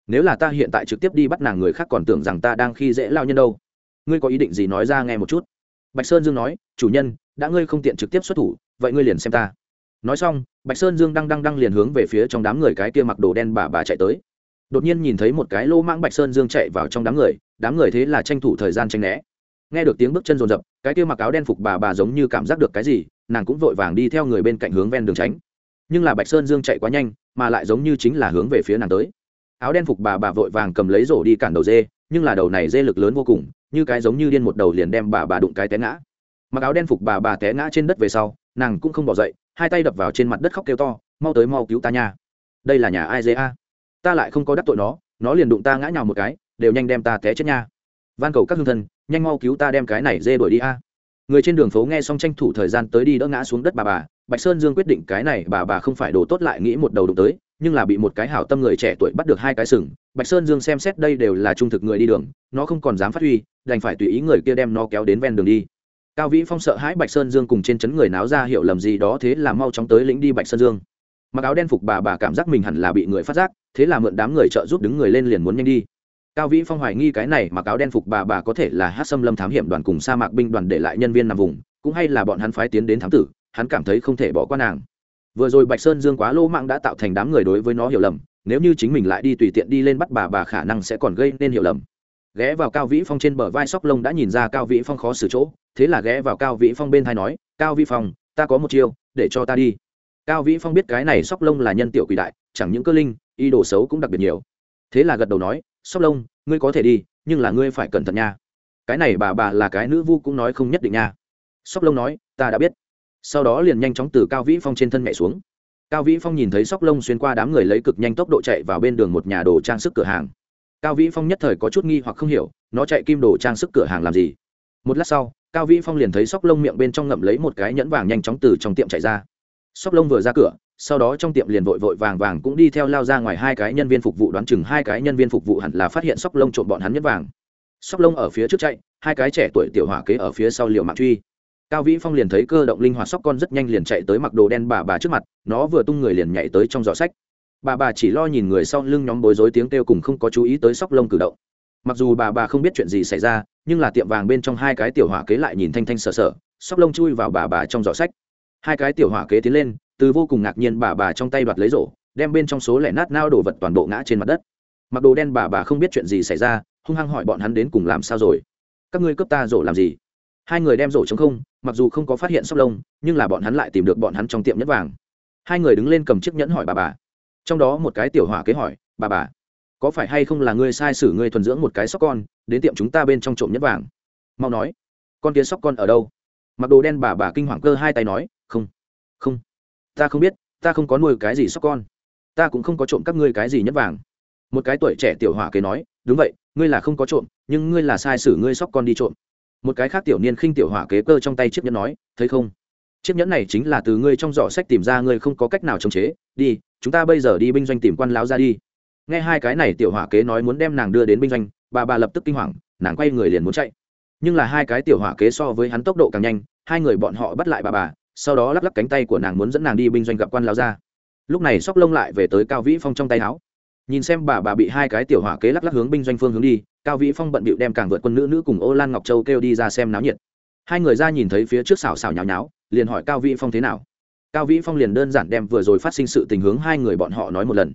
Nếu là ta hiện tại trực tiếp đi bắt nàng, người khác còn tưởng rằng ta đang khi dễ lao nhân đâu ngươi có ý định gì nói ra nghe một chút? Bạch sơn dương nói, chủ nhân, đã ngươi không tiện trực tiếp xuất thủ, vậy ngươi liền xem ta. Nói xong, bạch sơn dương đang đang đang liền hướng về phía trong đám người cái kia mặc đồ đen bà bà chạy tới. Đột nhiên nhìn thấy một cái lô mãng bạch sơn dương chạy vào trong đám người đám người thế là tranh thủ thời gian tranh né. Nghe được tiếng bước chân rồn rập, cái kia mặc áo đen phục bà bà giống như cảm giác được cái gì, nàng cũng vội vàng đi theo người bên cạnh hướng ven đường tránh. Nhưng là bạch sơn dương chạy quá nhanh, mà lại giống như chính là hướng về phía nàng tới. Áo đen phục bà bà vội vàng cầm lấy rổ đi cản đầu dê, nhưng là đầu này dê lực lớn vô cùng như cái giống như điên một đầu liền đem bà bà đụng cái té ngã. Mặc áo đen phục bà bà té ngã trên đất về sau, nàng cũng không bỏ dậy, hai tay đập vào trên mặt đất khóc kêu to, mau tới mau cứu ta nha. Đây là nhà ai dê a? Ta lại không có đắc tội nó nó liền đụng ta ngã nhào một cái, đều nhanh đem ta té chết nha. Van cầu các hương thân, nhanh mau cứu ta đem cái này dê đuổi đi a. Người trên đường phố nghe xong tranh thủ thời gian tới đi đỡ ngã xuống đất bà bà, bạch sơn dương quyết định cái này bà bà không phải đồ tốt lại nghĩ một đầu đụng tới, nhưng là bị một cái hảo tâm người trẻ tuổi bắt được hai cái sừng. Bạch sơn dương xem xét đây đều là trung thực người đi đường, nó không còn dám phát huy đành phải tùy ý người kia đem nó kéo đến ven đường đi. Cao vĩ phong sợ hãi bạch sơn dương cùng trên chấn người náo ra hiểu lầm gì đó thế là mau chóng tới lĩnh đi bạch sơn dương. Mặc áo đen phục bà bà cảm giác mình hẳn là bị người phát giác, thế là mượn đám người trợ giúp đứng người lên liền muốn nhanh đi. Cao vĩ phong hoài nghi cái này mặc áo đen phục bà bà có thể là hát xâm lâm thám hiểm đoàn cùng sa mạc binh đoàn để lại nhân viên nằm vùng, cũng hay là bọn hắn phái tiến đến thám tử, hắn cảm thấy không thể bỏ qua nàng. Vừa rồi bạch sơn dương quá lô mạng đã tạo thành đám người đối với nó hiểu lầm, nếu như chính mình lại đi tùy tiện đi lên bắt bà bà khả năng sẽ còn gây nên hiểu lầm ghé vào cao vĩ phong trên bờ vai sóc lông đã nhìn ra cao vĩ phong khó xử chỗ, thế là ghé vào cao vĩ phong bên thai nói, cao vĩ phong, ta có một chiêu, để cho ta đi. Cao vĩ phong biết cái này sóc lông là nhân tiểu quỷ đại, chẳng những cơ linh y đồ xấu cũng đặc biệt nhiều. Thế là gật đầu nói, sóc lông, ngươi có thể đi, nhưng là ngươi phải cẩn thận nha. Cái này bà bà là cái nữ vu cũng nói không nhất định nha. Sóc lông nói, ta đã biết. Sau đó liền nhanh chóng từ cao vĩ phong trên thân mẹ xuống. Cao vĩ phong nhìn thấy sóc lông xuyên qua đám người lấy cực nhanh tốc độ chạy vào bên đường một nhà đồ trang sức cửa hàng cao vĩ phong nhất thời có chút nghi hoặc không hiểu, nó chạy kim đồ trang sức cửa hàng làm gì? Một lát sau, cao vĩ phong liền thấy sóc lông miệng bên trong ngậm lấy một cái nhẫn vàng nhanh chóng từ trong tiệm chạy ra. Sóc lông vừa ra cửa, sau đó trong tiệm liền vội vội vàng vàng cũng đi theo lao ra ngoài hai cái nhân viên phục vụ đoán chừng hai cái nhân viên phục vụ hẳn là phát hiện sóc lông trộm bọn hắn nhẫn vàng. Sóc lông ở phía trước chạy, hai cái trẻ tuổi tiểu hỏa kế ở phía sau liều mạng truy. Cao vĩ phong liền thấy cơ động linh hoạt sóc con rất nhanh liền chạy tới mặc đồ đen bà bà trước mặt, nó vừa tung người liền nhảy tới trong giỏ sách bà bà chỉ lo nhìn người sau lưng nhóm bối rối tiếng kêu cùng không có chú ý tới sóc lông cử động. Mặc dù bà bà không biết chuyện gì xảy ra, nhưng là tiệm vàng bên trong hai cái tiểu hỏa kế lại nhìn thanh thanh sờ sờ, sóc lông chui vào bà bà trong giỏ sách. Hai cái tiểu hỏa kế tiến lên, từ vô cùng ngạc nhiên bà bà trong tay đoạt lấy rổ, đem bên trong số lẻ nát nao đồ vật toàn bộ ngã trên mặt đất. Mặc đồ đen bà bà không biết chuyện gì xảy ra, hung hăng hỏi bọn hắn đến cùng làm sao rồi. Các ngươi cướp ta rổ làm gì? Hai người đem rổ chống không, mặc dù không có phát hiện sóc lông, nhưng là bọn hắn lại tìm được bọn hắn trong tiệm nhẫn vàng. Hai người đứng lên cầm chiếc nhẫn hỏi bà bà trong đó một cái tiểu hỏa kế hỏi, bà bà, có phải hay không là ngươi sai sử ngươi thuần dưỡng một cái sóc con, đến tiệm chúng ta bên trong trộm nhất vàng? Mau nói, con kia sóc con ở đâu? Mặc đồ đen bà bà kinh hoàng cơ hai tay nói, không không, ta không biết, ta không có nuôi cái gì sóc con. Ta cũng không có trộm các ngươi cái gì nhất vàng. Một cái tuổi trẻ tiểu hỏa kế nói, đúng vậy, ngươi là không có trộm, nhưng ngươi là sai sử ngươi sóc con đi trộm. Một cái khác tiểu niên khinh tiểu hỏa kế cơ trong tay chiếc nhẫn nói, thấy không? Chiếc nhẫn này chính là từ ngươi trong giỏ sách tìm ra, ngươi không có cách nào chống chế, đi chúng ta bây giờ đi binh doanh tìm quan lão ra đi. Nghe hai cái này tiểu hỏa kế nói muốn đem nàng đưa đến binh doanh, bà bà lập tức kinh hoàng, nàng quay người liền muốn chạy. Nhưng là hai cái tiểu hỏa kế so với hắn tốc độ càng nhanh, hai người bọn họ bắt lại bà bà, sau đó lắc lắc cánh tay của nàng muốn dẫn nàng đi binh doanh gặp quan lão ra. Lúc này sóc lông lại về tới cao vĩ phong trong tay áo. Nhìn xem bà bà bị hai cái tiểu hỏa kế lắc lắc hướng binh doanh phương hướng đi, cao vĩ phong bận bịu đem càng vượt quân nữ nữ cùng ô lan ngọc châu kêu đi ra xem náo nhiệt. Hai người ra nhìn thấy phía trước xào xào nháo nháo, liền hỏi cao vĩ phong thế nào cao vĩ phong liền đơn giản đem vừa rồi phát sinh sự tình hướng hai người bọn họ nói một lần.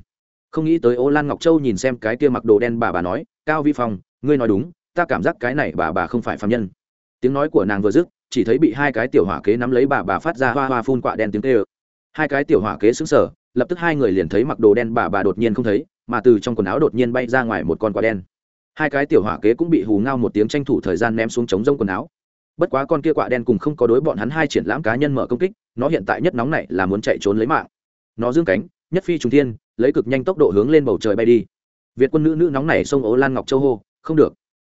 Không nghĩ tới ô lan ngọc châu nhìn xem cái kia mặc đồ đen bà bà nói, cao vĩ phong, ngươi nói đúng, ta cảm giác cái này bà bà không phải phạm nhân. Tiếng nói của nàng vừa dứt, chỉ thấy bị hai cái tiểu hỏa kế nắm lấy bà bà phát ra hoa hoa phun quạ đen tiếng tê ơ hai cái tiểu hỏa kế xứng sở lập tức hai người liền thấy mặc đồ đen bà bà đột nhiên không thấy, mà từ trong quần áo đột nhiên bay ra ngoài một con quạ đen. Hai cái tiểu hỏa kế cũng bị hù ngao một tiếng tranh thủ thời gian ném xuống chống rông quần áo. Bất quá con kia quạ đen cùng không có đối bọn hắn hai triển lãm cá nhân mở công kích nó hiện tại nhất nóng này là muốn chạy trốn lấy mạng. Nó dương cánh, nhất phi trùng thiên, lấy cực nhanh tốc độ hướng lên bầu trời bay đi. Việt quân nữ nữ nóng này xông ố lan ngọc châu hô, không được.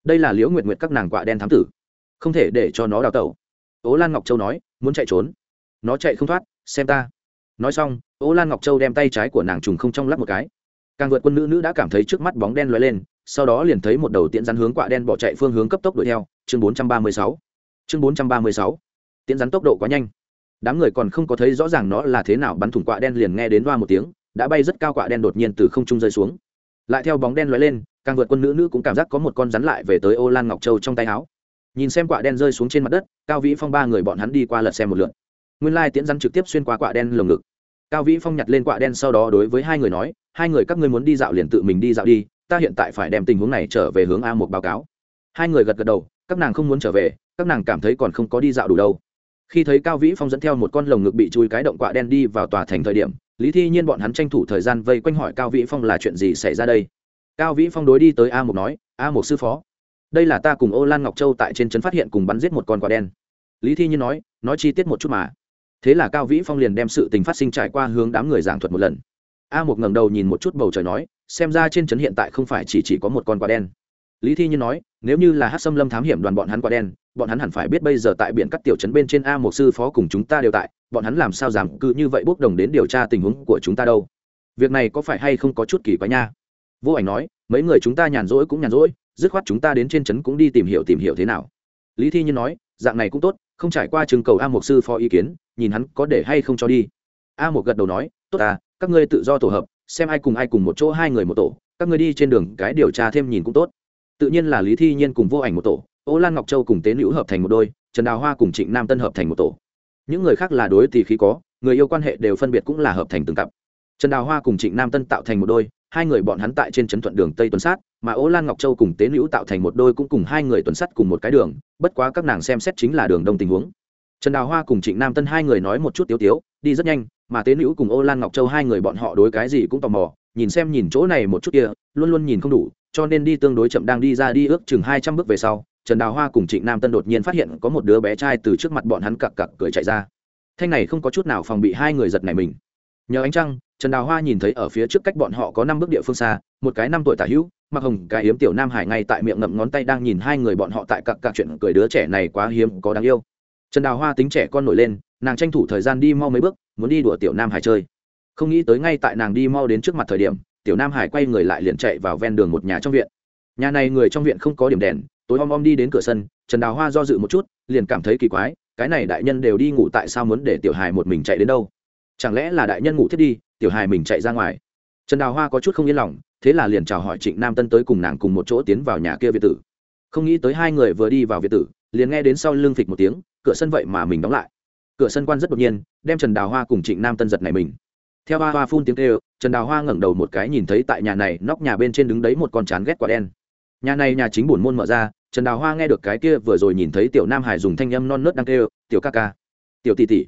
Đây là liễu nguyệt nguyệt các nàng quạ đen thám tử. Không thể để cho nó đào tẩu. Ố lan ngọc châu nói, muốn chạy trốn. Nó chạy không thoát, xem ta. Nói xong, ố lan ngọc châu đem tay trái của nàng trùng không trong lắp một cái. Càng vượt quân nữ nữ đã cảm thấy trước mắt bóng đen lóe lên, sau đó liền thấy một đầu tiễn rắn hướng quạ đen bỏ chạy phương hướng cấp tốc đuổi theo. Chương 436. chương 436. tiễn rắn tốc độ quá nhanh đám người còn không có thấy rõ ràng nó là thế nào, bắn thủng quạ đen liền nghe đến đoa một tiếng, đã bay rất cao quạ đen đột nhiên từ không trung rơi xuống. Lại theo bóng đen lóe lên, càng vượt quân nữ nữ cũng cảm giác có một con rắn lại về tới ô lan ngọc châu trong tay áo. Nhìn xem quạ đen rơi xuống trên mặt đất, cao vĩ phong ba người bọn hắn đi qua lật xem một lượt. Nguyên lai tiễn rắn trực tiếp xuyên qua quạ đen lồng ngực. Cao vĩ phong nhặt lên quạ đen sau đó đối với hai người nói, hai người các ngươi muốn đi dạo liền tự mình đi dạo đi, ta hiện tại phải đem tình huống này trở về hướng a một báo cáo. Hai người gật gật đầu, các nàng không muốn trở về, các nàng cảm thấy còn không có đi dạo đủ đâu khi thấy cao vĩ phong dẫn theo một con lồng ngực bị chui cái động quạ đen đi vào tòa thành thời điểm, lý thi nhiên bọn hắn tranh thủ thời gian vây quanh hỏi cao vĩ phong là chuyện gì xảy ra đây. Cao vĩ phong đối đi tới a Mục nói, a Mục sư phó, đây là ta cùng ô lan ngọc châu tại trên trấn phát hiện cùng bắn giết một con quạ đen. Lý thi nhiên nói nói chi tiết một chút mà. Thế là cao vĩ phong liền đem sự tình phát sinh trải qua hướng đám người giảng thuật một lần. A Mục ngẩng đầu nhìn một chút bầu trời nói, xem ra trên trấn hiện tại không phải chỉ chỉ có một con quạ đen. Lý thi nhiên nói, nếu như là hát xâm lâm thám hiểm đoàn bọn hắn quạ đen bọn hắn hẳn phải biết bây giờ tại biển các tiểu trấn bên trên a một sư phó cùng chúng ta đều tại, bọn hắn làm sao giảm cứ như vậy bốc đồng đến điều tra tình huống của chúng ta đâu? Việc này có phải hay không có chút kỳ quá nha? Vô ảnh nói, mấy người chúng ta nhàn rỗi cũng nhàn rỗi, dứt khoát chúng ta đến trên trấn cũng đi tìm hiểu tìm hiểu thế nào. Lý thi nhiên nói, dạng này cũng tốt, không trải qua trường cầu a một sư phó ý kiến, nhìn hắn có để hay không cho đi. A một gật đầu nói, tốt à các ngươi tự do tổ hợp, xem ai cùng ai cùng một chỗ hai người một tổ, các ngươi đi trên đường cái điều tra thêm nhìn cũng tốt. Tự nhiên là lý thi nhiên cùng vô ảnh một tổ ô lan ngọc châu cùng tế nữ hợp thành một đôi, trần đào hoa cùng trịnh nam tân hợp thành một tổ. Những người khác là đối tỷ khí có, người yêu quan hệ đều phân biệt cũng là hợp thành từng cặp. Trần đào hoa cùng trịnh nam tân tạo thành một đôi, hai người bọn hắn tại trên trấn thuận đường tây tuần sát, mà Ô lan ngọc châu cùng tế nữ tạo thành một đôi cũng cùng hai người tuần sát cùng một cái đường, bất quá các nàng xem xét chính là đường đông tình huống. Trần đào hoa cùng trịnh nam tân hai người nói một chút tiếu tiếu, đi rất nhanh, mà tế nữ cùng ô lan ngọc châu hai người bọn họ đối cái gì cũng tò mò, nhìn xem nhìn chỗ này một chút kia, luôn luôn nhìn không đủ, cho nên đi tương đối chậm đang đi ra đi ước chừng hai trăm bước về sau trần đào hoa cùng trịnh nam tân đột nhiên phát hiện có một đứa bé trai từ trước mặt bọn hắn cặc cặc cười chạy ra. Thanh này không có chút nào phòng bị hai người giật này mình. Nhờ ánh trăng, trần đào hoa nhìn thấy ở phía trước cách bọn họ có năm bước địa phương xa, một cái năm tuổi tả hữu, mặc hồng cái hiếm tiểu nam hải ngay tại miệng ngậm ngón tay đang nhìn hai người bọn họ tại cặc cặc chuyện cười đứa trẻ này quá hiếm, có đáng yêu. Trần đào hoa tính trẻ con nổi lên, nàng tranh thủ thời gian đi mau mấy bước, muốn đi đùa tiểu nam hải chơi. Không nghĩ tới ngay tại nàng đi mau đến trước mặt thời điểm, tiểu nam hải quay người lại liền chạy vào ven đường một nhà trong viện. Nhà này người trong viện không có điểm đèn tối om om đi đến cửa sân, trần đào hoa do dự một chút, liền cảm thấy kỳ quái, cái này đại nhân đều đi ngủ tại sao muốn để tiểu hài một mình chạy đến đâu? Chẳng lẽ là đại nhân ngủ thiết đi, tiểu hài mình chạy ra ngoài? Trần đào hoa có chút không yên lòng, thế là liền chào hỏi trịnh nam tân tới cùng nàng cùng một chỗ tiến vào nhà kia việt tử. Không nghĩ tới hai người vừa đi vào việt tử, liền nghe đến sau lưng phịch một tiếng, cửa sân vậy mà mình đóng lại. Cửa sân quan rất đột nhiên, đem trần đào hoa cùng trịnh nam tân giật này mình. Theo hoa hoa phun tiếng kêu, trần đào hoa ngẩng đầu một cái nhìn thấy tại nhà này, nóc nhà bên trên đứng đấy một con chán ghét quả đen. Nhà này nhà chính bổn môn mở ra trần đào hoa nghe được cái kia vừa rồi nhìn thấy tiểu nam hải dùng thanh âm non nớt đang kêu, tiểu ca ca, tiểu tỷ tỷ,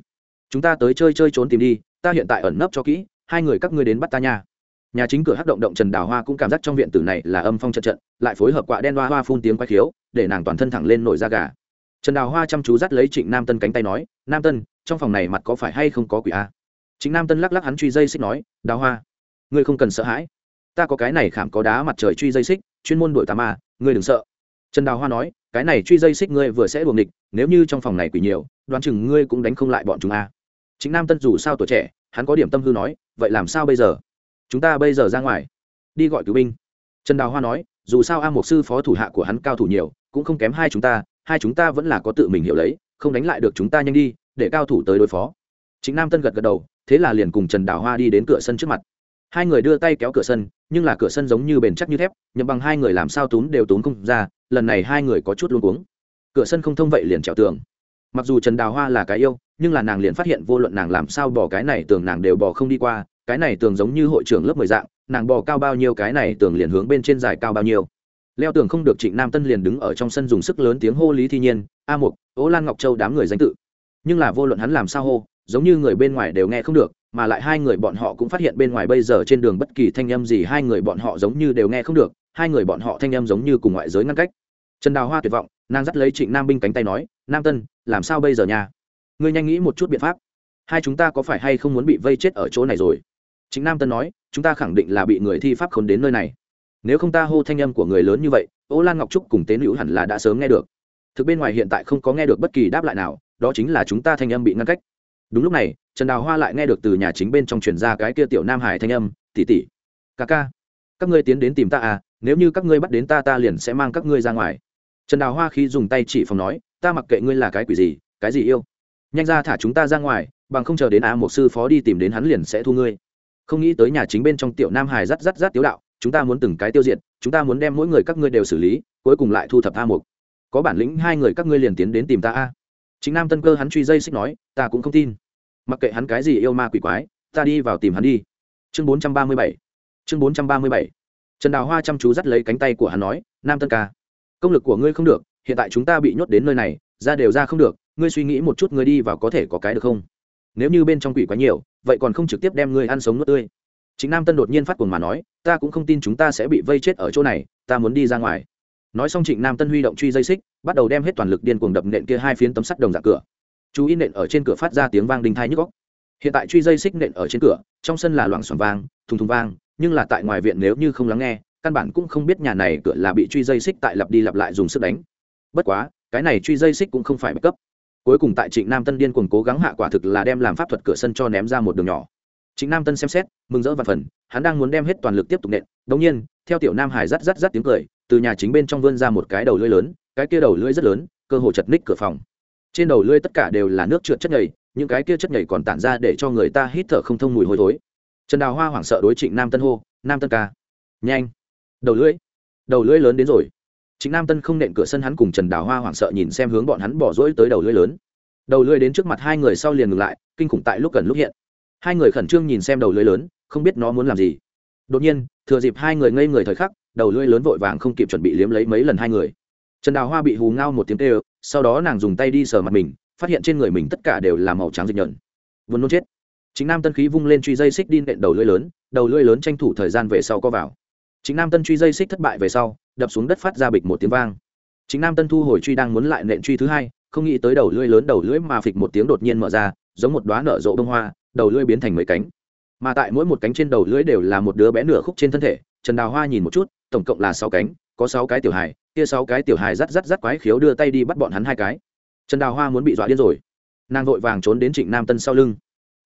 chúng ta tới chơi chơi trốn tìm đi, ta hiện tại ẩn nấp cho kỹ, hai người các ngươi đến bắt ta nha. Nhà chính cửa hắc động động trần đào hoa cũng cảm giác trong viện tử này là âm phong trận trận, lại phối hợp quạ đen hoa hoa phun tiếng quay khiếu, để nàng toàn thân thẳng lên nổi da gà. Trần đào hoa chăm chú dắt lấy trịnh nam tân cánh tay nói, nam tân, trong phòng này mặt có phải hay không có quỷ a? Chính nam tân lắc lắc hắn truy dây xích nói, đào hoa, ngươi không cần sợ hãi. Ta có cái này khảm có đá mặt trời truy dây xích, chuyên môn đội tà ma, ngươi đừng sợ trần đào hoa nói, cái này truy dây xích ngươi vừa sẽ buồng địch nếu như trong phòng này quỷ nhiều, đoán chừng ngươi cũng đánh không lại bọn chúng a. Chính nam tân dù sao tuổi trẻ, hắn có điểm tâm hư nói, vậy làm sao bây giờ? Chúng ta bây giờ ra ngoài, đi gọi cứu binh. Trần đào hoa nói, dù sao a mục sư phó thủ hạ của hắn cao thủ nhiều, cũng không kém hai chúng ta, hai chúng ta vẫn là có tự mình hiểu lấy, không đánh lại được chúng ta nhanh đi, để cao thủ tới đối phó. Chính nam tân gật gật đầu, thế là liền cùng trần đào hoa đi đến cửa sân trước mặt. Hai người đưa tay kéo cửa sân, nhưng là cửa sân giống như bền chắc như thép, nhậm bằng hai người làm sao túm đều túm không ra lần này hai người có chút luôn cuống. Cửa sân không thông vậy liền trèo tường. Mặc dù trần đào hoa là cái yêu, nhưng là nàng liền phát hiện vô luận nàng làm sao bỏ cái này tường nàng đều bỏ không đi qua, cái này tường giống như hội trưởng lớp mười dạng, nàng bò cao bao nhiêu cái này tường liền hướng bên trên dài cao bao nhiêu. Leo tường không được trịnh nam tân liền đứng ở trong sân dùng sức lớn tiếng hô lý thi nhiên, a mục ố lan ngọc châu đám người danh tự. Nhưng là vô luận hắn làm sao hô, giống như người bên ngoài đều nghe không được, mà lại hai người bọn họ cũng phát hiện bên ngoài bây giờ trên đường bất kỳ thanh âm gì hai người bọn họ giống như đều nghe không được, hai người bọn họ thanh âm giống như cùng ngoại giới ngăn cách trần đào hoa tuyệt vọng, nàng dắt lấy trịnh nam binh cánh tay nói, nam tân, làm sao bây giờ nha? Ngươi nhanh nghĩ một chút biện pháp. Hai chúng ta có phải hay không muốn bị vây chết ở chỗ này rồi? Chính nam tân nói, chúng ta khẳng định là bị người thi pháp khốn đến nơi này. Nếu không ta hô thanh âm của người lớn như vậy, ô lan ngọc trúc cùng tế nữ hẳn là đã sớm nghe được. Thực bên ngoài hiện tại không có nghe được bất kỳ đáp lại nào, đó chính là chúng ta thanh âm bị ngăn cách. Đúng lúc này, trần đào hoa lại nghe được từ nhà chính bên trong truyền ra cái kia tiểu nam hải thanh âm tỉ tỉ ca ca, các ngươi tiến đến tìm ta à nếu như các ngươi bắt đến ta ta liền sẽ mang các ngươi ra ngoài trần đào hoa khi dùng tay chỉ phòng nói, ta mặc kệ ngươi là cái quỷ gì, cái gì yêu, nhanh ra thả chúng ta ra ngoài, bằng không chờ đến a một sư phó đi tìm đến hắn liền sẽ thu ngươi. Không nghĩ tới nhà chính bên trong tiểu nam hải rắt rắt rắt tiếu đạo, chúng ta muốn từng cái tiêu diệt, chúng ta muốn đem mỗi người các ngươi đều xử lý, cuối cùng lại thu thập a một có bản lĩnh hai người các ngươi liền tiến đến tìm ta a. Chính nam tân cơ hắn truy dây xích nói, ta cũng không tin. Mặc kệ hắn cái gì yêu ma quỷ quái, ta đi vào tìm hắn đi. Chương bốn trăm ba mươi bảy. Chương bốn trăm ba mươi bảy. Trần đào hoa chăm chú dắt lấy cánh tay của hắn nói, nam tân ca công lực của ngươi không được, hiện tại chúng ta bị nhốt đến nơi này, ra đều ra không được, ngươi suy nghĩ một chút ngươi đi vào có thể có cái được không? Nếu như bên trong quỷ quá nhiều, vậy còn không trực tiếp đem ngươi ăn sống nuốt tươi. Chính nam tân đột nhiên phát cuồng mà nói, ta cũng không tin chúng ta sẽ bị vây chết ở chỗ này, ta muốn đi ra ngoài. Nói xong trịnh nam tân huy động truy dây xích, bắt đầu đem hết toàn lực điên cuồng đập nện kia hai phiến tấm sắt đồng dạng cửa. Chú ý nện ở trên cửa phát ra tiếng vang đinh thai nhức góc hiện tại truy dây xích nện ở trên cửa, trong sân là loảng xoảng vang, thùng thùng vang, nhưng là tại ngoài viện nếu như không lắng nghe căn bản cũng không biết nhà này cửa là bị truy dây xích tại lặp đi lặp lại dùng sức đánh. Bất quá, cái này truy dây xích cũng không phải bất cấp. Cuối cùng tại trịnh nam tân điên cuồng cố gắng hạ quả thực là đem làm pháp thuật cửa sân cho ném ra một đường nhỏ. Trịnh nam tân xem xét, mừng rỡ và phần hắn đang muốn đem hết toàn lực tiếp tục nện đống nhiên, theo tiểu nam hải rắt rắt rắt tiếng cười, từ nhà chính bên trong vươn ra một cái đầu lưỡi lớn, cái kia đầu lưỡi rất lớn, cơ hồ chật ních cửa phòng. Trên đầu lưỡi tất cả đều là nước trượt chất nhầy, những cái kia chất nhầy còn tản ra để cho người ta hít thở không thông mùi hôi thối. Trần đào hoa hoảng sợ đối trịnh nam tân hô, nam tân ca, nhanh đầu lưỡi đầu lưỡi lớn đến rồi. Chính nam tân không nện cửa sân hắn cùng trần đào hoa hoảng sợ nhìn xem hướng bọn hắn bỏ rỗi tới đầu lưỡi lớn. Đầu lưỡi đến trước mặt hai người sau liền ngừng lại, kinh khủng tại lúc gần lúc hiện. Hai người khẩn trương nhìn xem đầu lưỡi lớn, không biết nó muốn làm gì. Đột nhiên, thừa dịp hai người ngây người thời khắc, đầu lưỡi lớn vội vàng không kịp chuẩn bị liếm lấy mấy lần hai người. Trần đào hoa bị hù ngao một tiếng tê ơ sau đó nàng dùng tay đi sờ mặt mình, phát hiện trên người mình tất cả đều là màu trắng dịch nhợn. Vốn nôn chết. Chính nam tân khí vung lên truy dây xích đi nện đầu lưỡi lớn, đầu lưỡi lớn tranh thủ thời gian về sau có vào chính nam tân truy dây xích thất bại về sau, đập xuống đất phát ra bịch một tiếng vang. Chính nam tân thu hồi truy đang muốn lại nện truy thứ hai, không nghĩ tới đầu lưỡi lớn đầu lưỡi mà phịch một tiếng đột nhiên mở ra, giống một đoá nở rộ bông hoa, đầu lưỡi biến thành mấy cánh. Mà tại mỗi một cánh trên đầu lưỡi đều là một đứa bé nửa khúc trên thân thể, trần đào hoa nhìn một chút, tổng cộng là sáu cánh, có sáu cái tiểu hài, kia sáu cái tiểu hài rắt rắt rắt quái khiếu đưa tay đi bắt bọn hắn hai cái. Trần đào hoa muốn bị dọa điên rồi. Nàng vội vàng trốn đến trịnh nam tân sau lưng.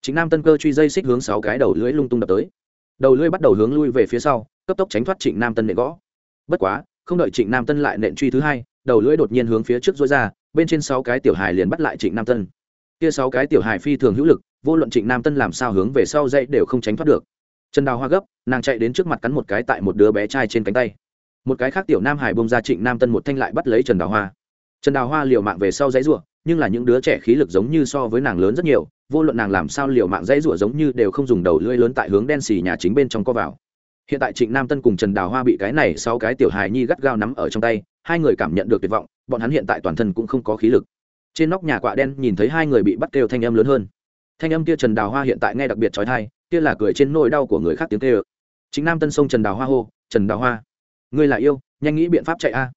Trịnh nam tân cơ truy dây xích hướng sáu cái đầu lưỡi lung tung đập tới đầu lưỡi bắt đầu hướng lui về phía sau, cấp tốc tránh thoát trịnh nam tân nện gõ. Bất quá, không đợi trịnh nam tân lại nện truy thứ hai, đầu lưỡi đột nhiên hướng phía trước dối ra, bên trên sáu cái tiểu hài liền bắt lại trịnh nam tân. Kia sáu cái tiểu hài phi thường hữu lực, vô luận trịnh nam tân làm sao hướng về sau dây đều không tránh thoát được. Trần đào hoa gấp, nàng chạy đến trước mặt cắn một cái tại một đứa bé trai trên cánh tay. Một cái khác tiểu nam hải bông ra trịnh nam tân một thanh lại bắt lấy trần đào hoa. Trần đào hoa liều mạng về sau dãy rủa, nhưng là những đứa trẻ khí lực giống như so với nàng lớn rất nhiều vô luận nàng làm sao liều mạng dãy rủa giống như đều không dùng đầu lưỡi lớn tại hướng đen xì nhà chính bên trong co vào. Hiện tại trịnh nam tân cùng trần đào hoa bị cái này sau cái tiểu hài nhi gắt gao nắm ở trong tay, hai người cảm nhận được tuyệt vọng, bọn hắn hiện tại toàn thân cũng không có khí lực. Trên nóc nhà quạ đen nhìn thấy hai người bị bắt kêu thanh âm lớn hơn. Thanh âm kia trần đào hoa hiện tại nghe đặc biệt trói thai kia là cười trên nỗi đau của người khác tiếng kêu. Chính nam tân sông trần đào hoa hô, trần đào hoa, ngươi là yêu, nhanh nghĩ biện pháp chạy a.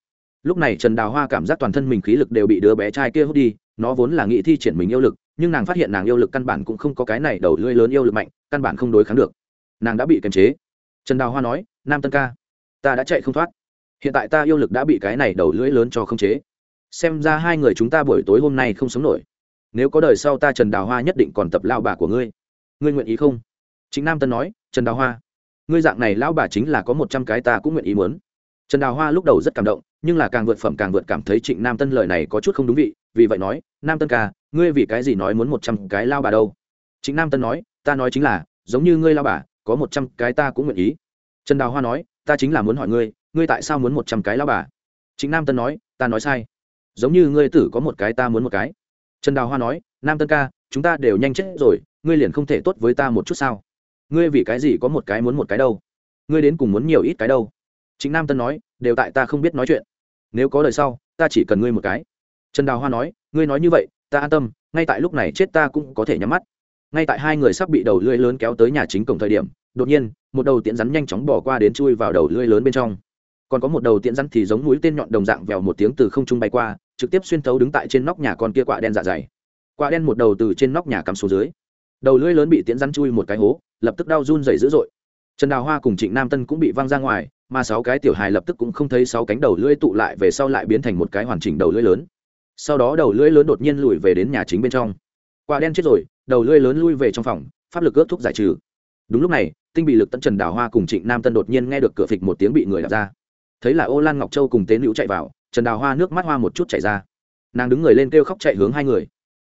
Lúc này trần đào hoa cảm giác toàn thân mình khí lực đều bị đứa bé trai kia hút đi, nó vốn là nghĩ thi triển mình yêu lực nhưng nàng phát hiện nàng yêu lực căn bản cũng không có cái này đầu lưỡi lớn yêu lực mạnh, căn bản không đối kháng được. Nàng đã bị kiềm chế. Trần đào hoa nói, nam tân ca, ta đã chạy không thoát. Hiện tại ta yêu lực đã bị cái này đầu lưỡi lớn cho không chế. Xem ra hai người chúng ta buổi tối hôm nay không sống nổi. Nếu có đời sau ta trần đào hoa nhất định còn tập lao bà của ngươi. Ngươi nguyện ý không? Chính nam tân nói, trần đào hoa, ngươi dạng này lão bà chính là có một trăm cái ta cũng nguyện ý muốn. Trần đào hoa lúc đầu rất cảm động, nhưng là càng vượt phẩm càng vượt cảm thấy trịnh nam tân lời này có chút không đúng vị vì vậy nói, nam tân ca, ngươi vì cái gì nói muốn một trăm cái lao bà đâu? Chính nam tân nói, ta nói chính là, giống như ngươi lao bà, có một trăm cái ta cũng nguyện ý. Trần đào hoa nói, ta chính là muốn hỏi ngươi ngươi tại sao muốn một trăm cái lao bà? Chính nam tân nói, ta nói sai. Giống như ngươi tử có một cái ta muốn một cái. Trần đào hoa nói, nam tân ca, chúng ta đều nhanh chết rồi, ngươi liền không thể tốt với ta một chút sao? Ngươi vì cái gì có một cái muốn một cái đâu? Ngươi đến cùng muốn nhiều ít cái đâu? Chính nam tân nói, đều tại ta không biết nói chuyện. Nếu có lời sau, ta chỉ cần ngươi một cái trần đào hoa nói, ngươi nói như vậy, ta an tâm, ngay tại lúc này chết ta cũng có thể nhắm mắt. Ngay tại hai người sắp bị đầu lưỡi lớn kéo tới nhà chính cổng thời điểm, đột nhiên, một đầu tiễn rắn nhanh chóng bỏ qua đến chui vào đầu lưỡi lớn bên trong. Còn có một đầu tiễn rắn thì giống mũi tên nhọn đồng dạng vèo một tiếng từ không trung bay qua, trực tiếp xuyên thấu đứng tại trên nóc nhà con kia quạ đen dạ dày. Quạ đen một đầu từ trên nóc nhà cắm xuống dưới. Đầu lưỡi lớn bị tiễn rắn chui một cái hố, lập tức đau run dày dữ dội. Trần đào hoa cùng trịnh nam tân cũng bị văng ra ngoài, mà sáu cái tiểu hài lập tức cũng không thấy sáu cánh đầu lưỡi tụ lại về sau lại biến thành một cái hoàn chỉnh đầu lưỡi lớn sau đó đầu lưỡi lớn đột nhiên lùi về đến nhà chính bên trong. Quả đen chết rồi, đầu lưỡi lớn lui về trong phòng, pháp lực ước thúc giải trừ. Đúng lúc này, tinh bị lực tận trần đào hoa cùng trịnh nam tân đột nhiên nghe được cửa phịch một tiếng bị người đặt ra. Thấy là ô lan ngọc châu cùng tế nữ chạy vào, trần đào hoa nước mắt hoa một chút chảy ra. Nàng đứng người lên kêu khóc chạy hướng hai người.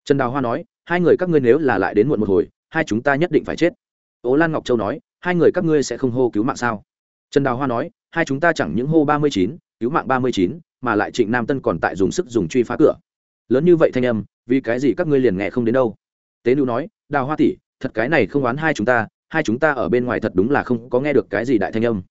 Trần đào hoa nói, hai người các ngươi nếu là lại đến muộn một hồi, hai chúng ta nhất định phải chết. Ô lan ngọc châu nói, hai người các ngươi sẽ không hô cứu mạng sao? Trần đào hoa nói, hai chúng ta chẳng những hô ba mươi chín, cứu mạng ba mươi chín mà lại trịnh nam tân còn tại dùng sức dùng truy phá cửa. Lớn như vậy thanh âm, vì cái gì các ngươi liền nghe không đến đâu? Tế nữ nói, đào hoa tỷ, thật cái này không oán hai chúng ta, hai chúng ta ở bên ngoài thật đúng là không có nghe được cái gì đại thanh âm.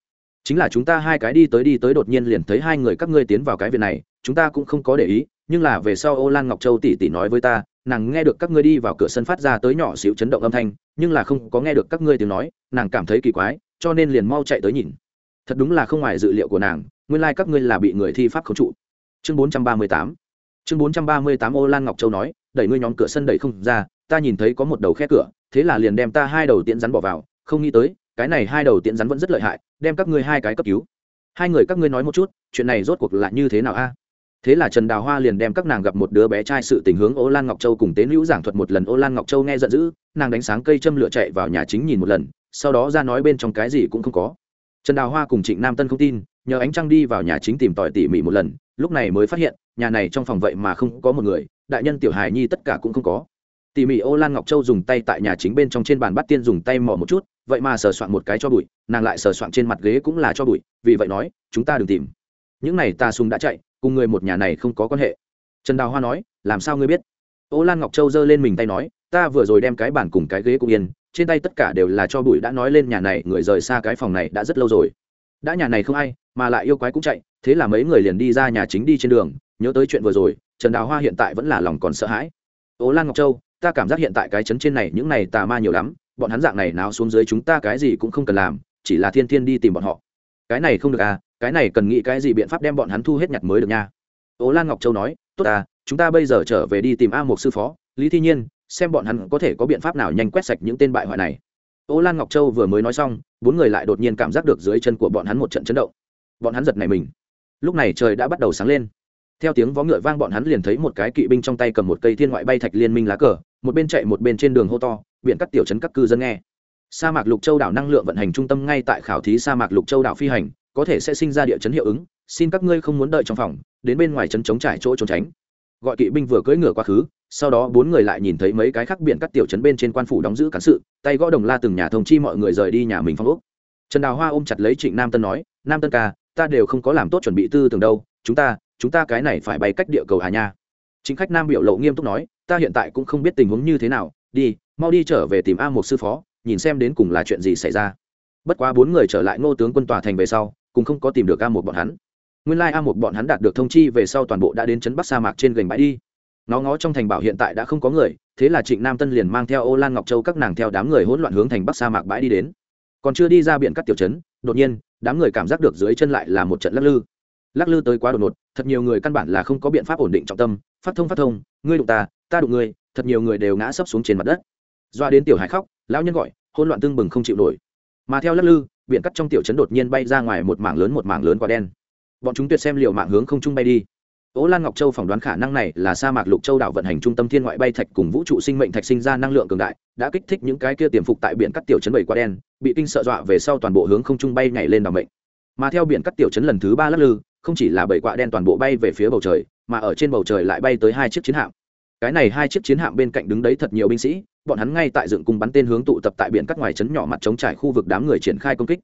Chính là chúng ta hai cái đi tới đi tới đột nhiên liền thấy hai người các ngươi tiến vào cái viện này, chúng ta cũng không có để ý, nhưng là về sau ô lan ngọc châu tỷ tỷ nói với ta, nàng nghe được các ngươi đi vào cửa sân phát ra tới nhỏ xíu chấn động âm thanh, nhưng là không có nghe được các ngươi tiếng nói, nàng cảm thấy kỳ quái, cho nên liền mau chạy tới nhìn. Thật đúng là không ngoài dự liệu của nàng nguyên lai các ngươi là bị người thi pháp khống trụ. Chương bốn trăm ba mươi tám. Chương bốn trăm ba mươi tám ô lan ngọc châu nói, đẩy ngươi nhóm cửa sân đẩy không ra, ta nhìn thấy có một đầu khe cửa, thế là liền đem ta hai đầu tiễn rắn bỏ vào, không nghĩ tới, cái này hai đầu tiễn rắn vẫn rất lợi hại, đem các ngươi hai cái cấp cứu. Hai người các ngươi nói một chút, chuyện này rốt cuộc là như thế nào a? Thế là trần đào hoa liền đem các nàng gặp một đứa bé trai sự tình hướng ô lan ngọc châu cùng tế nữ giảng thuật một lần. Ô lan ngọc châu nghe giận dữ, nàng đánh sáng cây châm lửa chạy vào nhà chính nhìn một lần, sau đó ra nói bên trong cái gì cũng không có. Trần đào hoa cùng trịnh nam tân không tin nhờ ánh trăng đi vào nhà chính tìm tòi tỉ mỉ một lần, lúc này mới phát hiện, nhà này trong phòng vậy mà không có một người, đại nhân tiểu hài nhi tất cả cũng không có. Tỉ mỉ ô lan ngọc châu dùng tay tại nhà chính bên trong trên bàn bắt tiên dùng tay mò một chút, vậy mà sờ soạn một cái cho bụi, nàng lại sờ soạn trên mặt ghế cũng là cho bụi, vì vậy nói, chúng ta đừng tìm. Những này ta sùng đã chạy, cùng người một nhà này không có quan hệ. Trần đào hoa nói, làm sao ngươi biết? Ô lan ngọc châu giơ lên mình tay nói, ta vừa rồi đem cái bàn cùng cái ghế cũng yên, trên tay tất cả đều là cho bụi đã nói lên nhà này, người rời xa cái phòng này đã rất lâu rồi. Đã nhà này không ai mà lại yêu quái cũng chạy, thế là mấy người liền đi ra nhà chính đi trên đường, nhớ tới chuyện vừa rồi, trần đào hoa hiện tại vẫn là lòng còn sợ hãi. Ố lan ngọc châu, ta cảm giác hiện tại cái chấn trên này những này tà ma nhiều lắm, bọn hắn dạng này nào xuống dưới chúng ta cái gì cũng không cần làm, chỉ là thiên thiên đi tìm bọn họ. Cái này không được à cái này cần nghĩ cái gì biện pháp đem bọn hắn thu hết nhặt mới được nha. Ố lan ngọc châu nói, tốt à chúng ta bây giờ trở về đi tìm a một sư phó, lý thi nhiên, xem bọn hắn có thể có biện pháp nào nhanh quét sạch những tên bại hoại này. Ố lan ngọc châu vừa mới nói xong, bốn người lại đột nhiên cảm giác được dưới chân của bọn hắn một trận chấn động bọn hắn giật này mình. Lúc này trời đã bắt đầu sáng lên. Theo tiếng vó ngựa vang bọn hắn liền thấy một cái kỵ binh trong tay cầm một cây thiên ngoại bay thạch liên minh lá cờ, một bên chạy một bên trên đường hô to, biển cắt tiểu trấn các cư dân nghe. Sa mạc lục châu đảo năng lượng vận hành trung tâm ngay tại khảo thí sa mạc lục châu đảo phi hành, có thể sẽ sinh ra địa chấn hiệu ứng, xin các ngươi không muốn đợi trong phòng, đến bên ngoài chấn chống trải chỗ trốn tránh. Gọi kỵ binh vừa cưỡi ngựa quá khứ, sau đó bốn người lại nhìn thấy mấy cái khắc biển cắt tiểu trấn bên trên quan phủ đóng giữ cán sự, tay gõ đồng la từng nhà thông chi mọi người rời đi nhà mình phong úc trần đào hoa ôm chặt lấy trịnh nam tân nói, nam tân ca ta đều không có làm tốt chuẩn bị tư tưởng đâu, chúng ta chúng ta cái này phải bay cách địa cầu hà nha. Chính khách nam biểu lộ nghiêm túc nói, ta hiện tại cũng không biết tình huống như thế nào, đi, mau đi trở về tìm a một sư phó, nhìn xem đến cùng là chuyện gì xảy ra. Bất quá bốn người trở lại ngô tướng quân tòa thành về sau, cũng không có tìm được a một bọn hắn. Nguyên lai a một bọn hắn đạt được thông chi về sau toàn bộ đã đến trấn bắc sa mạc trên gành bãi đi. Nó ngó trong thành bảo hiện tại đã không có người, thế là trịnh nam tân liền mang theo ô lan ngọc châu các nàng theo đám người hỗn loạn hướng thành bắc sa mạc bãi đi đến. Còn chưa đi ra biển các tiểu trấn, đột nhiên đám người cảm giác được dưới chân lại là một trận lắc lư. Lắc lư tới quá đột ngột, thật nhiều người căn bản là không có biện pháp ổn định trọng tâm. Phát thông phát thông, ngươi đụng ta ta đụng ngươi, thật nhiều người đều ngã sấp xuống trên mặt đất. Doa đến tiểu hải khóc, lão nhân gọi hôn loạn tương bừng không chịu nổi. Mà theo lắc lư, biển cắt trong tiểu trấn đột nhiên bay ra ngoài một mảng lớn một mảng lớn quả đen. Bọn chúng tuyệt xem liệu mạng hướng không trung bay đi. Ố Lan Ngọc Châu phỏng đoán khả năng này là sa mạc Lục Châu đảo vận hành trung tâm thiên ngoại bay thạch cùng vũ trụ sinh mệnh thạch sinh ra năng lượng cường đại, đã kích thích những cái kia tiềm phục tại biển cắt tiểu trấn bảy quả đen, bị kinh sợ dọa về sau toàn bộ hướng không trung bay nhảy lên đảo mệnh. Mà theo biển cắt tiểu trấn lần thứ ba lắc lư, không chỉ là bảy quả đen toàn bộ bay về phía bầu trời, mà ở trên bầu trời lại bay tới hai chiếc chiến hạm. Cái này hai chiếc chiến hạm bên cạnh đứng đấy thật nhiều binh sĩ, bọn hắn ngay tại dựng cung bắn tên hướng tụ tập tại biển cắt ngoài trấn nhỏ mặt chống trải khu vực đám người triển khai công kích.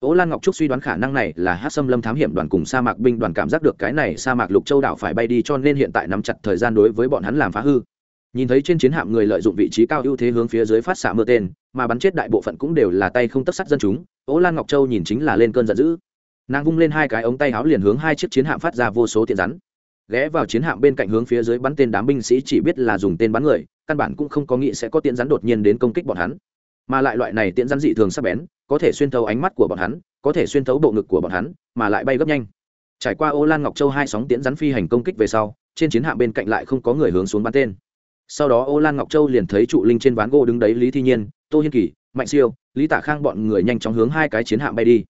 Ô Lan Ngọc Trúc suy đoán khả năng này là Hắc Sâm Lâm thám hiểm đoàn cùng sa mạc binh đoàn cảm giác được cái này sa mạc Lục Châu đảo phải bay đi cho nên hiện tại nắm chặt thời gian đối với bọn hắn làm phá hư. Nhìn thấy trên chiến hạm người lợi dụng vị trí cao ưu thế hướng phía dưới phát xạ mưa tên, mà bắn chết đại bộ phận cũng đều là tay không tấc sắt dân chúng. Ô Lan Ngọc Châu nhìn chính là lên cơn giận dữ. Nàng vung lên hai cái ống tay áo liền hướng hai chiếc chiến hạm phát ra vô số tiện rắn. Ghé vào chiến hạm bên cạnh hướng phía dưới bắn tên đám binh sĩ chỉ biết là dùng tên bắn người, căn bản cũng không có nghĩ sẽ có tiện rắn đột nhiên đến công kích bọn hắn. Mà lại loại này tiễn rắn dị thường sắc bén, có thể xuyên thấu ánh mắt của bọn hắn, có thể xuyên thấu bộ ngực của bọn hắn mà lại bay gấp nhanh. Trải qua ô lan ngọc châu hai sóng tiễn rắn phi hành công kích về sau trên chiến hạm bên cạnh lại không có người hướng xuống bắn tên. Sau đó ô lan ngọc châu liền thấy trụ linh trên ván gỗ đứng đấy lý thi nhiên tô hiên kỳ mạnh siêu lý tả khang bọn người nhanh chóng hướng hai cái chiến hạm bay đi.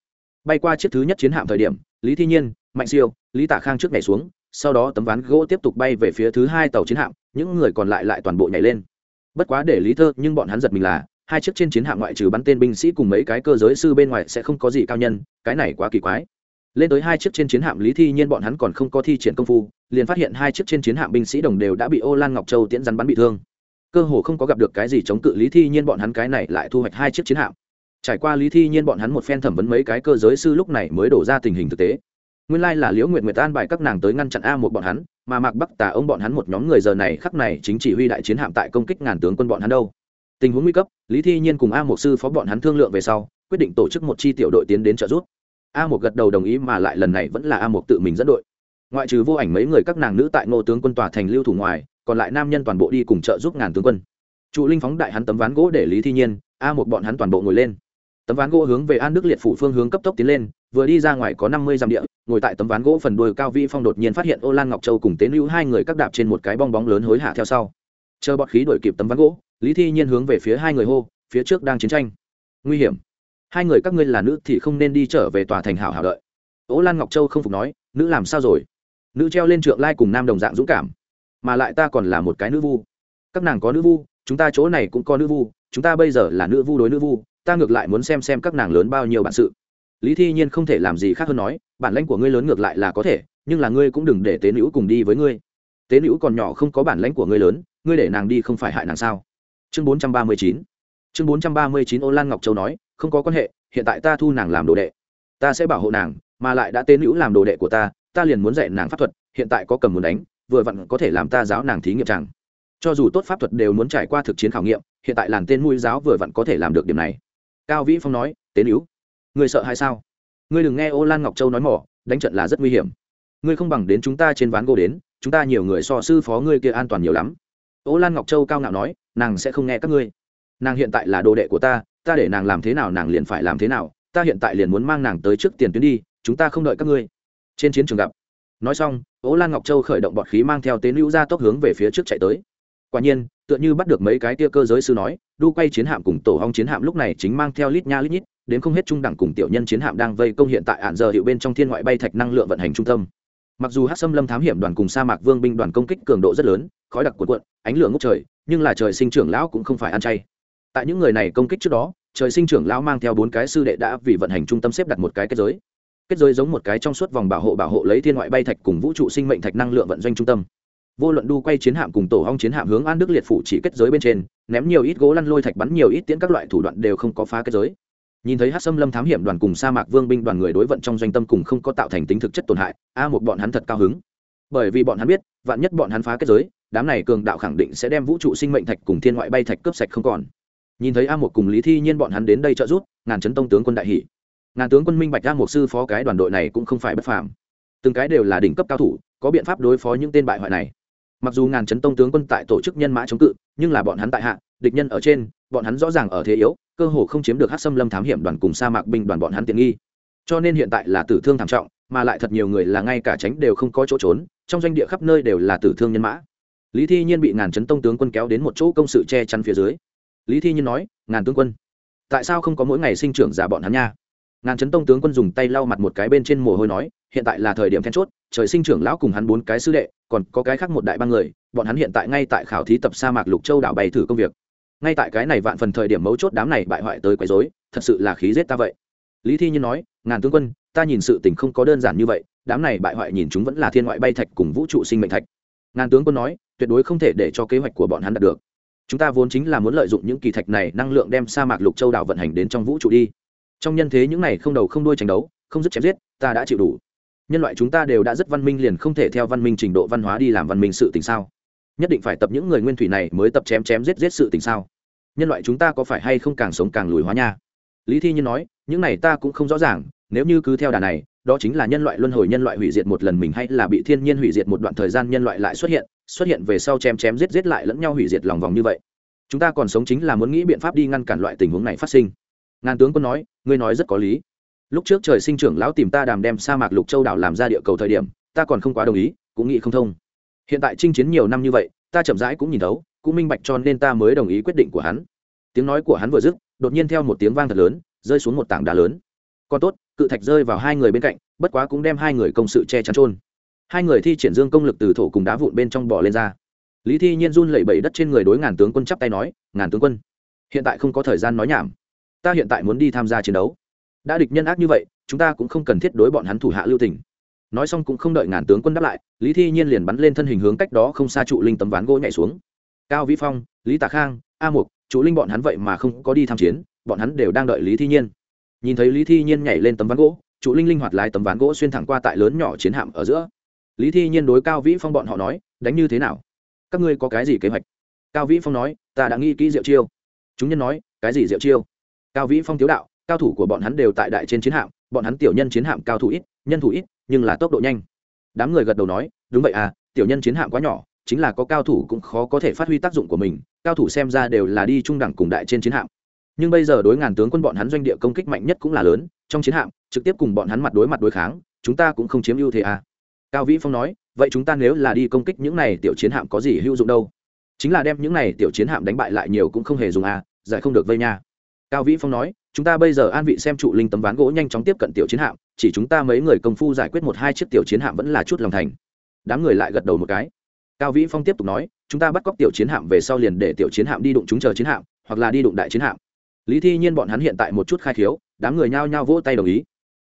Bay qua chiếc thứ nhất chiến hạm thời điểm lý thi nhiên mạnh siêu lý tả khang trước nhảy xuống sau đó tấm ván gỗ tiếp tục bay về phía thứ hai tàu chiến hạm những người còn lại lại toàn bộ nhảy lên. Bất quá để lý thơ nhưng bọn hắn giật mình là hai chiếc trên chiến hạm ngoại trừ bắn tên binh sĩ cùng mấy cái cơ giới sư bên ngoài sẽ không có gì cao nhân, cái này quá kỳ quái. Lên tới hai chiếc trên chiến hạm lý thi nhiên bọn hắn còn không có thi triển công phu, liền phát hiện hai chiếc trên chiến hạm binh sĩ đồng đều đã bị ô lan ngọc châu tiễn rắn bắn bị thương. Cơ hồ không có gặp được cái gì chống cự lý thi nhiên bọn hắn cái này lại thu hoạch hai chiếc chiến hạm. Trải qua lý thi nhiên bọn hắn một phen thẩm vấn mấy cái cơ giới sư lúc này mới đổ ra tình hình thực tế. Nguyên lai là liễu nguyệt nguyệt an bài các nàng tới ngăn chặn a một bọn hắn, mà mạc bắc tà ông bọn hắn một nhóm người giờ này khắc này chính chỉ huy đại chiến hạm tại công kích ngàn tướng quân bọn hắn đâu tình huống nguy cấp, lý thi nhiên cùng a một sư phó bọn hắn thương lượng về sau, quyết định tổ chức một chi tiểu đội tiến đến trợ giúp. A một gật đầu đồng ý mà lại lần này vẫn là a một tự mình dẫn đội. Ngoại trừ vô ảnh mấy người các nàng nữ tại ngô tướng quân tòa thành lưu thủ ngoài, còn lại nam nhân toàn bộ đi cùng trợ giúp ngàn tướng quân. Trụ linh phóng đại hắn tấm ván gỗ để lý thi nhiên, a một bọn hắn toàn bộ ngồi lên. Tấm ván gỗ hướng về an đức liệt phủ phương hướng cấp tốc tiến lên, vừa đi ra ngoài có năm mươi dặm địa, ngồi tại tấm ván gỗ phần đuôi cao vĩ phong đột nhiên phát hiện ô lan ngọc châu cùng tế lưu hai người các đạp trên một cái bong bóng lớn hối hạ theo sau. Chờ bọt khí đuổi kịp tấm ván gỗ lý thi nhiên hướng về phía hai người hô, phía trước đang chiến tranh. Nguy hiểm. Hai người các ngươi là nữ thì không nên đi trở về tòa thành hảo hảo đợi. Ố lan ngọc châu không phục nói, nữ làm sao rồi? Nữ treo lên trượng lai cùng nam đồng dạng dũng cảm. Mà lại ta còn là một cái nữ vu. Các nàng có nữ vu, chúng ta chỗ này cũng có nữ vu, chúng ta bây giờ là nữ vu đối nữ vu, ta ngược lại muốn xem xem các nàng lớn bao nhiêu bản sự. Lý thi nhiên không thể làm gì khác hơn nói, bản lãnh của ngươi lớn ngược lại là có thể, nhưng là ngươi cũng đừng để tế nữ cùng đi với ngươi. Tế nữ còn nhỏ không có bản lãnh của ngươi lớn, ngươi để nàng đi không phải hại nàng sao? Chương bốn trăm ba mươi chín. Chương bốn trăm ba mươi chín ô lan ngọc châu nói, không có quan hệ, hiện tại ta thu nàng làm đồ đệ. Ta sẽ bảo hộ nàng, mà lại đã tế hữu làm đồ đệ của ta ta liền muốn dạy nàng pháp thuật, hiện tại có cầm muốn đánh, vừa vặn có thể làm ta giáo nàng thí nghiệm chẳng. Cho dù tốt pháp thuật đều muốn trải qua thực chiến khảo nghiệm, hiện tại làn tên mũi giáo vừa vặn có thể làm được điểm này. Cao vĩ phong nói tế hữu người sợ hay sao? Ngươi đừng nghe ô lan ngọc châu nói mỏ, đánh trận là rất nguy hiểm. Ngươi không bằng đến chúng ta trên ván gỗ đến, chúng ta nhiều người so sư phó ngươi kia an toàn nhiều lắm. Ô lan ngọc châu cao ngạo nói nàng sẽ không nghe các ngươi. Nàng hiện tại là đồ đệ của ta ta để nàng làm thế nào nàng liền phải làm thế nào, ta hiện tại liền muốn mang nàng tới trước tiền tuyến đi, chúng ta không đợi các ngươi. Trên chiến trường gặp. Nói xong, ố lan ngọc châu khởi động bọt khí mang theo tế lưu ra tốc hướng về phía trước chạy tới. Quả nhiên, tựa như bắt được mấy cái tia cơ giới sư nói, đu quay chiến hạm cùng tổ hong chiến hạm lúc này chính mang theo lít nha lít nhít, đến không hết trung đẳng cùng tiểu nhân chiến hạm đang vây công hiện tại ạn giờ hiệu bên trong thiên ngoại bay thạch năng lượng vận hành trung tâm. Mặc dù hát xâm lâm thám hiểm đoàn cùng sa mạc vương binh đoàn công kích cường độ rất lớn, khói đặc cuộn cuộn, ánh lửa ngốc trời nhưng là trời sinh trưởng lão cũng không phải ăn chay. Tại những người này công kích trước đó, trời sinh trưởng lão mang theo bốn cái sư đệ đã vì vận hành trung tâm xếp đặt một cái kết giới. Kết giới giống một cái trong suốt vòng bảo hộ bảo hộ lấy thiên ngoại bay thạch cùng vũ trụ sinh mệnh thạch năng lượng vận doanh trung tâm. Vô luận đu quay chiến hạm cùng tổ hong chiến hạm hướng an đức liệt phủ chỉ kết giới bên trên, ném nhiều ít gỗ lăn lôi thạch bắn nhiều ít tiễn các loại thủ đoạn đều không có phá kết giới. Nhìn thấy hát xâm lâm thám hiểm đoàn cùng sa mạc vương binh đoàn người đối vận trong doanh tâm cùng không có tạo thành tính thực chất tổn hại, a một bọn hắn thật cao hứng. Bởi vì bọn hắn biết, vạn nhất bọn hắn phá kết giới đám này cường đạo khẳng định sẽ đem vũ trụ sinh mệnh thạch cùng thiên ngoại bay thạch cướp sạch không còn. Nhìn thấy a một cùng lý thi nhiên bọn hắn đến đây trợ giúp, ngàn chấn tông tướng quân đại hỷ ngàn tướng quân minh bạch a một sư phó cái đoàn đội này cũng không phải bất phàm. Từng cái đều là đỉnh cấp cao thủ, có biện pháp đối phó những tên bại hoại này. Mặc dù ngàn chấn tông tướng quân tại tổ chức nhân mã chống cự, nhưng là bọn hắn tại hạ, địch nhân ở trên, bọn hắn rõ ràng ở thế yếu, cơ hồ không chiếm được hát xâm lâm thám hiểm đoàn cùng sa mạc binh đoàn bọn hắn tiện nghi. Cho nên hiện tại là tử thương thảm trọng, mà lại thật nhiều người là ngay cả tránh đều không có chỗ trốn, trong doanh địa khắp nơi đều là tử thương nhân mã lý thi nhiên bị ngàn chấn tông tướng quân kéo đến một chỗ công sự che chắn phía dưới. Lý thi nhiên nói, ngàn tướng quân, tại sao không có mỗi ngày sinh trưởng giả bọn hắn nha? Ngàn chấn tông tướng quân dùng tay lau mặt một cái bên trên mồ hôi nói, hiện tại là thời điểm then chốt, trời sinh trưởng lão cùng hắn bốn cái sư đệ, còn có cái khác một đại ba người, bọn hắn hiện tại ngay tại khảo thí tập sa mạc lục châu đảo bày thử công việc. Ngay tại cái này vạn phần thời điểm mấu chốt đám này bại hoại tới quấy rối, thật sự là khí giết ta vậy. Lý thi nhiên nói, ngàn tướng quân, ta nhìn sự tình không có đơn giản như vậy, đám này bại hoại nhìn chúng vẫn là thiên ngoại bay thạch cùng vũ trụ sinh mệnh thạch. Ngàn tướng quân nói tuyệt đối không thể để cho kế hoạch của bọn hắn đạt được. Chúng ta vốn chính là muốn lợi dụng những kỳ thạch này năng lượng đem sa mạc lục châu đảo vận hành đến trong vũ trụ đi. Trong nhân thế những này không đầu không đuôi tranh đấu, không dứt chém giết, ta đã chịu đủ. Nhân loại chúng ta đều đã rất văn minh liền không thể theo văn minh trình độ văn hóa đi làm văn minh sự tình sao? Nhất định phải tập những người nguyên thủy này mới tập chém chém giết giết sự tình sao? Nhân loại chúng ta có phải hay không càng sống càng lùi hóa nha? Lý thi như nói, những này ta cũng không rõ ràng nếu như cứ theo đà này, đó chính là nhân loại luân hồi nhân loại hủy diệt một lần mình hay là bị thiên nhiên hủy diệt một đoạn thời gian nhân loại lại xuất hiện xuất hiện về sau chém chém giết giết lại lẫn nhau hủy diệt lòng vòng như vậy. Chúng ta còn sống chính là muốn nghĩ biện pháp đi ngăn cản loại tình huống này phát sinh. Ngàn tướng quân nói, ngươi nói rất có lý. Lúc trước trời sinh trưởng lão tìm ta đàm đem sa mạc lục châu đảo làm ra địa cầu thời điểm, ta còn không quá đồng ý, cũng nghĩ không thông. Hiện tại chinh chiến nhiều năm như vậy, ta chậm rãi cũng nhìn thấu, cũng minh bạch cho nên ta mới đồng ý quyết định của hắn. Tiếng nói của hắn vừa dứt, đột nhiên theo một tiếng vang thật lớn, rơi xuống một tảng đá lớn. Còn tốt cự thạch rơi vào hai người bên cạnh, bất quá cũng đem hai người công sự che chắn trôn hai người thi triển dương công lực từ thổ cùng đá vụn bên trong bỏ lên ra. Lý thi nhiên run lẩy bẩy đất trên người đối ngàn tướng quân chắp tay nói, ngàn tướng quân, hiện tại không có thời gian nói nhảm. Ta hiện tại muốn đi tham gia chiến đấu. Đã địch nhân ác như vậy, chúng ta cũng không cần thiết đối bọn hắn thủ hạ lưu tình. Nói xong cũng không đợi ngàn tướng quân đáp lại, lý thi nhiên liền bắn lên thân hình hướng cách đó không xa trụ linh tấm ván gỗ nhảy xuống. Cao vĩ phong, lý tạ khang, a mục, trụ linh bọn hắn vậy mà không có đi tham chiến, bọn hắn đều đang đợi lý thi nhiên nhìn thấy lý thi nhiên nhảy lên tấm ván gỗ, trụ linh linh hoạt lái tấm ván gỗ xuyên thẳng qua tại lớn nhỏ chiến hạm ở giữa. Lý thi nhiên đối cao vĩ phong bọn họ nói, đánh như thế nào? Các ngươi có cái gì kế hoạch? Cao vĩ phong nói, ta đã nghĩ kỹ diệu chiêu. Chúng nhân nói, cái gì diệu chiêu? Cao vĩ phong tiếu đạo, cao thủ của bọn hắn đều tại đại trên chiến hạm, bọn hắn tiểu nhân chiến hạm cao thủ ít, nhân thủ ít, nhưng là tốc độ nhanh. Đám người gật đầu nói, đúng vậy à tiểu nhân chiến hạm quá nhỏ, chính là có cao thủ cũng khó có thể phát huy tác dụng của mình, cao thủ xem ra đều là đi trung đẳng cùng đại trên chiến hạm nhưng bây giờ đối ngàn tướng quân bọn hắn doanh địa công kích mạnh nhất cũng là lớn, trong chiến hạm, trực tiếp cùng bọn hắn mặt đối mặt đối kháng, chúng ta cũng không chiếm ưu thế à? Cao vĩ phong nói, vậy chúng ta nếu là đi công kích những này tiểu chiến hạm có gì hữu dụng đâu? Chính là đem những này tiểu chiến hạm đánh bại lại nhiều cũng không hề dùng à giải không được vây nha. Cao vĩ phong nói, chúng ta bây giờ an vị xem trụ linh tấm ván gỗ nhanh chóng tiếp cận tiểu chiến hạm, chỉ chúng ta mấy người công phu giải quyết một hai chiếc tiểu chiến hạm vẫn là chút lòng thành. Đám người lại gật đầu một cái. Cao vĩ phong tiếp tục nói, chúng ta bắt cóc tiểu chiến hạm về sau liền để tiểu chiến hạm đi đụng chúng chờ chiến hạm, hoặc là đi đụng đại chiến hạm lý thi nhiên bọn hắn hiện tại một chút khai thiếu đám người nhao nhao vỗ tay đồng ý.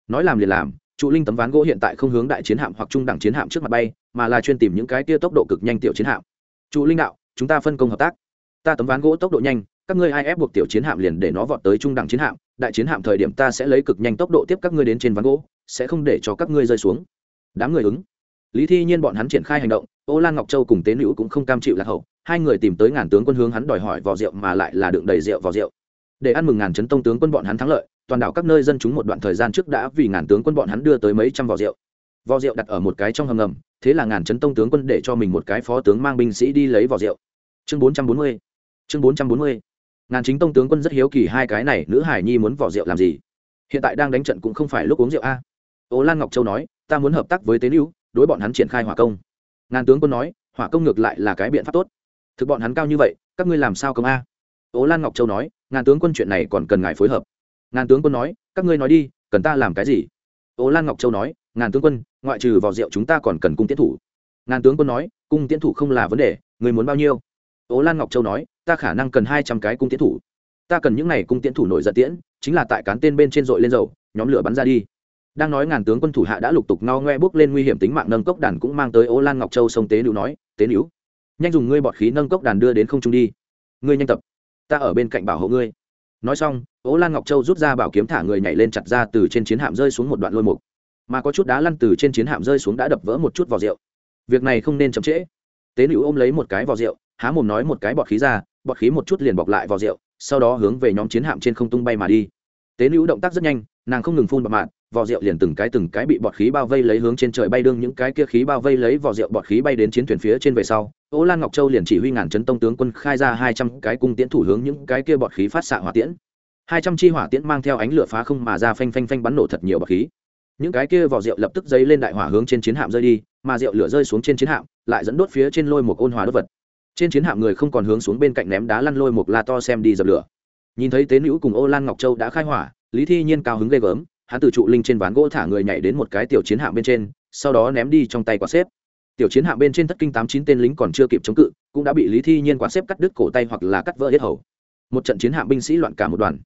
Nói làm liền làm, trụ linh tấm ván gỗ hiện tại không hướng đại chiến hạm hoặc trung đẳng chiến hạm trước mặt bay, mà là chuyên tìm những cái tia tốc độ cực nhanh tiểu chiến hạm. Trụ linh đạo, chúng ta phân công hợp tác. Ta tấm ván gỗ tốc độ nhanh, các ngươi ai ép buộc tiểu chiến hạm liền để nó vọt tới trung đẳng chiến hạm, đại chiến hạm thời điểm ta sẽ lấy cực nhanh tốc độ tiếp các ngươi đến trên ván gỗ, sẽ không để cho các ngươi rơi xuống. Đám người ứng. Lý thi nhiên bọn hắn triển khai hành động, ô lan ngọc châu cùng tế nữ cũng không cam chịu lạc hậu, hai người tìm tới ngàn tướng quân hướng hắn đòi hỏi vò rượu mà lại là đựng đầy rượu vò rượu để ăn mừng ngàn chấn tông tướng quân bọn hắn thắng lợi, toàn đảo các nơi dân chúng một đoạn thời gian trước đã vì ngàn tướng quân bọn hắn đưa tới mấy trăm vò rượu. Vò rượu đặt ở một cái trong hầm ngầm, thế là ngàn chấn tông tướng quân để cho mình một cái phó tướng mang binh sĩ đi lấy vò rượu. Chương bốn trăm bốn mươi. Chương bốn trăm bốn mươi. Ngàn chính tông tướng quân rất hiếu kỳ hai cái này, nữ hải nhi muốn vò rượu làm gì? Hiện tại đang đánh trận cũng không phải lúc uống rượu a. Ô lan ngọc châu nói, ta muốn hợp tác với tế lưu đối bọn hắn triển khai hỏa công. Ngàn tướng quân nói, hỏa công ngược lại là cái biện pháp tốt. Thực bọn hắn cao như vậy, các ngươi làm sao công a? Ố lan ngọc châu nói ngàn tướng quân chuyện này còn cần ngài phối hợp. Ngàn tướng quân nói, các ngươi nói đi, cần ta làm cái gì? Ô lan ngọc châu nói, ngàn tướng quân, ngoại trừ vào rượu chúng ta còn cần cung tiến thủ. Ngàn tướng quân nói, cung tiến thủ không là vấn đề, người muốn bao nhiêu? Ô lan ngọc châu nói, ta khả năng cần hai trăm cái cung tiến thủ. Ta cần những n à y cung tiến thủ nổi giận tiễn, chính là tại cán tên bên trên dội lên dầu, nhóm lửa bắn ra đi. Đang nói ngàn tướng quân thủ hạ đã lục tục no ngoe bước lên nguy hiểm tính mạng nâng cốc đàn cũng mang tới Ô lan ngọc châu sông tế nữ nói, tế nữ nhanh dùng ngươi bọt khí nâng cốc đàn đưa đến không trung đi. Ngươi nhanh tập ta ở bên cạnh bảo hộ ngươi. Nói xong, ố lan ngọc châu rút ra bảo kiếm thả người nhảy lên chặt ra từ trên chiến hạm rơi xuống một đoạn lôi mục. Mà có chút đá lăn từ trên chiến hạm rơi xuống đã đập vỡ một chút vỏ rượu. Việc này không nên chậm trễ. Tế nữ ôm lấy một cái vỏ rượu, há mồm nói một cái bọt khí ra, bọt khí một chút liền bọc lại vỏ rượu, sau đó hướng về nhóm chiến hạm trên không tung bay mà đi. Tế nữ động tác rất nhanh, nàng không ngừng phun bọt mạn, vỏ rượu liền từng cái từng cái bị bọt khí bao vây lấy hướng trên trời bay đương những cái kia khí bao vây lấy vỏ rượu bọt khí bay đến chiến thuyền phía trên về sau Ô Lan Ngọc Châu liền chỉ huy ngàn chấn tông tướng quân khai ra hai trăm cái cung tiễn thủ hướng những cái kia bọt khí phát xạ hỏa tiễn. hai trăm chi hỏa tiễn mang theo ánh lửa phá không mà ra phanh phanh phanh bắn nổ thật nhiều bọt khí. Những cái kia vỏ rượu lập tức dấy lên đại hỏa hướng trên chiến hạm rơi đi, mà rượu lửa rơi xuống trên chiến hạm, lại dẫn đốt phía trên lôi một ôn hòa đốt vật. Trên chiến hạm người không còn hướng xuống bên cạnh ném đá lăn lôi một la to xem đi dập lửa. Nhìn thấy tế nữ cùng Ô Lan Ngọc Châu đã khai hỏa, Lý Thi Nhiên cao hứng ghê gớm, hắn từ trụ linh trên ván gỗ thả người nhảy đến một cái tiểu chiến hạm bên trên, sau đó ném đi trong tay quả xếp tiểu chiến hạm bên trên thất kinh tám chín tên lính còn chưa kịp chống cự, cũng đã bị lý thi nhiên quán xếp cắt đứt cổ tay hoặc là cắt vỡ hết hầu. Một trận chiến hạm binh sĩ loạn cả một đoàn.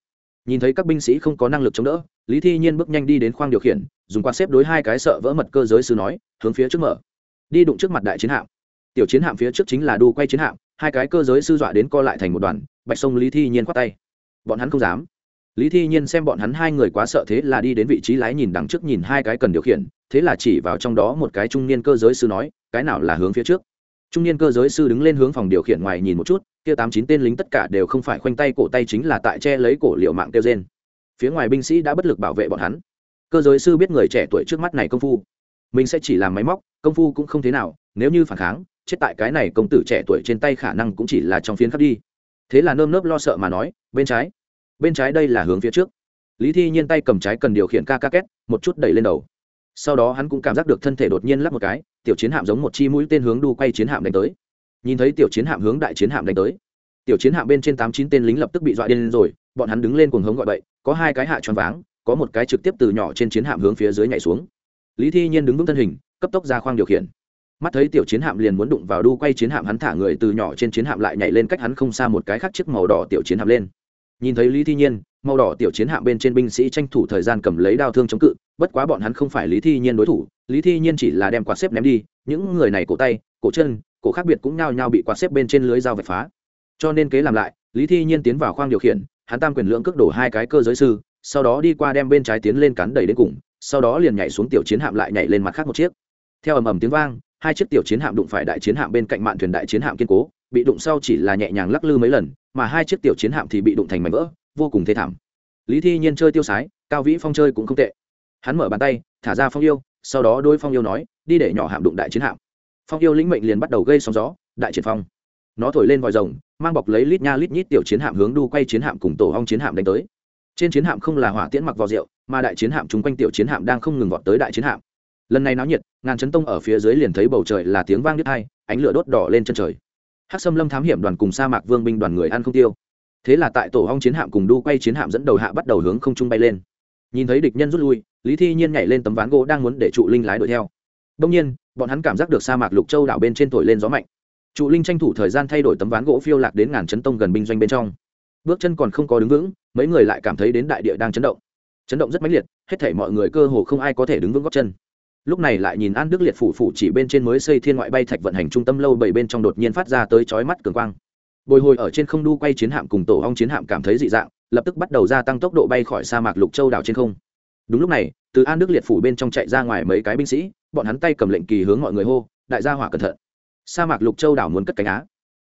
Nhìn thấy các binh sĩ không có năng lực chống đỡ, lý thi nhiên bước nhanh đi đến khoang điều khiển, dùng quán xếp đối hai cái sợ vỡ mật cơ giới sư nói, hướng phía trước mở. Đi đụng trước mặt đại chiến hạm. Tiểu chiến hạm phía trước chính là đu quay chiến hạm, hai cái cơ giới sư dọa đến co lại thành một đoàn, bạch sông lý thi nhiên khoát tay. Bọn hắn không dám lý thi nhiên xem bọn hắn hai người quá sợ thế là đi đến vị trí lái nhìn đằng trước nhìn hai cái cần điều khiển, thế là chỉ vào trong đó một cái trung niên cơ giới sư nói, cái nào là hướng phía trước? Trung niên cơ giới sư đứng lên hướng phòng điều khiển ngoài nhìn một chút, kia tám chín tên lính tất cả đều không phải khoanh tay cổ tay chính là tại che lấy cổ liệu mạng kêu trên phía ngoài binh sĩ đã bất lực bảo vệ bọn hắn. Cơ giới sư biết người trẻ tuổi trước mắt này công phu, mình sẽ chỉ làm máy móc, công phu cũng không thế nào, nếu như phản kháng, chết tại cái này công tử trẻ tuổi trên tay khả năng cũng chỉ là trong phiến khắp đi. Thế là nơm nớp lo sợ mà nói, bên trái bên trái đây là hướng phía trước. Lý thi nhiên tay cầm trái cần điều khiển ca ca két, một chút đẩy lên đầu. Sau đó hắn cũng cảm giác được thân thể đột nhiên lắp một cái, tiểu chiến hạm giống một chi mũi tên hướng đu quay chiến hạm đánh tới. Nhìn thấy tiểu chiến hạm hướng đại chiến hạm đánh tới, tiểu chiến hạm bên trên tám chín tên lính lập tức bị dọa điên rồi, bọn hắn đứng lên cùng hống gọi bậy, có hai cái hạ tròn váng, có một cái trực tiếp từ nhỏ trên chiến hạm hướng phía dưới nhảy xuống. Lý thi nhiên đứng vững thân hình, cấp tốc ra khoang điều khiển. Mắt thấy tiểu chiến hạm liền muốn đụng vào đu quay chiến hạm, hắn thả người từ nhỏ trên chiến hạm lại nhảy lên cách hắn không xa một cái khác chiếc màu đỏ tiểu chiến hạm lên nhìn thấy lý thi nhiên, màu đỏ tiểu chiến hạm bên trên binh sĩ tranh thủ thời gian cầm lấy đao thương chống cự, bất quá bọn hắn không phải lý thi nhiên đối thủ, lý thi nhiên chỉ là đem quạt xếp ném đi, những người này cổ tay, cổ chân, cổ khác biệt cũng nhao nhao bị quạt xếp bên trên lưới dao vạch phá. Cho nên kế làm lại, lý thi nhiên tiến vào khoang điều khiển, hắn tam quyền lưỡng cước đổ hai cái cơ giới sư, sau đó đi qua đem bên trái tiến lên cắn đẩy đến cùng, sau đó liền nhảy xuống tiểu chiến hạm lại nhảy lên mặt khác một chiếc. Theo ầm ầm tiếng vang, hai chiếc tiểu chiến hạm đụng phải đại chiến hạm bên cạnh mạn thuyền đại chiến hạm kiên cố bị đụng sau chỉ là nhẹ nhàng lắc lư mấy lần, mà hai chiếc tiểu chiến hạm thì bị đụng thành mảnh vỡ, vô cùng thê thảm. Lý thi nhiên chơi tiêu sái, cao vĩ phong chơi cũng không tệ. Hắn mở bàn tay, thả ra phong yêu, sau đó đôi phong yêu nói, đi để nhỏ hạm đụng đại chiến hạm. Phong yêu lĩnh mệnh liền bắt đầu gây sóng gió, đại triển phong. Nó thổi lên vòi rồng, mang bọc lấy lít nha lít nhít tiểu chiến hạm hướng đu quay chiến hạm cùng tổ hong chiến hạm đánh tới. Trên chiến hạm không là hỏa tiễn mặc vào rượu, mà đại chiến hạm chung quanh tiểu chiến hạm đang không ngừng vọt tới đại chiến hạm. Lần này náo nhiệt, ngàn chấn tông ở phía dưới liền thấy bầu trời là tiếng vang đứt hai ánh lửa đốt đỏ lên chân trời hắc sâm lâm thám hiểm đoàn cùng sa mạc vương binh đoàn người ăn không tiêu. Thế là tại tổ hong chiến hạm cùng đu quay chiến hạm dẫn đầu hạ bắt đầu hướng không trung bay lên. Nhìn thấy địch nhân rút lui, lý thi nhiên nhảy lên tấm ván gỗ đang muốn để trụ linh lái đuổi theo. Đông nhiên, bọn hắn cảm giác được sa mạc lục châu đảo bên trên thổi lên gió mạnh. Trụ linh tranh thủ thời gian thay đổi tấm ván gỗ phiêu lạc đến ngàn chấn tông gần binh doanh bên trong. Bước chân còn không có đứng vững, mấy người lại cảm thấy đến đại địa đang chấn động. Chấn động rất mãnh liệt, hết thảy mọi người cơ hồ không ai có thể đứng vững góc chân lúc này lại nhìn an đức liệt phủ phủ chỉ bên trên mới xây thiên ngoại bay thạch vận hành trung tâm lâu bảy bên trong đột nhiên phát ra tới chói mắt cường quang. Bồi hồi ở trên không đu quay chiến hạm cùng tổ hong chiến hạm cảm thấy dị dạng, lập tức bắt đầu gia tăng tốc độ bay khỏi sa mạc lục châu đảo trên không. Đúng lúc này, từ an đức liệt phủ bên trong chạy ra ngoài mấy cái binh sĩ, bọn hắn tay cầm lệnh kỳ hướng mọi người hô, đại gia hỏa cẩn thận. Sa mạc lục châu đảo muốn cất cánh á.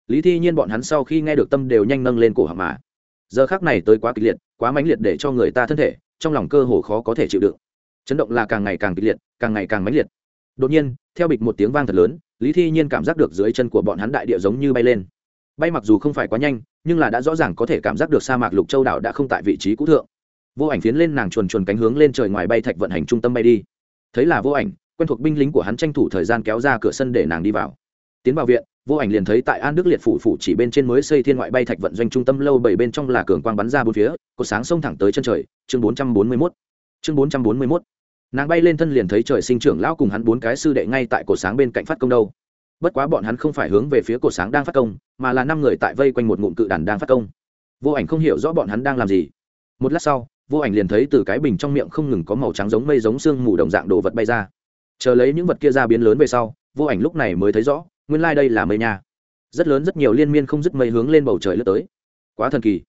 Lý thi nhiên bọn hắn sau khi nghe được tâm đều nhanh nâng lên cổ họng mà. Giờ khác này tới quá kịch liệt, quá mãnh liệt để cho người ta thân thể, trong lòng cơ hồ khó có thể chịu đựng chấn động là càng ngày càng kịch liệt, càng ngày càng mãnh liệt. Đột nhiên, theo bịch một tiếng vang thật lớn, lý thi nhiên cảm giác được dưới chân của bọn hắn đại địa giống như bay lên. Bay mặc dù không phải quá nhanh, nhưng là đã rõ ràng có thể cảm giác được sa mạc lục châu đảo đã không tại vị trí cũ thượng. Vô ảnh tiến lên nàng chuồn chuồn cánh hướng lên trời ngoài bay thạch vận hành trung tâm bay đi. Thấy là vô ảnh, quen thuộc binh lính của hắn tranh thủ thời gian kéo ra cửa sân để nàng đi vào. Tiến vào viện, vô ảnh liền thấy tại an đức liệt phủ phủ chỉ bên trên mới xây thiên ngoại bay thạch vận doanh trung tâm lâu bảy bên trong là cường quang bắn ra bốn phía, có sáng sông thẳng tới chân trời, chương bốn trăm bốn mươi mốt. Chương bốn trăm bốn mươi mốt nàng bay lên thân liền thấy trời sinh trưởng lão cùng hắn bốn cái sư đệ ngay tại cột sáng bên cạnh phát công đâu. Bất quá bọn hắn không phải hướng về phía cột sáng đang phát công, mà là năm người tại vây quanh một ngụm cự đàn đang phát công. Vô ảnh không hiểu rõ bọn hắn đang làm gì. Một lát sau, vô ảnh liền thấy từ cái bình trong miệng không ngừng có màu trắng giống mây giống xương mù đồng dạng đồ vật bay ra. Chờ lấy những vật kia ra biến lớn về sau, vô ảnh lúc này mới thấy rõ, nguyên lai、like、đây là mây nha. Rất lớn rất nhiều liên miên không dứt mây hướng lên bầu trời lướt tới. Quá thần kỳ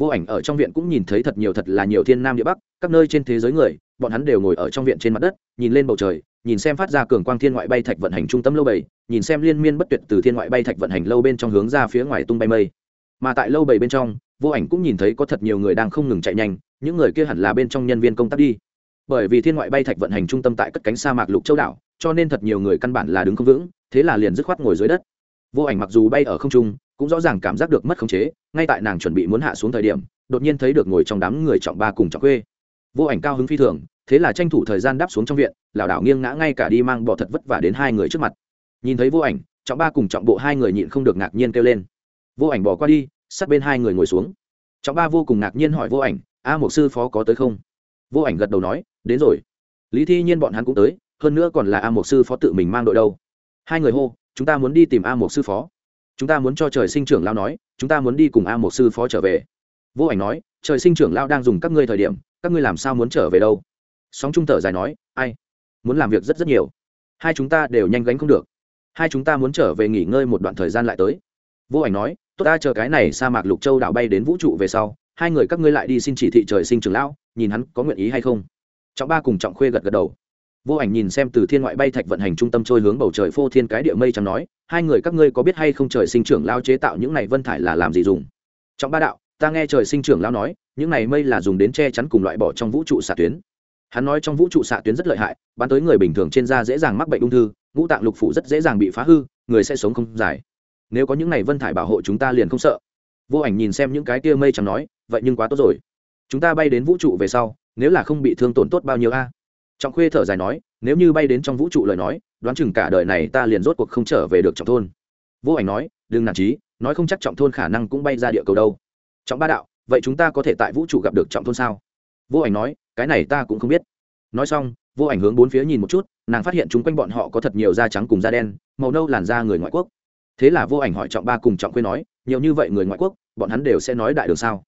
vô ảnh ở trong viện cũng nhìn thấy thật nhiều thật là nhiều thiên nam địa bắc, các nơi trên thế giới người, bọn hắn đều ngồi ở trong viện trên mặt đất, nhìn lên bầu trời, nhìn xem phát ra cường quang thiên ngoại bay thạch vận hành trung tâm lâu bầy nhìn xem liên miên bất tuyệt từ thiên ngoại bay thạch vận hành lâu bên trong hướng ra phía ngoài tung bay mây. Mà tại lâu bầy bên trong, vô ảnh cũng nhìn thấy có thật nhiều người đang không ngừng chạy nhanh, những người kia hẳn là bên trong nhân viên công tác đi. Bởi vì thiên ngoại bay thạch vận hành trung tâm tại cất cánh sa mạc lục châu đảo, cho nên thật nhiều người căn bản là đứng không vững, thế là liền dứt khoát ngồi dưới đất. Vô ảnh mặc dù bay ở không trung cũng rõ ràng cảm giác được mất khống chế, ngay tại nàng chuẩn bị muốn hạ xuống thời điểm, đột nhiên thấy được ngồi trong đám người trọng ba cùng trọng quê vô ảnh cao hứng phi thường, thế là tranh thủ thời gian đáp xuống trong viện, lảo đảo nghiêng ngã ngay cả đi mang bỏ thật vất vả đến hai người trước mặt. Nhìn thấy vô ảnh, trọng ba cùng trọng bộ hai người nhịn không được ngạc nhiên kêu lên. Vô ảnh bỏ qua đi, sát bên hai người ngồi xuống. Trọng ba vô cùng ngạc nhiên hỏi vô ảnh, a một sư phó có tới không? Vô ảnh gật đầu nói, đến rồi. Lý thi nhiên bọn hắn cũng tới, hơn nữa còn là a một sư phó tự mình mang đội đâu. Hai người hô, chúng ta muốn đi tìm a một sư phó chúng ta muốn cho trời sinh trưởng lao nói, chúng ta muốn đi cùng a một sư phó trở về. Vô ảnh nói, trời sinh trưởng lao đang dùng các ngươi thời điểm, các ngươi làm sao muốn trở về đâu? Sóng trung thở dài nói, ai? Muốn làm việc rất rất nhiều. Hai chúng ta đều nhanh gánh không được. Hai chúng ta muốn trở về nghỉ ngơi một đoạn thời gian lại tới. Vô ảnh nói, tốt, ta chờ cái này sa mạc lục châu đảo bay đến vũ trụ về sau, hai người các ngươi lại đi xin chỉ thị trời sinh trưởng lão, nhìn hắn có nguyện ý hay không. Trọng ba cùng trọng khuê gật gật đầu vô ảnh nhìn xem từ thiên ngoại bay thạch vận hành trung tâm trôi hướng bầu trời phô thiên cái địa mây chẳng nói, hai người các ngươi có biết hay không trời sinh trưởng lao chế tạo những này vân thải là làm gì dùng? Trong ba đạo, ta nghe trời sinh trưởng lao nói, những này mây là dùng đến che chắn cùng loại bỏ trong vũ trụ xạ tuyến. Hắn nói trong vũ trụ xạ tuyến rất lợi hại, bắn tới người bình thường trên da dễ dàng mắc bệnh ung thư, ngũ tạng lục phủ rất dễ dàng bị phá hư, người sẽ sống không dài. Nếu có những này vân thải bảo hộ chúng ta liền không sợ. Vô ảnh nhìn xem những cái tia mây chẳng nói, vậy nhưng quá tốt rồi. Chúng ta bay đến vũ trụ về sau, nếu là không bị thương tổn tốt bao nhiêu a? Trọng khuê thở dài nói, nếu như bay đến trong vũ trụ lời nói, đoán chừng cả đời này ta liền rốt cuộc không trở về được trọng thôn. Vô ảnh nói, đừng nản trí nói không chắc trọng thôn khả năng cũng bay ra địa cầu đâu. Trọng ba đạo, vậy chúng ta có thể tại vũ trụ gặp được trọng thôn sao? Vô ảnh nói, cái này ta cũng không biết. Nói xong, vô ảnh hướng bốn phía nhìn một chút, nàng phát hiện chúng quanh bọn họ có thật nhiều da trắng cùng da đen, màu nâu làn da người ngoại quốc. Thế là vô ảnh hỏi trọng ba cùng trọng khuê nói, nhiều như vậy người ngoại quốc, bọn hắn đều sẽ nói đại đường sao?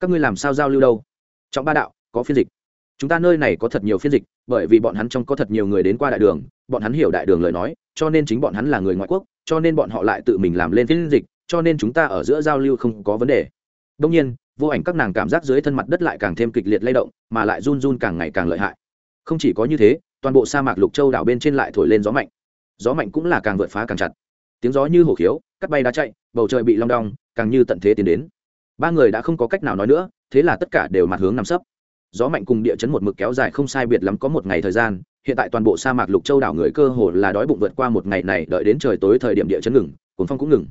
Các ngươi làm sao giao lưu đâu? Trọng ba đạo, có phiên dịch chúng ta nơi này có thật nhiều phiên dịch, bởi vì bọn hắn trong có thật nhiều người đến qua đại đường, bọn hắn hiểu đại đường lời nói, cho nên chính bọn hắn là người ngoại quốc, cho nên bọn họ lại tự mình làm lên phiên dịch, cho nên chúng ta ở giữa giao lưu không có vấn đề. Đông nhiên, vô ảnh các nàng cảm giác dưới thân mặt đất lại càng thêm kịch liệt lay động, mà lại run run càng ngày càng lợi hại. Không chỉ có như thế, toàn bộ sa mạc lục châu đảo bên trên lại thổi lên gió mạnh. Gió mạnh cũng là càng vượt phá càng chặt. Tiếng gió như hổ khiếu, cắt bay đá chạy, bầu trời bị long đong, càng như tận thế tiến đến. Ba người đã không có cách nào nói nữa, thế là tất cả đều mặt hướng nằm sấp gió mạnh cùng địa chấn một mực kéo dài không sai biệt lắm có một ngày thời gian, hiện tại toàn bộ sa mạc lục châu đảo người cơ hồ là đói bụng vượt qua một ngày này, đợi đến trời tối thời điểm địa chấn ngừng cuốn phong cũng ngừng.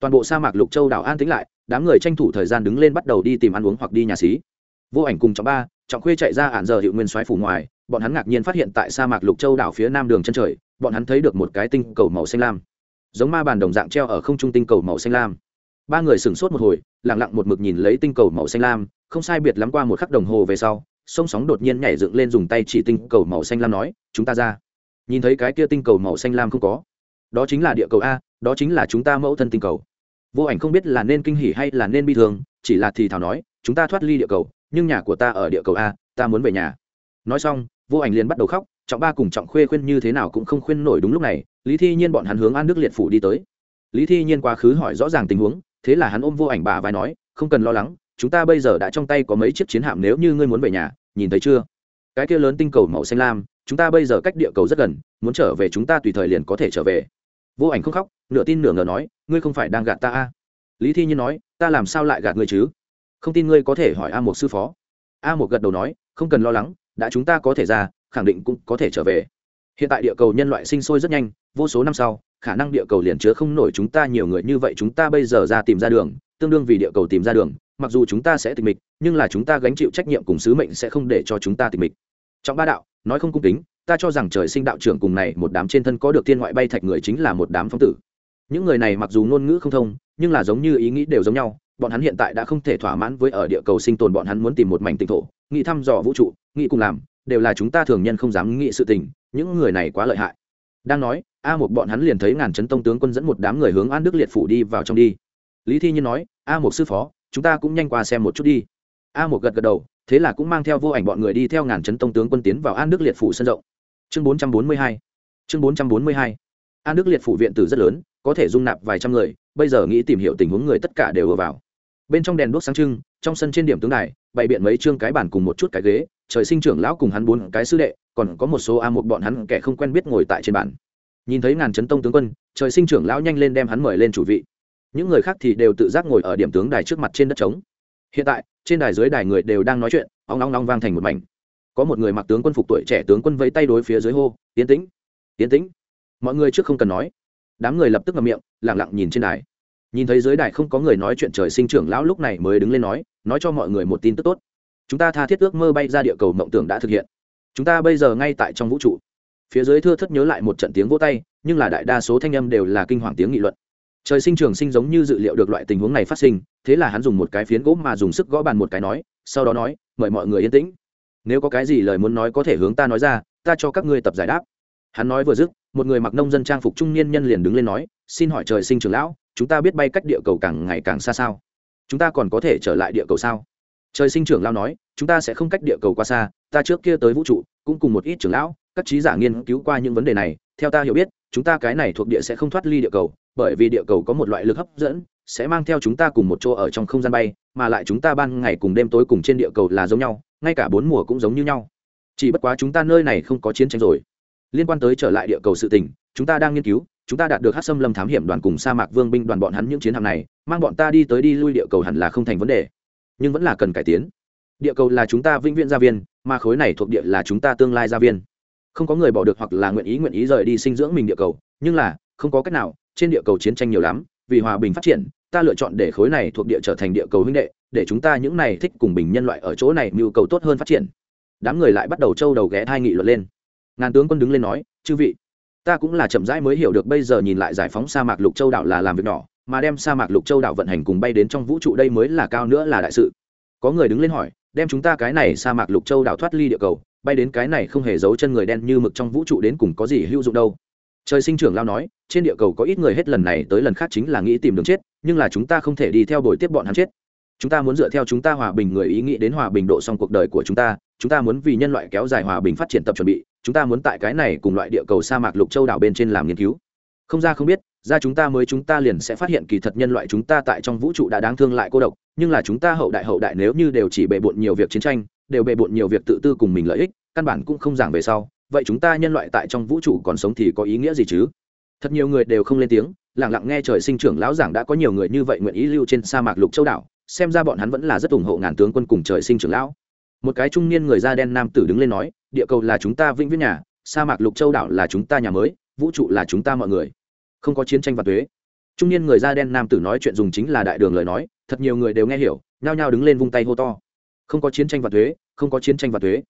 Toàn bộ sa mạc lục châu đảo an tĩnh lại, đám người tranh thủ thời gian đứng lên bắt đầu đi tìm ăn uống hoặc đi nhà xí. Vô ảnh cùng trọng ba, trọng khuê chạy ra ản giờ hiệu nguyên xoáy phủ ngoài, bọn hắn ngạc nhiên phát hiện tại sa mạc lục châu đảo phía nam đường chân trời, bọn hắn thấy được một cái tinh cầu màu xanh lam. Giống ma bàn đồng dạng treo ở không trung tinh cầu màu xanh lam. Ba người sửng sốt một hồi lẳng lặng một mực nhìn lấy tinh cầu màu xanh lam không sai biệt lắm qua một khắc đồng hồ về sau sông sóng đột nhiên nhảy dựng lên dùng tay chỉ tinh cầu màu xanh lam nói, chúng ta ra. Nhìn thấy cái kia tinh cầu màu xanh lam không có. Đó chính là địa cầu a, đó chính là chúng ta mẫu thân tinh cầu. Vô ảnh không biết là nên kinh hỉ hay là nên bi thương, chỉ là thì thảo nói, chúng ta thoát ly địa cầu, nhưng nhà của ta ở địa cầu a, ta muốn về nhà. Nói xong, vô ảnh liền bắt đầu khóc, trọng ba cùng trọng khuê khuyên như thế nào cũng không khuyên nổi đúng lúc này, lý thi nhiên bọn hắn hướng an đức liệt phủ đi tới. Lý thi nhiên quá khứ hỏi rõ ràng tình huống, thế là hắn ôm vô ảnh bà vai nói, không cần lo lắng chúng ta bây giờ đã trong tay có mấy chiếc chiến hạm, nếu như ngươi muốn về nhà, nhìn thấy chưa? Cái kia lớn tinh cầu màu xanh lam, chúng ta bây giờ cách địa cầu rất gần, muốn trở về chúng ta tùy thời liền có thể trở về. Vô ảnh không khóc, nửa tin nửa ngờ nói, ngươi không phải đang gạt ta a? À? lý thi nhiên nói, ta làm sao lại gạt ngươi chứ? Không tin ngươi có thể hỏi a một sư phó. A một gật đầu nói, không cần lo lắng, đã chúng ta có thể ra, khẳng định cũng có thể trở về. Hiện tại địa cầu nhân loại sinh sôi rất nhanh, vô số năm sau, khả năng địa cầu liền chứa không nổi chúng ta, nhiều người như vậy chúng ta bây giờ ra tìm ra đường, tương đương vì địa cầu tìm ra đường mặc dù chúng ta sẽ tịch mịch, nhưng là chúng ta gánh chịu trách nhiệm cùng sứ mệnh sẽ không để cho chúng ta tịch mịch. Trọng ba đạo, nói không cung kính, ta cho rằng trời sinh đạo trưởng cùng này một đám trên thân có được thiên ngoại bay thạch người chính là một đám phong tử. Những người này mặc dù ngôn ngữ không thông, nhưng là giống như ý nghĩ đều giống nhau, bọn hắn hiện tại đã không thể thỏa mãn với ở địa cầu sinh tồn bọn hắn muốn tìm một mảnh tịnh thổ nghĩ thăm dò vũ trụ nghĩ cùng làm, đều là chúng ta thường nhân không dám nghĩ sự tình, những người này quá lợi hại. Đang nói, a một bọn hắn liền thấy ngàn chấn tông tướng quân dẫn một đám người hướng an đức liệt phủ đi vào trong đi. Lý thi nhiên nói, a một sư phó chúng ta cũng nhanh qua xem một chút đi. A một gật gật đầu, thế là cũng mang theo vô ảnh bọn người đi theo ngàn chấn tông tướng quân tiến vào an đức liệt phủ sân rộng. Chương bốn trăm bốn mươi hai. Chương bốn trăm bốn mươi hai. An đức liệt phủ viện tử rất lớn, có thể dung nạp vài trăm người, bây giờ nghĩ tìm hiểu tình huống người tất cả đều ở vào. Bên trong đèn đuốc sáng trưng, trong sân trên điểm tướng đài, bày biện mấy chương cái bản cùng một chút cái ghế, trời sinh trưởng lão cùng hắn bốn cái sư đệ, còn có một số a một bọn hắn kẻ không quen biết ngồi tại trên bản nhìn thấy ngàn chấn tông tướng quân, trời sinh trưởng lão nhanh lên đem hắn mời lên chủ vị những người khác thì đều tự giác ngồi ở điểm tướng đài trước mặt trên đất trống. Hiện tại, trên đài dưới đài người đều đang nói chuyện, ong long long vang thành một mảnh. Có một người mặc tướng quân phục tuổi trẻ tướng quân vẫy tay đối phía dưới hô, tiến tĩnh tiến tĩnh. Mọi người trước không cần nói. Đám người lập tức ngậm miệng lẳng lặng nhìn trên đài. Nhìn thấy dưới đài không có người nói chuyện trời sinh trưởng lão lúc này mới đứng lên nói nói cho mọi người một tin tức tốt. Chúng ta tha thiết ước mơ bay ra địa cầu mộng tưởng đã thực hiện. Chúng ta bây giờ ngay tại trong vũ trụ. Phía dưới thưa thất nhớ lại một trận tiếng vỗ tay, nhưng là đại đa số thanh âm đều là kinh hoàng tiếng nghị luận trời sinh trường sinh giống như dự liệu được loại tình huống này phát sinh, thế là hắn dùng một cái phiến gỗ mà dùng sức gõ bàn một cái nói, sau đó nói, mời mọi người yên tĩnh. Nếu có cái gì lời muốn nói có thể hướng ta nói ra, ta cho các ngươi tập giải đáp. Hắn nói vừa dứt, một người mặc nông dân trang phục trung niên nhân liền đứng lên nói, xin hỏi trời sinh trường lão, chúng ta biết bay cách địa cầu càng ngày càng xa sao? Chúng ta còn có thể trở lại địa cầu sao? Trời sinh trưởng lão nói, chúng ta sẽ không cách địa cầu qua xa, ta trước kia tới vũ trụ, cũng cùng một ít trưởng lão, các trí giả nghiên cứu qua những vấn đề này, theo ta hiểu biết, chúng ta cái này thuộc địa sẽ không thoát ly địa cầu bởi vì địa cầu có một loại lực hấp dẫn, sẽ mang theo chúng ta cùng một chỗ ở trong không gian bay, mà lại chúng ta ban ngày cùng đêm tối cùng trên địa cầu là giống nhau, ngay cả bốn mùa cũng giống như nhau. Chỉ bất quá chúng ta nơi này không có chiến tranh rồi. Liên quan tới trở lại địa cầu sự tình, chúng ta đang nghiên cứu, chúng ta đạt được hát xâm lâm thám hiểm đoàn cùng sa mạc vương binh đoàn bọn hắn những chiến hạm này, mang bọn ta đi tới đi lui địa cầu hẳn là không thành vấn đề. Nhưng vẫn là cần cải tiến. Địa cầu là chúng ta vĩnh viễn gia viên, mà khối này thuộc địa là chúng ta tương lai gia viên. Không có người bỏ được hoặc là nguyện ý nguyện ý rời đi sinh dưỡng mình địa cầu, nhưng là không có cách nào, trên địa cầu chiến tranh nhiều lắm, vì hòa bình phát triển, ta lựa chọn để khối này thuộc địa trở thành địa cầu huynh đệ, để chúng ta những này thích cùng bình nhân loại ở chỗ này mưu cầu tốt hơn phát triển. Đám người lại bắt đầu trâu đầu ghé thai nghị luận lên. Ngàn tướng quân đứng lên nói, chư vị, ta cũng là chậm rãi mới hiểu được bây giờ nhìn lại giải phóng sa mạc lục châu đảo là làm việc nhỏ, mà đem sa mạc lục châu đảo vận hành cùng bay đến trong vũ trụ đây mới là cao nữa là đại sự. Có người đứng lên hỏi, đem chúng ta cái này sa mạc lục châu đảo thoát ly địa cầu, bay đến cái này không hề giấu chân người đen như mực trong vũ trụ đến cùng có gì hữu dụng đâu? Trời sinh trưởng lao nói, trên địa cầu có ít người hết lần này tới lần khác chính là nghĩ tìm đường chết, nhưng là chúng ta không thể đi theo đuổi tiếp bọn hắn chết. Chúng ta muốn dựa theo chúng ta hòa bình người ý nghĩ đến hòa bình độ xong cuộc đời của chúng ta chúng ta muốn vì nhân loại kéo dài hòa bình phát triển tập chuẩn bị, chúng ta muốn tại cái này cùng loại địa cầu sa mạc lục châu đảo bên trên làm nghiên cứu. Không ra không biết, ra chúng ta mới chúng ta liền sẽ phát hiện kỳ thật nhân loại chúng ta tại trong vũ trụ đã đáng thương lại cô độc, nhưng là chúng ta hậu đại hậu đại nếu như đều chỉ bề bộn nhiều việc chiến tranh, đều bề bộn nhiều việc tự tư cùng mình lợi ích, căn bản cũng không giảng về sau vậy chúng ta nhân loại tại trong vũ trụ còn sống thì có ý nghĩa gì chứ? Thật nhiều người đều không lên tiếng lẳng lặng nghe trời sinh trưởng lão giảng đã có nhiều người như vậy nguyện ý lưu trên sa mạc lục châu đảo, xem ra bọn hắn vẫn là rất ủng hộ ngàn tướng quân cùng trời sinh trưởng lão. Một cái trung niên người da đen nam tử đứng lên nói, địa cầu là chúng ta vĩnh viễn nhà, sa mạc lục châu đảo là chúng ta nhà mới, vũ trụ là chúng ta mọi người. Không có chiến tranh và thuế. Trung niên người da đen nam tử nói chuyện dùng chính là đại đường lời nói, thật nhiều người đều nghe hiểu, nhao nhao đứng lên vung tay hô to. Không có chiến tranh và thuế, không có chiến tranh và thuế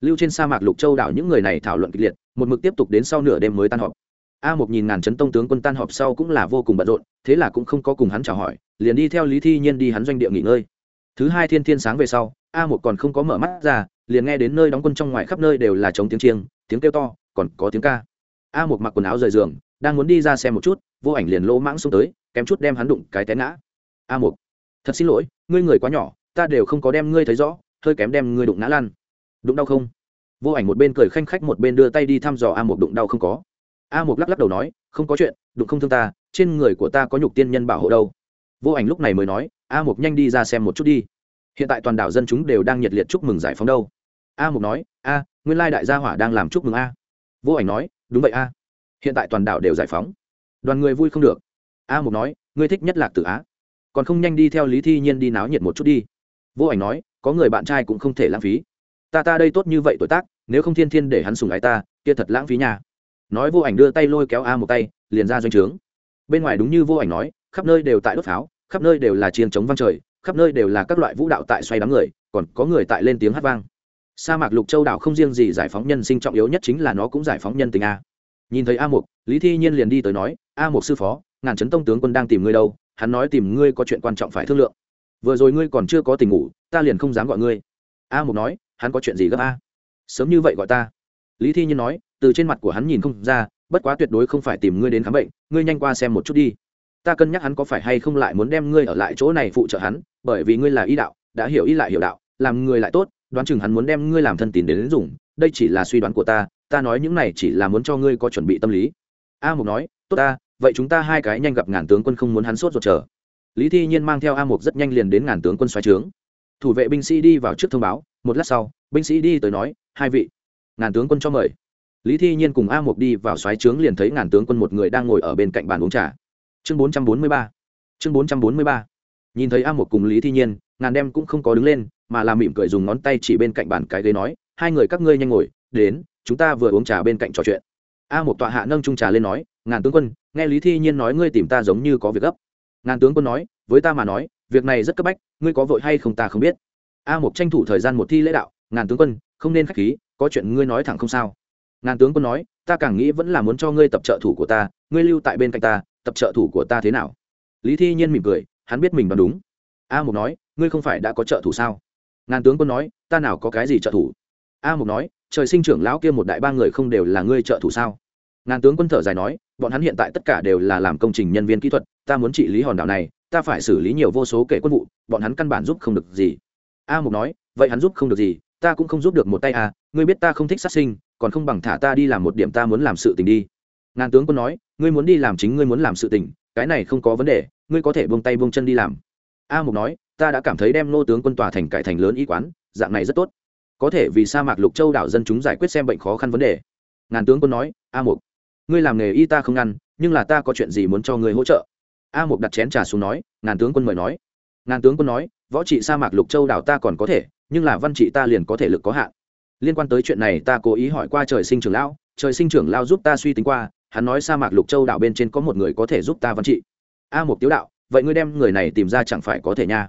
lưu trên sa mạc lục châu đảo những người này thảo luận kịch liệt, một mực tiếp tục đến sau nửa đêm mới tan họp. A một nghìn ngàn chấn tông tướng quân tan họp sau cũng là vô cùng bận rộn, thế là cũng không có cùng hắn chào hỏi, liền đi theo lý thi nhiên đi hắn doanh địa nghỉ ngơi. Thứ hai thiên thiên sáng về sau, a một còn không có mở mắt ra, liền nghe đến nơi đóng quân trong ngoài khắp nơi đều là trống tiếng chiêng, tiếng kêu to, còn có tiếng ca. A một mặc quần áo rời giường, đang muốn đi ra xem một chút, vô ảnh liền lỗ mãng xuống tới, kém chút đem hắn đụng cái té ngã. A một thật xin lỗi, ngươi người quá nhỏ, ta đều không có đem ngươi thấy rõ, hơi kém đem ngươi đụng ngã lan đụng đau không? Vô ảnh một bên cười khanh khách, một bên đưa tay đi thăm dò a một đụng đau không có. A một lắc lắc đầu nói, không có chuyện, đụng không thương ta, trên người của ta có nhục tiên nhân bảo hộ đâu. Vô ảnh lúc này mới nói, a một nhanh đi ra xem một chút đi. Hiện tại toàn đảo dân chúng đều đang nhiệt liệt chúc mừng giải phóng đâu. A một nói, a, nguyên lai đại gia hỏa đang làm chúc mừng a. Vô ảnh nói, đúng vậy a. Hiện tại toàn đảo đều giải phóng. Đoàn người vui không được. A một nói, ngươi thích nhất lạc tử á. Còn không nhanh đi theo lý thi nhiên đi náo nhiệt một chút đi. Vô ảnh nói, có người bạn trai cũng không thể lãng phí ta ta đây tốt như vậy tuổi tác, nếu không thiên thiên để hắn sùng ái ta, kia thật lãng phí nhà nói vô ảnh đưa tay lôi kéo a một tay, liền ra doanh trướng. Bên ngoài đúng như vô ảnh nói, khắp nơi đều tại đốt pháo, khắp nơi đều là chiên chống văng trời, khắp nơi đều là các loại vũ đạo tại xoay đám người, còn có người tại lên tiếng hát vang. Sa mạc lục châu đảo không riêng gì giải phóng nhân sinh trọng yếu nhất chính là nó cũng giải phóng nhân tình a. Nhìn thấy a mục lý thi nhiên liền đi tới nói, a mục sư phó, ngàn trấn tông tướng quân đang tìm ngươi đâu, hắn nói tìm ngươi có chuyện quan trọng phải thương lượng. Vừa rồi ngươi còn chưa có tình ngủ, ta liền không dám gọi ngươi. A mục nói hắn có chuyện gì gấp a? Sớm như vậy gọi ta. Lý thi nhiên nói từ trên mặt của hắn nhìn không ra bất quá tuyệt đối không phải tìm ngươi đến khám bệnh ngươi nhanh qua xem một chút đi. Ta cân nhắc hắn có phải hay không lại muốn đem ngươi ở lại chỗ này phụ trợ hắn bởi vì ngươi là y đạo đã hiểu y lại hiểu đạo làm người lại tốt đoán chừng hắn muốn đem ngươi làm thân tín đến, đến dùng đây chỉ là suy đoán của ta ta nói những này chỉ là muốn cho ngươi có chuẩn bị tâm lý. A mục nói tốt ta vậy chúng ta hai cái nhanh gặp ngàn tướng quân không muốn hắn sốt ruột chờ. Lý thi nhiên mang theo a mục rất nhanh liền đến ngàn tướng quân xoáy trướng. Thủ vệ binh sĩ đi vào trước thông báo một lát sau, binh sĩ đi tới nói, hai vị, ngàn tướng quân cho mời. Lý thi nhiên cùng a mục đi vào xoáy trướng liền thấy ngàn tướng quân một người đang ngồi ở bên cạnh bàn uống trà. Chương bốn trăm bốn mươi ba, chương bốn trăm bốn mươi ba. Nhìn thấy a mục cùng lý thi nhiên, ngàn đem cũng không có đứng lên, mà là mỉm cười dùng ngón tay chỉ bên cạnh bàn cái ghế nói, hai người các ngươi nhanh ngồi, đến, chúng ta vừa uống trà bên cạnh trò chuyện. A một tọa hạ nâng trung trà lên nói, ngàn tướng quân, nghe lý thi nhiên nói ngươi tìm ta giống như có việc gấp. Ngàn tướng quân nói, với ta mà nói, việc này rất cấp bách, ngươi có vội hay không ta không biết a Mục tranh thủ thời gian một thi lễ đạo, ngàn tướng quân, không nên k h á c h khí, có chuyện ngươi nói thẳng không sao. Ngàn tướng quân nói, ta càng nghĩ vẫn là muốn cho ngươi tập trợ thủ của ta, ngươi lưu tại bên cạnh ta, tập trợ thủ của ta thế nào? Lý thi nhiên mỉm cười, hắn biết mình đoán đúng. A Mục nói, ngươi không phải đã có trợ thủ sao? Ngàn tướng quân nói, ta nào có cái gì trợ thủ? A Mục nói, trời sinh trưởng lão kia một đại ba người không đều là ngươi trợ thủ sao? Ngàn tướng quân thở dài nói, bọn hắn hiện tại tất cả đều là làm công trình nhân viên kỹ thuật, ta muốn trị lý hòn đảo này, ta phải xử lý nhiều vô số kể quân vụ, bọn hắn căn bản giúp không được gì a mục nói, vậy hắn giúp không được gì, ta cũng không giúp được một tay à ngươi biết ta không thích sát sinh, còn không bằng thả ta đi làm một điểm ta muốn làm sự tình đi. Ngàn tướng quân nói, ngươi muốn đi làm chính ngươi muốn làm sự tình, cái này không có vấn đề, ngươi có thể buông tay buông chân đi làm. A mục nói, ta đã cảm thấy đem nô tướng quân tòa thành cải thành lớn y quán, dạng này rất tốt. Có thể vì sa mạc lục châu đảo dân chúng giải quyết xem bệnh khó khăn vấn đề. Ngàn tướng quân nói, a mục, ngươi làm nghề y ta không ngăn, nhưng là ta có chuyện gì muốn cho ngươi hỗ trợ. A mục đặt chén trà xuống nói, ngàn tướng quân mời nói. Ngàn tướng quân nói võ trị sa mạc lục châu đảo ta còn có thể, nhưng là văn trị ta liền có thể lực có hạn. Liên quan tới chuyện này ta cố ý hỏi qua trời sinh trưởng lão, trời sinh trưởng lao giúp ta suy tính qua, hắn nói sa mạc lục châu đảo bên trên có một người có thể giúp ta văn trị. A một tiếu đạo, vậy ngươi đem người này tìm ra chẳng phải có thể nha?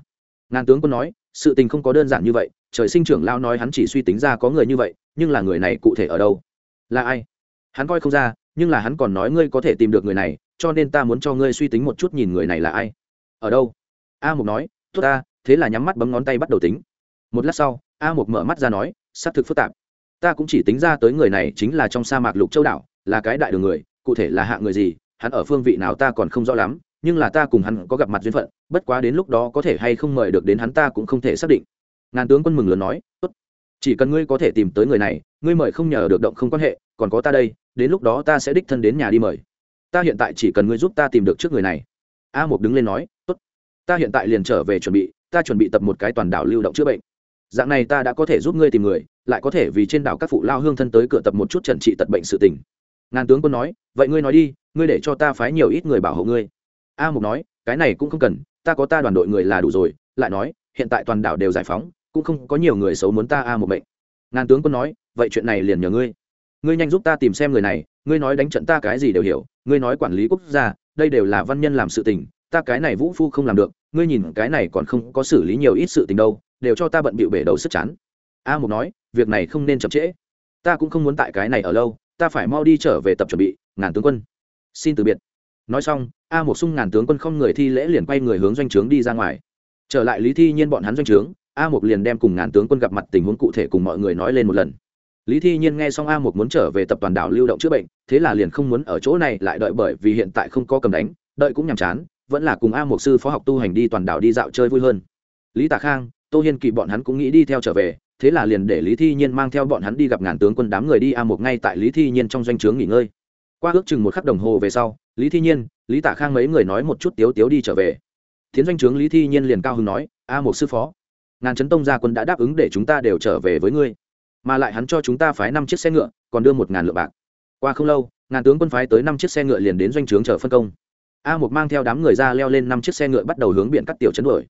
Ngàn tướng quân nói, sự tình không có đơn giản như vậy, trời sinh trưởng lao nói hắn chỉ suy tính ra có người như vậy, nhưng là người này cụ thể ở đâu? Là ai? Hắn coi không ra, nhưng là hắn còn nói ngươi có thể tìm được người này, cho nên ta muốn cho ngươi suy tính một chút nhìn người này là ai. Ở đâu? A mục nói, tốt ta thế là nhắm mắt bấm ngón tay bắt đầu tính. Một lát sau, a mục mở mắt ra nói xác thực phức tạp. Ta cũng chỉ tính ra tới người này chính là trong sa mạc lục châu đảo, là cái đại đường người, cụ thể là hạ người gì, hắn ở phương vị nào ta còn không rõ lắm, nhưng là ta cùng hắn có gặp mặt duyên phận, bất quá đến lúc đó có thể hay không mời được đến hắn ta cũng không thể xác định. Ngàn tướng quân mừng lớn nói, tốt. Chỉ cần ngươi có thể tìm tới người này, ngươi mời không nhờ được động không quan hệ, còn có ta đây, đến lúc đó ta sẽ đích thân đến nhà đi mời. Ta hiện tại chỉ cần ngươi giúp ta tìm được trước người này. A một đứng lên nói, tốt. Ta hiện tại liền trở về chuẩn bị ta chuẩn bị tập một cái toàn đảo lưu động chữa bệnh. Dạng này ta đã có thể giúp ngươi tìm người, lại có thể vì trên đảo các phụ lao hương thân tới cửa tập một chút trần trị tật bệnh sự tình. Ngàn tướng quân nói, vậy ngươi nói đi, ngươi để cho ta phái nhiều ít người bảo hộ ngươi. A mục nói, cái này cũng không cần, ta có ta đoàn đội người là đủ rồi. Lại nói, hiện tại toàn đảo đều giải phóng, cũng không có nhiều người xấu muốn ta a một bệnh ngàn tướng quân nói, vậy chuyện này liền nhờ ngươi. Ngươi nhanh giúp ta tìm xem người này, ngươi nói đánh trận ta cái gì đều hiểu, ngươi nói quản lý quốc gia, đây đều là văn nhân làm sự tình, ta cái này vũ phu không làm được ngươi nhìn cái này còn không có xử lý nhiều ít sự tình đâu, đều cho ta bận bịu bể đầu sức chán. A mục nói, việc này không nên chậm trễ. Ta cũng không muốn tại cái này ở lâu, ta phải mau đi trở về tập chuẩn bị, ngàn tướng quân. Xin từ biệt. Nói xong, a một sung ngàn tướng quân không người thi lễ liền quay người hướng doanh trướng đi ra ngoài. Trở lại lý thi nhiên bọn hắn doanh trướng, a một liền đem cùng ngàn tướng quân gặp mặt tình huống cụ thể cùng mọi người nói lên một lần. Lý thi nhiên nghe xong a một muốn trở về tập toàn đảo lưu động chữa bệnh, thế là liền không muốn ở chỗ này lại đợi bởi vì hiện tại không có cầm đánh, đợi cũng nhàm chán vẫn là cùng a mục sư phó học tu hành đi toàn đảo đi dạo chơi vui hơn. Lý tạ khang, tô hiên kỳ bọn hắn cũng nghĩ đi theo trở về, thế là liền để lý thi nhiên mang theo bọn hắn đi gặp ngàn tướng quân đám người đi a mục ngay tại lý thi nhiên trong doanh trướng nghỉ ngơi. Qua ước chừng một khắc đồng hồ về sau, lý thi nhiên, lý tạ khang mấy người nói một chút tiếu tiếu đi trở về. Tiến doanh trướng lý thi nhiên liền cao hưng nói, a mục sư phó, ngàn trấn tông gia quân đã đáp ứng để chúng ta đều trở về với ngươi, mà lại hắn cho chúng ta phái năm chiếc xe ngựa, còn đưa một ngàn lượng bạc. Qua không lâu, ngàn tướng quân phái tới năm chiếc xe ngựa liền đến doanh trướng chờ phân công a một mang theo đám người ra leo lên năm chiếc xe ngựa bắt đầu hướng biển cắt tiểu chấn đuổi.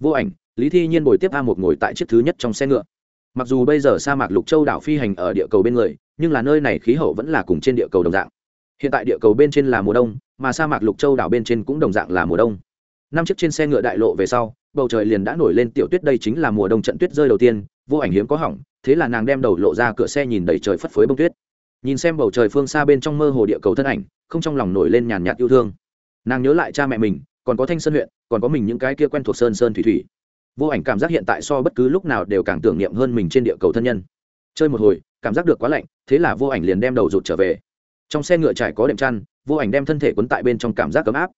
Vô ảnh, lý thi nhiên bồi tiếp a một ngồi tại chiếc thứ nhất trong xe ngựa. Mặc dù bây giờ sa mạc lục châu đảo phi hành ở địa cầu bên người, nhưng là nơi này khí hậu vẫn là cùng trên địa cầu đồng dạng. Hiện tại địa cầu bên trên là mùa đông, mà sa mạc lục châu đảo bên trên cũng đồng dạng là mùa đông. Năm chiếc trên xe ngựa đại lộ về sau, bầu trời liền đã nổi lên tiểu tuyết đây chính là mùa đông trận tuyết rơi đầu tiên, vô ảnh hiếm có hỏng, thế là nàng đem đầu lộ ra cửa xe nhìn đầy trời phất phới bông tuyết. Nhìn xem bầu trời phương xa bên trong mơ hồ địa cầu thân ảnh, không trong lòng nổi lên nhàn nhạt yêu thương nàng nhớ lại cha mẹ mình, còn có thanh sơn huyện, còn có mình những cái kia quen thuộc sơn sơn thủy thủy. Vô ảnh cảm giác hiện tại so bất cứ lúc nào đều càng tưởng niệm hơn mình trên địa cầu thân nhân. Chơi một hồi, cảm giác được quá lạnh, thế là vô ảnh liền đem đầu rụt trở về. Trong xe ngựa trải có đệm chăn, vô ảnh đem thân thể quấn tại bên trong cảm giác ấm áp.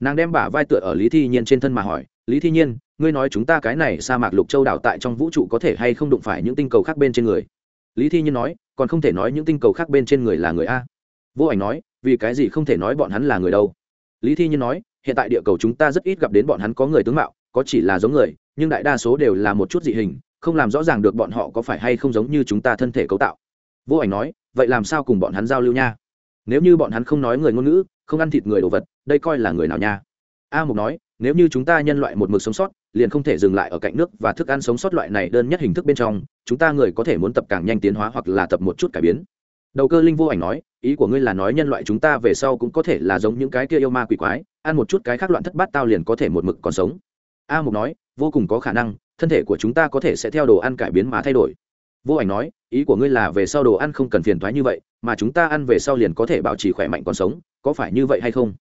Nàng đem bả vai tựa ở lý thi nhiên trên thân mà hỏi, lý thi nhiên, ngươi nói chúng ta cái này sa mạc lục châu đảo tại trong vũ trụ có thể hay không đụng phải những tinh cầu khác bên trên người? Lý thi nhiên nói, còn không thể nói những tinh cầu khác bên trên người là người a. Vô ảnh nói, vì cái gì không thể nói bọn hắn là người đâu? Lý thi nhiên nói, hiện tại địa cầu chúng ta rất ít gặp đến bọn hắn có người tướng mạo, có chỉ là giống người, nhưng đại đa số đều là một chút dị hình, không làm rõ ràng được bọn họ có phải hay không giống như chúng ta thân thể cấu tạo. Vô ảnh nói, vậy làm sao cùng bọn hắn giao lưu nha? Nếu như bọn hắn không nói người ngôn ngữ, không ăn thịt người đồ vật, đây coi là người nào nha? A mục nói, nếu như chúng ta nhân loại một mực sống sót, liền không thể dừng lại ở cạnh nước và thức ăn sống sót loại này đơn nhất hình thức bên trong, chúng ta người có thể muốn tập càng nhanh tiến hóa hoặc là tập một chút cải biến đầu cơ linh vô ảnh nói, ý của ngươi là nói nhân loại chúng ta về sau cũng có thể là giống những cái kia yêu ma quỷ quái, ăn một chút cái khác loạn thất bát tao liền có thể một mực còn sống. A mục nói, vô cùng có khả năng, thân thể của chúng ta có thể sẽ theo đồ ăn cải biến mà thay đổi. Vô ảnh nói, ý của ngươi là về sau đồ ăn không cần phiền thoái như vậy, mà chúng ta ăn về sau liền có thể bảo trì khỏe mạnh còn sống, có phải như vậy hay không?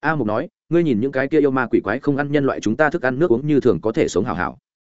A mục nói, ngươi nhìn những cái kia yêu ma quỷ quái không ăn nhân loại chúng ta thức ăn nước uống như thường có thể sống hào hảo.